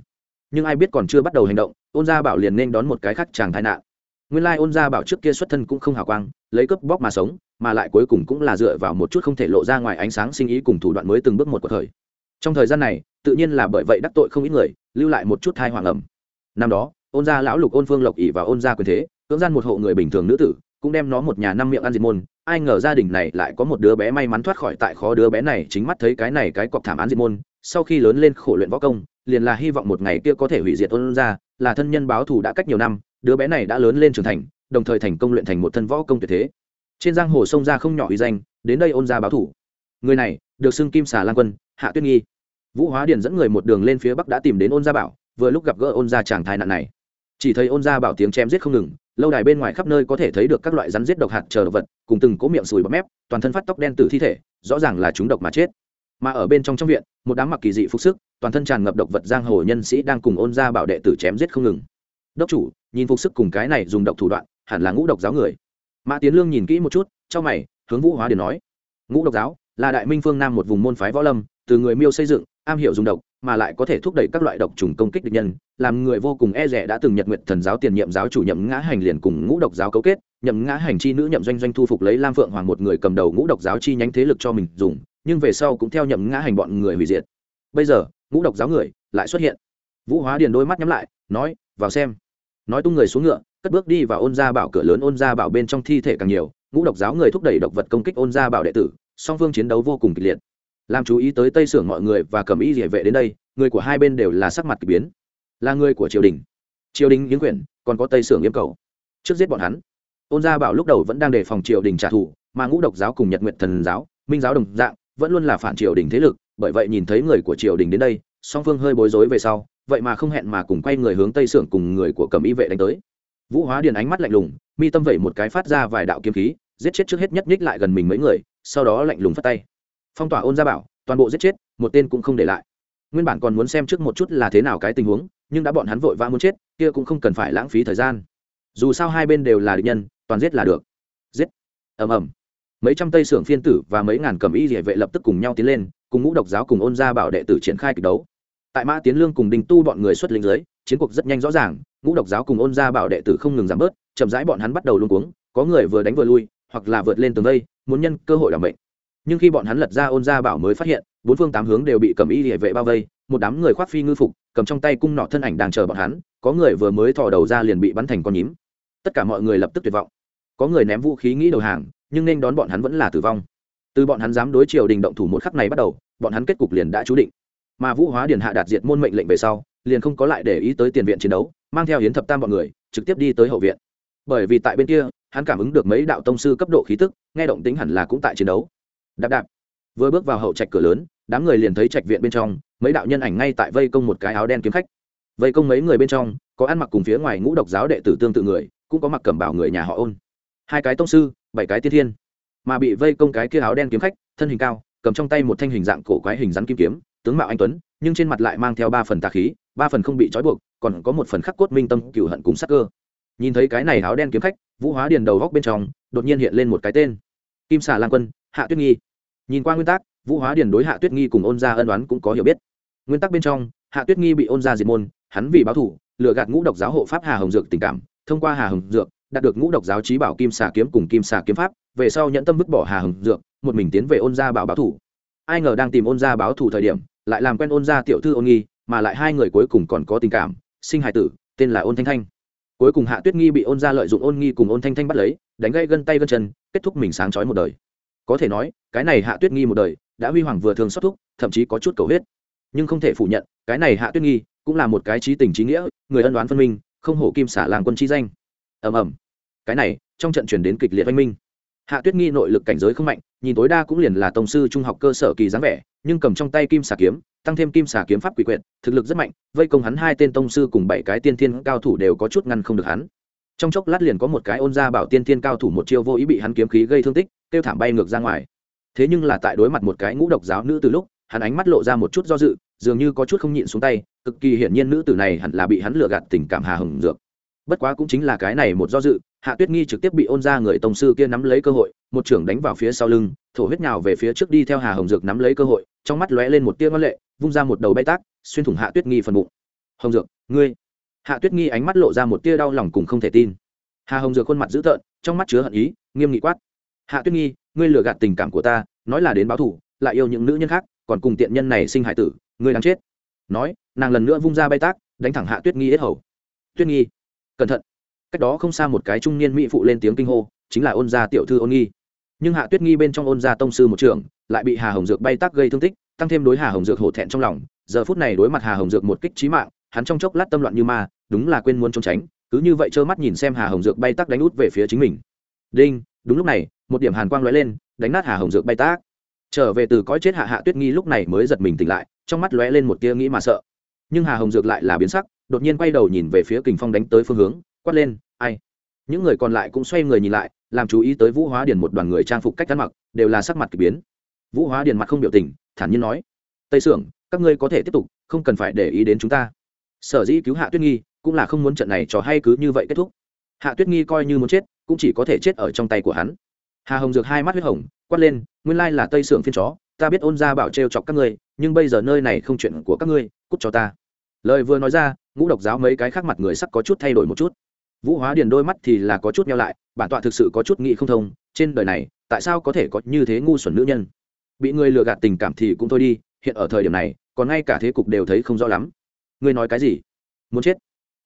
Nhưng ai biết còn chưa bắt đầu hành động, ôn gia bảo liền nên đón một cái khác chàng tai nạn. Nguyên lai ôn gia bảo trước kia xuất thân cũng không hào quang, lấy cướp bóc mà sống, mà lại cuối cùng cũng là dựa vào một chút không thể lộ ra ngoài ánh sáng sinh ý cùng thủ đoạn mới từng bước một cuộc thời. Trong thời gian này tự nhiên là bởi vậy đắc tội không ít người, lưu lại một chút thai hoàng ẩm. Năm đó, ôn gia lão lục ôn phương lộc ỉ và ôn gia quyền thế, cưỡng gian một hộ người bình thường nữ tử, cũng đem nó một nhà năm miệng ăn diệt môn, ai ngờ gia đình này lại có một đứa bé may mắn thoát khỏi tại khó đứa bé này chính mắt thấy cái này cái cọc thảm án diệt môn, sau khi lớn lên khổ luyện võ công, liền là hy vọng một ngày kia có thể hủy diệt ôn gia, là thân nhân báo thù đã cách nhiều năm, đứa bé này đã lớn lên trưởng thành, đồng thời thành công luyện thành một thân võ công tuyệt thế. Trên giang hồ sông ra không nhỏ uy danh, đến đây ôn gia báo thủ người này, được xưng kim xà lan quân, hạ tuyết nghi vũ hóa điền dẫn người một đường lên phía bắc đã tìm đến ôn gia bảo, vừa lúc gặp gỡ ôn gia chàng thai nạn này. Chỉ thấy ôn gia bảo tiếng chém giết không ngừng, lâu đài bên ngoài khắp nơi có thể thấy được các loại rắn giết độc hạt chờ vật, cùng từng cố miệng sùi bọt mép, toàn thân phát tóc đen từ thi thể, rõ ràng là chúng độc mà chết. Mà ở bên trong trong viện, một đám mặc kỳ dị phục sức, toàn thân tràn ngập độc vật giang hồ nhân sĩ đang cùng ôn gia bảo đệ tử chém giết không ngừng. Đốc chủ, nhìn phục sức cùng cái này dùng độc thủ đoạn, hẳn là ngũ độc giáo người. Mã tiến lương nhìn kỹ một chút trong mày, hướng vũ hóa điền nói, ngũ độc giáo là đại minh phương nam một vùng môn phái võ lâm, từ người miêu xây dựng am hiểu dùng độc, mà lại có thể thúc đẩy các loại độc trùng công kích địch nhân, làm người vô cùng e rẻ đã từng nhật nguyện thần giáo tiền nhiệm giáo chủ nhậm ngã hành liền cùng ngũ độc giáo cấu kết. Nhậm ngã hành chi nữ nhậm doanh doanh thu phục lấy lam phượng hoàng một người cầm đầu ngũ độc giáo chi nhánh thế lực cho mình dùng, nhưng về sau cũng theo nhậm ngã hành bọn người hủy diệt. Bây giờ, ngũ độc giáo người lại xuất hiện. Vũ hóa điền đôi mắt nhắm lại, nói, vào xem. Nói tung người xuống ngựa, cất bước đi vào ôn gia bảo cửa lớn. Ôn gia bảo bên trong thi thể càng nhiều, ngũ độc giáo người thúc đẩy độc vật công kích ôn gia bảo đệ tử, song phương chiến đấu vô cùng kịch liệt làm chú ý tới tây sưởng mọi người và cầm ý địa vệ đến đây, người của hai bên đều là sắc mặt k ỳ biến. Là người của triều đình. Triều đình nghiến quyển còn có tây sưởng yếm cầu. Trước giết bọn hắn, ôn gia bảo lúc đầu vẫn đang đề phòng triều đình trả thù, mà ngũ độc giáo cùng nhật nguyện thần giáo, minh giáo đồng dạng, vẫn luôn là phản triều đình thế lực, bởi vậy nhìn thấy người của triều đình đến đây, song phương hơi bối rối về sau, vậy mà không hẹn mà cùng quay người hướng tây sưởng cùng người của cầm y vệ đánh tới. Vũ hóa điền ánh mắt lạnh lùng, mi tâm vẩy một cái phát ra vài đạo kiếm khí, giết chết trước hết nhất nhích lại gần mình mấy người, sau đó lạnh lùng phát tay phong tỏa ôn gia bảo, toàn bộ giết chết, một tên cũng không để lại. Nguyên bản còn muốn xem trước một chút là thế nào cái tình huống, nhưng đã bọn hắn vội vã muốn chết, kia cũng không cần phải lãng phí thời gian. Dù sao hai bên đều là địch nhân, toàn giết là được. Giết. Ầm ầm. Mấy trăm tây sưởng phiên tử và mấy ngàn cầm y địa vệ lập tức cùng nhau tiến lên, cùng ngũ độc giáo cùng ôn gia bảo đệ tử triển khai kịch đấu. Tại mã tiến lương cùng đình tu bọn người xuất lính dưới, chiến cuộc rất nhanh rõ ràng, ngũ độc giáo cùng ôn gia bảo đệ tử không ngừng giảm bớt, chậm rãi bọn hắn bắt đầu luôn cuống, có người vừa đánh vừa lui, hoặc là vượt lên tường vây muốn nhân cơ hội làm bệnh nhưng khi bọn hắn lật ra ôn gia bảo mới phát hiện, bốn phương tám hướng đều bị cầm y địa vệ bao vây, một đám người khoác phi ngư phục, cầm trong tay cung nọ thân ảnh đang chờ bọn hắn, có người vừa mới thò đầu ra liền bị bắn thành con nhím. Tất cả mọi người lập tức tuyệt vọng. Có người ném vũ khí nghĩ đầu hàng, nhưng nên đón bọn hắn vẫn là tử vong. Từ bọn hắn dám đối triều đình động thủ một khắc này bắt đầu, bọn hắn kết cục liền đã chú định. Mà vũ hóa điền hạ đạt diệt môn mệnh lệnh về sau, liền không có lại để ý tới tiền viện chiến đấu, mang theo hiến thập tam bọn người, trực tiếp đi tới hậu viện. Bởi vì tại bên kia, hắn cảm ứng được mấy đạo tông sư cấp độ khí tức, nghe động tính hẳn là cũng tại chiến đấu đạp đạp. Vừa bước vào hậu trạch cửa lớn, đám người liền thấy trạch viện bên trong, mấy đạo nhân ảnh ngay tại vây công một cái áo đen kiếm khách. Vây công mấy người bên trong, có ăn mặc cùng phía ngoài ngũ độc giáo đệ tử tương tự người, cũng có mặc cẩm bảo người nhà họ ôn. Hai cái tông sư, bảy cái tiên thiên. Mà bị vây công cái kia áo đen kiếm khách, thân hình cao, cầm trong tay một thanh hình dạng cổ quái hình rắn kim kiếm, tướng mạo anh tuấn, nhưng trên mặt lại mang theo ba phần tà khí, ba phần không bị trói buộc, còn có một phần khắc cốt minh tâm cựu hận cùng sắc cơ. Nhìn thấy cái này áo đen kiếm khách, vũ hóa điền đầu góc bên trong, đột nhiên hiện lên một cái tên. Kim xà lan quân, hạ tuyết nghi nhìn qua nguyên tắc, vũ hóa điền đối hạ tuyết nghi cùng ôn gia ân đoán cũng có hiểu biết. Nguyên tắc bên trong, hạ tuyết nghi bị ôn gia diệt môn, hắn vì báo thủ lựa gạt ngũ độc giáo hộ pháp hà hồng dược tình cảm, thông qua hà hồng dược, đạt được ngũ độc giáo trí bảo kim xà kiếm cùng kim xà kiếm pháp, về sau nhận tâm vứt bỏ hà hồng dược, một mình tiến về ôn gia bảo báo thủ ai ngờ đang tìm ôn gia báo thủ thời điểm, lại làm quen ôn gia tiểu thư ôn nghi, mà lại hai người cuối cùng còn có tình cảm, sinh hài tử, tên là ôn thanh thanh. Cuối cùng hạ tuyết nghi bị ôn gia lợi dụng ôn nghi cùng ôn thanh thanh bắt lấy, đánh gây gân tay gân chân, kết thúc mình sáng trói một đời có thể nói, cái này hạ tuyết nghi một đời, đã huy hoàng vừa thường xuất thúc, thậm chí có chút cầu huyết nhưng không thể phủ nhận, cái này hạ tuyết nghi cũng là một cái trí tình trí nghĩa, người ân đoán phân minh, không hổ kim xả làng quân chi danh. Ầm ầm. Cái này, trong trận chuyển đến kịch liệt oanh minh. Hạ tuyết nghi nội lực cảnh giới không mạnh, nhìn tối đa cũng liền là tổng sư trung học cơ sở kỳ dáng vẻ, nhưng cầm trong tay kim xà kiếm, tăng thêm kim xà kiếm pháp quỷ quyệt, thực lực rất mạnh, vây công hắn hai tên tông sư cùng bảy cái tiên thiên cao thủ đều có chút ngăn không được hắn. Trong chốc lát liền có một cái ôn gia bảo tiên thiên cao thủ một chiêu vô ý bị hắn kiếm khí gây thương tích kêu thảm bay ngược ra ngoài. Thế nhưng là tại đối mặt một cái ngũ độc giáo nữ từ lúc, hắn ánh mắt lộ ra một chút do dự, dường như có chút không nhịn xuống tay, cực kỳ hiển nhiên nữ tử này hẳn là bị hắn lừa gạt tình cảm hà hừng dược. Bất quá cũng chính là cái này một do dự, hạ tuyết nghi trực tiếp bị ôn ra người tổng sư kia nắm lấy cơ hội, một trưởng đánh vào phía sau lưng, thổ huyết nhào về phía trước đi theo hà hồng dược nắm lấy cơ hội, trong mắt lóe lên một tia ngân lệ, vung ra một đầu bay tác, xuyên thủng hạ tuyết nghi phần bụng. Hồng dược, ngươi? Hạ tuyết nghi ánh mắt lộ ra một tia đau lòng cùng không thể tin. Hà hồng dược khuôn mặt dữ tợn, trong mắt chứa hận ý, nghiêm nghị quát hạ tuyết nghi, ngươi lừa gạt tình cảm của ta, nói là đến báo thủ lại yêu những nữ nhân khác, còn cùng tiện nhân này sinh hải tử, ngươi đang chết. Nói, nàng lần nữa vung ra bay tác, đánh thẳng hạ tuyết nghi hết hầu. Tuyết nghi, cẩn thận. Cách đó không xa một cái trung niên mỹ phụ lên tiếng kinh hô, chính là ôn gia tiểu thư ôn nghi. Nhưng hạ tuyết nghi bên trong ôn gia tông sư một trưởng, lại bị hà hồng dược bay tác gây thương tích, tăng thêm đối hà hồng dược hổ thẹn trong lòng, giờ phút này đối mặt hà hồng dược một kích trí mạng, hắn trong chốc lát tâm loạn như ma, đúng là quên muốn trốn tránh, cứ như vậy trơ mắt nhìn xem hà hồng dược bay tác đánh út về phía chính mình. Đinh, đúng lúc này một điểm hàn quang lóe lên, đánh nát hà hồng dược bay tác. Trở về từ cõi chết hạ hạ tuyết nghi lúc này mới giật mình tỉnh lại, trong mắt lóe lên một tia nghĩ mà sợ. Nhưng hà hồng dược lại là biến sắc, đột nhiên quay đầu nhìn về phía kình phong đánh tới phương hướng, quát lên, ai? Những người còn lại cũng xoay người nhìn lại, làm chú ý tới vũ hóa điền một đoàn người trang phục cách ăn mặc, đều là sắc mặt k ỳ biến. Vũ hóa điền mặt không biểu tình, thản nhiên nói, tây sưởng, các ngươi có thể tiếp tục, không cần phải để ý đến chúng ta. Sở dĩ cứu hạ tuyết nghi, cũng là không muốn trận này trò hay cứ như vậy kết thúc. Hạ tuyết nghi coi như muốn chết, cũng chỉ có thể chết ở trong tay của hắn hà hồng dược hai mắt huyết hồng, quát lên, nguyên lai là tây sưởng phiên chó, ta biết ôn ra bảo trêu chọc các ngươi, nhưng bây giờ nơi này không chuyện của các ngươi, cút cho ta. Lời vừa nói ra, ngũ độc giáo mấy cái khác mặt người sắc có chút thay đổi một chút. Vũ hóa điền đôi mắt thì là có chút nhau lại, bản tọa thực sự có chút nghĩ không thông, trên đời này, tại sao có thể có như thế ngu xuẩn nữ nhân? Bị người lừa gạt tình cảm thì cũng thôi đi, hiện ở thời điểm này, còn ngay cả thế cục đều thấy không rõ lắm. Ngươi nói cái gì? Muốn chết?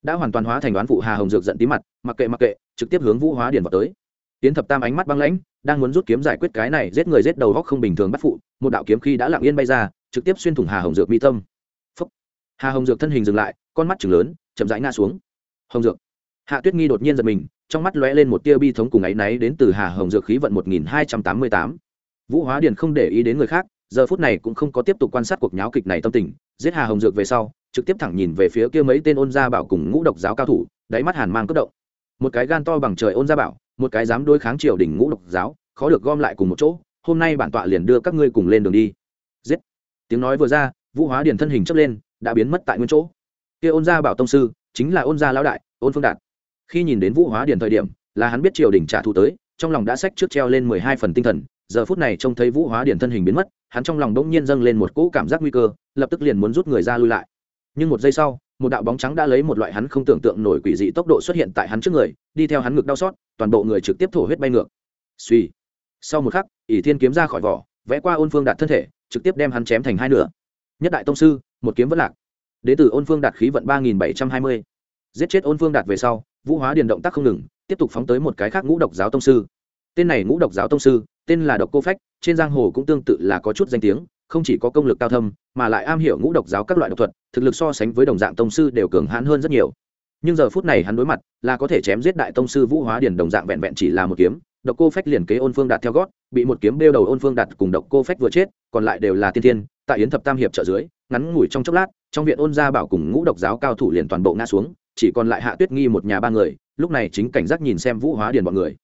Đã hoàn toàn hóa thành đoán vụ hà hồng dược giận tí mặt, mặc kệ mặc kệ, trực tiếp hướng vũ hóa điền vào tới tiến thập tam ánh mắt băng lãnh, đang muốn rút kiếm giải quyết cái này giết người giết đầu góc không bình thường bắt phụ, một đạo kiếm khi đã lặng yên bay ra, trực tiếp xuyên thủng hà hồng dược mi tâm. Phúc. hà hồng dược thân hình dừng lại, con mắt chừng lớn, chậm rãi ngã xuống. Hồng dược. Hạ tuyết nghi đột nhiên giật mình, trong mắt lóe lên một tia bi thống cùng áy náy đến từ hà hồng dược khí vận một nghìn hai trăm tám mươi tám. Vũ hóa điền không để ý đến người khác, giờ phút này cũng không có tiếp tục quan sát cuộc nháo kịch này tâm tình, giết hà hồng dược về sau, trực tiếp thẳng nhìn về phía kia mấy tên ôn gia bảo cùng ngũ độc giáo cao thủ, đáy mắt hàn mang cất động. Một cái gan to bằng trời ôn gia bảo một cái dám đối kháng triều đình ngũ độc giáo, khó được gom lại cùng một chỗ, hôm nay bản tọa liền đưa các ngươi cùng lên đường đi. Giết. Tiếng nói vừa ra, vũ hóa điền thân hình chấp lên, đã biến mất tại nguyên chỗ. Kia ôn gia bảo tông sư, chính là ôn gia lão đại, ôn phương đạt. Khi nhìn đến vũ hóa điền thời điểm, là hắn biết triều đình trả thù tới, trong lòng đã sách trước treo lên mười hai phần tinh thần, giờ phút này trông thấy vũ hóa điền thân hình biến mất, hắn trong lòng đ ỗ n g nhiên dâng lên một cỗ cảm giác nguy cơ, lập tức liền muốn rút người ra lui lại. Nhưng một giây sau một đạo bóng trắng đã lấy một loại hắn không tưởng tượng nổi quỷ dị tốc độ xuất hiện tại hắn trước người, đi theo hắn ngực đau xót, toàn bộ người trực tiếp thổ huyết bay ngược. Suy. Sau một khắc, ỷ thiên kiếm ra khỏi vỏ, vẽ qua ôn phương đạt thân thể, trực tiếp đem hắn chém thành hai nửa. Nhất đại tông sư, một kiếm vất lạc. Đ tử từ ôn phương đạt khí vận ba nghìn bảy trăm hai mươi. Giết chết ôn phương đạt về sau, vũ hóa điền động tác không ngừng, tiếp tục phóng tới một cái khác ngũ độc giáo tông sư. Tên này ngũ độc giáo tông sư, tên là độc cô phách, trên giang hồ cũng tương tự là có chút danh tiếng, không chỉ có công lực cao thâm, mà lại am hiểu ngũ độc giáo các loại độc thuật thực lực so sánh với đồng dạng tông sư đều cường hãn hơn rất nhiều. Nhưng giờ phút này hắn đối mặt là có thể chém giết đại tông sư vũ hóa điền đồng dạng vẹn vẹn chỉ là một kiếm, độc cô phách liền kế ôn phương đạt theo gót, bị một kiếm đeo đầu ôn phương đạt cùng độc cô phách vừa chết, còn lại đều là tiên thiên, tại yến thập tam hiệp trợ dưới, ngắn ngủi trong chốc lát, trong viện ôn gia bảo cùng ngũ độc giáo cao thủ liền toàn bộ ngã xuống, chỉ còn lại hạ tuyết nghi một nhà ba người, lúc này chính cảnh giác nhìn xem vũ hóa điền bọn người.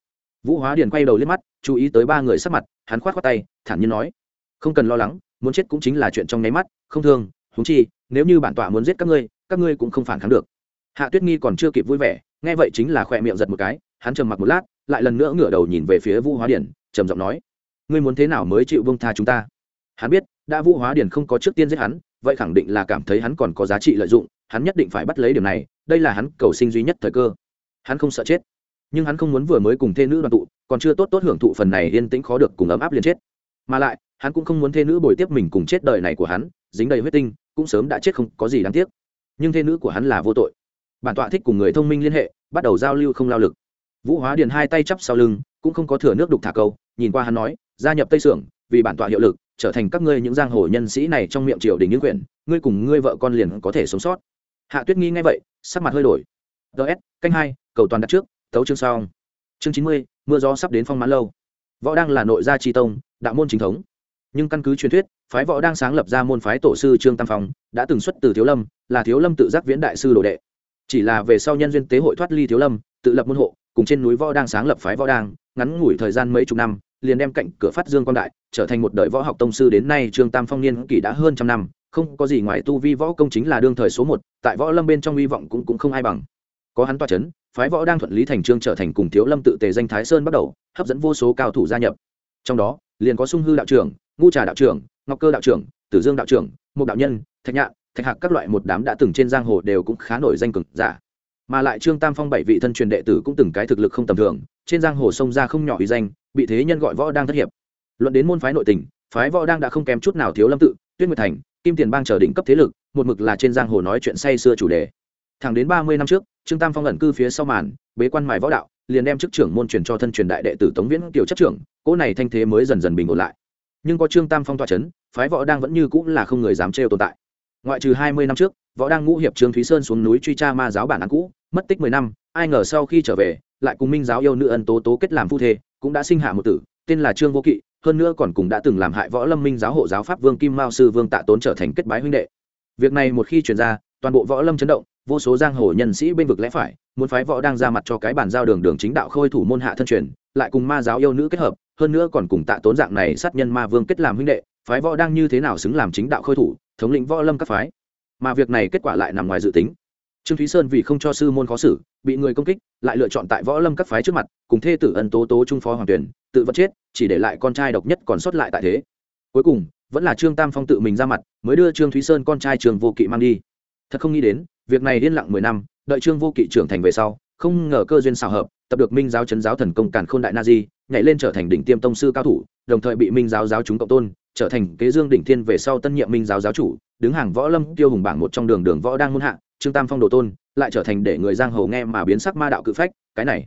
Vũ hóa điền quay đầu liếc mắt, chú ý tới ba người sắc mặt, hắn khoát khoát tay, thản nhiên nói, không cần lo lắng, muốn chết cũng chính là chuyện trong nháy mắt, không thương húng chi nếu như bản tọa muốn giết các ngươi các ngươi cũng không phản kháng được. Hạ tuyết nghi còn chưa kịp vui vẻ, nghe vậy chính là khỏe miệng giật một cái, hắn trầm mặc một lát, lại lần nữa ngửa đầu nhìn về phía vũ hóa điển, trầm giọng nói, ngươi muốn thế nào mới chịu bông tha chúng ta? Hắn biết, đã vũ hóa điển không có trước tiên giết hắn, vậy khẳng định là cảm thấy hắn còn có giá trị lợi dụng, hắn nhất định phải bắt lấy điểm này, đây là hắn cầu sinh duy nhất thời cơ. Hắn không sợ chết, nhưng hắn không muốn vừa mới cùng thê nữ đoàn tụ, còn chưa tốt tốt hưởng thụ phần này yên tĩnh khó được cùng ấm áp liền chết mà lại, hắn cũng không muốn thê nữ bồi tiếp mình cùng chết đời này của hắn, dính đầy huyết tinh, cũng sớm đã chết không có gì đáng tiếc. Nhưng thê nữ của hắn là vô tội. Bản tọa thích cùng người thông minh liên hệ, bắt đầu giao lưu không lao lực. Vũ hóa điền hai tay chắp sau lưng, cũng không có thừa nước đục thả câu, nhìn qua hắn nói, gia nhập tây sưởng, vì bản tọa hiệu lực, trở thành các ngươi những giang hồ nhân sĩ này trong miệng triều đình những quyển, ngươi cùng ngươi vợ con liền có thể sống sót. Hạ tuyết nghi ngay vậy, sắc mặt hơi đổi. Ts canh hai, cầu toàn đặt trước, tấu chương sau chương chín mươi, mưa gió sắp đến phong mãn lâu võ đang là nội gia tri tông đạo môn chính thống. Nhưng căn cứ truyền thuyết phái võ đang sáng lập ra môn phái tổ sư trương tam phong đã từng xuất từ thiếu lâm là thiếu lâm tự giác viễn đại sư đồ đệ. Chỉ là về sau nhân duyên tế hội thoát ly thiếu lâm tự lập môn hộ cùng trên núi võ đang sáng lập phái võ đang ngắn ngủi thời gian mấy chục năm liền đem cạnh cửa phát dương quan đại trở thành một đời võ học tông sư đến nay trương tam phong niên kỷ đã hơn trăm năm không có gì ngoài tu vi võ công chính là đương thời số một tại võ lâm bên trong hy vọng cũng, cũng không ai bằng có hắn toa c h ấ n phái võ đang thuận lý thành trương trở thành cùng thiếu lâm tự tề danh thái sơn bắt đầu, hấp dẫn vô số cao thủ gia nhập. Trong đó, liền có sung hư đạo trưởng, ngu trà đạo trưởng, ngọc cơ đạo trưởng, tử dương đạo trưởng một đạo nhân, thạch nhạn, thạch hạc các loại một đám đã từng trên giang hồ đều cũng khá nổi danh cực giả. Mà lại trương tam phong bảy vị thân truyền đệ tử cũng từng cái thực lực không tầm thường, trên giang hồ sông ra không nhỏ uy danh, bị thế nhân gọi võ đang thất hiệp. Luận đến môn phái nội tình, phái võ đang đã không kém chút nào thiếu lâm tự, tuyết nguyệt thành, kim tiền bang chờ đỉnh cấp thế lực, một mực là trên giang hồ nói chuyện say xưa chủ đề. Thẳng đến ba mươi năm trước trương tam phong ẩn cư phía sau màn, bế quan mài võ đạo, liền đem chức trưởng môn truyền cho thân truyền đại đệ tử tống viễn tiểu chấp trưởng, cỗ này thanh thế mới dần dần bình ổn lại. Nhưng có trương tam phong tọa c h ấ n phái võ đang vẫn như cũng là không người dám trêu tồn tại. Ngoại trừ hai mươi năm trước, võ đang ngũ hiệp trương thúy sơn xuống núi truy tra ma giáo bản án cũ, mất tích mười năm, ai ngờ sau khi trở về, lại cùng minh giáo yêu nữ ân tố tố kết làm phu thê, cũng đã sinh hạ một tử, tên là trương vô kỵ, hơn nữa còn cùng đã từng làm hại võ lâm minh giáo hộ giáo pháp vương kim mao sư vương tạ tốn trở thành kết bái huynh đệ. Việc này một khi chuyển ra, toàn bộ võ lâm chấn động vô số giang hồ nhân sĩ bên vực lẽ phải, muốn phái võ đang ra mặt cho cái bản giao đường đường chính đạo khôi thủ môn hạ thân truyền, lại cùng ma giáo yêu nữ kết hợp, hơn nữa còn cùng tạ tốn dạng này sát nhân ma vương kết làm huynh đệ, phái võ đang như thế nào xứng làm chính đạo khôi thủ, thống lĩnh võ lâm các phái. Mà việc này kết quả lại nằm ngoài dự tính. Trương thúy sơn vì không cho sư môn khó xử, bị người công kích, lại lựa chọn tại võ lâm các phái trước mặt, cùng thê tử ân tố tố trung phó hoàng tuyển, tự vật chết, chỉ để lại con trai độc nhất còn sót lại tại thế. Cuối cùng, vẫn là trương tam phong tự mình ra mặt, mới đưa trương thúy sơn con trai trường vô kỵ mang đi thật không nghĩ đến, việc này yên lặng mười năm, đợi trương vô kỵ trưởng thành về sau, không ngờ cơ duyên xào hợp, tập được minh giáo chấn giáo thần công càn khôn đại na di, nhảy lên trở thành đỉnh tiêm tông sư cao thủ, đồng thời bị minh giáo giáo chúng cộng tôn, trở thành kế dương đỉnh thiên về sau tân nhiệm minh giáo giáo chủ, đứng hàng võ lâm, tiêu hùng bảng một trong đường đường võ đang muôn hạ, trương tam phong đồ tôn, lại trở thành để người giang hồ nghe mà biến sắc ma đạo cự phách, cái này,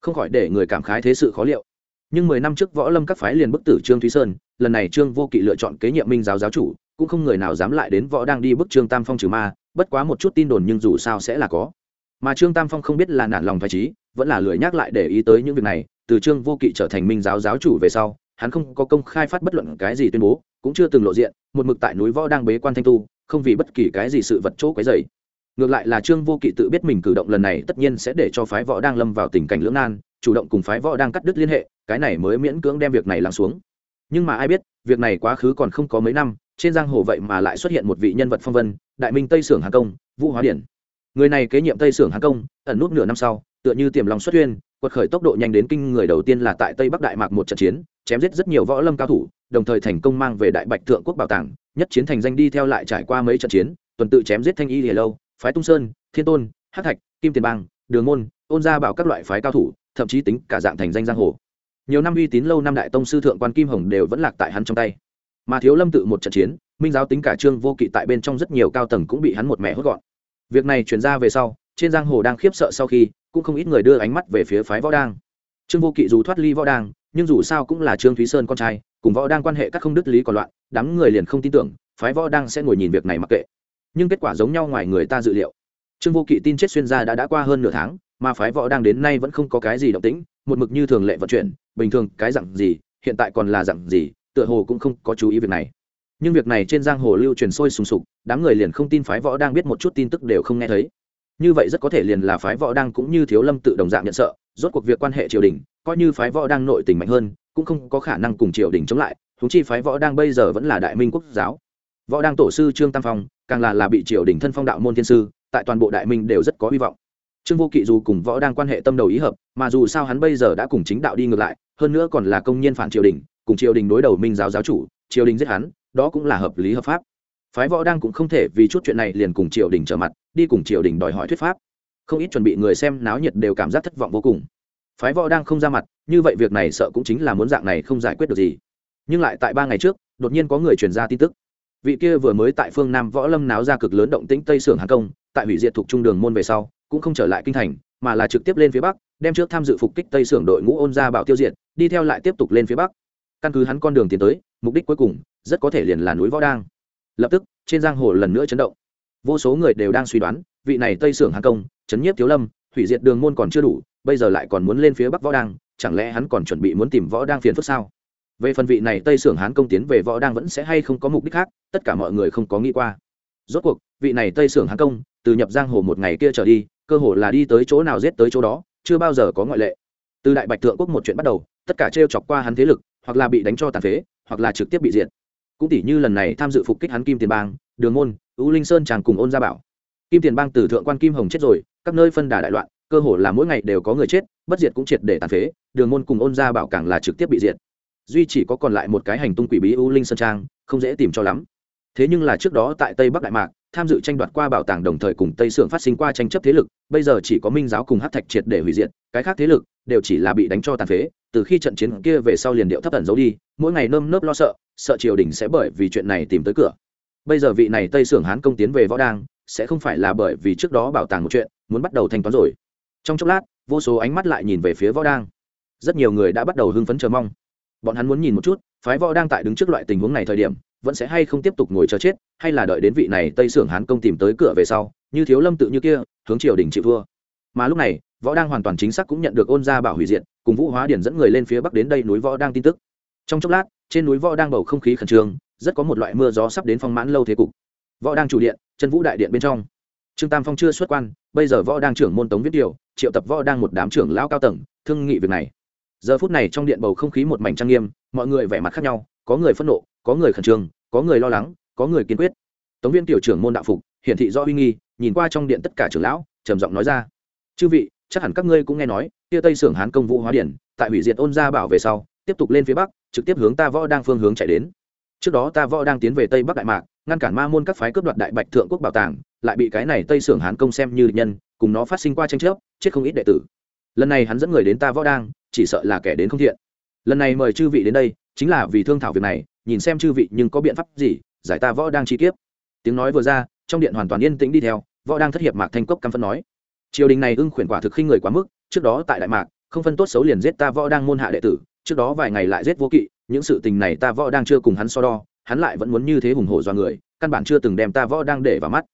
không khỏi để người cảm khái thế sự khó liệu. Nhưng mười năm trước võ lâm các phái liền bức tử trương thúy sơn, lần này trương vô kỵ lựa chọn kế nhiệm minh giáo giáo chủ cũng không người nào dám lại đến võ đang đi bức trương tam phong trừ ma, bất quá một chút tin đồn nhưng dù sao sẽ là có. Mà trương tam phong không biết là nản lòng phải trí, vẫn là lười nhắc lại để ý tới những việc này, từ trương vô kỵ trở thành minh giáo giáo chủ về sau, hắn không có công khai phát bất luận cái gì tuyên bố, cũng chưa từng lộ diện, một mực tại núi võ đang bế quan thanh tu, không vì bất kỳ cái gì sự vật chỗ quấy dày ngược lại là trương vô kỵ tự biết mình cử động lần này tất nhiên sẽ để cho phái võ đang lâm vào tình cảnh lưỡng nan, chủ động cùng phái võ đang cắt đứt liên hệ, cái này mới miễn cưỡng đem việc này lắng xuống. Nhưng mà ai biết, việc này quá khứ còn không có mấy năm trên giang hồ vậy mà lại xuất hiện một vị nhân vật phong vân, đại minh tây sưởng hà công, vũ hóa điển. Người này kế nhiệm tây sưởng hà công, ẩn nút nửa năm sau, tựa như tiềm lòng xuất huyên quật khởi tốc độ nhanh đến kinh người đầu tiên là tại tây bắc đại mạc một trận chiến, chém giết rất nhiều võ lâm cao thủ, đồng thời thành công mang về đại bạch thượng quốc bảo tàng, nhất chiến thành danh đi theo lại trải qua mấy trận chiến, tuần tự chém giết thanh y lìa lâu, phái tung sơn, thiên tôn hát thạch, kim tiền bang, đường môn, ôn gia bảo các loại phái cao thủ, thậm chí tính cả dạng thành danh giang hồ. Nhiều năm uy tín lâu năm đại tông sư thượng quan kim hồng đều vẫn lạc tại hắn trong tay mà thiếu lâm tự một trận chiến, minh giáo tính cả trương vô kỵ tại bên trong rất nhiều cao tầng cũng bị hắn một mẹ hốt gọn. Việc này chuyển ra về sau, trên giang hồ đang khiếp sợ sau khi, cũng không ít người đưa ánh mắt về phía phái võ đang. Trương vô kỵ dù thoát ly võ đang, nhưng dù sao cũng là trương thúy sơn con trai, cùng võ đang quan hệ các không đứt lý còn loạn, đám người liền không tin tưởng, phái võ đang sẽ ngồi nhìn việc này mặc kệ. Nhưng kết quả giống nhau ngoài người ta dự liệu. Trương vô kỵ tin chết xuyên ra đã đã qua hơn nửa tháng, mà phái võ đang đến nay vẫn không có cái gì động tĩnh, một mực như thường lệ vận chuyển, bình thường cái dặn gì, hiện tại còn là dặn gì tựa hồ cũng không có chú ý việc này. Nhưng việc này trên giang hồ lưu truyền sôi sùng sục, đám người liền không tin phái võ đang biết một chút tin tức đều không nghe thấy. Như vậy rất có thể liền là phái võ đang cũng như thiếu lâm tự đồng dạng nhận sợ, rốt cuộc việc quan hệ triều đình, coi như phái võ đang nội tình mạnh hơn, cũng không có khả năng cùng triều đình chống lại thú chi phái võ đang bây giờ vẫn là đại minh quốc giáo. Võ đang tổ sư trương tam phong, càng là là bị triều đình thân phong đạo môn thiên sư, tại toàn bộ đại minh đều rất có hy vọng. Trương vô kỵ dù cùng võ đang quan hệ tâm đầu ý hợp, mà dù sao hắn bây giờ đã cùng chính đạo đi ngược lại, hơn nữa còn là công nhân phản triều đình cùng triều đình đối đầu minh giáo giáo chủ, triều đình giết hắn, đó cũng là hợp lý hợp pháp. Phái võ đang cũng không thể vì chút chuyện này liền cùng triều đình trở mặt, đi cùng triều đình đòi hỏi thuyết pháp. Không ít chuẩn bị người xem náo nhiệt đều cảm giác thất vọng vô cùng. Phái võ đang không ra mặt, như vậy việc này sợ cũng chính là muốn dạng này không giải quyết được gì. Nhưng lại tại ba ngày trước, đột nhiên có người truyền ra tin tức. Vị kia vừa mới tại phương nam võ lâm náo ra cực lớn động tĩnh tây sưởng hàng công, tại hủy diệt thuộc trung đường môn về sau, cũng không trở lại kinh thành, mà là trực tiếp lên phía bắc, đem trước tham dự phục kích tây sưởng đội ngũ ôn ra bảo tiêu diệt, đi theo lại tiếp tục lên phía bắc căn cứ hắn con đường tiến tới, mục đích cuối cùng, rất có thể liền là núi võ đang. Lập tức, trên giang hồ lần nữa chấn động. Vô số người đều đang suy đoán, vị này tây sưởng hàng công chấn nhiếp thiếu lâm, hủy diệt đường môn còn chưa đủ, bây giờ lại còn muốn lên phía bắc võ đang, chẳng lẽ hắn còn chuẩn bị muốn tìm võ đang phiền phức sao? Về phần vị này tây sưởng hán công tiến về võ đang vẫn sẽ hay không có mục đích khác, tất cả mọi người không có nghĩ qua. Rốt cuộc, vị này tây sưởng hán công, từ nhập giang hồ một ngày kia trở đi, cơ hồ là đi tới chỗ nào giết tới chỗ đó, chưa bao giờ có ngoại lệ. Từ đại bạch thượng quốc một chuyện bắt đầu, tất cả t chọc qua hắn thế lực hoặc là bị đánh cho tàn phế, hoặc là trực tiếp bị diệt. Cũng tỷ như lần này tham dự phục kích hắn kim tiền bang, đường môn ưu linh sơn chàng cùng ôn gia bảo. Kim tiền bang từ thượng quan kim hồng chết rồi, các nơi phân đà đại loạn, cơ hồ là mỗi ngày đều có người chết, bất diệt cũng triệt để tàn phế, đường môn cùng ôn gia bảo càng là trực tiếp bị diệt. Duy chỉ có còn lại một cái hành tung quỷ bí ưu linh sơn trang, không dễ tìm cho lắm. Thế nhưng là trước đó tại tây bắc đại mạc, tham dự tranh đoạt qua bảo tàng đồng thời cùng tây sưởng phát sinh qua tranh chấp thế lực, bây giờ chỉ có minh giáo cùng hát thạch triệt để hủy diệt, cái khác thế lực đều chỉ là bị đánh cho tàn phế từ khi trận chiến kia về sau liền điệu thấp tẩn giấu đi, mỗi ngày nơm nớp lo sợ sợ triều đình sẽ bởi vì chuyện này tìm tới cửa. Bây giờ vị này tây sưởng hán công tiến về võ đang sẽ không phải là bởi vì trước đó bảo tàng một chuyện, muốn bắt đầu thanh toán rồi. Trong chốc lát, vô số ánh mắt lại nhìn về phía võ đang rất nhiều người đã bắt đầu hưng phấn chờ mong. Bọn hắn muốn nhìn một chút, phái võ đang tại đứng trước loại tình huống này thời điểm, vẫn sẽ hay không tiếp tục ngồi chờ chết, hay là đợi đến vị này tây sưởng hán công tìm tới cửa về sau, như thiếu lâm tự như kia, hướng triều đình chịu thua. Mà lúc này võ đang hoàn toàn chính xác cũng nhận được ôn gia bảo hủy diện cùng vũ hóa điển dẫn người lên phía bắc đến đây núi võ đang tin tức. Trong chốc lát, trên núi võ đang bầu không khí khẩn trương, rất có một loại mưa gió sắp đến phong mãn lâu thế cục. Võ đang chủ điện, chân vũ đại điện bên trong. Trương tam phong chưa xuất quan, bây giờ võ đang trưởng môn tống viết điều, triệu tập võ đang một đám trưởng lão cao tầng, thương nghị việc này. Giờ phút này trong điện bầu không khí một mảnh trang nghiêm, mọi người vẻ mặt khác nhau, có người phẫn nộ, có người khẩn trương, có người lo lắng, có người kiên quyết. Tống viên tiểu trưởng môn đạo phục, hiển thị do uy nghi, nhìn qua trong điện tất cả trưởng lão, trầm giọng nói ra. Chư vị chắc hẳn các ngươi cũng nghe nói, kia tây sưởng hán công vũ hóa điển, tại hủy diệt ôn gia bảo về sau, tiếp tục lên phía bắc, trực tiếp hướng ta võ đang phương hướng chạy đến. Trước đó ta võ đang tiến về tây bắc đại mạc, ngăn cản ma môn các phái cướp đoạt đại bạch thượng quốc bảo tàng, lại bị cái này tây sưởng hán công xem như địch nhân, cùng nó phát sinh qua tranh chấp, chết không ít đệ tử. Lần này hắn dẫn người đến ta võ đang chỉ sợ là kẻ đến không thiện. Lần này mời chư vị đến đây, chính là vì thương thảo việc này, nhìn xem chư vị nhưng có biện pháp gì, giải ta võ đang chi kiếp. Tiếng nói vừa ra, trong điện hoàn toàn yên tĩnh đi theo, võ đang thất hiệp mạc thanh cốc căm phân nói triều đình này ưng khuyển quả thực khinh người quá mức, trước đó tại đại mạc, không phân tốt xấu liền giết ta võ đang môn hạ đệ tử, trước đó vài ngày lại giết vô kỵ, những sự tình này ta võ đang chưa cùng hắn so đo, hắn lại vẫn muốn như thế hùng hổ do người, căn bản chưa từng đem ta võ đang để vào mắt.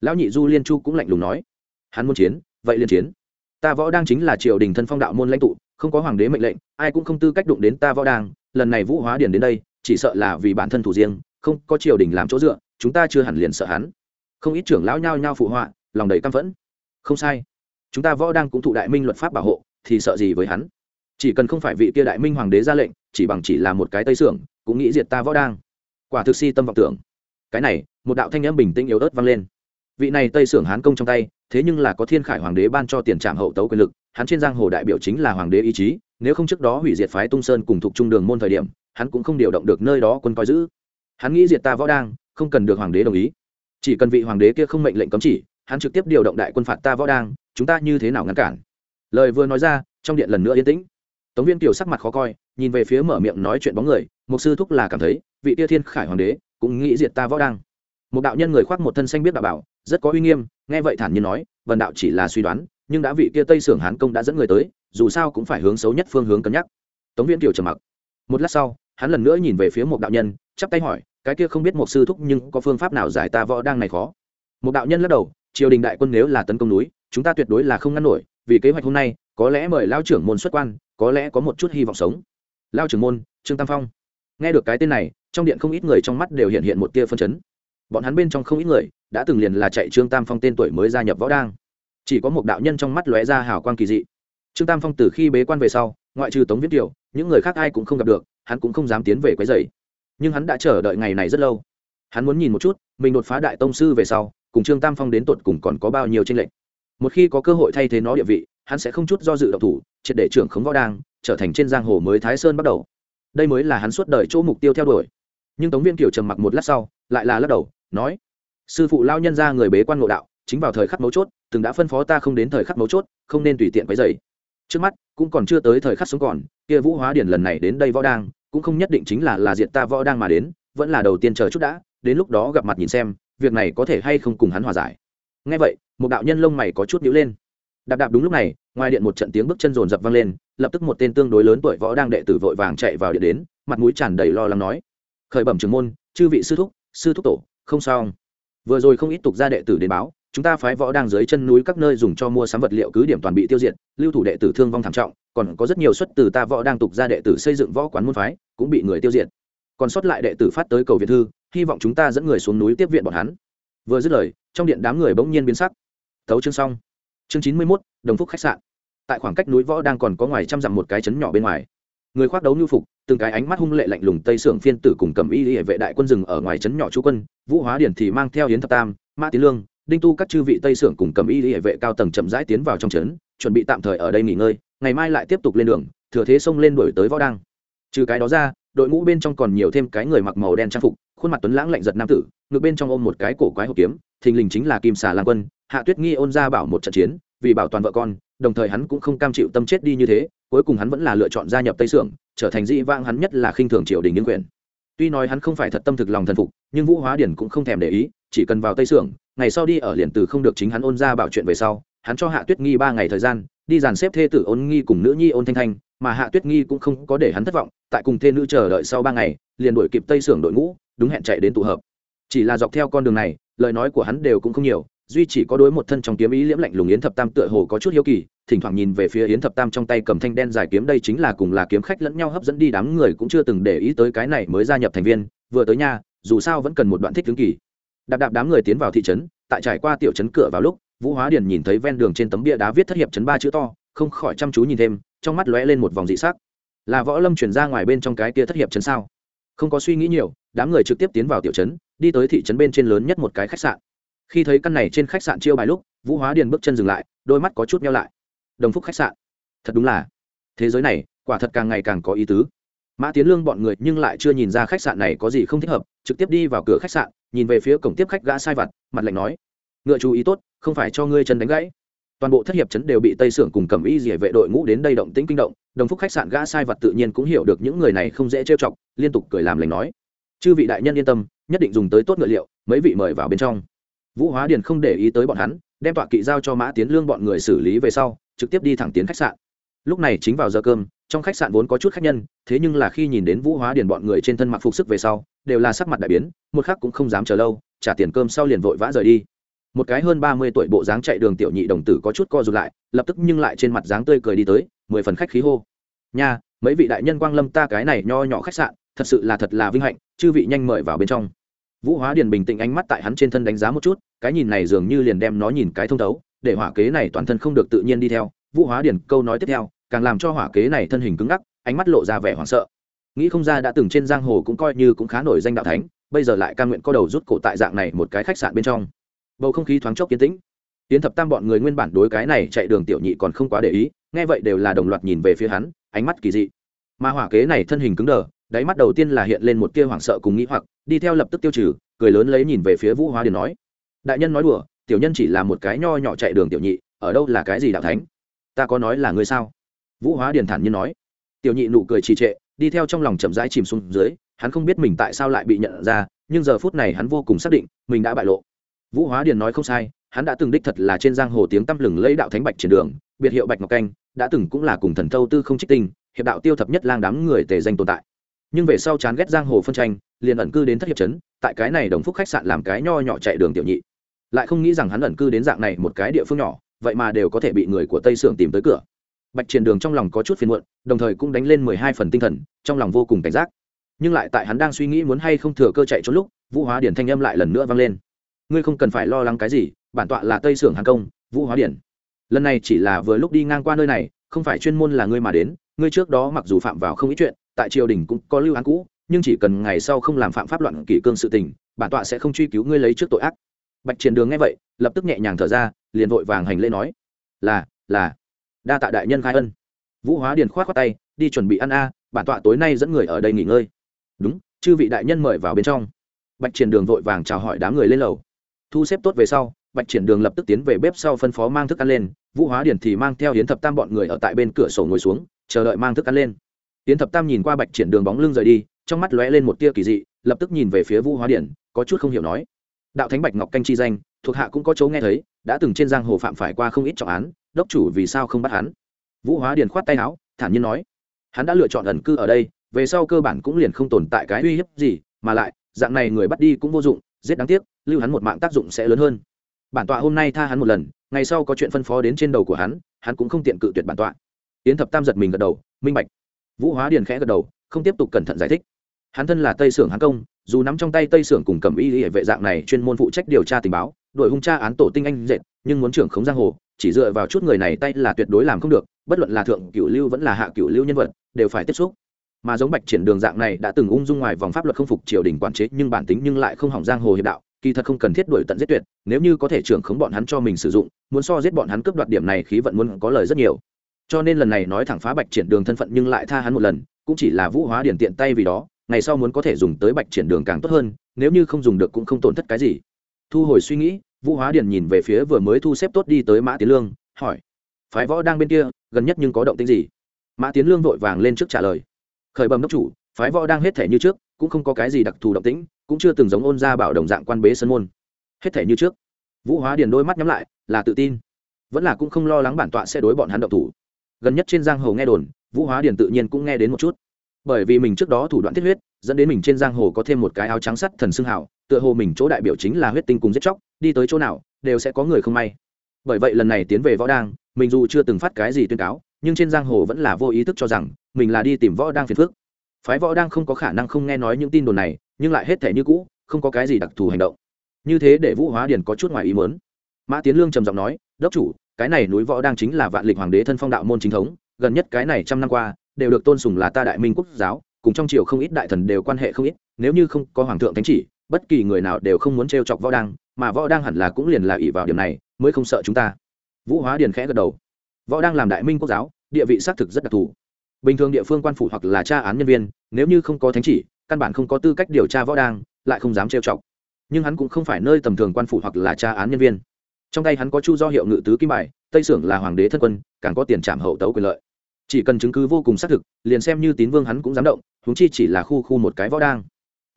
Lão nhị du liên chu cũng lạnh lùng nói, hắn muốn chiến, vậy liên chiến. Ta võ đang chính là triều đình thân phong đạo môn lãnh tụ, không có hoàng đế mệnh lệnh, ai cũng không tư cách đụng đến ta võ đang, lần này vũ hóa điển đến đây, chỉ sợ là vì bản thân thủ riêng, không có triều đình làm chỗ dựa, chúng ta chưa hẳn liền sợ hắn. Không ít trưởng lão nhao nhao phụ họa, lòng đầy căm phẫn. Không sai chúng ta võ đang cũng thụ đại minh luật pháp bảo hộ, thì sợ gì với hắn? Chỉ cần không phải vị kia đại minh hoàng đế ra lệnh, chỉ bằng chỉ là một cái tây xưởng cũng nghĩ diệt ta võ đang. Quả thực si tâm vọng tưởng. Cái này, một đạo thanh âm bình tĩnh yếu ớt vang lên. Vị này tây xưởng hán công trong tay, thế nhưng là có thiên khải hoàng đế ban cho tiền trạm hậu tấu quyền lực, hắn trên giang hồ đại biểu chính là hoàng đế ý chí, nếu không trước đó hủy diệt phái tung sơn cùng thuộc trung đường môn thời điểm, hắn cũng không điều động được nơi đó quân coi giữ. Hắn nghĩ diệt ta võ đang, không cần được hoàng đế đồng ý. Chỉ cần vị hoàng đế kia không mệnh lệnh cấm chỉ, hắn trực tiếp điều động đại quân phạt ta võ đang chúng ta như thế nào ngăn cản? Lời vừa nói ra, trong điện lần nữa yên tĩnh. Tống viên kiều sắc mặt khó coi, nhìn về phía mở miệng nói chuyện bóng người một sư thúc là cảm thấy, vị tia thiên khải hoàng đế cũng nghĩ diệt ta võ đang một đạo nhân người khoác một thân xanh biết đạo bảo, rất có uy nghiêm, nghe vậy thản nhiên nói vần đạo chỉ là suy đoán, nhưng đã vị kia tây sưởng hán công đã dẫn người tới, dù sao cũng phải hướng xấu nhất phương hướng cân nhắc. Tống Viên kiều trầm mặc. Một lát sau, hắn lần nữa nhìn về phía một đạo nhân, chắp tay hỏi, cái kia không biết một sư thúc nhưng có phương pháp nào giải ta võ đang này khó? Một đạo nhân lắc đầu triều đình đại quân nếu là tấn công núi, chúng ta tuyệt đối là không ngăn nổi, vì kế hoạch hôm nay, có lẽ mời lao trưởng môn xuất quan, có lẽ có một chút hy vọng sống. Lao trưởng môn, trương tam phong. Nghe được cái tên này, trong điện không ít người trong mắt đều hiện hiện một tia phân chấn. Bọn hắn bên trong không ít người, đã từng liền là chạy trương tam phong tên tuổi mới gia nhập võ đang. Chỉ có một đạo nhân trong mắt lóe ra hào quang kỳ dị. Trương tam phong từ khi bế quan về sau, ngoại trừ tống viết kiều, những người khác ai cũng không gặp được, hắn cũng không dám tiến về quấy rầy. Nhưng hắn đã chờ đợi ngày này rất lâu. Hắn muốn nhìn một chút, mình đột phá đại tông sư về sau cùng trương tam phong đến tột cùng còn có bao nhiêu tranh lệch. Một khi có cơ hội thay thế nó địa vị, hắn sẽ không chút do dự động thủ, triệt để trưởng khống võ đang, trở thành trên giang hồ mới thái sơn bắt đầu. Đây mới là hắn suốt đời chỗ mục tiêu theo đuổi. Nhưng tống viên kiều trầm mặc một lát sau, lại là lắc đầu, nói, sư phụ lao nhân ra người bế quan ngộ đạo, chính vào thời khắc mấu chốt, từng đã phân phó ta không đến thời khắc mấu chốt, không nên tùy tiện quấy dày trước mắt, cũng còn chưa tới thời khắc sống còn, kia vũ hóa điển lần này đến đây võ đang, cũng không nhất định chính là là diện ta võ đang mà đến, vẫn là đầu tiên chờ chút đã, đến lúc đó gặp mặt nhìn xem việc này có thể hay không cùng hắn hòa giải. Ngay vậy, một đạo nhân lông mày có chút nhíu lên. Đạp đạp đúng lúc này, ngoài điện một trận tiếng bước chân rồn rập vang lên, lập tức một tên tương đối lớn tuổi võ đang đệ tử vội vàng chạy vào điện đến, mặt mũi tràn đầy lo lắng nói, khởi bẩm trưởng môn, chư vị sư thúc sư thúc tổ, không sao. Vừa rồi không ít tục gia đệ tử đến báo, chúng ta phái võ đang dưới chân núi các nơi dùng cho mua sắm vật liệu cứ điểm toàn bị tiêu diệt, lưu thủ đệ tử thương vong thảm trọng, còn có rất nhiều xuất từ ta võ đang tục gia đệ tử xây dựng võ quán môn phái, cũng bị người tiêu diệt. Còn sót lại đệ tử phát tới cầu viện thư hy vọng chúng ta dẫn người xuống núi tiếp viện bọn hắn. Vừa dứt lời, trong điện đám người bỗng nhiên biến sắc. Tấu chương xong. Chương chín mươi mốt, đồng phúc khách sạn. Tại khoảng cách núi võ đang còn có ngoài trăm dặm một cái chấn nhỏ bên ngoài. Người khoác đấu nhu phục, từng cái ánh mắt hung lệ lạnh lùng tây sưởng phiên tử cùng cầm y hệ vệ đại quân rừng ở ngoài trấn nhỏ chú quân, vũ hóa điển thì mang theo hiến thập tam, mã tiến lương, đinh tu các chư vị tây sưởng cùng cầm y hệ vệ cao tầng chậm rãi tiến vào trong trấn, chuẩn bị tạm thời ở đây nghỉ ngơi, ngày mai lại tiếp tục lên đường, thừa thế xông lên đổi tới võ đăng trừ cái đó ra đội ngũ bên trong còn nhiều thêm cái người mặc màu đen trang phục, khuôn mặt tuấn lãng lạnh giật nam tử, ngược bên trong ôm một cái cổ quái hộp kiếm, thình lình chính là kim xà lan quân, hạ tuyết nghi ôn ra bảo một trận chiến, vì bảo toàn vợ con, đồng thời hắn cũng không cam chịu tâm chết đi như thế, cuối cùng hắn vẫn là lựa chọn gia nhập tây sưởng, trở thành dĩ vãng hắn nhất là khinh thường triều đình nhân quyền. Tuy nói hắn không phải thật tâm thực lòng thần phục, nhưng vũ hóa điển cũng không thèm để ý, chỉ cần vào tây sưởng, ngày sau đi ở liền từ không được chính hắn ôn ra bảo chuyện về sau, hắn cho hạ tuyết nghi ba ngày thời gian, đi dàn xếp thê tử ôn nghi cùng nữ nhi ôn thanh thanh mà hạ tuyết nghi cũng không có để hắn thất vọng, tại cùng thê nữ chờ đợi sau ba ngày, liền đuổi kịp tây sưởng đội ngũ, đúng hẹn chạy đến tụ hợp. Chỉ là dọc theo con đường này, lời nói của hắn đều cũng không nhiều, duy chỉ có đối một thân trong kiếm ý liễm lạnh lùng yến thập tam tựa hồ có chút hiếu kỳ, thỉnh thoảng nhìn về phía yến thập tam trong tay cầm thanh đen dài kiếm, đây chính là cùng là kiếm khách lẫn nhau hấp dẫn đi, đám người cũng chưa từng để ý tới cái này mới gia nhập thành viên, vừa tới nhà, dù sao vẫn cần một đoạn thích tướng kỳ. Đạp đạp đám người tiến vào thị trấn, tại trải qua tiểu trấn cửa vào lúc, vũ hóa điền nhìn thấy ven đường trên tấm bia đá viết thất hiệp trấn ba chữ to, không khỏi chăm chú nhìn thêm trong mắt lóe lên một vòng dị sắc. Là võ lâm chuyển ra ngoài bên trong cái kia thất hiệp trấn sao? Không có suy nghĩ nhiều, đám người trực tiếp tiến vào tiểu trấn, đi tới thị trấn bên trên lớn nhất một cái khách sạn. Khi thấy căn này trên khách sạn chiêu bài lúc, vũ hóa điền bước chân dừng lại, đôi mắt có chút nhau lại. Đồng phúc khách sạn. Thật đúng là. Thế giới này, quả thật càng ngày càng có ý tứ. Mã tiến lương bọn người nhưng lại chưa nhìn ra khách sạn này có gì không thích hợp, trực tiếp đi vào cửa khách sạn, nhìn về phía cổng tiếp khách gã sai vặt, mặt lạnh nói, ngựa chú ý tốt, không phải cho ngươi chân đánh gãy toàn bộ thất hiệp chấn đều bị tây sưởng cùng cầm y dỉa vệ đội ngũ đến đây động tĩnh kinh động, đồng phúc khách sạn gã sai vật tự nhiên cũng hiểu được những người này không dễ trêu chọc, liên tục cười làm lành nói. Chư vị đại nhân yên tâm, nhất định dùng tới tốt ngựa liệu, mấy vị mời vào bên trong. Vũ hóa điền không để ý tới bọn hắn, đem tọa kỵ giao cho mã tiến lương bọn người xử lý về sau, trực tiếp đi thẳng tiến khách sạn. Lúc này chính vào giờ cơm, trong khách sạn vốn có chút khách nhân, thế nhưng là khi nhìn đến vũ hóa điền bọn người trên thân mặc phục sức về sau, đều là sắc mặt đại biến, một khắc cũng không dám chờ lâu, trả tiền cơm sau liền vội vã rời đi một cái hơn ba mươi tuổi bộ dáng chạy đường tiểu nhị đồng tử có chút co rụt lại, lập tức nhưng lại trên mặt dáng tươi cười đi tới, mười phần khách khí hô. Nha, mấy vị đại nhân quang lâm ta cái này nho nhỏ khách sạn, thật sự là thật là vinh hạnh, chư vị nhanh mời vào bên trong. Vũ hóa điền bình tĩnh ánh mắt tại hắn trên thân đánh giá một chút, cái nhìn này dường như liền đem nó nhìn cái thông thấu, để hỏa kế này toàn thân không được tự nhiên đi theo. Vũ hóa điền câu nói tiếp theo, càng làm cho hỏa kế này thân hình cứng ngắc, ánh mắt lộ ra vẻ hoảng sợ. Nghĩ không ra đã từng trên giang hồ cũng coi như cũng khá nổi danh đạo thánh, bây giờ lại ca nguyện co đầu rút cổ tại dạng này một cái khách sạn bên trong bầu không khí thoáng chốc kiến tĩnh. Tiến thập tam bọn người nguyên bản đối cái này chạy đường tiểu nhị còn không quá để ý, nghe vậy đều là đồng loạt nhìn về phía hắn, ánh mắt kỳ dị. Mà hỏa kế này thân hình cứng đờ, đáy mắt đầu tiên là hiện lên một tia hoảng sợ cùng nghĩ hoặc, đi theo lập tức tiêu trừ, cười lớn lấy nhìn về phía vũ hóa điền nói, đại nhân nói đùa, tiểu nhân chỉ là một cái nho nhỏ chạy đường tiểu nhị, ở đâu là cái gì đạo thánh? Ta có nói là ngươi sao? Vũ hóa điền thản nhiên nói. Tiểu nhị nụ cười trì trệ, đi theo trong lòng chậm rãi chìm xuống dưới, hắn không biết mình tại sao lại bị nhận ra, nhưng giờ phút này hắn vô cùng xác định, mình đã bại lộ vũ hóa điền nói không sai, hắn đã từng đích thật là trên giang hồ tiếng tăm lừng lấy đạo thánh bạch triển đường, biệt hiệu bạch ngọc canh, đã từng cũng là cùng thần thâu tư không trích tinh, hiệp đạo tiêu thập nhất lang đám người tề danh tồn tại. Nhưng về sau chán ghét giang hồ phân tranh, liền ẩn cư đến thất hiệp trấn, tại cái này đồng phúc khách sạn làm cái nho nhỏ chạy đường tiểu nhị. Lại không nghĩ rằng hắn ẩn cư đến dạng này một cái địa phương nhỏ, vậy mà đều có thể bị người của tây sưởng tìm tới cửa. Bạch triển đường trong lòng có chút phiền muộn, đồng thời cũng đánh lên mười hai phần tinh thần, trong lòng vô cùng cảnh giác. Nhưng lại tại hắn đang suy nghĩ muốn hay không thừa cơ chạy trốn lúc, vũ hóa điển thanh âm lại lần nữa vang lên ngươi không cần phải lo lắng cái gì, bản tọa là tây sưởng hàng công, vũ hóa điển. Lần này chỉ là vừa lúc đi ngang qua nơi này, không phải chuyên môn là ngươi mà đến, ngươi trước đó mặc dù phạm vào không ít chuyện, tại triều đình cũng có lưu án cũ, nhưng chỉ cần ngày sau không làm phạm pháp loạn kỷ cương sự tình, bản tọa sẽ không truy cứu ngươi lấy trước tội ác. Bạch triển đường nghe vậy, lập tức nhẹ nhàng thở ra, liền vội vàng hành lễ nói, là là, đa tạ đại nhân khai ân. Vũ hóa điền khoát khoát tay, đi chuẩn bị ăn a, bản tọa tối nay dẫn người ở đây nghỉ ngơi. Đúng, chư vị đại nhân mời vào bên trong. Bạch triển đường vội vàng chào hỏi đám người lên lầu thu xếp tốt về sau, bạch triển đường lập tức tiến về bếp sau phân phó mang thức ăn lên, vũ hóa điển thì mang theo hiến thập tam bọn người ở tại bên cửa sổ ngồi xuống, chờ đợi mang thức ăn lên. Hiến thập tam nhìn qua bạch triển đường bóng lưng rời đi, trong mắt lóe lên một tia kỳ dị, lập tức nhìn về phía vũ hóa điển, có chút không hiểu nói đạo thánh bạch ngọc canh chi danh, thuộc hạ cũng có chỗ nghe thấy, đã từng trên giang hồ phạm phải qua không ít trọng án, đốc chủ vì sao không bắt hắn? Vũ hóa điền khoát tay áo, thản nhiên nói hắn đã lựa chọn ẩn cư ở đây, về sau cơ bản cũng liền không tồn tại cái uy hiếp gì, mà lại, dạng này người bắt đi cũng vô dụng, giết đáng tiếc lưu hắn một mạng tác dụng sẽ lớn hơn. Bản tọa hôm nay tha hắn một lần, ngày sau có chuyện phân phó đến trên đầu của hắn hắn cũng không tiện cự tuyệt bản tọa. Yến thập tam giật mình gật đầu, minh bạch. Vũ hóa điền khẽ gật đầu, không tiếp tục cẩn thận giải thích. Hắn thân là tây sưởng hán công, dù nắm trong tay tây sưởng cùng cầm y hệ vệ dạng này chuyên môn phụ trách điều tra tình báo, đội hung tra án tổ tinh anh dệt, nhưng muốn trưởng khống giang hồ, chỉ dựa vào chút người này tay là tuyệt đối làm không được, bất luận là thượng cửu lưu vẫn là hạ cửu lưu nhân vật, đều phải tiếp xúc. Mà giống bạch triển đường dạng này đã từng ung dung ngoài vòng pháp luật không phục triều đình quản chế, nhưng bản tính nhưng lại không hỏng giang hồ hiệp đạo kỳ thật không cần thiết đuổi tận giết tuyệt, nếu như có thể trưởng khống bọn hắn cho mình sử dụng, muốn so giết bọn hắn cướp đoạt điểm này khí vận muốn có lời rất nhiều. Cho nên lần này nói thẳng phá bạch triển đường thân phận nhưng lại tha hắn một lần, cũng chỉ là vũ hóa điển tiện tay vì đó, ngày sau muốn có thể dùng tới bạch triển đường càng tốt hơn, nếu như không dùng được cũng không tổn thất cái gì. Thu hồi suy nghĩ, vũ hóa điển nhìn về phía vừa mới thu xếp tốt đi tới mã tiến lương, hỏi, phái võ đang bên kia, gần nhất nhưng có động tĩnh gì? Mã tiến lương vội vàng lên trước trả lời, khởi bẩm đốc chủ, phái võ đang hết thể như trước cũng không có cái gì đặc thù động tĩnh, cũng chưa từng giống ôn gia bảo đồng dạng quan bế sân môn. Hết thể như trước. Vũ hóa điền đôi mắt nhắm lại, là tự tin. Vẫn là cũng không lo lắng bản tọa sẽ đối bọn hắn động thủ. Gần nhất trên giang hồ nghe đồn, vũ hóa điền tự nhiên cũng nghe đến một chút. Bởi vì mình trước đó thủ đoạn thiết huyết, dẫn đến mình trên giang hồ có thêm một cái áo trắng sắt thần xương hảo tựa hồ mình chỗ đại biểu chính là huyết tinh cùng giết chóc, đi tới chỗ nào, đều sẽ có người không may. Bởi vậy lần này tiến về võ đang mình dù chưa từng phát cái gì tuyên cáo, nhưng trên giang hồ vẫn là vô ý thức cho rằng, mình là đi tìm võ đang phiền phước phái võ đang không có khả năng không nghe nói những tin đồn này, nhưng lại hết thể như cũ, không có cái gì đặc thù hành động. Như thế để vũ hóa điền có chút ngoài ý mớn mã tiến lương trầm giọng nói, đốc chủ, cái này núi võ đang chính là vạn lịch hoàng đế thân phong đạo môn chính thống, gần nhất cái này trăm năm qua, đều được tôn sùng là ta đại minh quốc giáo, cùng trong triều không ít đại thần đều quan hệ không ít, nếu như không có hoàng thượng thánh chỉ, bất kỳ người nào đều không muốn t chọc võ đang, mà võ đang hẳn là cũng liền là ỷ vào điểm này, mới không sợ chúng ta. Vũ hóa điền khẽ gật đầu. Võ đang làm đại minh quốc giáo, địa vị xác thực rất đặc thù bình thường địa phương quan phủ hoặc là tra án nhân viên, nếu như không có thánh chỉ, căn bản không có tư cách điều tra võ đang, lại không dám trêu chọc. Nhưng hắn cũng không phải nơi tầm thường quan phủ hoặc là tra án nhân viên. Trong tay hắn có chu do hiệu ngự tứ kim bài, tây sưởng là hoàng đế thân quân, càng có tiền trảm hậu tấu quyền lợi. Chỉ cần chứng cứ vô cùng xác thực, liền xem như tín vương hắn cũng dám động húng chi chỉ là khu khu một cái võ đang.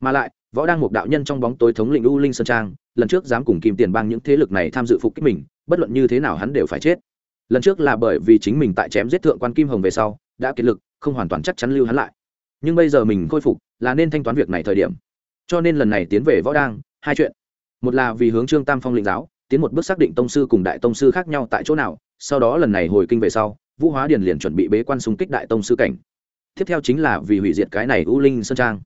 Mà lại, võ đang một đạo nhân trong bóng tối thống lĩnh u linh sơn trang, lần trước dám cùng kìm tiền bang những thế lực này tham dự phục kích mình, bất luận như thế nào hắn đều phải chết. Lần trước là bởi vì chính mình tại chém giết thượng quan kim hồng về sau đã kiệt lực, không hoàn toàn chắc chắn lưu hắn lại. Nhưng bây giờ mình khôi phục, là nên thanh toán việc này thời điểm. Cho nên lần này tiến về võ đang hai chuyện. Một là vì hướng trương tam phong lĩnh giáo, tiến một bước xác định tông sư cùng đại tông sư khác nhau tại chỗ nào, sau đó lần này hồi kinh về sau, vũ hóa điền liền chuẩn bị bế quan xung kích đại tông sư cảnh. Tiếp theo chính là vì hủy diệt cái này u linh sơn trang.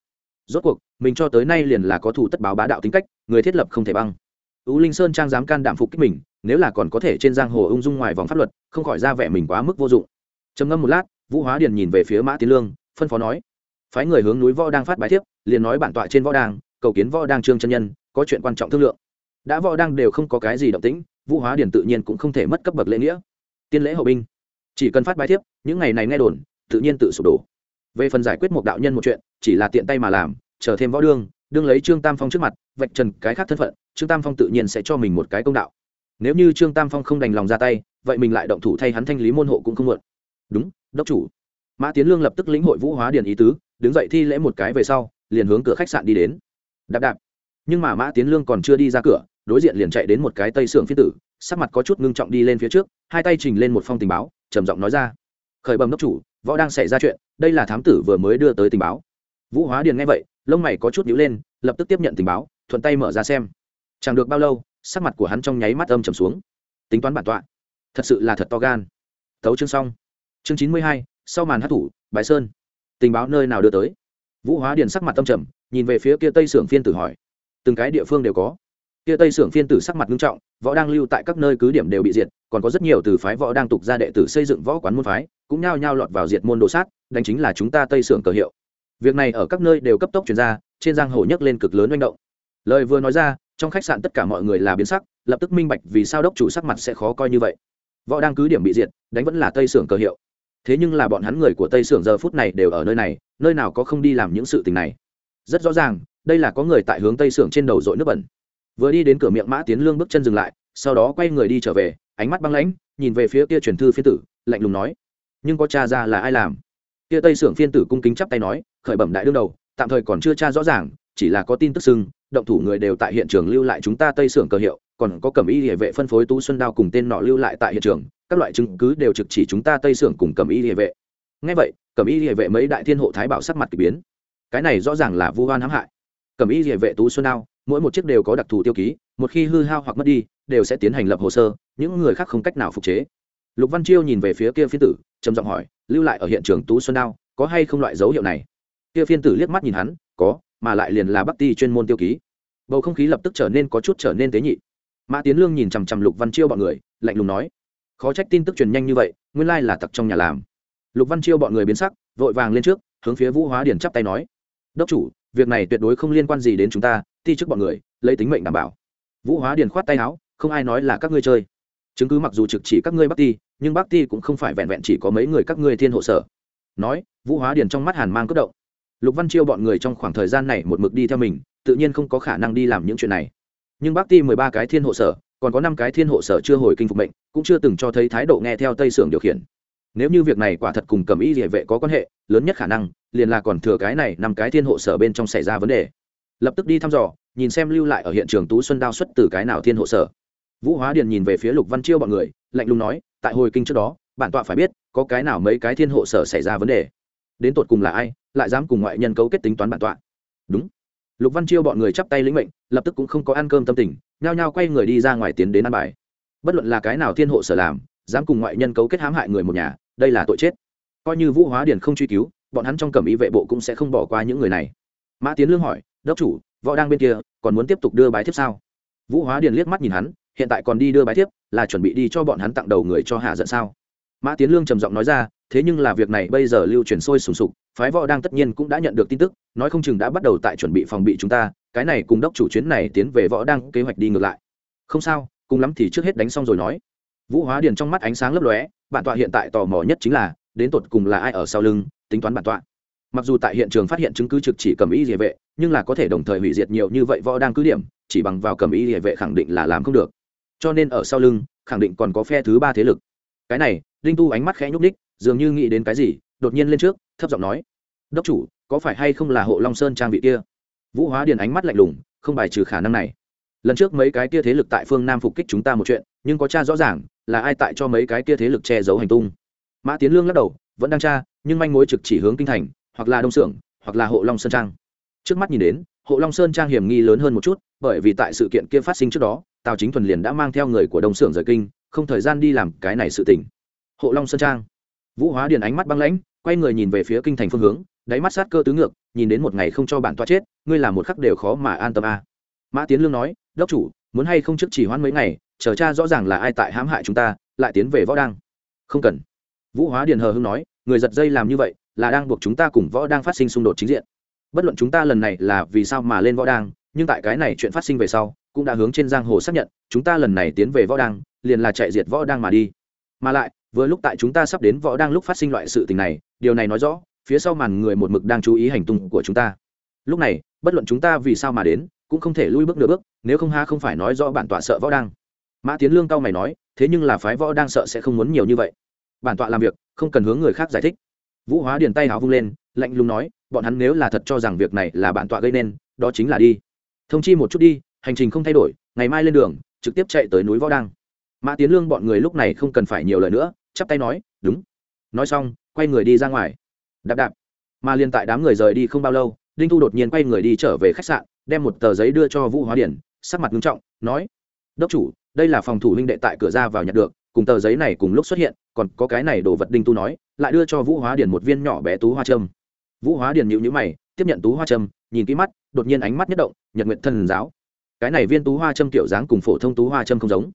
Rốt cuộc, mình cho tới nay liền là có thủ tất báo bá đạo tính cách, người thiết lập không thể băng. U linh sơn trang dám can đảm phục kích mình, nếu là còn có thể trên giang hồ ung dung ngoài vòng pháp luật, không khỏi ra vẻ mình quá mức vô dụng. Trầm ngâm một lát vũ hóa điền nhìn về phía mã tiến lương, phân phó nói, phái người hướng núi võ đang phát bài thiếp, liền nói bản tọa trên võ đang, cầu kiến võ đang trương chân nhân, có chuyện quan trọng thương lượng. Đã võ đang đều không có cái gì động tĩnh, vũ hóa điền tự nhiên cũng không thể mất cấp bậc lễ nghĩa. Tiên lễ hậu binh, chỉ cần phát bài thiếp, những ngày này nghe đồn, tự nhiên tự sụp đổ. Về phần giải quyết một đạo nhân một chuyện, chỉ là tiện tay mà làm, chờ thêm võ đương đương lấy trương tam phong trước mặt, vạch trần cái khác thân phận, trương tam phong tự nhiên sẽ cho mình một cái công đạo. Nếu như trương tam phong không đành lòng ra tay, vậy mình lại động thủ thay hắn thanh lý môn hộ cũng không muộn. Đúng đốc chủ. Mã tiến lương lập tức lĩnh hội vũ hóa điền ý tứ, đứng dậy thi lễ một cái về sau, liền hướng cửa khách sạn đi đến. Đạp đạp. Nhưng mà mã tiến lương còn chưa đi ra cửa, đối diện liền chạy đến một cái tây sưởng phía tử, sắc mặt có chút ngưng trọng đi lên phía trước, hai tay trình lên một phong tình báo, trầm giọng nói ra. Khởi bẩm đốc chủ, võ đang xảy ra chuyện, đây là thám tử vừa mới đưa tới tình báo. Vũ hóa điền nghe vậy, lông mày có chút nhíu lên, lập tức tiếp nhận tình báo, thuận tay mở ra xem. Chẳng được bao lâu, sắc mặt của hắn trong nháy mắt âm trầm xuống. Tính toán bản tọa. Thật sự là thật to gan. Tấu chương xong chương chín mươi hai, sau màn hát thủ, bái sơn. Tình báo nơi nào đưa tới? Vũ hóa điền sắc mặt tâm trầm, nhìn về phía kia tây sưởng phiên tử hỏi. Từng cái địa phương đều có. Kia tây sưởng phiên tử sắc mặt nghiêm trọng, võ đang lưu tại các nơi cứ điểm đều bị diệt, còn có rất nhiều từ phái võ đang tục ra đệ tử xây dựng võ quán môn phái, cũng nhao nhao lọt vào diệt môn đồ sát, đánh chính là chúng ta tây sưởng cờ hiệu. Việc này ở các nơi đều cấp tốc chuyển ra, trên giang hồ nhấc lên cực lớn manh động. Lời vừa nói ra, trong khách sạn tất cả mọi người là biến sắc, lập tức minh bạch vì sao đốc chủ sắc mặt sẽ khó coi như vậy. Võ đang cứ điểm bị diệt, đánh vẫn là tây sưởng cờ hiệu thế nhưng là bọn hắn người của tây sưởng giờ phút này đều ở nơi này, nơi nào có không đi làm những sự tình này. Rất rõ ràng, đây là có người tại hướng tây sưởng trên đầu dội nước bẩn. Vừa đi đến cửa miệng mã tiến lương bước chân dừng lại, sau đó quay người đi trở về, ánh mắt băng lãnh, nhìn về phía kia truyền thư phiên tử, lạnh lùng nói, nhưng có cha ra là ai làm? Kia tây sưởng phiên tử cung kính chắp tay nói, khởi bẩm đại đương đầu, tạm thời còn chưa tra rõ ràng, chỉ là có tin tức xưng, động thủ người đều tại hiện trường lưu lại chúng ta tây sưởng cờ hiệu còn có cẩm y địa vệ phân phối tú xuân đao cùng tên nọ lưu lại tại hiện trường, các loại chứng cứ đều trực chỉ chúng ta tây sưởng cùng cẩm y địa vệ. Ngay vậy, cẩm y địa vệ mấy đại thiên hộ thái bảo sắc mặt k ỳ biến. Cái này rõ ràng là vu hoan hãm hại. Cẩm y địa vệ tú xuân đao, mỗi một chiếc đều có đặc thù tiêu ký, một khi hư hao hoặc mất đi, đều sẽ tiến hành lập hồ sơ, những người khác không cách nào phục chế. Lục văn chiêu nhìn về phía kia phiên tử, trầm giọng hỏi, lưu lại ở hiện trường tú xuân đao, có hay không loại dấu hiệu này? Kia phiên tử liếc mắt nhìn hắn, có, mà lại liền là bắc ti chuyên môn tiêu ký. Bầu không khí lập tức trở nên có chút trở nên tế nhị mã tiến lương nhìn chằm chằm lục văn chiêu bọn người, lạnh lùng nói, khó trách tin tức truyền nhanh như vậy, nguyên lai là tặc trong nhà làm. Lục văn chiêu bọn người biến sắc, vội vàng lên trước, hướng phía vũ hóa điển chắp tay nói, đốc chủ, việc này tuyệt đối không liên quan gì đến chúng ta, ti chức bọn người, lấy tính mệnh đảm bảo. Vũ hóa điển khoát tay áo, không ai nói là các ngươi chơi. Chứng cứ mặc dù trực chỉ các ngươi bắc ti, nhưng bắc ti cũng không phải vẹn vẹn chỉ có mấy người các ngươi thiên hộ sở. Nói, vũ hóa điển trong mắt hàn mang cất động. Lục văn chiêu bọn người trong khoảng thời gian này một mực đi theo mình, tự nhiên không có khả năng đi làm những chuyện này nhưng bác ti mười ba cái thiên hộ sở, còn có năm cái thiên hộ sở chưa hồi kinh phục mệnh, cũng chưa từng cho thấy thái độ nghe theo tây sưởng điều khiển. Nếu như việc này quả thật cùng cầm y địa vệ có quan hệ, lớn nhất khả năng, liền là còn thừa cái này năm cái thiên hộ sở bên trong xảy ra vấn đề. Lập tức đi thăm dò, nhìn xem lưu lại ở hiện trường tú xuân đao xuất từ cái nào thiên hộ sở. Vũ hóa điền nhìn về phía lục văn chiêu bọn người, lạnh lùng nói, tại hồi kinh trước đó, bản tọa phải biết, có cái nào mấy cái thiên hộ sở xảy ra vấn đề. Đến tột cùng là ai, lại dám cùng ngoại nhân cấu kết tính toán bản tọa. Đúng lục văn chiêu bọn người chắp tay lĩnh mệnh, lập tức cũng không có ăn cơm tâm tình, nhao nhao quay người đi ra ngoài tiến đến ăn bài. Bất luận là cái nào thiên hộ sở làm, dám cùng ngoại nhân cấu kết hãm hại người một nhà, đây là tội chết. Coi như vũ hóa Điền không truy cứu, bọn hắn trong cẩm ý vệ bộ cũng sẽ không bỏ qua những người này. Mã tiến lương hỏi, đốc chủ, võ đang bên kia, còn muốn tiếp tục đưa bài thiếp sao? Vũ hóa điền liếc mắt nhìn hắn, hiện tại còn đi đưa bài thiếp, là chuẩn bị đi cho bọn hắn tặng đầu người cho hạ giận sao? Mã tiến lương trầm giọng nói ra, thế nhưng là việc này bây giờ lưu truyền sôi sùng sục, phái võ đang tất nhiên cũng đã nhận được tin tức, nói không chừng đã bắt đầu tại chuẩn bị phòng bị chúng ta, cái này cùng đốc chủ chuyến này tiến về võ đang kế hoạch đi ngược lại. Không sao, cùng lắm thì trước hết đánh xong rồi nói. Vũ hóa điền trong mắt ánh sáng lấp lóe, bản tọa hiện tại tò mò nhất chính là, đến tột cùng là ai ở sau lưng, tính toán bản tọa. Mặc dù tại hiện trường phát hiện chứng cứ trực chỉ cầm ý địa vệ, nhưng là có thể đồng thời hủy diệt nhiều như vậy võ đang cứ điểm, chỉ bằng vào cầm ý địa vệ khẳng định là làm không được. Cho nên ở sau lưng, khẳng định còn có phe thứ ba thế lực. Cái này đinh tu ánh mắt khẽ nhúc ních dường như nghĩ đến cái gì, đột nhiên lên trước, thấp giọng nói, đốc chủ, có phải hay không là hộ long sơn trang vị kia? Vũ hóa điền ánh mắt lạnh lùng, không bài trừ khả năng này. Lần trước mấy cái kia thế lực tại phương nam phục kích chúng ta một chuyện, nhưng có cha rõ ràng, là ai tại cho mấy cái kia thế lực che giấu hành tung? Mã tiến lương lắc đầu, vẫn đang tra, nhưng manh mối trực chỉ hướng kinh thành, hoặc là đông xưởng hoặc là hộ long sơn trang. Trước mắt nhìn đến, hộ long sơn trang hiểm nghi lớn hơn một chút, bởi vì tại sự kiện kia phát sinh trước đó, tào chính thuần liền đã mang theo người của đông xưởng rời kinh, không thời gian đi làm cái này sự tình hộ long sơn trang. Vũ hóa điền ánh mắt băng lãnh, quay người nhìn về phía kinh thành phương hướng, đáy mắt sát cơ tứ ngược, nhìn đến một ngày không cho bản toa chết, ngươi làm một khắc đều khó mà an tâm a. À. mã tiến lương nói, đốc chủ, muốn hay không trước chỉ hoãn mấy ngày, chờ cha rõ ràng là ai tại hãm hại chúng ta, lại tiến về võ đăng. Không cần. Vũ hóa điền hờ hưng nói, người giật dây làm như vậy, là đang buộc chúng ta cùng võ đang phát sinh xung đột chính diện. Bất luận chúng ta lần này là vì sao mà lên võ đang nhưng tại cái này chuyện phát sinh về sau, cũng đã hướng trên giang hồ xác nhận, chúng ta lần này tiến về võ đang liền là chạy diệt võ đang mà đi. Mà lại vừa lúc tại chúng ta sắp đến võ đang lúc phát sinh loại sự tình này, điều này nói rõ, phía sau màn người một mực đang chú ý hành tung của chúng ta. Lúc này, bất luận chúng ta vì sao mà đến, cũng không thể lui bước nửa bước, nếu không ha không phải nói rõ bản tọa sợ võ đang. Mã tiến lương cao mày nói, thế nhưng là phái võ đang sợ sẽ không muốn nhiều như vậy. Bản tọa làm việc, không cần hướng người khác giải thích. Vũ hóa điền tay háo vung lên, lạnh lùng nói, bọn hắn nếu là thật cho rằng việc này là bản tọa gây nên, đó chính là đi. Thông chi một chút đi, hành trình không thay đổi, ngày mai lên đường, trực tiếp chạy tới núi võ đăng mã tiến lương bọn người lúc này không cần phải nhiều lời nữa, chắp tay nói, đúng. Nói xong, quay người đi ra ngoài. Đạp đạp. Mà liên tại đám người rời đi không bao lâu, đinh thu đột nhiên quay người đi trở về khách sạn, đem một tờ giấy đưa cho vũ hóa điển, sắc mặt nghiêm trọng, nói, đốc chủ, đây là phòng thủ huynh đệ tại cửa ra vào nhặt được, cùng tờ giấy này cùng lúc xuất hiện, còn có cái này đồ vật đinh tu nói, lại đưa cho vũ hóa điển một viên nhỏ bé tú hoa trâm vũ hóa điển nhịu nhữ mày, tiếp nhận tú hoa trâm nhìn kỹ mắt, đột nhiên ánh mắt nhất động, nhật nguyện thần giáo. Cái này viên tú hoa trâm kiểu dáng cùng phổ thông tú hoa trâm không giống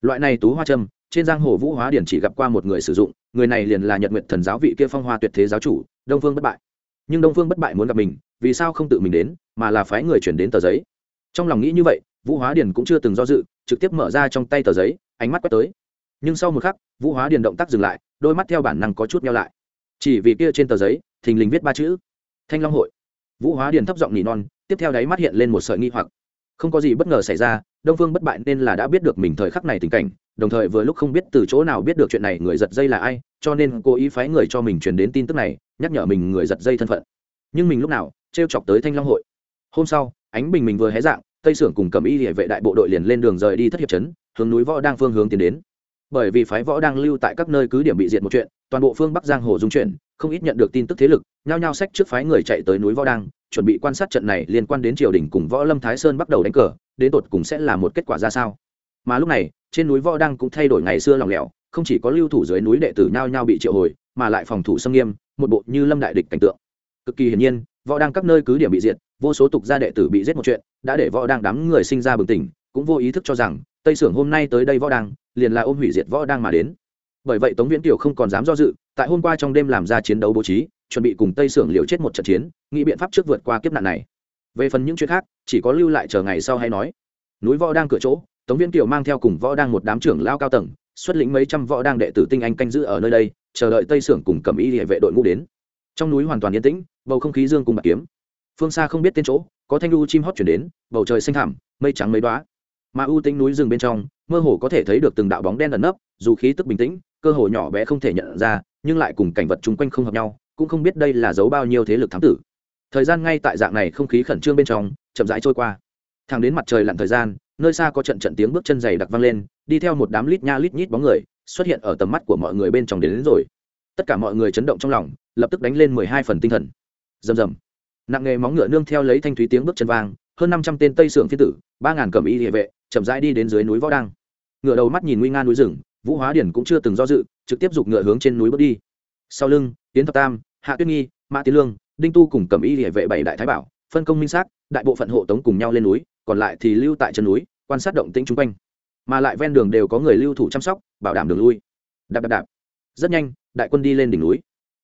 loại này tú hoa trâm trên giang hồ vũ hóa điển chỉ gặp qua một người sử dụng, người này liền là nhật nguyệt thần giáo vị kia phong hoa tuyệt thế giáo chủ, đông phương bất bại. Nhưng đông phương bất bại muốn gặp mình, vì sao không tự mình đến, mà là phái người chuyển đến tờ giấy. Trong lòng nghĩ như vậy, vũ hóa điền cũng chưa từng do dự, trực tiếp mở ra trong tay tờ giấy, ánh mắt quét tới. Nhưng sau một khắc, vũ hóa điền động tác dừng lại, đôi mắt theo bản năng có chút nhau lại. Chỉ vì kia trên tờ giấy, thình lình viết ba chữ thanh long hội. Vũ hóa điền thấp giọng nỉ non, tiếp theo đáy mắt hiện lên một sợi nghi hoặc không có gì bất ngờ xảy ra, đông phương bất bại nên là đã biết được mình thời khắc này tình cảnh, đồng thời vừa lúc không biết từ chỗ nào biết được chuyện này người giật dây là ai, cho nên cố ý phái người cho mình truyền đến tin tức này, nhắc nhở mình người giật dây thân phận. Nhưng mình lúc nào t r e o chọc tới thanh long hội. Hôm sau, ánh bình mình vừa hé dạng, tây sưởng cùng cầm y địa vệ đại bộ đội liền lên đường rời đi thất hiệp trấn, hướng núi võ đang phương hướng tiến đến. Bởi vì phái võ đang lưu tại các nơi cứ điểm bị diệt một chuyện, toàn bộ phương bắc giang hồ dung chuyển, không ít nhận được tin tức thế lực, nhao nhao sách trước phái người chạy tới núi võ đang chuẩn bị quan sát trận này liên quan đến triều đình cùng võ lâm thái sơn bắt đầu đánh cờ, đến tột cùng sẽ là một kết quả ra sao. Mà lúc này, trên núi võ đang cũng thay đổi ngày xưa lòng lẻo, không chỉ có lưu thủ dưới núi đệ tử nhao nhao bị triệu hồi, mà lại phòng thủ xâm nghiêm, một bộ như lâm đại địch cảnh tượng. Cực kỳ hiển nhiên, võ đang các nơi cứ điểm bị diệt, vô số tục gia đệ tử bị giết một chuyện, đã để võ đang đám người sinh ra bừng tỉnh, cũng vô ý thức cho rằng, tây sưởng hôm nay tới đây võ đang liền là ôm hủy diệt võ đang mà đến. Bởi vậy tống viễn kiều không còn dám do dự, tại hôm qua trong đêm làm ra chiến đấu bố trí chuẩn bị cùng tây sưởng liều chết một trận chiến, nghĩ biện pháp trước vượt qua kiếp nạn này. Về phần những chuyện khác, chỉ có lưu lại chờ ngày sau hay nói. Núi võ đang cửa chỗ, tống Viên kiều mang theo cùng võ đang một đám trưởng lao cao tầng, xuất lĩnh mấy trăm võ đang đệ tử tinh anh canh giữ ở nơi đây, chờ đợi tây sưởng cùng cầm y địa vệ đội ngũ đến. Trong núi hoàn toàn yên tĩnh, bầu không khí dương cùng bạc kiếm. Phương xa không biết tên chỗ, có thanh lưu chim hót chuyển đến, bầu trời xanh thẳm, mây trắng mấy đoá mà ưu tính núi rừng bên trong, mơ hồ có thể thấy được từng đạo bóng đen ẩn nấp, dù khí tức bình tĩnh, cơ hồ nhỏ bé không thể nhận ra, nhưng lại cùng cảnh vật chung quanh không hợp nhau cũng không biết đây là dấu bao nhiêu thế lực thám tử. Thời gian ngay tại dạng này không khí khẩn trương bên trong chậm rãi trôi qua. Thẳng đến mặt trời lặn thời gian nơi xa có trận trận tiếng bước chân dày đặc vang lên đi theo một đám lít nha lít nhít bóng người xuất hiện ở tầm mắt của mọi người bên trong đến, đến rồi. Tất cả mọi người chấn động trong lòng lập tức đánh lên mười hai phần tinh thần. Rầm rầm. Nặng nghề móng ngựa nương theo lấy thanh thúy tiếng bước chân vang hơn năm trăm tên tây sưởng phiên tử ba ngàn cẩm y địa vệ chậm rãi đi đến dưới núi võ đăng. Ngựa đầu mắt nhìn nguy nga núi rừng vũ hóa điển cũng chưa từng do dự trực tiếp giục ngựa hướng trên núi bước đi. Sau lưng tiến thập tam hạ tuyết nghi, mã tiến lương, đinh tu cùng cẩm y địa vệ bảy đại thái bảo, phân công minh xác đại bộ phận hộ tống cùng nhau lên núi, còn lại thì lưu tại chân núi, quan sát động tĩnh chung quanh. Mà lại ven đường đều có người lưu thủ chăm sóc, bảo đảm đường lui. Đạp đạp đạp. Rất nhanh, đại quân đi lên đỉnh núi.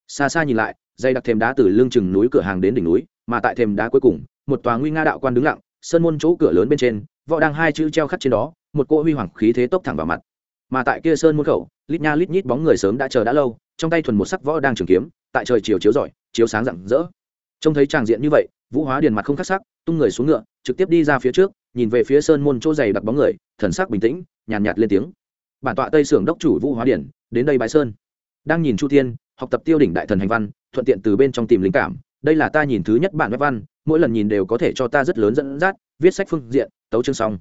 Xa xa nhìn lại, dây đặc thềm đá từ lưng chừng núi cửa hàng đến đỉnh núi, mà tại thềm đá cuối cùng, một tòa nguy nga đạo quan đứng lặng, sơn môn chỗ cửa lớn bên trên, võ đang hai chữ treo khắc trên đó, một cỗ huy hoàng khí thế tốc thẳng vào mặt. Mà tại kia sơn môn khẩu, lít nha lít nhít bóng người sớm đã chờ đã lâu trong tay thuần một sắc võ đang trường kiếm tại trời chiều chiếu rọi chiếu sáng rạng rỡ. Trông thấy tràng diện như vậy vũ hóa điền mặt không khắc sắc tung người xuống ngựa trực tiếp đi ra phía trước nhìn về phía sơn môn chỗ dày đặc bóng người thần sắc bình tĩnh nhàn nhạt, nhạt lên tiếng. Bản tọa tây sưởng đốc chủ vũ hóa điển đến đây bãi sơn. Đang nhìn chu thiên học tập tiêu đỉnh đại thần hành văn thuận tiện từ bên trong tìm linh cảm. Đây là ta nhìn thứ nhất bản web văn mỗi lần nhìn đều có thể cho ta rất lớn dẫn dắt viết sách phương diện tấu chương xong.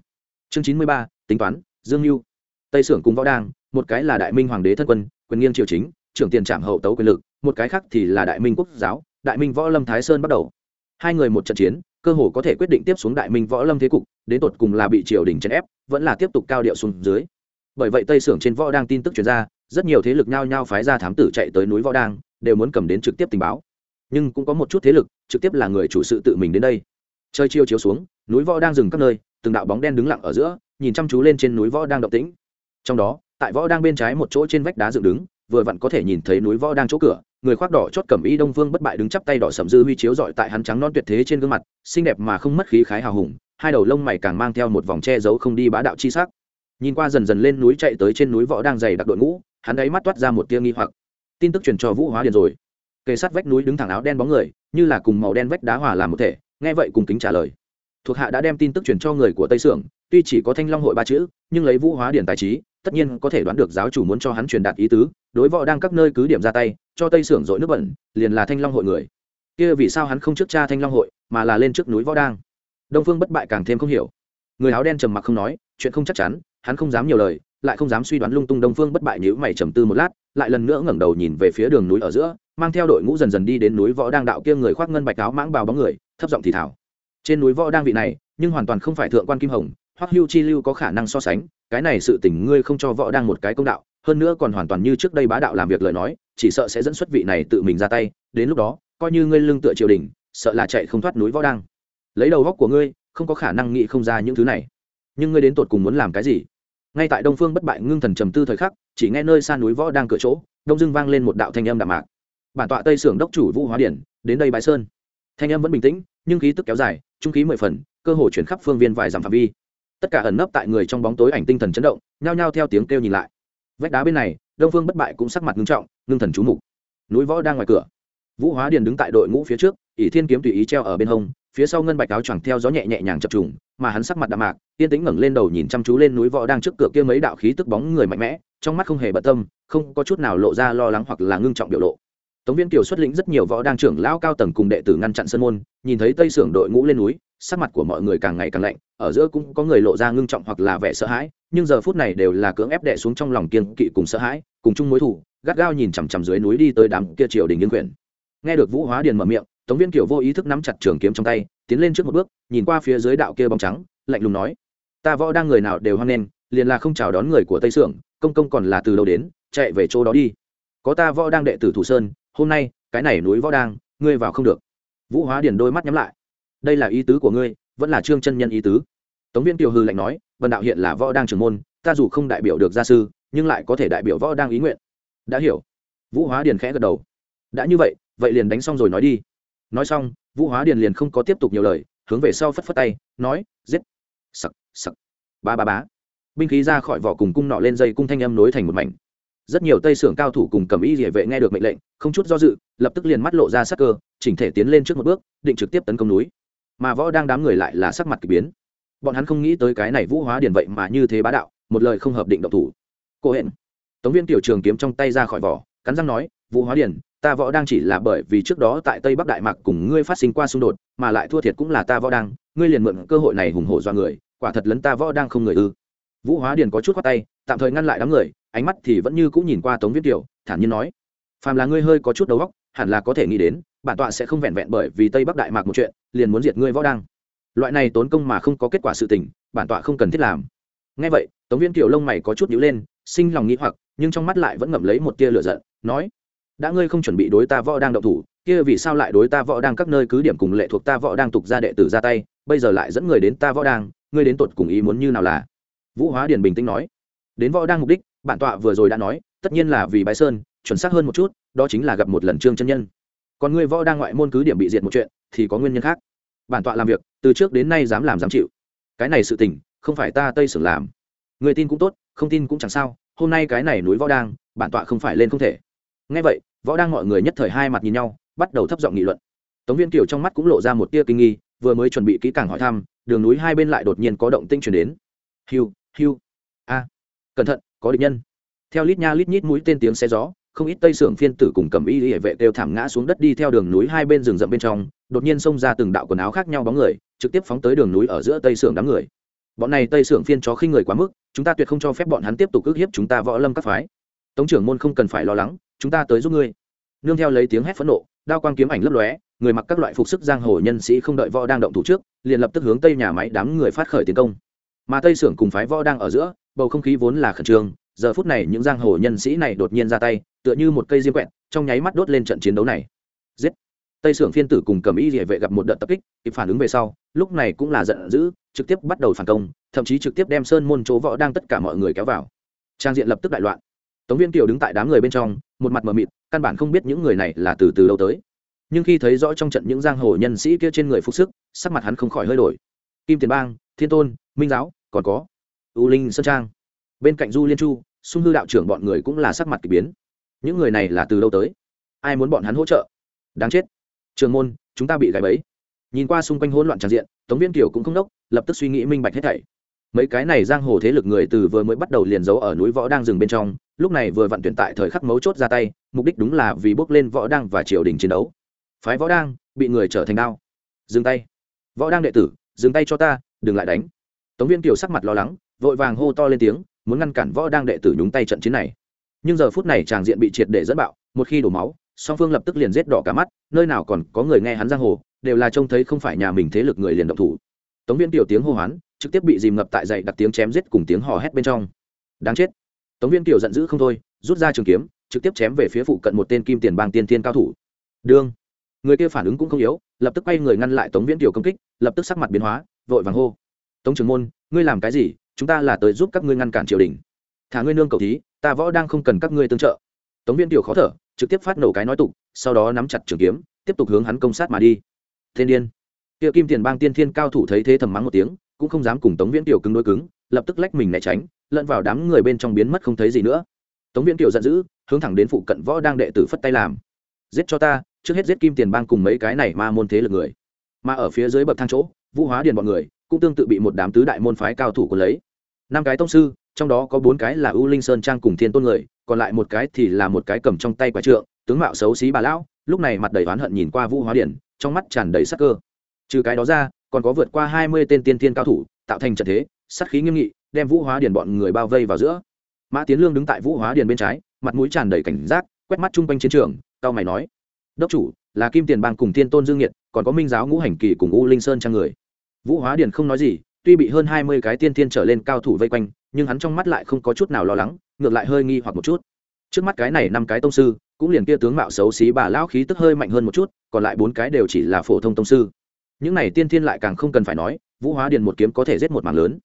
Chương chín mươi ba tính toán dương mưu. Tây sưởng cùng võ đang một cái là đại minh hoàng đế thân quân quyền nghiêng triều chính trưởng tiền trạm hậu tấu quyền lực, một cái khác thì là đại minh quốc giáo, đại minh võ lâm thái sơn bắt đầu. Hai người một trận chiến, cơ hồ có thể quyết định tiếp xuống đại minh võ lâm thế cục, đến tột cùng là bị triều đình chèn ép, vẫn là tiếp tục cao điệu xuống dưới. Bởi vậy tây sưởng trên võ đang tin tức chuyển ra, rất nhiều thế lực nhao nhao phái ra thám tử chạy tới núi võ đang, đều muốn cầm đến trực tiếp tình báo. Nhưng cũng có một chút thế lực, trực tiếp là người chủ sự tự mình đến đây. Chơi chiêu chiếu xuống, núi võ đang dừng các nơi, từng đạo bóng đen đứng lặng ở giữa, nhìn chăm chú lên trên núi võ đang động tĩnh. Trong đó, tại võ đang bên trái một chỗ trên vách đá dựng đứng vừa vặn có thể nhìn thấy núi võ đang chỗ cửa, người khoác đỏ chót cẩm y đông vương bất bại đứng chắp tay đỏ sầm dư huy chiếu dọi tại hắn trắng non tuyệt thế trên gương mặt, xinh đẹp mà không mất khí khái hào hùng, hai đầu lông mày càng mang theo một vòng che giấu không đi bá đạo chi sắc. Nhìn qua dần dần lên núi chạy tới trên núi võ đang dày đặc đội ngũ, hắn ấy mắt toát ra một tia nghi hoặc. Tin tức truyền cho vũ hóa điền rồi. Kề sát vách núi đứng thẳng áo đen bóng người, như là cùng màu đen vách đá hòa làm một thể, nghe vậy cùng kính trả lời. Thuộc hạ đã đem tin tức truyền cho người của tây sưởng, tuy chỉ có thanh long hội ba chữ, nhưng lấy vũ hóa điển tài trí tất nhiên có thể đoán được giáo chủ muốn cho hắn truyền đạt ý tứ, đối võ đang các nơi cứ điểm ra tay, cho tây sưởng dội nước bẩn, liền là thanh long hội người. Kia vì sao hắn không trước cha thanh long hội, mà là lên trước núi võ đang? Đông phương bất bại càng thêm không hiểu. Người áo đen trầm mặc không nói, chuyện không chắc chắn, hắn không dám nhiều lời, lại không dám suy đoán lung tung đông phương bất bại nhữ mày trầm tư một lát, lại lần nữa ngẩng đầu nhìn về phía đường núi ở giữa, mang theo đội ngũ dần dần đi đến núi võ đang đạo kia người khoác ngân bạch áo mãng bào bóng người, thấp giọng thì thảo trên núi võ đang vị này, nhưng hoàn toàn không phải thượng quan kim hồng hoặc hưu chi lưu có khả năng so sánh cái này sự tình ngươi không cho võ đang một cái công đạo, hơn nữa còn hoàn toàn như trước đây bá đạo làm việc lời nói, chỉ sợ sẽ dẫn xuất vị này tự mình ra tay, đến lúc đó, coi như ngươi lưng tựa triều đình, sợ là chạy không thoát núi võ đang. Lấy đầu góc của ngươi, không có khả năng nghĩ không ra những thứ này. Nhưng ngươi đến tột cùng muốn làm cái gì? Ngay tại đông phương bất bại ngưng thần trầm tư thời khắc, chỉ nghe nơi xa núi võ đang cửa chỗ, đông dưng vang lên một đạo thanh âm đạm mạc. Bản tọa tây sưởng đốc chủ vũ hóa điển, đến đây bãi sơn. Thanh âm vẫn bình tĩnh, nhưng khí tức kéo dài, trung khí mười phần, cơ hồ chuyển khắp phương viên vài dặm phạm vi tất cả ẩn nấp tại người trong bóng tối ảnh tinh thần chấn động, nhao nhao theo tiếng kêu nhìn lại. Vách đá bên này, đông phương bất bại cũng sắc mặt ngưng trọng, ngưng thần chú mục. Núi võ đang ngoài cửa. Vũ hóa điền đứng tại đội ngũ phía trước, ỷ thiên kiếm tùy ý treo ở bên hông, phía sau ngân bạch áo choàng theo gió nhẹ nhẹ nhàng chập trùng, mà hắn sắc mặt đạm mạc, yên tĩnh ngẩng lên đầu nhìn chăm chú lên núi võ đang trước cửa kia mấy đạo khí tức bóng người mạnh mẽ, trong mắt không hề bận tâm, không có chút nào lộ ra lo lắng hoặc là ngưng trọng biểu lộ. Tống viên kiều xuất lĩnh rất nhiều võ đang trưởng lão cao tầng cùng đệ tử ngăn chặn sân môn, nhìn thấy tây sưởng đội ngũ lên núi sắc mặt của mọi người càng ngày càng lạnh, ở giữa cũng có người lộ ra ngưng trọng hoặc là vẻ sợ hãi, nhưng giờ phút này đều là cưỡng ép đệ xuống trong lòng kiên kỵ cùng sợ hãi, cùng chung mối thủ gắt gao nhìn chằm chằm dưới núi đi tới đám kia triều đình nghiêng quyền. Nghe được vũ hóa điền mở miệng, tống viên kiều vô ý thức nắm chặt trường kiếm trong tay, tiến lên trước một bước, nhìn qua phía dưới đạo kia bóng trắng, lạnh lùng nói, ta võ đang người nào đều hoan nghênh, liền là không chào đón người của tây sưởng, công công còn là từ đâu đến, chạy về chỗ đó đi. Có ta võ đang đệ tử thủ sơn, hôm nay, cái này núi võ đang, ngươi vào không được. Vũ hóa điền đôi mắt nhắm lại đây là ý tứ của ngươi, vẫn là trương chân nhân ý tứ. Tống viên kiều hư lạnh nói vần đạo hiện là võ đang trưởng môn, ta dù không đại biểu được gia sư, nhưng lại có thể đại biểu võ đang ý nguyện. Đã hiểu. Vũ hóa điền khẽ gật đầu. Đã như vậy vậy liền đánh xong rồi nói đi. Nói xong, vũ hóa điền liền không có tiếp tục nhiều lời, hướng về sau phất phất tay, nói, giết. Sặc sặc. Ba ba bá binh khí ra khỏi vỏ cùng cung nọ lên dây cung thanh âm nối thành một mảnh. Rất nhiều tây sưởng cao thủ cùng cầm y địa vệ nghe được mệnh lệnh, không chút do dự, lập tức liền mắt lộ ra sắc cơ, chỉnh thể tiến lên trước một bước, định trực tiếp tấn công núi mà võ đang đám người lại là sắc mặt k ỳ biến. Bọn hắn không nghĩ tới cái này vũ hóa điền vậy mà như thế bá đạo, một lời không hợp định động thủ. Cô hẹn tống viên tiểu trường kiếm trong tay ra khỏi vỏ, cắn răng nói, vũ hóa điền, ta võ đang chỉ là bởi vì trước đó tại tây bắc đại mạc cùng ngươi phát sinh qua xung đột, mà lại thua thiệt cũng là ta võ đang, ngươi liền mượn cơ hội này hùng hổ do người, quả thật lấn ta võ đang không người ư. Vũ hóa điền có chút khoát tay, tạm thời ngăn lại đám người, ánh mắt thì vẫn như cũng nhìn qua tống viết tiểu, thản nhiên nói, phàm là ngươi hơi có chút đầu óc, hẳn là có thể nghĩ đến bản tọa sẽ không vẹn vẹn bởi vì tây bắc đại mạc một chuyện, liền muốn diệt ngươi võ đăng. Loại này tốn công mà không có kết quả sự tình, bản tọa không cần thiết làm. Ngay vậy, tống viên kiểu lông mày có chút nhíu lên, sinh lòng nghĩ hoặc, nhưng trong mắt lại vẫn ngậm lấy một tia lửa giận, nói, đã ngươi không chuẩn bị đối ta võ đang động thủ, kia vì sao lại đối ta võ đang các nơi cứ điểm cùng lệ thuộc ta võ đang tục ra đệ tử ra tay, bây giờ lại dẫn người đến ta võ đang ngươi đến tột cùng ý muốn như nào là? Vũ hóa điền bình tĩnh nói, đến võ đang mục đích, bản tọa vừa rồi đã nói, tất nhiên là vì bái sơn, chuẩn xác hơn một chút, đó chính là gặp một lần trương chân nhân còn ngươi võ đang ngoại môn cứ điểm bị diệt một chuyện, thì có nguyên nhân khác. Bản tọa làm việc, từ trước đến nay dám làm dám chịu. Cái này sự tình, không phải ta tây sưởng làm. Người tin cũng tốt, không tin cũng chẳng sao, hôm nay cái này núi võ đang, bản tọa không phải lên không thể. Ngay vậy, võ đang mọi người nhất thời hai mặt nhìn nhau, bắt đầu thấp giọng nghị luận. Tống viên kiều trong mắt cũng lộ ra một tia kinh nghi, vừa mới chuẩn bị kỹ càng hỏi thăm, đường núi hai bên lại đột nhiên có động tinh chuyển đến. Hiu hiu a, cẩn thận, có địch nhân. Theo lít nha lít nhít mũi tên tiếng xe gió không ít tây sưởng phiên tử cùng cầm y hệ vệ đều thảm ngã xuống đất đi theo đường núi hai bên rừng rậm bên trong, đột nhiên xông ra từng đạo quần áo khác nhau bóng người, trực tiếp phóng tới đường núi ở giữa tây sưởng đám người. Bọn này tây sưởng phiên chó khinh người quá mức, chúng ta tuyệt không cho phép bọn hắn tiếp tục ức hiếp chúng ta võ lâm các phái. Tống trưởng môn không cần phải lo lắng, chúng ta tới giúp ngươi. Nương theo lấy tiếng hét phẫn nộ, đao quang kiếm ảnh lấp lóe, người mặc các loại phục sức giang hồ nhân sĩ không đợi võ đang động thủ trước, liền lập tức hướng tây nhà máy đám người phát khởi tiến công. Mà tây sưởng cùng phái võ đang ở giữa, bầu không khí vốn là khẩn trương giờ phút này những giang hồ nhân sĩ này đột nhiên ra tay, tựa như một cây diêm quẹt, trong nháy mắt đốt lên trận chiến đấu này. Giết! Tây sưởng phiên tử cùng cầm y địa vệ gặp một đợt tập kích, kịp phản ứng về sau, lúc này cũng là giận dữ, trực tiếp bắt đầu phản công, thậm chí trực tiếp đem sơn môn chỗ võ đang tất cả mọi người kéo vào. Trang diện lập tức đại loạn. Tống viên kiều đứng tại đám người bên trong, một mặt mờ mịt, căn bản không biết những người này là từ từ đâu tới. Nhưng khi thấy rõ trong trận những giang hồ nhân sĩ kia trên người phục sức, sắc mặt hắn không khỏi hơi đổi. Kim tiền bang, thiên tôn, minh giáo, còn có u linh sơn trang bên cạnh du liên chu sung hư đạo trưởng bọn người cũng là sắc mặt k ỳ biến những người này là từ đâu tới ai muốn bọn hắn hỗ trợ đáng chết trường môn chúng ta bị gãy bẫy nhìn qua xung quanh hỗn loạn tràn diện tống viên kiều cũng không đốc lập tức suy nghĩ minh bạch hết thảy mấy cái này giang hồ thế lực người từ vừa mới bắt đầu liền giấu ở núi võ đang dừng bên trong lúc này vừa vận tuyển tại thời khắc mấu chốt ra tay mục đích đúng là vì bước lên võ đang và triều đình chiến đấu phái võ đang bị người trở thành đao dừng tay võ đang đệ tử dừng tay cho ta đừng lại đánh tống viên kiều sắc mặt lo lắng vội vàng hô to lên tiếng muốn ngăn cản võ đang đệ tử nhúng tay trận chiến này. Nhưng giờ phút này tràng diện bị triệt để dẫn bạo, một khi đổ máu, song phương lập tức liền giết đỏ cả mắt, nơi nào còn có người nghe hắn giang hồ, đều là trông thấy không phải nhà mình thế lực người liền động thủ. Tống viên tiểu tiếng hô hoán, trực tiếp bị dìm ngập tại dậy đặt tiếng chém giết cùng tiếng hò hét bên trong. Đáng chết. Tống viên tiểu giận dữ không thôi, rút ra trường kiếm, trực tiếp chém về phía phụ cận một tên kim tiền bang tiên thiên cao thủ. Đương. Người kia phản ứng cũng không yếu, lập tức quay người ngăn lại tống viễn tiểu công kích, lập tức sắc mặt biến hóa, vội vàng hô. Tống trưởng môn, ngươi làm cái gì? Chúng ta là tới giúp các ngươi ngăn cản triều đình. Thả ngươi nương cầu thí, ta võ đang không cần các ngươi tương trợ. Tống viên tiểu khó thở, trực tiếp phát nổ cái nói tục, sau đó nắm chặt trường kiếm, tiếp tục hướng hắn công sát mà đi. Thiên điên. Kia kim tiền bang tiên thiên cao thủ thấy thế thầm mắng một tiếng, cũng không dám cùng tống viễn tiểu cứng đối cứng, lập tức lách mình né tránh, lẫn vào đám người bên trong biến mất không thấy gì nữa. Tống viễn tiểu giận dữ, hướng thẳng đến phụ cận võ đang đệ tử phất tay làm. Giết cho ta, trước hết giết kim tiền bang cùng mấy cái này ma môn thế lực người. Mà ở phía dưới bậc thang chỗ, vũ hóa điền bọn người cũng tương tự bị một đám tứ đại môn phái cao thủ của lấy. Năm cái tông sư, trong đó có bốn cái là ưu linh sơn trang cùng thiên tôn người, còn lại một cái thì là một cái cầm trong tay quả trượng, tướng mạo xấu xí bà lão, lúc này mặt đầy oán hận nhìn qua vũ hóa điển, trong mắt tràn đầy sắc cơ. Trừ cái đó ra, còn có vượt qua hai mươi tên tiên tiên cao thủ, tạo thành trận thế sắc khí nghiêm nghị, đem vũ hóa điển bọn người bao vây vào giữa. Mã tiến lương đứng tại vũ hóa điển bên trái, mặt mũi tràn đầy cảnh giác, quét mắt chung quanh chiến trường, cao mày nói, đốc chủ, là kim tiền bang cùng thiên tôn dương nhiệt còn có minh giáo ngũ hành kỳ cùng u linh sơn trang người vũ hóa Điền không nói gì, tuy bị hơn hai mươi cái tiên tiên trở lên cao thủ vây quanh, nhưng hắn trong mắt lại không có chút nào lo lắng, ngược lại hơi nghi hoặc một chút. Trước mắt cái này năm cái tông sư, cũng liền kia tướng mạo xấu xí bà lão khí tức hơi mạnh hơn một chút, còn lại bốn cái đều chỉ là phổ thông tông sư. Những này tiên thiên lại càng không cần phải nói, vũ hóa điền một kiếm có thể giết một mảng lớn.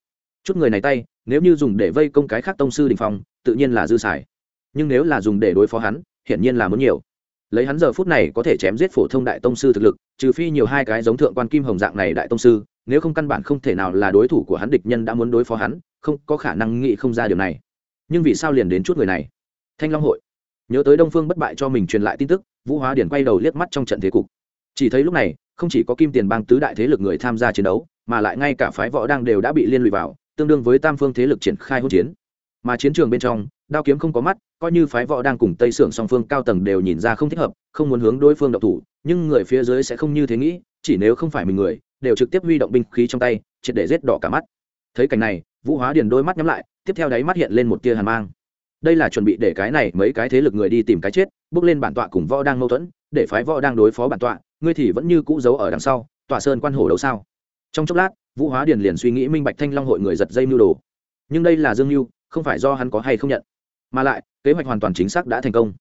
Chút người này tay, nếu như dùng để vây công cái khác tông sư đình phong, tự nhiên là dư xài. Nhưng nếu là dùng để đối phó hắn, hiển nhiên là muốn nhiều. Lấy hắn giờ phút này có thể chém giết phổ thông đại tông sư thực lực, trừ phi nhiều hai cái giống thượng quan kim hồng dạng này đại tông sư nếu không căn bản không thể nào là đối thủ của hắn địch nhân đã muốn đối phó hắn, không có khả năng nghĩ không ra điều này. Nhưng vì sao liền đến chút người này? Thanh long hội. Nhớ tới đông phương bất bại cho mình truyền lại tin tức, vũ hóa điển quay đầu liếc mắt trong trận thế cục. Chỉ thấy lúc này, không chỉ có kim tiền bang tứ đại thế lực người tham gia chiến đấu, mà lại ngay cả phái võ đang đều đã bị liên lụy vào, tương đương với tam phương thế lực triển khai hỗn chiến. Mà chiến trường bên trong, đao kiếm không có mắt, coi như phái võ đang cùng tây sưởng song phương cao tầng đều nhìn ra không thích hợp, không muốn hướng đối phương độc thủ, nhưng người phía dưới sẽ không như thế nghĩ, chỉ nếu không phải mình người đều trực tiếp huy động binh khí trong tay, triệt để giết đỏ cả mắt. Thấy cảnh này, vũ hóa điền đôi mắt nhắm lại, tiếp theo đáy mắt hiện lên một tia hàn mang. Đây là chuẩn bị để cái này mấy cái thế lực người đi tìm cái chết, bước lên bản tọa cùng võ đang mâu thuẫn, để phái võ đang đối phó bản tọa, ngươi thì vẫn như cũ giấu ở đằng sau, tọa sơn quan hổ đấu sao? Trong chốc lát, vũ hóa điền liền suy nghĩ minh bạch thanh long hội người giật dây mưu đồ. Nhưng đây là dương mưu, không phải do hắn có hay không nhận. Mà lại, kế hoạch hoàn toàn chính xác đã thành công.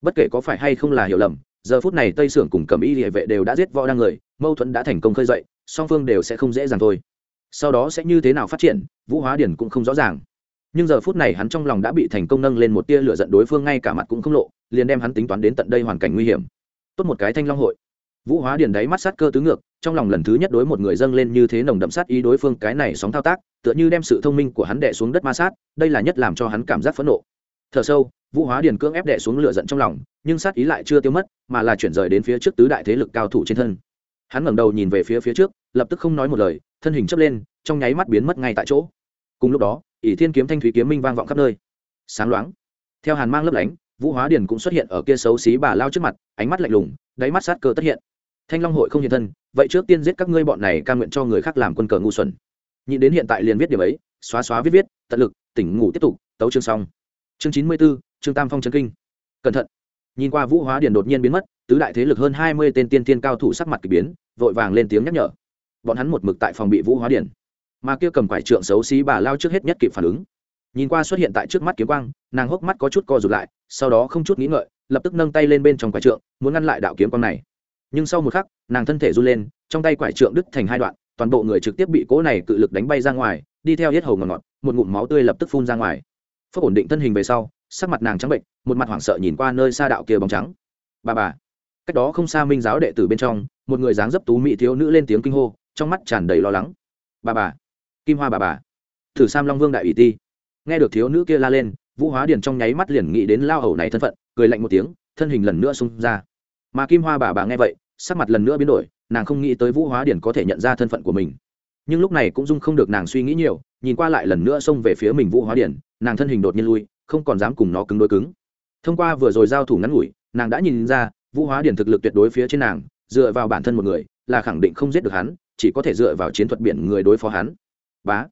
Bất kể có phải hay không là hiểu lầm giờ phút này tây sưởng cùng cầm y địa vệ đều đã giết võ đang người, mâu thuẫn đã thành công khơi dậy, song phương đều sẽ không dễ dàng thôi. Sau đó sẽ như thế nào phát triển, vũ hóa điển cũng không rõ ràng. Nhưng giờ phút này hắn trong lòng đã bị thành công nâng lên một tia lửa giận đối phương ngay cả mặt cũng không lộ, liền đem hắn tính toán đến tận đây hoàn cảnh nguy hiểm. Tốt một cái thanh long hội. Vũ hóa điển đáy mắt sát cơ tứ ngược, trong lòng lần thứ nhất đối một người dâng lên như thế nồng đậm sát ý đối phương cái này sóng thao tác, tựa như đem sự thông minh của hắn đẻ xuống đất ma sát, đây là nhất làm cho hắn cảm giác phẫn nộ. Thở sâu vũ hóa điền cưỡng ép đẻ xuống lửa giận trong lòng, nhưng sát ý lại chưa tiêu mất, mà là chuyển rời đến phía trước tứ đại thế lực cao thủ trên thân. Hắn ngẩng đầu nhìn về phía phía trước, lập tức không nói một lời, thân hình chấp lên, trong nháy mắt biến mất ngay tại chỗ. Cùng lúc đó, ỷ thiên kiếm thanh thúy kiếm minh vang vọng khắp nơi. Sáng loáng, theo hàn mang lấp lánh, vũ hóa điền cũng xuất hiện ở kia xấu xí bà lao trước mặt, ánh mắt lạnh lùng, đáy mắt sát cơ tất hiện. Thanh long hội không hiện thân, vậy trước tiên giết các ngươi bọn này ca nguyện cho người khác làm quân cờ ngu xuẩn. Nhìn đến hiện tại liền viết điểm ấy, xóa xóa viết viết, tận lực, tỉnh ngủ tiếp tục, tấu chương xong. Chương chín mươi b ố Trương tam phong chấn kinh. Cẩn thận. Nhìn qua vũ hóa điền đột nhiên biến mất, tứ đại thế lực hơn hai mươi tên tiên tiên cao thủ sắc mặt k ỳ biến, vội vàng lên tiếng nhắc nhở. Bọn hắn một mực tại phòng bị vũ hóa điền mà kia cầm quải trượng xấu xí bà lao trước hết nhất kịp phản ứng. Nhìn qua xuất hiện tại trước mắt kiếm quang, nàng hốc mắt có chút co rụt lại, sau đó không chút nghĩ ngợi, lập tức nâng tay lên bên trong quải trượng, muốn ngăn lại đạo kiếm quang này. Nhưng sau một khắc, nàng thân thể run lên, trong tay quải trượng đứt thành hai đoạn, toàn bộ người trực tiếp bị cỗ này cự lực đánh bay ra ngoài, đi theo hết hầu ngọt ngọt, một ngụm máu tươi lập tức phun ra ngoài. Phước ổn định thân hình về sau sắc mặt nàng trắng bệnh, một mặt hoảng sợ nhìn qua nơi xa đạo kia bóng trắng. Bà bà. Cách đó không xa minh giáo đệ tử bên trong, một người dáng dấp tú mỹ thiếu nữ lên tiếng kinh hô, trong mắt tràn đầy lo lắng. Bà bà. Kim hoa bà bà. Thử sam long vương đại ủy ti. Nghe được thiếu nữ kia la lên, vũ hóa điền trong nháy mắt liền nghĩ đến lao hầu này thân phận, cười lạnh một tiếng, thân hình lần nữa xung ra. Mà kim hoa bà bà nghe vậy, sắc mặt lần nữa biến đổi, nàng không nghĩ tới vũ hóa điền có thể nhận ra thân phận của mình. Nhưng lúc này cũng dung không được nàng suy nghĩ nhiều, nhìn qua lại lần nữa xông về phía mình vũ hóa điền, nàng thân hình đột nhiên lui không còn dám cùng nó cứng đối cứng. Thông qua vừa rồi giao thủ ngắn ngủi, nàng đã nhìn ra, vũ hóa điển thực lực tuyệt đối phía trên nàng, dựa vào bản thân một người, là khẳng định không giết được hắn, chỉ có thể dựa vào chiến thuật biển người đối phó hắn. Bá.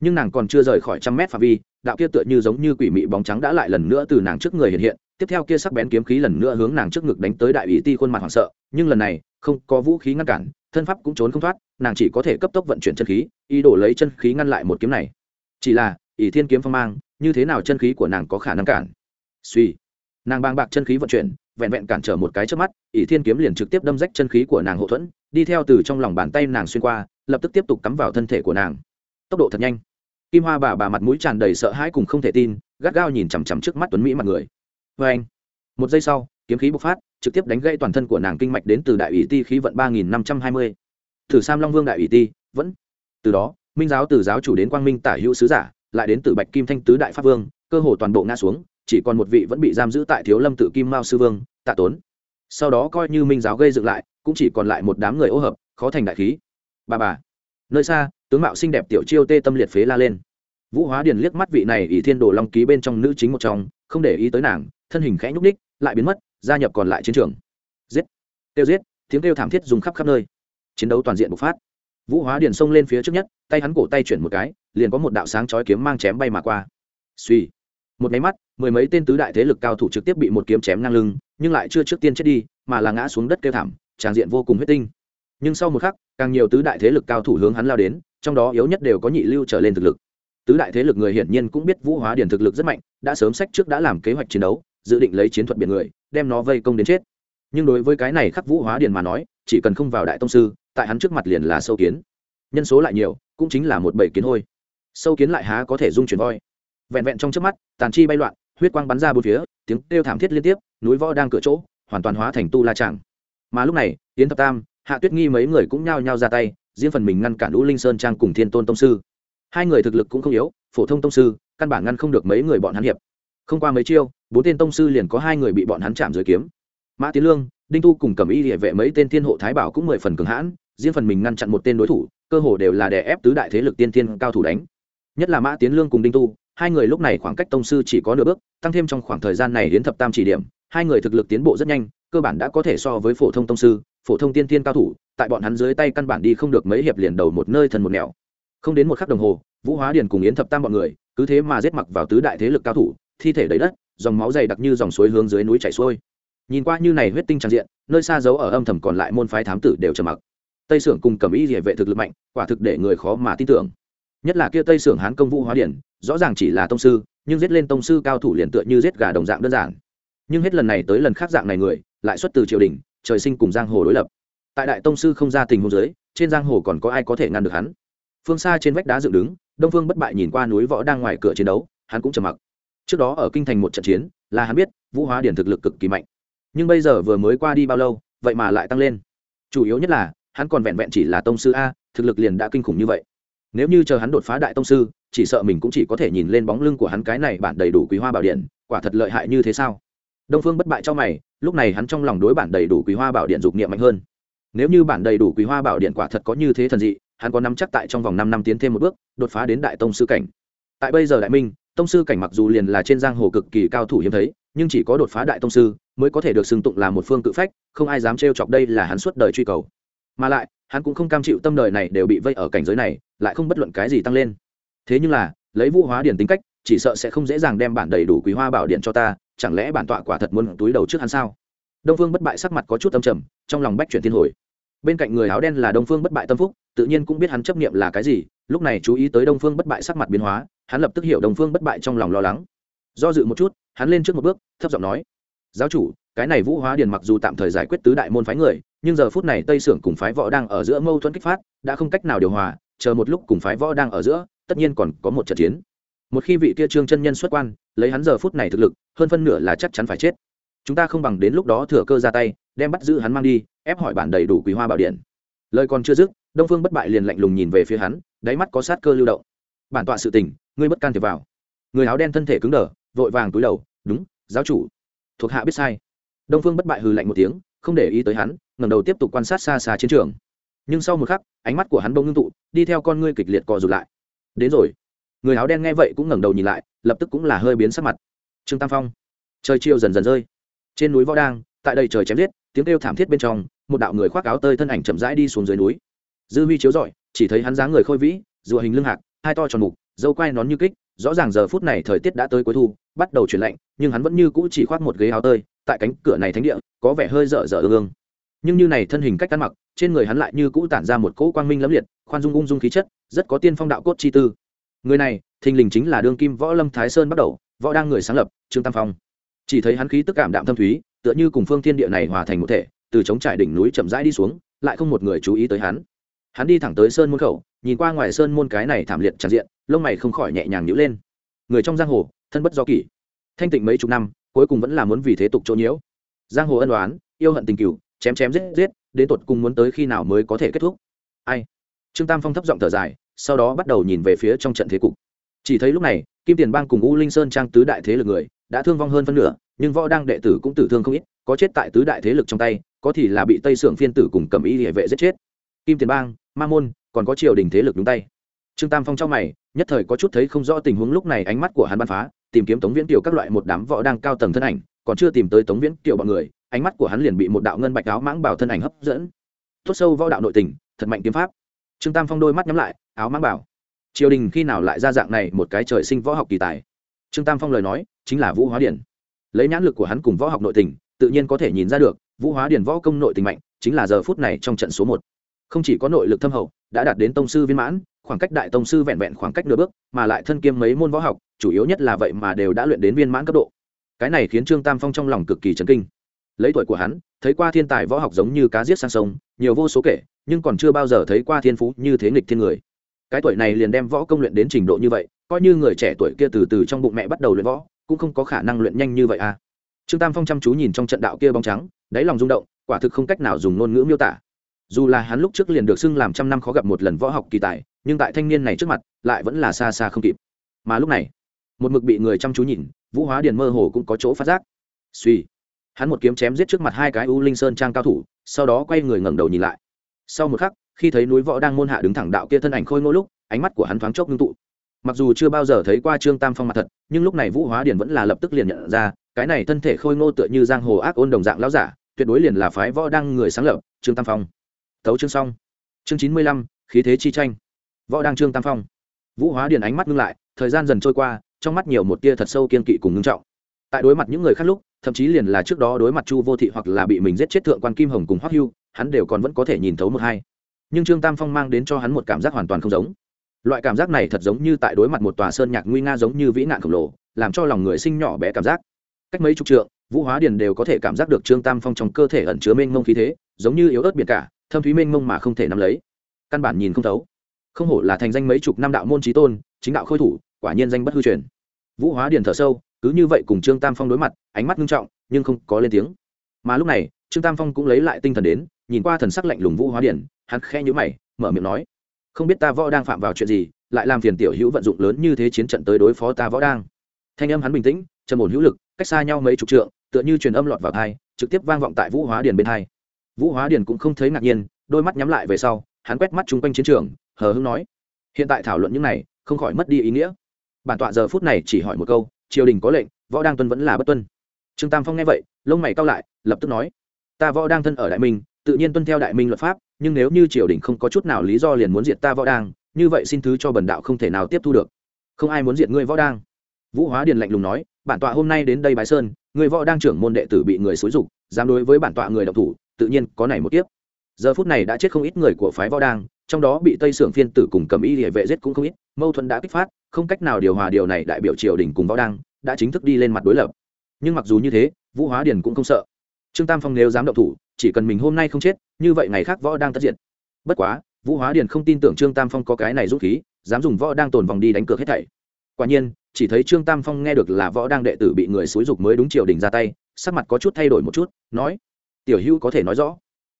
Nhưng nàng còn chưa rời khỏi trăm mét phạm vi, đạo kia tựa như giống như quỷ mị bóng trắng đã lại lần nữa từ nàng trước người hiện hiện, tiếp theo kia sắc bén kiếm khí lần nữa hướng nàng trước ngực đánh tới đại ủy ti khuôn mặt hoảng sợ, nhưng lần này, không có vũ khí ngăn cản, thân pháp cũng trốn không thoát, nàng chỉ có thể cấp tốc vận chuyển chân khí, ý đồ lấy chân khí ngăn lại một kiếm này. Chỉ là, ỷ thiên kiếm phong mang như thế nào chân khí của nàng có khả năng cản? Suy. Nàng bang bạc chân khí vận chuyển, vẹn vẹn cản trở một cái trước mắt, ỷ thiên kiếm liền trực tiếp đâm rách chân khí của nàng hậu thuẫn, đi theo từ trong lòng bàn tay nàng xuyên qua, lập tức tiếp tục cắm vào thân thể của nàng. Tốc độ thật nhanh. Kim hoa bà bà mặt mũi tràn đầy sợ hãi cùng không thể tin, gắt gao nhìn chằm chằm trước mắt tuấn mỹ mặt người. Vê anh, một giây sau, kiếm khí bộc phát, trực tiếp đánh gây toàn thân của nàng kinh mạch đến từ đại ủy ti khí vận ba nghìn năm trăm hai mươi. Thử sam long vương đại ủy ti, vẫn. Từ đó, minh giáo từ giáo chủ đến quang minh tả hữu sứ giả lại đến từ bạch kim thanh tứ đại pháp vương, cơ hồ toàn bộ ngã xuống, chỉ còn một vị vẫn bị giam giữ tại thiếu lâm tự kim mao sư vương, tạ tốn. Sau đó coi như minh giáo gây dựng lại, cũng chỉ còn lại một đám người ô hợp, khó thành đại khí. Bà bà. Nơi xa, tướng mạo xinh đẹp tiểu chiêu tê tâm liệt phế la lên. Vũ hóa điền liếc mắt vị này ỷ thiên đồ long ký bên trong nữ chính một trong, không để ý tới nàng, thân hình khẽ nhúc ních lại biến mất, gia nhập còn lại chiến trường. Giết. Tiêu giết, tiếng kêu thảm thiết dùng khắp khắp nơi. Chiến đấu toàn diện bộc phát vũ hóa điền xông lên phía trước nhất, tay hắn cổ tay chuyển một cái, liền có một đạo sáng chói kiếm mang chém bay mà qua. Suy một máy mắt, mười mấy tên tứ đại thế lực cao thủ trực tiếp bị một kiếm chém ngang lưng, nhưng lại chưa trước tiên chết đi, mà là ngã xuống đất kêu thảm tràng diện vô cùng huyết tinh. Nhưng sau một khắc, càng nhiều tứ đại thế lực cao thủ hướng hắn lao đến, trong đó yếu nhất đều có nhị lưu trở lên thực lực. Tứ đại thế lực người hiển nhiên cũng biết vũ hóa Điền thực lực rất mạnh, đã sớm sách trước đã làm kế hoạch chiến đấu, dự định lấy chiến thuật biển người, đem nó vây công đến chết. Nhưng đối với cái này khắc vũ hóa Điền mà nói, chỉ cần không vào đại tông sư tại hắn trước mặt liền là sâu kiến. Nhân số lại nhiều, cũng chính là một bầy kiến hôi. Sâu kiến lại há có thể dung chuyển voi. Vẹn vẹn trong trước mắt, tàn chi bay loạn, huyết quang bắn ra bốn phía, tiếng kêu thảm thiết liên tiếp, núi võ đang cửa chỗ, hoàn toàn hóa thành tu la tràng mà lúc này, yến thập tam, hạ tuyết nghi mấy người cũng nhao nhao ra tay, riêng phần mình ngăn cản lũ linh sơn trang cùng thiên tôn tông sư. Hai người thực lực cũng không yếu, phổ thông tông sư, căn bản ngăn không được mấy người bọn hắn hiệp. Không qua mấy chiêu, bốn tên tông sư liền có hai người bị bọn hắn chạm dưới kiếm. Mã tiến lương, đinh tu cùng cầm y địa vệ mấy tên thiên hộ thái bảo cũng mười phần cường hãn riêng phần mình ngăn chặn một tên đối thủ, cơ hồ đều là đè ép tứ đại thế lực tiên thiên cao thủ đánh. Nhất là mã tiến lương cùng đinh tu, hai người lúc này khoảng cách tông sư chỉ có nửa bước, tăng thêm trong khoảng thời gian này đến thập tam chỉ điểm, hai người thực lực tiến bộ rất nhanh, cơ bản đã có thể so với phổ thông tông sư, phổ thông tiên tiên cao thủ, tại bọn hắn dưới tay căn bản đi không được mấy hiệp liền đầu một nơi thần một nẻo. Không đến một khắc đồng hồ, vũ hóa điền cùng yến thập tam bọn người, cứ thế mà giết mặc vào tứ đại thế lực cao thủ, thi thể đầy đất, dòng máu dày đặc như dòng suối hướng dưới núi chảy xuôi. Nhìn qua như này huyết tinh tràn diện, nơi xa giấu ở âm thầm còn lại môn phái thám tử đều trầm mặc tây sưởng cùng cầm y địa vệ thực lực mạnh, quả thực để người khó mà tin tưởng. Nhất là kia tây sưởng hán công vũ hóa điển, rõ ràng chỉ là tông sư, nhưng giết lên tông sư cao thủ liền tựa như giết gà đồng dạng đơn giản. Nhưng hết lần này tới lần khác dạng này người, lại xuất từ triều đình, trời sinh cùng giang hồ đối lập. Tại đại tông sư không ra tình hồ dưới, trên giang hồ còn có ai có thể ngăn được hắn? Phương xa trên vách đá dựng đứng, đông phương bất bại nhìn qua núi võ đang ngoài cửa chiến đấu, hắn cũng trầm mặc. Trước đó ở kinh thành một trận chiến, là hắn biết, vũ hóa điển thực lực cực kỳ mạnh. Nhưng bây giờ vừa mới qua đi bao lâu, vậy mà lại tăng lên. Chủ yếu nhất là hắn còn vẹn vẹn chỉ là tông sư a, thực lực liền đã kinh khủng như vậy. Nếu như chờ hắn đột phá đại tông sư, chỉ sợ mình cũng chỉ có thể nhìn lên bóng lưng của hắn cái này bản đầy đủ quý hoa bảo điện, quả thật lợi hại như thế sao? Đông phương bất bại cho mày, lúc này hắn trong lòng đối bản đầy đủ quý hoa bảo điện dục niệm mạnh hơn. Nếu như bản đầy đủ quý hoa bảo điện quả thật có như thế thần dị, hắn có nắm chắc tại trong vòng năm năm tiến thêm một bước, đột phá đến đại tông sư cảnh. Tại bây giờ đại minh, tông sư cảnh mặc dù liền là trên giang hồ cực kỳ cao thủ hiếm thấy, nhưng chỉ có đột phá đại tông sư mới có thể được xưng tụng là một phương cự phách, không ai dám trêu chọc đây là hắn suốt đời truy cầu mà lại, hắn cũng không cam chịu tâm đời này đều bị vây ở cảnh giới này, lại không bất luận cái gì tăng lên. Thế nhưng là, lấy vũ hóa điển tính cách, chỉ sợ sẽ không dễ dàng đem bản đầy đủ quý hoa bảo điện cho ta, chẳng lẽ bản tọa quả thật muốn túi đầu trước hắn sao? Đông phương bất bại sắc mặt có chút âm trầm, trong lòng bách chuyển thiên hồi. Bên cạnh người áo đen là đông phương bất bại tâm phúc, tự nhiên cũng biết hắn chấp nghiệm là cái gì, lúc này chú ý tới đông phương bất bại sắc mặt biến hóa, hắn lập tức hiểu đông phương bất bại trong lòng lo lắng. Do dự một chút, hắn lên trước một bước, thấp giọng nói, giáo chủ cái này vũ hóa điền mặc dù tạm thời giải quyết tứ đại môn phái người, nhưng giờ phút này tây sưởng cùng phái võ đang ở giữa mâu thuẫn kích phát, đã không cách nào điều hòa, chờ một lúc cùng phái võ đang ở giữa, tất nhiên còn có một trận chiến. Một khi vị kia trương chân nhân xuất quan, lấy hắn giờ phút này thực lực, hơn phân nửa là chắc chắn phải chết. Chúng ta không bằng đến lúc đó thừa cơ ra tay, đem bắt giữ hắn mang đi, ép hỏi bản đầy đủ quý hoa bảo điện. Lời còn chưa dứt, đông phương bất bại liền lạnh lùng nhìn về phía hắn, đáy mắt có sát cơ lưu động. Bản tọa sự tình, ngươi bất can thiệp vào. Người áo đen thân thể cứng đờ, vội vàng túi đầu, đúng, giáo chủ. Thuộc hạ biết sai đông phương bất bại hừ lạnh một tiếng, không để ý tới hắn, ngẩng đầu tiếp tục quan sát xa xa chiến trường. Nhưng sau một khắc, ánh mắt của hắn bỗng ngưng tụ, đi theo con ngươi kịch liệt co rụt lại. Đến rồi. Người áo đen nghe vậy cũng ngẩng đầu nhìn lại, lập tức cũng là hơi biến sắc mặt. Trương tam phong. Trời chiều dần dần rơi. Trên núi võ đang, tại đây trời chém giết, tiếng kêu thảm thiết bên trong, một đạo người khoác áo tơi thân ảnh chậm rãi đi xuống dưới núi. Dư huy chiếu rọi, chỉ thấy hắn dáng người khôi vĩ, rùa hình lưng hạc, hai to tròn mục, dâu quai nón như kích, rõ ràng giờ phút này thời tiết đã tới cuối thu, bắt đầu chuyển lạnh, nhưng hắn vẫn như cũ chỉ khoác một ghế áo tơi tại cánh cửa này thánh địa, có vẻ hơi dở dở ương ương. Nhưng như này thân hình cách ăn mặc, trên người hắn lại như cũ tản ra một cỗ quang minh lẫm liệt, khoan dung ung dung khí chất, rất có tiên phong đạo cốt chi tư. Người này, thình lình chính là đương kim võ lâm thái sơn bắt đầu, võ đang người sáng lập, trương tam phong. Chỉ thấy hắn khí tức cảm đạm thâm thúy, tựa như cùng phương thiên địa này hòa thành một thể, từ chống trải đỉnh núi chậm rãi đi xuống, lại không một người chú ý tới hắn. Hắn đi thẳng tới sơn môn khẩu, nhìn qua ngoài sơn môn cái này thảm liệt tràn diện, lông mày không khỏi nhẹ nhàng nhữ lên. Người trong giang hồ, thân bất do kỷ. Thanh tịnh mấy chục năm cuối cùng vẫn là muốn vì thế tục chỗ nhiễu. Giang hồ ân đoán yêu hận tình cựu chém chém giết giết, đến tột cùng muốn tới khi nào mới có thể kết thúc. Ai? Trương tam phong thấp giọng thở dài, sau đó bắt đầu nhìn về phía trong trận thế cục. Chỉ thấy lúc này, kim tiền bang cùng u linh sơn trang tứ đại thế lực người, đã thương vong hơn phân nửa, nhưng võ đăng đệ tử cũng tử thương không ít, có chết tại tứ đại thế lực trong tay, có thì là bị tây sưởng phiên tử cùng cầm y địa vệ giết chết. Kim tiền bang, ma môn, còn có triều đình thế lực đúng tay. Trương tam phong trong mày, nhất thời có chút thấy không rõ tình huống lúc này ánh mắt của hắn bắn phá tìm kiếm tống viễn kiều các loại một đám võ đang cao tầng thân ảnh, còn chưa tìm tới tống viễn kiều bọn người, ánh mắt của hắn liền bị một đạo ngân bạch áo mãng bảo thân ảnh hấp dẫn. Tốt sâu võ đạo nội tình, thật mạnh kiếm pháp. Trương tam phong đôi mắt nhắm lại, áo mãng bảo. Triều đình khi nào lại ra dạng này một cái trời sinh võ học kỳ tài? Trương tam phong lời nói, chính là vũ hóa điển. Lấy nhãn lực của hắn cùng võ học nội tình, tự nhiên có thể nhìn ra được, vũ hóa điển võ công nội tình mạnh, chính là giờ phút này trong trận số một. Không chỉ có nội lực thâm hậu, đã đạt đến tông sư viên mãn khoảng cách đại tông sư vẹn vẹn khoảng cách nửa bước, mà lại thân kiêm mấy môn võ học, chủ yếu nhất là vậy mà đều đã luyện đến viên mãn cấp độ. Cái này khiến trương tam phong trong lòng cực kỳ chấn kinh. Lấy tuổi của hắn, thấy qua thiên tài võ học giống như cá giết sang sông, nhiều vô số kể, nhưng còn chưa bao giờ thấy qua thiên phú như thế nghịch thiên người. Cái tuổi này liền đem võ công luyện đến trình độ như vậy, coi như người trẻ tuổi kia từ từ trong bụng mẹ bắt đầu luyện võ, cũng không có khả năng luyện nhanh như vậy à. Trương tam phong chăm chú nhìn trong trận đạo kia bóng trắng, đáy lòng rung động, quả thực không cách nào dùng ngôn ngữ miêu tả. Dù là hắn lúc trước liền được xưng làm trăm năm khó gặp một lần võ học kỳ tài nhưng tại thanh niên này trước mặt lại vẫn là xa xa không kịp. Mà lúc này, một mực bị người chăm chú nhìn, vũ hóa điền mơ hồ cũng có chỗ phát giác. Suy hắn một kiếm chém giết trước mặt hai cái u linh sơn trang cao thủ, sau đó quay người ngẩng đầu nhìn lại. Sau một khắc, khi thấy núi võ đang môn hạ đứng thẳng đạo kia thân ảnh khôi ngô lúc, ánh mắt của hắn thoáng chốc ngưng tụ. Mặc dù chưa bao giờ thấy qua trương tam phong mặt thật, nhưng lúc này vũ hóa điền vẫn là lập tức liền nhận ra, cái này thân thể khôi ngô tựa như giang hồ ác ôn đồng dạng lão giả, tuyệt đối liền là phái võ đang người sáng lập, trương tam phong. Tấu chương xong. Chương chín mươi lăm, khí thế chi tranh võ đang trương tam phong. Vũ hóa điền ánh mắt ngưng lại, thời gian dần trôi qua, trong mắt nhiều một tia thật sâu kiên kỵ cùng ngưng trọng. Tại đối mặt những người khác lúc, thậm chí liền là trước đó đối mặt chu vô thị hoặc là bị mình giết chết thượng quan kim hồng cùng hoắc hưu, hắn đều còn vẫn có thể nhìn thấu một hai. Nhưng trương tam phong mang đến cho hắn một cảm giác hoàn toàn không giống. Loại cảm giác này thật giống như tại đối mặt một tòa sơn nhạc nguy nga giống như vĩ nạn khổng lồ, làm cho lòng người sinh nhỏ bé cảm giác. Cách mấy chục trượng, vũ hóa điền đều có thể cảm giác được trương tam phong trong cơ thể ẩn chứa mênh mông khí thế, giống như yếu ớt biệt cả, thâm thúy mênh mông mà không thể nắm lấy. Căn bản nhìn không thấu không hổ là thành danh mấy chục năm đạo môn trí tôn, chính đạo khôi thủ, quả nhiên danh bất hư truyền. Vũ hóa điền thở sâu, cứ như vậy cùng trương tam phong đối mặt, ánh mắt nghiêm trọng, nhưng không có lên tiếng. Mà lúc này, trương tam phong cũng lấy lại tinh thần đến, nhìn qua thần sắc lạnh lùng vũ hóa điền, hắn khẽ nhíu mày, mở miệng nói, không biết ta võ đang phạm vào chuyện gì, lại làm phiền tiểu hữu vận dụng lớn như thế chiến trận tới đối phó ta võ đang. Thanh âm hắn bình tĩnh, trầm ổn hữu lực, cách xa nhau mấy chục trượng, tựa như truyền âm lọt vào thai trực tiếp vang vọng tại vũ hóa điền bên thai vũ hóa điền cũng không thấy ngạc nhiên, đôi mắt nhắm lại về sau, hắn quét mắt chung quanh chiến trường hờ hưng nói. Hiện tại thảo luận những này, không khỏi mất đi ý nghĩa. Bản tọa giờ phút này chỉ hỏi một câu, triều đình có lệnh, võ đang tuân vẫn là bất tuân. Trương tam phong nghe vậy, lông mày cao lại, lập tức nói, ta võ đang thân ở đại minh, tự nhiên tuân theo đại minh luật pháp, nhưng nếu như triều đình không có chút nào lý do liền muốn diệt ta võ đang như vậy xin thứ cho bần đạo không thể nào tiếp thu được. Không ai muốn diệt ngươi võ đang vũ hóa điền lạnh lùng nói, bản tọa hôm nay đến đây bái sơn, người võ đang trưởng môn đệ tử bị người xúi dục, dám đối với bản tọa người độc thủ, tự nhiên có này một kiếp. Giờ phút này đã chết không ít người của phái võ đang trong đó bị tây sưởng phiên tử cùng cầm y địa vệ giết cũng không ít, mâu thuẫn đã kích phát, không cách nào điều hòa điều này đại biểu triều đình cùng võ đăng, đã chính thức đi lên mặt đối lập. Nhưng mặc dù như thế, vũ hóa điền cũng không sợ. Trương tam phong nếu dám động thủ, chỉ cần mình hôm nay không chết, như vậy ngày khác võ đang tất diện bất quá, vũ hóa điền không tin tưởng trương tam phong có cái này rút khí, dám dùng võ đang tồn vòng đi đánh cược hết thảy. Quả nhiên, chỉ thấy trương tam phong nghe được là võ đang đệ tử bị người xúi dục mới đúng triều đình ra tay, sắc mặt có chút thay đổi một chút, nói, tiểu hữu có thể nói rõ,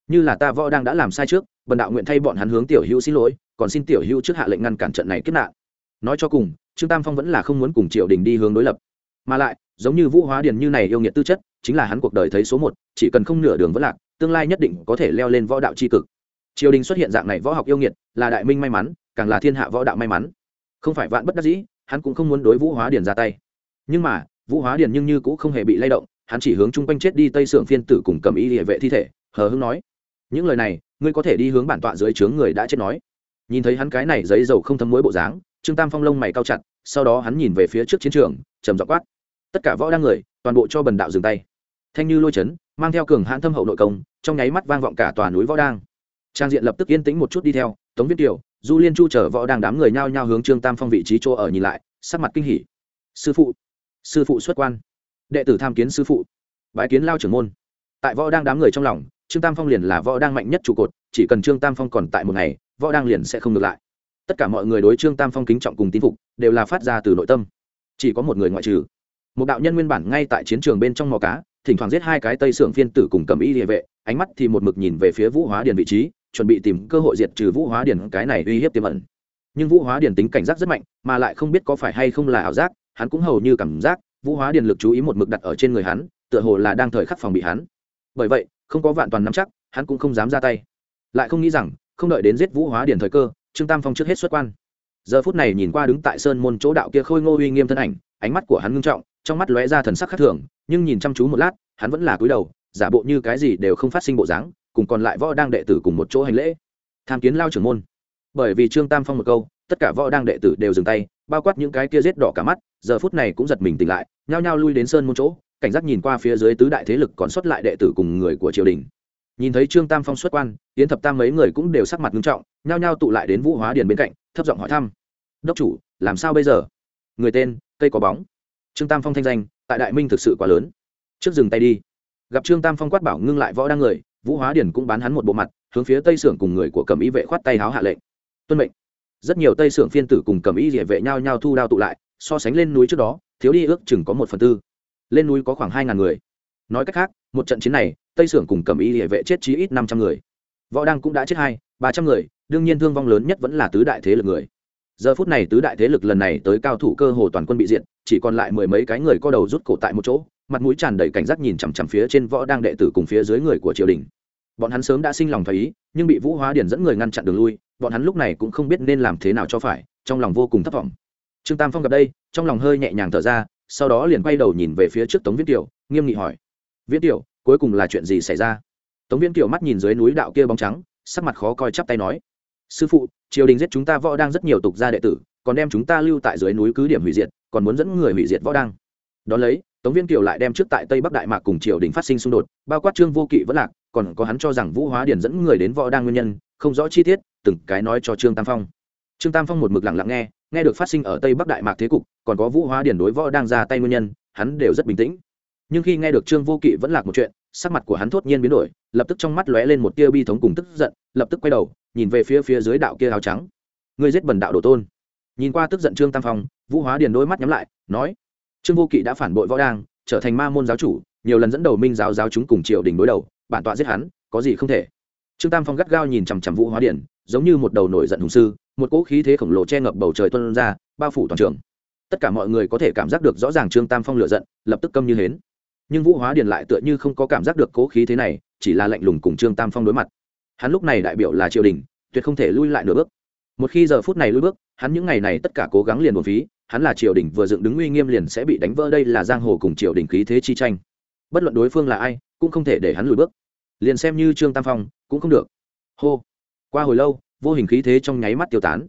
như là ta võ đang đã làm sai trước bần đạo nguyện thay bọn hắn hướng tiểu hữu xin lỗi, còn xin tiểu hữu trước hạ lệnh ngăn cản trận này kết nạn. Nói cho cùng, trương tam phong vẫn là không muốn cùng triều đình đi hướng đối lập. Mà lại, giống như vũ hóa điền như này yêu nghiệt tư chất, chính là hắn cuộc đời thấy số một, chỉ cần không nửa đường vẫn lạc, tương lai nhất định có thể leo lên võ đạo c h i cực. Triều đình xuất hiện dạng này võ học yêu nghiệt, là đại minh may mắn, càng là thiên hạ võ đạo may mắn. Không phải vạn bất đắc dĩ, hắn cũng không muốn đối vũ hóa điền ra tay. Nhưng mà, vũ hóa điền nhưng như cũng không hề bị lay động, hắn chỉ hướng chung quanh chết đi tây sưởng phiên tử cùng cầm y địa vệ thi thể, hờ hưng nói những lời này, ngươi có thể đi hướng bản tọa dưới trướng người đã chết nói. Nhìn thấy hắn cái này giấy dầu không thấm muối bộ dáng, trương tam phong lông mày cao chặt, sau đó hắn nhìn về phía trước chiến trường, trầm dọc quát. Tất cả võ đang người, toàn bộ cho bần đạo dừng tay. Thanh như lôi chấn, mang theo cường hãn thâm hậu nội công, trong nháy mắt vang vọng cả tòa núi võ đang. Trang diện lập tức yên tĩnh một chút đi theo, tống viết kiều, du liên chu chở võ đang đám người nhao nhao hướng trương tam phong vị trí chỗ ở nhìn lại, sắc mặt kinh hỉ. Sư phụ sư phụ xuất quan. Đệ tử tham kiến sư phụ. Bái kiến lao trưởng môn. Tại võ đang đám người trong lòng trương tam phong liền là võ đang mạnh nhất trụ cột, chỉ cần trương tam phong còn tại một ngày, võ đang liền sẽ không ngược lại. Tất cả mọi người đối trương tam phong kính trọng cùng tín phục, đều là phát ra từ nội tâm. Chỉ có một người ngoại trừ. Một đạo nhân nguyên bản ngay tại chiến trường bên trong mò cá, thỉnh thoảng giết hai cái tây sưởng phiên tử cùng cầm y địa vệ, ánh mắt thì một mực nhìn về phía vũ hóa điền vị trí, chuẩn bị tìm cơ hội diệt trừ vũ hóa điền, cái này uy hiếp tiềm ẩn. Nhưng vũ hóa điền tính cảnh giác rất mạnh, mà lại không biết có phải hay không là ảo giác, hắn cũng hầu như cảm giác vũ hóa điền lực chú ý một mực đặt ở trên người hắn, tựa hồ là đang thời khắc phòng bị hắn. Bởi vậy không có vạn toàn nắm chắc, hắn cũng không dám ra tay. Lại không nghĩ rằng, không đợi đến giết vũ hóa điển thời cơ, trương tam phong trước hết xuất quan. Giờ phút này nhìn qua đứng tại sơn môn chỗ đạo kia khôi ngô uy nghiêm thân ảnh, ánh mắt của hắn ngưng trọng, trong mắt lóe ra thần sắc khác thường, nhưng nhìn chăm chú một lát, hắn vẫn là cúi đầu, giả bộ như cái gì đều không phát sinh bộ dáng, cùng còn lại võ đang đệ tử cùng một chỗ hành lễ. Tham kiến lao trưởng môn. Bởi vì trương tam phong một câu, tất cả võ đang đệ tử đều dừng tay, bao quát những cái kia rết đỏ cả mắt, giờ phút này cũng giật mình tỉnh lại, nhao nhao lui đến sơn môn chỗ cảnh giác nhìn qua phía dưới tứ đại thế lực còn xuất lại đệ tử cùng người của triều đình. Nhìn thấy trương tam phong xuất quan, yến thập tam mấy người cũng đều sắc mặt nghiêm trọng, nhao nhao tụ lại đến vũ hóa điền bên cạnh, thấp giọng hỏi thăm. Đốc chủ, làm sao bây giờ? Người tên, cây có bóng. Trương tam phong thanh danh, tại đại minh thực sự quá lớn. Trước dừng tay đi. Gặp trương tam phong quát bảo ngưng lại võ đang người, vũ hóa điền cũng bán hắn một bộ mặt, hướng phía tây sưởng cùng người của cầm ý vệ khoát tay háo hạ lệnh. Tuân mệnh. Rất nhiều tây sưởng phiên tử cùng cầm ý địa vệ nhau nhau thu đao tụ lại, so sánh lên núi trước đó, thiếu đi ước chừng có một phần tư lên núi có khoảng hai ngàn người. Nói cách khác, một trận chiến này, tây sưởng cùng cầm Y địa vệ chết chí ít năm trăm người. Võ đăng cũng đã chết hai, ba trăm người, đương nhiên thương vong lớn nhất vẫn là tứ đại thế lực người. Giờ phút này tứ đại thế lực lần này tới cao thủ cơ hồ toàn quân bị diện chỉ còn lại mười mấy cái người co đầu rút cổ tại một chỗ, mặt mũi tràn đầy cảnh giác nhìn chằm chằm phía trên võ đang đệ tử cùng phía dưới người của triều đình. Bọn hắn sớm đã sinh lòng thấy ý, nhưng bị vũ hóa điển dẫn người ngăn chặn đường lui, bọn hắn lúc này cũng không biết nên làm thế nào cho phải, trong lòng vô cùng thất vọng. Trương tam phong gặp đây, trong lòng hơi nhẹ nhàng thở ra sau đó liền quay đầu nhìn về phía trước tống viễn kiều, nghiêm nghị hỏi, viễn kiều, cuối cùng là chuyện gì xảy ra? Tống viễn kiều mắt nhìn dưới núi đạo kia bóng trắng, sắc mặt khó coi chắp tay nói, sư phụ, triều đình giết chúng ta võ đang rất nhiều tục gia đệ tử, còn đem chúng ta lưu tại dưới núi cứ điểm hủy diệt, còn muốn dẫn người hủy diệt võ đang. Đón lấy, tống viên kiều lại đem trước tại tây bắc đại mạc cùng triều đình phát sinh xung đột, bao quát trương vô kỵ vẫn lạc, còn có hắn cho rằng vũ hóa điển dẫn người đến võ đang nguyên nhân, không rõ chi tiết, từng cái nói cho trương tam phong. Trương tam phong một mực lặng lặng nghe nghe được phát sinh ở tây bắc đại mạc thế cục còn có vũ hóa điển đối võ đang ra tay nguyên nhân, hắn đều rất bình tĩnh. Nhưng khi nghe được trương vô kỵ vẫn lạc một chuyện, sắc mặt của hắn thốt nhiên biến đổi, lập tức trong mắt lóe lên một tia bi thống cùng tức giận, lập tức quay đầu, nhìn về phía phía dưới đạo kia áo trắng. Ngươi giết bần đạo đồ tôn. Nhìn qua tức giận trương tam phong, vũ hóa điền đôi mắt nhắm lại, nói, trương vô kỵ đã phản bội võ đang, trở thành ma môn giáo chủ, nhiều lần dẫn đầu minh giáo giáo chúng cùng triều đình đối đầu, bản tọa giết hắn, có gì không thể? Trương tam phong gắt gao nhìn chằm chằm vũ hóa điển giống như một đầu nổi giận hùng sư, một cỗ khí thế khổng lồ che ngập bầu trời tuân ra, bao phủ toàn trường tất cả mọi người có thể cảm giác được rõ ràng trương tam phong lựa giận, lập tức câm như hến. Nhưng vũ hóa điền lại tựa như không có cảm giác được cố khí thế này, chỉ là lạnh lùng cùng trương tam phong đối mặt. Hắn lúc này đại biểu là triều đình, tuyệt không thể lui lại nửa bước. Một khi giờ phút này lui bước, hắn những ngày này tất cả cố gắng liền một phí, hắn là triều đình vừa dựng đứng uy nghiêm liền sẽ bị đánh vỡ, đây là giang hồ cùng triều đình khí thế chi tranh. Bất luận đối phương là ai, cũng không thể để hắn lùi bước. Liền xem như trương tam phong, cũng không được. Hô. Qua hồi lâu, vô hình khí thế trong nháy mắt tiêu tán.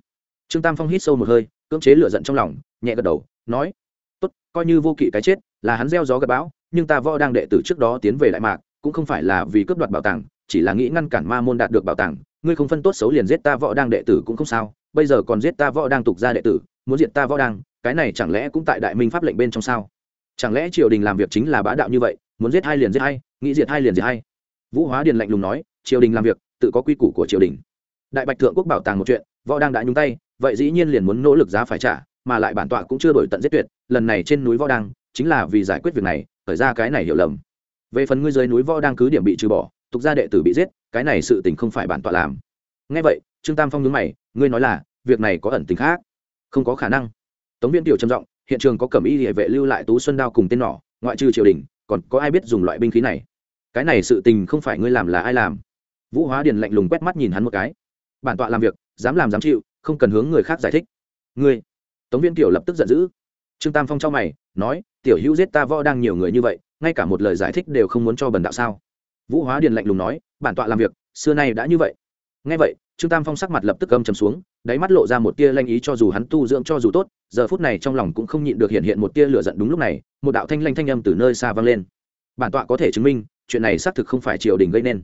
Trương tam phong hít sâu một hơi, cưỡng chế lửa giận trong lòng nhẹ gật đầu, nói, tốt, coi như vô kỵ cái chết, là hắn gieo gió gặp bão, nhưng ta võ đang đệ tử trước đó tiến về đại mạc, cũng không phải là vì cướp đoạt bảo tàng, chỉ là nghĩ ngăn cản ma môn đạt được bảo tàng. Ngươi không phân tốt xấu liền giết ta võ đang đệ tử cũng không sao, bây giờ còn giết ta võ đang tục ra đệ tử, muốn diệt ta võ đang, cái này chẳng lẽ cũng tại đại minh pháp lệnh bên trong sao? Chẳng lẽ triều đình làm việc chính là bá đạo như vậy, muốn giết hai liền giết hai, nghĩ diệt hai liền diệt hai? Vũ hóa điền lạnh lùng nói, triều đình làm việc, tự có quy củ của triều đình. Đại bạch thượng quốc bảo tàng một chuyện, võ đang đã nhúng tay, vậy dĩ nhiên liền muốn nỗ lực giá phải trả mà lại bản tọa cũng chưa đổi tận giết tuyệt, lần này trên núi võ đang chính là vì giải quyết việc này, khởi ra cái này hiểu lầm. Về phần ngươi dưới núi võ đang cứ điểm bị trừ bỏ, tục gia đệ tử bị giết, cái này sự tình không phải bản tọa làm. Ngay vậy, trương tam phong nhớ mày, ngươi nói là, việc này có ẩn tình khác? Không có khả năng. Tống viên tiểu trầm giọng, hiện trường có cẩm y địa vệ lưu lại tú xuân đao cùng tên nỏ, ngoại trừ triều đình, còn có ai biết dùng loại binh khí này? Cái này sự tình không phải ngươi làm là ai làm? Vũ hóa điền lạnh lùng quét mắt nhìn hắn một cái. Bản tọa làm việc, dám làm dám chịu, không cần hướng người khác giải thích. Ngươi tống viên tiểu lập tức giận dữ. Trương tam phong cho mày, nói, tiểu hữu giết ta võ đang nhiều người như vậy, ngay cả một lời giải thích đều không muốn cho bần đạo sao? Vũ hóa điền lạnh lùng nói, bản tọa làm việc, xưa nay đã như vậy. Ngay vậy, trương tam phong sắc mặt lập tức âm trầm xuống, đáy mắt lộ ra một tia lanh ý cho dù hắn tu dưỡng cho dù tốt, giờ phút này trong lòng cũng không nhịn được hiện hiện một tia lửa giận đúng lúc này, một đạo thanh lanh thanh âm từ nơi xa vang lên. Bản tọa có thể chứng minh, chuyện này xác thực không phải triều đình gây nên.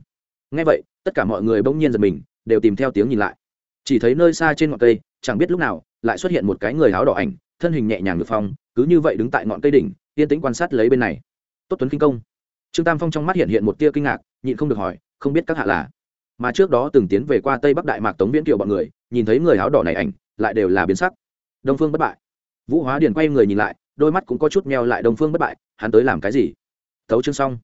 Ngay vậy, tất cả mọi người bỗng nhiên giật mình, đều tìm theo tiếng nhìn lại chỉ thấy nơi xa trên ngọn cây, chẳng biết lúc nào, lại xuất hiện một cái người áo đỏ ảnh, thân hình nhẹ nhàng ngược phong, cứ như vậy đứng tại ngọn cây đỉnh, yên tĩnh quan sát lấy bên này. Tốt tuấn kinh công. Trương tam phong trong mắt hiện hiện một tia kinh ngạc, nhịn không được hỏi, không biết các hạ là. Mà trước đó từng tiến về qua tây bắc đại mạc tống viễn kiều bọn người, nhìn thấy người áo đỏ này ảnh, lại đều là biến sắc. Đông phương bất bại. Vũ hóa điền quay người nhìn lại, đôi mắt cũng có chút meo lại đông phương bất bại, hắn tới làm cái gì? Tấu chương xong.